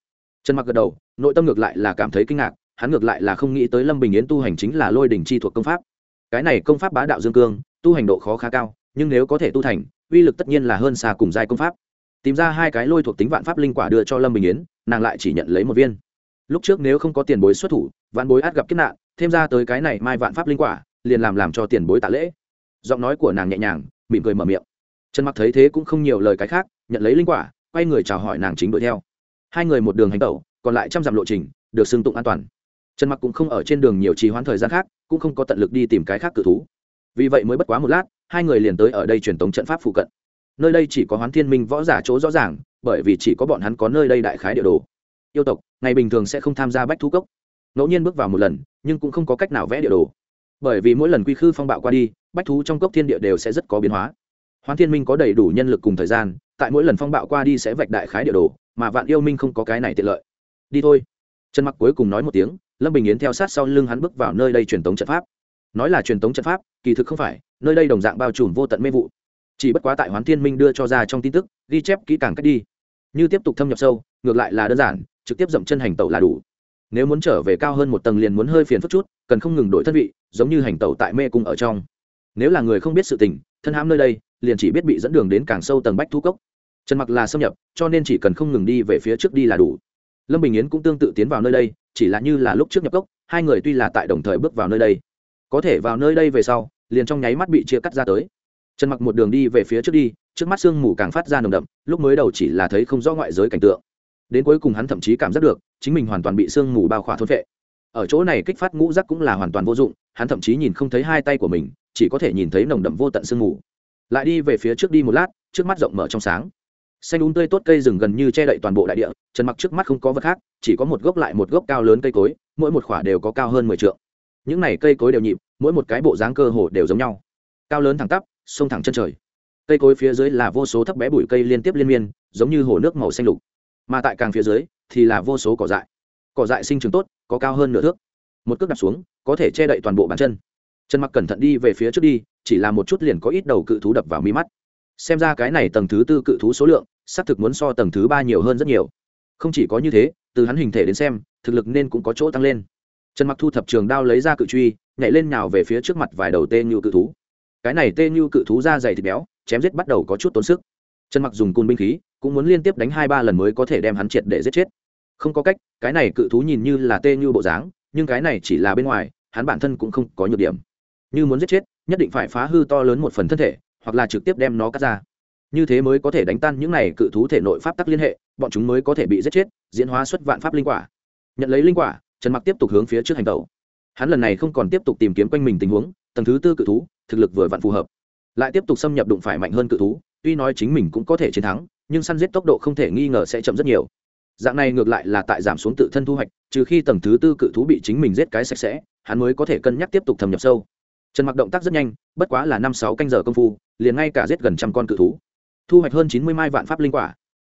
Trần mặc gật đầu, nội tâm ngược lại là cảm thấy kinh ngạc, hắn ngược lại là không nghĩ tới lâm bình yến tu hành chính là lôi đỉnh chi thuộc công pháp. Cái này công pháp bá đạo dương cương, tu hành độ khó khá cao, nhưng nếu có thể tu thành, uy lực tất nhiên là hơn xa cùng giai công pháp tìm ra hai cái lôi thuộc tính vạn pháp linh quả đưa cho lâm bình yến, nàng lại chỉ nhận lấy một viên. Lúc trước nếu không có tiền bối xuất thủ, vạn bối át gặp kiếp nạn, thêm ra tới cái này mai vạn pháp linh quả, liền làm làm cho tiền bối tạ lễ. Giọng nói của nàng nhẹ nhàng, mỉm cười mở miệng. Trần mặc thấy thế cũng không nhiều lời cái khác, nhận lấy linh quả, quay người chào hỏi nàng chính đuổi theo. Hai người một đường hành tẩu, còn lại trăm dặm lộ trình, được xưng tụng an toàn. Trần mặc cũng không ở trên đường nhiều trì hoãn thời gian khác, cũng không có tận lực đi tìm cái khác cự thú. Vì vậy mới bất quá một lát, hai người liền tới ở đây truyền tống trận pháp phụ cận nơi đây chỉ có hoán thiên minh võ giả chỗ rõ ràng, bởi vì chỉ có bọn hắn có nơi đây đại khái địa đồ. Yêu tộc, ngày bình thường sẽ không tham gia bách thú cốc. Ngẫu nhiên bước vào một lần, nhưng cũng không có cách nào vẽ địa đồ. Bởi vì mỗi lần quy khư phong bạo qua đi, bách thú trong cốc thiên địa đều sẽ rất có biến hóa. Hoán thiên minh có đầy đủ nhân lực cùng thời gian, tại mỗi lần phong bạo qua đi sẽ vạch đại khái địa đồ, mà vạn yêu minh không có cái này tiện lợi. Đi thôi. Trần mặc cuối cùng nói một tiếng, lâm bình yến theo sát sau lưng hắn bước vào nơi đây truyền tống trận pháp. Nói là truyền tống trận pháp, kỳ thực không phải, nơi đây đồng dạng bao trùm vô tận mê vụ chỉ bất quá tại hoán thiên minh đưa cho ra trong tin tức, ghi chép kỹ càng cách đi. Như tiếp tục thâm nhập sâu, ngược lại là đơn giản, trực tiếp dậm chân hành tẩu là đủ. Nếu muốn trở về cao hơn một tầng liền muốn hơi phiền phức chút, cần không ngừng đổi thân vị, giống như hành tẩu tại mê cung ở trong. Nếu là người không biết sự tình, thân hãm nơi đây, liền chỉ biết bị dẫn đường đến càng sâu tầng bách thu cốc. Trần mặc là xâm nhập, cho nên chỉ cần không ngừng đi về phía trước đi là đủ. Lâm bình yến cũng tương tự tiến vào nơi đây, chỉ là như là lúc trước nhập cốc, hai người tuy là tại đồng thời bước vào nơi đây, có thể vào nơi đây về sau, liền trong nháy mắt bị chia cắt ra tới trần mặc một đường đi về phía trước đi, trước mắt sương mù càng phát ra nồng đậm, lúc mới đầu chỉ là thấy không rõ ngoại giới cảnh tượng. Đến cuối cùng hắn thậm chí cảm giác được, chính mình hoàn toàn bị sương mù bao khỏa thôn vệ ở chỗ này kích phát ngũ giác cũng là hoàn toàn vô dụng, hắn thậm chí nhìn không thấy hai tay của mình, chỉ có thể nhìn thấy nồng đậm vô tận sương mù. Lại đi về phía trước đi một lát, trước mắt rộng mở trong sáng. Xanh úng tươi tốt cây rừng gần như che đậy toàn bộ đại địa, trần mặc trước mắt không có vật khác, chỉ có một gốc lại một gốc cao lớn cây cối, mỗi một khỏa đều có cao hơn mười t những này cây cối đều nhịp, mỗi một cái bộ dáng cơ hồ đều giống nhau. Cao lớn thẳng tắp sông thẳng chân trời. Cây cối phía dưới là vô số thấp bé bụi cây liên tiếp liên miên, giống như hồ nước màu xanh lục. Mà tại càng phía dưới thì là vô số cỏ dại. Cỏ dại sinh trưởng tốt, có cao hơn nửa thước. Một cước đặt xuống, có thể che đậy toàn bộ bàn chân. Chân mặc cẩn thận đi về phía trước đi, chỉ là một chút liền có ít đầu cự thú đập vào mi mắt. Xem ra cái này tầng thứ tư cự thú số lượng, xác thực muốn so tầng thứ ba nhiều hơn rất nhiều. Không chỉ có như thế, từ hắn hình thể đến xem, thực lực nên cũng có chỗ tăng lên. Trần mặc thu thập trường đao lấy ra cự truy, nhảy lên nhào về phía trước mặt vài đầu tên như cự thú cái này Tê như cự thú da dày thịt béo, chém giết bắt đầu có chút tốn sức. Trần mặc dùng côn binh khí, cũng muốn liên tiếp đánh hai ba lần mới có thể đem hắn triệt để giết chết. Không có cách, cái này cự thú nhìn như là Tê như bộ dáng, nhưng cái này chỉ là bên ngoài, hắn bản thân cũng không có nhược điểm. Như muốn giết chết, nhất định phải phá hư to lớn một phần thân thể, hoặc là trực tiếp đem nó cắt ra. Như thế mới có thể đánh tan những này cự thú thể nội pháp tắc liên hệ, bọn chúng mới có thể bị giết chết, diễn hóa xuất vạn pháp linh quả. Nhận lấy linh quả, trần mặc tiếp tục hướng phía trước hành tàu hắn lần này không còn tiếp tục tìm kiếm quanh mình tình huống tầng thứ tư cự thú, thực lực vừa vặn phù hợp. Lại tiếp tục xâm nhập đụng phải mạnh hơn cự thú, tuy nói chính mình cũng có thể chiến thắng, nhưng săn giết tốc độ không thể nghi ngờ sẽ chậm rất nhiều. Dạng này ngược lại là tại giảm xuống tự thân thu hoạch, trừ khi tầng thứ tư cự thú bị chính mình giết cái sạch sẽ, hắn mới có thể cân nhắc tiếp tục thâm nhập sâu. Trần mặc động tác rất nhanh, bất quá là năm sáu canh giờ công phu, liền ngay cả giết gần trăm con cự thú. Thu hoạch hơn chín mươi mai vạn pháp linh quả.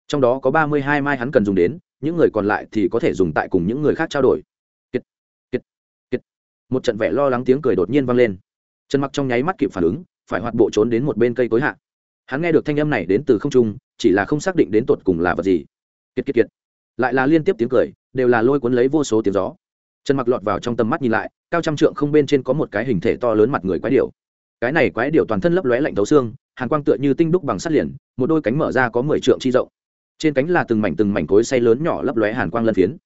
Trong đó có ba mươi hai mai hắn cần dùng đến, những người còn lại thì có thể dùng tại cùng những người khác trao đổi một trận vẻ lo lắng tiếng cười đột nhiên vang lên. Trần mặc trong nháy mắt kịp phản ứng, phải hoạt bộ trốn đến một bên cây cối hạ. Hắn nghe được thanh âm này đến từ không trung, chỉ là không xác định đến tột cùng là vật gì. Kiệt kiệt kiệt. Lại là liên tiếp tiếng cười, đều là lôi cuốn lấy vô số tiếng gió. Trần mặc lọt vào trong tầm mắt nhìn lại, cao trăm trượng không bên trên có một cái hình thể to lớn mặt người quái điểu. Cái này quái điểu toàn thân lấp lóe lạnh thấu xương, hàn quang tựa như tinh đúc bằng sắt liền, một đôi cánh mở ra có mười trượng chi rộng. Trên cánh là từng mảnh từng mảnh cối say lớn nhỏ lấp lóe hàn quang lân phiến.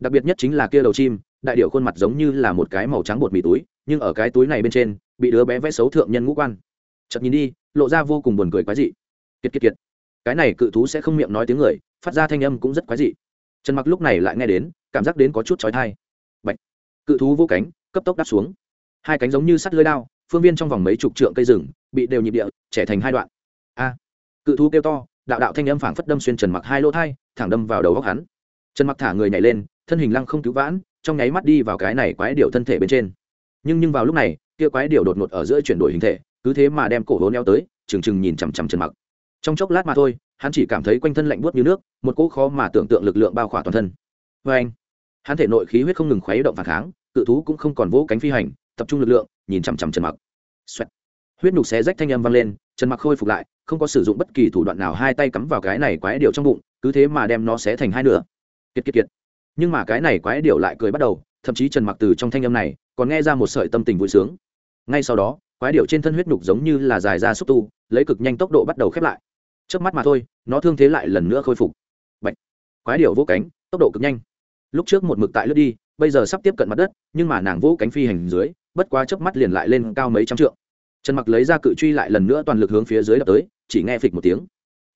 Đặc biệt nhất chính là kia đầu chim đại điệu khuôn mặt giống như là một cái màu trắng bột mì túi, nhưng ở cái túi này bên trên, bị đứa bé vẽ xấu thượng nhân ngũ quan. Chợt nhìn đi, lộ ra vô cùng buồn cười quái dị. Kiệt kiệt kiệt. Cái này cự thú sẽ không miệng nói tiếng người, phát ra thanh âm cũng rất quái dị. Trần mặc lúc này lại nghe đến, cảm giác đến có chút chói tai. Bạch. cự thú vô cánh, cấp tốc đáp xuống. Hai cánh giống như sắt lưới đao, phương viên trong vòng mấy chục trượng cây rừng, bị đều nhịp địa, trẻ thành hai đoạn. A. Cự thú kêu to, đạo đạo thanh âm phảng phất đâm xuyên trần mặc hai lỗ thai thẳng đâm vào đầu góc hắn. Trần mặc thả người nhảy lên, thân hình lăng không cứu vãn trong nháy mắt đi vào cái này quái điệu thân thể bên trên. Nhưng nhưng vào lúc này, kia quái điệu đột ngột ở giữa chuyển đổi hình thể, cứ thế mà đem cổ hố neo tới trừng trừng nhìn chằm chằm trần mặc. Trong chốc lát mà thôi, hắn chỉ cảm thấy quanh thân lạnh buốt như nước, một cỗ khó mà tưởng tượng lực lượng bao khỏa toàn thân. Vê anh, hắn thể nội khí huyết không ngừng khuấy động phản kháng, cự thú cũng không còn vỗ cánh phi hành, tập trung lực lượng, nhìn chằm chằm trần mặc. Xoẹt. huyết nhục xé rách thanh âm vang lên, trần mặc khôi phục lại, không có sử dụng bất kỳ thủ đoạn nào hai tay cắm vào cái này quái điệu trong bụng, cứ thế mà đem nó xé thành hai nửa. Kiệt kiệt kiệt nhưng mà cái này quái điệu lại cười bắt đầu, thậm chí trần mặc từ trong thanh âm này còn nghe ra một sợi tâm tình vui sướng. Ngay sau đó, quái điệu trên thân huyết nhục giống như là dài ra xúc tu, lấy cực nhanh tốc độ bắt đầu khép lại. Trước mắt mà thôi, nó thương thế lại lần nữa khôi phục. Bạch. quái điệu vỗ cánh, tốc độ cực nhanh. Lúc trước một mực tại lướt đi, bây giờ sắp tiếp cận mặt đất, nhưng mà nàng vỗ cánh phi hành dưới, bất quá chớp mắt liền lại lên cao mấy trăm trượng. Trần mặc lấy ra cự truy lại lần nữa toàn lực hướng phía dưới đập tới, chỉ nghe phịch một tiếng.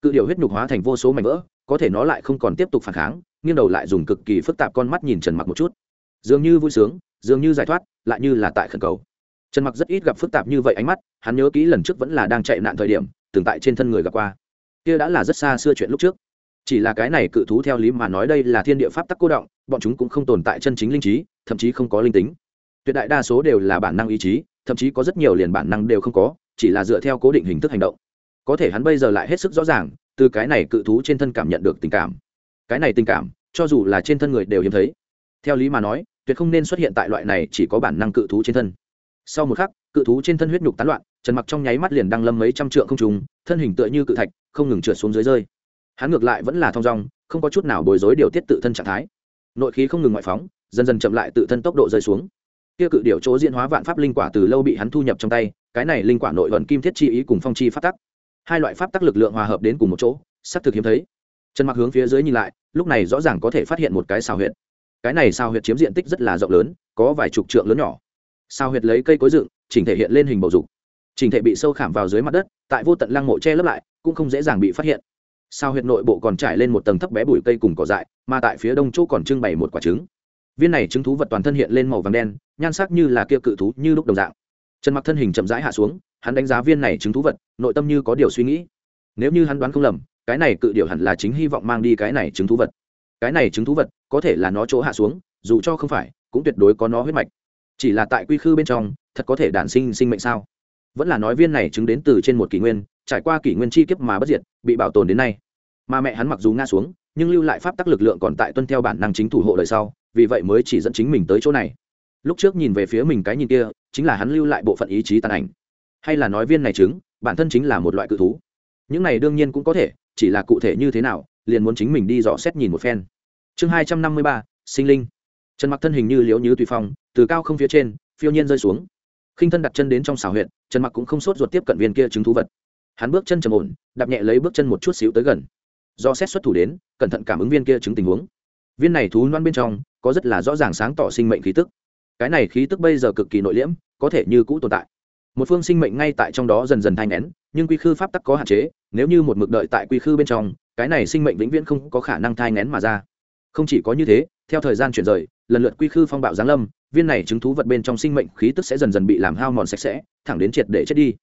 Cự điệu huyết nhục hóa thành vô số mảnh vỡ, có thể nó lại không còn tiếp tục phản kháng nghiêng đầu lại dùng cực kỳ phức tạp con mắt nhìn trần mặc một chút. Dường như vui sướng, dường như giải thoát, lại như là tại khẩn cầu. Trần mặc rất ít gặp phức tạp như vậy ánh mắt, hắn nhớ kỹ lần trước vẫn là đang chạy nạn thời điểm, từng tại trên thân người gặp qua. Kia đã là rất xa xưa chuyện lúc trước. Chỉ là cái này cự thú theo lý mà nói đây là thiên địa pháp tắc cô động, bọn chúng cũng không tồn tại chân chính linh trí, thậm chí không có linh tính. Tuyệt đại đa số đều là bản năng ý chí, thậm chí có rất nhiều liền bản năng đều không có, chỉ là dựa theo cố định hình thức hành động. Có thể hắn bây giờ lại hết sức rõ ràng, từ cái này cự thú trên thân cảm nhận được tình cảm cái này tình cảm, cho dù là trên thân người đều hiếm thấy. Theo lý mà nói, tuyệt không nên xuất hiện tại loại này chỉ có bản năng cự thú trên thân. Sau một khắc, cự thú trên thân huyết nhục tán loạn, trần mặc trong nháy mắt liền đăng lâm mấy trăm trượng không trùng thân hình tựa như cự thạch, không ngừng trượt xuống dưới rơi. Hắn ngược lại vẫn là thong dong, không có chút nào bối rối điều tiết tự thân trạng thái. Nội khí không ngừng ngoại phóng, dần dần chậm lại tự thân tốc độ rơi xuống. Kia cự điều chỗ diễn hóa vạn pháp linh quả từ lâu bị hắn thu nhập trong tay, cái này linh quả nội vận kim thiết chi ý cùng phong chi pháp tắc. Hai loại pháp tắc lực lượng hòa hợp đến cùng một chỗ sắp thực hiếm thấy. Trần mặc hướng phía dưới nhìn lại lúc này rõ ràng có thể phát hiện một cái xào huyệt. Cái này xào huyệt chiếm diện tích rất là rộng lớn, có vài chục trượng lớn nhỏ. Xào huyệt lấy cây cối dựng, chỉnh thể hiện lên hình bầu dục. Chỉnh thể bị sâu khảm vào dưới mặt đất, tại vô tận lăng mộ che lấp lại, cũng không dễ dàng bị phát hiện. Sao huyệt nội bộ còn trải lên một tầng thấp bé bụi cây cùng cỏ dại, mà tại phía đông chỗ còn trưng bày một quả trứng. Viên này trứng thú vật toàn thân hiện lên màu vàng đen, nhan sắc như là kia cự thú như lúc đồng dạng. Trần mặc thân hình chậm rãi hạ xuống, hắn đánh giá viên này trứng thú vật, nội tâm như có điều suy nghĩ. Nếu như hắn đoán không lầm cái này cự điều hẳn là chính hy vọng mang đi cái này trứng thú vật. Cái này trứng thú vật, có thể là nó chỗ hạ xuống, dù cho không phải, cũng tuyệt đối có nó huyết mạch. Chỉ là tại quy khư bên trong, thật có thể đản sinh sinh mệnh sao? Vẫn là nói viên này chứng đến từ trên một kỷ nguyên, trải qua kỷ nguyên chi kiếp mà bất diệt, bị bảo tồn đến nay. Mà mẹ hắn mặc dù nga xuống, nhưng lưu lại pháp tắc lực lượng còn tại tuân theo bản năng chính thủ hộ đời sau, vì vậy mới chỉ dẫn chính mình tới chỗ này. Lúc trước nhìn về phía mình cái nhìn kia, chính là hắn lưu lại bộ phận ý chí tàn ảnh. Hay là nói viên này chứng bản thân chính là một loại cự thú. Những này đương nhiên cũng có thể chỉ là cụ thể như thế nào, liền muốn chính mình đi dò xét nhìn một phen. Chương hai trăm năm mươi ba, sinh linh. Trần mặc thân hình như liếu như tùy phong, từ cao không phía trên, phiêu nhiên rơi xuống. Khinh thân đặt chân đến trong xào huyện trần mặc cũng không sốt ruột tiếp cận viên kia chứng thú vật. Hắn bước chân trầm ổn, đạp nhẹ lấy bước chân một chút xíu tới gần. Do xét xuất thủ đến, cẩn thận cảm ứng viên kia chứng tình huống. Viên này thú loan bên trong, có rất là rõ ràng sáng tỏ sinh mệnh khí tức. Cái này khí tức bây giờ cực kỳ nội liễm, có thể như cũ tồn tại. Một phương sinh mệnh ngay tại trong đó dần dần thanh ngén nhưng quy khư pháp tắc có hạn chế, nếu như một mực đợi tại quy khư bên trong, cái này sinh mệnh vĩnh viễn không có khả năng thai ngén mà ra. Không chỉ có như thế, theo thời gian chuyển rời, lần lượt quy khư phong bạo giáng lâm, viên này chứng thú vật bên trong sinh mệnh khí tức sẽ dần dần bị làm hao mòn sạch sẽ, thẳng đến triệt để chết đi.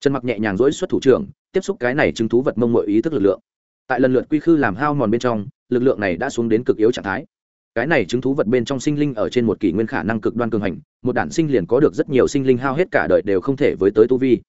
Trần mặc nhẹ nhàng dỗi xuất thủ trưởng, tiếp xúc cái này chứng thú vật mông mọi ý thức lực lượng. Tại lần lượt quy khư làm hao mòn bên trong, lực lượng này đã xuống đến cực yếu trạng thái. Cái này chứng thú vật bên trong sinh linh ở trên một kỷ nguyên khả năng cực đoan cường hành, một đản sinh liền có được rất nhiều sinh linh hao hết cả đời đều không thể với tới tu vi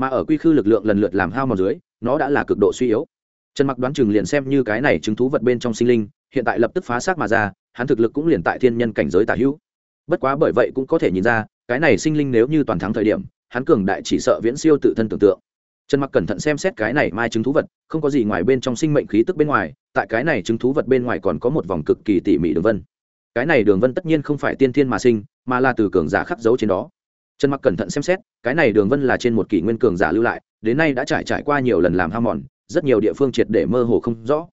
mà ở quy khư lực lượng lần lượt làm hao mòn dưới, nó đã là cực độ suy yếu. Trần mặc đoán chừng liền xem như cái này chứng thú vật bên trong sinh linh, hiện tại lập tức phá xác mà ra, hắn thực lực cũng liền tại thiên nhân cảnh giới tả hữu. Bất quá bởi vậy cũng có thể nhìn ra, cái này sinh linh nếu như toàn thắng thời điểm, hắn cường đại chỉ sợ viễn siêu tự thân tưởng tượng. Trần mặc cẩn thận xem xét cái này mai chứng thú vật, không có gì ngoài bên trong sinh mệnh khí tức bên ngoài, tại cái này chứng thú vật bên ngoài còn có một vòng cực kỳ tỉ mỉ đường vân. Cái này đường vân tất nhiên không phải tiên thiên mà sinh, mà là từ cường giả khắc dấu trên đó trần mặc cẩn thận xem xét, cái này đường vân là trên một kỷ nguyên cường giả lưu lại, đến nay đã trải trải qua nhiều lần làm ham mòn, rất nhiều địa phương triệt để mơ hồ không rõ.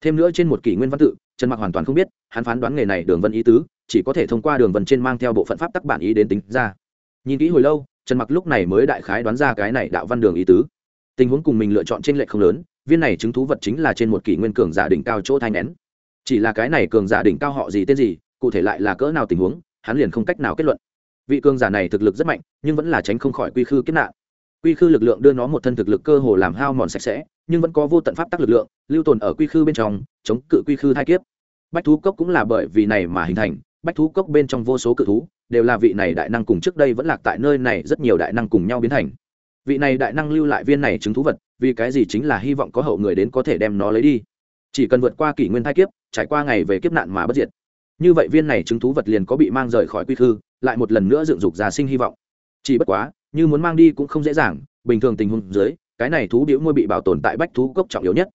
Thêm nữa trên một kỷ nguyên văn tự, trần mặc hoàn toàn không biết, hắn phán đoán nghề này đường vân ý tứ, chỉ có thể thông qua đường vân trên mang theo bộ phận pháp tắc bản ý đến tính ra. Nhìn kỹ hồi lâu, trần mặc lúc này mới đại khái đoán ra cái này đạo văn đường ý tứ. Tình huống cùng mình lựa chọn trên lệ không lớn, viên này chứng thú vật chính là trên một kỷ nguyên cường giả đỉnh cao chỗ thai nén chỉ là cái này cường giả đỉnh cao họ gì tên gì, cụ thể lại là cỡ nào tình huống, hắn liền không cách nào kết luận vị cường giả này thực lực rất mạnh, nhưng vẫn là tránh không khỏi quy khư kiếp nạn. Quy khư lực lượng đưa nó một thân thực lực cơ hồ làm hao mòn sạch sẽ, nhưng vẫn có vô tận pháp tắc lực lượng, lưu tồn ở quy khư bên trong, chống cự quy khư thai kiếp. Bách thú cốc cũng là bởi vì này mà hình thành, bách thú cốc bên trong vô số cự thú, đều là vị này đại năng cùng trước đây vẫn lạc tại nơi này rất nhiều đại năng cùng nhau biến thành. Vị này đại năng lưu lại viên này chứng thú vật, vì cái gì chính là hy vọng có hậu người đến có thể đem nó lấy đi. Chỉ cần vượt qua kỷ nguyên thai kiếp, trải qua ngày về kiếp nạn mà bất diệt như vậy viên này chứng thú vật liền có bị mang rời khỏi quy khư lại một lần nữa dựng dục già sinh hy vọng. Chỉ bất quá, như muốn mang đi cũng không dễ dàng, bình thường tình huống dưới, cái này thú biểu môi bị bảo tồn tại bách thú cốc trọng yếu nhất.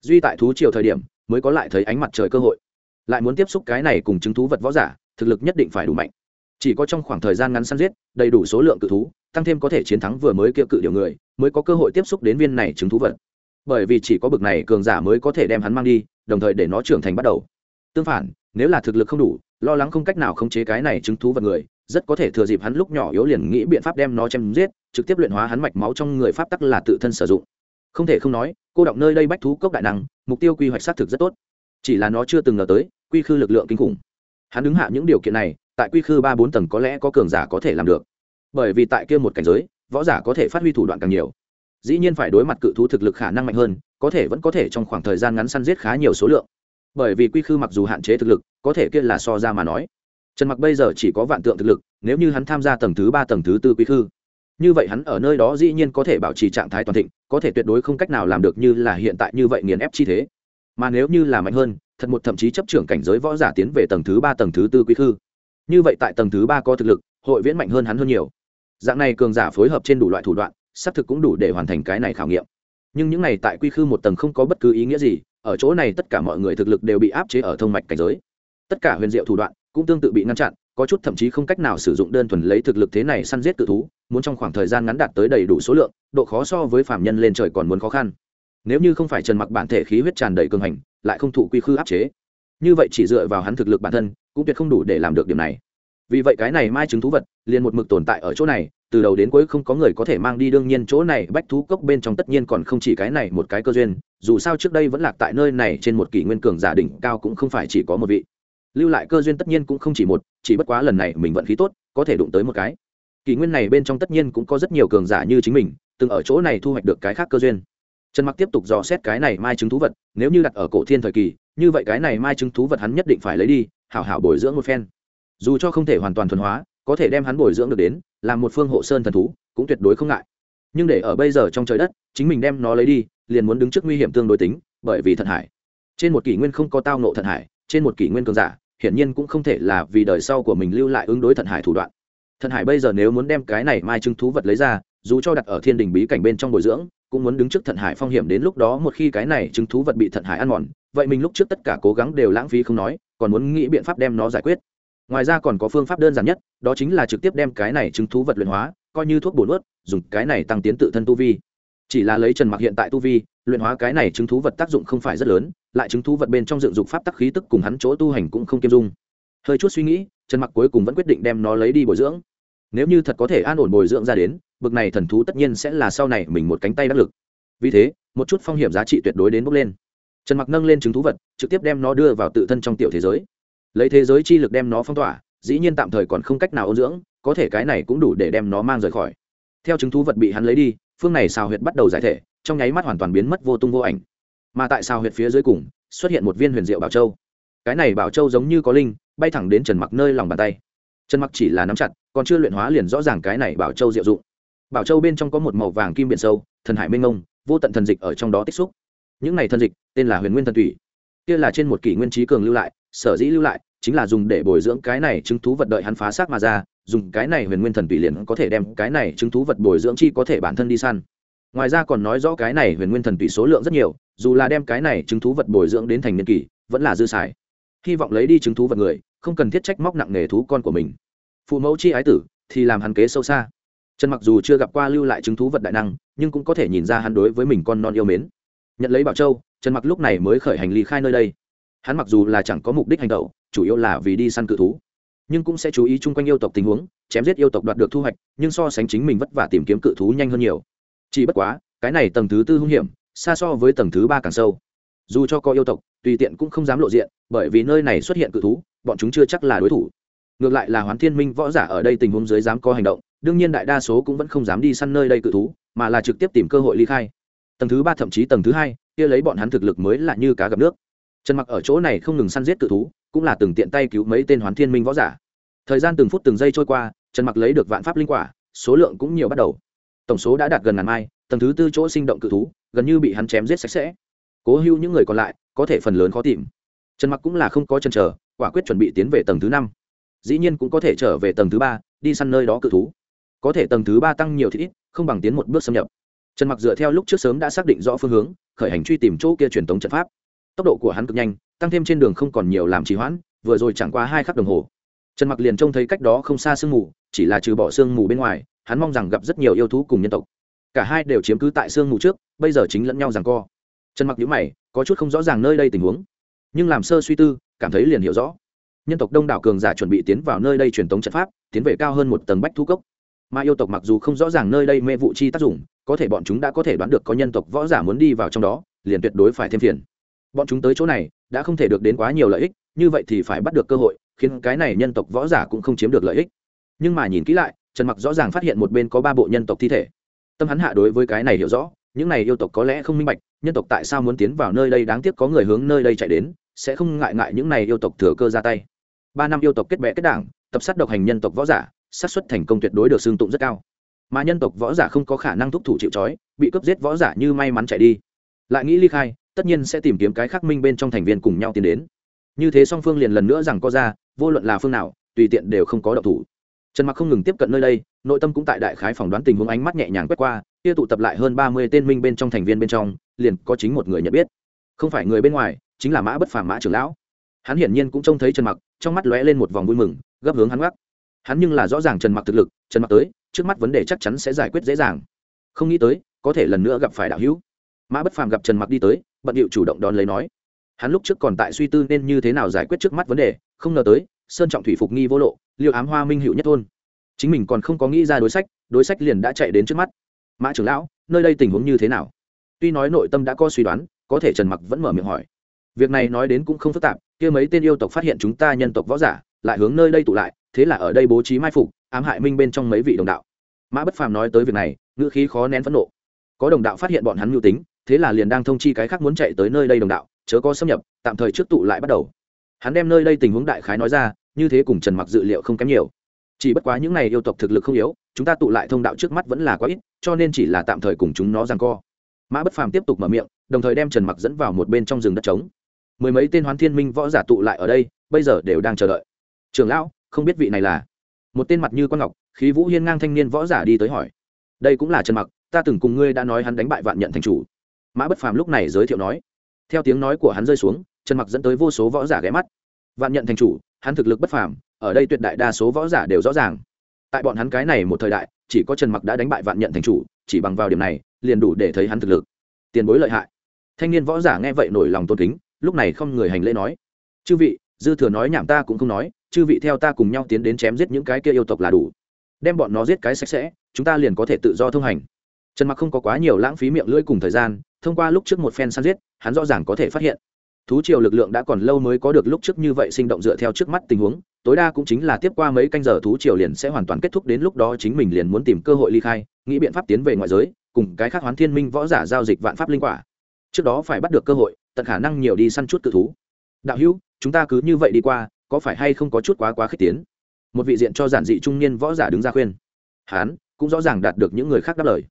Duy tại thú triều thời điểm, mới có lại thấy ánh mặt trời cơ hội. Lại muốn tiếp xúc cái này cùng chứng thú vật võ giả, thực lực nhất định phải đủ mạnh. Chỉ có trong khoảng thời gian ngắn săn giết, đầy đủ số lượng cự thú, tăng thêm có thể chiến thắng vừa mới kia cự điều người, mới có cơ hội tiếp xúc đến viên này chứng thú vật. Bởi vì chỉ có bực này cường giả mới có thể đem hắn mang đi, đồng thời để nó trưởng thành bắt đầu. Tương phản nếu là thực lực không đủ, lo lắng không cách nào khống chế cái này chứng thú vật người, rất có thể thừa dịp hắn lúc nhỏ yếu liền nghĩ biện pháp đem nó chém giết, trực tiếp luyện hóa hắn mạch máu trong người pháp tắc là tự thân sử dụng. Không thể không nói, cô động nơi đây bách thú cốc đại năng, mục tiêu quy hoạch xác thực rất tốt. Chỉ là nó chưa từng ngờ tới, quy khư lực lượng kinh khủng. Hắn đứng hạ những điều kiện này, tại quy khư ba bốn tầng có lẽ có cường giả có thể làm được. Bởi vì tại kia một cảnh giới, võ giả có thể phát huy thủ đoạn càng nhiều. Dĩ nhiên phải đối mặt cự thú thực lực khả năng mạnh hơn, có thể vẫn có thể trong khoảng thời gian ngắn săn giết khá nhiều số lượng bởi vì quy khư mặc dù hạn chế thực lực, có thể kia là so ra mà nói. Trần mặc bây giờ chỉ có vạn tượng thực lực, nếu như hắn tham gia tầng thứ ba, tầng thứ tư quy khư, như vậy hắn ở nơi đó dĩ nhiên có thể bảo trì trạng thái toàn thịnh, có thể tuyệt đối không cách nào làm được như là hiện tại như vậy nghiền ép chi thế. Mà nếu như là mạnh hơn, thật một thậm chí chấp trưởng cảnh giới võ giả tiến về tầng thứ ba, tầng thứ tư quy khư. Như vậy tại tầng thứ ba có thực lực, hội viễn mạnh hơn hắn hơn nhiều. Dạng này cường giả phối hợp trên đủ loại thủ đoạn, xác thực cũng đủ để hoàn thành cái này khảo nghiệm. Nhưng những này tại quy khư một tầng không có bất cứ ý nghĩa gì ở chỗ này tất cả mọi người thực lực đều bị áp chế ở thông mạch cảnh giới. Tất cả huyền diệu thủ đoạn cũng tương tự bị ngăn chặn, có chút thậm chí không cách nào sử dụng đơn thuần lấy thực lực thế này săn giết tự thú, muốn trong khoảng thời gian ngắn đạt tới đầy đủ số lượng, độ khó so với phạm nhân lên trời còn muốn khó khăn. Nếu như không phải trần mặc bản thể khí huyết tràn đầy cường hành, lại không thụ quy khư áp chế. Như vậy chỉ dựa vào hắn thực lực bản thân, cũng tuyệt không đủ để làm được điểm này. Vì vậy cái này mai chứng thú vật, liền một mực tồn tại ở chỗ này từ đầu đến cuối không có người có thể mang đi, đương nhiên chỗ này bách thú cốc bên trong tất nhiên còn không chỉ cái này một cái cơ duyên, dù sao trước đây vẫn lạc tại nơi này trên một kỷ nguyên cường giả đỉnh cao cũng không phải chỉ có một vị. Lưu lại cơ duyên tất nhiên cũng không chỉ một, chỉ bất quá lần này mình vận khí tốt, có thể đụng tới một cái. Kỷ nguyên này bên trong tất nhiên cũng có rất nhiều cường giả như chính mình, từng ở chỗ này thu hoạch được cái khác cơ duyên. Trần mặc tiếp tục dò xét cái này mai chứng thú vật, nếu như đặt ở cổ thiên thời kỳ, như vậy cái này mai chứng thú vật hắn nhất định phải lấy đi, hảo hảo bồi dưỡng một phen. Dù cho không thể hoàn toàn thuần hóa, có thể đem hắn bồi dưỡng được đến làm một phương hộ sơn thần thú, cũng tuyệt đối không ngại. Nhưng để ở bây giờ trong trời đất, chính mình đem nó lấy đi, liền muốn đứng trước nguy hiểm tương đối tính, bởi vì thận hải. Trên một kỷ nguyên không có tao nộ thận hải, trên một kỷ nguyên cường giả, hiển nhiên cũng không thể là vì đời sau của mình lưu lại ứng đối thận hải thủ đoạn. Thận hải bây giờ nếu muốn đem cái này mai chứng thú vật lấy ra, dù cho đặt ở thiên đình bí cảnh bên trong bồi dưỡng, cũng muốn đứng trước thận hải phong hiểm đến lúc đó một khi cái này chứng thú vật bị thận hải ăn mòn, vậy mình lúc trước tất cả cố gắng đều lãng phí không nói, còn muốn nghĩ biện pháp đem nó giải quyết ngoài ra còn có phương pháp đơn giản nhất, đó chính là trực tiếp đem cái này chứng thú vật luyện hóa, coi như thuốc bổ nuốt, dùng cái này tăng tiến tự thân tu vi. Chỉ là lấy trần mặc hiện tại tu vi, luyện hóa cái này chứng thú vật tác dụng không phải rất lớn, lại chứng thú vật bên trong dựng dục pháp tắc khí tức cùng hắn chỗ tu hành cũng không kiêm dung. Hơi chút suy nghĩ, trần mặc cuối cùng vẫn quyết định đem nó lấy đi bồi dưỡng. Nếu như thật có thể an ổn bồi dưỡng ra đến, bực này thần thú tất nhiên sẽ là sau này mình một cánh tay đắc lực. Vì thế, một chút phong hiểm giá trị tuyệt đối đến bốc lên. Trần mặc nâng lên chứng thú vật, trực tiếp đem nó đưa vào tự thân trong tiểu thế giới lấy thế giới chi lực đem nó phong tỏa, dĩ nhiên tạm thời còn không cách nào ôn dưỡng, có thể cái này cũng đủ để đem nó mang rời khỏi. Theo chứng thú vật bị hắn lấy đi, phương này xào huyệt bắt đầu giải thể, trong nháy mắt hoàn toàn biến mất vô tung vô ảnh. Mà tại xào huyệt phía dưới cùng, xuất hiện một viên huyền diệu bảo châu. Cái này bảo châu giống như có linh, bay thẳng đến trần mặc nơi lòng bàn tay. Trần mặc chỉ là nắm chặt, còn chưa luyện hóa liền rõ ràng cái này bảo châu diệu dụng. Bảo châu bên trong có một màu vàng kim biển sâu, thần hải minh ngông vô tận thần dịch ở trong đó tích xúc. Những này thần dịch, tên là huyền nguyên thần thủy kia là trên một kỷ nguyên trí cường lưu lại sở dĩ lưu lại, chính là dùng để bồi dưỡng cái này chứng thú vật đợi hắn phá xác mà ra, dùng cái này huyền nguyên thần tùy liền có thể đem cái này chứng thú vật bồi dưỡng chi có thể bản thân đi săn. Ngoài ra còn nói rõ cái này huyền nguyên thần tùy số lượng rất nhiều, dù là đem cái này chứng thú vật bồi dưỡng đến thành niên kỳ, vẫn là dư xài. Hy vọng lấy đi chứng thú vật người, không cần thiết trách móc nặng nghề thú con của mình. Phụ mẫu chi ái tử, thì làm hắn kế sâu xa. Trần mặc dù chưa gặp qua lưu lại chứng thú vật đại năng, nhưng cũng có thể nhìn ra hắn đối với mình con non yêu mến. Nhận lấy bảo châu, trần mặc lúc này mới khởi hành ly khai nơi đây hắn mặc dù là chẳng có mục đích hành động, chủ yếu là vì đi săn cự thú, nhưng cũng sẽ chú ý chung quanh yêu tộc tình huống, chém giết yêu tộc đoạt được thu hoạch, nhưng so sánh chính mình vất vả tìm kiếm cự thú nhanh hơn nhiều. Chỉ bất quá, cái này tầng thứ tư hung hiểm, xa so với tầng thứ ba càng sâu. Dù cho có yêu tộc, tùy tiện cũng không dám lộ diện, bởi vì nơi này xuất hiện cự thú, bọn chúng chưa chắc là đối thủ. Ngược lại là hoán thiên minh võ giả ở đây tình huống dưới dám có hành động, đương nhiên đại đa số cũng vẫn không dám đi săn nơi đây cự thú, mà là trực tiếp tìm cơ hội ly khai. Tầng thứ ba thậm chí tầng thứ hai, kia lấy bọn hắn thực lực mới là như cá gặp nước trần mặc ở chỗ này không ngừng săn giết tự thú, cũng là từng tiện tay cứu mấy tên hoán thiên minh võ giả. Thời gian từng phút từng giây trôi qua, trần mặc lấy được vạn pháp linh quả, số lượng cũng nhiều bắt đầu. Tổng số đã đạt gần ngàn mai, tầng thứ tư chỗ sinh động cự thú, gần như bị hắn chém giết sạch sẽ. Cố hữu những người còn lại, có thể phần lớn khó tìm. Trần mặc cũng là không có chân chờ, quả quyết chuẩn bị tiến về tầng thứ năm. Dĩ nhiên cũng có thể trở về tầng thứ ba, đi săn nơi đó cự thú. Có thể tầng thứ ba tăng nhiều thì ít, không bằng tiến một bước xâm nhập. Trần mặc dựa theo lúc trước sớm đã xác định rõ phương hướng, khởi hành truy tìm chỗ kia truyền tống trận pháp tốc độ của hắn cực nhanh, tăng thêm trên đường không còn nhiều làm trì hoãn, vừa rồi chẳng qua hai khắc đồng hồ. Trần mặc liền trông thấy cách đó không xa sương mù, chỉ là trừ bỏ sương mù bên ngoài, hắn mong rằng gặp rất nhiều yêu thú cùng nhân tộc. Cả hai đều chiếm cứ tại sương mù trước, bây giờ chính lẫn nhau rằng co. Trần mặc nhíu mày, có chút không rõ ràng nơi đây tình huống. Nhưng làm sơ suy tư, cảm thấy liền hiểu rõ. Nhân tộc đông đảo cường giả chuẩn bị tiến vào nơi đây truyền tống trận pháp, tiến về cao hơn một tầng bách thu cốc. Mà yêu tộc mặc dù không rõ ràng nơi đây mê vụ chi tác dụng, có thể bọn chúng đã có thể đoán được có nhân tộc võ giả muốn đi vào trong đó, liền tuyệt đối phải thêm phiền bọn chúng tới chỗ này đã không thể được đến quá nhiều lợi ích, như vậy thì phải bắt được cơ hội, khiến cái này nhân tộc võ giả cũng không chiếm được lợi ích. Nhưng mà nhìn kỹ lại, trần mặc rõ ràng phát hiện một bên có ba bộ nhân tộc thi thể. Tâm hắn hạ đối với cái này hiểu rõ, những này yêu tộc có lẽ không minh bạch, nhân tộc tại sao muốn tiến vào nơi đây đáng tiếc có người hướng nơi đây chạy đến, sẽ không ngại ngại những này yêu tộc thừa cơ ra tay. Ba năm yêu tộc kết bè kết đảng, tập sát độc hành nhân tộc võ giả sát suất thành công tuyệt đối được xương tụng rất cao. Mà nhân tộc võ giả không có khả năng thúc thủ chịu trói, bị cướp giết võ giả như may mắn chạy đi. Lại nghĩ ly khai tất nhiên sẽ tìm kiếm cái khắc minh bên trong thành viên cùng nhau tiến đến. Như thế song phương liền lần nữa rằng có ra, vô luận là phương nào, tùy tiện đều không có độc thủ. Trần mặc không ngừng tiếp cận nơi đây, nội tâm cũng tại đại khái phỏng đoán tình huống ánh mắt nhẹ nhàng quét qua, kia tụ tập lại hơn ba mươi tên minh bên trong thành viên bên trong, liền có chính một người nhận biết. Không phải người bên ngoài, chính là mã bất phàm mã trưởng lão. Hắn hiển nhiên cũng trông thấy trần mặc, trong mắt lóe lên một vòng vui mừng, gấp hướng hắn gác hắn nhưng là rõ ràng trần mặc thực lực, trần mặc tới, trước mắt vấn đề chắc chắn sẽ giải quyết dễ dàng. Không nghĩ tới, có thể lần nữa gặp phải đạo hữu mã bất phàm gặp trần mặc đi tới, bận điệu chủ động đón lấy nói. Hắn lúc trước còn tại suy tư nên như thế nào giải quyết trước mắt vấn đề, không ngờ tới, sơn trọng thủy phục nghi vô lộ, liêu ám hoa minh hữu nhất thôn. Chính mình còn không có nghĩ ra đối sách đối sách liền đã chạy đến trước mắt. Mã trưởng lão, nơi đây tình huống như thế nào? Tuy nói nội tâm đã có suy đoán, có thể trần mặc vẫn mở miệng hỏi. Việc này nói đến cũng không phức tạp, kia mấy tên yêu tộc phát hiện chúng ta nhân tộc võ giả, lại hướng nơi đây tụ lại, thế là ở đây bố trí mai phục, ám hại minh bên trong mấy vị đồng đạo. Mã bất phàm nói tới việc này, ngữ khí khó nén phẫn nộ. Có đồng đạo phát hiện bọn hắn mưu tính thế là liền đang thông chi cái khác muốn chạy tới nơi đây đồng đạo, chớ có xâm nhập, tạm thời trước tụ lại bắt đầu. Hắn đem nơi đây tình huống đại khái nói ra, như thế cùng trần mặc dự liệu không kém nhiều. Chỉ bất quá những này yêu tộc thực lực không yếu, chúng ta tụ lại thông đạo trước mắt vẫn là quá ít, cho nên chỉ là tạm thời cùng chúng nó rằng co. Mã bất phàm tiếp tục mở miệng, đồng thời đem trần mặc dẫn vào một bên trong rừng đất trống. Mười mấy tên hoán thiên minh võ giả tụ lại ở đây, bây giờ đều đang chờ đợi. Trường lão, không biết vị này là? Một tên mặt như con ngọc, khí vũ hiên ngang thanh niên võ giả đi tới hỏi. Đây cũng là trần mặc, ta từng cùng ngươi đã nói hắn đánh bại vạn nhận thành chủ mã bất phàm lúc này giới thiệu nói. Theo tiếng nói của hắn rơi xuống, trần mặc dẫn tới vô số võ giả ghé mắt. Vạn nhận thành chủ, hắn thực lực bất phàm, ở đây tuyệt đại đa số võ giả đều rõ ràng. Tại bọn hắn cái này một thời đại, chỉ có trần mặc đã đánh bại vạn nhận thành chủ, chỉ bằng vào điểm này, liền đủ để thấy hắn thực lực. Tiền bối lợi hại. Thanh niên võ giả nghe vậy nổi lòng tôn kính, lúc này không người hành lễ nói. Chư vị, dư thừa nói nhảm ta cũng không nói, chư vị theo ta cùng nhau tiến đến chém giết những cái kia yêu tộc là đủ. Đem bọn nó giết cái sạch sẽ, chúng ta liền có thể tự do thông hành. Trần mặc không có quá nhiều lãng phí miệng lưỡi cùng thời gian thông qua lúc trước một phen săn giết, hắn rõ ràng có thể phát hiện. Thú triều lực lượng đã còn lâu mới có được lúc trước như vậy sinh động dựa theo trước mắt tình huống, tối đa cũng chính là tiếp qua mấy canh giờ thú triều liền sẽ hoàn toàn kết thúc đến lúc đó chính mình liền muốn tìm cơ hội ly khai, nghĩ biện pháp tiến về ngoại giới, cùng cái khác hoán thiên minh võ giả giao dịch vạn pháp linh quả. Trước đó phải bắt được cơ hội, tận khả năng nhiều đi săn chút cự thú. Đạo hữu, chúng ta cứ như vậy đi qua, có phải hay không có chút quá quá khích tiến? Một vị diện cho giản dị trung niên võ giả đứng ra khuyên. Hán, cũng rõ ràng đạt được những người khác đáp lời.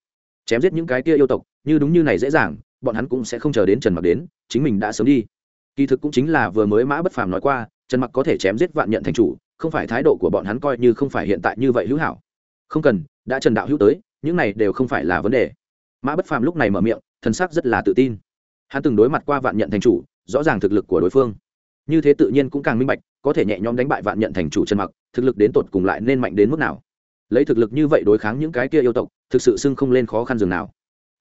Chém giết những cái kia yêu tộc như đúng như này dễ dàng, bọn hắn cũng sẽ không chờ đến trần mặc đến, chính mình đã sớm đi. Kỳ thực cũng chính là vừa mới mã bất phàm nói qua, trần mặc có thể chém giết vạn nhận thành chủ, không phải thái độ của bọn hắn coi như không phải hiện tại như vậy hữu hảo. Không cần, đã trần đạo hữu tới, những này đều không phải là vấn đề. Mã bất phàm lúc này mở miệng thân sắc rất là tự tin. Hắn từng đối mặt qua vạn nhận thành chủ, rõ ràng thực lực của đối phương. Như thế tự nhiên cũng càng minh bạch, có thể nhẹ nhõm đánh bại vạn nhận thành chủ trần mặc, thực lực đến tột cùng lại nên mạnh đến mức nào. Lấy thực lực như vậy đối kháng những cái kia yêu tộc, thực sự xưng không lên khó khăn dường nào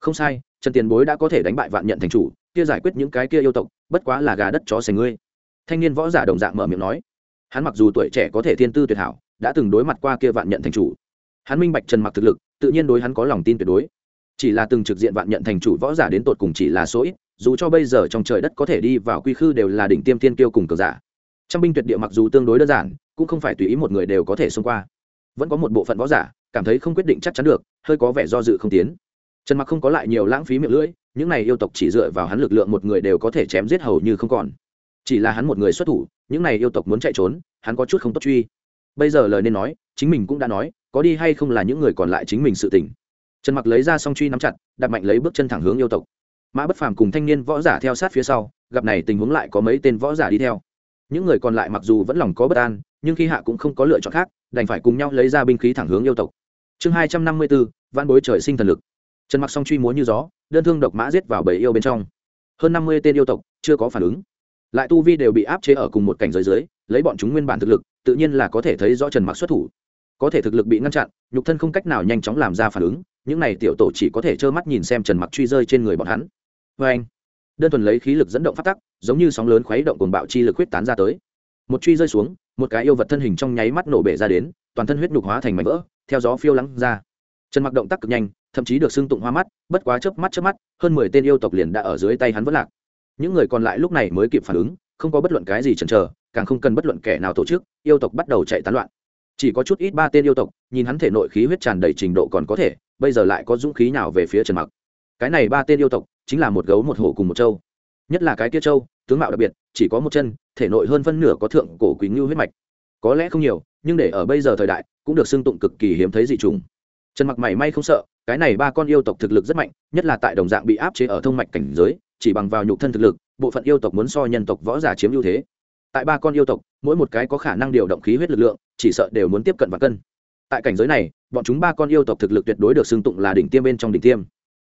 không sai, trần tiền bối đã có thể đánh bại vạn nhận thành chủ, kia giải quyết những cái kia yêu tộc, bất quá là gà đất chó sành ngươi. Thanh niên võ giả đồng dạng mở miệng nói. Hắn mặc dù tuổi trẻ có thể thiên tư tuyệt hảo, đã từng đối mặt qua kia vạn nhận thành chủ. Hắn minh bạch trần mặc thực lực, tự nhiên đối hắn có lòng tin tuyệt đối. Chỉ là từng trực diện vạn nhận thành chủ võ giả đến tột cùng chỉ là số ít, dù cho bây giờ trong trời đất có thể đi vào quy khư đều là đỉnh tiêm tiên tiêu cùng cờ giả. Trăm binh tuyệt địa mặc dù tương đối đơn giản, cũng không phải tùy ý một người đều có thể xông qua. Vẫn có một bộ phận võ giả, cảm thấy không quyết định chắc chắn được, hơi có vẻ do dự không tiến trần mặc không có lại nhiều lãng phí miệng lưỡi, những này yêu tộc chỉ dựa vào hắn lực lượng một người đều có thể chém giết hầu như không còn. Chỉ là hắn một người xuất thủ, những này yêu tộc muốn chạy trốn, hắn có chút không tốt truy. Bây giờ lời nên nói, chính mình cũng đã nói, có đi hay không là những người còn lại chính mình sự tỉnh trần mặc lấy ra song truy nắm chặt đặt mạnh lấy bước chân thẳng hướng yêu tộc. Mã bất phàm cùng thanh niên võ giả theo sát phía sau, gặp này tình huống lại có mấy tên võ giả đi theo. Những người còn lại mặc dù vẫn lòng có bất an, nhưng khi hạ cũng không có lựa chọn khác, đành phải cùng nhau lấy ra binh khí thẳng hướng yêu tộc. Chương hai trăm năm mươi bốn văn bối trời sinh thần lực trần mặc song truy múa như gió, đơn thương độc mã giết vào bầy yêu bên trong. Hơn năm mươi tên yêu tộc chưa có phản ứng. Lại tu vi đều bị áp chế ở cùng một cảnh giới dưới, lấy bọn chúng nguyên bản thực lực, tự nhiên là có thể thấy rõ trần mặc xuất thủ. Có thể thực lực bị ngăn chặn, nhục thân không cách nào nhanh chóng làm ra phản ứng, những này tiểu tổ chỉ có thể trơ mắt nhìn xem trần mặc truy rơi trên người bọn hắn. Vê anh, đơn thuần lấy khí lực dẫn động phát tắc, giống như sóng lớn khuấy động cồn bạo chi lực huyết tán ra tới. Một truy rơi xuống, một cái yêu vật thân hình trong nháy mắt nổ bể ra đến, toàn thân huyết nhục hóa thành mảnh vỡ, theo gió phiêu lắng ra. Trần mặc động tác cực nhanh thậm chí được xưng tụng hoa mắt, bất quá chớp mắt chớp mắt, hơn mười tên yêu tộc liền đã ở dưới tay hắn vất lạc. Những người còn lại lúc này mới kịp phản ứng, không có bất luận cái gì chần chờ, càng không cần bất luận kẻ nào tổ chức, yêu tộc bắt đầu chạy tán loạn. Chỉ có chút ít ba tên yêu tộc, nhìn hắn thể nội khí huyết tràn đầy trình độ còn có thể, bây giờ lại có dũng khí nào về phía trần mặc. Cái này ba tên yêu tộc, chính là một gấu một hổ cùng một trâu. Nhất là cái kia trâu, tướng mạo đặc biệt, chỉ có một chân, thể nội hơn phân nửa có thượng cổ quý ngưu huyết mạch. Có lẽ không nhiều, nhưng để ở bây giờ thời đại, cũng được xưng tụng cực kỳ hiếm thấy dị trùng trần mặc mảy may không sợ, cái này ba con yêu tộc thực lực rất mạnh, nhất là tại đồng dạng bị áp chế ở thông mạch cảnh giới, chỉ bằng vào nhục thân thực lực, bộ phận yêu tộc muốn so nhân tộc võ giả chiếm ưu thế. Tại ba con yêu tộc, mỗi một cái có khả năng điều động khí huyết lực lượng, chỉ sợ đều muốn tiếp cận và cân. Tại cảnh giới này, bọn chúng ba con yêu tộc thực lực tuyệt đối được xưng tụng là đỉnh tiêm bên trong đỉnh tiêm.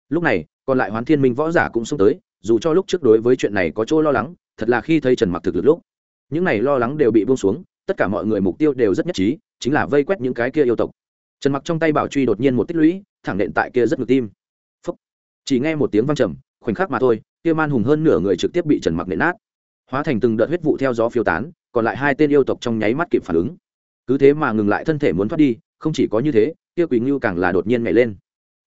Lúc này, còn lại hoán thiên minh võ giả cũng xông tới, dù cho lúc trước đối với chuyện này có chỗ lo lắng, thật là khi thấy trần mặc thực lực lúc, những này lo lắng đều bị buông xuống, tất cả mọi người mục tiêu đều rất nhất trí, chính là vây quét những cái kia yêu tộc trần mặc trong tay bảo truy đột nhiên một tích lũy, thẳng nện tại kia rất ngược tim. Phúc. chỉ nghe một tiếng vang trầm, khoảnh khắc mà thôi, kia man hùng hơn nửa người trực tiếp bị trần mặc nện nát. Hóa thành từng đợt huyết vụ theo gió phiêu tán, còn lại hai tên yêu tộc trong nháy mắt kịp phản ứng. Cứ thế mà ngừng lại thân thể muốn thoát đi, không chỉ có như thế, kia quỳnh ngưu càng là đột nhiên nhảy lên.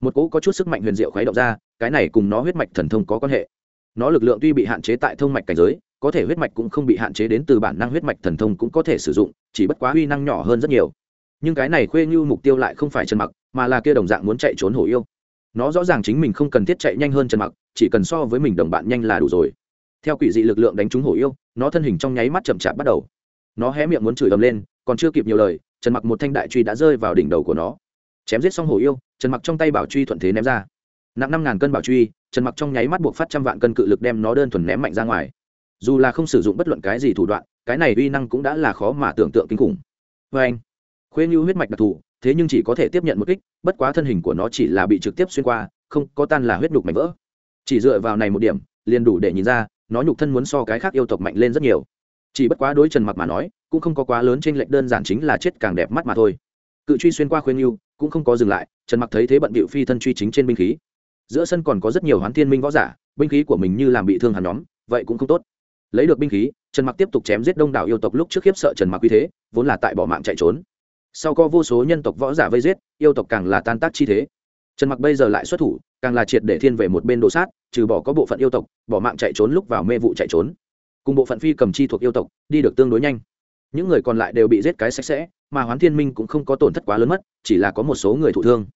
Một cỗ có chút sức mạnh huyền diệu khuấy động ra, cái này cùng nó huyết mạch thần thông có quan hệ. Nó lực lượng tuy bị hạn chế tại thông mạch cảnh giới, có thể huyết mạch cũng không bị hạn chế đến từ bản năng huyết mạch thần thông cũng có thể sử dụng, chỉ bất quá huy năng nhỏ hơn rất nhiều nhưng cái này khuê như mục tiêu lại không phải trần mặc, mà là kia đồng dạng muốn chạy trốn hổ yêu. Nó rõ ràng chính mình không cần thiết chạy nhanh hơn trần mặc, chỉ cần so với mình đồng bạn nhanh là đủ rồi. Theo quỷ dị lực lượng đánh trúng hổ yêu, nó thân hình trong nháy mắt chậm chạp bắt đầu. Nó hé miệng muốn chửi ầm lên, còn chưa kịp nhiều lời, trần mặc một thanh đại truy đã rơi vào đỉnh đầu của nó. Chém giết xong hổ yêu, trần mặc trong tay bảo truy thuận thế ném ra. Nặng năm ngàn cân bảo truy, trần mặc trong nháy mắt buộc phát trăm vạn cân cự lực đem nó đơn thuần ném mạnh ra ngoài. Dù là không sử dụng bất luận cái gì thủ đoạn, cái này uy năng cũng đã là khó mà tưởng tượng kinh khủng. Vê anh khuê như huyết mạch đặc thù, thế nhưng chỉ có thể tiếp nhận một kích, bất quá thân hình của nó chỉ là bị trực tiếp xuyên qua, không có tan là huyết nhục mạnh vỡ. Chỉ dựa vào này một điểm, liền đủ để nhìn ra, nó nhục thân muốn so cái khác yêu tộc mạnh lên rất nhiều. Chỉ bất quá đối trần mặc mà nói, cũng không có quá lớn trên lệch đơn giản chính là chết càng đẹp mắt mà thôi. Cự truy xuyên qua khuyên yêu cũng không có dừng lại, trần mặc thấy thế bận bịu phi thân truy chính trên binh khí. Giữa sân còn có rất nhiều hoán thiên minh võ giả, binh khí của mình như làm bị thương hàn nhóm, vậy cũng không tốt. Lấy được binh khí, trần mặc tiếp tục chém giết đông đảo yêu tộc lúc trước khiếp sợ trần mặc uy thế, vốn là tại bỏ mạng chạy trốn sau có vô số nhân tộc võ giả vây giết, yêu tộc càng là tan tác chi thế. Trần mặc bây giờ lại xuất thủ, càng là triệt để thiên về một bên đồ sát, trừ bỏ có bộ phận yêu tộc, bỏ mạng chạy trốn lúc vào mê vụ chạy trốn. Cùng bộ phận phi cầm chi thuộc yêu tộc, đi được tương đối nhanh. Những người còn lại đều bị giết cái sạch sẽ, mà hoán thiên minh cũng không có tổn thất quá lớn mất, chỉ là có một số người thụ thương.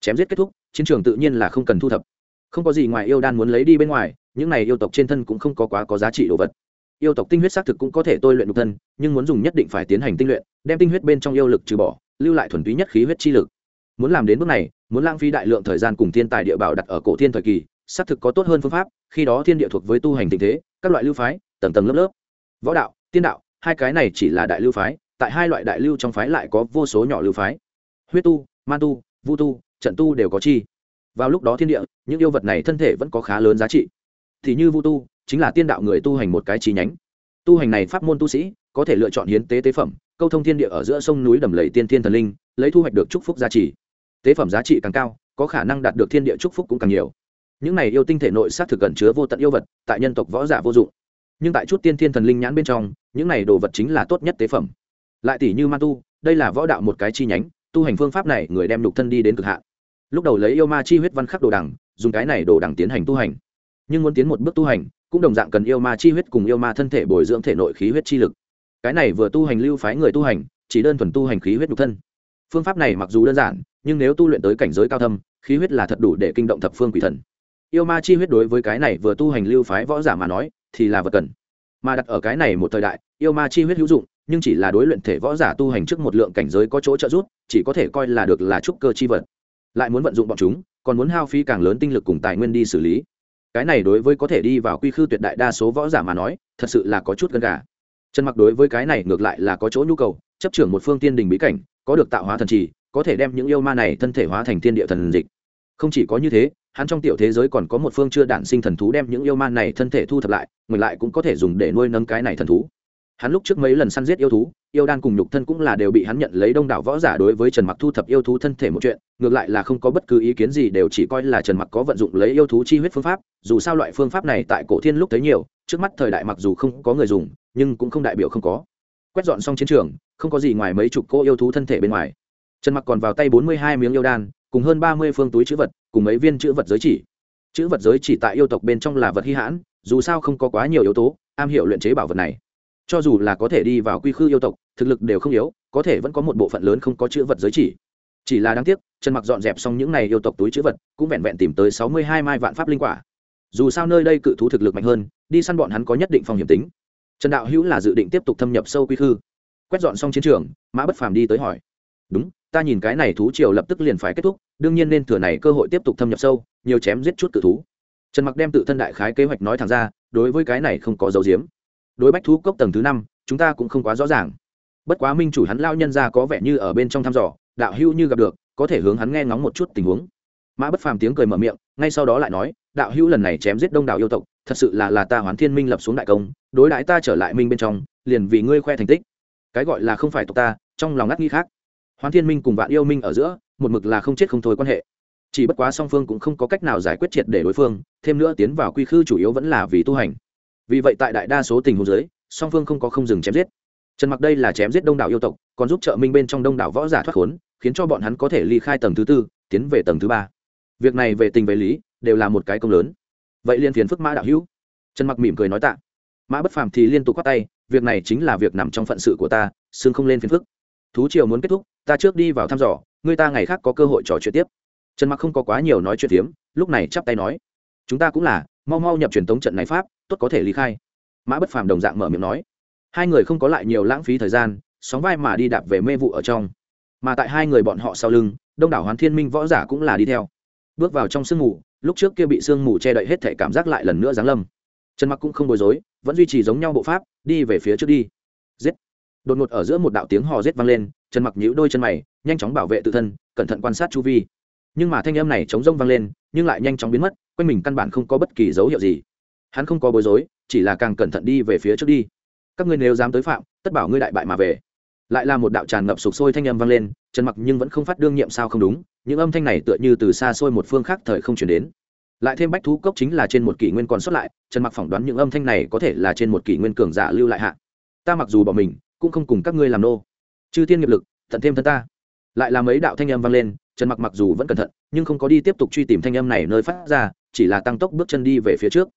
Chém giết kết thúc, chiến trường tự nhiên là không cần thu thập. Không có gì ngoài yêu đan muốn lấy đi bên ngoài, những này yêu tộc trên thân cũng không có quá có giá trị đồ vật yêu tộc tinh huyết xác thực cũng có thể tôi luyện nhục thân, nhưng muốn dùng nhất định phải tiến hành tinh luyện, đem tinh huyết bên trong yêu lực trừ bỏ, lưu lại thuần túy nhất khí huyết chi lực. Muốn làm đến bước này, muốn lãng phí đại lượng thời gian cùng thiên tài địa bảo đặt ở cổ thiên thời kỳ, xác thực có tốt hơn phương pháp, khi đó thiên địa thuộc với tu hành tình thế, các loại lưu phái, tầng tầng lớp lớp. Võ đạo, tiên đạo, hai cái này chỉ là đại lưu phái, tại hai loại đại lưu trong phái lại có vô số nhỏ lưu phái. Huyết tu, man tu, vu tu, trận tu đều có chi. Vào lúc đó thiên địa, những yêu vật này thân thể vẫn có khá lớn giá trị. Thì như vu tu chính là tiên đạo người tu hành một cái chi nhánh. Tu hành này pháp môn tu sĩ, có thể lựa chọn hiến tế tế phẩm, câu thông thiên địa ở giữa sông núi đầm lầy tiên thiên thần linh, lấy thu hoạch được chúc phúc giá trị. Tế phẩm giá trị càng cao, có khả năng đạt được thiên địa chúc phúc cũng càng nhiều. Những này yêu tinh thể nội xác thực gần chứa vô tận yêu vật, tại nhân tộc võ giả vô dụng. Nhưng tại chút tiên thiên thần linh nhãn bên trong, những này đồ vật chính là tốt nhất tế phẩm. Lại tỷ như ma tu, đây là võ đạo một cái chi nhánh, tu hành phương pháp này người đem lục thân đi đến cực hạn. Lúc đầu lấy yêu ma chi huyết văn khắc đồ đằng, dùng cái này đồ đằng tiến hành tu hành. Nhưng muốn tiến một bước tu hành cũng đồng dạng cần yêu ma chi huyết cùng yêu ma thân thể bồi dưỡng thể nội khí huyết chi lực. Cái này vừa tu hành lưu phái người tu hành, chỉ đơn thuần tu hành khí huyết nhục thân. Phương pháp này mặc dù đơn giản, nhưng nếu tu luyện tới cảnh giới cao thâm, khí huyết là thật đủ để kinh động thập phương quỷ thần. Yêu ma chi huyết đối với cái này vừa tu hành lưu phái võ giả mà nói, thì là vật cần. Mà đặt ở cái này một thời đại, yêu ma chi huyết hữu dụng, nhưng chỉ là đối luyện thể võ giả tu hành trước một lượng cảnh giới có chỗ trợ giúp, chỉ có thể coi là được là trúc cơ chi vật. Lại muốn vận dụng bọn chúng, còn muốn hao phí càng lớn tinh lực cùng tài nguyên đi xử lý cái này đối với có thể đi vào quy khư tuyệt đại đa số võ giả mà nói, thật sự là có chút gần cả trần mặc đối với cái này ngược lại là có chỗ nhu cầu, chấp trưởng một phương tiên đình bí cảnh, có được tạo hóa thần trì, có thể đem những yêu ma này thân thể hóa thành thiên địa thần dịch. Không chỉ có như thế, hắn trong tiểu thế giới còn có một phương chưa đản sinh thần thú đem những yêu ma này thân thể thu thập lại, ngược lại cũng có thể dùng để nuôi nâng cái này thần thú hắn lúc trước mấy lần săn giết yêu thú, yêu đan cùng nhục thân cũng là đều bị hắn nhận lấy đông đảo võ giả đối với trần mặc thu thập yêu thú thân thể một chuyện, ngược lại là không có bất cứ ý kiến gì đều chỉ coi là trần mặc có vận dụng lấy yêu thú chi huyết phương pháp, dù sao loại phương pháp này tại cổ thiên lúc thấy nhiều, trước mắt thời đại mặc dù không có người dùng, nhưng cũng không đại biểu không có. Quét dọn xong chiến trường, không có gì ngoài mấy chục cô yêu thú thân thể bên ngoài. Trần mặc còn vào tay bốn mươi hai miếng yêu đan, cùng hơn ba mươi phương túi chữ vật, cùng mấy viên chữ vật giới chỉ. Chữ vật giới chỉ tại yêu tộc bên trong là vật hy hãn, dù sao không có quá nhiều yếu tố, am hiểu luyện chế bảo vật này cho dù là có thể đi vào quy khư yêu tộc, thực lực đều không yếu, có thể vẫn có một bộ phận lớn không có chữ vật giới chỉ. Chỉ là đáng tiếc, trần mặc dọn dẹp xong những này yêu tộc túi chữ vật, cũng vẹn vẹn tìm tới sáu mươi hai mai vạn pháp linh quả. Dù sao nơi đây cự thú thực lực mạnh hơn, đi săn bọn hắn có nhất định phòng hiểm tính. Trần đạo hữu là dự định tiếp tục thâm nhập sâu quy khư. Quét dọn xong chiến trường, mã bất phàm đi tới hỏi. Đúng, ta nhìn cái này thú triều lập tức liền phải kết thúc, đương nhiên nên thừa này cơ hội tiếp tục thâm nhập sâu, nhiều chém giết chút cự thú. Trần mặc đem tự thân đại khái kế hoạch nói thẳng ra, đối với cái này không có dấu diếm đối bách thú cốc tầng thứ năm, chúng ta cũng không quá rõ ràng. Bất quá minh chủ hắn lao nhân ra có vẻ như ở bên trong thăm dò, đạo hữu như gặp được, có thể hướng hắn nghe ngóng một chút tình huống. Mã bất phàm tiếng cười mở miệng, ngay sau đó lại nói, đạo hữu lần này chém giết đông đảo yêu tộc, thật sự là là ta hoán thiên minh lập xuống đại công, đối đãi ta trở lại minh bên trong, liền vì ngươi khoe thành tích. Cái gọi là không phải tộc ta, trong lòng ngắt nghĩ khác. Hoán thiên minh cùng vạn yêu minh ở giữa, một mực là không chết không thôi quan hệ. Chỉ bất quá song phương cũng không có cách nào giải quyết triệt để đối phương, thêm nữa tiến vào quy khư chủ yếu vẫn là vì tu hành vì vậy tại đại đa số tình huống giới song phương không có không dừng chém giết. Trần mặc đây là chém giết đông đảo yêu tộc, còn giúp trợ minh bên trong đông đảo võ giả thoát khốn, khiến cho bọn hắn có thể ly khai tầng thứ tư, tiến về tầng thứ ba. Việc này về tình về lý, đều là một cái công lớn. Vậy liên phiền phức mã đạo hữu. Trần mặc mỉm cười nói tạ. Mã bất phàm thì liên tục quát tay, việc này chính là việc nằm trong phận sự của ta xương không lên phiền phức. Thú triều muốn kết thúc, ta trước đi vào thăm dò, người ta ngày khác có cơ hội trò chuyện tiếp. Trần mặc không có quá nhiều nói chuyện tiếm lúc này chắp tay nói. Chúng ta cũng là mau mau nhập truyền tống trận này pháp, tốt có thể ly khai. Mã bất phàm đồng dạng mở miệng nói. Hai người không có lại nhiều lãng phí thời gian, sóng vai mà đi đạp về mê vụ ở trong. Mà tại hai người bọn họ sau lưng, đông đảo hoàn thiên minh võ giả cũng là đi theo. Bước vào trong sương mù, lúc trước kia bị sương mù che đậy hết thể cảm giác lại lần nữa giáng lâm. Trần mặc cũng không bối rối, vẫn duy trì giống nhau bộ pháp, đi về phía trước đi. Giết! Đột ngột ở giữa một đạo tiếng hò giết vang lên, trần mặc nhíu đôi chân mày, nhanh chóng bảo vệ tự thân, cẩn thận quan sát chu vi nhưng mà thanh âm này chống rông vang lên, nhưng lại nhanh chóng biến mất, quanh mình căn bản không có bất kỳ dấu hiệu gì. Hắn không có bối rối, chỉ là càng cẩn thận đi về phía trước đi. Các ngươi nếu dám tới phạm, tất bảo ngươi đại bại mà về. Lại là một đạo tràn ngập sục sôi thanh âm vang lên, trần mặc nhưng vẫn không phát đương nhiệm sao không đúng, những âm thanh này tựa như từ xa xôi một phương khác thời không chuyển đến. Lại thêm bách thú cốc chính là trên một kỷ nguyên còn xuất lại, trần mặc phỏng đoán những âm thanh này có thể là trên một kỷ nguyên cường giả lưu lại hạ. Ta mặc dù bỏ mình, cũng không cùng các ngươi làm nô. Chư thiên nghiệp lực tận thêm thân ta. Lại là mấy đạo thanh âm vang lên trần mặc mặc dù vẫn cẩn thận, nhưng không có đi tiếp tục truy tìm thanh âm này nơi phát ra, chỉ là tăng tốc bước chân đi về phía trước.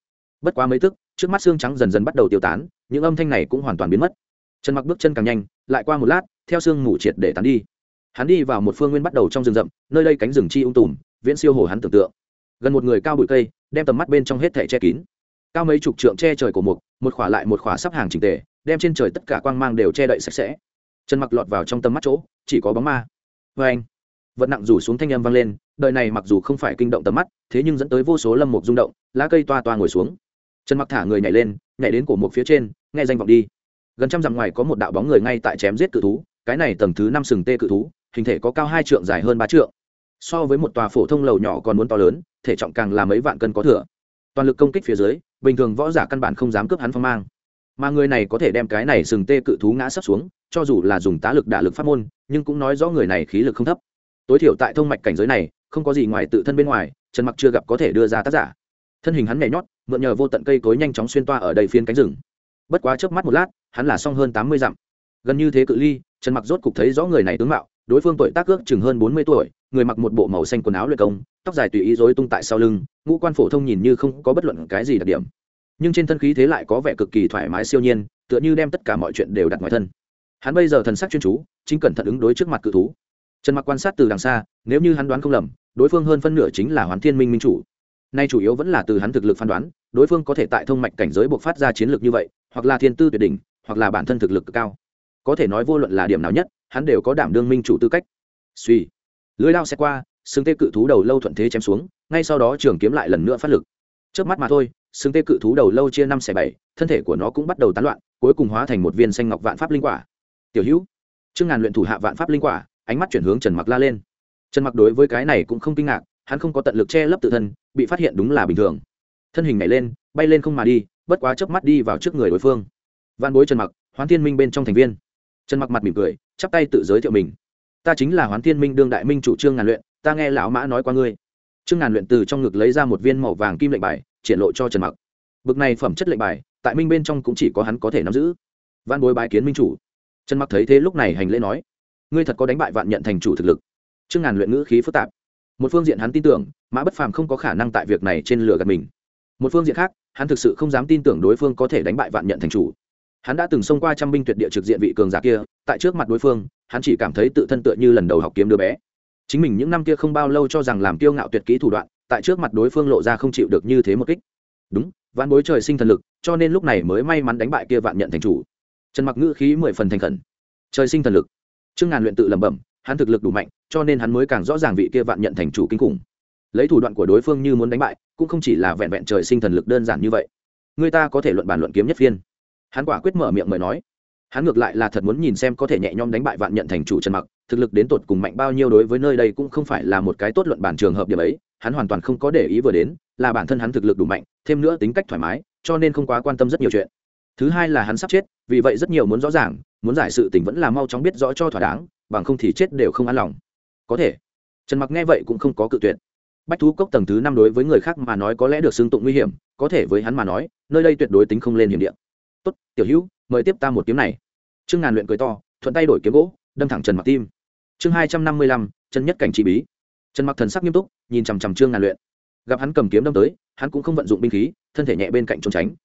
Bất quá mấy tức, trước mắt xương trắng dần dần bắt đầu tiêu tán, những âm thanh này cũng hoàn toàn biến mất. Trần mặc bước chân càng nhanh, lại qua một lát, theo xương mù triệt để tán đi. Hắn đi vào một phương nguyên bắt đầu trong rừng rậm, nơi đây cánh rừng chi ung tùm, viễn siêu hồ hắn tưởng tượng. Gần một người cao bụi cây, đem tầm mắt bên trong hết thẻ che kín. Cao mấy chục trượng che trời của mục, một khỏa lại một khỏa sắp hàng trình tề, đem trên trời tất cả quang mang đều che đậy sạch sẽ. Trần mặc lọt vào trong tầm mắt chỗ, chỉ có bóng ma. Vê anh vật nặng rủ xuống thanh âm vang lên, đời này mặc dù không phải kinh động tầm mắt, thế nhưng dẫn tới vô số lâm mục rung động, lá cây toa toa ngồi xuống. Trần mặc thả người nhảy lên, nhảy đến cổ một phía trên, nghe danh vọng đi. Gần trăm dặm ngoài có một đạo bóng người ngay tại chém giết cự thú, cái này tầng thứ năm sừng tê cự thú, hình thể có cao hai trượng dài hơn ba trượng. So với một tòa phổ thông lầu nhỏ còn muốn to lớn, thể trọng càng là mấy vạn cân có thừa. Toàn lực công kích phía dưới, bình thường võ giả căn bản không dám cướp hắn phong mang. Mà người này có thể đem cái này sừng tê cự thú ngã sấp xuống, cho dù là dùng tá lực đả lực pháp môn, nhưng cũng nói rõ người này khí lực không thấp tối thiểu tại thông mạch cảnh giới này, không có gì ngoài tự thân bên ngoài, trần mặc chưa gặp có thể đưa ra tác giả. Thân hình hắn nhảy nhót, mượn nhờ vô tận cây cối nhanh chóng xuyên toa ở đầy phiên cánh rừng. Bất quá trước mắt một lát, hắn là xong hơn tám mươi dặm. Gần như thế cự ly, trần mặc rốt cục thấy rõ người này tướng mạo, đối phương tuổi tác ước chừng hơn bốn mươi tuổi, người mặc một bộ màu xanh quần áo luyện công, tóc dài tùy ý rối tung tại sau lưng, ngũ quan phổ thông nhìn như không có bất luận cái gì đặc điểm. Nhưng trên thân khí thế lại có vẻ cực kỳ thoải mái siêu nhiên, tựa như đem tất cả mọi chuyện đều đặt ngoài thân. Hắn bây giờ thần sắc chuyên chú, chính cẩn thận ứng đối trước mặt cự thú trần mặc quan sát từ đằng xa, nếu như hắn đoán không lầm, đối phương hơn phân nửa chính là hoàn thiên minh minh chủ. Nay chủ yếu vẫn là từ hắn thực lực phán đoán, đối phương có thể tại thông mạch cảnh giới buộc phát ra chiến lược như vậy, hoặc là thiên tư tuyệt đỉnh, hoặc là bản thân thực lực cao. Có thể nói vô luận là điểm nào nhất, hắn đều có đảm đương minh chủ tư cách. Suy. Lưới lao xe qua, xương tê cự thú đầu lâu thuận thế chém xuống, ngay sau đó trường kiếm lại lần nữa phát lực. Trước mắt mà thôi, xương tê cự thú đầu lâu chia năm xẻ bảy, thân thể của nó cũng bắt đầu tán loạn, cuối cùng hóa thành một viên xanh ngọc vạn pháp linh quả. Tiểu hữu, trương ngàn luyện thủ hạ vạn pháp linh quả ánh mắt chuyển hướng trần mặc la lên. Trần mặc đối với cái này cũng không kinh ngạc, hắn không có tận lực che lấp tự thân, bị phát hiện đúng là bình thường. Thân hình nhảy lên, bay lên không mà đi, bất quá chớp mắt đi vào trước người đối phương. Văn bối trần mặc, hoán thiên minh bên trong thành viên. Trần mặc mặt mỉm cười, chắp tay tự giới thiệu mình. Ta chính là hoán thiên minh đương đại minh chủ trương ngàn luyện, ta nghe lão mã nói qua ngươi. Trương ngàn luyện từ trong ngực lấy ra một viên màu vàng kim lệnh bài, triển lộ cho trần mặc. Bực này phẩm chất lệnh bài, tại minh bên trong cũng chỉ có hắn có thể nắm giữ. Văn bối bái kiến minh chủ. Trần mặc thấy thế lúc này hành lễ nói ngươi thật có đánh bại vạn nhận thành chủ thực lực. Trương ngàn luyện ngữ khí phức tạp. Một phương diện hắn tin tưởng, mã bất phàm không có khả năng tại việc này trên lửa gạt mình. Một phương diện khác, hắn thực sự không dám tin tưởng đối phương có thể đánh bại vạn nhận thành chủ. Hắn đã từng xông qua trăm binh tuyệt địa trực diện vị cường giả kia, tại trước mặt đối phương, hắn chỉ cảm thấy tự thân tựa như lần đầu học kiếm đứa bé. Chính mình những năm kia không bao lâu cho rằng làm kiêu ngạo tuyệt kỹ thủ đoạn, tại trước mặt đối phương lộ ra không chịu được như thế một kích. Đúng vạn bối trời sinh thần lực, cho nên lúc này mới may mắn đánh bại kia vạn nhận thành chủ. Trần mặc ngữ khí mười phần thành khẩn. Trời sinh thần lực trương ngàn luyện tự lẩm bẩm, hắn thực lực đủ mạnh, cho nên hắn mới càng rõ ràng vị kia vạn nhận thành chủ kinh khủng. Lấy thủ đoạn của đối phương như muốn đánh bại, cũng không chỉ là vẹn vẹn trời sinh thần lực đơn giản như vậy. Người ta có thể luận bàn luận kiếm nhất phiên. Hắn quả quyết mở miệng mời nói. Hắn ngược lại là thật muốn nhìn xem có thể nhẹ nhõm đánh bại vạn nhận thành chủ trần mặc, thực lực đến tột cùng mạnh bao nhiêu đối với nơi đây cũng không phải là một cái tốt luận bản trường hợp điểm ấy, hắn hoàn toàn không có để ý vừa đến, là bản thân hắn thực lực đủ mạnh, thêm nữa tính cách thoải mái, cho nên không quá quan tâm rất nhiều chuyện. Thứ hai là hắn sắp chết, vì vậy rất nhiều muốn rõ ràng muốn giải sự tình vẫn là mau chóng biết rõ cho thỏa đáng, bằng không thì chết đều không an lòng. Có thể. Trần mặc nghe vậy cũng không có cự tuyệt. Bách thú cốc tầng thứ năm đối với người khác mà nói có lẽ được xưng tụng nguy hiểm, có thể với hắn mà nói, nơi đây tuyệt đối tính không lên hiểm điện tốt, tiểu hữu, mời tiếp ta một kiếm này. Trương ngàn luyện cười to, thuận tay đổi kiếm gỗ, đâm thẳng trần mặc tim. Chương hai trăm năm mươi lăm, chân nhất cảnh chỉ bí. Trần mặc thần sắc nghiêm túc, nhìn chằm chằm trương ngàn luyện. Gặp hắn cầm kiếm đâm tới, hắn cũng không vận dụng binh khí, thân thể nhẹ bên cạnh trốn tránh.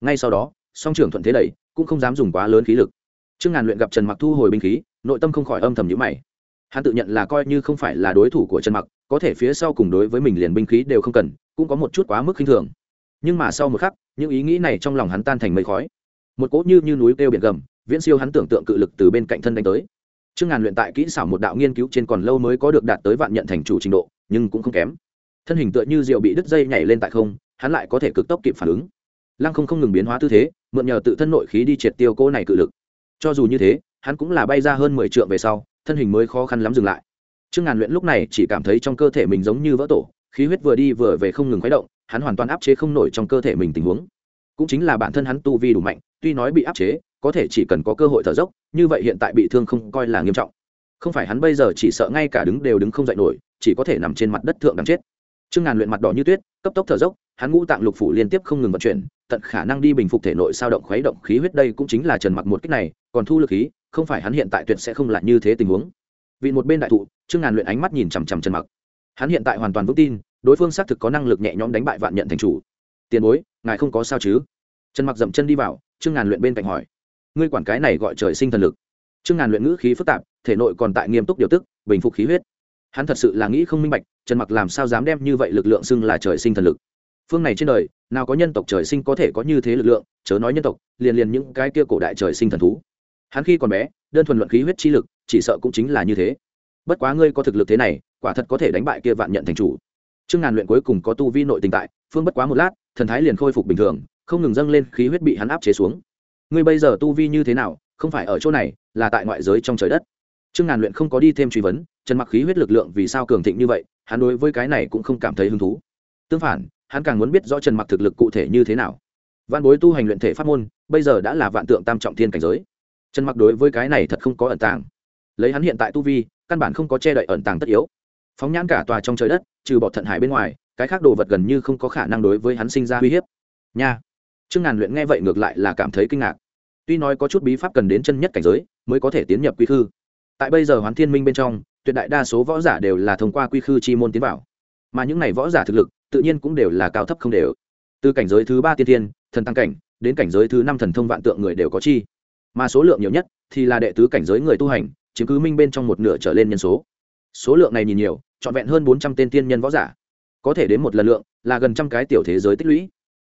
Ngay sau đó, song trưởng thuận thế đẩy, cũng không dám dùng quá lớn khí lực trương ngàn luyện gặp trần mặc thu hồi binh khí, nội tâm không khỏi âm thầm nhíu mày. Hắn tự nhận là coi như không phải là đối thủ của trần mặc, có thể phía sau cùng đối với mình liền binh khí đều không cần, cũng có một chút quá mức khinh thường. Nhưng mà sau một khắc, những ý nghĩ này trong lòng hắn tan thành mây khói. Một cỗ như như núi kêu biển gầm, viễn siêu hắn tưởng tượng cự lực từ bên cạnh thân đánh tới. Trương ngàn luyện tại kỹ xảo một đạo nghiên cứu trên còn lâu mới có được đạt tới vạn nhận thành chủ trình độ, nhưng cũng không kém. Thân hình tựa như rượu bị đứt dây nhảy lên tại không, hắn lại có thể cực tốc kịp phản ứng. Lăng không không ngừng biến hóa tư thế, mượn nhờ tự thân nội khí đi triệt tiêu cô này cự lực cho dù như thế, hắn cũng là bay ra hơn mười trượng về sau, thân hình mới khó khăn lắm dừng lại. Trương ngàn luyện lúc này chỉ cảm thấy trong cơ thể mình giống như vỡ tổ, khí huyết vừa đi vừa về không ngừng khuấy động, hắn hoàn toàn áp chế không nổi trong cơ thể mình tình huống. Cũng chính là bản thân hắn tu vi đủ mạnh, tuy nói bị áp chế, có thể chỉ cần có cơ hội thở dốc, như vậy hiện tại bị thương không coi là nghiêm trọng. Không phải hắn bây giờ chỉ sợ ngay cả đứng đều đứng không dậy nổi, chỉ có thể nằm trên mặt đất thượng đằng chết trương ngàn luyện mặt đỏ như tuyết, cấp tốc thở dốc, hắn ngũ tạng lục phủ liên tiếp không ngừng vận chuyển, tận khả năng đi bình phục thể nội sao động khuấy động khí huyết đây cũng chính là trần mặc một cách này, còn thu lực khí, không phải hắn hiện tại tuyệt sẽ không là như thế tình huống. Vì một bên đại thụ, trương ngàn luyện ánh mắt nhìn chằm chằm trần mặc. Hắn hiện tại hoàn toàn vững tin, đối phương xác thực có năng lực nhẹ nhõm đánh bại vạn nhận thành chủ. Tiền bối, ngài không có sao chứ? Trần mặc dậm chân đi vào, trương ngàn luyện bên cạnh hỏi. Ngươi quản cái này gọi trời sinh thần lực? Trương ngàn luyện ngữ khí phức tạp, thể nội còn tại nghiêm túc điều tức, bình phục khí huyết. Hắn thật sự là nghĩ không minh bạch trần mặc làm sao dám đem như vậy lực lượng xưng là trời sinh thần lực? Phương này trên đời, nào có nhân tộc trời sinh có thể có như thế lực lượng, chớ nói nhân tộc, liền liền những cái kia cổ đại trời sinh thần thú. Hắn khi còn bé, đơn thuần luận khí huyết chi lực, chỉ sợ cũng chính là như thế. Bất quá ngươi có thực lực thế này, quả thật có thể đánh bại kia vạn nhận thành chủ. Trương ngàn luyện cuối cùng có tu vi nội tình tại, phương bất quá một lát, thần thái liền khôi phục bình thường, không ngừng dâng lên khí huyết bị hắn áp chế xuống. Ngươi bây giờ tu vi như thế nào, không phải ở chỗ này, là tại ngoại giới trong trời đất. Trương ngàn luyện không có đi thêm truy vấn, trần mặc khí huyết lực lượng vì sao cường thịnh như vậy hắn đối với cái này cũng không cảm thấy hứng thú. Tương phản, hắn càng muốn biết rõ trần mặc thực lực cụ thể như thế nào. Văn bối tu hành luyện thể pháp môn, bây giờ đã là vạn tượng tam trọng thiên cảnh giới. Trần mặc đối với cái này thật không có ẩn tàng. Lấy hắn hiện tại tu vi, căn bản không có che đậy ẩn tàng tất yếu. Phóng nhãn cả tòa trong trời đất, trừ bọt thận hải bên ngoài, cái khác đồ vật gần như không có khả năng đối với hắn sinh ra uy hiếp. Nha. Trương ngàn luyện nghe vậy ngược lại là cảm thấy kinh ngạc. Tuy nói có chút bí pháp cần đến chân nhất cảnh giới, mới có thể tiến nhập quy khư. Tại bây giờ hoán thiên minh bên trong tuyệt đại đa số võ giả đều là thông qua quy khư chi môn tiến vào. Mà những này võ giả thực lực, tự nhiên cũng đều là cao thấp không đều. Từ cảnh giới thứ ba tiên tiên thần tăng cảnh, đến cảnh giới thứ năm thần thông vạn tượng người đều có chi. Mà số lượng nhiều nhất thì là đệ tứ cảnh giới người tu hành, chiếm cứ minh bên trong một nửa trở lên nhân số. Số lượng này nhìn nhiều, trọn vẹn hơn bốn trăm tên tiên nhân võ giả. Có thể đến một lần lượng là gần trăm cái tiểu thế giới tích lũy.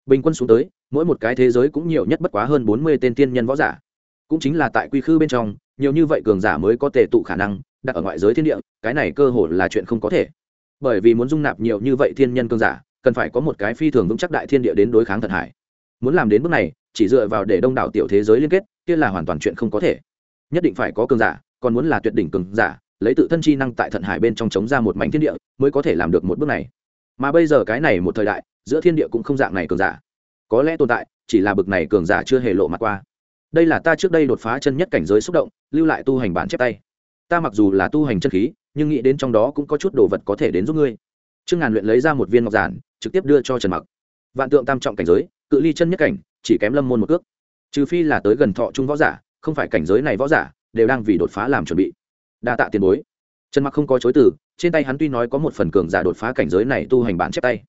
Bình quân xuống tới, mỗi một cái thế giới cũng nhiều nhất bất quá hơn bốn mươi tên tiên nhân võ giả. Cũng chính là tại quy khư bên trong, nhiều như vậy cường giả mới có tề tụ khả năng đặt ở ngoại giới thiên địa, cái này cơ hồ là chuyện không có thể. Bởi vì muốn dung nạp nhiều như vậy thiên nhân cường giả, cần phải có một cái phi thường vững chắc đại thiên địa đến đối kháng thần hải. Muốn làm đến bước này, chỉ dựa vào để đông đảo tiểu thế giới liên kết, kia là hoàn toàn chuyện không có thể. Nhất định phải có cường giả, còn muốn là tuyệt đỉnh cường giả, lấy tự thân chi năng tại thận hải bên trong chống ra một mảnh thiên địa, mới có thể làm được một bước này. Mà bây giờ cái này một thời đại, giữa thiên địa cũng không dạng này cường giả. Có lẽ tồn tại, chỉ là bực này cường giả chưa hề lộ mặt qua. Đây là ta trước đây đột phá chân nhất cảnh giới xúc động, lưu lại tu hành bản chép tay ta mặc dù là tu hành chân khí, nhưng nghĩ đến trong đó cũng có chút đồ vật có thể đến giúp ngươi. Trương ngàn luyện lấy ra một viên ngọc giản, trực tiếp đưa cho trần mặc. Vạn tượng tam trọng cảnh giới, cự ly chân nhất cảnh, chỉ kém lâm môn một cước. Trừ phi là tới gần thọ trung võ giả, không phải cảnh giới này võ giả, đều đang vì đột phá làm chuẩn bị. Đa tạ tiền bối. Trần mặc không có chối từ, trên tay hắn tuy nói có một phần cường giả đột phá cảnh giới này tu hành bản chép tay,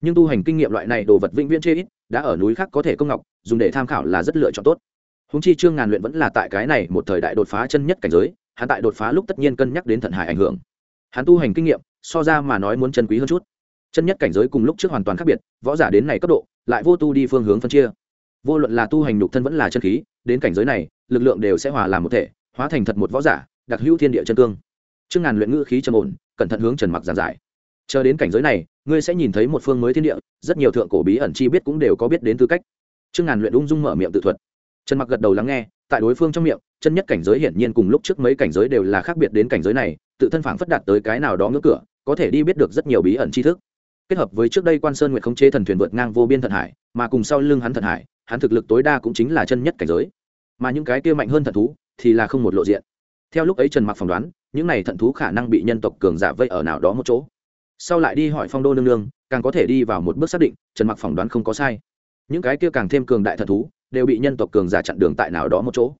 nhưng tu hành kinh nghiệm loại này đồ vật vĩnh viễn chê ít, đã ở núi khác có thể công ngọc, dùng để tham khảo là rất lựa chọn tốt. Húng chi trương ngàn luyện vẫn là tại cái này một thời đại đột phá chân nhất cảnh giới hắn tại đột phá lúc tất nhiên cân nhắc đến thận hải ảnh hưởng. Hắn tu hành kinh nghiệm, so ra mà nói muốn chân quý hơn chút. Chân nhất cảnh giới cùng lúc trước hoàn toàn khác biệt, võ giả đến này cấp độ, lại vô tu đi phương hướng phân chia. Vô luận là tu hành nhục thân vẫn là chân khí, đến cảnh giới này, lực lượng đều sẽ hòa làm một thể, hóa thành thật một võ giả, đặc hữu thiên địa chân cương. Trương ngàn luyện ngữ khí trầm ổn, cẩn thận hướng trần mặc giảng giải. Chờ đến cảnh giới này, ngươi sẽ nhìn thấy một phương mới thiên địa, rất nhiều thượng cổ bí ẩn chi biết cũng đều có biết đến tư cách. Trương ngàn luyện ung dung mở miệng tự thuật. Trần mặc gật đầu lắng nghe, tại đối phương trong miệng chân nhất cảnh giới hiển nhiên cùng lúc trước mấy cảnh giới đều là khác biệt đến cảnh giới này, tự thân phản phất đạt tới cái nào đó ngưỡng cửa, có thể đi biết được rất nhiều bí ẩn tri thức. Kết hợp với trước đây quan sơn nguyện khống chế thần thuyền vượt ngang vô biên thần hải, mà cùng sau lưng hắn thần hải, hắn thực lực tối đa cũng chính là chân nhất cảnh giới. Mà những cái kia mạnh hơn thần thú thì là không một lộ diện. Theo lúc ấy trần mặc phỏng đoán, những này thận thú khả năng bị nhân tộc cường giả vây ở nào đó một chỗ. Sau lại đi hỏi phong đô nương nương, càng có thể đi vào một bước xác định, trần mặc phỏng đoán không có sai. Những cái kia càng thêm cường đại thận thú đều bị nhân tộc cường giả chặn đường tại nào đó một chỗ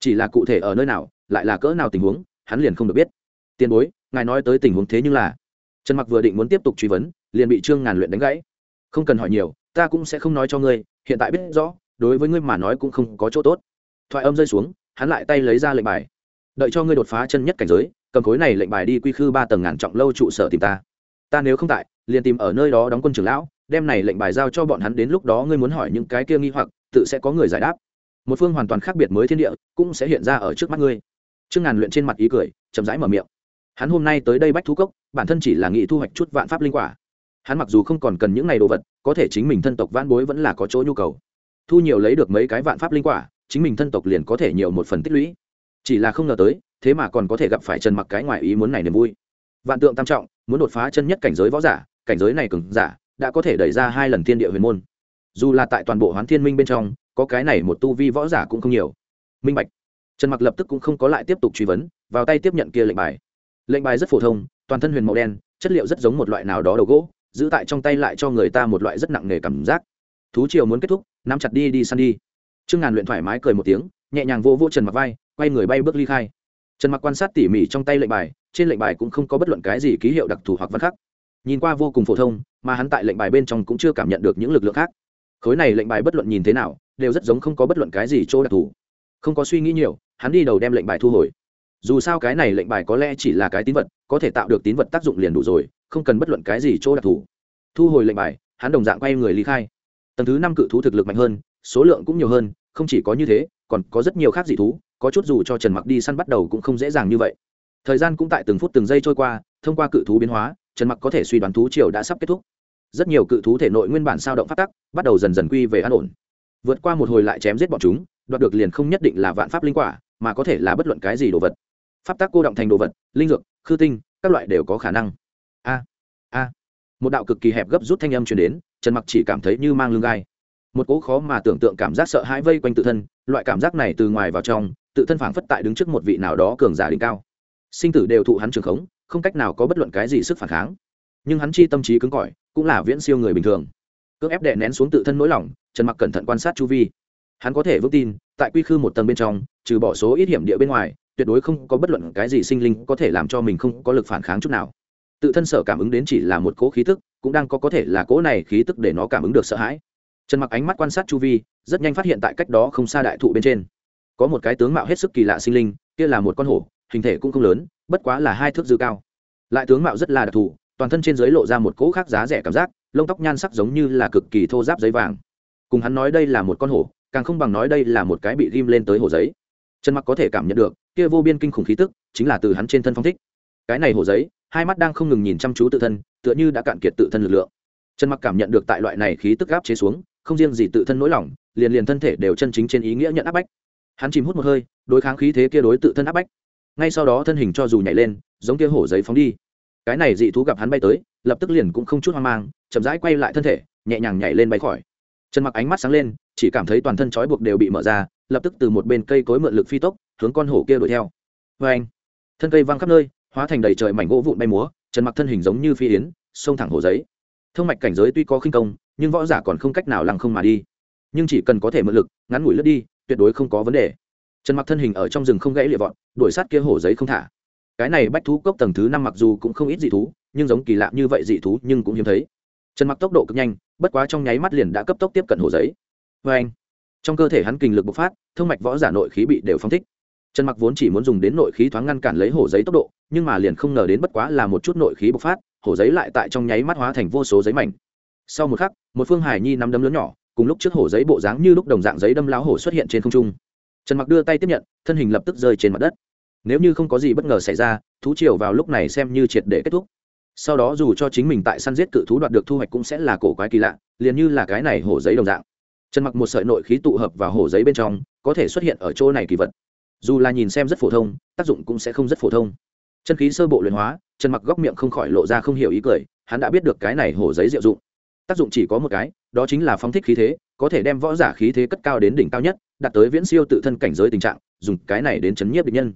chỉ là cụ thể ở nơi nào, lại là cỡ nào tình huống, hắn liền không được biết. Tiền bối, ngài nói tới tình huống thế nhưng là. Trần mặc vừa định muốn tiếp tục truy vấn, liền bị trương ngàn luyện đánh gãy. Không cần hỏi nhiều, ta cũng sẽ không nói cho ngươi, hiện tại biết rõ, đối với ngươi mà nói cũng không có chỗ tốt. Thoại âm rơi xuống, hắn lại tay lấy ra lệnh bài. Đợi cho ngươi đột phá chân nhất cảnh giới, cầm khối này lệnh bài đi quy khư ba tầng ngàn trọng lâu trụ sở tìm ta. Ta nếu không tại, liền tìm ở nơi đó đóng quân trưởng lão, đem này lệnh bài giao cho bọn hắn đến lúc đó ngươi muốn hỏi những cái kia nghi hoặc, tự sẽ có người giải đáp một phương hoàn toàn khác biệt mới thiên địa, cũng sẽ hiện ra ở trước mắt ngươi. Trương ngàn luyện trên mặt ý cười, chậm rãi mở miệng. Hắn hôm nay tới đây bách thú cốc, bản thân chỉ là nghị thu hoạch chút vạn pháp linh quả. Hắn mặc dù không còn cần những ngày đồ vật, có thể chính mình thân tộc vãn bối vẫn là có chỗ nhu cầu. Thu nhiều lấy được mấy cái vạn pháp linh quả, chính mình thân tộc liền có thể nhiều một phần tích lũy. Chỉ là không ngờ tới, thế mà còn có thể gặp phải trần mặc cái ngoài ý muốn này niềm vui. Vạn tượng tam trọng, muốn đột phá chân nhất cảnh giới võ giả, cảnh giới này cứng giả, đã có thể đẩy ra hai lần thiên địa huyền môn. Dù là tại toàn bộ hoán thiên minh bên trong có cái này một tu vi võ giả cũng không nhiều. Minh bạch. Trần mặc lập tức cũng không có lại tiếp tục truy vấn, vào tay tiếp nhận kia lệnh bài. Lệnh bài rất phổ thông, toàn thân huyền màu đen, chất liệu rất giống một loại nào đó đầu gỗ, giữ tại trong tay lại cho người ta một loại rất nặng nề cảm giác. Thú triều muốn kết thúc, nắm chặt đi đi săn đi. Trương ngàn luyện thoải mái cười một tiếng, nhẹ nhàng vô vô trần mặc vai, quay người bay bước ly khai. Trần mặc quan sát tỉ mỉ trong tay lệnh bài, trên lệnh bài cũng không có bất luận cái gì ký hiệu đặc thù hoặc văn khắc. Nhìn qua vô cùng phổ thông, mà hắn tại lệnh bài bên trong cũng chưa cảm nhận được những lực lượng khác. Khối này lệnh bài bất luận nhìn thế nào đều rất giống không có bất luận cái gì chỗ đặc thù. Không có suy nghĩ nhiều, hắn đi đầu đem lệnh bài thu hồi. Dù sao cái này lệnh bài có lẽ chỉ là cái tín vật, có thể tạo được tín vật tác dụng liền đủ rồi, không cần bất luận cái gì chỗ đặc thù. Thu hồi lệnh bài, hắn đồng dạng quay người ly khai. Tầng thứ năm cự thú thực lực mạnh hơn, số lượng cũng nhiều hơn, không chỉ có như thế, còn có rất nhiều khác dị thú, có chút dù cho trần mặc đi săn bắt đầu cũng không dễ dàng như vậy. Thời gian cũng tại từng phút từng giây trôi qua, thông qua cự thú biến hóa, trần mặc có thể suy đoán thú triều đã sắp kết thúc. Rất nhiều cự thú thể nội nguyên bản sao động phát tắc, bắt đầu dần dần quy về an ổn vượt qua một hồi lại chém giết bọn chúng, đoạt được liền không nhất định là vạn pháp linh quả, mà có thể là bất luận cái gì đồ vật. Pháp tác cô động thành đồ vật, linh dược, khư tinh, các loại đều có khả năng. A a. Một đạo cực kỳ hẹp gấp rút thanh âm truyền đến, trần mặc chỉ cảm thấy như mang lưng gai. Một cỗ khó mà tưởng tượng cảm giác sợ hãi vây quanh tự thân, loại cảm giác này từ ngoài vào trong, tự thân phảng phất tại đứng trước một vị nào đó cường giả đỉnh cao. Sinh tử đều thụ hắn trường khống, không cách nào có bất luận cái gì sức phản kháng. Nhưng hắn chi tâm trí cứng cỏi, cũng là viễn siêu người bình thường cưỡng ép đè nén xuống tự thân nỗi lòng, trần mặc cẩn thận quan sát chu vi. Hắn có thể vững tin, tại quy khư một tầng bên trong, trừ bỏ số ít hiểm địa bên ngoài, tuyệt đối không có bất luận cái gì sinh linh có thể làm cho mình không có lực phản kháng chút nào. Tự thân sở cảm ứng đến chỉ là một cỗ khí tức, cũng đang có có thể là cỗ này khí tức để nó cảm ứng được sợ hãi. Trần mặc ánh mắt quan sát chu vi, rất nhanh phát hiện tại cách đó không xa đại thụ bên trên, có một cái tướng mạo hết sức kỳ lạ sinh linh, kia là một con hổ, hình thể cũng không lớn, bất quá là hai thước dư cao. Lại tướng mạo rất là đặc thù, toàn thân trên dưới lộ ra một cỗ khác giá rẻ cảm giác lông tóc nhan sắc giống như là cực kỳ thô giáp giấy vàng. Cùng hắn nói đây là một con hổ, càng không bằng nói đây là một cái bị ghim lên tới hổ giấy. Trần mặc có thể cảm nhận được, kia vô biên kinh khủng khí tức chính là từ hắn trên thân phong thích. Cái này hổ giấy, hai mắt đang không ngừng nhìn chăm chú tự thân, tựa như đã cạn kiệt tự thân lực lượng. Trần mặc cảm nhận được tại loại này khí tức gáp chế xuống, không riêng gì tự thân nỗi lòng, liền liền thân thể đều chân chính trên ý nghĩa nhận áp bách. Hắn chìm hút một hơi, đối kháng khí thế kia đối tự thân áp bách. Ngay sau đó thân hình cho dù nhảy lên, giống kia hổ giấy phóng đi cái này dị thú gặp hắn bay tới lập tức liền cũng không chút hoang mang chậm rãi quay lại thân thể nhẹ nhàng nhảy lên bay khỏi. Trần mặc ánh mắt sáng lên chỉ cảm thấy toàn thân trói buộc đều bị mở ra lập tức từ một bên cây cối mượn lực phi tốc hướng con hổ kia đuổi theo. Vê anh thân cây văng khắp nơi hóa thành đầy trời mảnh gỗ vụn bay múa trần mặc thân hình giống như phi yến xông thẳng hồ giấy. Thông mạch cảnh giới tuy có khinh công nhưng võ giả còn không cách nào lăng không mà đi. Nhưng chỉ cần có thể mượn lực ngắn ngủi lướt đi tuyệt đối không có vấn đề. Trần mặc thân hình ở trong rừng không gãy lịa vọn, đuổi sát kia hổ giấy không thả cái này bách thú cốc tầng thứ năm mặc dù cũng không ít dị thú, nhưng giống kỳ lạ như vậy dị thú nhưng cũng hiếm thấy. Trần mặc tốc độ cực nhanh, bất quá trong nháy mắt liền đã cấp tốc tiếp cận hồ giấy. Vê anh, trong cơ thể hắn kinh lực bộc phát, thông mạch võ giả nội khí bị đều phong thích. Trần mặc vốn chỉ muốn dùng đến nội khí thoáng ngăn cản lấy hồ giấy tốc độ, nhưng mà liền không ngờ đến bất quá là một chút nội khí bộc phát, hồ giấy lại tại trong nháy mắt hóa thành vô số giấy mảnh. Sau một khắc, một phương hải nhi nắm đấm lớn nhỏ, cùng lúc trước hồ giấy bộ dáng như lúc đồng dạng giấy đâm láo hổ xuất hiện trên không trung. Trần mặc đưa tay tiếp nhận, thân hình lập tức rơi trên mặt đất nếu như không có gì bất ngờ xảy ra, thú triều vào lúc này xem như triệt để kết thúc. Sau đó dù cho chính mình tại săn giết cự thú đoạt được thu hoạch cũng sẽ là cổ quái kỳ lạ, liền như là cái này hổ giấy đồng dạng. Trần mặc một sợi nội khí tụ hợp vào hổ giấy bên trong, có thể xuất hiện ở chỗ này kỳ vật. Dù là nhìn xem rất phổ thông, tác dụng cũng sẽ không rất phổ thông. Chân khí sơ bộ luyện hóa, trần mặc góc miệng không khỏi lộ ra không hiểu ý cười, hắn đã biết được cái này hổ giấy diệu dụng. Tác dụng chỉ có một cái, đó chính là phóng thích khí thế, có thể đem võ giả khí thế cất cao đến đỉnh cao nhất, đạt tới viễn siêu tự thân cảnh giới tình trạng, dùng cái này đến chấn nhiếp địch nhân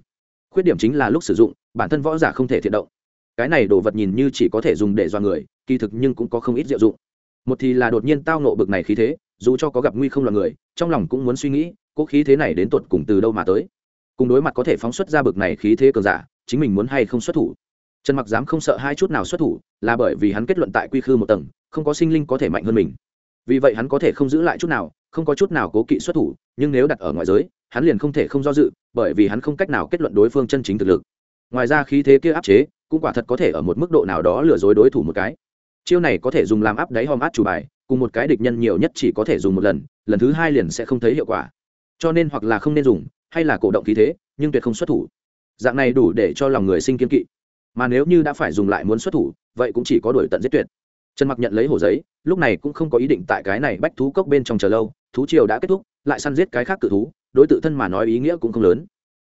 khuyết điểm chính là lúc sử dụng, bản thân võ giả không thể thiện động. Cái này đồ vật nhìn như chỉ có thể dùng để do người, kỳ thực nhưng cũng có không ít diệu dụng. Một thì là đột nhiên tao nộ bực này khí thế, dù cho có gặp nguy không là người, trong lòng cũng muốn suy nghĩ cỗ khí thế này đến tột cùng từ đâu mà tới. Cùng đối mặt có thể phóng xuất ra bực này khí thế cường giả, chính mình muốn hay không xuất thủ. Trần mặc dám không sợ hai chút nào xuất thủ, là bởi vì hắn kết luận tại quy khư một tầng, không có sinh linh có thể mạnh hơn mình. Vì vậy hắn có thể không giữ lại chút nào, không có chút nào cố kỵ xuất thủ nhưng nếu đặt ở ngoại giới, hắn liền không thể không do dự, bởi vì hắn không cách nào kết luận đối phương chân chính thực lực. Ngoài ra khí thế kia áp chế, cũng quả thật có thể ở một mức độ nào đó lừa dối đối thủ một cái. Chiêu này có thể dùng làm áp đáy hòm át chủ bài, cùng một cái địch nhân nhiều nhất chỉ có thể dùng một lần lần thứ hai liền sẽ không thấy hiệu quả. Cho nên hoặc là không nên dùng, hay là cổ động khí thế, nhưng tuyệt không xuất thủ. Dạng này đủ để cho lòng người sinh kiên kỵ. Mà nếu như đã phải dùng lại muốn xuất thủ, vậy cũng chỉ có đổi tận giết tuyệt. Trần mặc nhận lấy hồ giấy, lúc này cũng không có ý định tại cái này bách thú cốc bên trong chờ lâu, thú triều đã kết thúc lại săn giết cái khác cự thú, đối tự thân mà nói ý nghĩa cũng không lớn.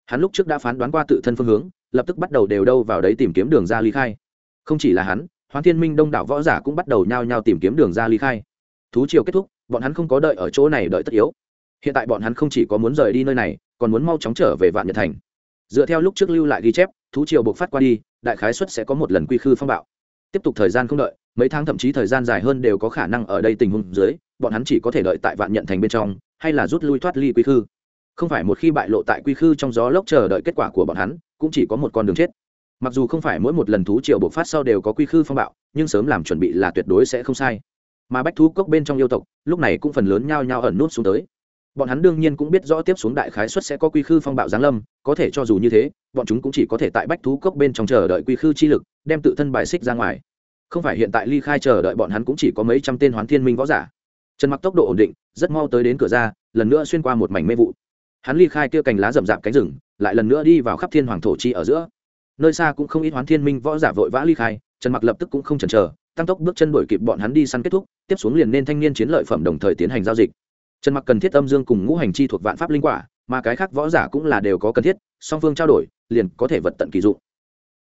Hắn lúc trước đã phán đoán qua tự thân phương hướng, lập tức bắt đầu đều đâu vào đấy tìm kiếm đường ra ly khai. Không chỉ là hắn, hoán thiên minh đông đảo võ giả cũng bắt đầu nhao nhao tìm kiếm đường ra ly khai. Thú triều kết thúc, bọn hắn không có đợi ở chỗ này đợi tất yếu. Hiện tại bọn hắn không chỉ có muốn rời đi nơi này, còn muốn mau chóng trở về vạn nhật thành. Dựa theo lúc trước lưu lại ghi chép, thú triều buộc phát qua đi, đại khái xuất sẽ có một lần quy khư phong bạo. Tiếp tục thời gian không đợi, mấy tháng thậm chí thời gian dài hơn đều có khả năng ở đây tình huống dưới bọn hắn chỉ có thể đợi tại vạn nhận thành bên trong, hay là rút lui thoát ly quy khư. Không phải một khi bại lộ tại quy khư trong gió lốc chờ đợi kết quả của bọn hắn, cũng chỉ có một con đường chết. Mặc dù không phải mỗi một lần thú triều bộc phát sau đều có quy khư phong bạo, nhưng sớm làm chuẩn bị là tuyệt đối sẽ không sai. Mà bách thú cốc bên trong yêu tộc, lúc này cũng phần lớn nhao nhao ẩn nút xuống tới. Bọn hắn đương nhiên cũng biết rõ tiếp xuống đại khái xuất sẽ có quy khư phong bạo giáng lâm, có thể cho dù như thế, bọn chúng cũng chỉ có thể tại bách thú cốc bên trong chờ đợi quy khư chi lực, đem tự thân bài xích ra ngoài. Không phải hiện tại ly khai chờ đợi bọn hắn cũng chỉ có mấy trăm tên hoán thiên minh võ giả trần mặc tốc độ ổn định, rất mau tới đến cửa ra, lần nữa xuyên qua một mảnh mê vụ. Hắn ly khai kia cành lá rậm rạp cánh rừng, lại lần nữa đi vào khắp thiên hoàng thổ chi ở giữa. Nơi xa cũng không ít hoán thiên minh võ giả vội vã ly khai, trần mặc lập tức cũng không chần chờ, tăng tốc bước chân đuổi kịp bọn hắn đi săn kết thúc, tiếp xuống liền nên thanh niên chiến lợi phẩm đồng thời tiến hành giao dịch. Trần mặc cần thiết âm dương cùng ngũ hành chi thuộc vạn pháp linh quả, mà cái khác võ giả cũng là đều có cần thiết, song phương trao đổi, liền có thể vật tận kỳ dụng.